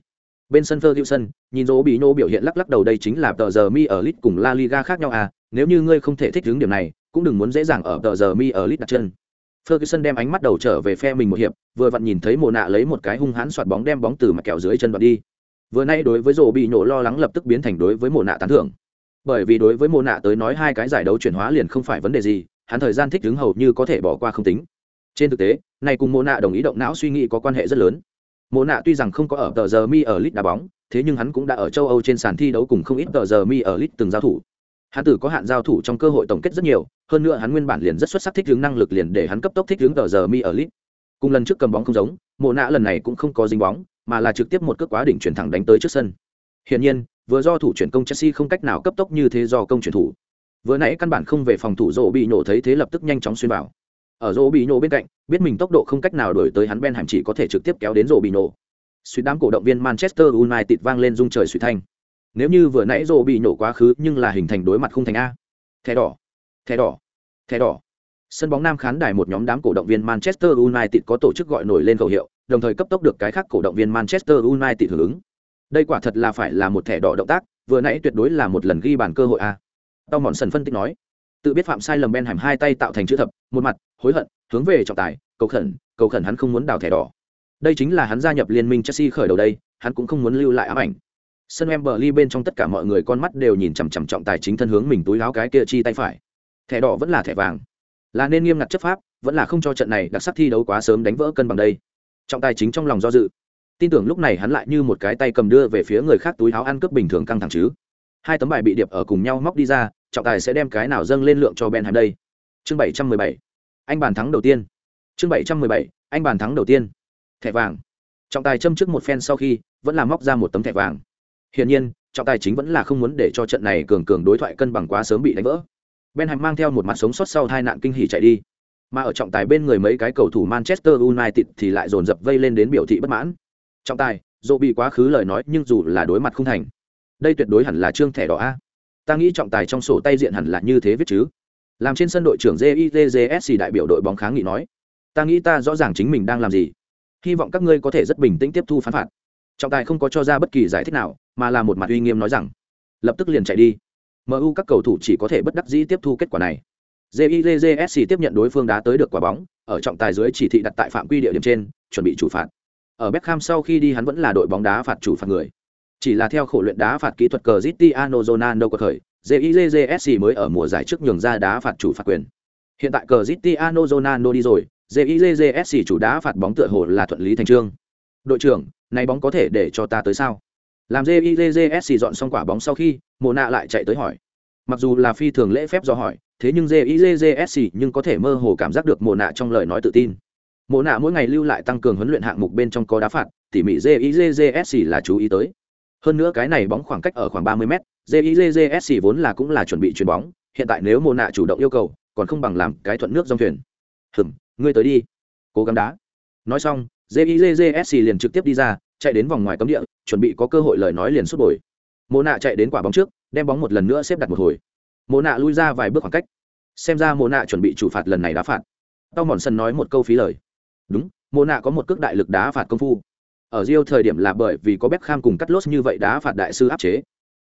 bên sân Ferguson, nhìn Rô bị nổ biểu hiện lắc lắc đầu đây chính là tờ giờ mi ở lit cùng La Liga khác nhau à, nếu như ngươi không thể thích ứng điểm này, cũng đừng muốn dễ dàng ở tờ giờ mi ở lit đặt chân. Ferguson đem ánh mắt đầu trở về phe mình một hiệp, vừa vặn nhìn thấy Mộ nạ lấy một cái hung hãn xoạt bóng đem bóng từ mặt kẹo dưới chân đoạt đi. Vừa nay đối với Rô bị nổ lo lắng lập tức biến thành đối với Mộ nạ tán thưởng. Bởi vì đối với Mộ nạ tới nói hai cái giải đấu chuyển hóa liền không phải vấn đề gì, hắn thời gian thích ứng hầu như có thể bỏ qua không tính. Trên thực tế, này cùng Mộ nạ đồng ý động não suy nghĩ có quan hệ rất lớn. Mộ nạ tuy rằng không có ở tờ giờ mi ở lit đá bóng, thế nhưng hắn cũng đã ở châu Âu trên sàn thi đấu cùng không ít tờ giờ mi ở lit từng giao thủ. Hắn tử có hạn giao thủ trong cơ hội tổng kết rất nhiều, hơn nữa hắn nguyên bản liền rất xuất sắc thích hướng năng lực liền để hắn cấp tốc thích hướng tờ giờ mi ở lit cùng lần trước cầm bóng không giống mộ nạ lần này cũng không có dính bóng mà là trực tiếp một cước quá đỉnh chuyển thẳng đánh tới trước sân. Hiển nhiên vừa do thủ chuyển công chelsea không cách nào cấp tốc như thế do công chuyển thủ. Vừa nãy căn bản không về phòng thủ rộ bị nổ thấy thế lập tức nhanh chóng xuyên vào ở rô bị nhổ bên cạnh, biết mình tốc độ không cách nào đổi tới hắn ben hẳn chỉ có thể trực tiếp kéo đến rô bị nhổ suy đám cổ động viên manchester united vang lên rung trời suy thanh. Nếu như vừa nãy rô bị nhổ quá khứ, nhưng là hình thành đối mặt không thành a. Thẻ đỏ thẻ đỏ thẻ đỏ. Sân bóng nam khán đài một nhóm đám cổ động viên manchester united có tổ chức gọi nổi lên khẩu hiệu, đồng thời cấp tốc được cái khác cổ động viên manchester united hưởng ứng. Đây quả thật là phải là một thẻ đỏ động tác, vừa nãy tuyệt đối là một lần ghi bàn cơ hội a. Tao mòn sần phân tích nói tự biết phạm sai lầm ben hàm hai tay tạo thành chữ thập, một mặt, hối hận, hướng về trọng tài, cầu khẩn cầu khẩn hắn không muốn đào thẻ đỏ. Đây chính là hắn gia nhập liên minh chelsea khởi đầu đây, hắn cũng không muốn lưu lại ám ảnh. Sân em bờ ly bên trong tất cả mọi người con mắt đều nhìn chằm chằm trọng tài chính thân hướng mình túi láo cái kia chi tay phải. Thẻ đỏ vẫn là thẻ vàng. Là nên nghiêm ngặt chấp pháp, vẫn là không cho trận này đặc sắc thi đấu quá sớm đánh vỡ cân bằng đây. Trọng tài chính trong lòng do dự. Tin tưởng lúc này hắn lại như một cái tay cầm đưa về phía người khác túi áo ăn cướp bình thường căng thẳng chứ hai tấm bài bị điệp ở cùng nhau móc đi ra, trọng tài sẽ đem cái nào dâng lên lượng cho ben hàm đây? Chương bảy trăm mười bảy. Anh bàn thắng đầu tiên. Chương bảy trăm mười bảy, anh bàn thắng đầu tiên. Thẻ vàng. Trọng tài châm trước một phen sau khi, vẫn là móc ra một tấm thẻ vàng. Hiển nhiên, trọng tài chính vẫn là không muốn để cho trận này cường cường đối thoại cân bằng quá sớm bị đánh vỡ. Ben hàm mang theo một mặt sống sót sau hai nạn kinh hỉ chạy đi. Mà ở trọng tài bên người mấy cái cầu thủ manchester united thì lại dồn dập vây lên đến biểu thị bất mãn. Trọng tài dỗ bị quá khứ lời nói nhưng dù là đối mặt không thành đây tuyệt đối hẳn là trương thẻ đỏ a. Ta nghĩ trọng tài trong sổ tay diện hẳn là như thế viết chứ. Làm trên sân đội trưởng jizsc đại biểu đội bóng kháng nghị nói, ta nghĩ ta rõ ràng chính mình đang làm gì. Hy vọng các ngươi có thể rất bình tĩnh tiếp thu phán phạt. Trọng tài không có cho ra bất kỳ giải thích nào, mà là một mặt uy nghiêm nói rằng, lập tức liền chạy đi. Mu các cầu thủ chỉ có thể bất đắc dĩ tiếp thu kết quả này. Jizsc tiếp nhận đối phương đá tới được quả bóng, ở trọng tài dưới chỉ thị đặt tại phạm quy địa điểm trên, chuẩn bị chủ phạt. Ở Beckham sau khi đi hắn vẫn là đội bóng đá phạt chủ phạt người chỉ là theo khổ luyện đá phạt kỹ thuật cờ Cristiano Ronaldo của thời JIJJSC mới ở mùa giải trước nhường ra đá phạt chủ phạt quyền. Hiện tại cờ Cristiano Ronaldo đi rồi JIJJSC chủ đá phạt bóng tựa hồ là thuận lý thành trương. Đội trưởng, này bóng có thể để cho ta tới sao? Làm JIJJSC dọn xong quả bóng sau khi mồ nạ lại chạy tới hỏi. Mặc dù là phi thường lễ phép do hỏi, thế nhưng JIJJSC nhưng có thể mơ hồ cảm giác được mồ nạ trong lời nói tự tin. Mồ nạ mỗi ngày lưu lại tăng cường huấn luyện hạng mục bên trong có đá phạt, tỉ mỉ JIJJSC là chú ý tới hơn nữa cái này bóng khoảng cách ở khoảng 30 m JIJSC vốn là cũng là chuẩn bị chuyền bóng, hiện tại nếu Mộ nạ chủ động yêu cầu, còn không bằng làm cái thuận nước dòng thuyền hừm, ngươi tới đi. Cố gắng đá. Nói xong JIJSC liền trực tiếp đi ra, chạy đến vòng ngoài cấm địa, chuẩn bị có cơ hội lời nói liền xuất bồi Mộ nạ chạy đến quả bóng trước, đem bóng một lần nữa xếp đặt một hồi. Mộ nạ lui ra vài bước khoảng cách. Xem ra Mộ nạ chuẩn bị chủ phạt lần này đá phạt. Tao mòn sân nói một câu phí lời. Đúng Mộ nạ có một cước đại lực đá phạt công phu ở Rio thời điểm là bởi vì có Beckham cùng cắt lốt như vậy đá phạt đại sư áp chế.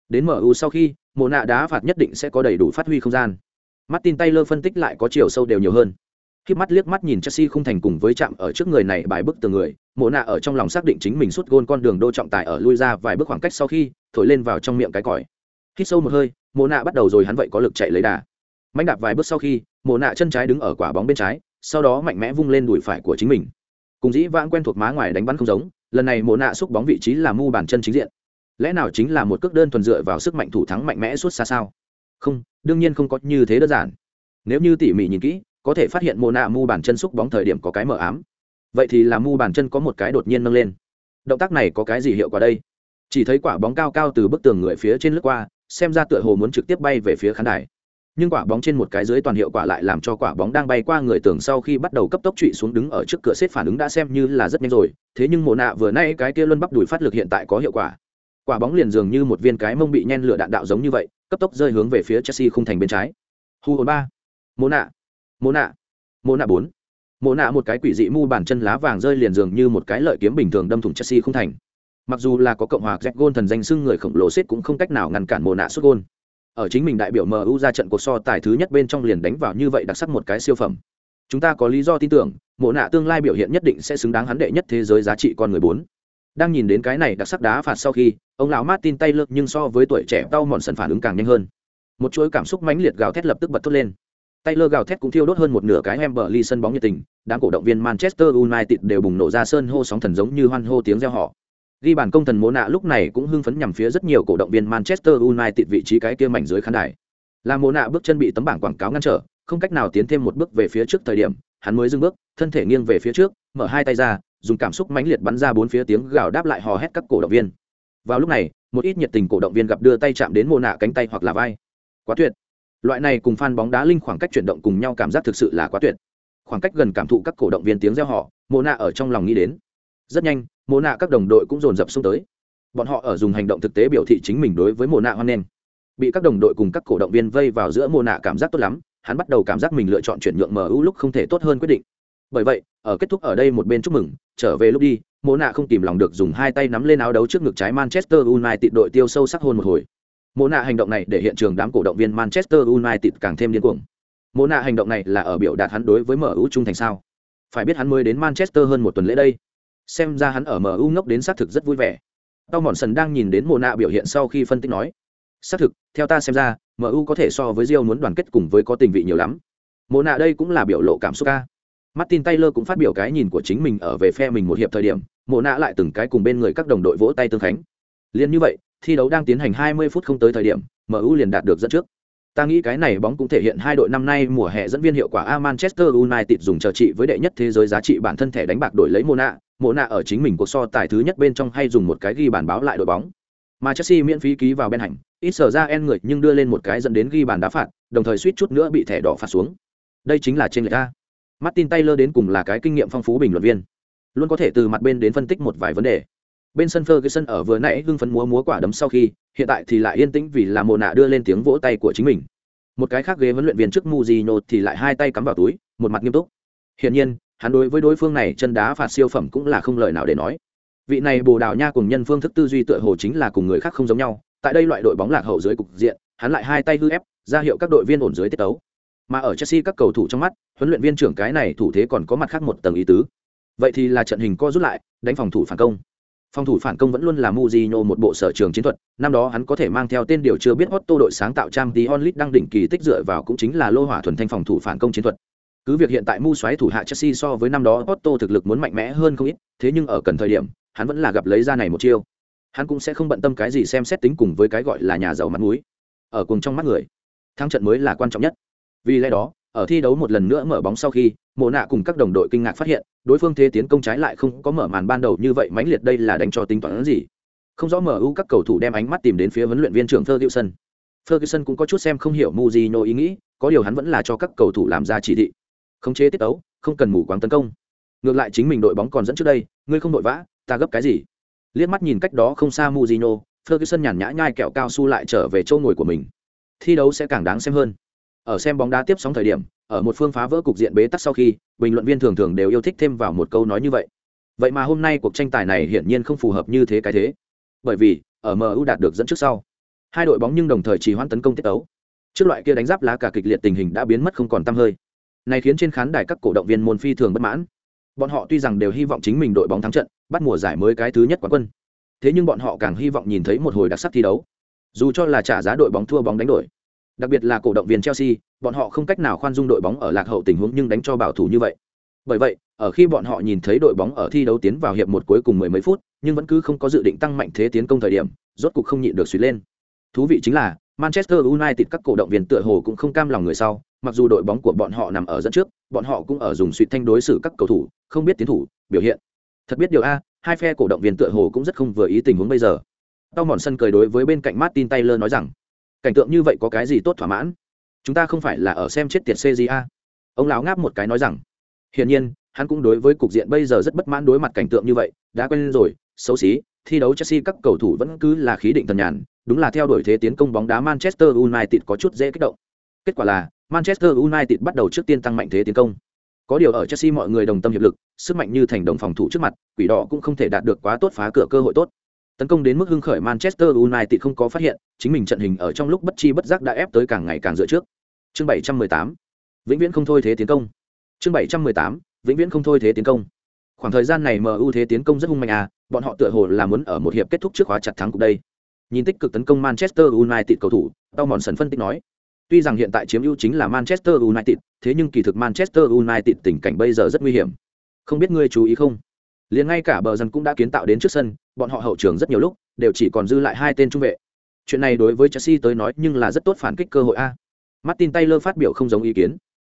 Đến MU sau khi mồ nạ đá phạt nhất định sẽ có đầy đủ phát huy không gian. Martin Taylor phân tích lại có chiều sâu đều nhiều hơn. Khi mắt liếc mắt nhìn Chelsea không thành cùng với chạm ở trước người này bài bức từ người mộ nạ ở trong lòng xác định chính mình suốt gôn con đường đô trọng tài ở lui ra vài bước khoảng cách sau khi, thổi lên vào trong miệng cái còi. Khi sâu một hơi mộ nạ bắt đầu rồi hắn vậy có lực chạy lấy đà. Mạnh đạp vài bước sau khi mộ nạ chân trái đứng ở quả bóng bên trái, sau đó mạnh mẽ vung lên đùi phải của chính mình. Cùng dĩ vãng quen thuộc má ngoài đánh bắn không giống lần này mộ nạ xúc bóng vị trí là mu bàn chân chính diện. Lẽ nào chính là một cước đơn thuần dựa vào sức mạnh thủ thắng mạnh mẽ suốt xa sao? Không, đương nhiên không có như thế đơn giản. Nếu như tỉ mỉ nhìn kỹ, có thể phát hiện mộ nạ mu bàn chân xúc bóng thời điểm có cái mờ ám. Vậy thì là mu bàn chân có một cái đột nhiên nâng lên. Động tác này có cái gì hiệu quả đây? Chỉ thấy quả bóng cao cao từ bức tường người phía trên lướt qua, xem ra tựa hồ muốn trực tiếp bay về phía khán đài. Nhưng quả bóng trên một cái dưới toàn hiệu quả lại làm cho quả bóng đang bay qua người tường sau khi bắt đầu cấp tốc trụy xuống đứng ở trước cửa xếp phản ứng đã xem như là rất nhanh rồi thế nhưng mộ nạ vừa nay cái kia luân bắp đùi phát lực hiện tại có hiệu quả. Quả bóng liền dường như một viên cái mông bị nhen lửa đạn đạo giống như vậy, cấp tốc rơi hướng về phía chelsea không thành bên trái. Hu hồn ba. Mộ nạ. Mộ nạ. Mộ nạ bốn. Mộ nạ một cái quỷ dị mu bàn chân lá vàng rơi liền dường như một cái lợi kiếm bình thường đâm thủng chelsea không thành. Mặc dù là có cộng hòa jack gôn thần danh xưng người khổng lồ xếp cũng không cách nào ngăn cản mồ nạ xuất gôn. Ở chính mình đại biểu mu ra trận cuộc so tài thứ nhất bên trong liền đánh vào như vậy đặc sắc một cái siêu phẩm chúng ta có lý do tin tưởng mộ nạ tương lai biểu hiện nhất định sẽ xứng đáng hắn đệ nhất thế giới giá trị con người bốn đang nhìn đến cái này đặc sắc đá phạt sau khi ông lão martin tay lơ nhưng so với tuổi trẻ đau mòn sần phản ứng càng nhanh hơn một chuỗi cảm xúc mãnh liệt gào thét lập tức bật thốt lên tay lơ gào thét cũng thiêu đốt hơn một nửa cái em berly sân bóng nhiệt tình, đám cổ động viên Manchester United đều bùng nổ ra sơn hô sóng thần giống như hoan hô tiếng reo hò. Ghi bàn công thần Mộ nạ lúc này cũng hưng phấn nhằm phía rất nhiều cổ động viên Manchester United vị trí cái kia mảnh dưới khán đài. Là Mộ nạ bước chân bị tấm bảng quảng cáo ngăn trở, không cách nào tiến thêm một bước về phía trước thời điểm, hắn mới dừng bước, thân thể nghiêng về phía trước, mở hai tay ra, dùng cảm xúc mãnh liệt bắn ra bốn phía tiếng gào đáp lại hò hét các cổ động viên. Vào lúc này, một ít nhiệt tình cổ động viên gặp đưa tay chạm đến Mộ nạ cánh tay hoặc là vai. Quá tuyệt. Loại này cùng fan bóng đá linh khoảng cách chuyển động cùng nhau cảm giác thực sự là quá tuyệt. Khoảng cách gần cảm thụ các cổ động viên tiếng reo họ mồ nạ ở trong lòng nghĩ đến. Rất nhanh mồ nạ các đồng đội cũng dồn dập xuống tới. Bọn họ ở dùng hành động thực tế biểu thị chính mình đối với mồ nạ hoan nghênh. Bị các đồng đội cùng các cổ động viên vây vào giữa mồ nạ cảm giác tốt lắm hắn bắt đầu cảm giác mình lựa chọn chuyển nhượng mu lúc không thể tốt hơn quyết định. Bởi vậy, ở kết thúc ở đây một bên chúc mừng, trở về lúc đi Mô nạ không kìm lòng được dùng hai tay nắm lên áo đấu trước ngực trái manchester united đội tiêu sâu sắc hôn một hồi. Mô nạ hành động này để hiện trường đám cổ động viên manchester united càng thêm điên cuồng. Mô nạ hành động này là ở biểu đạt hắn đối với mu trung thành sao? Phải biết hắn mới đến manchester hơn một tuần lễ đây. Xem ra hắn ở mu ngốc đến xác thực rất vui vẻ. Tao mòn sần đang nhìn đến mô nạ biểu hiện sau khi phân tích nói xác thực, theo ta xem ra mu có thể so với rio muốn đoàn kết cùng với có tình vị nhiều lắm. Mô nạ đây cũng là biểu lộ cảm xúc ca. Martin taylor cũng phát biểu cái nhìn của chính mình ở về phe mình một hiệp thời điểm, mộ nạ lại từng cái cùng bên người các đồng đội vỗ tay tương khánh. Liền như vậy, thi đấu đang tiến hành 20 phút không tới thời điểm mu liền đạt được dẫn trước. Ta nghĩ cái này bóng cũng thể hiện hai đội năm nay mùa hè dẫn viên hiệu quả a manchester united dùng chờ trị với đệ nhất thế giới giá trị bản thân thẻ đánh bạc đổi lấy mộ nạ. Mộ nạ ở chính mình cuộc so tài thứ nhất bên trong hay dùng một cái ghi bàn báo lại đội bóng mà chelsea miễn phí ký vào bên hành, ít sở ra en người nhưng đưa lên một cái dẫn đến ghi bàn đá phạt, đồng thời suýt chút nữa bị thẻ đỏ phạt xuống. Đây chính là trên lệch a. Martin taylor đến cùng là cái kinh nghiệm phong phú bình luận viên. Luôn có thể từ mặt bên đến phân tích một vài vấn đề. Bên sân Ferguson ở vừa nãy hưng phấn múa múa quả đấm sau khi, hiện tại thì lại yên tĩnh vì là mồ nạ đưa lên tiếng vỗ tay của chính mình. Một cái khác ghế huấn luyện viên trước Mujino thì lại hai tay cắm vào túi, một mặt nghiêm túc. Hiển nhiên, hắn đối với đối phương này chân đá phạt siêu phẩm cũng là không lời nào để nói vị này bồ đào nha cùng nhân phương thức tư duy tựa hồ chính là cùng người khác không giống nhau tại đây loại đội bóng lạc hậu dưới cục diện hắn lại hai tay hư ép ra hiệu các đội viên ổn dưới tiết tấu. Mà ở chelsea các cầu thủ trong mắt huấn luyện viên trưởng cái này thủ thế còn có mặt khác một tầng ý tứ. Vậy thì là trận hình co rút lại đánh phòng thủ phản công. Phòng thủ phản công vẫn luôn là Mujino một bộ sở trường chiến thuật, năm đó hắn có thể mang theo tên điều chưa biết Otto đội sáng tạo trang tí onlit đang đỉnh kỳ tích dựa vào cũng chính là lô hỏa thuần thanh phòng thủ phản công chiến thuật. Cứ việc hiện tại Mu xoáy thủ hạ Chelsea so với năm đó Otto thực lực muốn mạnh mẽ hơn không ít, thế nhưng ở cần thời điểm, hắn vẫn là gặp lấy ra này một chiêu. Hắn cũng sẽ không bận tâm cái gì xem xét tính cùng với cái gọi là nhà giàu mặt mũi. Ở cùng trong mắt người, thắng trận mới là quan trọng nhất. Vì lẽ đó, ở thi đấu một lần nữa mở bóng sau khi, Mộ nạ cùng các đồng đội kinh ngạc phát hiện, đối phương thế tiến công trái lại không có mở màn ban đầu như vậy mãnh liệt đây là đánh cho tính toán gì không rõ MU các cầu thủ đem ánh mắt tìm đến phía huấn luyện viên trưởng Ferguson. Ferguson cũng có chút xem không hiểu Mujino ý nghĩ, có điều hắn vẫn là cho các cầu thủ làm ra chỉ thị. Khống chế tiết tấu, không cần mù quáng tấn công. Ngược lại chính mình đội bóng còn dẫn trước đây, ngươi không đội vã, ta gấp cái gì? Liếc mắt nhìn cách đó không xa muzino Ferguson nhàn nhã nhai kẹo cao su lại trở về chỗ ngồi của mình. Thi đấu sẽ càng đáng xem hơn. Ở xem bóng đá tiếp sóng thời điểm, ở một phương phá vỡ cục diện bế tắc sau khi bình luận viên thường thường đều yêu thích thêm vào một câu nói như vậy vậy mà hôm nay cuộc tranh tài này hiển nhiên không phù hợp như thế cái thế bởi vì ở mu đạt được dẫn trước sau hai đội bóng nhưng đồng thời trì hoãn tấn công tiết tấu trước loại kia đánh giáp lá cả kịch liệt tình hình đã biến mất không còn tăm hơi này khiến trên khán đài các cổ động viên môn phi thường bất mãn. Bọn họ tuy rằng đều hy vọng chính mình đội bóng thắng trận, bắt mùa giải mới cái thứ nhất quán quân. Thế nhưng bọn họ càng hy vọng nhìn thấy một hồi đặc sắc thi đấu. Dù cho là trả giá đội bóng thua bóng đánh đổi, đặc biệt là cổ động viên chelsea, bọn họ không cách nào khoan dung đội bóng ở lạc hậu tình huống nhưng đánh cho bảo thủ như vậy. Bởi vậy, ở khi bọn họ nhìn thấy đội bóng ở thi đấu tiến vào hiệp một cuối cùng mười mấy phút, nhưng vẫn cứ không có dự định tăng mạnh thế tiến công thời điểm, rốt cục không nhịn được suy lên. Thú vị chính là manchester united các cổ động viên tựa hồ cũng không cam lòng người sau, mặc dù đội bóng của bọn họ nằm ở dẫn trước, bọn họ cũng ở dùng suy thanh đối xử các cầu thủ, không biết tiến thủ, biểu hiện. Thật biết điều a, hai phe cổ động viên tựa hồ cũng rất không vừa ý tình huống bây giờ. Tao mòn sân cười đối với bên cạnh martin taylor nói rằng, cảnh tượng như vậy có cái gì tốt thỏa mãn? Chúng ta không phải là ở xem chết tiệt cja ông lão ngáp một cái nói rằng, hiển nhiên, hắn cũng đối với cục diện bây giờ rất bất mãn đối mặt cảnh tượng như vậy, đã quen rồi, xấu xí thi đấu chelsea các cầu thủ vẫn cứ là khí định thần nhàn đúng là theo đuổi thế tiến công bóng đá manchester united có chút dễ kích động kết quả là manchester united bắt đầu trước tiên tăng mạnh thế tiến công có điều ở chelsea mọi người đồng tâm hiệp lực sức mạnh như thành đồng phòng thủ trước mặt quỷ đỏ cũng không thể đạt được quá tốt phá cửa cơ hội tốt Tấn công đến mức hưng khởi Manchester United không có phát hiện, chính mình trận hình ở trong lúc bất chi bất giác đã ép tới càng ngày càng dựa trước. Chương 718. Vĩnh viễn không thôi thế tiến công. Chương 718. Vĩnh viễn không thôi thế tiến công. Khoảng thời gian này MU thế tiến công rất hung mạnh à, bọn họ tựa hồ là muốn ở một hiệp kết thúc trước khóa chặt thắng cục đây. Nhìn tích cực tấn công Manchester United cầu thủ, Tao Mòn Sần phân tích nói. Tuy rằng hiện tại chiếm ưu chính là Manchester United, thế nhưng kỳ thực Manchester United tình cảnh bây giờ rất nguy hiểm. Không biết ngươi chú ý không? liền ngay cả bờ dân cũng đã kiến tạo đến trước sân bọn họ hậu trường rất nhiều lúc đều chỉ còn dư lại hai tên trung vệ chuyện này đối với chelsea tới nói nhưng là rất tốt phản kích cơ hội a martin taylor phát biểu không giống ý kiến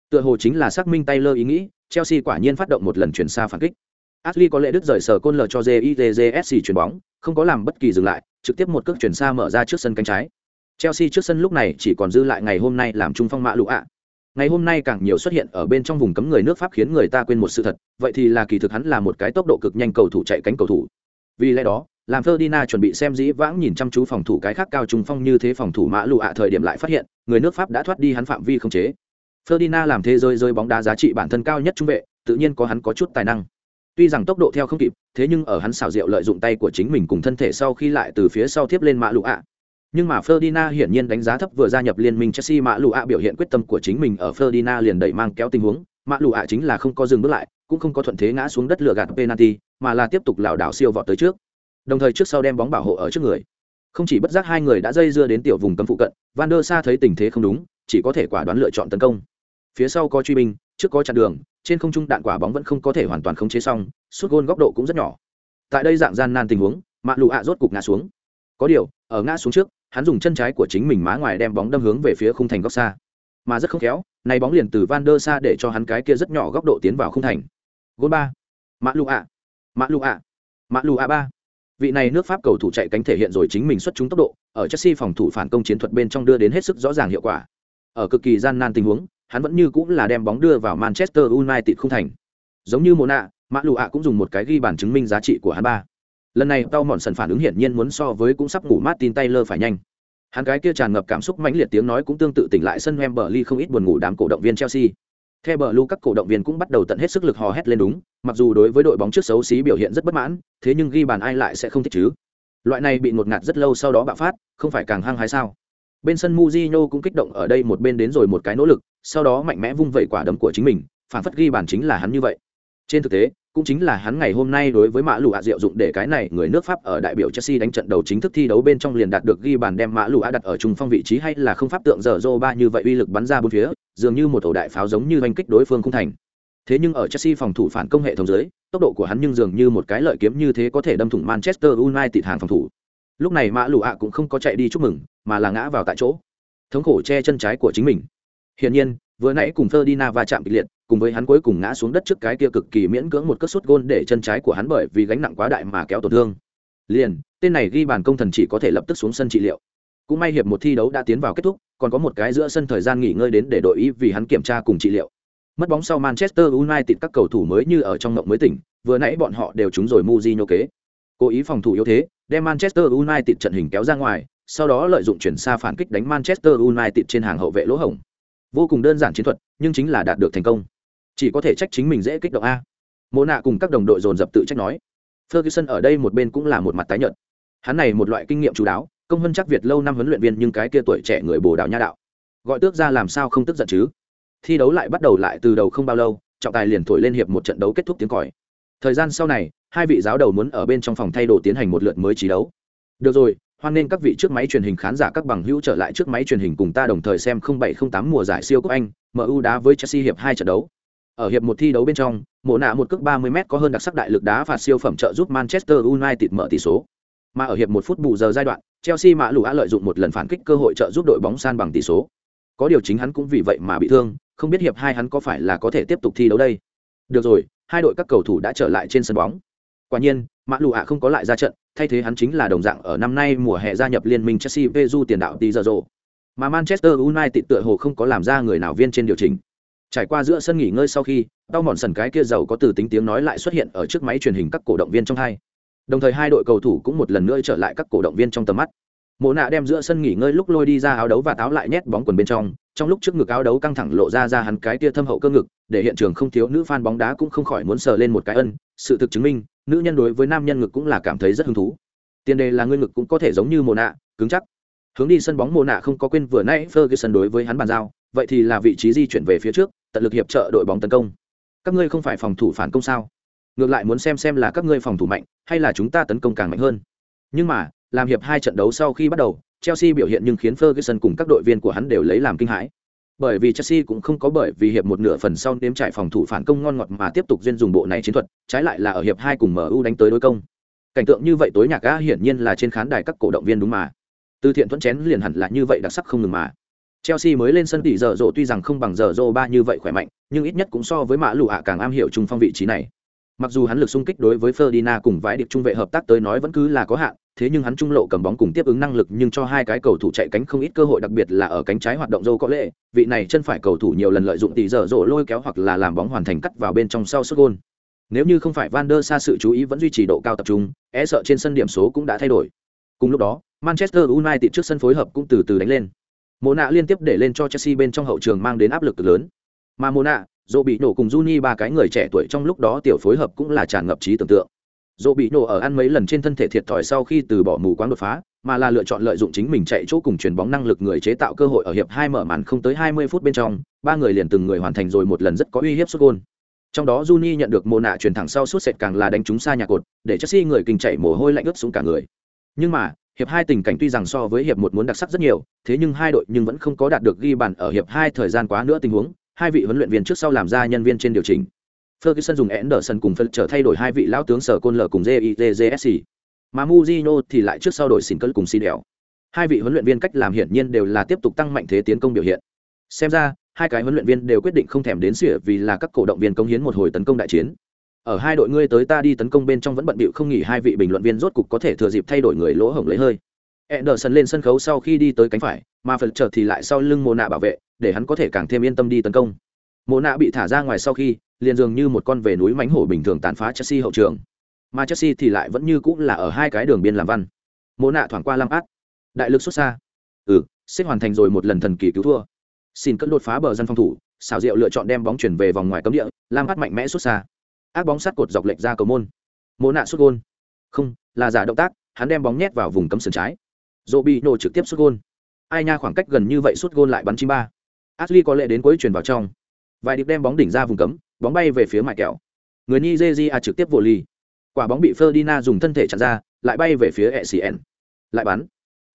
tựa hồ chính là xác minh taylor ý nghĩ chelsea quả nhiên phát động một lần chuyển xa phản kích Ashley có lẽ đứt rời sở côn lờ cho JITJSC chuyển bóng, không có làm bất kỳ dừng lại, trực tiếp một cước chuyển xa mở ra trước sân cánh trái. Chelsea trước sân lúc này chỉ còn dư lại ngày hôm nay làm trung phong mạ lũ ạ. Ngày hôm nay càng nhiều xuất hiện ở bên trong vùng cấm người nước pháp khiến người ta quên một sự thật vậy thì là kỳ thực hắn là một cái tốc độ cực nhanh cầu thủ chạy cánh cầu thủ. Vì lẽ đó làm Ferdinand chuẩn bị xem dĩ vãng nhìn chăm chú phòng thủ cái khác cao trung phong như thế phòng thủ mã lũ ạ thời điểm lại phát hiện người nước pháp đã thoát đi hắn phạm vi không chế. Ferdinand làm thế rơi rơi bóng đá giá trị bản thân cao nhất trung vệ tự nhiên có hắn có chút tài năng tuy rằng tốc độ theo không kịp thế nhưng ở hắn xảo diệu lợi dụng tay của chính mình cùng thân thể sau khi lại từ phía sau tiếp lên Mạ lụ ạ nhưng mà Ferdinand hiển nhiên đánh giá thấp vừa gia nhập liên minh Chelsea mạ lụ ạ biểu hiện quyết tâm của chính mình ở Ferdinand liền đẩy mang kéo tình huống, mạ lụ ạ chính là không có dừng bước lại, cũng không có thuận thế ngã xuống đất lừa gạt penalty, mà là tiếp tục lảo đảo siêu vọt tới trước. Đồng thời trước sau đem bóng bảo hộ ở trước người. Không chỉ bất giác hai người đã dây dưa đến tiểu vùng cấm phụ cận, Van der Sa thấy tình thế không đúng, chỉ có thể quả đoán lựa chọn tấn công. Phía sau có truy binh, trước có chặn đường, trên không trung đạn quả bóng vẫn không có thể hoàn toàn khống chế xong, sút gôn góc độ cũng rất nhỏ. tại đây dạng gian nan tình huống mạ lụ ạ rốt cục ngã xuống. Có điều ở ngã xuống trước hắn dùng chân trái của chính mình má ngoài đem bóng đâm hướng về phía khung thành góc xa. Mà rất không khéo này bóng liền từ van der sa để cho hắn cái kia rất nhỏ góc độ tiến vào khung thành. Gôn ba. Mạ lụ ạ. Mạ lụ ạ. Mạ lụ ạ ba. Vị này nước pháp cầu thủ chạy cánh thể hiện rồi chính mình xuất chúng tốc độ ở chelsea phòng thủ phản công chiến thuật bên trong đưa đến hết sức rõ ràng hiệu quả. Ở cực kỳ gian nan tình huống hắn vẫn như cũng là đem bóng đưa vào manchester united không thành giống như Mona, mã Lù ạ cũng dùng một cái ghi bàn chứng minh giá trị của hắn ba lần này tao mọn sần phản ứng hiển nhiên muốn so với cũng sắp ngủ Martin Taylor phải nhanh hắn cái kia tràn ngập cảm xúc mãnh liệt tiếng nói cũng tương tự tỉnh lại sân Wembley không ít buồn ngủ đám cổ động viên Chelsea. Theo bờ lưu các cổ động viên cũng bắt đầu tận hết sức lực hò hét lên đúng, mặc dù đối với đội bóng trước xấu xí biểu hiện rất bất mãn, thế nhưng ghi bàn ai lại sẽ không thích chứ? Loại này bị ngột ngạt rất lâu sau đó bạo phát, không phải càng hăng hái sao? Bên sân Mujinho cũng kích động ở đây một bên đến rồi một cái nỗ lực, sau đó mạnh mẽ vung vẩy quả đấm của chính mình, phản phất ghi bàn chính là hắn như vậy. Trên thực tế, cũng chính là hắn ngày hôm nay đối với mã lù ạ diệu dụng để cái này người nước pháp ở đại biểu chelsea đánh trận đầu chính thức thi đấu bên trong liền đạt được ghi bàn đem mã lù ạ đặt ở trung phong vị trí hay là không pháp tượng giờ dô ba như vậy uy lực bắn ra bốn phía dường như một ổ đại pháo giống như oanh kích đối phương không thành. Thế nhưng ở chelsea phòng thủ phản công hệ thống dưới tốc độ của hắn nhưng dường như một cái lợi kiếm như thế có thể đâm thủng manchester united hàng phòng thủ. Lúc này mã lù ạ cũng không có chạy đi chúc mừng mà là ngã vào tại chỗ. Thống khổ che chân trái của chính mình hiển nhiên vừa nãy cùng Ferdinand va chạm kịch liệt, cùng với hắn cuối cùng ngã xuống đất trước cái kia cực kỳ miễn cưỡng một cất sút gôn để chân trái của hắn bởi vì gánh nặng quá đại mà kéo tổn thương. Liền, tên này ghi bàn công thần chỉ có thể lập tức xuống sân trị liệu. Cũng may hiệp một thi đấu đã tiến vào kết thúc, còn có một cái giữa sân thời gian nghỉ ngơi đến để đội ý vì hắn kiểm tra cùng trị liệu. Mất bóng sau Manchester United các cầu thủ mới như ở trong mộng mới tỉnh, vừa nãy bọn họ đều trúng rồi Mourinho kế. Cố ý phòng thủ yếu thế, đem Manchester United trận hình kéo ra ngoài, sau đó lợi dụng chuyển xa phản kích đánh Manchester United trên hàng hậu vệ lỗ hổng vô cùng đơn giản chiến thuật, nhưng chính là đạt được thành công. Chỉ có thể trách chính mình dễ kích động a. Mộ nạ cùng các đồng đội dồn dập tự trách nói. Ferguson ở đây một bên cũng là một mặt tái nhợt. Hắn này một loại kinh nghiệm chú đáo, công hơn chắc việt lâu năm huấn luyện viên nhưng cái kia tuổi trẻ người bồ đào nha đạo. Gọi tước ra làm sao không tức giận chứ? Thi đấu lại bắt đầu lại từ đầu không bao lâu, trọng tài liền thổi lên hiệp một trận đấu kết thúc tiếng còi. Thời gian sau này, hai vị giáo đầu muốn ở bên trong phòng thay đồ tiến hành một lượt mới trí đấu. Được rồi hoan nên các vị trước máy truyền hình khán giả các bằng hữu trở lại trước máy truyền hình cùng ta đồng thời xem 0708 mùa giải siêu cúp Anh, MU đá với Chelsea hiệp hai trận đấu. Ở hiệp một thi đấu bên trong, mộ nạ một cước 30m có hơn đặc sắc đại lực đá phạt siêu phẩm trợ giúp Manchester United mở tỷ số. Mà ở hiệp một phút bù giờ giai đoạn, Chelsea mã lũ lợi dụng một lần phản kích cơ hội trợ giúp đội bóng san bằng tỷ số. Có điều chính hắn cũng vì vậy mà bị thương, không biết hiệp hai hắn có phải là có thể tiếp tục thi đấu đây. Được rồi, hai đội các cầu thủ đã trở lại trên sân bóng. Quả nhiên, mã lũ ạ không có lại ra trận, thay thế hắn chính là đồng dạng ở năm nay mùa hè gia nhập liên minh Chelsea Peju tiền đạo tí. Mà Manchester United tựa hồ không có làm ra người nào viên trên điều chỉnh. Trải qua giữa sân nghỉ ngơi sau khi, đau mòn sần cái kia giàu có từ tính tiếng nói lại xuất hiện ở trước máy truyền hình các cổ động viên trong hai. Đồng thời hai đội cầu thủ cũng một lần nữa trở lại các cổ động viên trong tầm mắt. Mộ nạ đem giữa sân nghỉ ngơi lúc lôi đi ra áo đấu và táo lại nhét bóng quần bên trong, trong lúc trước ngực áo đấu căng thẳng lộ ra ra hắn cái kia thâm hậu cơ ngực, để hiện trường không thiếu nữ fan bóng đá cũng không khỏi muốn sờ lên một cái ân, sự thực chứng minh, nữ nhân đối với nam nhân ngực cũng là cảm thấy rất hứng thú. Tiền đề là ngươi ngực cũng có thể giống như mồ nạ cứng chắc. Hướng đi sân bóng mồ nạ không có quên vừa nãy ferguson đối với hắn bàn giao vậy thì là vị trí di chuyển về phía trước tận lực hiệp trợ đội bóng tấn công. Các ngươi không phải phòng thủ phản công sao? Ngược lại muốn xem xem là các ngươi phòng thủ mạnh hay là chúng ta tấn công càng mạnh hơn. Nhưng mà làm hiệp hai trận đấu sau khi bắt đầu chelsea biểu hiện nhưng khiến ferguson cùng các đội viên của hắn đều lấy làm kinh hãi bởi vì Chelsea cũng không có bởi vì hiệp một nửa phần sau nếm trải phòng thủ phản công ngon ngọt mà tiếp tục duyên dùng bộ này chiến thuật, trái lại là ở hiệp hai cùng MU đánh tới đối công. Cảnh tượng như vậy tối nhạc ga hiển nhiên là trên khán đài các cổ động viên đúng mà. Từ thiện thuẫn chén liền hẳn là như vậy đặc sắc không ngừng mà. Chelsea mới lên sân tỷ giờ rộ tuy rằng không bằng giờ rộ ba như vậy khỏe mạnh, nhưng ít nhất cũng so với mã lù ạ càng am hiểu trung phong vị trí này. Mặc dù hắn lực xung kích đối với Ferdinand cùng vãi điệp trung vệ hợp tác tới nói vẫn cứ là có hạn, thế nhưng hắn trung lộ cầm bóng cùng tiếp ứng năng lực nhưng cho hai cái cầu thủ chạy cánh không ít cơ hội đặc biệt là ở cánh trái hoạt động dâu có lệ, vị này chân phải cầu thủ nhiều lần lợi dụng tỷ giờ rổ lôi kéo hoặc là làm bóng hoàn thành cắt vào bên trong sau sút gôn. Nếu như không phải Van der Sa sự chú ý vẫn duy trì độ cao tập trung, e sợ trên sân điểm số cũng đã thay đổi. Cùng lúc đó, Manchester United trước sân phối hợp cũng từ từ đánh lên. Mona liên tiếp để lên cho Chelsea bên trong hậu trường mang đến áp lực lớn. Mà Mona, dỗ bị nổ cùng Juni ba cái người trẻ tuổi trong lúc đó tiểu phối hợp cũng là tràn ngập trí tưởng tượng dỗ bị nổ ở ăn mấy lần trên thân thể thiệt thòi sau khi từ bỏ mù quáng đột phá, mà là lựa chọn lợi dụng chính mình chạy chỗ cùng chuyền bóng năng lực người chế tạo cơ hội ở hiệp hai mở màn không tới 20 phút bên trong, ba người liền từng người hoàn thành rồi một lần rất có uy hiếp xuất gôn. Trong đó Juni nhận được mồ nạ chuyển thẳng sau suốt sệt càng là đánh trúng xa nhà cột, để Chelsea người kinh chạy mồ hôi lạnh ướt xuống cả người. Nhưng mà, hiệp hai tình cảnh tuy rằng so với hiệp một muốn đặc sắc rất nhiều, thế nhưng hai đội nhưng vẫn không có đạt được ghi bàn ở hiệp hai thời gian quá nữa tình huống, hai vị huấn luyện viên trước sau làm ra nhân viên trên điều chỉnh. Ferguson dùng Anderson cùng Phil trở thay đổi hai vị lão tướng sở côn lở cùng JITJSC. Mà Mujino thì lại trước sau đổi xỉn cân cùng Sidel. Hai vị huấn luyện viên cách làm hiển nhiên đều là tiếp tục tăng mạnh thế tiến công biểu hiện. Xem ra, hai cái huấn luyện viên đều quyết định không thèm đến sửa vì là các cổ động viên công hiến một hồi tấn công đại chiến. Ở hai đội ngươi tới ta đi tấn công bên trong vẫn bận bịu không nghỉ hai vị bình luận viên rốt cục có thể thừa dịp thay đổi người lỗ hổng lấy hơi. Anderson lên sân khấu sau khi đi tới cánh phải, mà phần trở thì lại sau lưng Mona nạ bảo vệ, để hắn có thể càng thêm yên tâm đi tấn công. Mona nạ bị thả ra ngoài sau khi, liền dường như một con về núi mánh hổ bình thường tàn phá Chelsea hậu trường. Mà Chelsea thì lại vẫn như cũng là ở hai cái đường biên làm văn. Mộ nạ thoảng qua Lam Át, đại lực xuất xa. Ừ, xếp hoàn thành rồi một lần thần kỳ cứu thua. Xin cất đột phá bờ dân phòng thủ, xảo diệu lựa chọn đem bóng chuyển về vòng ngoài cấm địa, Lam Át mạnh mẽ xuất xa. Ác bóng sát cột dọc lệch ra cầu môn. Mộ nạ xuất gôn. Không, là giả động tác, hắn đem bóng nhét vào vùng cấm sườn trái dỗ bị nổ trực tiếp xuất gôn ai nha khoảng cách gần như vậy xuất gôn lại bắn chim ba ashley có lệ đến cuối chuyển vào trong vài điệp đem bóng đỉnh ra vùng cấm bóng bay về phía mại kẹo. Người nigeria trực tiếp vô ly. Quả bóng bị ferdinand dùng thân thể chặn ra lại bay về phía ecn lại bắn.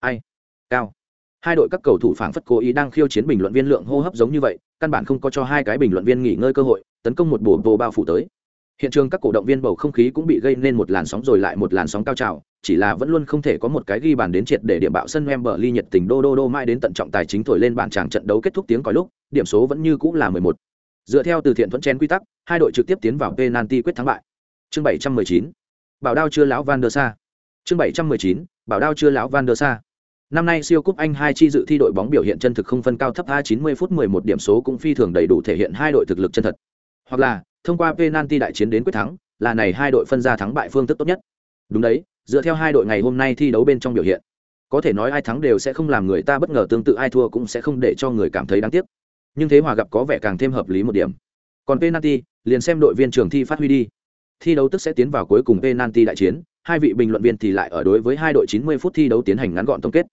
Ai? Cao. Hai đội các cầu thủ phảng phất cố ý đang khiêu chiến bình luận viên lượng hô hấp giống như vậy căn bản không có cho hai cái bình luận viên nghỉ ngơi cơ hội tấn công một bồ bồ bao phủ tới. Hiện trường các cổ động viên bầu không khí cũng bị gây nên một làn sóng rồi lại một làn sóng cao trào chỉ là vẫn luôn không thể có một cái ghi bàn đến triệt để điểm bạo sân em bờ ly nhiệt tình đô đô đô mãi đến tận trọng tài chính thổi lên bàn tràng trận đấu kết thúc tiếng còi lúc, điểm số vẫn như cũ là 11. Dựa theo từ thiện thuận chén quy tắc, hai đội trực tiếp tiến vào penalty quyết thắng bại. Chương 719. Bảo đao chưa lão Van der Sa. Chương 719. Bảo đao chưa lão Van der Sa. Năm nay siêu cúp Anh hai chi dự thi đội bóng biểu hiện chân thực không phân cao thấp A 90 phút 11 điểm số cũng phi thường đầy đủ thể hiện hai đội thực lực chân thật. Hoặc là, thông qua penalty đại chiến đến quyết thắng, là này hai đội phân ra thắng bại phương thức tốt nhất. Đúng đấy, dựa theo hai đội ngày hôm nay thi đấu bên trong biểu hiện có thể nói ai thắng đều sẽ không làm người ta bất ngờ tương tự ai thua cũng sẽ không để cho người cảm thấy đáng tiếc nhưng thế hòa gặp có vẻ càng thêm hợp lý một điểm. Còn penalty liền xem đội viên trường thi phát huy đi. Thi đấu tức sẽ tiến vào cuối cùng penalty đại chiến hai vị bình luận viên thì lại ở đối với hai đội 90 phút thi đấu tiến hành ngắn gọn tổng kết.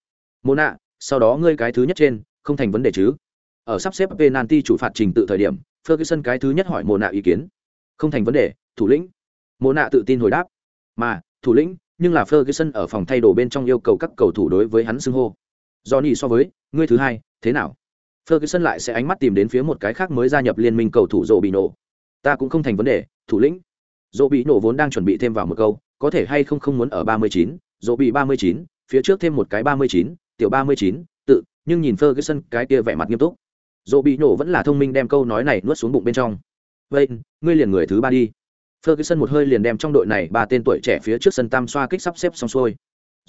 Mona sau đó ngươi cái thứ nhất trên không thành vấn đề chứ? Ở sắp xếp penalty chủ phạt trình tự thời điểm ferguson cái thứ nhất hỏi mona ý kiến. Không thành vấn đề thủ lĩnh. Mona tự tin hồi đáp. Mà thủ lĩnh nhưng là Ferguson ở phòng thay đồ bên trong yêu cầu các cầu thủ đối với hắn xưng hô. Johnny so với, ngươi thứ hai, thế nào? Ferguson lại sẽ ánh mắt tìm đến phía một cái khác mới gia nhập liên minh cầu thủ Robinho. Ta cũng không thành vấn đề, thủ lĩnh. Robinho vốn đang chuẩn bị thêm vào một câu, có thể hay không không muốn ở 39, Robi 39, phía trước thêm một cái 39, tiểu 39, tự, nhưng nhìn Ferguson cái kia vẻ mặt nghiêm túc. Robinho vẫn là thông minh đem câu nói này nuốt xuống bụng bên trong. Vậy, ngươi liền người thứ ba đi. Ferguson một hơi liền đem trong đội này ba tên tuổi trẻ phía trước sân tam xoa kích sắp xếp xong xuôi.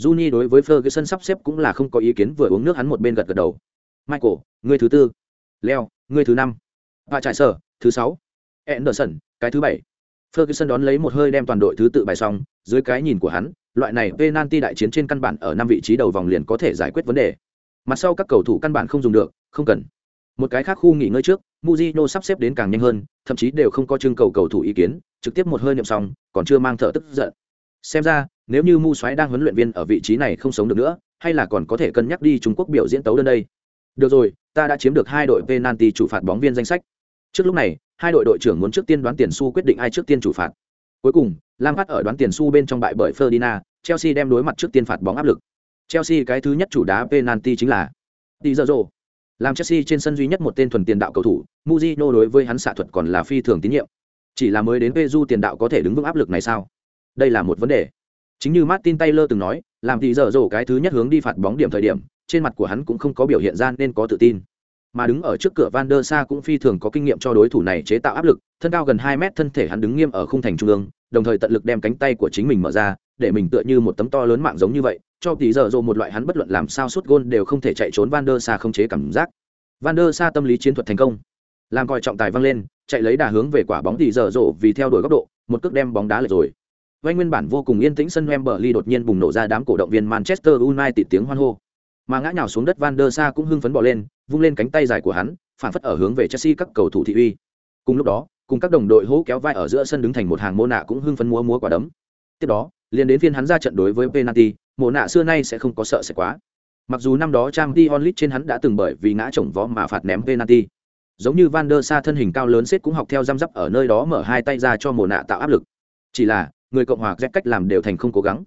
Juni đối với Ferguson sắp xếp cũng là không có ý kiến vừa uống nước hắn một bên gật gật đầu. Michael, người thứ tư. Leo, người thứ năm. Và trại sở, thứ sáu. Anderson, cái thứ bảy. Ferguson đón lấy một hơi đem toàn đội thứ tự bài xong, dưới cái nhìn của hắn, loại này penalty đại chiến trên căn bản ở năm vị trí đầu vòng liền có thể giải quyết vấn đề. Mặt sau các cầu thủ căn bản không dùng được, không cần. Một cái khác khu nghỉ ngơi trước, Mujino sắp xếp đến càng nhanh hơn, thậm chí đều không có trưng cầu cầu thủ ý kiến, trực tiếp một hơi niệm xong còn chưa mang thở tức giận xem ra nếu như mu xoáy đang huấn luyện viên ở vị trí này không sống được nữa hay là còn có thể cân nhắc đi trung quốc biểu diễn tấu đơn đây được rồi ta đã chiếm được hai đội penalty chủ phạt bóng viên danh sách. Trước lúc này hai đội đội trưởng muốn trước tiên đoán tiền su quyết định ai trước tiên chủ phạt. Cuối cùng lam phát ở đoán tiền su bên trong bại bởi ferdinand chelsea đem đối mặt trước tiên phạt bóng áp lực. Chelsea cái thứ nhất chủ đá penalty chính là đi dơ dồ làm chelsea trên sân duy nhất một tên thuần tiền đạo cầu thủ muzino đối với hắn xạ thuật còn là phi thường tín nhiệm. Chỉ là mới đến Peju tiền đạo có thể đứng vững áp lực này sao? Đây là một vấn đề. Chính như Martin Taylor từng nói, làm thì giờ rổ cái thứ nhất hướng đi phạt bóng điểm thời điểm, trên mặt của hắn cũng không có biểu hiện ra nên có tự tin. Mà đứng ở trước cửa Van der Sa cũng phi thường có kinh nghiệm cho đối thủ này chế tạo áp lực, thân cao gần hai mét thân thể hắn đứng nghiêm ở khung thành trung ương, đồng thời tận lực đem cánh tay của chính mình mở ra, để mình tựa như một tấm to lớn mạng giống như vậy, cho tí giờ rồ một loại hắn bất luận làm sao suốt gôn đều không thể chạy trốn Van der Sa không chế cảm giác. Van der Sa tâm lý chiến thuật thành công. Làm coi trọng tài văng lên, chạy lấy đà hướng về quả bóng thì dở rộ vì theo đuổi góc độ, một cước đem bóng đá lệch rồi. Quanh nguyên bản vô cùng yên tĩnh sân Wembley đột nhiên bùng nổ ra đám cổ động viên Manchester United tiếng hoan hô. Mà ngã nhào xuống đất Van der Sa cũng hưng phấn bỏ lên, vung lên cánh tay dài của hắn, phản phất ở hướng về Chelsea các cầu thủ thị uy. Cùng lúc đó, cùng các đồng đội hô kéo vai ở giữa sân đứng thành một hàng mô nạ cũng hưng phấn múa múa quả đấm. Tiếp đó, liền đến phiên hắn ra trận đối với penalty, mô nạ xưa nay sẽ không có sợ sẽ quá. Mặc dù năm đó Champions League trên hắn đã từng bởi vì ngã chồng vó mà phạt ném penalty giống như van der sa thân hình cao lớn xếp cũng học theo răm rắp ở nơi đó mở hai tay ra cho mồ nạ tạo áp lực chỉ là người cộng hòa z cách làm đều thành không cố gắng.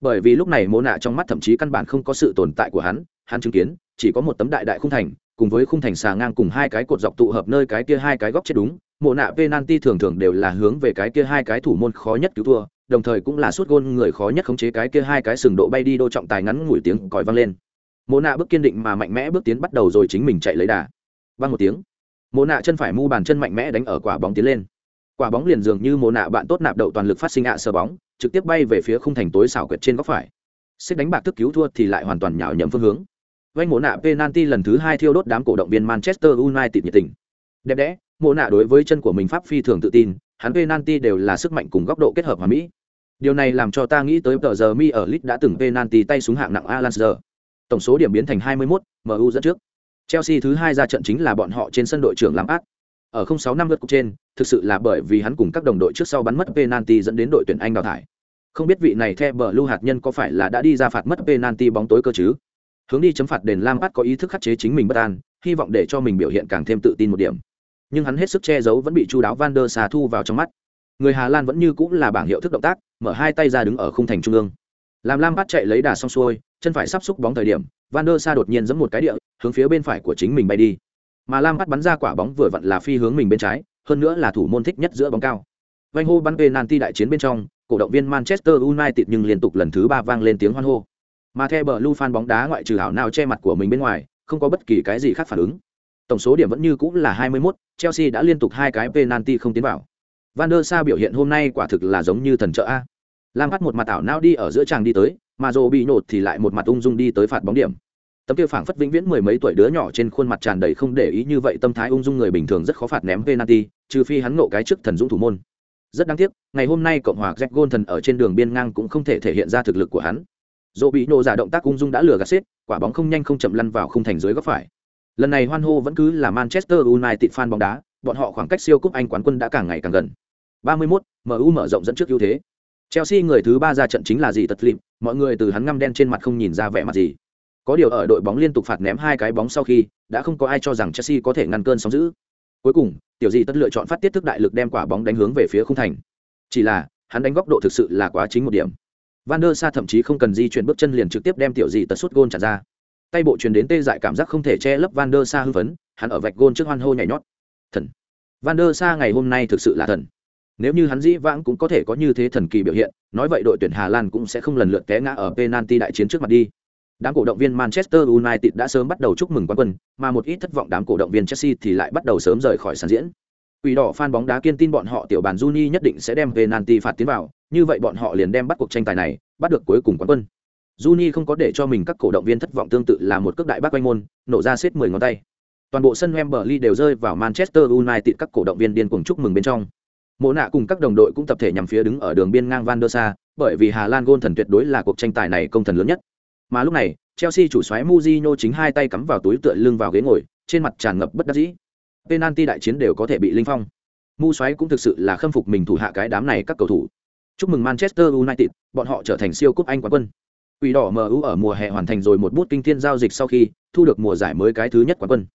Bởi vì lúc này mô nạ trong mắt thậm chí căn bản không có sự tồn tại của hắn hắn chứng kiến, chỉ có một tấm đại đại khung thành, cùng với khung thành xà ngang cùng hai cái cột dọc tụ hợp nơi cái kia hai cái góc chết đúng mộ nạ penalty thường thường đều là hướng về cái kia hai cái thủ môn khó nhất cứu thua, đồng thời cũng là suốt gôn người khó nhất khống chế cái kia hai cái sừng độ bay đi đô trọng tài ngắn ngủi tiếng còi vang lên. Mộ nạ bước kiên định mà mạnh mẽ bước tiến bắt đầu rồi chính mình chạy lấy đà. Vang một tiếng mộ nạ chân phải mu bàn chân mạnh mẽ đánh ở quả bóng tiến lên quả bóng liền dường như mồ nạ bạn tốt nạp đậu toàn lực phát sinh ạ sờ bóng trực tiếp bay về phía khung thành tối xảo quyệt trên góc phải. Xếp đánh bạc thức cứu thua thì lại hoàn toàn nhào nhầm phương hướng. Vanh mồ nạ penalty lần thứ hai thiêu đốt đám cổ động viên manchester united nhiệt tình. Đẹp đẽ mồ nạ đối với chân của mình pháp phi thường tự tin hắn penalty đều là sức mạnh cùng góc độ kết hợp hòa mỹ. Điều này làm cho ta nghĩ tới tờ giờ mi ở lit đã từng penalty tay súng hạng nặng alan giờ tổng số điểm biến thành 21, mu dẫn trước. Chelsea thứ hai ra trận chính là bọn họ trên sân đội trưởng làm ác ở 06 năm lượt cục trên, thực sự là bởi vì hắn cùng các đồng đội trước sau bắn mất penalty dẫn đến đội tuyển anh đào thải. Không biết vị này The Blue hạt nhân có phải là đã đi ra phạt mất penalty bóng tối cơ chứ? Hướng đi chấm phạt đền lam có ý thức khắc chế chính mình bất an, hy vọng để cho mình biểu hiện càng thêm tự tin một điểm. Nhưng hắn hết sức che giấu vẫn bị chu đáo van der Sa thu vào trong mắt. Người hà lan vẫn như cũng là bảng hiệu thức động tác, mở hai tay ra đứng ở khung thành trung ương. Làm lam chạy lấy đà xong xuôi, chân phải sắp xúc bóng thời điểm, van der Sa đột nhiên giẫm một cái địa, hướng phía bên phải của chính mình bay đi mà lam bắt bắn ra quả bóng vừa vặn là phi hướng mình bên trái hơn nữa là thủ môn thích nhất giữa bóng cao. Vanh hô bắn penalty đại chiến bên trong cổ động viên manchester united nhưng liên tục lần thứ ba vang lên tiếng hoan hô. Mà theo bờ lu fan bóng đá ngoại trừ hảo nào che mặt của mình bên ngoài không có bất kỳ cái gì khác phản ứng. Tổng số điểm vẫn như cũng là 21, chelsea đã liên tục hai cái penalty không tiến vào. Van der sa biểu hiện hôm nay quả thực là giống như thần trợ a. Lam bắt một mặt ảo não đi ở giữa tràng đi tới mà rồ bị nột thì lại một mặt ung dung đi tới phạt bóng điểm tấm kia phảng phất vĩnh viễn mười mấy tuổi đứa nhỏ trên khuôn mặt tràn đầy không để ý như vậy tâm thái ung dung người bình thường rất khó phạt ném penalty trừ phi hắn nộ cái trước thần dũng thủ môn. Rất đáng tiếc ngày hôm nay cộng hòa jack gôn thần ở trên đường biên ngang cũng không thể thể hiện ra thực lực của hắn. Dỗ bị nổ giả động tác ung dung đã lừa gạt xếp quả bóng không nhanh không chậm lăn vào khung thành dưới góc phải. Lần này hoan hô vẫn cứ là manchester united fan bóng đá bọn họ khoảng cách siêu cúp anh quán quân đã càng ngày càng gần. 31, mu mở rộng dẫn trước ưu thế. Chelsea người thứ ba ra trận chính là gì tật lịm mọi người từ hắn ngăm đen trên mặt không nhìn ra vẻ mặt gì có điều ở đội bóng liên tục phạt ném hai cái bóng sau khi, đã không có ai cho rằng chelsea có thể ngăn cơn sóng dữ. Cuối cùng, tiểu gì tất lựa chọn phát tiết thức đại lực đem quả bóng đánh hướng về phía khung thành. Chỉ là, hắn đánh góc độ thực sự là quá chính một điểm. Van der sa thậm chí không cần di chuyển bước chân liền trực tiếp đem tiểu gì tật sút gôn trả ra. Tay bộ truyền đến tê dại cảm giác không thể che lấp van der sa hư vấn hắn ở vạch gôn trước hoan hô nhảy nhót. Thần. Van der sa ngày hôm nay thực sự là thần. Nếu như hắn dĩ vãng cũng có thể có như thế thần kỳ biểu hiện, nói vậy đội tuyển hà lan cũng sẽ không lần lượt té ngã ở penalty đại chiến trước mặt đi đám cổ động viên manchester united đã sớm bắt đầu chúc mừng quán quân mà một ít thất vọng đám cổ động viên chelsea thì lại bắt đầu sớm rời khỏi sàn diễn Quỷ đỏ fan bóng đá kiên tin bọn họ tiểu bàn Juni nhất định sẽ đem penalty phạt tiến vào, như vậy bọn họ liền đem bắt cuộc tranh tài này, bắt được cuối cùng quán quân. Juni không có để cho mình các cổ động viên thất vọng tương tự là một cước đại bác quanh môn, nổ ra xếp 10 ngón tay. Toàn bộ sân Wembley đều rơi vào Manchester United các cổ động viên điên cuồng chúc mừng bên trong. Mộ nạ cùng các đồng đội cũng tập thể nhằm phía đứng ở đường biên ngang Van der Sa, bởi vì Hà Lan gôn thần tuyệt đối là cuộc tranh tài này công thần lớn nhất. Mà lúc này, Chelsea chủ soái Mourinho chính hai tay cắm vào túi tựa lưng vào ghế ngồi, trên mặt tràn ngập bất đắc dĩ. Penalty đại chiến đều có thể bị linh phong. Mu soái cũng thực sự là khâm phục mình thủ hạ cái đám này các cầu thủ. Chúc mừng Manchester United, bọn họ trở thành siêu cúp Anh quán quân. Quỷ đỏ MU ở mùa hè hoàn thành rồi một bút kinh thiên giao dịch sau khi thu được mùa giải mới cái thứ nhất quán quân.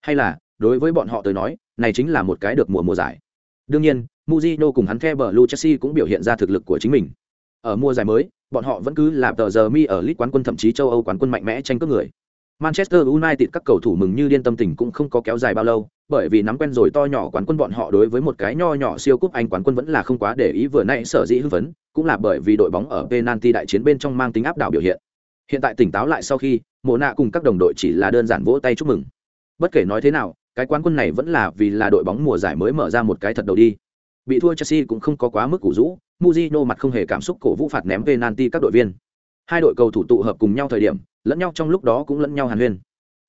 Hay là, đối với bọn họ tới nói, này chính là một cái được mùa mùa giải. Đương nhiên, Mourinho cùng hắn The Lu Chelsea cũng biểu hiện ra thực lực của chính mình. Ở mùa giải mới, bọn họ vẫn cứ là tờ giờ mi ở League quán quân thậm chí châu Âu quán quân mạnh mẽ tranh cướp người. Manchester United các cầu thủ mừng như điên tâm tình cũng không có kéo dài bao lâu, bởi vì nắm quen rồi to nhỏ quán quân bọn họ đối với một cái nho nhỏ siêu cúp Anh quán quân vẫn là không quá để ý vừa nãy sở dĩ hưng phấn, cũng là bởi vì đội bóng ở penalty đại chiến bên trong mang tính áp đảo biểu hiện. Hiện tại tỉnh táo lại sau khi, Mộ Na cùng các đồng đội chỉ là đơn giản vỗ tay chúc mừng. Bất kể nói thế nào, cái quán quân này vẫn là vì là đội bóng mùa giải mới mở ra một cái thật đầu đi. Bị thua Chelsea cũng không có quá mức củ rũ, Mujino mặt không hề cảm xúc cổ vũ phạt ném penalty các đội viên. Hai đội cầu thủ tụ hợp cùng nhau thời điểm, lẫn nhau trong lúc đó cũng lẫn nhau hàn huyên.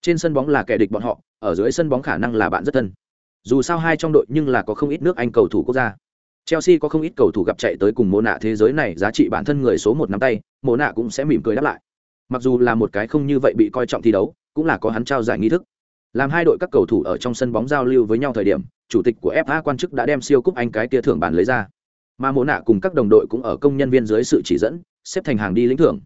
Trên sân bóng là kẻ địch bọn họ, ở dưới sân bóng khả năng là bạn rất thân. Dù sao hai trong đội nhưng là có không ít nước Anh cầu thủ quốc gia. Chelsea có không ít cầu thủ gặp chạy tới cùng mô nạ thế giới này giá trị bản thân người số một nắm tay, mô nạ cũng sẽ mỉm cười đáp lại. Mặc dù là một cái không như vậy bị coi trọng thi đấu, cũng là có hắn trao giải nghi thức. Làm hai đội các cầu thủ ở trong sân bóng giao lưu với nhau thời điểm, chủ tịch của FA quan chức đã đem siêu cúp Anh cái tia thưởng bàn lấy ra mà mộ nạ cùng các đồng đội cũng ở công nhân viên dưới sự chỉ dẫn xếp thành hàng đi lĩnh thưởng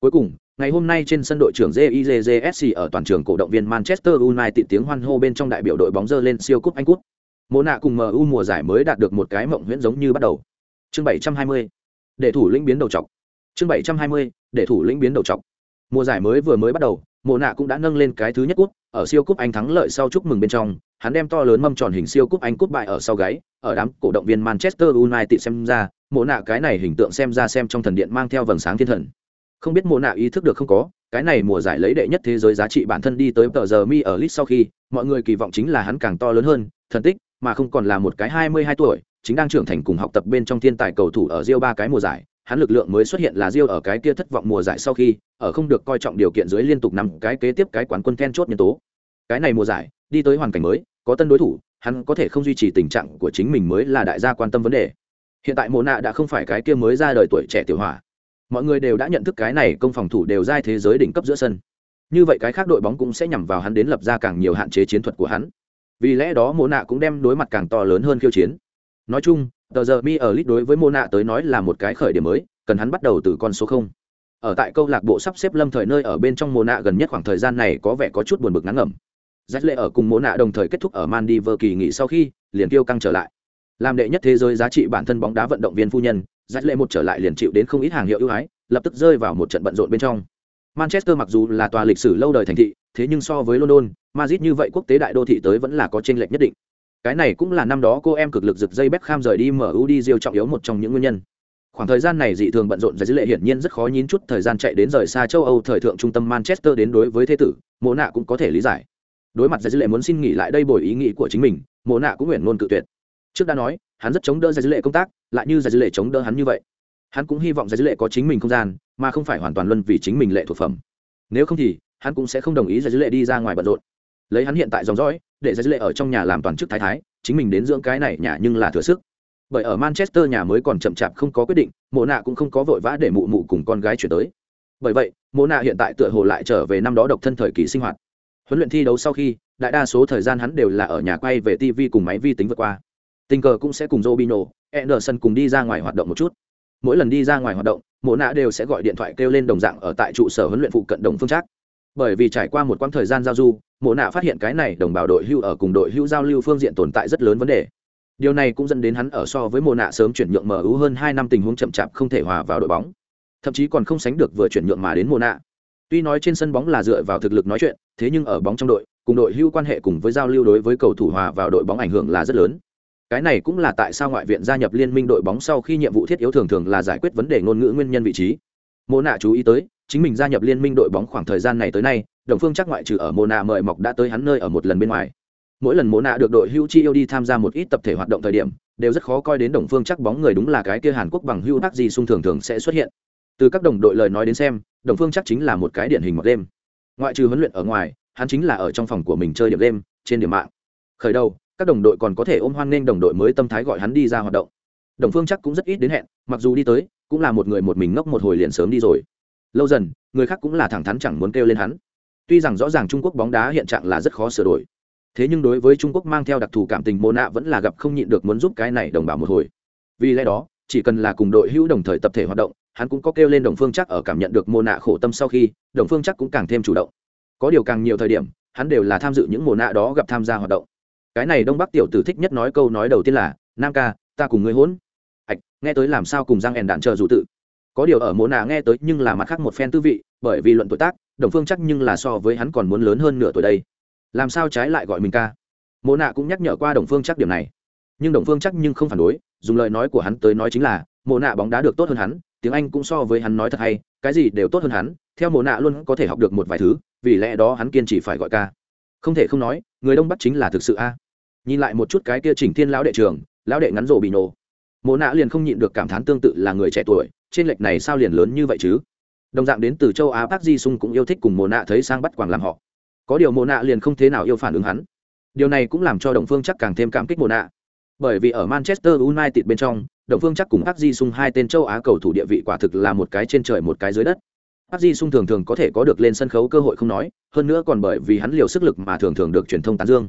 cuối cùng ngày hôm nay trên sân đội trưởng JIJJSC ở toàn trường cổ động viên Manchester United tiếng hoan hô bên trong đại biểu đội bóng dơ lên siêu cúp Anh Quốc. Mộ nạ cùng MU mùa giải mới đạt được một cái mộng huyễn giống như bắt đầu. Chương 720. Để thủ lĩnh biến đầu trọc. Chương 720. Để thủ lĩnh biến đầu trọc. Mùa giải mới vừa mới bắt đầu, Mộ nạ cũng đã nâng lên cái thứ nhất cúp, ở siêu cúp Anh thắng lợi sau chúc mừng bên trong, hắn đem to lớn mâm tròn hình siêu cúp anh cúp bại ở sau gáy, ở đám cổ động viên manchester united xem ra, mộ nạ cái này hình tượng xem ra xem trong thần điện mang theo vầng sáng thiên thần. Không biết mộ nạ ý thức được không có, cái này mùa giải lấy đệ nhất thế giới giá trị bản thân đi tới tờ giờ mi ở lit sau khi, mọi người kỳ vọng chính là hắn càng to lớn hơn, thần tích, mà không còn là một cái hai mươi hai tuổi, chính đang trưởng thành cùng học tập bên trong thiên tài cầu thủ ở Rio ba cái mùa giải, hắn lực lượng mới xuất hiện là Rio ở cái kia thất vọng mùa giải sau khi, ở không được coi trọng điều kiện dưới liên tục nằm cái kế tiếp cái quán quân then chốt nhân tố. Cái này mùa giải, đi tới hoàn cảnh mới có tân đối thủ, hắn có thể không duy trì tình trạng của chính mình mới là đại gia quan tâm vấn đề. Hiện tại mộ nạ đã không phải cái kia mới ra đời tuổi trẻ tiểu hỏa. Mọi người đều đã nhận thức cái này công phòng thủ đều giai thế giới đỉnh cấp giữa sân. Như vậy cái khác đội bóng cũng sẽ nhằm vào hắn đến lập ra càng nhiều hạn chế chiến thuật của hắn. Vì lẽ đó mộ nạ cũng đem đối mặt càng to lớn hơn khiêu chiến. Nói chung, tờ giờ mi ở lit đối với mộ nạ tới nói là một cái khởi điểm mới, cần hắn bắt đầu từ con số không. Ở tại câu lạc bộ sắp xếp lâm thời nơi ở bên trong mộ nạ gần nhất khoảng thời gian này có vẻ có chút buồn bực ngắn ngẩm rách lệ ở cùng mỗ nạ đồng thời kết thúc ở man đi vơ kỳ nghỉ sau khi liền Tiêu căng trở lại làm đệ nhất thế giới giá trị bản thân bóng đá vận động viên phu nhân rách lệ một trở lại liền chịu đến không ít hàng hiệu ưu ái lập tức rơi vào một trận bận rộn bên trong manchester mặc dù là tòa lịch sử lâu đời thành thị thế nhưng so với london madrid như vậy quốc tế đại đô thị tới vẫn là có tranh lệch nhất định cái này cũng là năm đó cô em cực lực rực dây Beckham rời đi MU đi Rio trọng yếu một trong những nguyên nhân. Khoảng thời gian này dị thường bận rộn giải dữ lệ hiển nhiên rất khó nhín chút thời gian chạy đến rời xa châu Âu thời thượng trung tâm Manchester đến đối với thế tử, Mộ nạ cũng có thể lý giải. Đối mặt dữ lệ muốn xin nghỉ lại đây bồi ý nghĩ của chính mình, Mộ nạ cũng nguyện luôn cự tuyệt. Trước đã nói, hắn rất chống đỡ dữ lệ công tác, lại như dữ lệ chống đỡ hắn như vậy. Hắn cũng hy vọng dữ lệ có chính mình không gian, mà không phải hoàn toàn luân vì chính mình lệ thuộc phẩm. Nếu không thì, hắn cũng sẽ không đồng ý dữ lệ đi ra ngoài bận rộn. Lấy hắn hiện tại dòng dõi, để dữ lệ ở trong nhà làm toàn chức thái thái, chính mình đến dưỡng cái này nhà nhưng là thừa sức bởi ở manchester nhà mới còn chậm chạp không có quyết định mộ nạ cũng không có vội vã để mụ mụ cùng con gái chuyển tới bởi vậy mộ nạ hiện tại tựa hồ lại trở về năm đó độc thân thời kỳ sinh hoạt huấn luyện thi đấu sau khi đại đa số thời gian hắn đều là ở nhà quay về tv cùng máy vi tính vượt qua tình cờ cũng sẽ cùng Robinho, Anderson cùng đi ra ngoài hoạt động một chút. Mỗi lần đi ra ngoài hoạt động, Mộ Nạ đều sẽ gọi điện thoại kêu lên đồng dạng ở tại trụ sở huấn luyện phụ cận đồng phương trác. Bởi vì trải qua một quãng thời gian giao du, Mộ Nạ phát hiện cái này đồng bào đội hưu ở cùng đội hưu giao lưu phương diện tồn tại rất lớn vấn đề. Điều này cũng dẫn đến hắn ở so với Mộ Nạ sớm chuyển nhượng MU hơn hai năm tình huống chậm chạp không thể hòa vào đội bóng. Thậm chí còn không sánh được vừa chuyển nhượng mà đến Mộ Nạ. Tuy nói trên sân bóng là dựa vào thực lực nói chuyện, thế nhưng ở bóng trong đội, cùng đội hưu quan hệ cùng với giao lưu đối với cầu thủ hòa vào đội bóng ảnh hưởng là rất lớn. Cái này cũng là tại sao ngoại viện gia nhập liên minh đội bóng sau khi nhiệm vụ thiết yếu thường thường là giải quyết vấn đề ngôn ngữ nguyên nhân vị trí. Mô Nạ chú ý tới, chính mình gia nhập liên minh đội bóng khoảng thời gian này tới nay, đồng phương chắc ngoại trừ ở Mô nạ mời mọc đã tới hắn nơi ở một lần bên ngoài mỗi lần Mô nạ được đội hưu chi yêu đi tham gia một ít tập thể hoạt động thời điểm đều rất khó coi đến đồng phương chắc bóng người đúng là cái kia hàn quốc bằng hưu đắc gì sung thường thường sẽ xuất hiện từ các đồng đội lời nói đến xem đồng phương chắc chính là một cái điển hình một đêm ngoại trừ huấn luyện ở ngoài hắn chính là ở trong phòng của mình chơi điểm đêm trên điểm mạng. Khởi đầu các đồng đội còn có thể ôm hoan nghênh đồng đội mới tâm thái gọi hắn đi ra hoạt động. Đồng phương chắc cũng rất ít đến hẹn mặc dù đi tới cũng là một người một mình ngốc một hồi liền sớm đi rồi. Lâu dần người khác cũng là thẳng thắn chẳng muốn kêu lên hắn. Tuy rằng rõ ràng Trung Quốc bóng đá hiện trạng là rất khó sửa đổi, thế nhưng đối với Trung Quốc mang theo đặc thù cảm tình Mona vẫn là gặp không nhịn được muốn giúp cái này đồng bào một hồi. Vì lẽ đó, chỉ cần là cùng đội hữu đồng thời tập thể hoạt động, hắn cũng có kêu lên Đồng Phương Chắc ở cảm nhận được Mona khổ tâm sau khi, Đồng Phương Chắc cũng càng thêm chủ động. Có điều càng nhiều thời điểm, hắn đều là tham dự những Mona đó gặp tham gia hoạt động. Cái này Đông Bắc tiểu tử thích nhất nói câu nói đầu tiên là, "Nam ca, ta cùng ngươi hỗn." ạch nghe tới làm sao cùng Giang ẻn đạn chờ dù tự. Có điều ở Mona nghe tới nhưng là mặt khác một phen tư vị, bởi vì luận tuổi tác, đồng phương chắc nhưng là so với hắn còn muốn lớn hơn nửa tuổi đây làm sao trái lại gọi mình ca mồ nạ cũng nhắc nhở qua đồng phương chắc điểm này nhưng đồng phương chắc nhưng không phản đối dùng lời nói của hắn tới nói chính là mồ nạ bóng đá được tốt hơn hắn tiếng anh cũng so với hắn nói thật hay, cái gì đều tốt hơn hắn, theo mộ nạ luôn có thể học được một vài thứ, vì lẽ đó hắn kiên trì phải gọi ca. Không thể không nói, người đông bắc chính là thực sự a. Nhìn lại một chút cái kia chỉnh thiên lão đệ trường, lão đệ ngắn rổ bị nổ. Mộ nạ liền không nhịn được cảm thán tương tự là người trẻ tuổi, trên lệch này sao liền lớn như vậy chứ? Đồng dạng đến từ châu á bác di sung cũng yêu thích cùng mồ nạ thấy sang bắt quảng làm họ. Có điều mồ nạ liền không thế nào yêu phản ứng hắn. Điều này cũng làm cho đồng phương chắc càng thêm cảm kích mồ nạ. Bởi vì ở manchester united bên trong đồng phương chắc cùng Park di sung hai tên châu á cầu thủ địa vị quả thực là một cái trên trời một cái dưới đất. Park di sung thường thường có thể có được lên sân khấu cơ hội không nói, hơn nữa còn bởi vì hắn liều sức lực mà thường thường được truyền thông tán dương.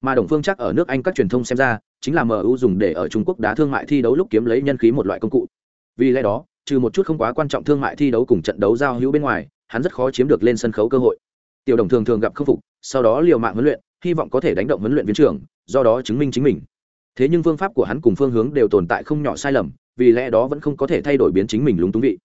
Mà đồng phương chắc ở nước anh các truyền thông xem ra, chính là mu dùng để ở trung quốc đá thương mại thi đấu lúc kiếm lấy nhân khí một loại công cụ. Vì lẽ đó, trừ một chút không quá quan trọng thương mại thi đấu cùng trận đấu giao hữu bên ngoài, hắn rất khó chiếm được lên sân khấu cơ hội. Tiểu đồng thường thường gặp khâm phục, sau đó liều mạng huấn luyện, hy vọng có thể đánh động huấn luyện viên trưởng, do đó chứng minh chính mình thế nhưng phương pháp của hắn cùng phương hướng đều tồn tại không nhỏ sai lầm, vì lẽ đó vẫn không có thể thay đổi biến chính mình lúng túng vị.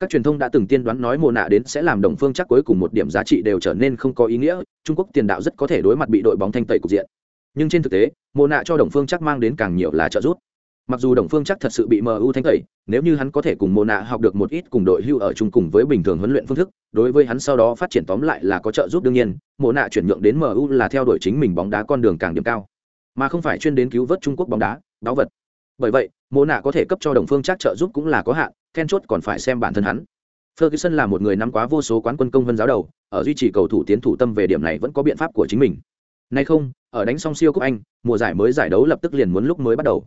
Các truyền thông đã từng tiên đoán nói mùa nạ đến sẽ làm đồng phương chắc cuối cùng một điểm giá trị đều trở nên không có ý nghĩa, trung quốc tiền đạo rất có thể đối mặt bị đội bóng thanh tẩy cục diện. Nhưng trên thực tế mồ nạ cho đồng phương chắc mang đến càng nhiều là trợ giúp. Mặc dù đồng phương chắc thật sự bị mu thanh tẩy, nếu như hắn có thể cùng mồ nạ học được một ít cùng đội hưu ở chung cùng với bình thường huấn luyện phương thức, đối với hắn sau đó phát triển tóm lại là có trợ giúp đương nhiên mồ nạ chuyển nhượng đến mu là theo đuổi chính mình bóng đá con đường càng điểm cao mà không phải chuyên đến cứu vớt trung quốc bóng đá, báu vật. Bởi vậy mồ nạ có thể cấp cho đồng phương chắc trợ giúp cũng là có hạn, then chốt còn phải xem bản thân hắn. Ferguson là một người nắm quá vô số quán quân công vân giáo đầu, ở duy trì cầu thủ tiến thủ tâm về điểm này vẫn có biện pháp của chính mình. Nay không, ở đánh xong siêu cúp anh, mùa giải mới giải đấu lập tức liền muốn lúc mới bắt đầu.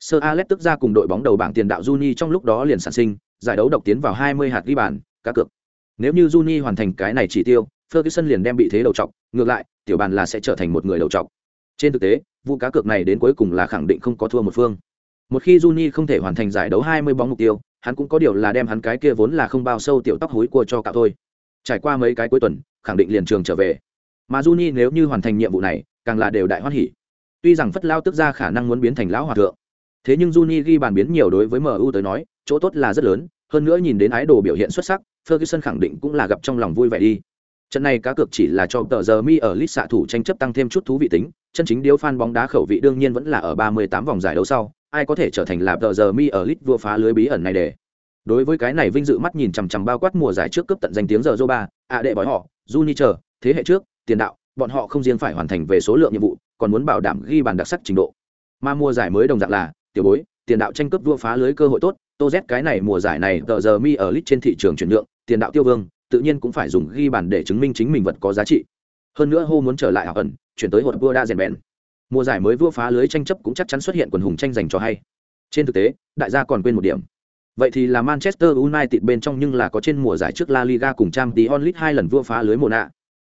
Sơ alex tức ra cùng đội bóng đầu bảng tiền đạo juni trong lúc đó liền sản sinh, giải đấu độc tiến vào 20 hạt ghi bàn, cá cược. Nếu như juni hoàn thành cái này chỉ tiêu, ferguson liền đem bị thế đầu trọc ngược lại, tiểu bàn là sẽ trở thành một người đầu trọc trên thực tế vụ cá cược này đến cuối cùng là khẳng định không có thua một phương. Một khi juni không thể hoàn thành giải đấu 20 bóng mục tiêu, hắn cũng có điều là đem hắn cái kia vốn là không bao sâu tiểu tóc hối cua cho cạo thôi. Trải qua mấy cái cuối tuần, khẳng định liền trường trở về. Mà juni nếu như hoàn thành nhiệm vụ này, càng là đều đại hoan hỉ. Tuy rằng phất lao tức ra khả năng muốn biến thành lão hòa thượng, thế nhưng juni ghi bàn biến nhiều đối với mu tới nói, chỗ tốt là rất lớn, hơn nữa nhìn đến ái đồ biểu hiện xuất sắc, ferguson khẳng định cũng là gặp trong lòng vui vẻ đi. Trận này cá cược chỉ là cho tờ giờ mi ở list xạ thủ tranh chấp tăng thêm chút thú vị tính chân chính điếu fan bóng đá khẩu vị đương nhiên vẫn là ở 38 vòng giải đấu sau ai có thể trở thành là tờ giờ mi ở lit vua phá lưới bí ẩn này để. Đối với cái này vinh dự mắt nhìn chằm chằm bao quát mùa giải trước cấp tận danh tiếng giờ Zoba, ạ đệ bói họ juni chờ thế hệ trước tiền đạo bọn họ không riêng phải hoàn thành về số lượng nhiệm vụ còn muốn bảo đảm ghi bàn đặc sắc trình độ. Mà mùa giải mới đồng dạng là tiểu bối tiền đạo tranh cướp vua phá lưới cơ hội tốt tô z cái này mùa giải này tờ giờ mi ở lit trên thị trường chuyển nhượng tiền đạo tiêu vương tự nhiên cũng phải dùng ghi bàn để chứng minh chính mình vật có giá trị. Hơn nữa hô muốn trở lại học ẩn chuyển tới hội vua đa rèn bèn. Mùa giải mới vua phá lưới tranh chấp cũng chắc chắn xuất hiện quần hùng tranh giành cho hay. Trên thực tế đại gia còn quên một điểm. Vậy thì là manchester united bên trong nhưng là có trên mùa giải trước la liga cùng trang tí onlit hai lần vua phá lưới mùa nạ.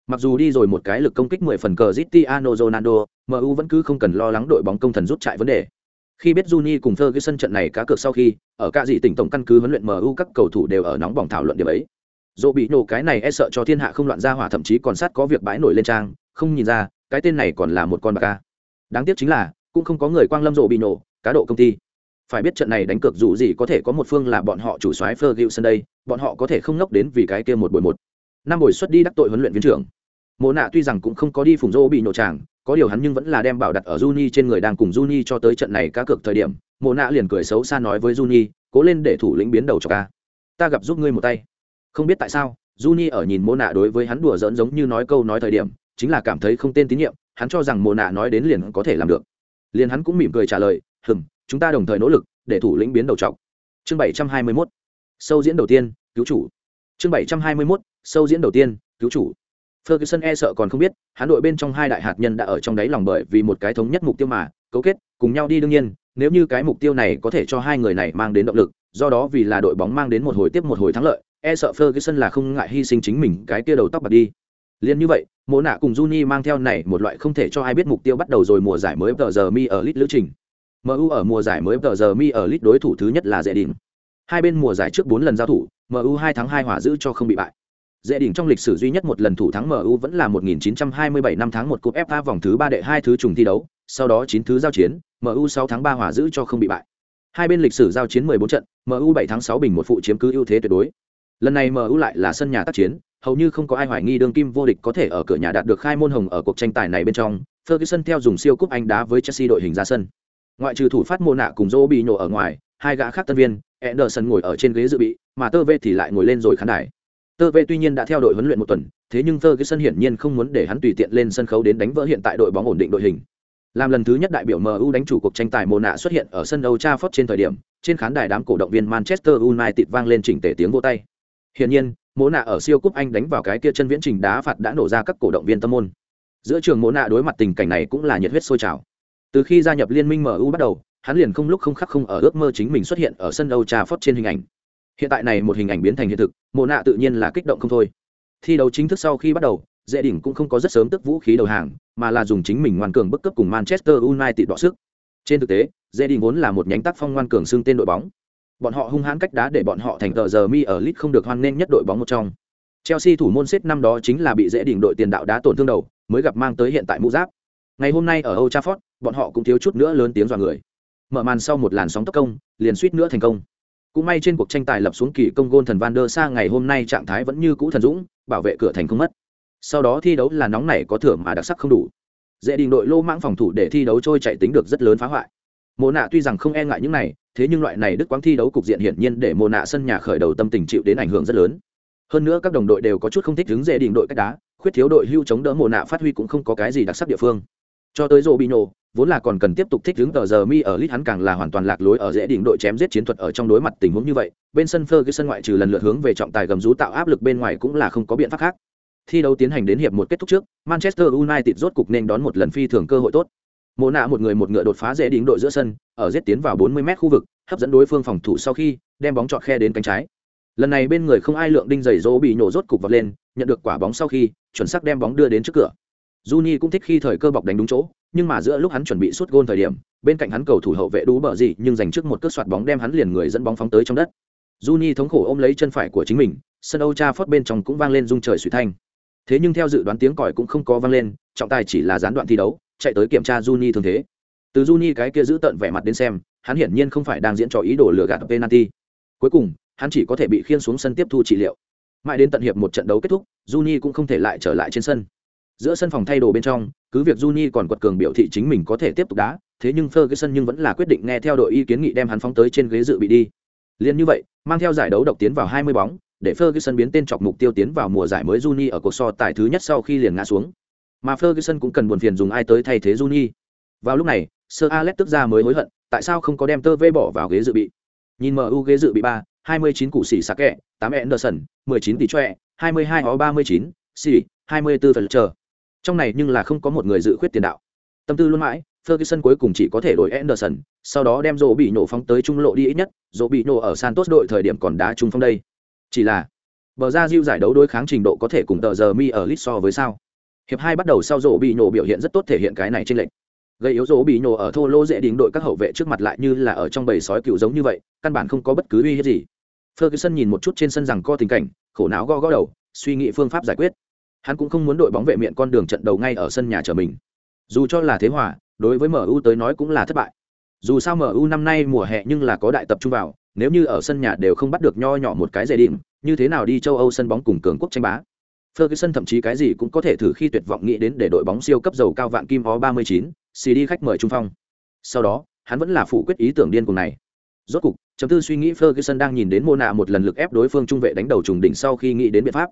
Mặc dù đi rồi một cái lực công kích 10 phần cờ Cristiano Ronaldo mu vẫn cứ không cần lo lắng đội bóng công thần rút chạy vấn đề. Khi biết Juni cùng Ferguson trận này cá cược sau khi, ở cả dị tỉnh tổng căn cứ huấn luyện MU các cầu thủ đều ở nóng bỏng thảo luận điểm ấy. Dỗ bị nổ cái này e sợ cho thiên hạ không loạn ra hỏa thậm chí còn sát có việc bãi nổi lên trang, không nhìn ra, cái tên này còn là một con bạc ca. Đáng tiếc chính là, cũng không có người quang lâm rộ bị nổ, cá độ công ty. Phải biết trận này đánh cược dù gì có thể có một phương là bọn họ chủ soái Ferguson đây, bọn họ có thể không ngốc đến vì cái kia một buổi một. Năm buổi xuất đi đắc tội huấn luyện viên trưởng. Mộ nạ tuy rằng cũng không có đi phùng rô bị nổ tràng, có điều hắn nhưng vẫn là đem bảo đặt ở Juni trên người đang cùng Juni cho tới trận này cá cược thời điểm, Mộ Nạ liền cười xấu xa nói với Juni, cố lên để thủ lĩnh biến đầu cho ca. Ta gặp giúp ngươi một tay. Không biết tại sao, Juni ở nhìn Mộ Nạ đối với hắn đùa giỡn giống như nói câu nói thời điểm, chính là cảm thấy không tên tín nhiệm, hắn cho rằng mồ Nạ nói đến liền có thể làm được. Liền hắn cũng mỉm cười trả lời, hừng chúng ta đồng thời nỗ lực để thủ lĩnh biến đầu trọng." Chương 721. Sâu diễn đầu tiên, cứu chủ. Chương 721. Sâu diễn đầu tiên, cứu chủ. Ferguson e sợ còn không biết, hắn đội bên trong hai đại hạt nhân đã ở trong đáy lòng bởi vì một cái thống nhất mục tiêu mà cấu kết, cùng nhau đi đương nhiên, nếu như cái mục tiêu này có thể cho hai người này mang đến động lực, do đó vì là đội bóng mang đến một hồi tiếp một hồi thắng lợi, e sợ Ferguson là không ngại hy sinh chính mình cái kia đầu tóc bạc đi. Liên như vậy, Mộ Nạ cùng Juni mang theo này một loại không thể cho ai biết mục tiêu bắt đầu rồi mùa giải mới tờ giờ mi ở lit lữ trình. MU ở mùa giải mới tờ giờ mi ở lit đối thủ thứ nhất là Dễ Đình. Hai bên mùa giải trước 4 lần giao thủ, MU 2 tháng 2 hòa giữ cho không bị bại dễ đỉnh trong lịch sử duy nhất một lần thủ thắng MU vẫn là 1927 năm tháng một cúp FA vòng thứ ba đệ hai thứ trùng thi đấu, sau đó chín thứ giao chiến, MU 6 tháng 3 hòa giữ cho không bị bại. Hai bên lịch sử giao chiến 14 trận, MU 7 tháng 6 bình một phụ chiếm cứ ưu thế tuyệt đối. Lần này MU lại là sân nhà tác chiến, hầu như không có ai hoài nghi đương kim vô địch có thể ở cửa nhà đạt được khai môn hồng ở cuộc tranh tài này bên trong. Ferguson theo dùng siêu cúp Anh đá với Chelsea đội hình ra sân. Ngoại trừ thủ phát mô nạ cùng Joe bị nhổ ở ngoài, hai gã khác tân viên, Anderson ngồi ở trên ghế dự bị, mà Tơ Vê thì lại ngồi lên rồi khán đài. Tơ Vê tuy nhiên đã theo đội huấn luyện một tuần, thế nhưng Ferguson hiển nhiên không muốn để hắn tùy tiện lên sân khấu đến đánh vỡ hiện tại đội bóng ổn định đội hình. Làm lần thứ nhất đại biểu MU đánh chủ cuộc tranh tài mùa nạ xuất hiện ở sân Old Trafford trên thời điểm, trên khán đài đám cổ động viên Manchester United vang lên chỉnh tề tiếng vỗ tay. Hiển nhiên, mỗ nạ ở siêu cúp Anh đánh vào cái kia chân viễn trình đá phạt đã nổ ra các cổ động viên tâm môn. Giữa trường mỗ nạ đối mặt tình cảnh này cũng là nhiệt huyết sôi trào. Từ khi gia nhập liên minh MU bắt đầu, hắn liền không lúc không khắc không ở ước mơ chính mình xuất hiện ở sân âu trà phót trên hình ảnh hiện tại này một hình ảnh biến thành hiện thực mộ nạ tự nhiên là kích động không thôi thi đấu chính thức sau khi bắt đầu dễ đỉnh cũng không có rất sớm tức vũ khí đầu hàng mà là dùng chính mình ngoan cường bức cấp cùng manchester united đọ sức trên thực tế dễ đỉnh vốn là một nhánh tác phong ngoan cường xưng tên đội bóng bọn họ hung hãn cách đá để bọn họ thành tờ giờ mi ở lit không được hoan nghênh nhất đội bóng một trong. Chelsea thủ môn xếp năm đó chính là bị dễ đỉnh đội tiền đạo đá tổn thương đầu mới gặp mang tới hiện tại mũ giáp. Ngày hôm nay ở Old Trafford, bọn họ cũng thiếu chút nữa lớn tiếng dọa người. Mở màn sau một làn sóng tốc công liền suýt nữa thành công. Cũng may trên cuộc tranh tài lập xuống kỳ công gôn thần van der sa ngày hôm nay trạng thái vẫn như cũ thần dũng bảo vệ cửa thành không mất. Sau đó thi đấu là nóng nảy có thưởng mà đặc sắc không đủ. Dễ đình đội lô mãng phòng thủ để thi đấu trôi chạy tính được rất lớn phá hoại. Mồ nạ tuy rằng không e ngại những này thế nhưng loại này đức quang thi đấu cục diện hiển nhiên để mồ nạ sân nhà khởi đầu tâm tình chịu đến ảnh hưởng rất lớn. Hơn nữa các đồng đội đều có chút không thích đứng dễ đỉnh đội cách đá, khuyết thiếu đội hưu chống đỡ mồ nạ phát huy cũng không có cái gì đặc sắc địa phương. Cho tới rô bị nổ vốn là còn cần tiếp tục thích đứng tờ giờ mi ở lit hắn càng là hoàn toàn lạc lối ở dễ đỉnh đội chém giết chiến thuật ở trong đối mặt tình huống như vậy. Bên sân phơ cái sân ngoại trừ lần lượt hướng về trọng tài gầm rú tạo áp lực bên ngoài cũng là không có biện pháp khác. Thi đấu tiến hành đến hiệp một kết thúc trước, manchester united rốt cục nên đón một lần phi thường cơ hội tốt mộ nạ một người một ngựa đột phá dễ đỉnh đội giữa sân ở giết tiến vào 40 m khu vực hấp dẫn đối phương phòng thủ sau khi đem bóng chọn khe đến cánh trái lần này bên người không ai lượng đinh giày dỗ bị nổ rốt cục vọt lên nhận được quả bóng sau khi chuẩn xác đem bóng đưa đến trước cửa Juni cũng thích khi thời cơ bọc đánh đúng chỗ, nhưng mà giữa lúc hắn chuẩn bị sút gôn thời điểm, bên cạnh hắn cầu thủ hậu vệ đú bờ gì, nhưng dành trước một cước soạt bóng đem hắn liền người dẫn bóng phóng tới trong đất. Juni thống khổ ôm lấy chân phải của chính mình, sân Âu Cha phót bên trong cũng vang lên rung trời suy thanh. Thế nhưng theo dự đoán tiếng còi cũng không có vang lên, trọng tài chỉ là gián đoạn thi đấu, chạy tới kiểm tra Juni thương thế. Từ Juni cái kia giữ tận vẻ mặt đến xem, hắn hiển nhiên không phải đang diễn trò ý đồ lừa gạt penalty. Cuối cùng, hắn chỉ có thể bị khiêng xuống sân tiếp thu trị liệu. Mãi đến tận hiệp một trận đấu kết thúc, Juni cũng không thể lại trở lại trên sân giữa sân phòng thay đồ bên trong cứ việc Juni còn quật cường biểu thị chính mình có thể tiếp tục đá thế nhưng Ferguson nhưng vẫn là quyết định nghe theo đội ý kiến nghị đem hắn phóng tới trên ghế dự bị đi Liên như vậy mang theo giải đấu độc tiến vào 20 bóng để Ferguson biến tên chọc mục tiêu tiến vào mùa giải mới Juni ở cuộc so tài thứ nhất sau khi liền ngã xuống mà Ferguson cũng cần buồn phiền dùng ai tới thay thế Juni vào lúc này Sir Alex tức ra mới hối hận tại sao không có đem tơ vê bỏ vào ghế dự bị nhìn MU ghế dự bị ba 29 củ xỉ sạc kẹ 8 Anderson 19 tỷ choe 22 ho 39 xỉ 24 phần chờ trong này nhưng là không có một người dự khuyết tiền đạo tâm tư luôn mãi Ferguson cuối cùng chỉ có thể đổi Anderson, sau đó đem rổ bị nổ phóng tới trung lộ đi ít nhất, rổ bị nổ ở Santos đội thời điểm còn đá trung phong đây. Chỉ là, bờ ra diêu giải đấu đối kháng trình độ có thể cùng tờ giờ mi ở lit so với sao. Hiệp hai bắt đầu sau rổ bị nổ biểu hiện rất tốt thể hiện cái này trên lệnh. Gây yếu rổ bị nổ ở thô lô dễ đỉnh đội các hậu vệ trước mặt lại như là ở trong bầy sói cựu giống như vậy, căn bản không có bất cứ uy hiếp gì. Ferguson nhìn một chút trên sân rằng co tình cảnh, khổ não gõ gõ đầu, suy nghĩ phương pháp giải quyết hắn cũng không muốn đội bóng vệ miệng con đường trận đầu ngay ở sân nhà chờ mình dù cho là thế hòa đối với mu tới nói cũng là thất bại dù sao mu năm nay mùa hè nhưng là có đại tập trung vào nếu như ở sân nhà đều không bắt được nho nhỏ một cái dễ điểm như thế nào đi châu âu sân bóng cùng cường quốc tranh bá Ferguson thậm chí cái gì cũng có thể thử khi tuyệt vọng nghĩ đến để đội bóng siêu cấp dầu cao vạn kim ó 39, CD khách mời trung phong. Sau đó, hắn vẫn là phủ quyết ý tưởng điên cuồng này. Rốt cục, chấm tư suy nghĩ Ferguson đang nhìn đến Mona một lần lực ép đối phương trung vệ đánh đầu trùng đỉnh sau khi nghĩ đến biện pháp.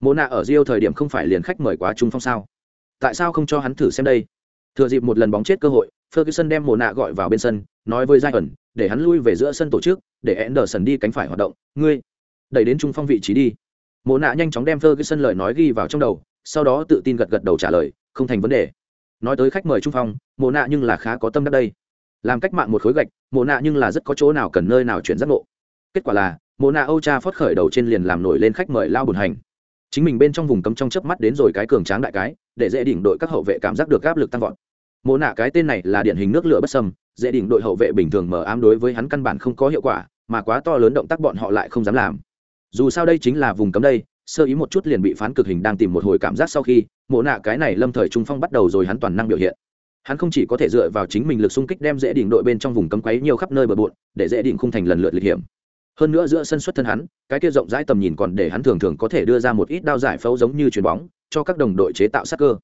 Mona nạ ở rio thời điểm không phải liền khách mời quá trung phong sao? Tại sao không cho hắn thử xem đây? Thừa dịp một lần bóng chết cơ hội ferguson đem Mona nạ gọi vào bên sân nói với giai để hắn lui về giữa sân tổ chức để anderson đi cánh phải hoạt động. Ngươi đẩy đến trung phong vị trí đi. Mộ nạ nhanh chóng đem ferguson lời nói ghi vào trong đầu, sau đó tự tin gật gật đầu trả lời, không thành vấn đề. Nói tới khách mời trung phong, Mộ nạ nhưng là khá có tâm đắc đây. Làm cách mạng một khối gạch, Mộ nạ nhưng là rất có chỗ nào cần nơi nào chuyển giác ngộ. Kết quả là, Mộ nạ âu cha phót khởi đầu trên liền làm nổi lên khách mời lao bùn hành. Chính mình bên trong vùng cấm trong chớp mắt đến rồi cái cường tráng đại cái, để dễ đỉnh đội các hậu vệ cảm giác được áp lực tăng vọt. Mộ nạ cái tên này là điển hình nước lửa bất sâm dễ đỉnh đội hậu vệ bình thường mở ám đối với hắn căn bản không có hiệu quả, mà quá to lớn động tác bọn họ lại không dám làm dù sao đây chính là vùng cấm đây, sơ ý một chút liền bị phán cực hình đang tìm một hồi cảm giác sau khi, mộ nạ cái này lâm thời trung phong bắt đầu rồi hắn toàn năng biểu hiện. Hắn không chỉ có thể dựa vào chính mình lực xung kích đem dễ đỉnh đội bên trong vùng cấm quấy nhiều khắp nơi bờ bộn, để dễ đỉnh khung thành lần lượt lịch hiểm. Hơn nữa giữa sân xuất thân hắn, cái kia rộng rãi tầm nhìn còn để hắn thường thường có thể đưa ra một ít đao giải phẫu giống như chuyền bóng, cho các đồng đội chế tạo sắc cơ.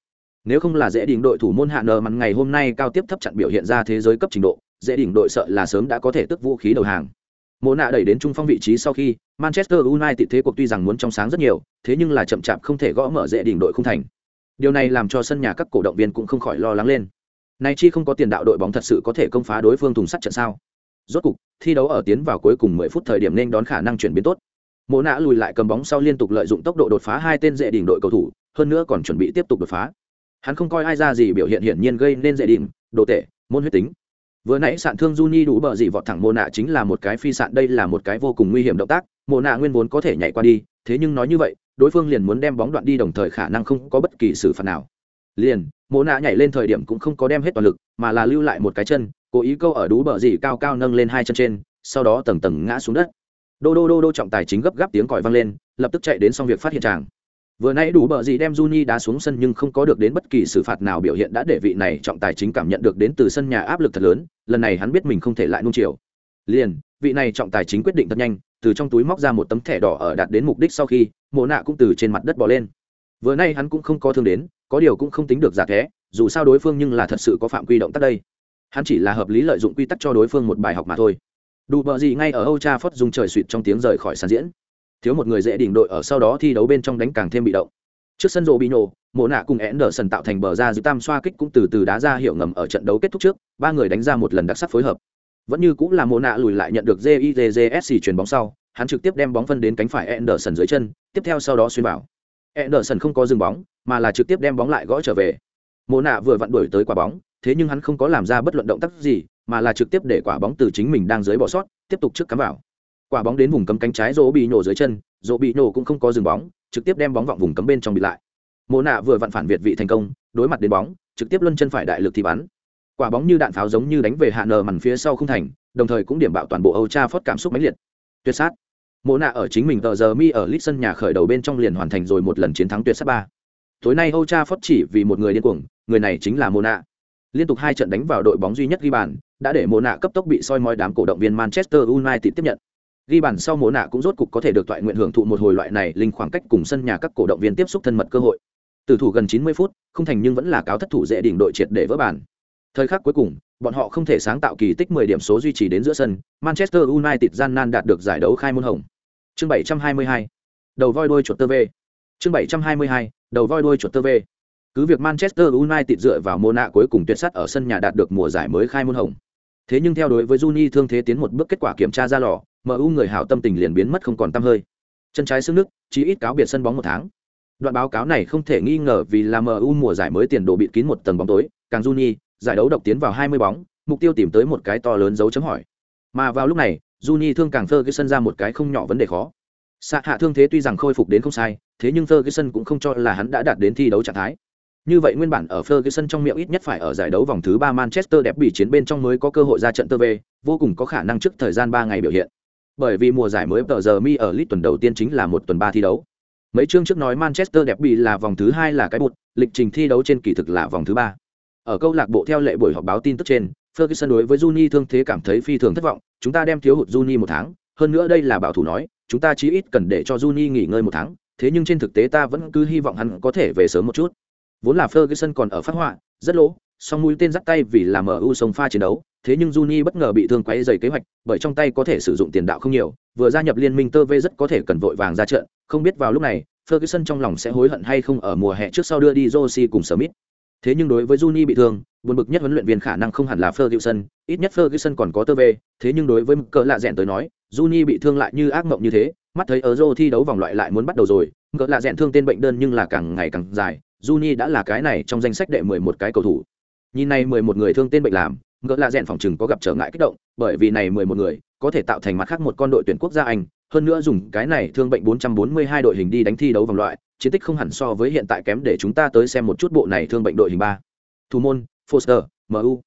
Nếu không là dễ đỉnh đội thủ môn hạ nờ mặn ngày hôm nay cao tiếp thấp chặn biểu hiện ra thế giới cấp trình độ, dễ đỉnh đội sợ là sớm đã có thể tức vũ khí đầu hàng mộ nạ đẩy đến trung phong vị trí sau khi, manchester united thế cuộc tuy rằng muốn trong sáng rất nhiều, thế nhưng là chậm chạp không thể gõ mở dễ đỉnh đội không thành. Điều này làm cho sân nhà các cổ động viên cũng không khỏi lo lắng lên. Nay chi không có tiền đạo đội bóng thật sự có thể công phá đối phương thùng sắt trận sao? Rốt cục, thi đấu ở tiến vào cuối cùng 10 phút thời điểm nên đón khả năng chuyển biến tốt. Mộ nạ lùi lại cầm bóng sau liên tục lợi dụng tốc độ đột phá hai tên dễ đỉnh đội cầu thủ, hơn nữa còn chuẩn bị tiếp tục đột phá. Hắn không coi ai ra gì biểu hiện hiển nhiên gây nên dễ đỉnh, đồ tệ, môn huyết tính vừa nãy sạn thương Juni đủ bờ gì vọt thẳng mồ nạ chính là một cái phi sạn, đây là một cái vô cùng nguy hiểm động tác mồ nạ nguyên vốn có thể nhảy qua đi, thế nhưng nói như vậy, đối phương liền muốn đem bóng đoạn đi đồng thời khả năng không có bất kỳ xử phạt nào. Liền mồ nạ nhảy lên thời điểm cũng không có đem hết toàn lực, mà là lưu lại một cái chân, cố ý câu ở đú bờ gì cao cao nâng lên hai chân trên, sau đó tầng tầng ngã xuống đất. Đô đô đô đô trọng tài chính gấp gáp tiếng còi vang lên, lập tức chạy đến xong việc phát hiện chàng vừa nãy đủ bờ gì đem Juni đá xuống sân nhưng không có được đến bất kỳ xử phạt nào biểu hiện đã để vị này trọng tài chính cảm nhận được đến từ sân nhà áp lực thật lớn, lần này hắn biết mình không thể lại nung chiều. Liền, vị này trọng tài chính quyết định thật nhanh, từ trong túi móc ra một tấm thẻ đỏ ở đạt đến mục đích sau khi mồ nạ cũng từ trên mặt đất bỏ lên. Vừa nay hắn cũng không có thương đến, có điều cũng không tính được giả thế dù sao đối phương nhưng là thật sự có phạm quy động tác đây. Hắn chỉ là hợp lý lợi dụng quy tắc cho đối phương một bài học mà thôi. Đủ bờ gì ngay ở âu cha phất dùng trời suỵt trong tiếng rời khỏi sàn diễn thiếu một người dễ đỉnh đội ở sau đó thi đấu bên trong đánh càng thêm bị động. Trước sân rộ bị nổ mộ nạ cùng én đờ sần tạo thành bờ ra giữ tam xoa kích cũng từ từ đá ra hiệu ngầm ở trận đấu kết thúc trước, ba người đánh ra một lần đặc sắc phối hợp. Vẫn như cũng là mộ nạ lùi lại nhận được jizsc chuyền bóng sau, hắn trực tiếp đem bóng phân đến cánh phải én đờ sần dưới chân, tiếp theo sau đó xuyên bảo én đờ sần không có dừng bóng, mà là trực tiếp đem bóng lại gõ trở về. Mộ nạ vừa vặn đuổi tới quả bóng, thế nhưng hắn không có làm ra bất luận động tác gì, mà là trực tiếp để quả bóng từ chính mình đang dưới bỏ sót, tiếp tục trước cắm vào quả bóng đến vùng cấm cánh trái rỗ bị nổ dưới chân rỗ bị nổ cũng không có dừng bóng, trực tiếp đem bóng vọng vùng cấm bên trong bị lại. Mồ nạ vừa vặn phản việt vị thành công, đối mặt đến bóng, trực tiếp luân chân phải đại lực thì bắn. Quả bóng như đạn pháo giống như đánh về hạ nờ mằn phía sau không thành, đồng thời cũng điểm bạo toàn bộ âu cha phót cảm xúc mãnh liệt. Tuyệt sát. Mộ nạ ở chính mình tờ giờ mi ở lít sân nhà khởi đầu bên trong liền hoàn thành rồi một lần chiến thắng tuyệt sát ba. Tối nay âu cha phót chỉ vì một người điên cuồng, người này chính là mộ nạ. Liên tục hai trận đánh vào đội bóng duy nhất ghi bàn, đã để mộ nạ cấp tốc bị soi mói đám cổ động viên manchester united tiếp nhận ghi bàn sau mùa nạ cũng rốt cục có thể được toại nguyện hưởng thụ một hồi loại này linh khoảng cách cùng sân nhà các cổ động viên tiếp xúc thân mật cơ hội. Từ thủ gần 90 phút, không thành nhưng vẫn là cáo thất thủ dễ đỉnh đội triệt để vỡ bàn. Thời khắc cuối cùng, bọn họ không thể sáng tạo kỳ tích 10 điểm số duy trì đến giữa sân, manchester united gian nan đạt được giải đấu khai môn hồng. Chương 722 đầu voi đuôi chuột tơ vê. Chương 722 đầu voi đuôi chuột tơ vê. Cứ việc manchester united dựa vào mô nạ cuối cùng tuyệt sắt ở sân nhà đạt được mùa giải mới khai môn hồng. Thế nhưng theo đối với Juni thương thế tiến một bước kết quả kiểm tra ra lò MU người hảo tâm tình liền biến mất không còn tăm hơi. Chân trái xương nước, chỉ ít cáo biệt sân bóng một tháng. Đoạn báo cáo này không thể nghi ngờ vì là MU mùa giải mới tiền đồ bịt kín một tầng bóng tối, càng Juni, giải đấu độc tiến vào 20 bóng, mục tiêu tìm tới một cái to lớn dấu chấm hỏi. Mà vào lúc này, Juni thương càng Ferguson ra một cái không nhỏ vấn đề khó. Sạ hạ thương thế tuy rằng khôi phục đến không sai, thế nhưng Ferguson cũng không cho là hắn đã đạt đến thi đấu trạng thái. Như vậy nguyên bản ở Ferguson trong miệng ít nhất phải ở giải đấu vòng thứ 3 Manchester đẹp bị chiến bên trong mới có cơ hội ra trận tơ về, vô cùng có khả năng trước thời gian 3 ngày biểu hiện bởi vì mùa giải mới tờ giờ mi ở lit tuần đầu tiên chính là một tuần ba thi đấu. Mấy chương trước nói manchester đẹp bị là vòng thứ hai là cái bụt, lịch trình thi đấu trên kỳ thực là vòng thứ ba. Ở câu lạc bộ theo lệ buổi họp báo tin tức trên, ferguson đối với juni thương thế cảm thấy phi thường thất vọng, chúng ta đem thiếu hụt juni một tháng, hơn nữa đây là bảo thủ nói, chúng ta chí ít cần để cho juni nghỉ ngơi một tháng, thế nhưng trên thực tế ta vẫn cứ hy vọng hắn có thể về sớm một chút. Vốn là ferguson còn ở phát họa, rất lỗ song mũi tên dắt tay vì làm mu sông pha chiến đấu thế nhưng Juni bất ngờ bị thương quấy rầy kế hoạch, bởi trong tay có thể sử dụng tiền đạo không nhiều, vừa gia nhập liên minh tơ V rất có thể cần vội vàng ra trận, không biết vào lúc này, Ferguson trong lòng sẽ hối hận hay không ở mùa hè trước sau đưa đi Josie cùng Smith. Thế nhưng đối với Juni bị thương, buồn bực nhất huấn luyện viên khả năng không hẳn là Ferguson, ít nhất Ferguson còn có tơ V thế nhưng đối với cỡ lạ rèn tới nói, Juni bị thương lại như ác mộng như thế, mắt thấy Euro thi đấu vòng loại lại muốn bắt đầu rồi, cỡ lạ rèn thương tên bệnh đơn nhưng là càng ngày càng dài, Juni đã là cái này trong danh sách đệ 11 cái cầu thủ. Nhìn này 11 người thương tên bệnh làm, ngỡ là rèn phòng chừng có gặp trở ngại kích động bởi vì này mười một người có thể tạo thành mặt khác một con đội tuyển quốc gia anh hơn nữa dùng cái này thương bệnh 442 đội hình đi đánh thi đấu vòng loại chiến tích không hẳn so với hiện tại kém để chúng ta tới xem một chút bộ này thương bệnh đội hình ba. Thủ môn Foster MU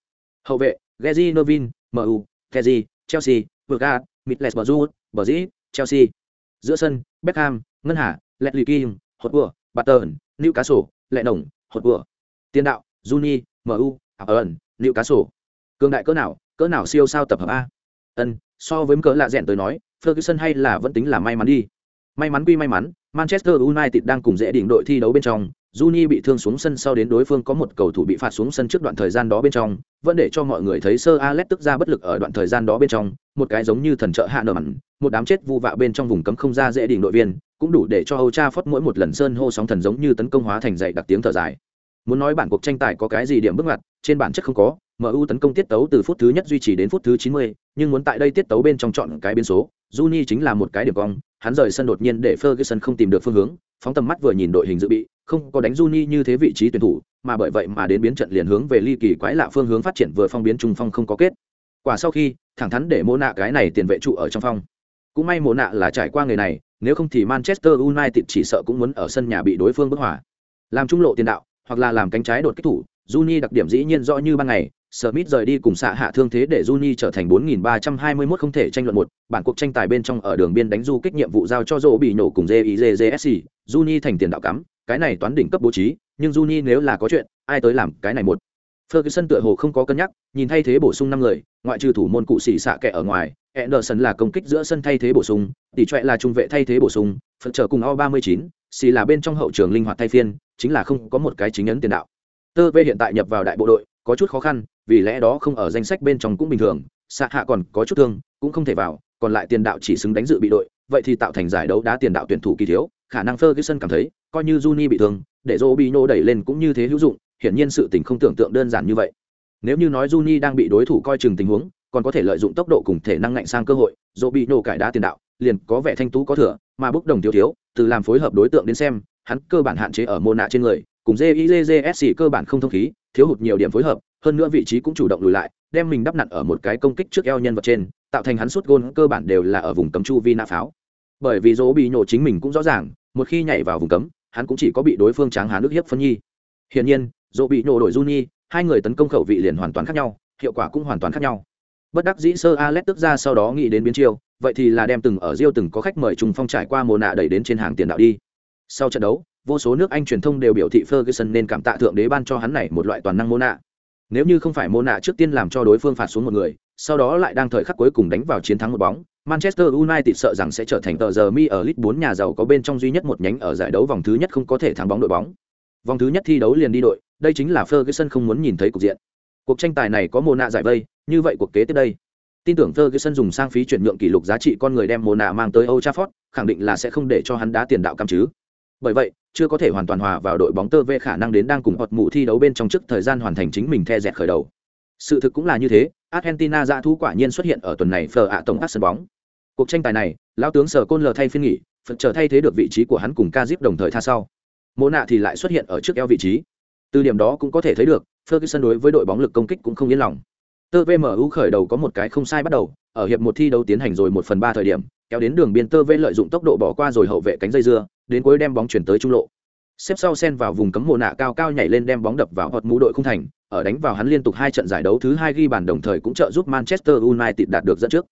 hậu vệ Gezi Novin MU Kezi Chelsea Burga Middlesbrough Brazil Chelsea. Giữa sân Beckham Ngân Hà Ledley kim Hột Bùa Barton Newcastle Lệ Nồng Hột Bùa Tiền đạo Juni MU cá Newcastle. Cường đại cỡ nào cỡ nào siêu sao tập hợp a? Ân so với cỡ lạ rẽn tới nói ferguson hay là vẫn tính là may mắn đi. May mắn quy may mắn manchester united đang cùng dễ đỉnh đội thi đấu bên trong Juni bị thương xuống sân sau đến đối phương có một cầu thủ bị phạt xuống sân trước đoạn thời gian đó bên trong, vẫn để cho mọi người thấy sơ Alex tức ra bất lực ở đoạn thời gian đó bên trong, một cái giống như thần trợ hạ nở mặn, một đám chết vu vạ bên trong vùng cấm không ra dễ đỉnh đội viên, cũng đủ để cho Âu Cha mỗi một lần sơn hô sóng thần giống như tấn công hóa thành dậy đặc tiếng thở dài. Muốn nói bản cuộc tranh tài có cái gì điểm bước ngoặt, trên bản chất không có, MU tấn công tiết tấu từ phút thứ nhất duy trì đến phút thứ 90, nhưng muốn tại đây tiết tấu bên trong chọn cái biến số, Juni chính là một cái điểm cong, hắn rời sân đột nhiên để Ferguson không tìm được phương hướng, phóng tầm mắt vừa nhìn đội hình dự bị, không có đánh Juni như thế vị trí tuyển thủ, mà bởi vậy mà đến biến trận liền hướng về ly kỳ quái lạ phương hướng phát triển vừa phong biến trung phong không có kết. Quả sau khi, thẳng thắn để mô nạ cái này tiền vệ trụ ở trong phong. Cũng may mô nạ là trải qua người này, nếu không thì Manchester United chỉ sợ cũng muốn ở sân nhà bị đối phương bức hỏa. Làm trung lộ tiền đạo, hoặc là làm cánh trái đột kích thủ, Juni đặc điểm dĩ nhiên rõ như ban ngày, Smith rời đi cùng xạ hạ thương thế để Juni trở thành 4321 không thể tranh luận một, bản cuộc tranh tài bên trong ở đường biên đánh du kích nhiệm vụ giao cho rỗ bị nổ cùng JIJJSC, Juni thành tiền đạo cắm, cái này toán đỉnh cấp bố trí, nhưng Juni nếu là có chuyện, ai tới làm cái này một. Ferguson tựa hồ không có cân nhắc, nhìn thay thế bổ sung năm người, ngoại trừ thủ môn cụ sĩ xạ kẻ ở ngoài, Anderson là công kích giữa sân thay thế bổ sung, tỷ trệ là trung vệ thay thế bổ sung, phật trở cùng O39, xì là bên trong hậu trường linh hoạt thay phiên, chính là không có một cái chính ấn tiền đạo. Tơ vê hiện tại nhập vào đại bộ đội có chút khó khăn vì lẽ đó không ở danh sách bên trong cũng bình thường xạ hạ còn có chút thương cũng không thể vào còn lại tiền đạo chỉ xứng đánh dự bị đội vậy thì tạo thành giải đấu đá tiền đạo tuyển thủ kỳ thiếu khả năng ferguson cảm thấy coi như juni bị thương để robino đẩy lên cũng như thế hữu dụng hiển nhiên sự tình không tưởng tượng đơn giản như vậy. Nếu như nói juni đang bị đối thủ coi chừng tình huống còn có thể lợi dụng tốc độ cùng thể năng ngạnh sang cơ hội robino cải đá tiền đạo liền có vẻ thanh tú có thừa mà bốc đồng thiếu thiếu, từ làm phối hợp đối tượng đến xem, hắn cơ bản hạn chế ở mô nạ trên người, cùng jizsc cơ bản không thông khí, thiếu hụt nhiều điểm phối hợp, hơn nữa vị trí cũng chủ động lùi lại, đem mình đắp nặn ở một cái công kích trước eo nhân vật trên, tạo thành hắn suốt gôn cơ bản đều là ở vùng cấm chu vi nã pháo. Bởi vì dỗ bị nhổ chính mình cũng rõ ràng, một khi nhảy vào vùng cấm, hắn cũng chỉ có bị đối phương tráng hán nước hiếp phân nhi. Hiển nhiên dỗ bị nhổ đổi juni, hai người tấn công khẩu vị liền hoàn toàn khác nhau, hiệu quả cũng hoàn toàn khác nhau bất đắc dĩ sơ alex tức ra sau đó nghĩ đến biến chiêu vậy thì là đem từng ở Rio từng có khách mời trùng phong trải qua mồ nạ đẩy đến trên hàng tiền đạo đi. Sau trận đấu, vô số nước Anh truyền thông đều biểu thị Ferguson nên cảm tạ thượng đế ban cho hắn này một loại toàn năng mô nạ. Nếu như không phải mô nạ trước tiên làm cho đối phương phạt xuống một người, sau đó lại đang thời khắc cuối cùng đánh vào chiến thắng một bóng, Manchester United sợ rằng sẽ trở thành tờ giờ mi ở League 4 nhà giàu có bên trong duy nhất một nhánh ở giải đấu vòng thứ nhất không có thể thắng bóng đội bóng. Vòng thứ nhất thi đấu liền đi đội, đây chính là Ferguson không muốn nhìn thấy cục diện. Cuộc tranh tài này có mồ nạ giải vây, như vậy cuộc kế tiếp đây tin tưởng Ferguson dùng sang phí chuyển nhượng kỷ lục giá trị con người đem Mona mang tới Old Trafford, khẳng định là sẽ không để cho hắn đá tiền đạo cam chứ. Bởi vậy, chưa có thể hoàn toàn hòa vào đội bóng tơ về khả năng đến đang cùng hoạt mụ thi đấu bên trong trước thời gian hoàn thành chính mình the dẹt khởi đầu. Sự thực cũng là như thế, Argentina dạ thú quả nhiên xuất hiện ở tuần này phờ ạ tổng tác sân bóng. Cuộc tranh tài này, lão tướng Sở Côn lờ thay phiên nghỉ, phật trở thay thế được vị trí của hắn cùng Kazip đồng thời tha sau. Mona thì lại xuất hiện ở trước eo vị trí. Từ điểm đó cũng có thể thấy được, Ferguson đối với đội bóng lực công kích cũng không yên lòng. Tơ VMU khởi đầu có một cái không sai bắt đầu, ở hiệp một thi đấu tiến hành rồi một phần ba thời điểm, kéo đến đường biên Tơ V lợi dụng tốc độ bỏ qua rồi hậu vệ cánh dây dưa, đến cuối đem bóng chuyển tới trung lộ. Xếp sau sen vào vùng cấm mồ nạ cao cao nhảy lên đem bóng đập vào hột mũ đội không thành, ở đánh vào hắn liên tục hai trận giải đấu thứ hai ghi bàn đồng thời cũng trợ giúp Manchester United đạt được dẫn trước.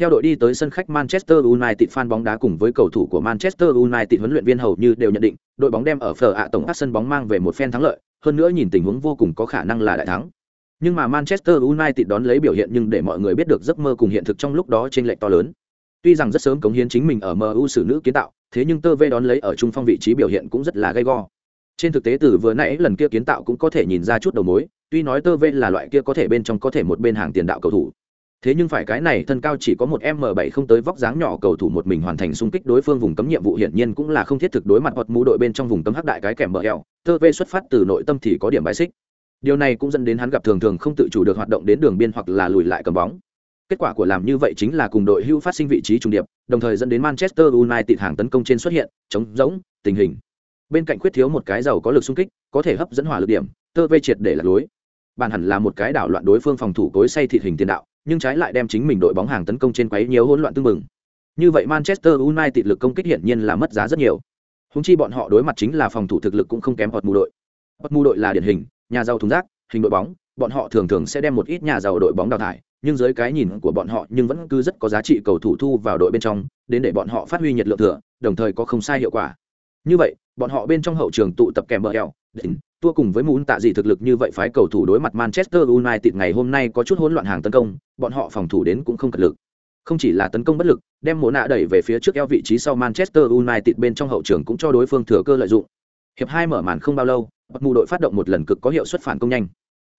Theo đội đi tới sân khách Manchester United fan bóng đá cùng với cầu thủ của Manchester United huấn luyện viên hầu như đều nhận định, đội bóng đem ở phở ạ tổng áp sân bóng mang về một phen thắng lợi, hơn nữa nhìn tình huống vô cùng có khả năng là đại thắng. Nhưng mà Manchester United đón lấy biểu hiện nhưng để mọi người biết được giấc mơ cùng hiện thực trong lúc đó trên lệch to lớn. Tuy rằng rất sớm cống hiến chính mình ở MU xử nữ kiến tạo, thế nhưng Tơ Vê đón lấy ở trung phong vị trí biểu hiện cũng rất là gay go. Trên thực tế từ vừa nãy lần kia kiến tạo cũng có thể nhìn ra chút đầu mối, tuy nói Tơ Vê là loại kia có thể bên trong có thể một bên hàng tiền đạo cầu thủ. Thế nhưng phải cái này, thân cao chỉ có một M7 không tới, vóc dáng nhỏ cầu thủ một mình hoàn thành xung kích đối phương vùng cấm nhiệm vụ hiển nhiên cũng là không thiết thực đối mặt hoặc mũ đội bên trong vùng cấm hắc đại cái kèm bờ eo. Tơ Vê xuất phát từ nội tâm thì có điểm bài xích. Điều này cũng dẫn đến hắn gặp thường thường không tự chủ được hoạt động đến đường biên hoặc là lùi lại cầm bóng. Kết quả của làm như vậy chính là cùng đội hưu phát sinh vị trí trung điệp, đồng thời dẫn đến manchester united hàng tấn công trên xuất hiện chống rỗng, tình hình. Bên cạnh khuyết thiếu một cái giàu có lực xung kích, có thể hấp dẫn hỏa lực điểm, tơ vê triệt để lạc lối. Bàn hẳn là một cái đảo loạn đối phương phòng thủ cối say thịt hình tiền đạo nhưng trái lại đem chính mình đội bóng hàng tấn công trên quấy nhiều hỗn loạn tương mừng như vậy manchester united lực công kích hiển nhiên là mất giá rất nhiều. Hùng chi bọn họ đối mặt chính là phòng thủ thực lực cũng không kém hoặc mù đội. Họt mù đội là điển hình, nhà giàu thùng rác, hình đội bóng, bọn họ thường thường sẽ đem một ít nhà giàu đội bóng đào thải, nhưng dưới cái nhìn của bọn họ nhưng vẫn cứ rất có giá trị cầu thủ thu vào đội bên trong, đến để bọn họ phát huy nhiệt lượng thừa, đồng thời có không sai hiệu quả. Như vậy, bọn họ bên trong hậu trường tụ tập kèm bờ đỉnh, tua cùng với muốn tạ gì thực lực như vậy phái cầu thủ đối mặt manchester united ngày hôm nay có chút hỗn loạn hàng tấn công bọn họ phòng thủ đến cũng không cật lực. Không chỉ là tấn công bất lực đem mồ nạ đẩy về phía trước eo vị trí sau manchester united bên trong hậu trường cũng cho đối phương thừa cơ lợi dụng. Hiệp hai mở màn không bao lâu bật mù đội phát động một lần cực có hiệu suất phản công nhanh.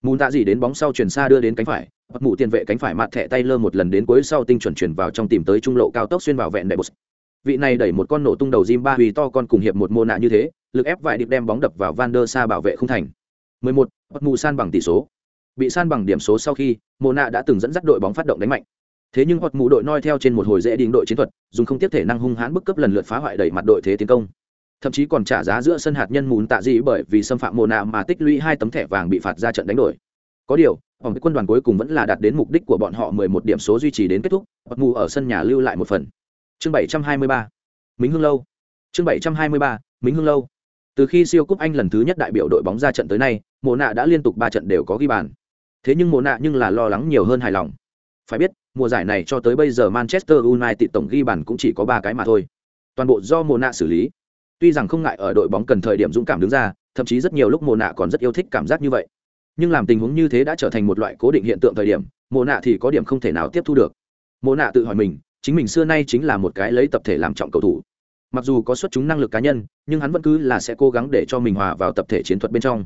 Muốn tạ gì đến bóng sau chuyển xa đưa đến cánh phải bật mù tiền vệ cánh phải mặt thẻ tay lơ một lần đến cuối sau tinh chuẩn chuyển vào trong tìm tới trung lộ cao tốc xuyên vào vẹn đại bột vị này đẩy một con nổ tung đầu Jim ba hủy to con cùng hiệp một mô nạ như thế lực ép vài điệp đem bóng đập vào van der sa bảo vệ không thành. 11, bắt mù san bằng tỷ số. Bị san bằng điểm số sau khi mô nạ đã từng dẫn dắt đội bóng phát động đánh mạnh. Thế nhưng hoạt mù đội noi theo trên một hồi dễ đình đội chiến thuật dùng không tiếp thể năng hung hãn bức cấp lần lượt phá hoại đẩy mặt đội thế tiến công. Thậm chí còn trả giá giữa sân hạt nhân mún tạ gì bởi vì xâm phạm mô nạ mà tích lũy hai tấm thẻ vàng bị phạt ra trận đánh đổi. Có điều vòng quân đoàn cuối cùng vẫn là đạt đến mục đích của bọn họ 11 điểm số duy trì đến kết thúc hoạt mù ở sân nhà lưu lại một phần chương 723 Mính Hương lâu. Chương 723 Mính Hương lâu. Từ khi siêu cúp anh lần thứ nhất đại biểu đội bóng ra trận tới nay mồ nạ đã liên tục ba trận đều có ghi bàn. Thế nhưng mồ nạ nhưng là lo lắng nhiều hơn hài lòng. Phải biết mùa giải này cho tới bây giờ manchester united tổng ghi bàn cũng chỉ có ba cái mà thôi. Toàn bộ do mồ nạ xử lý. Tuy rằng không ngại ở đội bóng cần thời điểm dũng cảm đứng ra, thậm chí rất nhiều lúc Mộ Nạ còn rất yêu thích cảm giác như vậy. Nhưng làm tình huống như thế đã trở thành một loại cố định hiện tượng thời điểm, Mộ Nạ thì có điểm không thể nào tiếp thu được. Mộ Nạ tự hỏi mình, chính mình xưa nay chính là một cái lấy tập thể làm trọng cầu thủ. Mặc dù có xuất chúng năng lực cá nhân, nhưng hắn vẫn cứ là sẽ cố gắng để cho mình hòa vào tập thể chiến thuật bên trong.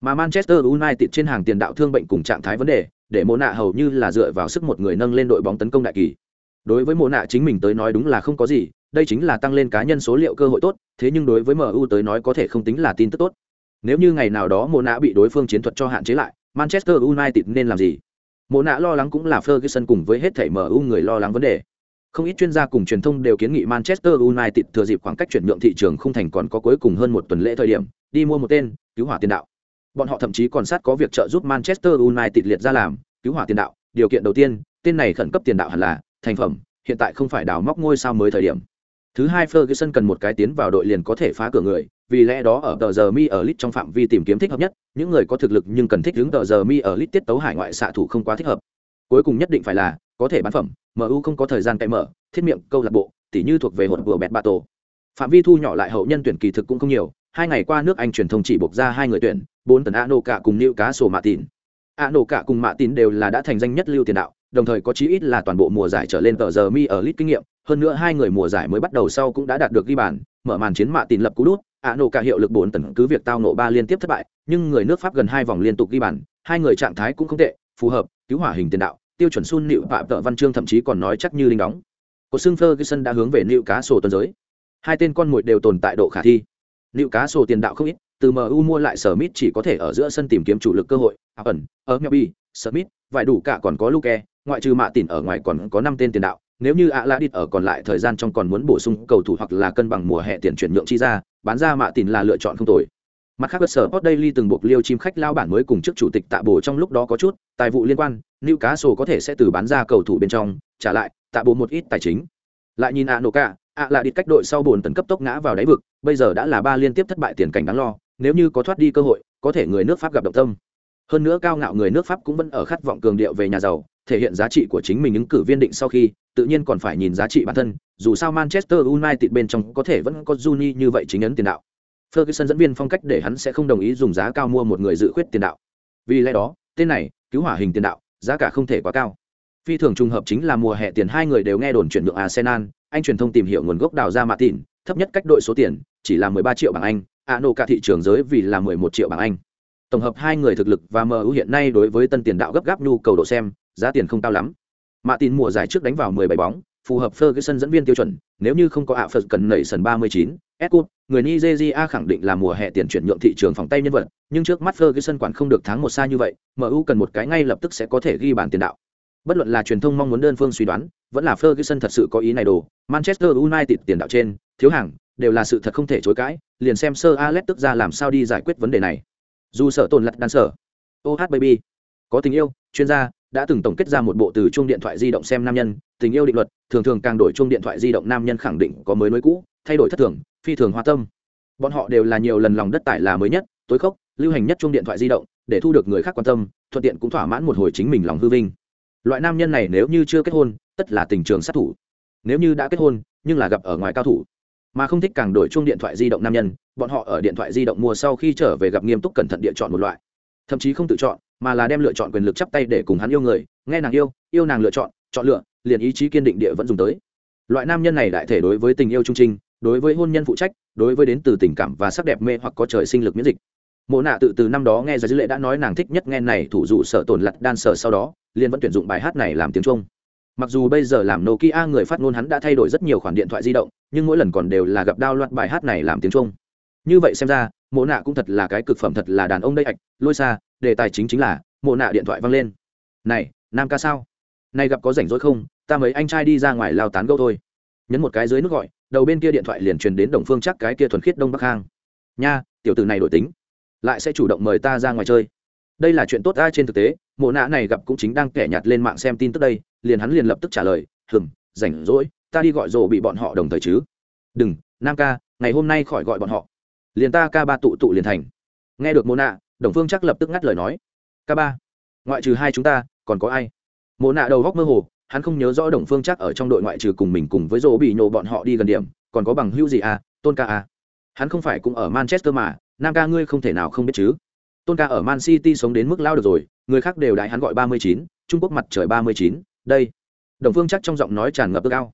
Mà Manchester United trên hàng tiền đạo thương bệnh cùng trạng thái vấn đề, để Mộ nạ hầu như là dựa vào sức một người nâng lên đội bóng tấn công đại kỳ. Đối với Mộ nạ chính mình tới nói đúng là không có gì, đây chính là tăng lên cá nhân số liệu cơ hội tốt, thế nhưng đối với MU tới nói có thể không tính là tin tức tốt. Nếu như ngày nào đó Mộ nạ bị đối phương chiến thuật cho hạn chế lại, Manchester United nên làm gì? Mộ nạ lo lắng cũng là Ferguson cùng với hết thảy MU người lo lắng vấn đề. Không ít chuyên gia cùng truyền thông đều kiến nghị Manchester United thừa dịp khoảng cách chuyển nhượng thị trường không thành còn có cuối cùng hơn một tuần lễ thời điểm, đi mua một tên, cứu hỏa tiền đạo. Bọn họ thậm chí còn sát có việc trợ giúp Manchester United liệt ra làm, cứu hỏa tiền đạo, điều kiện đầu tiên, tên này khẩn cấp tiền đạo hẳn là thành phẩm, hiện tại không phải đào móc ngôi sao mới thời điểm. Thứ hai Ferguson cần một cái tiến vào đội liền có thể phá cửa người, vì lẽ đó ở tờ giờ mi ở lit trong phạm vi tìm kiếm thích hợp nhất, những người có thực lực nhưng cần thích hướng tờ giờ mi ở lit tiết tấu hải ngoại xạ thủ không quá thích hợp. Cuối cùng nhất định phải là có thể bán phẩm, MU không có thời gian cậy mở, thiết miệng câu lạc bộ, tỉ như thuộc về hột vừa bẹt bạ tổ. Phạm vi thu nhỏ lại hậu nhân tuyển kỳ thực cũng không nhiều, hai ngày qua nước Anh truyền thông chỉ buộc ra hai người tuyển, bốn tấn Ano cả cùng Nữu cá sổ mạ tín. Ano cả cùng mạ tín đều là đã thành danh nhất lưu tiền đạo, đồng thời có chí ít là toàn bộ mùa giải trở lên tờ giờ mi ở lit kinh nghiệm, hơn nữa hai người mùa giải mới bắt đầu sau cũng đã đạt được ghi bàn, mở màn chiến mạ tín lập cú đút, Ano cả hiệu lực bốn tấn cứ việc tao nộ ba liên tiếp thất bại, nhưng người nước Pháp gần hai vòng liên tục ghi bàn, hai người trạng thái cũng không tệ, phù hợp, cứu hỏa hình tiền đạo, tiêu chuẩn sun nịu phạm tợ văn chương thậm chí còn nói chắc như linh đóng Cột xương Ferguson đã hướng về nịu cá sổ tuần giới. Hai tên con mồi đều tồn tại độ khả thi. Nịu cá sổ tiền đạo không ít, từ MU mua lại Smith chỉ có thể ở giữa sân tìm kiếm chủ lực cơ hội, ẩn, ở Nyabi, Smith, vài đủ cả còn có Luke, ngoại trừ mạ tỉn ở ngoài còn có năm tên tiền đạo. Nếu như Aladit ở còn lại thời gian trong còn muốn bổ sung cầu thủ hoặc là cân bằng mùa hè tiền chuyển nhượng chi ra, bán ra mạ tỉn là lựa chọn không tồi. Mặt khác sở post Daily từng buộc liêu chim khách lao bản mới cùng trước chủ tịch tạ Bồ trong lúc đó có chút tài vụ liên quan, Newcastle có thể sẽ từ bán ra cầu thủ bên trong, trả lại tạ Bồ một ít tài chính. Lại nhìn Anoka, ạ là đi cách đội sau buồn tấn cấp tốc ngã vào đáy vực, bây giờ đã là ba liên tiếp thất bại tiền cảnh đáng lo, nếu như có thoát đi cơ hội, có thể người nước Pháp gặp động tâm. Hơn nữa cao ngạo người nước Pháp cũng vẫn ở khát vọng cường điệu về nhà giàu, thể hiện giá trị của chính mình ứng cử viên định sau khi, tự nhiên còn phải nhìn giá trị bản thân, dù sao Manchester United bên trong có thể vẫn có Juni như vậy chính ấn tiền đạo. Ferguson dẫn viên phong cách để hắn sẽ không đồng ý dùng giá cao mua một người dự khuyết tiền đạo. Vì lẽ đó, tên này, cứu hỏa hình tiền đạo, giá cả không thể quá cao. Phi thường trùng hợp chính là mùa hè tiền hai người đều nghe đồn chuyển nhượng Arsenal, anh truyền thông tìm hiểu nguồn gốc đào ra mà tiền, thấp nhất cách đội số tiền chỉ là 13 triệu bảng Anh, Ano cả thị trường giới vì là 11 triệu bảng Anh. Tổng hợp hai người thực lực và MU hiện nay đối với tân tiền đạo gấp gáp nhu cầu độ xem, giá tiền không cao lắm. Mạ tin mùa giải trước đánh vào 17 bóng, phù hợp Ferguson dẫn viên tiêu chuẩn, nếu như không có ạ Phật cần nảy sần 39, Edcup, người Nigeria khẳng định là mùa hè tiền chuyển nhượng thị trường phòng tay nhân vật, nhưng trước mắt Ferguson quản không được tháng một xa như vậy, MU cần một cái ngay lập tức sẽ có thể ghi bàn tiền đạo. Bất luận là truyền thông mong muốn đơn phương suy đoán, vẫn là Ferguson thật sự có ý này đồ, Manchester United tiền đạo trên, thiếu hàng, đều là sự thật không thể chối cãi, liền xem Sir Alex tức ra làm sao đi giải quyết vấn đề này. Dù sợ tổn lật đan sở. Oh baby, có tình yêu, chuyên gia đã từng tổng kết ra một bộ từ chuông điện thoại di động xem nam nhân, tình yêu định luật, thường thường càng đổi chuông điện thoại di động nam nhân khẳng định có mới nối cũ, thay đổi thất thường, phi thường hoa tâm. Bọn họ đều là nhiều lần lòng đất tải là mới nhất tối khốc lưu hành nhất chung điện thoại di động để thu được người khác quan tâm thuận tiện cũng thỏa mãn một hồi chính mình lòng hư vinh. Loại nam nhân này nếu như chưa kết hôn tất là tình trường sát thủ. Nếu như đã kết hôn nhưng là gặp ở ngoài cao thủ. Mà không thích càng đổi chung điện thoại di động nam nhân bọn họ ở điện thoại di động mua sau khi trở về gặp nghiêm túc cẩn thận địa chọn một loại. Thậm chí không tự chọn mà là đem lựa chọn quyền lực chắp tay để cùng hắn yêu người nghe nàng yêu yêu nàng lựa chọn chọn lựa liền ý chí kiên định địa vẫn dùng tới. Loại nam nhân này đại thể đối với tình yêu trung trinh đối với hôn nhân phụ trách, đối với đến từ tình cảm và sắc đẹp mê hoặc có trời sinh lực miễn dịch. Mộ nạ tự từ năm đó nghe ra dữ lệ đã nói nàng thích nhất nghe này thủ dụ sở tổn lặt đan sở sau đó, liền vẫn tuyển dụng bài hát này làm tiếng trung. Mặc dù bây giờ làm nokia người phát ngôn hắn đã thay đổi rất nhiều khoản điện thoại di động, nhưng mỗi lần còn đều là gặp đao loạt bài hát này làm tiếng trung. Như vậy xem ra, mộ nạ cũng thật là cái cực phẩm, thật là đàn ông đây ạch, lôi xa, đề tài chính chính là, mộ nạ điện thoại văng lên. Này, nam ca sao? Này gặp có rảnh rỗi không? Ta mấy anh trai đi ra ngoài lao tán gâu thôi nhấn một cái dưới nước gọi, đầu bên kia điện thoại liền truyền đến đồng phương chắc cái kia thuần khiết đông bắc hang. Nha, tiểu tử này đổi tính. Lại sẽ chủ động mời ta ra ngoài chơi. Đây là chuyện tốt ai trên thực tế, mộ nạ này gặp cũng chính đang kẻ nhạt lên mạng xem tin tức đây, liền hắn liền lập tức trả lời hừng rảnh rỗi, ta đi gọi rồ bị bọn họ đồng thời chứ. Đừng, nam ca, ngày hôm nay khỏi gọi bọn họ. Liền ta ca ba tụ tụ liền thành. Nghe được mộ nạ, đồng phương chắc lập tức ngắt lời nói. Ca ba, ngoại trừ hai chúng ta, còn có ai? Mộ nạ đầu góc mơ hồ hắn không nhớ rõ đồng phương chắc ở trong đội ngoại trừ cùng mình cùng với dỗ bị nhổ bọn họ đi gần điểm, còn có bằng hữu gì à? Tôn ca à? Hắn không phải cũng ở manchester mà, nam ca ngươi không thể nào không biết chứ. Tôn ca ở man city sống đến mức lao được rồi, người khác đều đại hắn gọi ba mươi chín, trung quốc mặt trời ba mươi chín, đây. Đồng phương chắc trong giọng nói tràn ngập ước ao.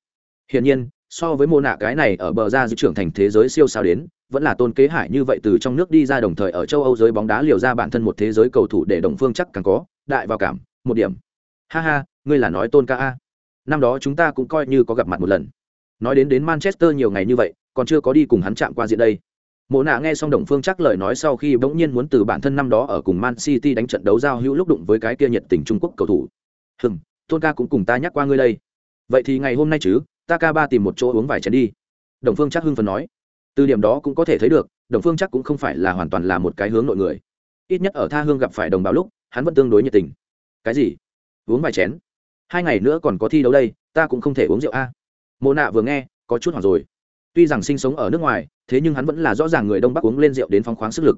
Hiển nhiên, so với mô nạ cái này ở bờ ra dự trưởng thành thế giới siêu sao đến, vẫn là tôn kế hải như vậy từ trong nước đi ra đồng thời ở châu âu giới bóng đá liều ra bản thân một thế giới cầu thủ để đồng phương chắc càng có, đại vào cảm, một điểm. Ha ha ngươi là nói tôn ca a? Năm đó chúng ta cũng coi như có gặp mặt một lần. Nói đến đến manchester nhiều ngày như vậy, còn chưa có đi cùng hắn chạm qua diện đây. Mộ nạ nghe xong đồng phương chắc lời nói sau khi bỗng nhiên muốn từ bản thân năm đó ở cùng man city đánh trận đấu giao hữu lúc đụng với cái kia nhiệt tình trung quốc cầu thủ. Hừm, tôn ca cũng cùng ta nhắc qua ngươi đây. Vậy thì ngày hôm nay chứ, ta ca ba tìm một chỗ uống vài chén đi. Đồng phương chắc hưng phần nói. Từ điểm đó cũng có thể thấy được, đồng phương chắc cũng không phải là hoàn toàn là một cái hướng nội người. Ít nhất ở tha hương gặp phải đồng bào lúc, hắn vẫn tương đối nhiệt tình. Cái gì? Uống vài chén hai ngày nữa còn có thi đấu đây, ta cũng không thể uống rượu a. Mộ nạ vừa nghe, có chút hoảng rồi. Tuy rằng sinh sống ở nước ngoài, thế nhưng hắn vẫn là rõ ràng người đông bắc uống lên rượu đến phong khoáng sức lực.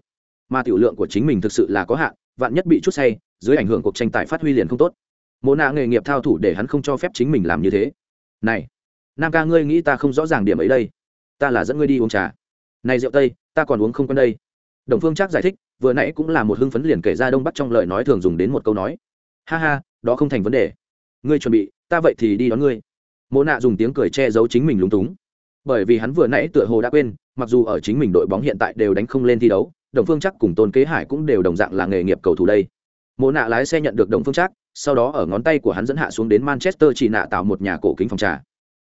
Mà tiểu lượng của chính mình thực sự là có hạn, vạn nhất bị chút say, dưới ảnh hưởng cuộc tranh tài phát huy liền không tốt. Mộ nạ nghề nghiệp thao thủ để hắn không cho phép chính mình làm như thế. Này, nam ca ngươi nghĩ ta không rõ ràng điểm ấy đây. Ta là dẫn ngươi đi uống trà. Này rượu tây, ta còn uống không quen đây. Đồng phương trác giải thích, vừa nãy cũng là một hưng phấn liền kể ra đông bắc trong lời nói thường dùng đến một câu nói. Ha ha, đó không thành vấn đề ngươi chuẩn bị, ta vậy thì đi đón ngươi. Mộ nạ dùng tiếng cười che giấu chính mình lúng túng. Bởi vì hắn vừa nãy tựa hồ đã quên, mặc dù ở chính mình đội bóng hiện tại đều đánh không lên thi đấu, đồng phương chắc cùng tôn kế hải cũng đều đồng dạng là nghề nghiệp cầu thủ đây. Mộ nạ lái xe nhận được đồng phương chắc sau đó ở ngón tay của hắn dẫn hạ xuống đến manchester chỉ nạ tạo một nhà cổ kính phòng trà.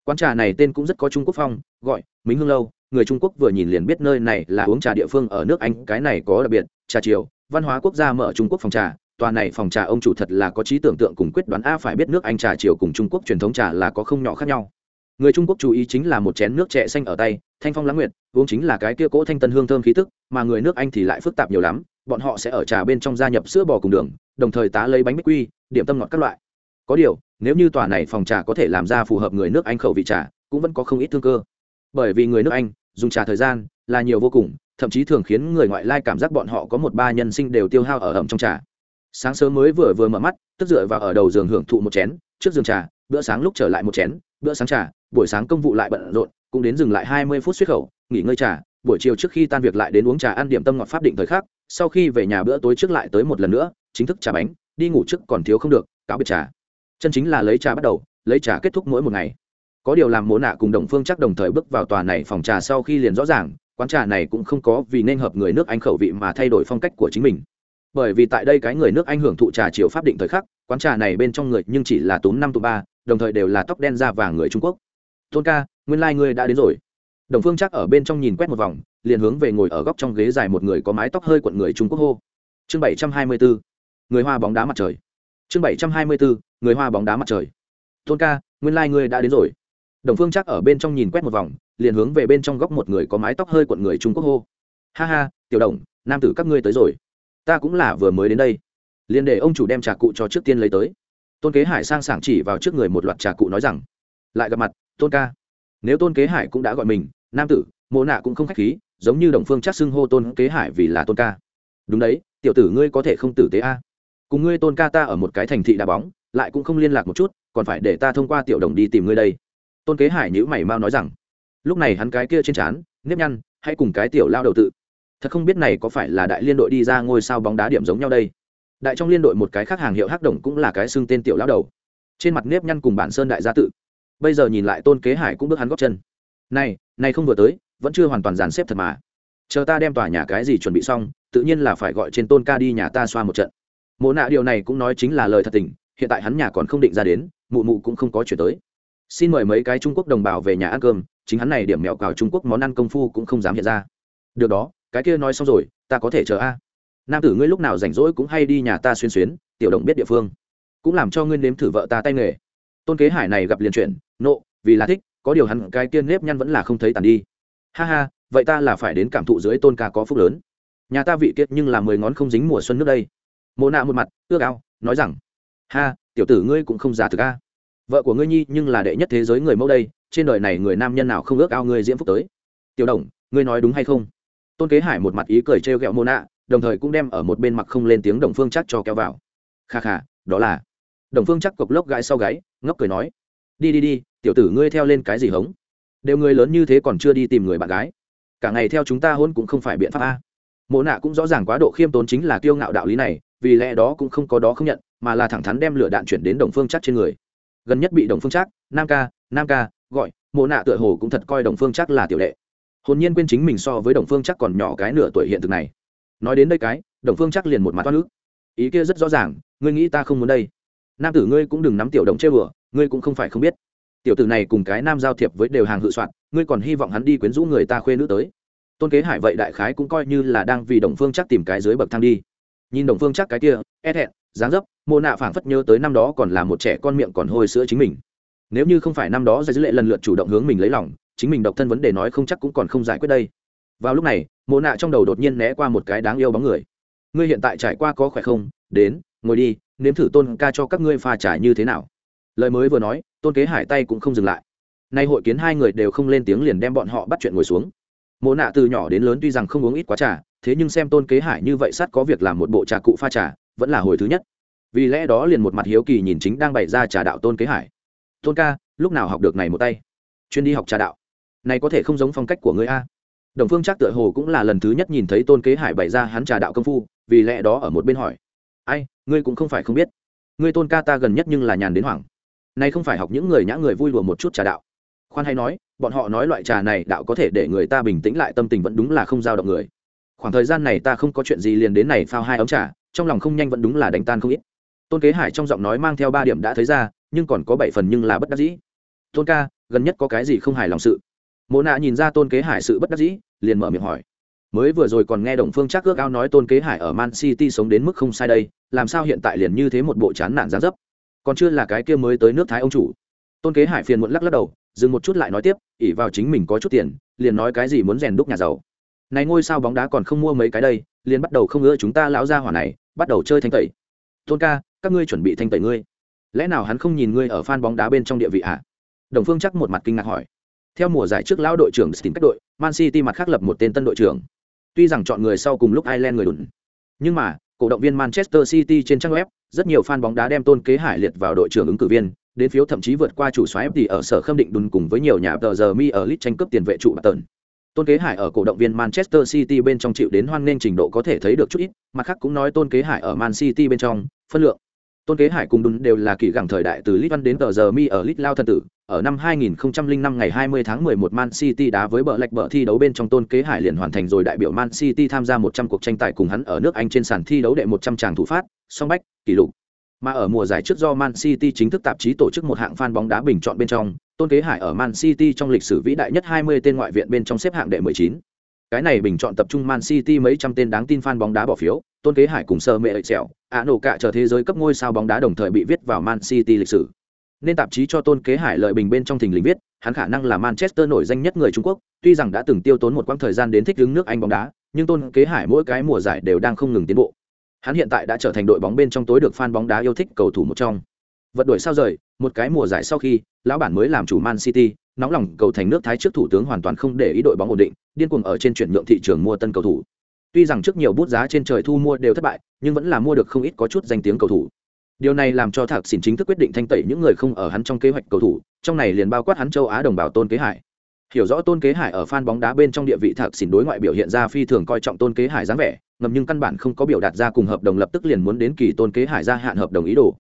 Quán trà này tên cũng rất có trung quốc phong, gọi mính hương lâu. Người trung quốc vừa nhìn liền biết nơi này là uống trà địa phương ở nước anh, cái này có đặc biệt, trà chiều, văn hóa quốc gia mở trung quốc phòng trà tòa này phòng trà ông chủ thật là có trí tưởng tượng cùng quyết đoán. A, phải biết nước anh trà chiều cùng trung quốc truyền thống trà là có không nhỏ khác nhau. Người trung quốc chú ý chính là một chén nước trẻ xanh ở tay, thanh phong lãng nguyệt, uống chính là cái kia cỗ thanh tân hương thơm khí tức, mà người nước anh thì lại phức tạp nhiều lắm, bọn họ sẽ ở trà bên trong gia nhập sữa bò cùng đường, đồng thời tá lấy bánh bích quy, điểm tâm ngọt các loại. Có điều, nếu như tòa này phòng trà có thể làm ra phù hợp người nước anh khẩu vị trà, cũng vẫn có không ít thương cơ. Bởi vì người nước anh, dùng trà thời gian là nhiều vô cùng, thậm chí thường khiến người ngoại lai cảm giác bọn họ có một ba nhân sinh đều tiêu hao ở ẩm trong trà sáng sớm mới vừa vừa mở mắt, tức dựa vào ở đầu giường hưởng thụ một chén, trước giường trà, bữa sáng lúc trở lại một chén, bữa sáng trà, buổi sáng công vụ lại bận rộn, cũng đến dừng lại hai mươi phút xuất khẩu, nghỉ ngơi trà, buổi chiều trước khi tan việc lại đến uống trà ăn điểm tâm ngọt pháp định thời khắc, sau khi về nhà bữa tối trước lại tới một lần nữa, chính thức trà bánh, đi ngủ trước còn thiếu không được, cáo biệt trà. Chân chính là lấy trà bắt đầu, lấy trà kết thúc mỗi một ngày. Có điều làm mố nạ cùng đồng phương chắc đồng thời bước vào tòa này phòng trà sau khi liền rõ ràng, quán trà này cũng không có vì nên hợp người nước anh khẩu vị mà thay đổi phong cách của chính mình bởi vì tại đây cái người nước anh hưởng thụ trà chiều pháp định thời khắc, quán trà này bên trong người nhưng chỉ là túm năm tụ ba, đồng thời đều là tóc đen da vàng người trung quốc. Tôn ca, nguyên lai、like、ngươi đã đến rồi. Đồng phương chắc ở bên trong nhìn quét một vòng, liền hướng về ngồi ở góc trong ghế dài một người có mái tóc hơi quận người trung quốc hô. Chương bảy trăm hai mươi bốn người hoa bóng đá mặt trời. Chương bảy trăm hai mươi bốn người hoa bóng đá mặt trời. Tôn ca, nguyên lai、like、ngươi đã đến rồi. Đồng phương chắc ở bên trong nhìn quét một vòng, liền hướng về bên trong góc một người có mái tóc hơi quận người trung quốc hô. Ha ha, tiểu đồng, nam tử các ngươi tới rồi ta cũng là vừa mới đến đây. Liền để ông chủ đem trà cụ cho trước tiên lấy tới. Tôn kế hải sang sảng chỉ vào trước người một loạt trà cụ nói rằng, lại gặp mặt, tôn ca. Nếu tôn kế hải cũng đã gọi mình, nam tử, mộ nạ cũng không k h á c h khí, giống như đồng phương chắc xưng hô tôn kế hải vì là tôn ca. Đúng đấy, tiểu tử ngươi có thể không tử tế a. Cùng ngươi tôn ca ta ở một cái thành thị đá bóng, lại cũng không liên lạc một chút, còn phải để ta thông qua tiểu đồng đi tìm ngươi đây. Tôn kế hải nhữ mày mau nói rằng, lúc này hắn cái kia trên trán, nếp nhăn hay cùng cái tiểu lao đầu tự thật không biết này có phải là đại liên đội đi ra ngôi sao bóng đá điểm giống nhau đây. Đại trong liên đội một cái khác hàng hiệu hắc đồng cũng là cái xưng tên tiểu lao đầu. Trên mặt nếp nhăn cùng bản sơn đại gia tự. Bây giờ nhìn lại tôn kế hải cũng bước hắn góp chân. Này này không vừa tới, vẫn chưa hoàn toàn dàn xếp thật mà. Chờ ta đem tòa nhà cái gì chuẩn bị xong, tự nhiên là phải gọi trên tôn ca đi nhà ta xoa một trận. Mộ nạ điều này cũng nói chính là lời thật tình, hiện tại hắn nhà còn không định ra đến, mụ mụ cũng không có chuyển tới. Xin mời mấy cái trung quốc đồng bào về nhà ăn cơm, chính hắn này điểm mẹo cào trung quốc món ăn công phu cũng không dám hiện ra. Được đó cái kia nói xong rồi, ta có thể chờ a. Nam tử ngươi lúc nào rảnh rỗi cũng hay đi nhà ta xuyên xuyến, tiểu động biết địa phương. Cũng làm cho ngươi nếm thử vợ ta tay nghề. Tôn kế hải này gặp liền chuyện, nộ, vì là thích, có điều hắn cái kia nếp nhăn vẫn là không thấy tàn đi. Ha ha, vậy ta là phải đến cảm thụ dưới tôn ca có phúc lớn. Nhà ta vị kiệt nhưng là mười ngón không dính mùa xuân nước đây. Mộ nạ một mặt, ước ao, nói rằng, ha, tiểu tử ngươi cũng không giả thực a. Vợ của ngươi nhi nhưng là đệ nhất thế giới người mẫu đây, trên đời này người nam nhân nào không ước ao ngươi diễm phúc tới? Tiểu đồng, ngươi nói đúng hay không? Tôn kế hải một mặt ý cười trêu ghẹo mô nạ, đồng thời cũng đem ở một bên mặt không lên tiếng đồng phương chắc cho kéo vào. Kha kha, đó là. Đồng phương chắc cộc lốc gãi sau gáy, ngốc cười nói. Đi đi đi, tiểu tử ngươi theo lên cái gì hống? Đều người lớn như thế còn chưa đi tìm người bạn gái. Cả ngày theo chúng ta hôn cũng không phải biện pháp a. Mộ nạ cũng rõ ràng quá độ khiêm tốn chính là kiêu ngạo đạo lý này, vì lẽ đó cũng không có đó không nhận, mà là thẳng thắn đem lửa đạn chuyển đến đồng phương chắc trên người. Gần nhất bị đồng phương chắc, nam ca nam ca, gọi, mộ nạ tựa hồ cũng thật coi đồng phương chắc là tiểu đệ hồn nhiên quên chính mình so với đồng phương chắc còn nhỏ cái nửa tuổi hiện thực này. Nói đến đây cái, đồng phương chắc liền một mặt toát nước ý kia rất rõ ràng, ngươi nghĩ ta không muốn đây. Nam tử ngươi cũng đừng nắm tiểu đồng chơi bừa, ngươi cũng không phải không biết. Tiểu tử này cùng cái nam giao thiệp với đều hàng hự soạn, ngươi còn hy vọng hắn đi quyến rũ người ta khuê nữ tới. Tôn kế hải vậy đại khái cũng coi như là đang vì đồng phương chắc tìm cái dưới bậc thang đi. Nhìn đồng phương chắc cái kia e thẹn, dáng dấp mô nạ phảng phất nhớ tới năm đó còn là một trẻ con miệng còn hôi sữa chính mình. Nếu như không phải năm đó giải dữ lệ lần lượt chủ động hướng mình lấy lòng chính mình độc thân vấn đề nói không chắc cũng còn không giải quyết đây. Vào lúc này, mộ nạ trong đầu đột nhiên né qua một cái đáng yêu bóng người. Ngươi hiện tại trải qua có khỏe không? Đến, ngồi đi, nếm thử tôn ca cho các ngươi pha trải như thế nào. Lời mới vừa nói, tôn kế hải tay cũng không dừng lại. Nay hội kiến hai người đều không lên tiếng liền đem bọn họ bắt chuyện ngồi xuống. Mộ nạ từ nhỏ đến lớn tuy rằng không uống ít quá trà, thế nhưng xem tôn kế hải như vậy sát có việc làm một bộ trà cụ pha trà, vẫn là hồi thứ nhất. Vì lẽ đó liền một mặt hiếu kỳ nhìn chính đang bày ra trà đạo tôn kế hải. Tôn ca, lúc nào học được này một tay? Chuyên đi học trà đạo này có thể không giống phong cách của ngươi a. Đồng phương chắc tựa hồ cũng là lần thứ nhất nhìn thấy tôn kế hải bày ra hắn trà đạo công phu, vì lẽ đó ở một bên hỏi. Ai, ngươi cũng không phải không biết. Ngươi tôn ca ta gần nhất nhưng là nhàn đến hoảng. Nay không phải học những người nhã người vui đùa một chút trà đạo. Khoan hay nói, bọn họ nói loại trà này đạo có thể để người ta bình tĩnh lại tâm tình vẫn đúng là không giao động người. Khoảng thời gian này ta không có chuyện gì liền đến này phao hai ống trà, trong lòng không nhanh vẫn đúng là đánh tan không ít. Tôn kế hải trong giọng nói mang theo ba điểm đã thấy ra, nhưng còn có bảy phần nhưng là bất đắc dĩ. Tôn ca, gần nhất có cái gì không hài lòng sự? Mộ nạ nhìn ra tôn kế hải sự bất đắc dĩ, liền mở miệng hỏi. Mới vừa rồi còn nghe đồng phương chắc ước ao nói tôn kế hải ở man city sống đến mức không sai đây, làm sao hiện tại liền như thế một bộ chán nản giá dấp? Còn chưa là cái kia mới tới nước thái ông chủ. Tôn kế hải phiền muộn lắc lắc đầu, dừng một chút lại nói tiếp, ỉ vào chính mình có chút tiền, liền nói cái gì muốn rèn đúc nhà giàu. Này ngôi sao bóng đá còn không mua mấy cái đây, liền bắt đầu không ưa chúng ta lão ra hỏa này, bắt đầu chơi thanh tẩy. Tôn ca, các ngươi chuẩn bị thanh tẩy ngươi. Lẽ nào hắn không nhìn ngươi ở fan bóng đá bên trong địa vị ạ à? đồng phương chắc một mặt kinh ngạc hỏi theo mùa giải trước lão đội trưởng Stin cách đội, man city mặt khác lập một tên tân đội trưởng. Tuy rằng chọn người sau cùng lúc ireland người đùn, nhưng mà, cổ động viên manchester city trên trang web, rất nhiều fan bóng đá đem tôn kế hải liệt vào đội trưởng ứng cử viên, đến phiếu thậm chí vượt qua chủ soái FT ở sở khâm định đùn cùng với nhiều nhà tờ giờ mi ở lit tranh cướp tiền vệ trụ bạc tần. Tôn kế hải ở cổ động viên manchester city bên trong chịu đến hoan nghênh trình độ có thể thấy được chút ít, mặt khác cũng nói tôn kế hải ở man city bên trong, phân lượng tôn kế hải cùng đun đều là kỳ gẳng thời đại từ lit văn đến tờ giờ mi ở lit lao thân tử ở năm 2005 ngày 20 tháng 11 Man City đá với bờ lệch bờ thi đấu bên trong Tôn Kế Hải liền hoàn thành rồi đại biểu Man City tham gia 100 cuộc tranh tài cùng hắn ở nước Anh trên sàn thi đấu đệ 100 tràng thủ phát, song bách, kỷ lục. Mà ở mùa giải trước do Man City chính thức tạp chí tổ chức một hạng fan bóng đá bình chọn bên trong, Tôn Kế Hải ở Man City trong lịch sử vĩ đại nhất 20 tên ngoại viện bên trong xếp hạng đệ 19. Cái này bình chọn tập trung Man City mấy trăm tên đáng tin fan bóng đá bỏ phiếu, Tôn Kế Hải cùng sơ mẹ Excel, Á nổ cả chờ thế giới cấp ngôi sao bóng đá đồng thời bị viết vào Man City lịch sử. Nên tạp chí cho tôn kế hải lợi bình bên trong thình lình viết hắn khả năng là manchester nổi danh nhất người trung quốc tuy rằng đã từng tiêu tốn một quãng thời gian đến thích ứng nước anh bóng đá nhưng tôn kế hải mỗi cái mùa giải đều đang không ngừng tiến bộ. Hắn hiện tại đã trở thành đội bóng bên trong tối được fan bóng đá yêu thích cầu thủ một trong. Vật đổi sao rời một cái mùa giải sau khi lão bản mới làm chủ man city nóng lòng cầu thành nước thái trước thủ tướng hoàn toàn không để ý đội bóng ổn định, điên cuồng ở trên chuyển nhượng thị trường mua tân cầu thủ. Tuy rằng trước nhiều bút giá trên trời thu mua đều thất bại, nhưng vẫn là mua được không ít có chút danh tiếng cầu thủ. Điều này làm cho thạc xỉn chính thức quyết định thanh tẩy những người không ở hắn trong kế hoạch cầu thủ, trong này liền bao quát hắn châu á đồng bào tôn kế hải. Hiểu rõ tôn kế hải ở fan bóng đá bên trong địa vị thạc xỉn đối ngoại biểu hiện ra phi thường coi trọng tôn kế hải dáng vẻ, ngầm nhưng căn bản không có biểu đạt ra cùng hợp đồng lập tức liền muốn đến kỳ tôn kế hải gia hạn hợp đồng ý đồ.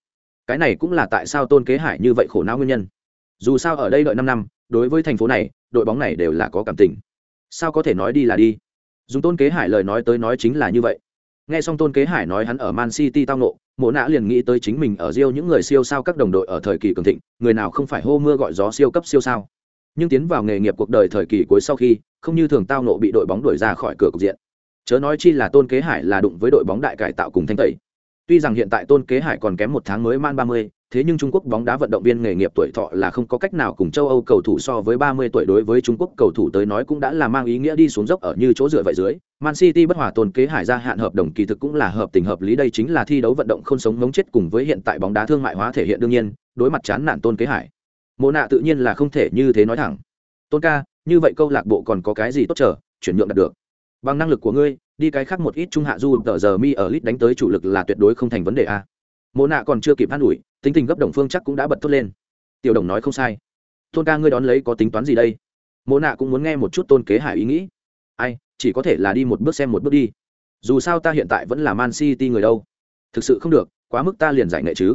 Cái này cũng là tại sao tôn kế hải như vậy khổ não nguyên nhân dù sao ở đây đợi năm năm đối với thành phố này đội bóng này đều là có cảm tình sao có thể nói đi là đi dùng tôn kế hải lời nói tới nói chính là như vậy nghe xong tôn kế hải nói hắn ở man city tao nộ mộ nã liền nghĩ tới chính mình ở riêu những người siêu sao các đồng đội ở thời kỳ cường thịnh, người nào không phải hô mưa gọi gió siêu cấp siêu sao. Nhưng tiến vào nghề nghiệp cuộc đời thời kỳ cuối sau khi, không như thường tao nộ bị đội bóng đuổi ra khỏi cửa cục diện. Chớ nói chi là Tôn Kế Hải là đụng với đội bóng đại cải tạo cùng thanh tẩy. Tuy rằng hiện tại Tôn Kế Hải còn kém một tháng mới man 30, thế nhưng Trung Quốc bóng đá vận động viên nghề nghiệp tuổi thọ là không có cách nào cùng châu Âu cầu thủ so với 30 tuổi đối với Trung Quốc cầu thủ tới nói cũng đã là mang ý nghĩa đi xuống dốc ở như chỗ dựa vậy dưới. Man City bất hòa Tôn Kế Hải ra hạn hợp đồng kỳ thực cũng là hợp tình hợp lý đây chính là thi đấu vận động không sống ngống chết cùng với hiện tại bóng đá thương mại hóa thể hiện đương nhiên, đối mặt chán nản Tôn Kế Hải. Mộ nạ tự nhiên là không thể như thế nói thẳng. Tôn ca, như vậy câu lạc bộ còn có cái gì tốt chờ, chuyển nhượng đạt được. Bằng năng lực của ngươi, đi cái khác một ít trung hạ du tờ giờ mi ở lit đánh tới chủ lực là tuyệt đối không thành vấn đề a mộ nạ còn chưa kịp an ủi tính tình gấp đồng phương chắc cũng đã bật thốt lên. Tiểu đồng nói không sai. Tôn ca ngươi đón lấy có tính toán gì đây? Mộ nạ cũng muốn nghe một chút tôn kế hải ý nghĩ. Ai, chỉ có thể là đi một bước xem một bước đi. Dù sao ta hiện tại vẫn là man city người đâu. Thực sự không được, quá mức ta liền giải nghệ chứ.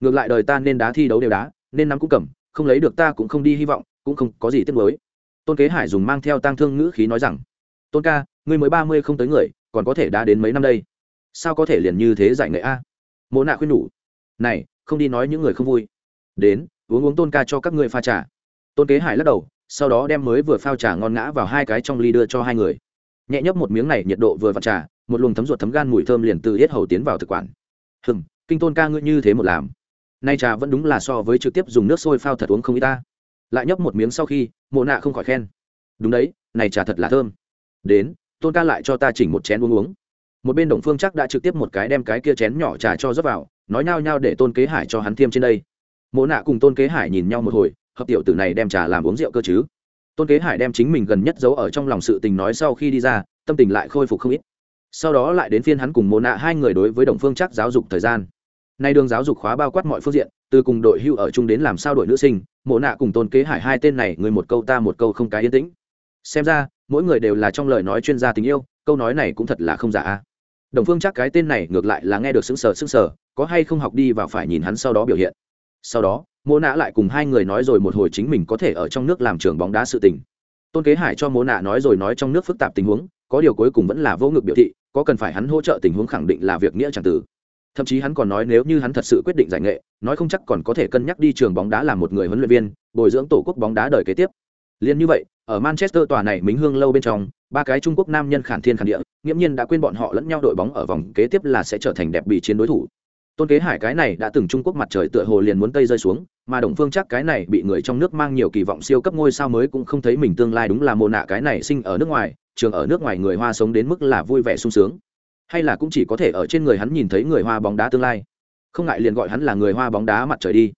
Ngược lại đời ta nên đá thi đấu đều đá, nên nắm cũng cầm, không lấy được ta cũng không đi hy vọng, cũng không có gì tiếc mới tôn kế hải dùng mang theo tang thương ngữ khí nói rằng, tôn ca, ngươi mới ba mươi không tới người, còn có thể đã đến mấy năm đây? Sao có thể liền như thế giải nghệ a? Mộ nạ khuyên nhủ, này không đi nói những người không vui. Đến, uống uống tôn ca cho các ngươi pha trà. Tôn kế hải lắc đầu, sau đó đem mới vừa phao trà ngon ngã vào hai cái trong ly đưa cho hai người. Nhẹ nhấp một miếng này nhiệt độ vừa vặn trà, một luồng thấm ruột thấm gan mùi thơm liền từ yết hầu tiến vào thực quản. Hừng kinh tôn ca ngươi như thế một làm. Nay trà vẫn đúng là so với trực tiếp dùng nước sôi phao thật uống không y ta. Lại nhấp một miếng sau khi, mộ nạ không khỏi khen. Đúng đấy, này trà thật là thơm. Đến, tôn ca lại cho ta chỉnh một chén uống uống một bên đồng phương chắc đã trực tiếp một cái đem cái kia chén nhỏ trà cho rót vào, nói nhao nhao để tôn kế hải cho hắn thiêm trên đây. Mộ nạ cùng tôn kế hải nhìn nhau một hồi, hợp tiểu tử này đem trà làm uống rượu cơ chứ? Tôn kế hải đem chính mình gần nhất giấu ở trong lòng sự tình nói sau khi đi ra, tâm tình lại khôi phục không ít. Sau đó lại đến phiên hắn cùng mộ nạ hai người đối với đồng phương chắc giáo dục thời gian. Nay đường giáo dục khóa bao quát mọi phương diện, từ cùng đội hưu ở chung đến làm sao đội nữ sinh, mộ nạ cùng tôn kế hải hai tên này, người một câu ta một câu không cái yên tĩnh. Xem ra, mỗi người đều là trong lời nói chuyên gia tình yêu, câu nói này cũng thật là không giả đồng phương chắc cái tên này ngược lại là nghe được xứng sở xứng sở, có hay không học đi vào phải nhìn hắn sau đó biểu hiện. Sau đó mô nạ lại cùng hai người nói rồi một hồi chính mình có thể ở trong nước làm trường bóng đá sự tình. Tôn kế hải cho mô nạ nói rồi nói trong nước phức tạp tình huống có điều cuối cùng vẫn là vô ngực biểu thị có cần phải hắn hỗ trợ tình huống khẳng định là việc nghĩa chẳng tử thậm chí hắn còn nói nếu như hắn thật sự quyết định giải nghệ nói không chắc còn có thể cân nhắc đi trường bóng đá làm một người huấn luyện viên bồi dưỡng tổ quốc bóng đá đời kế tiếp. Liên như vậy ở manchester tòa này Minh hương lâu bên trong ba cái trung quốc nam nhân khản thiên khản địa nghiễm nhiên đã quên bọn họ lẫn nhau đội bóng ở vòng kế tiếp là sẽ trở thành đẹp bị chiến đối thủ tôn kế hải cái này đã từng trung quốc mặt trời tựa hồ liền muốn tây rơi xuống mà đồng phương chắc cái này bị người trong nước mang nhiều kỳ vọng siêu cấp ngôi sao mới cũng không thấy mình tương lai đúng là mồ nạ cái này sinh ở nước ngoài trường ở nước ngoài người hoa sống đến mức là vui vẻ sung sướng hay là cũng chỉ có thể ở trên người hắn nhìn thấy người hoa bóng đá tương lai không ngại liền gọi hắn là người hoa bóng đá mặt trời đi